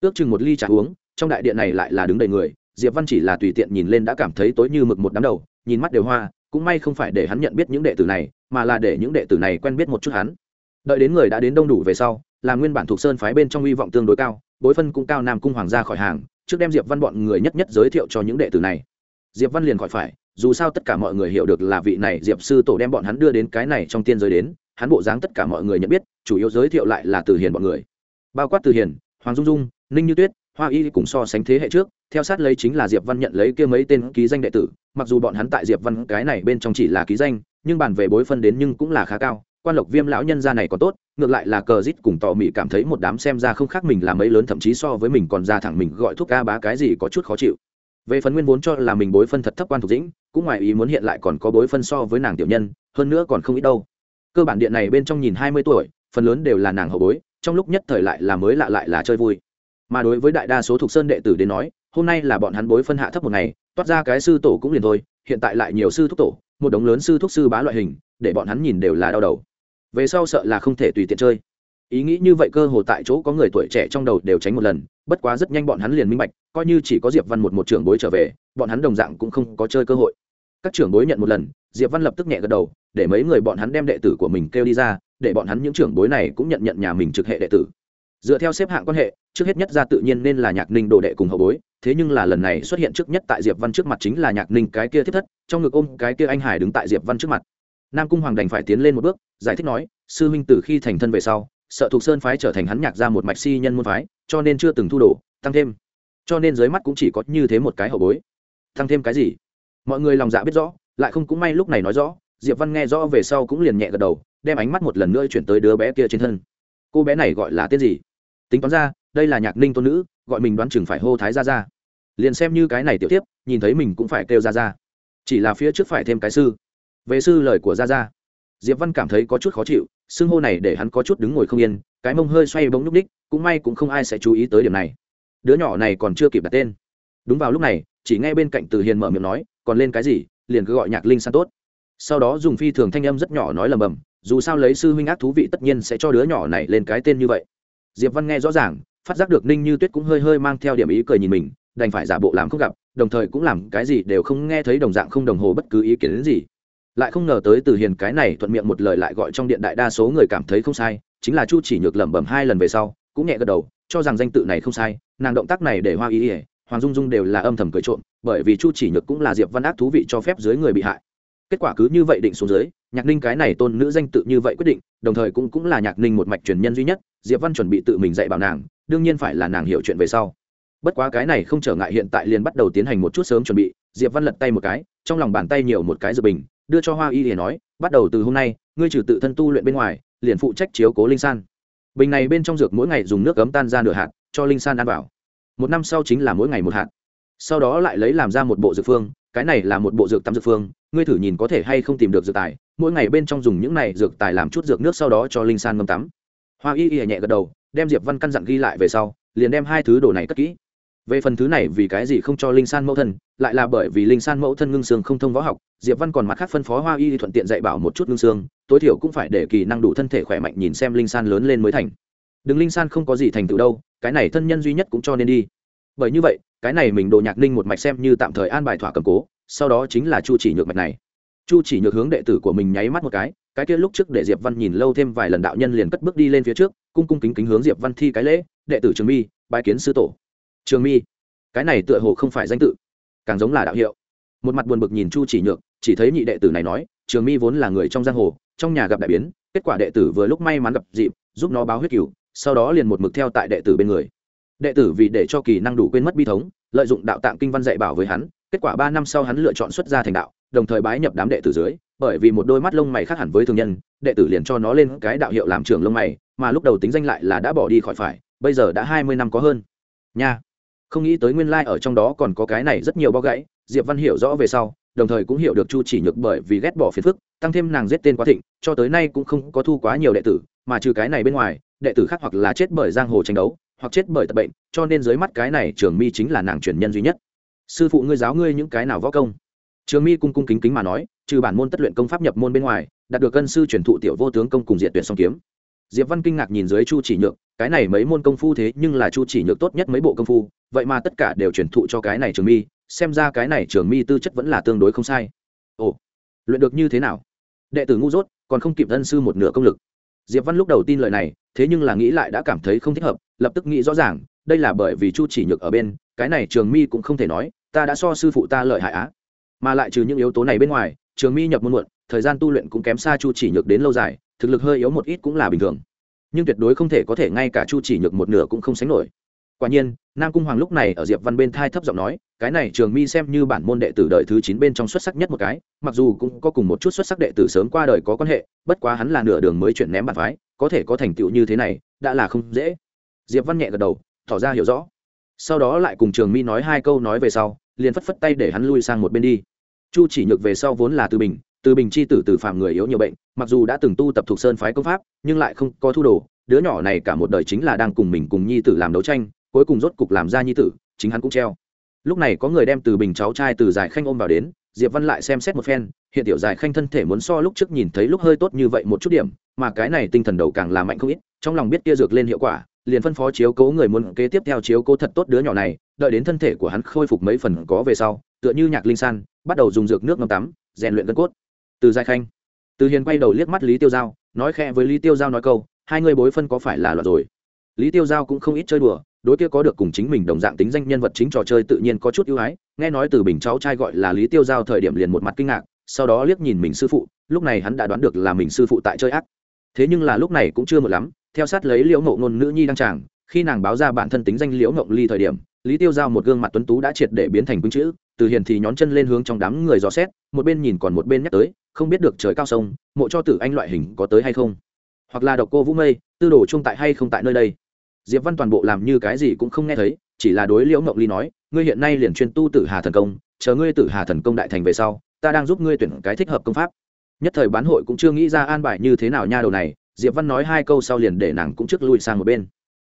Ước chừng một ly trà uống, trong đại điện này lại là đứng đầy người diệp văn chỉ là tùy tiện nhìn lên đã cảm thấy tối như mực một đám đầu, nhìn mắt đều hoa, cũng may không phải để hắn nhận biết những đệ tử này, mà là để những đệ tử này quen biết một chút hắn. Đợi đến người đã đến đông đủ về sau, là nguyên bản thuộc sơn phái bên trong hy vọng tương đối cao, bối phân cũng cao nam cung hoàng gia khỏi hàng, trước đem diệp văn bọn người nhất nhất giới thiệu cho những đệ tử này. Diệp văn liền khỏi phải, dù sao tất cả mọi người hiểu được là vị này diệp sư tổ đem bọn hắn đưa đến cái này trong tiên giới đến, hắn bộ dáng tất cả mọi người nhận biết, chủ yếu giới thiệu lại là từ hiền bọn người. Bao quát từ hiền, hoàng dung dung, ninh như tuyết hoa y cùng so sánh thế hệ trước, theo sát lấy chính là diệp văn nhận lấy kia mấy tên ký danh đệ tử, mặc dù bọn hắn tại diệp văn cái này bên trong chỉ là ký danh, nhưng bàn về bối phân đến nhưng cũng là khá cao, quan lộc viêm lão nhân gia này còn tốt, ngược lại là cờ rít cùng tò mị cảm thấy một đám xem ra không khác mình là mấy lớn thậm chí so với mình còn ra thẳng mình gọi thuốc ca bá cái gì có chút khó chịu. Về phần nguyên vốn cho là mình bối phân thật thấp quan thuộc dĩnh, cũng ngoài ý muốn hiện lại còn có bối phân so với nàng tiểu nhân, hơn nữa còn không ít đâu. Cơ bản điện này bên trong nhìn hai mươi tuổi, phần lớn đều là nàng hậu bối, trong lúc nhất thời lại là mới lạ lại là chơi vui mà đối với đại đa số thuộc sơn đệ tử đến nói, hôm nay là bọn hắn bối phân hạ thấp một ngày, toát ra cái sư tổ cũng liền thôi, hiện tại lại nhiều sư thúc tổ, một đống lớn sư thúc sư bá loại hình, để bọn hắn nhìn đều là đau đầu. Về sau sợ là không thể tùy tiện chơi. Ý nghĩ như vậy cơ hồ tại chỗ có người tuổi trẻ trong đầu đều tránh một lần, bất quá rất nhanh bọn hắn liền minh bạch, coi như chỉ có diệp văn một một trưởng bối trở về, bọn hắn đồng dạng cũng không có chơi cơ hội. Các trưởng bối nhận một lần, diệp văn lập tức nhẹ gật đầu, để mấy người bọn hắn đem đệ tử của mình kêu đi ra, để bọn hắn những trưởng bối này cũng nhận nhận nhà mình trực hệ đệ tử dựa theo xếp hạng quan hệ, trước hết nhất ra tự nhiên nên là nhạc ninh đồ đệ cùng hậu bối, thế nhưng là lần này xuất hiện trước nhất tại diệp văn trước mặt chính là nhạc ninh cái kia thiết thất, trong ngực ôm cái kia anh hải đứng tại diệp văn trước mặt. Nam cung hoàng đành phải tiến lên một bước, giải thích nói, sư huynh từ khi thành thân về sau, sợ thuộc sơn phái trở thành hắn nhạc ra một mạch si nhân môn phái, cho nên chưa từng thu đồ, tăng thêm. Cho nên dưới mắt cũng chỉ có như thế một cái hậu bối. Tăng thêm cái gì? Mọi người lòng dạ biết rõ, lại không cũng may lúc này nói rõ, diệp văn nghe rõ về sau cũng liền nhẹ gật đầu, đem ánh mắt một lần nữa chuyển tới đứa bé kia trên thân. Cô bé này gọi là tên gì? Tính toán ra, đây là nhạc ninh tôn nữ, gọi mình đoán chừng phải hô thái ra ra liền xem như cái này tiểu tiếp nhìn thấy mình cũng phải kêu ra ra chỉ là phía trước phải thêm cái sư. Về sư lời của ra ra diệp văn cảm thấy có chút khó chịu, xưng hô này để hắn có chút đứng ngồi không yên, cái mông hơi xoay bóng nhúc ních cũng may cũng không ai sẽ chú ý tới điểm này. Đứa nhỏ này còn chưa kịp đặt tên. Đúng vào lúc này, chỉ nghe bên cạnh từ hiền mở miệng nói, còn lên cái gì, liền cứ gọi nhạc linh san tốt. Sau đó dùng phi thường thanh âm rất nhỏ nói lầm bầm, dù sao lấy sư huynh ác thú vị tất nhiên sẽ cho đứa nhỏ này lên cái tên như vậy diệp văn nghe rõ ràng, phát giác được ninh như tuyết cũng hơi hơi mang theo điểm ý cười nhìn mình, đành phải giả bộ làm không gặp, đồng thời cũng làm cái gì đều không nghe thấy đồng dạng không đồng hồ bất cứ ý kiến đến gì. Lại không ngờ tới từ hiền cái này thuận miệng một lời lại gọi trong điện đại đa số người cảm thấy không sai, chính là chu chỉ nhược lẩm bẩm hai lần về sau, cũng nhẹ gật đầu, cho rằng danh tự này không sai, nàng động tác này để hoa ý ỉa hoàng dung dung đều là âm thầm cười trộm, bởi vì chu chỉ nhược cũng là diệp văn ác thú vị cho phép dưới người bị hại. Kết quả cứ như vậy định xuống dưới nhạc ninh cái này tôn nữ danh tự như vậy quyết định, đồng thời cũng cũng là nhạc ninh một mạch truyền nhân duy nhất, diệp văn chuẩn bị tự mình dạy bảo nàng, đương nhiên phải là nàng hiểu chuyện về sau. Bất quá cái này không trở ngại hiện tại liền bắt đầu tiến hành một chút sớm chuẩn bị, diệp văn lật tay một cái, trong lòng bàn tay nhiều một cái dược bình, đưa cho hoa y để nói, bắt đầu từ hôm nay, ngươi trừ tự thân tu luyện bên ngoài, liền phụ trách chiếu cố linh san. Bình này bên trong dược mỗi ngày dùng nước cấm tan ra nửa hạt, cho linh san ăn vào. Một năm sau chính là mỗi ngày một hạt sau đó lại lấy làm ra một bộ dược phương, cái này là một bộ dược tắm dược phương, ngươi thử nhìn có thể hay không tìm được dược tài, mỗi ngày bên trong dùng những này dược tài làm chút dược nước sau đó cho linh san ngâm tắm. Hoa y y nhẹ gật đầu, đem diệp văn căn dặn ghi lại về sau, liền đem hai thứ đồ này cất kỹ. Về phần thứ này vì cái gì không cho linh san mẫu thân, lại là bởi vì linh san mẫu thân ngưng xương không thông võ học, diệp văn còn mặt khác phân phó hoa y thuận tiện dạy bảo một chút ngưng xương, tối thiểu cũng phải để kỳ năng đủ thân thể khỏe mạnh nhìn xem linh san lớn lên mới thành. Đừng linh san không có gì thành tựu đâu, cái này thân nhân duy nhất cũng cho nên đi. Bởi như vậy cái này mình đồ nhạc ninh một mạch xem như tạm thời an bài thỏa cầm cố, sau đó chính là chu chỉ nhược mạch này. Chu chỉ nhược hướng đệ tử của mình nháy mắt một cái cái kia lúc trước để diệp văn nhìn lâu thêm vài lần đạo nhân liền cất bước đi lên phía trước, cung cung kính kính hướng diệp văn thi cái lễ, đệ tử trường mi, bái kiến sư tổ. Trường mi? Cái này tựa hồ không phải danh tự. Càng giống là đạo hiệu. Một mặt buồn bực nhìn chu chỉ nhược, chỉ thấy nhị đệ tử này nói, trường mi vốn là người trong giang hồ, trong nhà gặp đại biến, kết quả đệ tử vừa lúc may mắn gặp dịp, giúp nó báo huyết cửu, sau đó liền một mực theo tại đệ tử bên người đệ tử vì để cho kỳ năng đủ quên mất bi thống, lợi dụng đạo tạng kinh văn dạy bảo với hắn, kết quả ba năm sau hắn lựa chọn xuất gia thành đạo, đồng thời bái nhập đám đệ tử dưới, bởi vì một đôi mắt lông mày khác hẳn với thường nhân, đệ tử liền cho nó lên cái đạo hiệu làm trường lông mày, mà lúc đầu tính danh lại là đã bỏ đi khỏi phải, bây giờ đã hai mươi năm có hơn. Nha, không nghĩ tới nguyên lai、like、ở trong đó còn có cái này rất nhiều bao gãy, diệp văn hiểu rõ về sau, đồng thời cũng hiểu được chu chỉ nhược bởi vì ghét bỏ phiền phức, tăng thêm nàng giết tên quá thịnh, cho tới nay cũng không có thu quá nhiều đệ tử, mà trừ cái này bên ngoài, đệ tử khác hoặc là chết bởi giang hồ tranh đấu hoặc chết bởi tật bệnh, cho nên dưới mắt cái này trường mi chính là nàng truyền nhân duy nhất. Sư phụ ngươi giáo ngươi những cái nào võ công? Trường mi cung cung kính kính mà nói, trừ bản môn tất luyện công pháp nhập môn bên ngoài, đạt được cân sư truyền thụ tiểu vô tướng công cùng diện tuyển song kiếm. Diệp văn kinh ngạc nhìn dưới chu chỉ nhược, cái này mấy môn công phu thế nhưng là chu chỉ nhược tốt nhất mấy bộ công phu, vậy mà tất cả đều truyền thụ cho cái này trường mi, xem ra cái này trường mi tư chất vẫn là tương đối không sai. Ồ, luyện được như thế nào? Đệ tử ngu dốt, còn không kịp thân sư một nửa công lực. Diệp văn lúc đầu tin lời này thế nhưng là nghĩ lại đã cảm thấy không thích hợp, lập tức nghĩ rõ ràng, đây là bởi vì chu chỉ nhược ở bên, cái này trường mi cũng không thể nói, ta đã so sư phụ ta lợi hại á. Mà lại trừ những yếu tố này bên ngoài, trường mi nhập môn muộn, thời gian tu luyện cũng kém xa chu chỉ nhược đến lâu dài, thực lực hơi yếu một ít cũng là bình thường. Nhưng tuyệt đối không thể có thể ngay cả chu chỉ nhược một nửa cũng không sánh nổi. Quả nhiên, nam cung hoàng lúc này ở diệp văn bên thai thấp giọng nói, cái này trường mi xem như bản môn đệ tử đời thứ chín bên trong xuất sắc nhất một cái, mặc dù cũng có cùng một chút xuất sắc đệ tử sớm qua đời có quan hệ, bất quá hắn là nửa đường mới chuyển ném bản phái có thể có thành tựu như thế này, đã là không dễ. Diệp văn nhẹ gật đầu, tỏ ra hiểu rõ. Sau đó lại cùng trường mi nói hai câu nói về sau, liền phất phất tay để hắn lui sang một bên đi. Chu chỉ nhược về sau vốn là từ bình từ bình chi tử từ phạm người yếu nhiều bệnh, mặc dù đã từng tu tập thuộc sơn phái công pháp, nhưng lại không có thu đồ, đứa nhỏ này cả một đời chính là đang cùng mình cùng nhi tử làm đấu tranh, cuối cùng rốt cục làm ra nhi tử, chính hắn cũng treo lúc này có người đem từ bình cháu trai từ giải khanh ôm vào đến, diệp văn lại xem xét một phen, hiện tiểu giải khanh thân thể muốn so lúc trước nhìn thấy lúc hơi tốt như vậy một chút điểm, mà cái này tinh thần đầu càng là mạnh không ít, trong lòng biết kia dược lên hiệu quả, liền phân phó chiếu cố người muốn kế tiếp theo chiếu cố thật tốt đứa nhỏ này, đợi đến thân thể của hắn khôi phục mấy phần có về sau, tựa như nhạc linh san, bắt đầu dùng dược nước ngâm tắm, rèn luyện gân cốt. Từ giải khanh, từ hiền quay đầu liếc mắt lý tiêu giao, nói khẽ với lý tiêu giao nói câu, hai người bối phân có phải là loạt rồi? Lý tiêu giao cũng không ít chơi đùa đối kia có được cùng chính mình đồng dạng tính danh nhân vật chính trò chơi tự nhiên có chút ưu ái, nghe nói từ bình cháu trai gọi là lý tiêu giao thời điểm liền một mặt kinh ngạc, sau đó liếc nhìn mình sư phụ, lúc này hắn đã đoán được là mình sư phụ tại chơi ác. Thế nhưng là lúc này cũng chưa một lắm, theo sát lấy liễu ngộ ngôn nữ nhi đăng tràng, khi nàng báo ra bản thân tính danh liễu ngộ ly thời điểm, lý tiêu giao một gương mặt tuấn tú đã triệt để biến thành quýnh chữ, từ hiền thì nhón chân lên hướng trong đám người dò xét, một bên nhìn còn một bên nhắc tới, không biết được trời cao sông, mộ cho tử anh loại hình có tới hay không? Hoặc là độc cô vũ mây, tư đồ chung tại hay không tại nơi đây? Diệp văn toàn bộ làm như cái gì cũng không nghe thấy, chỉ là đối liễu mộng ly nói, ngươi hiện nay liền chuyên tu tử hà thần công, chờ ngươi tử hà thần công đại thành về sau, ta đang giúp ngươi tuyển cái thích hợp công pháp. Nhất thời bán hội cũng chưa nghĩ ra an bài như thế nào nha đầu này, diệp văn nói hai câu sau liền để nàng cũng trước lui sang một bên.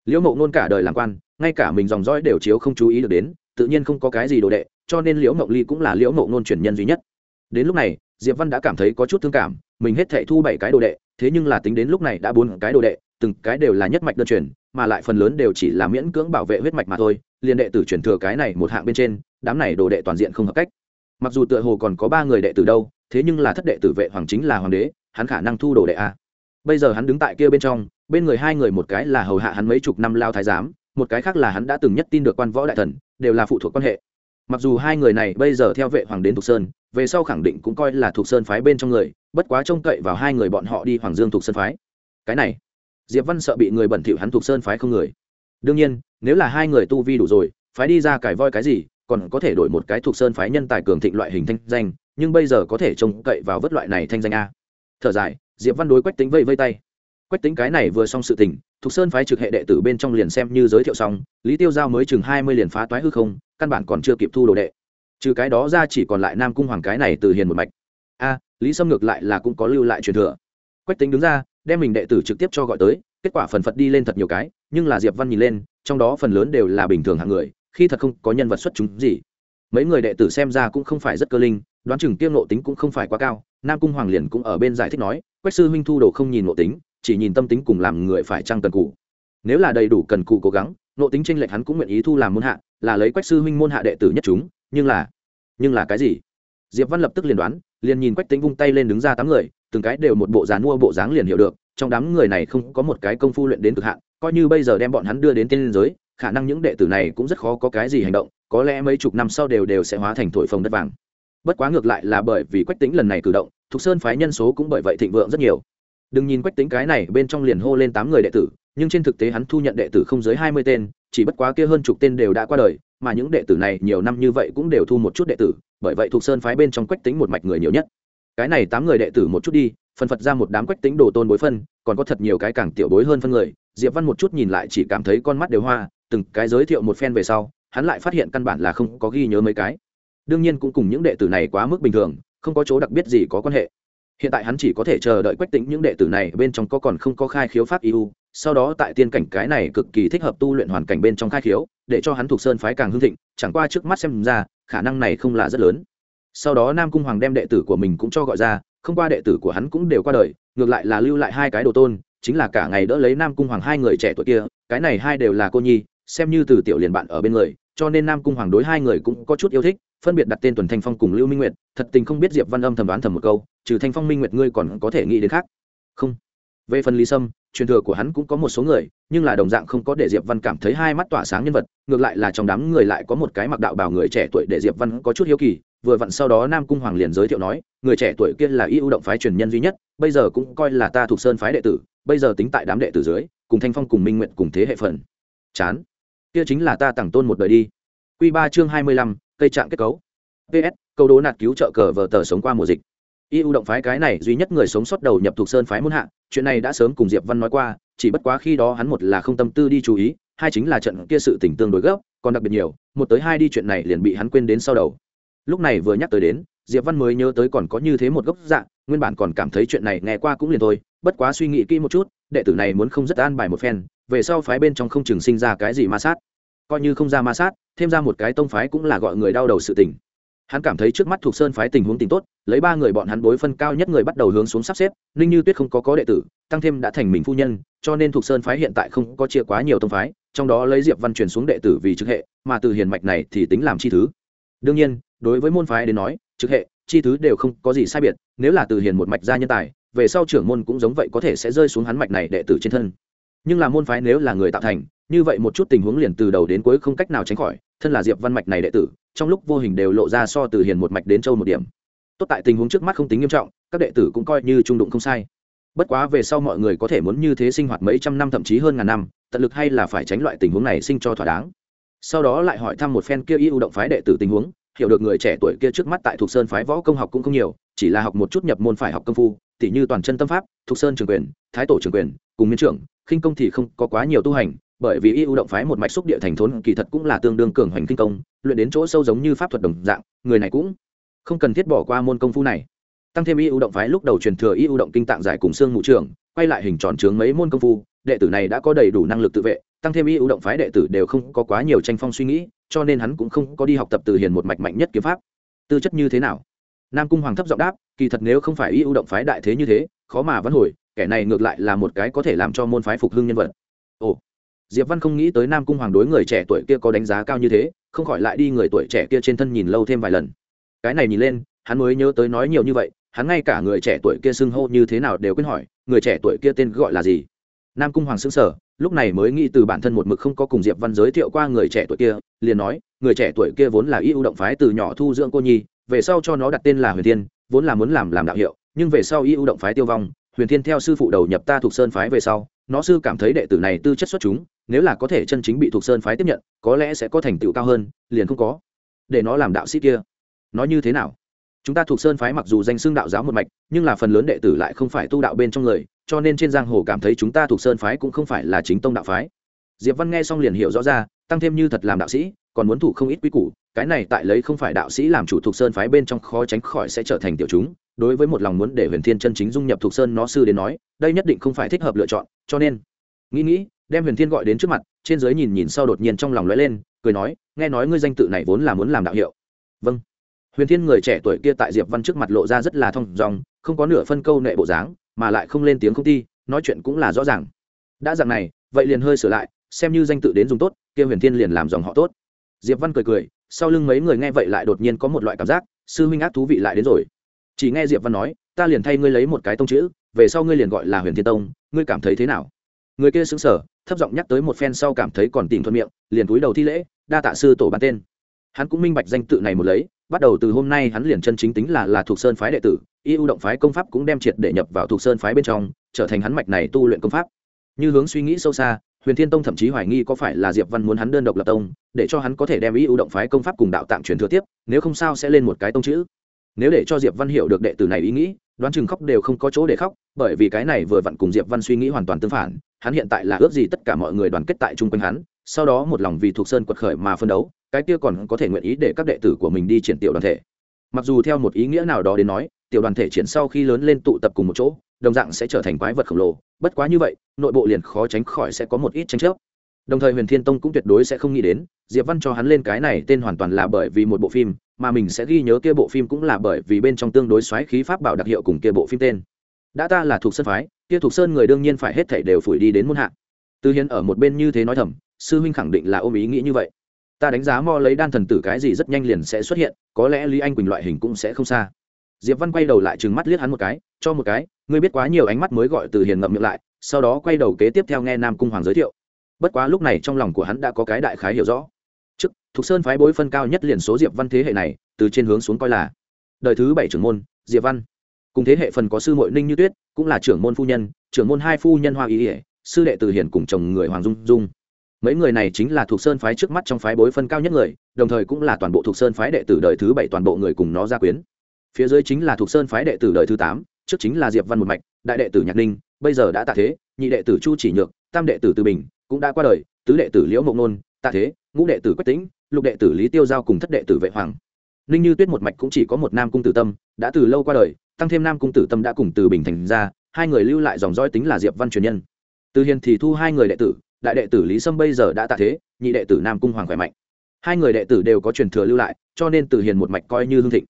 Liễu mộng nôn cả đời làm quan, ngay cả mình dòng dõi đều chiếu không chú ý được đến, tự nhiên không có cái gì đồ đệ, cho nên liễu mộng ly cũng là liễu mộng nôn truyền nhân duy nhất. Đến lúc này, diệp văn đã cảm thấy có chút thương cảm, mình hết thệ thu bảy cái đồ đệ, thế nhưng là tính đến lúc này đã bốn cái đồ đệ, từng cái đều là nhất mạch đơn truyền mà lại phần lớn đều chỉ là miễn cưỡng bảo vệ huyết mạch mà thôi, liền đệ tử truyền thừa cái này một hạng bên trên, đám này đồ đệ toàn diện không hợp cách. Mặc dù tựa hồ còn có ba người đệ tử đâu, thế nhưng là thất đệ tử vệ hoàng chính là hoàng đế, hắn khả năng thu đồ đệ a. Bây giờ hắn đứng tại kia bên trong, bên người hai người một cái là hầu hạ hắn mấy chục năm lao thái giám, một cái khác là hắn đã từng nhất tin được quan võ đại thần, đều là phụ thuộc quan hệ. Mặc dù hai người này bây giờ theo vệ hoàng đến thục sơn, về sau khẳng định cũng coi là thục sơn phái bên trong người, bất quá trông cậy vào hai người bọn họ đi hoàng dương thục sơn phái. Cái này diệp văn sợ bị người bẩn thỉu hắn thuộc sơn phái không người. Đương nhiên, nếu là hai người tu vi đủ rồi, phái đi ra cải voi cái gì, còn có thể đổi một cái thuộc sơn phái nhân tài cường thịnh loại hình thanh danh, nhưng bây giờ có thể trông cậy vào vất loại này thanh danh a. Thở dài, diệp văn đối quách tính vây vây tay. Quách tính cái này vừa xong sự tình, thuộc sơn phái trực hệ đệ tử bên trong liền xem như giới thiệu xong, lý tiêu giao mới chừng hai mươi liền phá toái hư không, căn bản còn chưa kịp thu đồ đệ. Trừ cái đó ra chỉ còn lại nam cung hoàng cái này từ hiền một mạch. A, lý sâm ngược lại là cũng có lưu lại truyền thừa. Quách tính đứng ra đem mình đệ tử trực tiếp cho gọi tới, kết quả phần phật đi lên thật nhiều cái, nhưng là diệp văn nhìn lên, trong đó phần lớn đều là bình thường hạng người, khi thật không có nhân vật xuất chúng gì. Mấy người đệ tử xem ra cũng không phải rất cơ linh, đoán chừng kiêm nộ tính cũng không phải quá cao, nam cung hoàng liền cũng ở bên giải thích nói, quách sư huynh thu đồ không nhìn nộ tính, chỉ nhìn tâm tính cùng làm người phải trăng cần cụ nếu là đầy đủ cần cụ cố gắng, nộ tính tranh lệch hắn cũng nguyện ý thu làm môn hạ, là lấy quách sư huynh môn hạ đệ tử nhất chúng, nhưng là nhưng là cái gì? Diệp văn lập tức liền đoán liền nhìn quách tính vung tay lên đứng ra tám người, từng cái đều một bộ dáng mua bộ dáng liền hiểu được, trong đám người này không có một cái công phu luyện đến cực hạn, coi như bây giờ đem bọn hắn đưa đến tiên giới, khả năng những đệ tử này cũng rất khó có cái gì hành động, có lẽ mấy chục năm sau đều đều sẽ hóa thành thổi phồng đất vàng. Bất quá ngược lại là bởi vì quách tính lần này cử động, thục sơn phái nhân số cũng bởi vậy thịnh vượng rất nhiều. Đừng nhìn quách tính cái này bên trong liền hô lên tám người đệ tử, nhưng trên thực tế hắn thu nhận đệ tử không dưới hai mươi tên, chỉ bất quá kia hơn chục tên đều đã qua đời mà những đệ tử này nhiều năm như vậy cũng đều thu một chút đệ tử, bởi vậy thuộc sơn phái bên trong quách tính một mạch người nhiều nhất. Cái này tám người đệ tử một chút đi, phân phật ra một đám quách tính đồ tôn bối phân, còn có thật nhiều cái càng tiểu bối hơn phân người. Diệp văn một chút nhìn lại chỉ cảm thấy con mắt đều hoa, từng cái giới thiệu một phen về sau, hắn lại phát hiện căn bản là không có ghi nhớ mấy cái. Đương nhiên cũng cùng những đệ tử này quá mức bình thường, không có chỗ đặc biệt gì có quan hệ. Hiện tại hắn chỉ có thể chờ đợi quách tính những đệ tử này, bên trong có còn không có khai khiếu pháp eu sau đó tại tiên cảnh cái này cực kỳ thích hợp tu luyện hoàn cảnh bên trong khai khiếu, để cho hắn thuộc sơn phái càng hưng thịnh, chẳng qua trước mắt xem ra, khả năng này không là rất lớn. Sau đó nam cung hoàng đem đệ tử của mình cũng cho gọi ra, không qua đệ tử của hắn cũng đều qua đời, ngược lại là lưu lại hai cái đồ tôn, chính là cả ngày đỡ lấy nam cung hoàng hai người trẻ tuổi kia, cái này hai đều là cô nhi, xem như từ tiểu liền bạn ở bên người, cho nên nam cung hoàng đối hai người cũng có chút yêu thích, phân biệt đặt tên tuần thanh phong cùng lưu minh nguyệt, thật tình không biết diệp văn âm thầm đoán thầm một câu, trừ thanh phong minh nguyệt ngươi còn có thể nghĩ đến khác? Không về phần lý sâm, truyền thừa của hắn cũng có một số người, nhưng là đồng dạng không có để diệp văn cảm thấy hai mắt tỏa sáng nhân vật, ngược lại là trong đám người lại có một cái mặc đạo bào người trẻ tuổi để diệp văn có chút hiếu kỳ, vừa vặn sau đó nam cung hoàng liền giới thiệu nói, người trẻ tuổi kia là y ưu động phái truyền nhân duy nhất, bây giờ cũng coi là ta thuộc sơn phái đệ tử, bây giờ tính tại đám đệ tử dưới, cùng thanh phong cùng minh nguyện cùng thế hệ phần. Chán. Kia chính là ta tặng tôn một đời đi. Q ba chương hai mươi lăm, cây trạng kết cấu. Ps câu đố nạt cứu trợ cờ vờ tờ sống qua mùa dịch ưu động phái cái này duy nhất người sống sót đầu nhập thuộc sơn phái muôn hạ, chuyện này đã sớm cùng diệp văn nói qua, chỉ bất quá khi đó hắn một là không tâm tư đi chú ý, hai chính là trận kia sự tình tương đối gấp, còn đặc biệt nhiều, một tới hai đi chuyện này liền bị hắn quên đến sau đầu. Lúc này vừa nhắc tới đến, diệp văn mới nhớ tới còn có như thế một gốc dạng nguyên bản còn cảm thấy chuyện này nghe qua cũng liền thôi, bất quá suy nghĩ kỹ một chút, đệ tử này muốn không rất an bài một phen, về sau phái bên trong không chừng sinh ra cái gì ma sát. Coi như không ra ma sát, thêm ra một cái tông phái cũng là gọi người đau đầu sự tình hắn cảm thấy trước mắt thuộc sơn phái tình huống tình tốt, lấy ba người bọn hắn bối phân cao nhất người bắt đầu hướng xuống sắp xếp, ninh như tuyết không có có đệ tử, tăng thêm đã thành mình phu nhân, cho nên thuộc sơn phái hiện tại không có chia quá nhiều tông phái, trong đó lấy diệp văn truyền xuống đệ tử vì trực hệ, mà từ hiền mạch này thì tính làm chi thứ. Đương nhiên, đối với môn phái đến nói, trực hệ, chi thứ đều không có gì sai biệt, nếu là từ hiền một mạch gia nhân tài, về sau trưởng môn cũng giống vậy có thể sẽ rơi xuống hắn mạch này đệ tử trên thân. Nhưng là môn phái nếu là người tạo thành, như vậy một chút tình huống liền từ đầu đến cuối không cách nào tránh khỏi thân là diệp văn mạch này đệ tử trong lúc vô hình đều lộ ra so từ hiền một mạch đến châu một điểm tốt tại tình huống trước mắt không tính nghiêm trọng các đệ tử cũng coi như trung đụng không sai bất quá về sau mọi người có thể muốn như thế sinh hoạt mấy trăm năm thậm chí hơn ngàn năm tận lực hay là phải tránh loại tình huống này sinh cho thỏa đáng sau đó lại hỏi thăm một phen kia y ưu động phái đệ tử tình huống hiểu được người trẻ tuổi kia trước mắt tại thuộc sơn phái võ công học cũng không nhiều chỉ là học một chút nhập môn phải học công phu tỉ như toàn chân tâm pháp thuộc sơn trường quyền thái tổ trường quyền cùng miến trưởng khinh công thì không có quá nhiều tu hành bởi vì y ưu động phái một mạch xúc địa thành thốn kỳ thật cũng là tương đương cường hoành kinh công, luyện đến chỗ sâu giống như pháp thuật đồng dạng, người này cũng không cần thiết bỏ qua môn công phu này. Tăng thêm y ưu động phái lúc đầu truyền thừa y ưu động kinh tạng giải cùng xương mụ trường, quay lại hình tròn trướng mấy môn công phu, đệ tử này đã có đầy đủ năng lực tự vệ, tăng thêm y ưu động phái đệ tử đều không có quá nhiều tranh phong suy nghĩ, cho nên hắn cũng không có đi học tập từ hiền một mạch mạnh nhất kiếm pháp. Tư chất như thế nào? Nam cung hoàng thấp giọng đáp, kỳ thật nếu không phải y ưu động phái đại thế như thế, khó mà vẫn hồi, kẻ này ngược lại là một cái có thể làm cho môn phái phục hưng nhân vật. Ồ diệp văn không nghĩ tới nam cung hoàng đối người trẻ tuổi kia có đánh giá cao như thế, không khỏi lại đi người tuổi trẻ kia trên thân nhìn lâu thêm vài lần. Cái này nhìn lên, hắn mới nhớ tới nói nhiều như vậy, hắn ngay cả người trẻ tuổi kia xưng hô như thế nào đều quên hỏi, người trẻ tuổi kia tên gọi là gì? Nam cung hoàng xứng sở lúc này mới nghĩ từ bản thân một mực không có cùng diệp văn giới thiệu qua người trẻ tuổi kia, liền nói, người trẻ tuổi kia vốn là y ưu động phái từ nhỏ thu dưỡng cô nhi, về sau cho nó đặt tên là huyền thiên, vốn là muốn làm làm đạo hiệu, nhưng về sau y ưu động phái tiêu vong, huyền thiên theo sư phụ đầu nhập ta thuộc sơn phái về sau nó sư cảm thấy đệ tử này tư chất xuất chúng, nếu là có thể chân chính bị thuộc sơn phái tiếp nhận, có lẽ sẽ có thành tựu cao hơn, liền không có. Để nó làm đạo sĩ kia. Nói như thế nào? Chúng ta thuộc sơn phái mặc dù danh xưng đạo giáo một mạch, nhưng là phần lớn đệ tử lại không phải tu đạo bên trong người, cho nên trên giang hồ cảm thấy chúng ta thuộc sơn phái cũng không phải là chính tông đạo phái. Diệp văn nghe xong liền hiểu rõ ra, tăng thêm như thật làm đạo sĩ còn muốn thủ không ít quy củ, cái này tại lấy không phải đạo sĩ làm chủ thuộc sơn phái bên trong khó tránh khỏi sẽ trở thành tiểu chúng, đối với một lòng muốn để huyền thiên chân chính dung nhập thuộc sơn nó sư đến nói, đây nhất định không phải thích hợp lựa chọn, cho nên, nghĩ nghĩ, đem huyền thiên gọi đến trước mặt, trên giới nhìn nhìn sau đột nhiên trong lòng lóe lên, cười nói, nghe nói ngươi danh tự này vốn là muốn làm đạo hiệu. Vâng. Huyền thiên người trẻ tuổi kia tại diệp văn trước mặt lộ ra rất là thong dong không có nửa phân câu nệ bộ dáng, mà lại không lên tiếng không ty nói chuyện cũng là rõ ràng. Đã dạng này, vậy liền hơi sửa lại, xem như danh tự đến dùng tốt, kia huyền thiên liền làm dòng họ tốt diệp văn cười cười, sau lưng mấy người nghe vậy lại đột nhiên có một loại cảm giác, sư huynh ác thú vị lại đến rồi. Chỉ nghe diệp văn nói, ta liền thay ngươi lấy một cái tông chữ, về sau ngươi liền gọi là huyền thiên tông, ngươi cảm thấy thế nào? Người kia xứng sở thấp giọng nhắc tới một phen sau cảm thấy còn tìm thuận miệng, liền túi đầu thi lễ, đa tạ sư tổ ban tên. Hắn cũng minh bạch danh tự này một lấy, bắt đầu từ hôm nay hắn liền chân chính tính là là thuộc sơn phái đệ tử, y ưu động phái công pháp cũng đem triệt để nhập vào thuộc sơn phái bên trong, trở thành hắn mạch này tu luyện công pháp. Như hướng suy nghĩ sâu xa huyền thiên tông thậm chí hoài nghi có phải là diệp văn muốn hắn đơn độc lập tông, để cho hắn có thể đem ý ưu động phái công pháp cùng đạo tạng truyền thừa tiếp, nếu không sao sẽ lên một cái tông chữ. Nếu để cho diệp văn hiểu được đệ tử này ý nghĩ, đoán chừng khóc đều không có chỗ để khóc, bởi vì cái này vừa vặn cùng diệp văn suy nghĩ hoàn toàn tương phản, hắn hiện tại là ước gì tất cả mọi người đoàn kết tại chung quanh hắn, sau đó một lòng vì thuộc sơn quật khởi mà phân đấu, cái kia còn có thể nguyện ý để các đệ tử của mình đi triển tiểu đoàn thể. Mặc dù theo một ý nghĩa nào đó đến nói, tiểu đoàn thể triển sau khi lớn lên tụ tập cùng một chỗ đồng dạng sẽ trở thành quái vật khổng lồ. Bất quá như vậy, nội bộ liền khó tránh khỏi sẽ có một ít tranh chấp. Đồng thời huyền thiên tông cũng tuyệt đối sẽ không nghĩ đến, diệp văn cho hắn lên cái này tên hoàn toàn là bởi vì một bộ phim, mà mình sẽ ghi nhớ kia bộ phim cũng là bởi vì bên trong tương đối xoáy khí pháp bảo đặc hiệu cùng kia bộ phim tên. Đã ta là thuộc sơn phái, kia thuộc sơn người đương nhiên phải hết thảy đều phủi đi đến muôn hạ. Tư hiến ở một bên như thế nói thầm, sư huynh khẳng định là ôm ý nghĩ như vậy. Ta đánh giá mo lấy đan thần tử cái gì rất nhanh liền sẽ xuất hiện, có lẽ lý anh quỳnh loại hình cũng sẽ không xa diệp văn quay đầu lại trừng mắt liếc hắn một cái, cho một cái, ngươi biết quá nhiều ánh mắt mới gọi từ hiền ngậm miệng lại, sau đó quay đầu kế tiếp theo nghe nam cung hoàng giới thiệu. Bất quá lúc này trong lòng của hắn đã có cái đại khái hiểu rõ. Trước, thục sơn phái bối phân cao nhất liền số diệp văn thế hệ này, từ trên hướng xuống coi là đời thứ bảy trưởng môn, diệp văn. Cùng thế hệ phần có sư mội ninh như tuyết, cũng là trưởng môn phu nhân, trưởng môn hai phu nhân hoa ý ỉa sư đệ từ hiền cùng chồng người hoàng dung dung. Mấy người này chính là thuộc sơn phái trước mắt trong phái bối phân cao nhất người, đồng thời cũng là toàn bộ thuộc sơn phái đệ tử đời thứ bảy toàn bộ người cùng nó gia quyến phía dưới chính là thuộc sơn phái đệ tử đời thứ tám trước chính là diệp văn một mạch đại đệ tử nhạc ninh bây giờ đã tạ thế nhị đệ tử chu chỉ nhược tam đệ tử từ bình cũng đã qua đời tứ đệ tử liễu mộng nôn tạ thế ngũ đệ tử quách tĩnh lục đệ tử lý tiêu giao cùng thất đệ tử vệ hoàng ninh như tuyết một mạch cũng chỉ có một nam cung tử tâm đã từ lâu qua đời tăng thêm nam cung tử tâm đã cùng từ bình thành ra hai người lưu lại dòng dõi tính là diệp văn truyền nhân từ hiền thì thu hai người đệ tử đại đệ tử lý sâm bây giờ đã tạ thế nhị đệ tử nam cung hoàng khỏe mạnh hai người đệ tử đều có truyền thừa lưu lại cho nên từ hiền một mạch coi như hương thịnh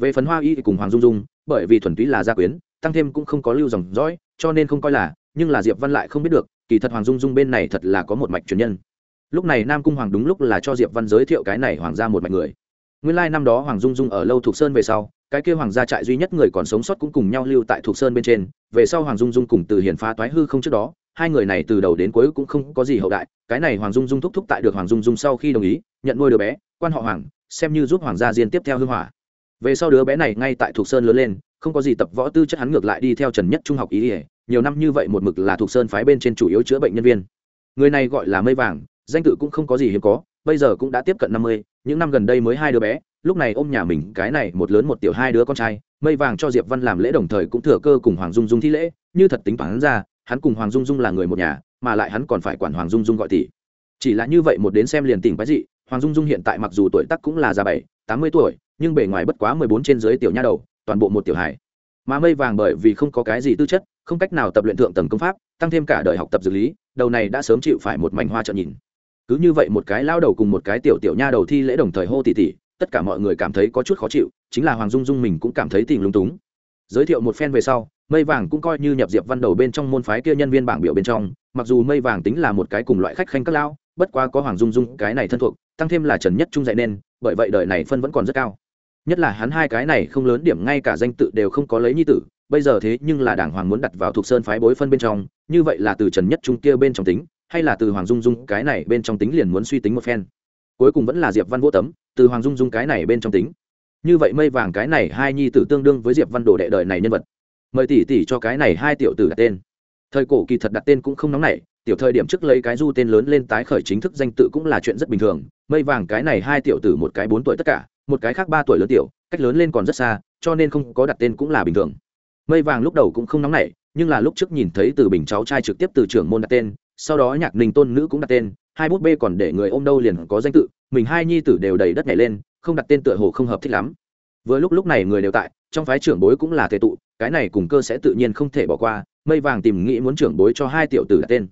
về phần hoa y cùng hoàng dung dung, bởi vì thuần túy là gia quyến, tăng thêm cũng không có lưu dòng dõi, cho nên không coi là, nhưng là diệp văn lại không biết được, kỳ thật hoàng dung dung bên này thật là có một mạch truyền nhân. Lúc này nam cung hoàng đúng lúc là cho diệp văn giới thiệu cái này hoàng gia một mạch người. Nguyên lai năm đó hoàng dung dung ở lâu thuộc sơn về sau, cái kia hoàng gia trại duy nhất người còn sống sót cũng cùng nhau lưu tại thuộc sơn bên trên, về sau hoàng dung dung cùng từ hiền phá toái hư không trước đó, hai người này từ đầu đến cuối cũng không có gì hậu đại, cái này hoàng dung dung thúc thúc tại được hoàng dung dung sau khi đồng ý, nhận nuôi đứa bé, quan họ hoàng, xem như giúp hoàng gia diên tiếp theo hư hỏa về sau đứa bé này ngay tại thuộc sơn lớn lên, không có gì tập võ tư chất hắn ngược lại đi theo trần nhất trung học ý ỉa nhiều năm như vậy một mực là thuộc sơn phái bên trên chủ yếu chữa bệnh nhân viên. Người này gọi là mây vàng, danh tự cũng không có gì hiếm có, bây giờ cũng đã tiếp cận năm mươi, những năm gần đây mới hai đứa bé, lúc này ôm nhà mình cái này một lớn một tiểu hai đứa con trai, mây vàng cho diệp văn làm lễ đồng thời cũng thừa cơ cùng hoàng dung dung thi lễ, như thật tính toán ra, hắn cùng hoàng dung dung là người một nhà, mà lại hắn còn phải quản hoàng dung dung gọi tỷ. Chỉ là như vậy một đến xem liền tỉnh quái dị, hoàng dung dung hiện tại mặc dù tuổi tác cũng là già bảy tám mươi tuổi, nhưng bề ngoài bất quá mười bốn trên dưới tiểu nha đầu, toàn bộ một tiểu hải mà mây vàng bởi vì không có cái gì tư chất, không cách nào tập luyện thượng tầng công pháp, tăng thêm cả đời học tập dược lý, đầu này đã sớm chịu phải một mảnh hoa trợ nhìn. Cứ như vậy một cái lao đầu cùng một cái tiểu tiểu nha đầu thi lễ đồng thời hô tỉ tỉ, tất cả mọi người cảm thấy có chút khó chịu, chính là hoàng dung dung mình cũng cảm thấy tình lung túng. Giới thiệu một phen về sau, mây vàng cũng coi như nhập diệp văn đầu bên trong môn phái kia nhân viên bảng biểu bên trong, mặc dù mây vàng tính là một cái cùng loại khách khanh các lao, bất quá có hoàng dung dung cái này thân thuộc, tăng thêm là trần nhất trung dạy nên bởi vậy đời này phân vẫn còn rất cao. Nhất là hắn hai cái này không lớn điểm ngay cả danh tự đều không có lấy nhi tử, bây giờ thế nhưng là đảng hoàng muốn đặt vào thuộc sơn phái bối phân bên trong, như vậy là từ trần nhất trung kia bên trong tính, hay là từ hoàng dung dung cái này bên trong tính liền muốn suy tính một phen. Cuối cùng vẫn là diệp văn vô tấm, từ hoàng dung dung cái này bên trong tính. Như vậy mây vàng cái này hai nhi tử tương đương với diệp văn đồ đệ đời này nhân vật. Mời tỷ tỷ cho cái này hai tiểu tử đặt tên. Thời cổ kỳ thật đặt tên cũng không nóng nảy tiểu thời điểm trước lấy cái du tên lớn lên tái khởi chính thức danh tự cũng là chuyện rất bình thường, mây vàng cái này hai tiểu tử một cái bốn tuổi tất cả, một cái khác ba tuổi lớn tiểu, cách lớn lên còn rất xa, cho nên không có đặt tên cũng là bình thường. Mây vàng lúc đầu cũng không nóng nảy, nhưng là lúc trước nhìn thấy từ bình cháu trai trực tiếp từ trưởng môn đặt tên, sau đó nhạc ninh tôn nữ cũng đặt tên, hai bút bê còn để người ôm đâu liền có danh tự, mình hai nhi tử đều đầy đất nhảy lên, không đặt tên tựa hồ không hợp thích lắm. Vừa lúc lúc này người đều tại, trong phái trưởng bối cũng là tề tụ, cái này cùng cơ sẽ tự nhiên không thể bỏ qua, mây vàng tìm nghĩ muốn trưởng bối cho hai tiểu tử đặt tên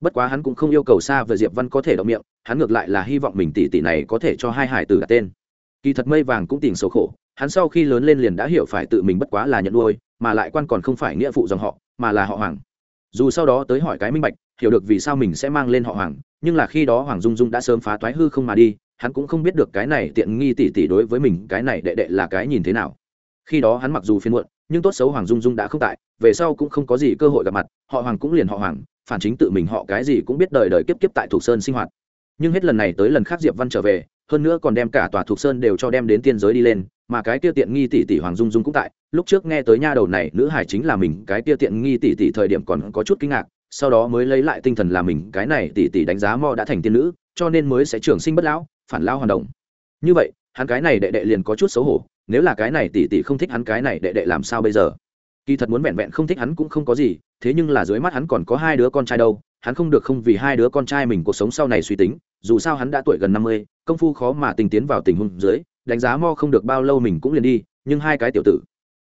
bất quá hắn cũng không yêu cầu xa về diệp văn có thể động miệng, hắn ngược lại là hy vọng mình tỷ tỷ này có thể cho hai hải tử đặt tên. Kỳ thật mây vàng cũng tìm xấu khổ, hắn sau khi lớn lên liền đã hiểu phải tự mình bất quá là nhận nuôi, mà lại quan còn không phải nghĩa phụ dòng họ, mà là họ hoàng. Dù sau đó tới hỏi cái minh bạch, hiểu được vì sao mình sẽ mang lên họ hoàng, nhưng là khi đó hoàng dung dung đã sớm phá toái hư không mà đi, hắn cũng không biết được cái này tiện nghi tỷ tỷ đối với mình, cái này đệ đệ là cái nhìn thế nào. Khi đó hắn mặc dù phiên muộn, nhưng tốt xấu hoàng dung dung đã không tại, về sau cũng không có gì cơ hội gặp mặt, họ hoàng cũng liền họ hoàng phản chính tự mình họ cái gì cũng biết đời đời kiếp kiếp tại thuộc sơn sinh hoạt. Nhưng hết lần này tới lần khác diệp văn trở về, hơn nữa còn đem cả tòa thuộc sơn đều cho đem đến tiên giới đi lên, mà cái kia tiện nghi tỷ tỷ hoàng dung dung cũng tại. Lúc trước nghe tới nha đầu này, nữ hải chính là mình, cái kia tiện nghi tỷ tỷ thời điểm còn có chút kinh ngạc, sau đó mới lấy lại tinh thần là mình, cái này tỷ tỷ đánh giá mo đã thành tiên nữ, cho nên mới sẽ trường sinh bất lão, phản lão hoàn động như vậy, hắn cái này đệ đệ liền có chút xấu hổ, nếu là cái này tỷ tỷ không thích hắn cái này đệ đệ làm sao bây giờ? Kỳ thật muốn vẹn vẹn không thích hắn cũng không có gì thế nhưng là dưới mắt hắn còn có hai đứa con trai đâu, hắn không được không vì hai đứa con trai mình cuộc sống sau này suy tính, dù sao hắn đã tuổi gần năm mươi, công phu khó mà tình tiến vào tình huống dưới, đánh giá mo không được bao lâu mình cũng liền đi, nhưng hai cái tiểu tử.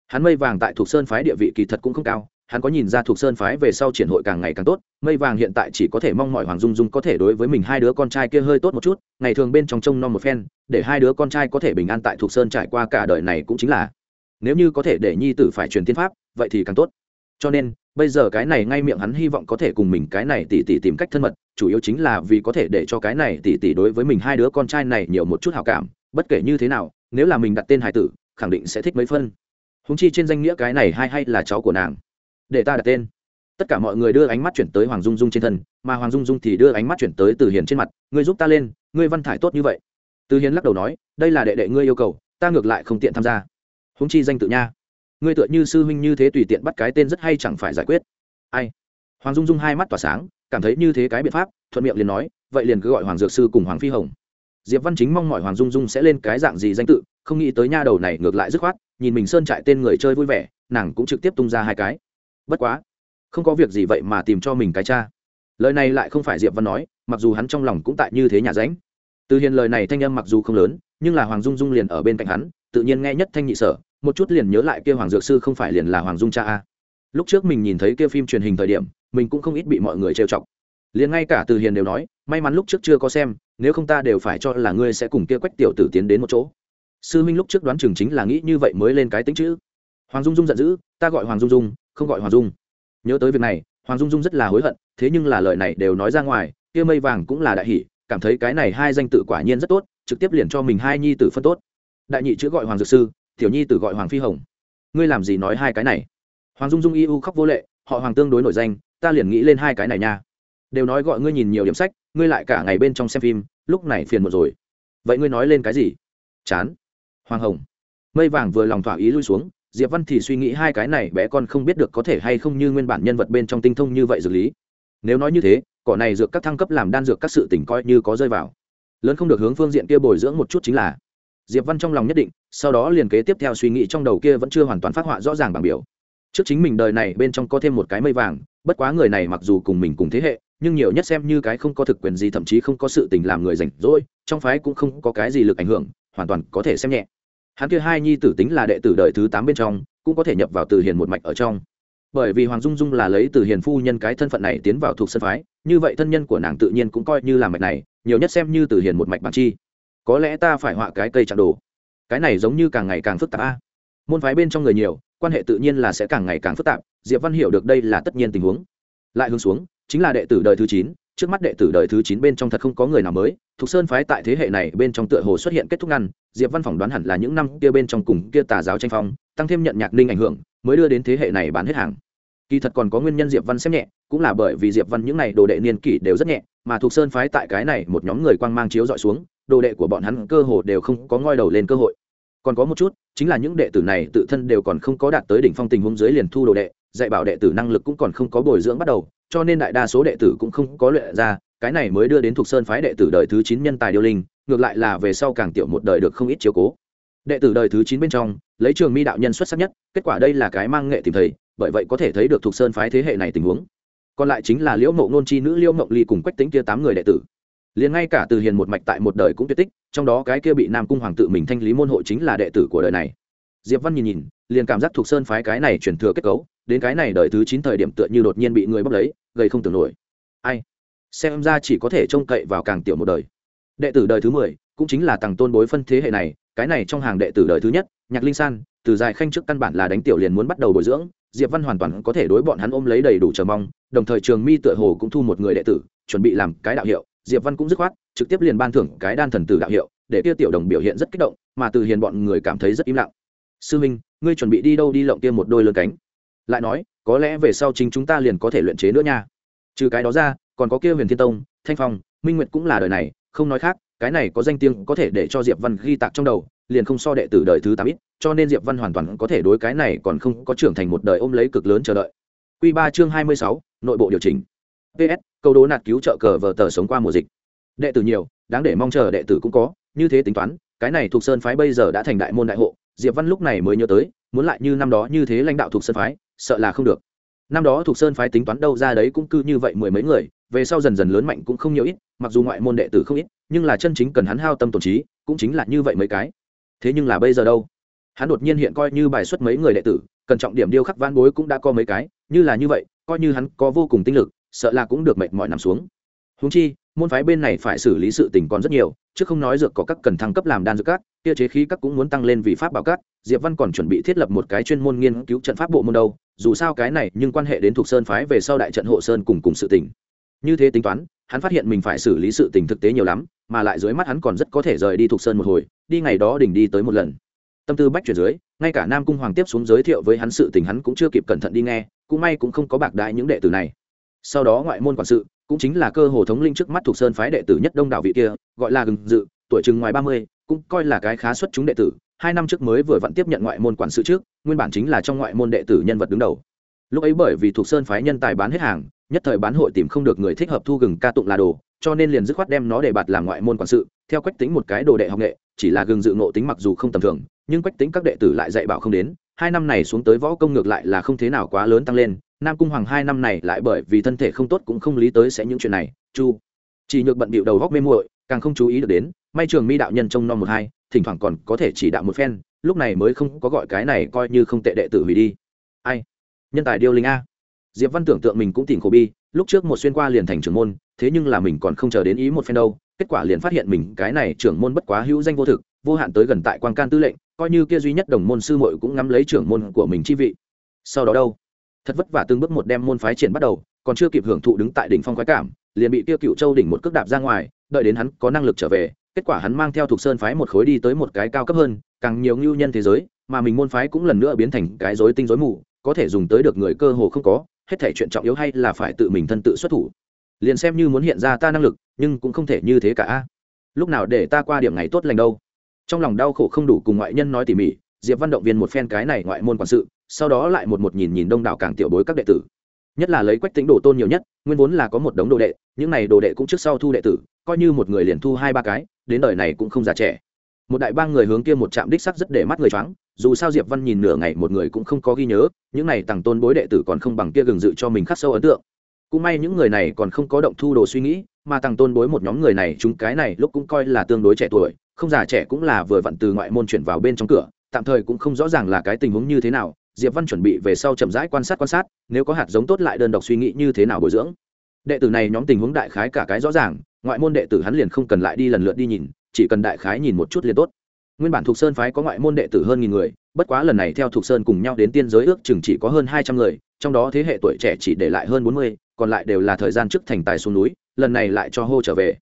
Hắn mây vàng tại thuộc sơn phái địa vị kỳ thật cũng không cao, hắn có nhìn ra thuộc sơn phái về sau triển hội càng ngày càng tốt, mây vàng hiện tại chỉ có thể mong mọi hoàng dung dung có thể đối với mình hai đứa con trai kia hơi tốt một chút, ngày thường bên trong trông non một phen, để hai đứa con trai có thể bình an tại thuộc sơn trải qua cả đời này cũng chính là. Nếu như có thể để nhi tử phải truyền tiên pháp, vậy thì càng tốt. Cho nên bây giờ cái này ngay miệng hắn hy vọng có thể cùng mình cái này tỉ tỉ tìm cách thân mật, chủ yếu chính là vì có thể để cho cái này tỉ tỉ đối với mình hai đứa con trai này nhiều một chút hào cảm, bất kể như thế nào, nếu là mình đặt tên hải tử, khẳng định sẽ thích mấy phân. Húng chi trên danh nghĩa cái này hay hay là cháu của nàng. Để ta đặt tên. Tất cả mọi người đưa ánh mắt chuyển tới hoàng dung dung trên thân, mà hoàng dung dung thì đưa ánh mắt chuyển tới từ hiền trên mặt. Ngươi giúp ta lên, ngươi văn thải tốt như vậy. Từ hiền lắc đầu nói, đây là đệ đệ ngươi yêu cầu, ta ngược lại không tiện tham gia. Húng chi danh tự nha ngươi tựa như sư huynh như thế tùy tiện bắt cái tên rất hay chẳng phải giải quyết. Ai? Hoàng dung dung hai mắt tỏa sáng, cảm thấy như thế cái biện pháp, thuận miệng liền nói, vậy liền cứ gọi hoàng dược sư cùng hoàng phi hồng. Diệp văn chính mong mọi hoàng dung dung sẽ lên cái dạng gì danh tự, không nghĩ tới nha đầu này ngược lại dứt khoát, nhìn mình sơn trại tên người chơi vui vẻ, nàng cũng trực tiếp tung ra hai cái. Bất quá, không có việc gì vậy mà tìm cho mình cái cha. Lời này lại không phải diệp văn nói, mặc dù hắn trong lòng cũng tại như thế nhà ránh. Từ hiền lời này thanh âm mặc dù không lớn, nhưng là hoàng dung dung liền ở bên cạnh hắn, tự nhiên nghe nhất thanh nhị sở một chút liền nhớ lại kia hoàng dược sư không phải liền là hoàng dung cha a. Lúc trước mình nhìn thấy kia phim truyền hình thời điểm, mình cũng không ít bị mọi người trêu chọc. Liền ngay cả từ hiền đều nói, may mắn lúc trước chưa có xem, nếu không ta đều phải cho là ngươi sẽ cùng kia quách tiểu tử tiến đến một chỗ. Sư minh lúc trước đoán chừng chính là nghĩ như vậy mới lên cái tính chữ. Hoàng dung dung giận dữ, ta gọi hoàng dung dung, không gọi hoàng dung. Nhớ tới việc này, hoàng dung dung rất là hối hận, thế nhưng là lời này đều nói ra ngoài, kia mây vàng cũng là đại hỷ, cảm thấy cái này hai danh tự quả nhiên rất tốt, trực tiếp liền cho mình hai nhi tử phân tốt. Đại nhị chữ gọi hoàng dược sư tiểu nhi tử gọi hoàng phi hồng. Ngươi làm gì nói hai cái này? Hoàng dung dung y u khóc vô lệ, họ hoàng tương đối nổi danh, ta liền nghĩ lên hai cái này nha. Đều nói gọi ngươi nhìn nhiều điểm sách, ngươi lại cả ngày bên trong xem phim, lúc này phiền một rồi. Vậy ngươi nói lên cái gì? Chán. Hoàng hồng. Mây vàng vừa lòng thỏa ý lui xuống, diệp văn thì suy nghĩ hai cái này bé con không biết được có thể hay không như nguyên bản nhân vật bên trong tinh thông như vậy dược lý. Nếu nói như thế, cỏ này dược các thăng cấp làm đan dược các sự tỉnh coi như có rơi vào. Lớn không được hướng phương diện kia bồi dưỡng một chút chính là diệp văn trong lòng nhất định, sau đó liền kế tiếp theo suy nghĩ trong đầu kia vẫn chưa hoàn toàn phát họa rõ ràng bằng biểu. Trước chính mình đời này bên trong có thêm một cái mây vàng, bất quá người này mặc dù cùng mình cùng thế hệ, nhưng nhiều nhất xem như cái không có thực quyền gì, thậm chí không có sự tình làm người rảnh rỗi, trong phái cũng không có cái gì lực ảnh hưởng, hoàn toàn có thể xem nhẹ. Hắn kia hai nhi tử tính là đệ tử đời thứ tám bên trong, cũng có thể nhập vào từ hiền một mạch ở trong. Bởi vì hoàng dung dung là lấy từ hiền phu nhân cái thân phận này tiến vào thuộc sân phái, như vậy thân nhân của nàng tự nhiên cũng coi như là mạch này, nhiều nhất xem như từ hiền một mạch bản chi có lẽ ta phải họa cái cây chạm đồ. Cái này giống như càng ngày càng phức tạp a. Môn phái bên trong người nhiều, quan hệ tự nhiên là sẽ càng ngày càng phức tạp, diệp văn hiểu được đây là tất nhiên tình huống. Lại hướng xuống, chính là đệ tử đời thứ chín, trước mắt đệ tử đời thứ chín bên trong thật không có người nào mới, thục sơn phái tại thế hệ này bên trong tựa hồ xuất hiện kết thúc ngăn, diệp văn phỏng đoán hẳn là những năm kia bên trong cùng kia tà giáo tranh phong, tăng thêm nhận nhạc ninh ảnh hưởng, mới đưa đến thế hệ này bán hết hàng. Kỳ thật còn có nguyên nhân diệp văn xem nhẹ, cũng là bởi vì diệp văn những này đồ đệ niên kỷ đều rất nhẹ, mà Thục sơn phái tại cái này một nhóm người quang mang chiếu dọi xuống đồ đệ của bọn hắn cơ hồ đều không có ngoi đầu lên cơ hội. Còn có một chút, chính là những đệ tử này tự thân đều còn không có đạt tới đỉnh phong tình huống dưới liền thu đồ đệ, dạy bảo đệ tử năng lực cũng còn không có bồi dưỡng bắt đầu, cho nên đại đa số đệ tử cũng không có luyện ra, cái này mới đưa đến thuộc sơn phái đệ tử đời thứ chín nhân tài điêu linh, ngược lại là về sau càng tiểu một đời được không ít chiếu cố. Đệ tử đời thứ chín bên trong, lấy trường mi đạo nhân xuất sắc nhất, kết quả đây là cái mang nghệ tìm thầy, bởi vậy có thể thấy được thuộc sơn phái thế hệ này tình huống. Còn lại chính là liễu mộng nôn chi nữ liễu mộng ly cùng quách tính kia tám người đệ tử liền ngay cả từ hiền một mạch tại một đời cũng tuyệt tích, trong đó cái kia bị nam cung hoàng tự mình thanh lý môn hộ chính là đệ tử của đời này. Diệp văn nhìn nhìn, liền cảm giác thuộc sơn phái cái này chuyển thừa kết cấu, đến cái này đời thứ chín thời điểm tựa như đột nhiên bị người bóc lấy, gây không tưởng nổi. Ai? Xem ra chỉ có thể trông cậy vào càng tiểu một đời. Đệ tử đời thứ mười, cũng chính là tầng tôn bối phân thế hệ này, cái này trong hàng đệ tử đời thứ nhất, nhạc linh san, từ dài khanh trước căn bản là đánh tiểu liền muốn bắt đầu bồi dưỡng, diệp văn hoàn toàn có thể đối bọn hắn ôm lấy đầy đủ chờ mong, đồng thời trường mi tựa hồ cũng thu một người đệ tử, chuẩn bị làm cái đạo hiệu diệp văn cũng dứt khoát, trực tiếp liền ban thưởng cái đan thần tử đạo hiệu, để kia tiểu đồng biểu hiện rất kích động, mà từ hiền bọn người cảm thấy rất im lặng. Sư minh, ngươi chuẩn bị đi đâu đi lộng kia một đôi lớn cánh? Lại nói, có lẽ về sau chính chúng ta liền có thể luyện chế nữa nha. Trừ cái đó ra, còn có kia huyền thiên tông, thanh phong, minh nguyệt cũng là đời này, không nói khác, cái này có danh tiếng có thể để cho diệp văn ghi tạc trong đầu, liền không so đệ tử đời thứ tám ít, cho nên diệp văn hoàn toàn có thể đối cái này còn không có trưởng thành một đời ôm lấy cực lớn chờ đợi. Q ba chương hai mươi sáu, nội bộ điều chỉnh. Ps câu đố nạt cứu trợ cờ vờ tờ sống qua mùa dịch. Đệ tử nhiều, đáng để mong chờ đệ tử cũng có, như thế tính toán, cái này thuộc sơn phái bây giờ đã thành đại môn đại hộ, diệp văn lúc này mới nhớ tới, muốn lại như năm đó như thế lãnh đạo thuộc sơn phái, sợ là không được. Năm đó thuộc sơn phái tính toán đâu ra đấy cũng cứ như vậy mười mấy người, về sau dần dần lớn mạnh cũng không nhiều ít, mặc dù ngoại môn đệ tử không ít, nhưng là chân chính cần hắn hao tâm tổn trí, cũng chính là như vậy mấy cái. Thế nhưng là bây giờ đâu? Hắn đột nhiên hiện coi như bài xuất mấy người đệ tử, cần trọng điểm điêu khắc van bối cũng đã có mấy cái, như là như vậy, coi như hắn có vô cùng tinh lực sợ là cũng được mệt mỏi nằm xuống. Húng chi, môn phái bên này phải xử lý sự tình còn rất nhiều, chứ không nói dược có các cần thăng cấp làm đan dược các, kia chế khí các cũng muốn tăng lên vì pháp bảo các. Diệp văn còn chuẩn bị thiết lập một cái chuyên môn nghiên cứu trận pháp bộ môn đâu, dù sao cái này nhưng quan hệ đến thuộc sơn phái về sau đại trận hộ sơn cùng cùng sự tình. Như thế tính toán, hắn phát hiện mình phải xử lý sự tình thực tế nhiều lắm, mà lại dưới mắt hắn còn rất có thể rời đi thuộc sơn một hồi, đi ngày đó đỉnh đi tới một lần. Tâm tư bách chuyển dưới, ngay cả nam cung hoàng tiếp xuống giới thiệu với hắn sự tình hắn cũng chưa kịp cẩn thận đi nghe, cũng may cũng không có bạc đại những đệ tử này sau đó ngoại môn quản sự, cũng chính là cơ hồ thống linh trước mắt thuộc sơn phái đệ tử nhất đông đảo vị kia, gọi là gừng dự, tuổi chừng ngoài ba mươi, cũng coi là cái khá xuất chúng đệ tử. Hai năm trước mới vừa vặn tiếp nhận ngoại môn quản sự trước, nguyên bản chính là trong ngoại môn đệ tử nhân vật đứng đầu. Lúc ấy bởi vì thuộc sơn phái nhân tài bán hết hàng, nhất thời bán hội tìm không được người thích hợp thu gừng ca tụng là đồ, cho nên liền dứt khoát đem nó để bạt làm ngoại môn quản sự, theo quách tính một cái đồ đệ học nghệ, chỉ là gừng dự ngộ tính mặc dù không tầm thường, nhưng quách tính các đệ tử lại dạy bảo không đến. Hai năm này xuống tới võ công ngược lại là không thế nào quá lớn tăng lên nam cung hoàng hai năm này lại bởi vì thân thể không tốt cũng không lý tới sẽ những chuyện này, chu. Chỉ nhược bận bịu đầu góc mê muội, càng không chú ý được đến, may trường mi đạo nhân trông non một hai, thỉnh thoảng còn có thể chỉ đạo một phen, lúc này mới không có gọi cái này coi như không tệ đệ tử hủy đi. Ai? Nhân tài điêu linh a. Diệp văn tưởng tượng mình cũng tìm khổ bi, lúc trước một xuyên qua liền thành trưởng môn, thế nhưng là mình còn không chờ đến ý một phen đâu, kết quả liền phát hiện mình cái này trưởng môn bất quá hữu danh vô thực, vô hạn tới gần tại quan can tư lệnh, coi như kia duy nhất đồng môn sư muội cũng ngắm lấy trưởng môn của mình chi vị. Sau đó đâu? Thật vất vả từng bước một đem môn phái triển bắt đầu, còn chưa kịp hưởng thụ đứng tại đỉnh phong khoái cảm, liền bị kia cựu châu đỉnh một cước đạp ra ngoài, đợi đến hắn có năng lực trở về, kết quả hắn mang theo thuộc sơn phái một khối đi tới một cái cao cấp hơn, càng nhiều ngưu nhân thế giới, mà mình môn phái cũng lần nữa biến thành cái rối tinh rối mù, có thể dùng tới được người cơ hồ không có, hết thể chuyện trọng yếu hay là phải tự mình thân tự xuất thủ. Liền xem như muốn hiện ra ta năng lực, nhưng cũng không thể như thế cả. Lúc nào để ta qua điểm ngày tốt lành đâu? Trong lòng đau khổ không đủ cùng ngoại nhân nói tỉ mỉ, diệp văn động viên một phen cái này ngoại môn quản sự sau đó lại một một nhìn nhìn đông đảo càng tiểu bối các đệ tử. Nhất là lấy quách tính đồ tôn nhiều nhất, nguyên vốn là có một đống đồ đệ, những này đồ đệ cũng trước sau thu đệ tử, coi như một người liền thu hai ba cái, đến đời này cũng không già trẻ. Một đại ba người hướng kia một trạm đích sắc rất để mắt người choáng, dù sao diệp văn nhìn nửa ngày một người cũng không có ghi nhớ, những này tàng tôn bối đệ tử còn không bằng kia gừng dự cho mình khắc sâu ấn tượng. Cũng may những người này còn không có động thu đồ suy nghĩ, mà tàng tôn bối một nhóm người này chúng cái này lúc cũng coi là tương đối trẻ tuổi, không già trẻ cũng là vừa vặn từ ngoại môn chuyển vào bên trong cửa, tạm thời cũng không rõ ràng là cái tình huống như thế nào diệp văn chuẩn bị về sau chậm rãi quan sát quan sát, nếu có hạt giống tốt lại đơn độc suy nghĩ như thế nào bồi dưỡng. Đệ tử này nhóm tình huống đại khái cả cái rõ ràng, ngoại môn đệ tử hắn liền không cần lại đi lần lượt đi nhìn, chỉ cần đại khái nhìn một chút liền tốt. Nguyên bản thuộc sơn phái có ngoại môn đệ tử hơn nghìn người, bất quá lần này theo thuộc sơn cùng nhau đến tiên giới ước chừng chỉ có hơn hai trăm người, trong đó thế hệ tuổi trẻ chỉ để lại hơn bốn mươi, còn lại đều là thời gian trước thành tài xuống núi, lần này lại cho hô trở về.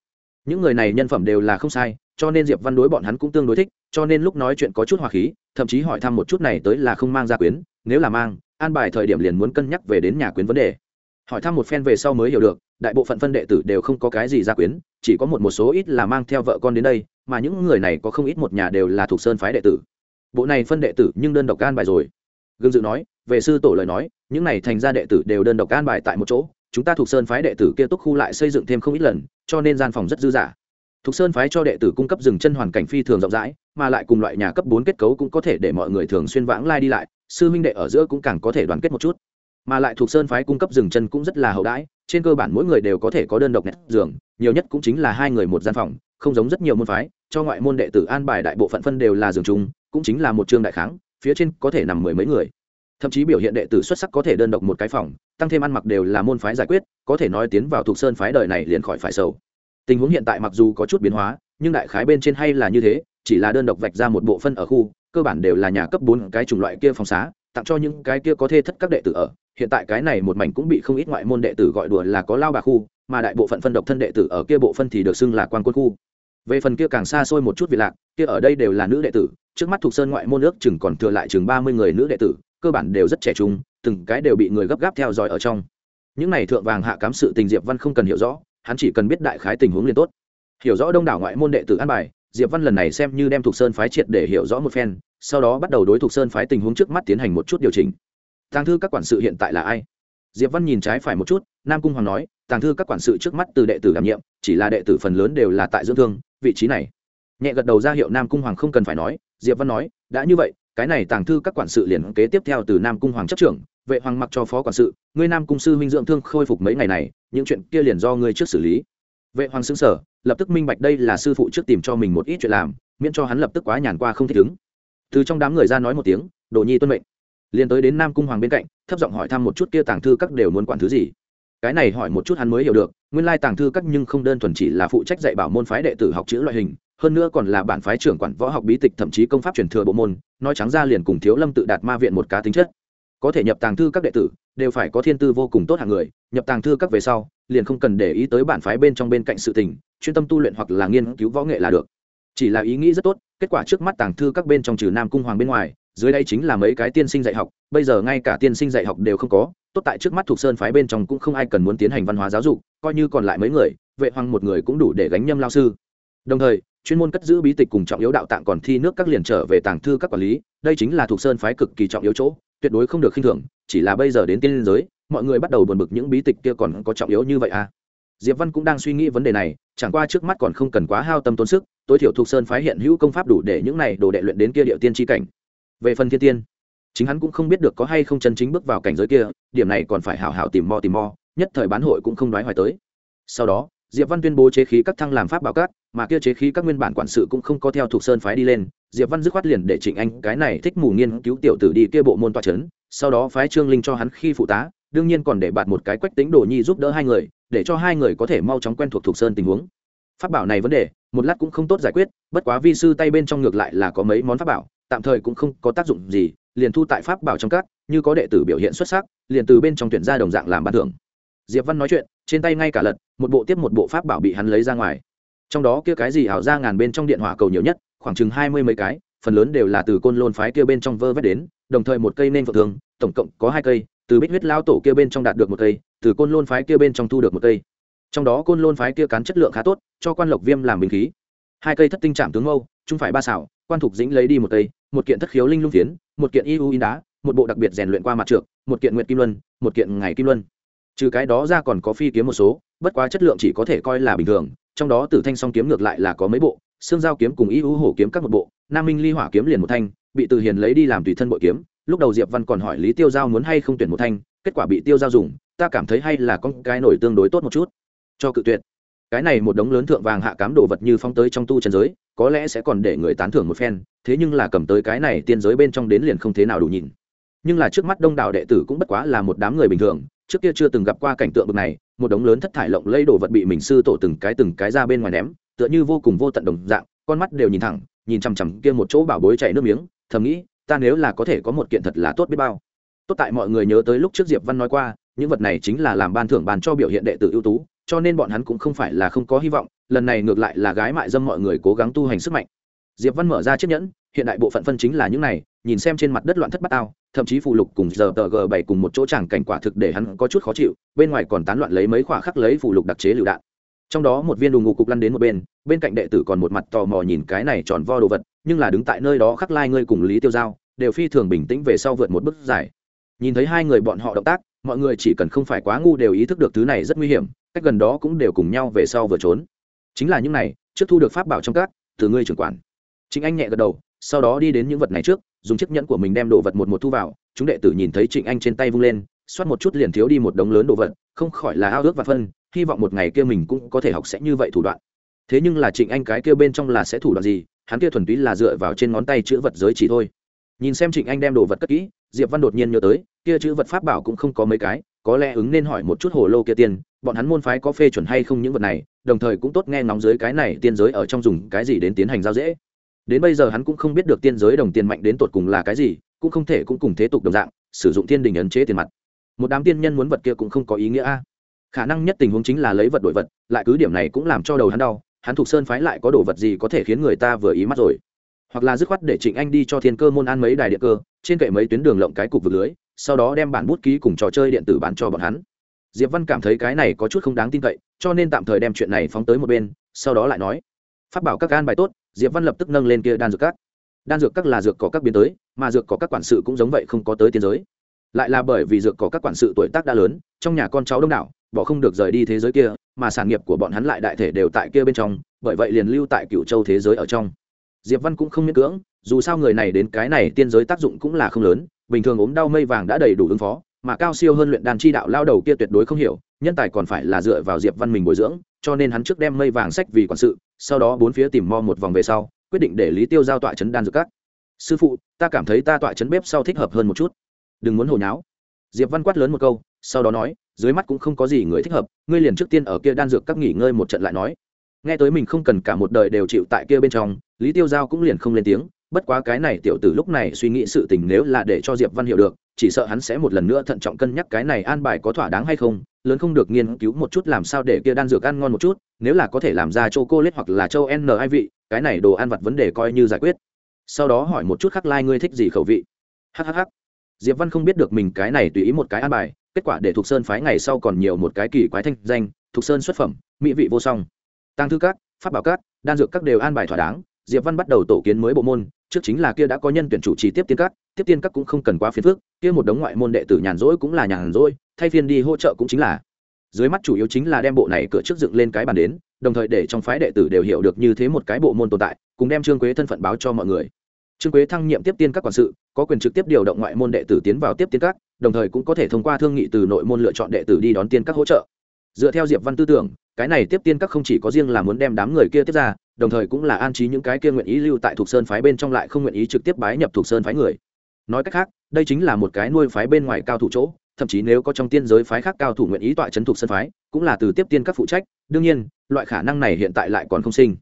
Những người này nhân phẩm đều là không sai cho nên diệp văn đối bọn hắn cũng tương đối thích, cho nên lúc nói chuyện có chút hòa khí, thậm chí hỏi thăm một chút này tới là không mang gia quyến, nếu là mang, an bài thời điểm liền muốn cân nhắc về đến nhà quyến vấn đề. Hỏi thăm một phen về sau mới hiểu được, đại bộ phận phân đệ tử đều không có cái gì gia quyến, chỉ có một một số ít là mang theo vợ con đến đây, mà những người này có không ít một nhà đều là thuộc sơn phái đệ tử. Bộ này phân đệ tử nhưng đơn độc an bài rồi. Gương dự nói, về sư tổ lời nói, những này thành ra đệ tử đều đơn độc an bài tại một chỗ, chúng ta thuộc sơn phái đệ tử kia túc khu lại xây dựng thêm không ít lần, cho nên gian phòng rất dư dả. Thục Sơn phái cho đệ tử cung cấp rừng chân hoàn cảnh phi thường rộng rãi, mà lại cùng loại nhà cấp bốn kết cấu cũng có thể để mọi người thường xuyên vãng lai đi lại, sư huynh đệ ở giữa cũng càng có thể đoàn kết một chút. Mà lại Thục Sơn phái cung cấp rừng chân cũng rất là hậu đãi, trên cơ bản mỗi người đều có thể có đơn độc nét giường, nhiều nhất cũng chính là hai người một gian phòng, không giống rất nhiều môn phái, cho ngoại môn đệ tử an bài đại bộ phận phân đều là giường chung, cũng chính là một trường đại kháng, phía trên có thể nằm mười mấy người. Thậm chí biểu hiện đệ tử xuất sắc có thể đơn độc một cái phòng, tăng thêm ăn mặc đều là môn phái giải quyết, có thể nói tiến vào Thục Sơn phái đời này liền khỏi phải sầu tình huống hiện tại mặc dù có chút biến hóa, nhưng đại khái bên trên hay là như thế, chỉ là đơn độc vạch ra một bộ phân ở khu, cơ bản đều là nhà cấp bốn cái chủng loại kia phòng xá, tặng cho những cái kia có thê thất các đệ tử ở. Hiện tại cái này một mảnh cũng bị không ít ngoại môn đệ tử gọi đùa là có lao bà khu, mà đại bộ phận phân độc thân đệ tử ở kia bộ phân thì được xưng là quan quân khu. Về phần kia càng xa xôi một chút vị lạc, kia ở đây đều là nữ đệ tử, trước mắt thuộc sơn ngoại môn nước chừng còn thừa lại chừng ba mươi người nữ đệ tử, cơ bản đều rất trẻ trung, từng cái đều bị người gấp gáp theo dõi ở trong. Những này thượng vàng hạ cám sự tình diệp văn không cần hiểu rõ hắn chỉ cần biết đại khái tình huống liền tốt. Hiểu rõ đông đảo ngoại môn đệ tử an bài, diệp văn lần này xem như đem thuộc sơn phái triệt để hiểu rõ một phen, sau đó bắt đầu đối thuộc sơn phái tình huống trước mắt tiến hành một chút điều chỉnh. Tàng thư các quản sự hiện tại là ai? Diệp văn nhìn trái phải một chút, nam cung hoàng nói, tàng thư các quản sự trước mắt từ đệ tử đảm nhiệm, chỉ là đệ tử phần lớn đều là tại dưỡng thương, vị trí này. Nhẹ gật đầu ra hiệu nam cung hoàng không cần phải nói, diệp văn nói, đã như vậy, cái này tàng thư các quản sự liền kế tiếp theo từ nam cung hoàng chấp trưởng vệ hoàng mặc cho phó quản sự, ngươi nam cung sư huynh dưỡng thương khôi phục mấy ngày này, những chuyện kia liền do ngươi trước xử lý. Vệ hoàng xứng sở lập tức minh bạch đây là sư phụ trước tìm cho mình một ít chuyện làm, miễn cho hắn lập tức quá nhàn qua không thích ứng. Từ trong đám người ra nói một tiếng, đồ nhi tuân mệnh. Liền tới đến nam cung hoàng bên cạnh, thấp giọng hỏi thăm một chút kia tàng thư các đều muốn quản thứ gì. Cái này hỏi một chút hắn mới hiểu được, nguyên lai tàng thư các nhưng không đơn thuần chỉ là phụ trách dạy bảo môn phái đệ tử học chữ loại hình, hơn nữa còn là bản phái trưởng quản võ học bí tịch thậm chí công pháp truyền thừa bộ môn, nói trắng ra liền cùng thiếu lâm tự đạt ma viện một cá tính chất có thể nhập tàng thư các đệ tử, đều phải có thiên tư vô cùng tốt hạng người, nhập tàng thư các về sau, liền không cần để ý tới bản phái bên trong bên cạnh sự tình, chuyên tâm tu luyện hoặc là nghiên cứu võ nghệ là được. Chỉ là ý nghĩ rất tốt, kết quả trước mắt tàng thư các bên trong trừ nam cung hoàng bên ngoài, dưới đây chính là mấy cái tiên sinh dạy học, bây giờ ngay cả tiên sinh dạy học đều không có, tốt tại trước mắt thuộc sơn phái bên trong cũng không ai cần muốn tiến hành văn hóa giáo dục, coi như còn lại mấy người, vệ hoàng một người cũng đủ để gánh nhâm lao sư. Đồng thời, chuyên môn cất giữ bí tịch cùng trọng yếu đạo tạng còn thi nước các liền trở về tàng thư các quản lý, đây chính là thuộc sơn phái cực kỳ trọng yếu chỗ tuyệt đối không được khinh thường, chỉ là bây giờ đến tiên liên giới, mọi người bắt đầu buồn bực những bí tịch kia còn có trọng yếu như vậy à? Diệp văn cũng đang suy nghĩ vấn đề này, chẳng qua trước mắt còn không cần quá hao tâm tốn sức, tối thiểu thuộc sơn phái hiện hữu công pháp đủ để những này đồ đệ luyện đến kia địa tiên tri cảnh. Về phần thiên tiên, chính hắn cũng không biết được có hay không chân chính bước vào cảnh giới kia, điểm này còn phải hảo hảo tìm mò tìm mò nhất thời bán hội cũng không nói hoài tới. Sau đó, diệp văn tuyên bố chế khí các thăng làm pháp bảo cát mà kia chế khí các nguyên bản quản sự cũng không có theo thuộc sơn phái đi lên diệp văn dứt khoát liền để trịnh anh cái này thích mù nghiên cứu tiểu tử đi kia bộ môn toa c sau đó phái trương linh cho hắn khi phụ tá, đương nhiên còn để bạt một cái quách tính đồ nhi giúp đỡ hai người, để cho hai người có thể mau chóng quen thuộc thuộc sơn tình huống. Pháp bảo này vấn đề, một lát cũng không tốt giải quyết, bất quá vi sư tay bên trong ngược lại là có mấy món pháp bảo, tạm thời cũng không có tác dụng gì, liền thu tại pháp bảo trong các, như có đệ tử biểu hiện xuất sắc, liền từ bên trong tuyển ra đồng dạng làm ban thưởng. Diệp văn nói chuyện, trên tay ngay cả lật, một bộ tiếp một bộ pháp bảo bị hắn lấy ra ngoài. Trong đó kia cái gì ảo ra ngàn bên trong điện hỏa cầu nhiều nhất? Khoảng chừng hai mươi mấy cái, phần lớn đều là từ côn lôn phái kia bên trong vơ vét đến, đồng thời một cây nên phượng thường tổng cộng có hai cây, từ bích huyết lao tổ kia bên trong đạt được một cây, từ côn lôn phái kia bên trong thu được một cây. Trong đó côn lôn phái kia cán chất lượng khá tốt, cho quan lộc viêm làm bình khí. Hai cây thất tinh trạm tướng mâu, trung phải ba xảo, quan thục dĩnh lấy đi một cây, một kiện thất khiếu linh lung phiến, một kiện y u in đá, một bộ đặc biệt rèn luyện qua mặt trượt một kiện nguyện kim luân, một kiện ngày kim luân. Trừ cái đó ra còn có phi kiếm một số, bất quá chất lượng chỉ có thể coi là bình thường, trong đó tử thanh song kiếm ngược lại là có mấy bộ xương giao kiếm cùng y u hổ kiếm các một bộ, nam minh ly hỏa kiếm liền một thanh, bị từ hiền lấy đi làm tùy thân bội kiếm, lúc đầu diệp văn còn hỏi lý tiêu giao muốn hay không tuyển một thanh, kết quả bị tiêu giao dùng, ta cảm thấy hay là con cái nổi tương đối tốt một chút. Cho cự tuyệt. Cái này một đống lớn thượng vàng hạ cám đồ vật như phong tới trong tu trần giới, có lẽ sẽ còn để người tán thưởng một phen, thế nhưng là cầm tới cái này tiên giới bên trong đến liền không thế nào đủ nhìn. Nhưng là trước mắt đông đảo đệ tử cũng bất quá là một đám người bình thường, trước kia chưa từng gặp qua cảnh tượng bực này, một đống lớn thất thải lộng lây đồ vật bị mình sư tổ từng cái từng cái ra bên ngoài ném tựa như vô cùng vô tận đồng dạng, con mắt đều nhìn thẳng, nhìn chằm chằm kia một chỗ bảo bối chảy nước miếng, thầm nghĩ, ta nếu là có thể có một kiện thật là tốt biết bao. Tốt tại mọi người nhớ tới lúc trước diệp văn nói qua, những vật này chính là làm ban thưởng bàn cho biểu hiện đệ tử ưu tú, cho nên bọn hắn cũng không phải là không có hy vọng, lần này ngược lại là gái mại dâm mọi người cố gắng tu hành sức mạnh. Diệp văn mở ra chiếc nhẫn, hiện đại bộ phận phân chính là những này, nhìn xem trên mặt đất loạn thất bát ao thậm chí phù lục cùng giờ tờ g bảy cùng một chỗ chẳng cảnh quả thực để hắn có chút khó chịu, bên ngoài còn tán loạn lấy mấy khỏa khắc lấy phù lục đặc chế lựu đạn trong đó một viên đùng ngụ cục lăn đến một bên bên cạnh đệ tử còn một mặt tò mò nhìn cái này tròn vo đồ vật, nhưng là đứng tại nơi đó khắc lai ngươi cùng lý tiêu giao, đều phi thường bình tĩnh về sau vượt một bước dài. Nhìn thấy hai người bọn họ động tác, mọi người chỉ cần không phải quá ngu đều ý thức được thứ này rất nguy hiểm, cách gần đó cũng đều cùng nhau về sau vừa trốn. Chính là những này, trước thu được pháp bảo trong các, từ ngươi trưởng quản. Chính anh nhẹ gật đầu, sau đó đi đến những vật này trước, dùng chiếc nhẫn của mình đem đồ vật một một thu vào, chúng đệ tử nhìn thấy trịnh anh trên tay vung lên, xoát một chút liền thiếu đi một đống lớn đồ vật, không khỏi là ao ước và phân hy vọng một ngày kia mình cũng có thể học sẽ như vậy thủ đoạn. Thế nhưng là trịnh anh cái kia bên trong là sẽ thủ đoạn gì? Hắn kia thuần túy là dựa vào trên ngón tay chữ vật giới chỉ thôi. Nhìn xem trịnh anh đem đồ vật cất kỹ, diệp văn đột nhiên nhớ tới, kia chữ vật pháp bảo cũng không có mấy cái, có lẽ ứng nên hỏi một chút hồ lô kia tiền, bọn hắn môn phái có phê chuẩn hay không những vật này, đồng thời cũng tốt nghe ngóng dưới cái này tiên giới ở trong dùng cái gì đến tiến hành giao dễ. Đến bây giờ hắn cũng không biết được tiên giới đồng tiền mạnh đến tột cùng là cái gì, cũng không thể cũng cùng thế tục đồng dạng, sử dụng thiên đình ấn chế tiền mặt. Một đám tiên nhân muốn vật kia cũng không có ý nghĩa a khả năng nhất tình huống chính là lấy vật đổi vật, lại cứ điểm này cũng làm cho đầu hắn đau, hắn thuộc sơn phái lại có đồ vật gì có thể khiến người ta vừa ý mắt rồi. Hoặc là dứt khoát để trịnh anh đi cho thiên cơ môn ăn mấy đài điện cơ, trên kệ mấy tuyến đường lộng cái cục vực lưới, sau đó đem bản bút ký cùng trò chơi điện tử bán cho bọn hắn. Diệp văn cảm thấy cái này có chút không đáng tin cậy, cho nên tạm thời đem chuyện này phóng tới một bên, sau đó lại nói phát bảo các gan bài tốt. Diệp văn lập tức nâng lên kia đan dược các. Đan dược các là dược có các biến tới, mà dược có các quản sự cũng giống vậy không có tới tiên giới. Lại là bởi vì dược có các quản sự tuổi tác đã lớn, trong nhà con cháu đông đảo bỏ không được rời đi thế giới kia, mà sản nghiệp của bọn hắn lại đại thể đều tại kia bên trong, bởi vậy liền lưu tại cựu châu thế giới ở trong. Diệp văn cũng không miễn cưỡng, dù sao người này đến cái này tiên giới tác dụng cũng là không lớn, bình thường ốm đau mây vàng đã đầy đủ ứng phó, mà cao siêu hơn luyện đàn chi đạo lao đầu kia tuyệt đối không hiểu, nhân tài còn phải là dựa vào diệp văn mình bồi dưỡng, cho nên hắn trước đem mây vàng sách vì quản sự, sau đó bốn phía tìm mo một vòng về sau, quyết định để lý tiêu giao tọa chấn đan dược các. Sư phụ, ta cảm thấy ta tọa chấn bếp sau thích hợp hơn một chút. Đừng muốn hồi nháo. Diệp văn quát lớn một câu sau đó nói, dưới mắt cũng không có gì người thích hợp, ngươi liền trước tiên ở kia đan dược các nghỉ ngơi một trận lại nói. Nghe tới mình không cần cả một đời đều chịu tại kia bên trong, lý tiêu giao cũng liền không lên tiếng, bất quá cái này tiểu tử lúc này suy nghĩ sự tình nếu là để cho diệp văn hiểu được, chỉ sợ hắn sẽ một lần nữa thận trọng cân nhắc cái này an bài có thỏa đáng hay không, lớn không được nghiên cứu một chút làm sao để kia đan dược ăn ngon một chút, nếu là có thể làm ra châu cô lết hoặc là châu n hai vị, cái này đồ ăn vặt vấn đề coi như giải quyết. Sau đó hỏi một chút khắc lai、like、ngươi thích gì khẩu vị. Hhh diệp văn không biết được mình cái này tùy ý một cái an bài kết quả để thuộc sơn phái ngày sau còn nhiều một cái kỳ quái thanh danh thuộc sơn xuất phẩm, mỹ vị vô song. Tăng thư các, pháp bảo các, đan dược các đều an bài thỏa đáng, diệp văn bắt đầu tổ kiến mới bộ môn, trước chính là kia đã có nhân tuyển chủ trì tiếp tiên các, tiếp tiên các cũng không cần quá phiền phức, kia một đống ngoại môn đệ tử nhàn rỗi cũng là nhàn rỗi, thay phiên đi hỗ trợ cũng chính là. Dưới mắt chủ yếu chính là đem bộ này cửa trước dựng lên cái bàn đến, đồng thời để trong phái đệ tử đều hiểu được như thế một cái bộ môn tồn tại, cùng đem trương quế thân phận báo cho mọi người. Trương quế thăng nhiệm tiếp tiên các quản sự có quyền trực tiếp điều động ngoại môn đệ tử tiến vào tiếp tiên các, đồng thời cũng có thể thông qua thương nghị từ nội môn lựa chọn đệ tử đi đón tiên các hỗ trợ. Dựa theo diệp văn tư tưởng, cái này tiếp tiên các không chỉ có riêng là muốn đem đám người kia tiếp ra, đồng thời cũng là an trí những cái kia nguyện ý lưu tại thuộc sơn phái bên trong lại không nguyện ý trực tiếp bái nhập thuộc sơn phái người. Nói cách khác, đây chính là một cái nuôi phái bên ngoài cao thủ chỗ, thậm chí nếu có trong tiên giới phái khác cao thủ nguyện ý tọa trấn thuộc sơn phái, cũng là từ tiếp tiên các phụ trách, đương nhiên, loại khả năng này hiện tại lại còn không sinh.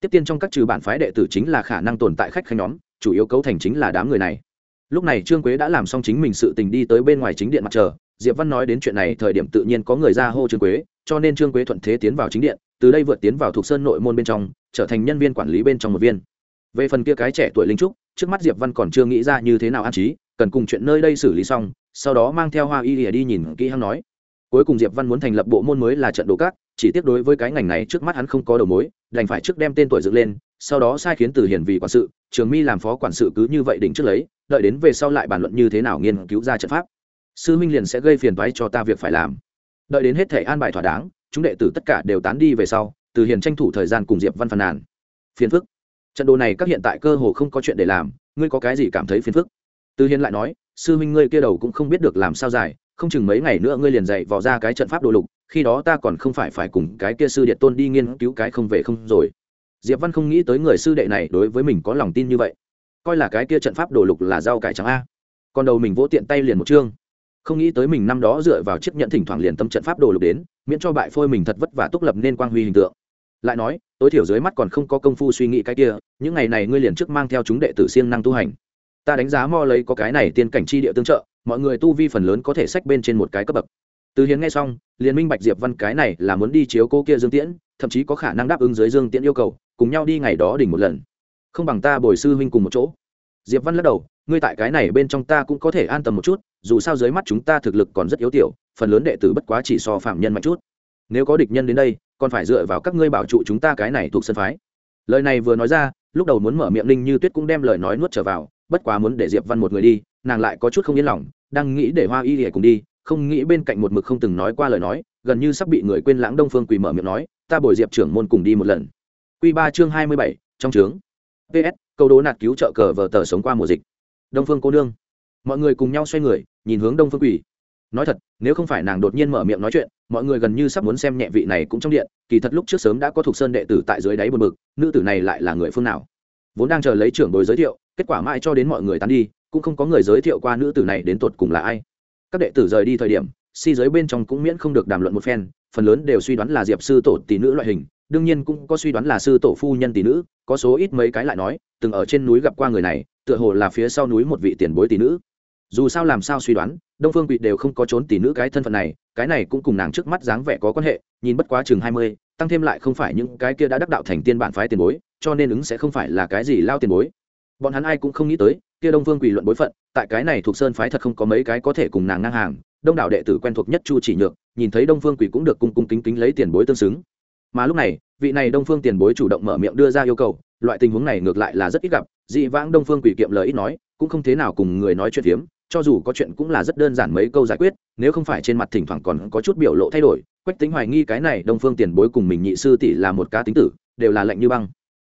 Tiếp tiên trong các trừ bản phái đệ tử chính là khả năng tồn tại khách khanh nhóm, chủ yếu cấu thành chính là đám người này lúc này trương quế đã làm xong chính mình sự tình đi tới bên ngoài chính điện mặt trời, diệp văn nói đến chuyện này thời điểm tự nhiên có người ra hô trương quế, cho nên trương quế thuận thế tiến vào chính điện, từ đây vượt tiến vào thuộc sơn nội môn bên trong, trở thành nhân viên quản lý bên trong một viên. Về phần kia cái trẻ tuổi linh trúc, trước mắt diệp văn còn chưa nghĩ ra như thế nào an trí, cần cùng chuyện nơi đây xử lý xong, sau đó mang theo hoa y lìa đi nhìn kỹ hăng nói. Cuối cùng diệp văn muốn thành lập bộ môn mới là trận đồ cát chỉ tiếc đối với cái ngành này trước mắt hắn không có đầu mối, đành phải trước đem tên tuổi dựng lên, sau đó sai khiến từ hiển vì quản sự, trường mi làm phó quản sự cứ như vậy đỉnh trước lấy, đợi đến về sau lại bàn luận như thế nào nghiên cứu ra trận pháp. Sư minh liền sẽ gây phiền toái cho ta việc phải làm. Đợi đến hết thể an bài thỏa đáng, chúng đệ tử tất cả đều tán đi về sau, từ hiền tranh thủ thời gian cùng diệp văn phàn nàn. Phiền phức. Trận đồ này các hiện tại cơ hồ không có chuyện để làm, ngươi có cái gì cảm thấy phiền phức? Từ hiền lại nói, sư Minh ngươi kia đầu cũng không biết được làm sao dài, không chừng mấy ngày nữa ngươi liền dạy vò ra cái trận pháp đồ lục khi đó ta còn không phải phải cùng cái kia sư điện tôn đi nghiên cứu cái không về không rồi. Diệp văn không nghĩ tới người sư đệ này đối với mình có lòng tin như vậy. Coi là cái kia trận pháp đồ lục là rau cải trắng a. Còn đầu mình vỗ tiện tay liền một chương. Không nghĩ tới mình năm đó dựa vào chiếc nhận thỉnh thoảng liền tâm trận pháp đồ lục đến, miễn cho bại phôi mình thật vất vả túc lập nên quang huy hình tượng. Lại nói, tối thiểu dưới mắt còn không có công phu suy nghĩ cái kia, những ngày này ngươi liền trước mang theo chúng đệ tử siêng năng tu hành. Ta đánh giá mo lấy có cái này tiên cảnh chi địa tương trợ, mọi người tu vi phần lớn có thể sách bên trên một cái cấp bậc từ hiến nghe xong, liền minh bạch diệp văn cái này là muốn đi chiếu cô kia dương tiễn, thậm chí có khả năng đáp ứng dưới dương tiễn yêu cầu, cùng nhau đi ngày đó đỉnh một lần. Không bằng ta bồi sư huynh cùng một chỗ. Diệp văn lắc đầu, ngươi tại cái này bên trong ta cũng có thể an tâm một chút, dù sao dưới mắt chúng ta thực lực còn rất yếu tiểu, phần lớn đệ tử bất quá chỉ so phạm nhân mạnh chút. Nếu có địch nhân đến đây, còn phải dựa vào các ngươi bảo trụ chúng ta cái này thuộc sân phái. Lời này vừa nói ra, lúc đầu muốn mở miệng linh như tuyết cũng đem lời nói nuốt trở vào, bất quá muốn để diệp văn một người đi, nàng lại có chút không yên lòng, đang nghĩ để hoa y Lệ cùng đi không nghĩ bên cạnh một mực không từng nói qua lời nói, gần như sắp bị người quên lãng đông phương quỳ mở miệng nói, ta bồi diệp trưởng môn cùng đi một lần. Quy ba chương hai mươi bảy, trong trướng ps câu đố nạt cứu trợ cờ vờ tờ sống qua mùa dịch. Đông phương cô nương. Mọi người cùng nhau xoay người, nhìn hướng đông phương quỳ. Nói thật, nếu không phải nàng đột nhiên mở miệng nói chuyện, mọi người gần như sắp muốn xem nhẹ vị này cũng trong điện, kỳ thật lúc trước sớm đã có thuộc sơn đệ tử tại dưới đáy bờ bực, nữ tử này lại là người phương nào? Vốn đang chờ lấy trưởng bồi giới thiệu, kết quả mãi cho đến mọi người tán đi, cũng không có người giới thiệu qua nữ tử này đến tột cùng là ai các đệ tử rời đi thời điểm, si giới bên trong cũng miễn không được đàm luận một phen, phần lớn đều suy đoán là diệp sư tổ tỷ nữ loại hình, đương nhiên cũng có suy đoán là sư tổ phu nhân tỷ nữ, có số ít mấy cái lại nói, từng ở trên núi gặp qua người này, tựa hồ là phía sau núi một vị tiền bối tỷ nữ. Dù sao làm sao suy đoán, đông phương quỵ đều không có trốn tỷ nữ cái thân phận này, cái này cũng cùng nàng trước mắt dáng vẻ có quan hệ, nhìn bất quá chừng hai mươi, tăng thêm lại không phải những cái kia đã đắc đạo thành tiên bản phái tiền bối, cho nên ứng sẽ không phải là cái gì lao tiền bối bọn hắn ai cũng không nghĩ tới, kia đông Vương quỳ luận bối phận, tại cái này thuộc sơn phái thật không có mấy cái có thể cùng nàng ngang hàng. Đông đảo đệ tử quen thuộc nhất chu chỉ nhược, nhìn thấy đông phương quỳ cũng được cung cung kính kính lấy tiền bối tương xứng. Mà lúc này, vị này đông phương tiền bối chủ động mở miệng đưa ra yêu cầu, loại tình huống này ngược lại là rất ít gặp. Dị vãng đông phương quỷ kiệm lời ít nói, cũng không thế nào cùng người nói chuyện phiếm, cho dù có chuyện cũng là rất đơn giản mấy câu giải quyết, nếu không phải trên mặt thỉnh thoảng còn có chút biểu lộ thay đổi, quách tính hoài nghi cái này đông phương tiền bối cùng mình nhị sư tỷ là một cá tính tử, đều là lạnh như băng.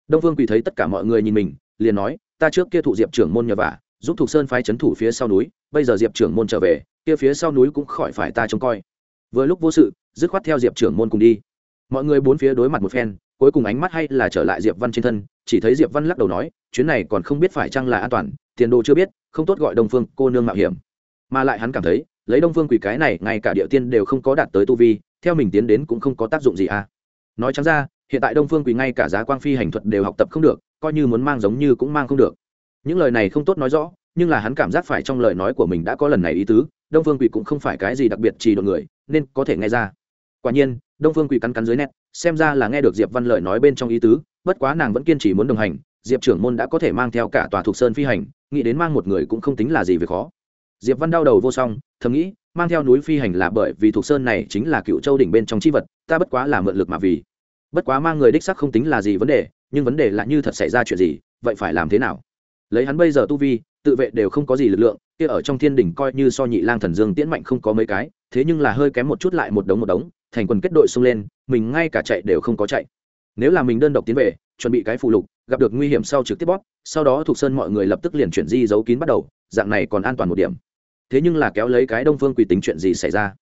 Đông phương quỳ thấy tất cả mọi người nhìn mình, liền nói ta trước kia thụ diệp trưởng môn nhờ vả, giúp Thục sơn phái c h ấ n thủ phía sau núi, bây giờ diệp trưởng môn trở về, kia phía sau núi cũng khỏi phải ta trông coi. Vừa lúc vô sự, dứt khoát theo diệp trưởng môn cùng đi. Mọi người bốn phía đối mặt một phen, cuối cùng ánh mắt hay là trở lại diệp văn trên thân, chỉ thấy diệp văn lắc đầu nói, chuyến này còn không biết phải chăng là an toàn, tiền đồ chưa biết, không tốt gọi đông phương cô nương mạo hiểm. Mà lại hắn cảm thấy, lấy đông phương quỷ cái này, ngay cả địa tiên đều không có đạt tới tu vi, theo mình tiến đến cũng không có tác dụng gì à. Nói chẳng ra, hiện tại đông phương quỷ ngay cả giá quang phi hành thuật đều học tập không được coi như muốn mang giống như cũng mang không được. Những lời này không tốt nói rõ, nhưng là hắn cảm giác phải trong lời nói của mình đã có lần này ý tứ, đông phương quỳ cũng không phải cái gì đặc biệt chỉ đội người, nên có thể nghe ra. Quả nhiên, đông phương quỳ cắn cắn dưới nét, xem ra là nghe được diệp văn lời nói bên trong ý tứ, bất quá nàng vẫn kiên trì muốn đồng hành, diệp trưởng môn đã có thể mang theo cả tòa Thục sơn phi hành, nghĩ đến mang một người cũng không tính là gì về khó. Diệp văn đau đầu vô song, thầm nghĩ, mang theo núi phi hành là bởi vì Thục sơn này chính là cựu châu đỉnh bên trong c h i vật, ta bất quá là mượn lực mà vì. Bất quá mang người đích sắc không tính là gì vấn đề nhưng vấn đề là như thật xảy ra chuyện gì, vậy phải làm thế nào? Lấy hắn bây giờ tu vi, tự vệ đều không có gì lực lượng, kia ở trong thiên đỉnh coi như so nhị lang thần dương tiễn mạnh không có mấy cái, thế nhưng là hơi kém một chút lại một đống một đống, thành quần kết đội xông lên, mình ngay cả chạy đều không có chạy. Nếu là mình đơn độc tiến về, chuẩn bị cái phụ lục, gặp được nguy hiểm sau trực tiếp bóp, sau đó thuộc sơn mọi người lập tức liền chuyển di giấu kín bắt đầu, dạng này còn an toàn một điểm. Thế nhưng là kéo lấy cái đông phương quỳ tính chuyện gì xảy ra?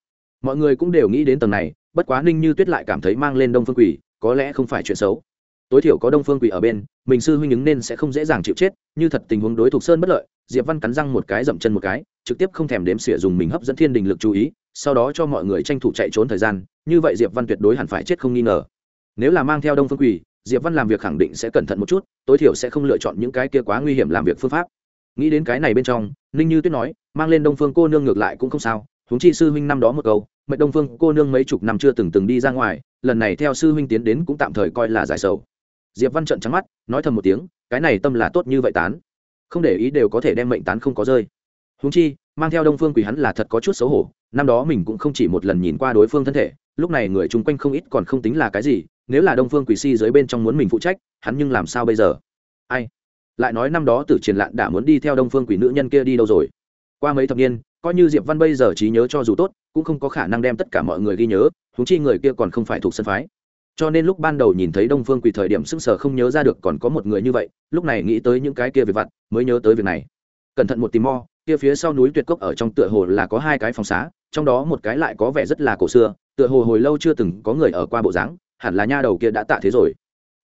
Mọi người cũng đều nghĩ đến tầng này, bất quá ninh như tuyết lại cảm thấy mang lên đông phương quỳ, có lẽ không phải chuyện xấu tối thiểu có đông phương quỷ ở bên, mình sư huynh ứng nên sẽ không dễ dàng chịu chết, như thật tình huống đối thục sơn bất lợi, diệp văn cắn răng một cái dậm chân một cái, trực tiếp không thèm đếm xỉa dùng mình hấp dẫn thiên đình lực chú ý, sau đó cho mọi người tranh thủ chạy trốn thời gian, như vậy diệp văn tuyệt đối hẳn phải chết không nghi ngờ. Nếu là mang theo đông phương quỷ, diệp văn làm việc khẳng định sẽ cẩn thận một chút, tối thiểu sẽ không lựa chọn những cái kia quá nguy hiểm làm việc phương pháp. Nghĩ đến cái này bên trong, ninh như tuyết nói, mang lên đông phương cô nương ngược lại cũng không sao, huống chi sư huynh năm đó một câu mệnh đông phương cô nương mấy chục năm chưa từng từng đi ra ngoài, lần này theo sư huynh tiến đến cũng tạm thời coi là giải sầu diệp văn trận trắng mắt, nói thầm một tiếng, cái này tâm là tốt như vậy tán. Không để ý đều có thể đem mệnh tán không có rơi. Huống chi, mang theo đông phương quỳ hắn là thật có chút xấu hổ, năm đó mình cũng không chỉ một lần nhìn qua đối phương thân thể, lúc này người chung quanh không ít còn không tính là cái gì, nếu là đông phương quỳ si dưới bên trong muốn mình phụ trách, hắn nhưng làm sao bây giờ? Ai? Lại nói năm đó tử triển lạn đã muốn đi theo đông phương quỷ nữ nhân kia đi đâu rồi? Qua mấy thập niên, coi như diệp văn bây giờ trí nhớ cho dù tốt, cũng không có khả năng đem tất cả mọi người ghi nhớ húng chi người kia còn không phải thuộc sân phái cho nên lúc ban đầu nhìn thấy đông phương quỳ thời điểm sững sờ không nhớ ra được còn có một người như vậy, lúc này nghĩ tới những cái kia về vặt, mới nhớ tới việc này. Cẩn thận một tìm mo, kia phía sau núi tuyệt cốc ở trong tựa hồ là có hai cái phòng xá, trong đó một cái lại có vẻ rất là cổ xưa, tựa hồ hồi lâu chưa từng có người ở qua bộ dáng, hẳn là nha đầu kia đã tạ thế rồi.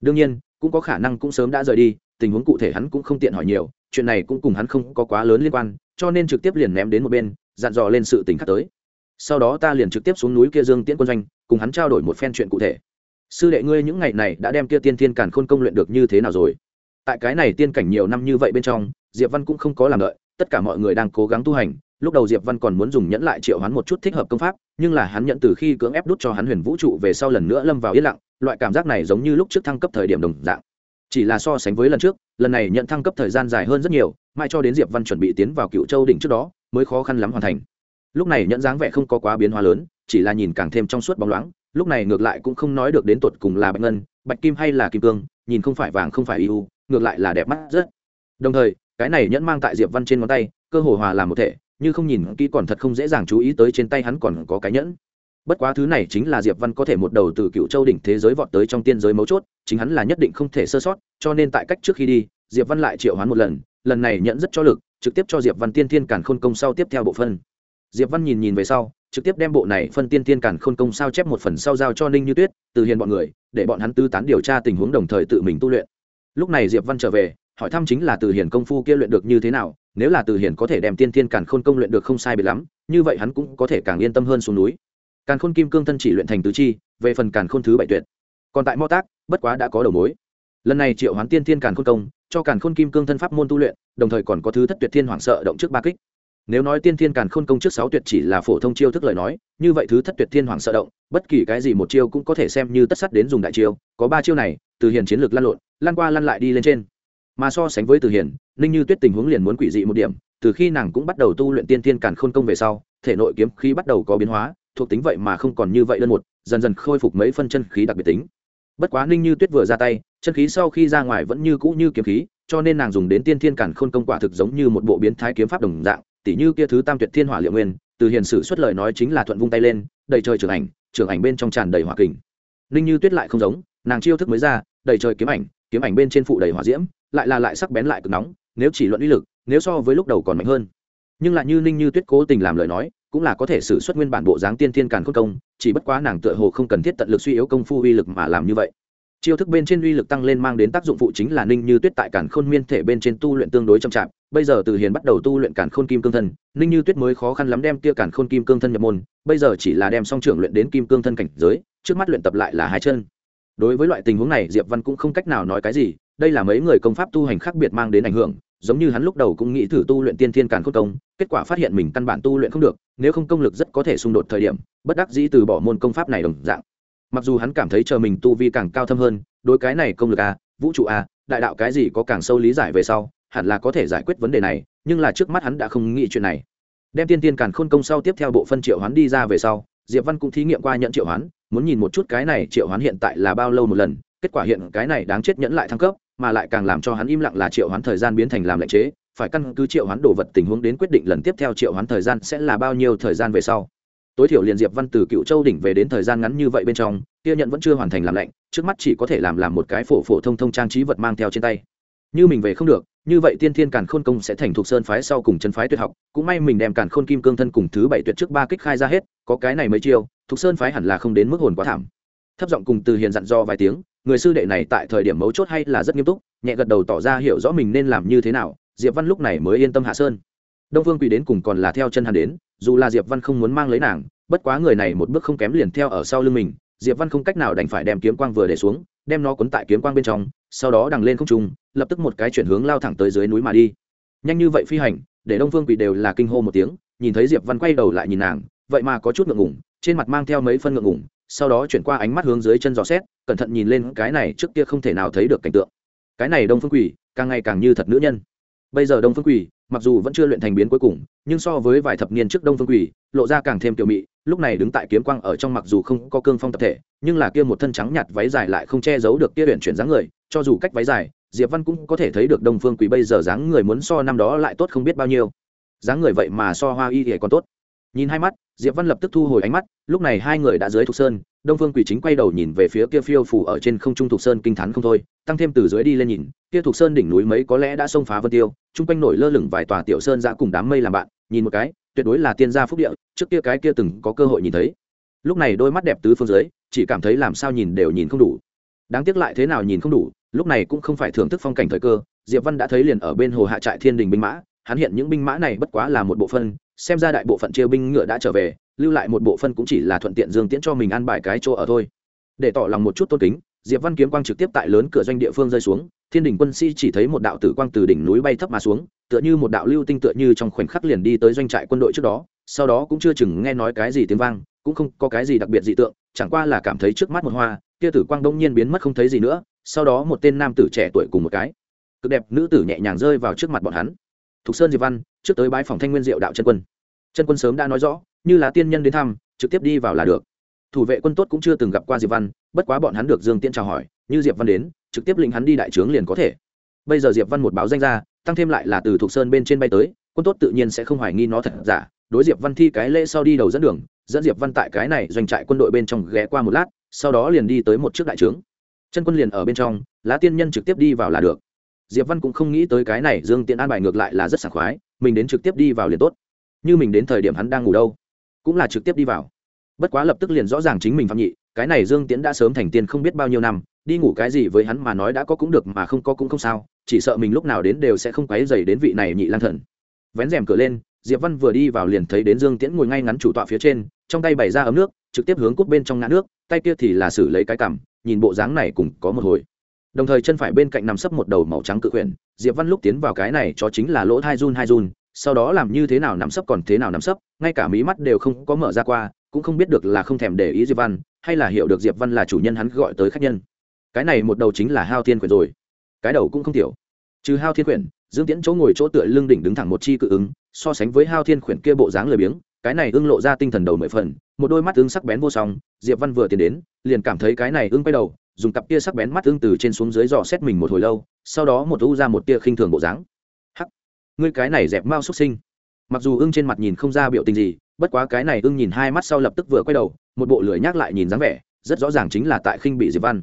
Đương nhiên, cũng có khả năng cũng sớm đã rời đi, tình huống cụ thể hắn cũng không tiện hỏi nhiều, chuyện này cũng cùng hắn không có quá lớn liên quan, cho nên trực tiếp liền ném đến một bên, dặn dò lên sự tình khác tới. Sau đó ta liền trực tiếp xuống núi kia dương tiễn quân doanh, cùng hắn trao đổi một phen chuyện cụ thể sư đệ ngươi những ngày này đã đem kia tiên thiên càn khôn công luyện được như thế nào rồi? Tại cái này tiên cảnh nhiều năm như vậy bên trong, diệp văn cũng không có làm lợi. tất cả mọi người đang cố gắng tu hành. Lúc đầu diệp văn còn muốn dùng nhẫn lại triệu hắn một chút thích hợp công pháp, nhưng là hắn nhận từ khi cưỡng ép đút cho hắn huyền vũ trụ về sau lần nữa lâm vào yên lặng, loại cảm giác này giống như lúc trước thăng cấp thời điểm đồng dạng. Chỉ là so sánh với lần trước, lần này nhận thăng cấp thời gian dài hơn rất nhiều, mãi cho đến diệp văn chuẩn bị tiến vào cựu châu đỉnh trước đó, mới khó khăn lắm hoàn thành. Lúc này nhận dáng vẻ không có quá biến hóa lớn, chỉ là nhìn càng thêm trong suốt bóng loáng lúc này ngược lại cũng không nói được đến tột cùng là bạch ngân, bạch kim hay là kim cương, nhìn không phải vàng không phải ưu, ngược lại là đẹp mắt rất. Đồng thời, cái này nhẫn mang tại diệp văn trên ngón tay, cơ hồ hòa làm một thể, như không nhìn kỹ còn thật không dễ dàng chú ý tới trên tay hắn còn có cái nhẫn. Bất quá thứ này chính là diệp văn có thể một đầu từ cựu châu đỉnh thế giới vọt tới trong tiên giới mấu chốt, chính hắn là nhất định không thể sơ sót, cho nên tại cách trước khi đi, diệp văn lại triệu hoán một lần lần này nhẫn rất cho lực, trực tiếp cho diệp văn tiên thiên cản khôn công sau tiếp theo bộ phân. Diệp văn nhìn nhìn về sau trực tiếp đem bộ này phân tiên tiên cản khôn công sao chép một phần sau giao cho ninh như tuyết, từ hiền bọn người, để bọn hắn tư tán điều tra tình huống đồng thời tự mình tu luyện. Lúc này diệp văn trở về, hỏi thăm chính là từ hiền công phu kia luyện được như thế nào, nếu là từ hiền có thể đem tiên tiên cản khôn công luyện được không sai biệt lắm, như vậy hắn cũng có thể càng yên tâm hơn xuống núi. Càn khôn kim cương thân chỉ luyện thành tứ chi, về phần càn khôn thứ bảy tuyệt. Còn tại mo tác bất quá đã có đầu mối. Lần này triệu hoán tiên thiên càn khôn công, cho càn khôn kim cương thân pháp môn tu luyện, đồng thời còn có thứ thất tuyệt thiên hoảng sợ động trước ba kích nếu nói tiên thiên càn khôn công trước sáu tuyệt chỉ là phổ thông chiêu thức lời nói, như vậy thứ thất tuyệt thiên hoàng sợ động, bất kỳ cái gì một chiêu cũng có thể xem như tất sắt đến dùng đại chiêu, có ba chiêu này, từ hiền chiến lược lăn lộn, lan qua lăn lại đi lên trên. Mà so sánh với từ hiền, ninh như tuyết tình huống liền muốn quỷ dị một điểm, từ khi nàng cũng bắt đầu tu luyện tiên thiên càn khôn công về sau, thể nội kiếm khí bắt đầu có biến hóa, thuộc tính vậy mà không còn như vậy đơn một, dần dần khôi phục mấy phân chân khí đặc biệt tính. Bất quá ninh như tuyết vừa ra tay, chân khí sau khi ra ngoài vẫn như cũ như kiếm khí, cho nên nàng dùng đến tiên thiên cản khôn công quả thực giống như một bộ biến thái kiếm pháp đồng dạng tỉ như kia thứ tam tuyệt thiên hỏa liệu nguyên, từ hiền sử xuất lời nói chính là thuận vung tay lên, đầy trời trường ảnh trường ảnh bên trong tràn đầy hỏa kình. Ninh như tuyết lại không giống, nàng chiêu thức mới ra, đầy trời kiếm ảnh kiếm ảnh bên trên phụ đầy hỏa diễm, lại là lại sắc bén lại cực nóng, nếu chỉ luận uy lực, nếu so với lúc đầu còn mạnh hơn. Nhưng lại như ninh như tuyết cố tình làm lời nói, cũng là có thể xử xuất nguyên bản bộ dáng tiên thiên càn khôn công, chỉ bất quá nàng tựa hồ không cần thiết tận lực suy yếu công phu uy lực mà làm như vậy chiêu thức bên trên uy lực tăng lên mang đến tác dụng phụ chính là ninh như tuyết tại cản khôn miên thể bên trên tu luyện tương đối chậm chạp. Bây giờ từ hiền bắt đầu tu luyện cản khôn kim cương thân, ninh như tuyết mới khó khăn lắm đem kia cản khôn kim cương thân nhập môn, bây giờ chỉ là đem song trưởng luyện đến kim cương thân cảnh giới, trước mắt luyện tập lại là hai chân. Đối với loại tình huống này, diệp văn cũng không cách nào nói cái gì, đây là mấy người công pháp tu hành khác biệt mang đến ảnh hưởng, giống như hắn lúc đầu cũng nghĩ thử tu luyện tiên thiên càn khôn công, kết quả phát hiện mình căn bản tu luyện không được, nếu không công lực rất có thể xung đột thời điểm, bất đắc dĩ từ bỏ môn công pháp này đồng dạng mặc dù hắn cảm thấy chờ mình tu vi càng cao thâm hơn, đối cái này công lực a vũ trụ a đại đạo cái gì có càng sâu lý giải về sau, hẳn là có thể giải quyết vấn đề này, nhưng là trước mắt hắn đã không nghĩ chuyện này. Đem tiên tiên càn khôn công sau tiếp theo bộ phân triệu hoán đi ra về sau, diệp văn cũng thí nghiệm qua nhận triệu hoán, muốn nhìn một chút cái này triệu hoán hiện tại là bao lâu một lần, kết quả hiện cái này đáng chết nhẫn lại thăng cấp, mà lại càng làm cho hắn im lặng là triệu hoán thời gian biến thành làm lệnh chế, phải căn cứ triệu hoán đồ vật tình huống đến quyết định lần tiếp theo triệu hoán thời gian sẽ là bao nhiêu thời gian về sau tối thiểu liền diệp văn từ cựu châu đỉnh về đến thời gian ngắn như vậy bên trong, kia nhận vẫn chưa hoàn thành làm lệnh trước mắt chỉ có thể làm làm một cái phổ phổ thông thông trang trí vật mang theo trên tay. Như mình về không được, như vậy tiên thiên càn khôn công sẽ thành thuộc sơn phái sau cùng chân phái tuyệt học, cũng may mình đem càn khôn kim cương thân cùng thứ bảy tuyệt trước ba kích khai ra hết, có cái này mới chiêu, thuộc sơn phái hẳn là không đến mức hồn quá thảm. Thấp giọng cùng từ hiền dặn do vài tiếng, người sư đệ này tại thời điểm mấu chốt hay là rất nghiêm túc, nhẹ gật đầu tỏ ra hiểu rõ mình nên làm như thế nào, diệp văn lúc này mới yên tâm hạ sơn. Đông phương quỳ đến cùng còn là theo chân hắn đến dù là diệp văn không muốn mang lấy nàng bất quá người này một bước không kém liền theo ở sau lưng mình diệp văn không cách nào đành phải đem kiếm quang vừa để xuống đem nó cuốn tại kiếm quang bên trong sau đó đằng lên không trung lập tức một cái chuyển hướng lao thẳng tới dưới núi mà đi nhanh như vậy phi hành để đông phương bị đều là kinh hô một tiếng nhìn thấy diệp văn quay đầu lại nhìn nàng vậy mà có chút ngượng ngủng trên mặt mang theo mấy phân ngượng ngủng sau đó chuyển qua ánh mắt hướng dưới chân gió xét cẩn thận nhìn lên cái này trước kia không thể nào thấy được cảnh tượng cái này đông phương quỳ càng ngày càng như thật nữ nhân bây giờ đông phương quỳ mặc dù vẫn chưa luyện thành biến cuối cùng, nhưng so với vài thập niên trước đông phương quỷ lộ ra càng thêm tiểu mị, lúc này đứng tại kiếm quang ở trong mặc dù không có cương phong tập thể, nhưng là kia một thân trắng nhạt váy dài lại không che giấu được kia huyện chuyển dáng người, cho dù cách váy dài, diệp văn cũng có thể thấy được đông phương quỷ bây giờ dáng người muốn so năm đó lại tốt không biết bao nhiêu. Dáng người vậy mà so hoa y thì còn tốt nhìn hai mắt, diệp văn lập tức thu hồi ánh mắt, lúc này hai người đã dưới thục sơn, đông phương quỳ chính quay đầu nhìn về phía kia phiêu phủ ở trên không trung thục sơn kinh t h ắ n không thôi, tăng thêm từ dưới đi lên nhìn, kia thục sơn đỉnh núi mấy có lẽ đã xông phá vân tiêu, chung quanh nổi lơ lửng vài tòa tiểu sơn giã cùng đám mây làm bạn, nhìn một cái, tuyệt đối là tiên gia phúc địa, trước kia cái kia từng có cơ hội nhìn thấy. Lúc này đôi mắt đẹp tứ phương dưới, chỉ cảm thấy làm sao nhìn đều nhìn không đủ. Đáng tiếc lại thế nào nhìn không đủ, lúc này cũng không phải thưởng thức phong cảnh thời cơ, diệp văn đã thấy liền ở bên hồ hạ trại thiên đình binh mã hắn hiện những binh mã này bất quá là một bộ phân, xem ra đại bộ phận chia binh ngựa đã trở về, lưu lại một bộ phân cũng chỉ là thuận tiện dương tiễn cho mình ăn bài cái chỗ ở thôi. Để tỏ lòng một chút tôn kính, diệp văn kiếm quang trực tiếp tại lớn cửa doanh địa phương rơi xuống, thiên đình quân sĩ chỉ thấy một đạo tử quang từ đỉnh núi bay thấp mà xuống, tựa như một đạo lưu tinh tựa như trong khoảnh khắc liền đi tới doanh trại quân đội trước đó, sau đó cũng chưa chừng nghe nói cái gì tiếng vang, cũng không có cái gì đặc biệt dị tượng, chẳng qua là cảm thấy trước mắt một hoa, kia tử quang đông nhiên biến mất không thấy gì nữa, sau đó một tên nam tử trẻ tuổi cùng một cái, cực đẹp nữ tử nhẹ nhàng rơi vào trước mặt bọn hắn thục sơn diệp văn, trước tới bãi phòng thanh nguyên diệu đạo chân quân. Chân quân sớm đã nói rõ, như là tiên nhân đến thăm, trực tiếp đi vào là được. Thủ vệ quân tốt cũng chưa từng gặp qua diệp văn, bất quá bọn hắn được dương tiễn chào hỏi, như diệp văn đến, trực tiếp lĩnh hắn đi đại trướng liền có thể. Bây giờ diệp văn một báo danh ra, tăng thêm lại là từ thục sơn bên trên bay tới, quân tốt tự nhiên sẽ không hoài nghi nó thật giả, đối diệp văn thi cái lễ sau đi đầu dẫn đường, dẫn diệp văn tại cái này doanh trại quân đội bên trong ghé qua một lát, sau đó liền đi tới một chiếc đại trướng. Chân quân liền ở bên trong, lá tiên nhân trực tiếp đi vào là được diệp văn cũng không nghĩ tới cái này dương tiễn an bài ngược lại là rất sảng khoái, mình đến trực tiếp đi vào liền tốt. Như mình đến thời điểm hắn đang ngủ đâu, cũng là trực tiếp đi vào. Bất quá lập tức liền rõ ràng chính mình phạm nhị, cái này dương tiễn đã sớm thành tiên không biết bao nhiêu năm, đi ngủ cái gì với hắn mà nói đã có cũng được mà không có cũng không sao, chỉ sợ mình lúc nào đến đều sẽ không quấy dày đến vị này nhị lang thần. Vén rèm cửa lên, diệp văn vừa đi vào liền thấy đến dương tiễn ngồi ngay ngắn chủ tọa phía trên, trong tay bày ra ấm nước, trực tiếp hướng cút bên trong ngã nước, tay kia thì là xử lấy cái cằm, nhìn bộ dáng này cũng có một hồi đồng thời chân phải bên cạnh nằm sấp một đầu màu trắng cự quyển. Diệp văn lúc tiến vào cái này cho chính là lỗ hai run hai run, sau đó làm như thế nào nằm sấp còn thế nào nằm sấp, ngay cả mí mắt đều không có mở ra qua, cũng không biết được là không thèm để ý diệp văn, hay là hiểu được diệp văn là chủ nhân hắn gọi tới khách nhân. Cái này một đầu chính là hao thiên quyển rồi. Cái đầu cũng không tiểu. Trừ hao thiên quyển, dương tiễn chỗ ngồi chỗ tựa lưng đỉnh đứng thẳng một chi cự ứng, so sánh với hao thiên quyển kia bộ dáng lười biếng, cái này ưng lộ ra tinh thần đầu mười phần, một đôi mắt ưng sắc bén vô song, diệp văn vừa tiến đến, liền cảm thấy cái này ưng quay đầu dùng cặp tia sắc bén mắt tương từ trên xuống dưới dò xét mình một hồi lâu, sau đó một u ra một tia khinh thường bộ dáng. Hắc, ngươi cái này dẹp mau xuất sinh. Mặc dù ưng trên mặt nhìn không ra biểu tình gì, bất quá cái này ưng nhìn hai mắt sau lập tức vừa quay đầu, một bộ lưỡi nhác lại nhìn dáng vẻ, rất rõ ràng chính là tại khinh bị diệp văn.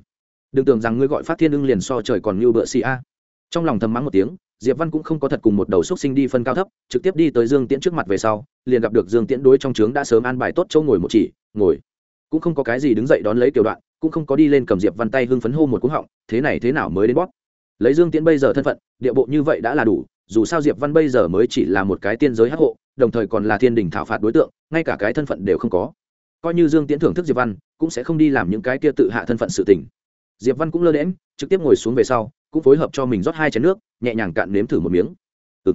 Đừng tưởng rằng ngươi gọi phát thiên ưng liền so trời còn như bựa xì a. Trong lòng thầm mắng một tiếng, diệp văn cũng không có thật cùng một đầu xuất sinh đi phân cao thấp, trực tiếp đi tới dương tiễn trước mặt về sau, liền gặp được dương tiễn đối trong trướng đã sớm an bài tốt châu ngồi một chỉ, ngồi. Cũng không có cái gì đứng dậy đón lấy kiểu đoạn cũng không có đi lên cầm diệp văn tay hưng phấn hô một cú họng, thế này thế nào mới đến bóp? Lấy dương tiễn bây giờ thân phận, địa bộ như vậy đã là đủ, dù sao diệp văn bây giờ mới chỉ là một cái tiên giới hắc hộ, đồng thời còn là thiên đình thảo phạt đối tượng, ngay cả cái thân phận đều không có. Coi như dương tiễn thưởng thức diệp văn, cũng sẽ không đi làm những cái kia tự hạ thân phận sự tình. Diệp văn cũng lơ đễm trực tiếp ngồi xuống về sau, cũng phối hợp cho mình rót hai chén nước, nhẹ nhàng cạn nếm thử một miếng. Ừ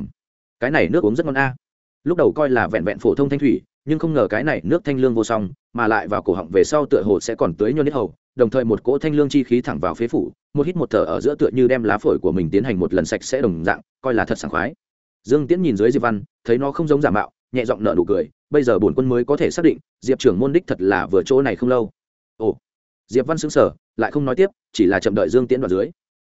cái này nước uống rất ngon a. Lúc đầu coi là vẹn vẹn phổ thông thanh thủy nhưng không ngờ cái này nước thanh lương vô song, mà lại vào cổ họng về sau tựa hồ sẽ còn tưới nhô nít hầu, đồng thời một cỗ thanh lương chi khí thẳng vào phế phủ, một hít một thở ở giữa tựa như đem lá phổi của mình tiến hành một lần sạch sẽ đồng dạng, coi là thật sảng khoái. Dương tiễn nhìn dưới diệp văn, thấy nó không giống giả mạo, nhẹ giọng nở nụ cười, bây giờ bổn quân mới có thể xác định, diệp trưởng môn đích thật là vừa chỗ này không lâu. Ồ. Diệp văn sững sờ, lại không nói tiếp, chỉ là chậm đợi dương tiễn vào dưới.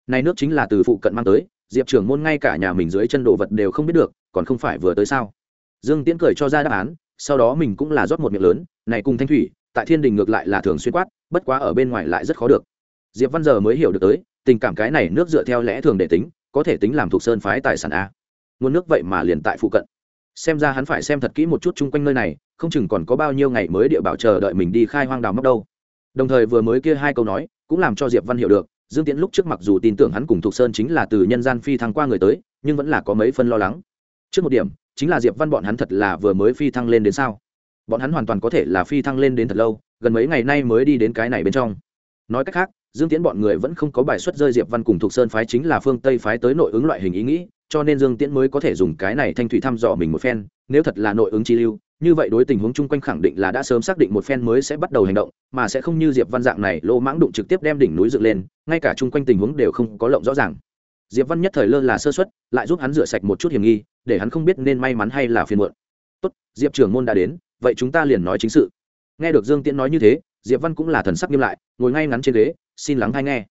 Này nước chính là từ phụ cận mang tới, diệp trưởng môn ngay cả nhà mình dưới chân đồ vật đều không biết được, còn không phải vừa tới sao? Dương tiễn cười cho ra đáp án sau đó mình cũng là rót một miệng lớn, này cùng thanh thủy, tại thiên đình ngược lại là thường xuyên quát, bất quá ở bên ngoài lại rất khó được. Diệp văn giờ mới hiểu được tới, tình cảm cái này nước dựa theo lẽ thường để tính, có thể tính làm thuộc sơn phái tài sản a. Nguồn nước vậy mà liền tại phụ cận. Xem ra hắn phải xem thật kỹ một chút chung quanh nơi này, không chừng còn có bao nhiêu ngày mới địa bảo chờ đợi mình đi khai hoang đào móc đâu. Đồng thời vừa mới kia hai câu nói, cũng làm cho diệp văn hiểu được, dương tiễn lúc trước mặc dù tin tưởng hắn cùng thục sơn chính là từ nhân gian phi thăng qua người tới, nhưng vẫn là có mấy phân lo lắng. Trước một điểm chính là diệp văn bọn hắn thật là vừa mới phi thăng lên đến sao? Bọn hắn hoàn toàn có thể là phi thăng lên đến thật lâu, gần mấy ngày nay mới đi đến cái này bên trong. Nói cách khác, dương tiễn bọn người vẫn không có bài xuất rơi diệp văn cùng thục sơn phái chính là phương tây phái tới nội ứng loại hình ý nghĩ, cho nên dương tiễn mới có thể dùng cái này thanh thủy thăm dò mình một phen, nếu thật là nội ứng chi lưu, như vậy đối tình huống chung quanh khẳng định là đã sớm xác định một phen mới sẽ bắt đầu hành động, mà sẽ không như diệp văn dạng này lỗ mãng đụng trực tiếp đem đỉnh núi dựng lên, ngay cả chung quanh tình huống đều không có lộng rõ ràng. Diệp văn nhất thời lơ là sơ xuất lại giúp hắn rửa sạch một chút hiểm nghi để hắn không biết nên may mắn hay là phiền muộn. Tốt, diệp trưởng môn đã đến, vậy chúng ta liền nói chính sự. Nghe được dương tiễn nói như thế, diệp văn cũng là thần sắc nghiêm lại, ngồi ngay ngắn trên ghế, xin lắng hay nghe.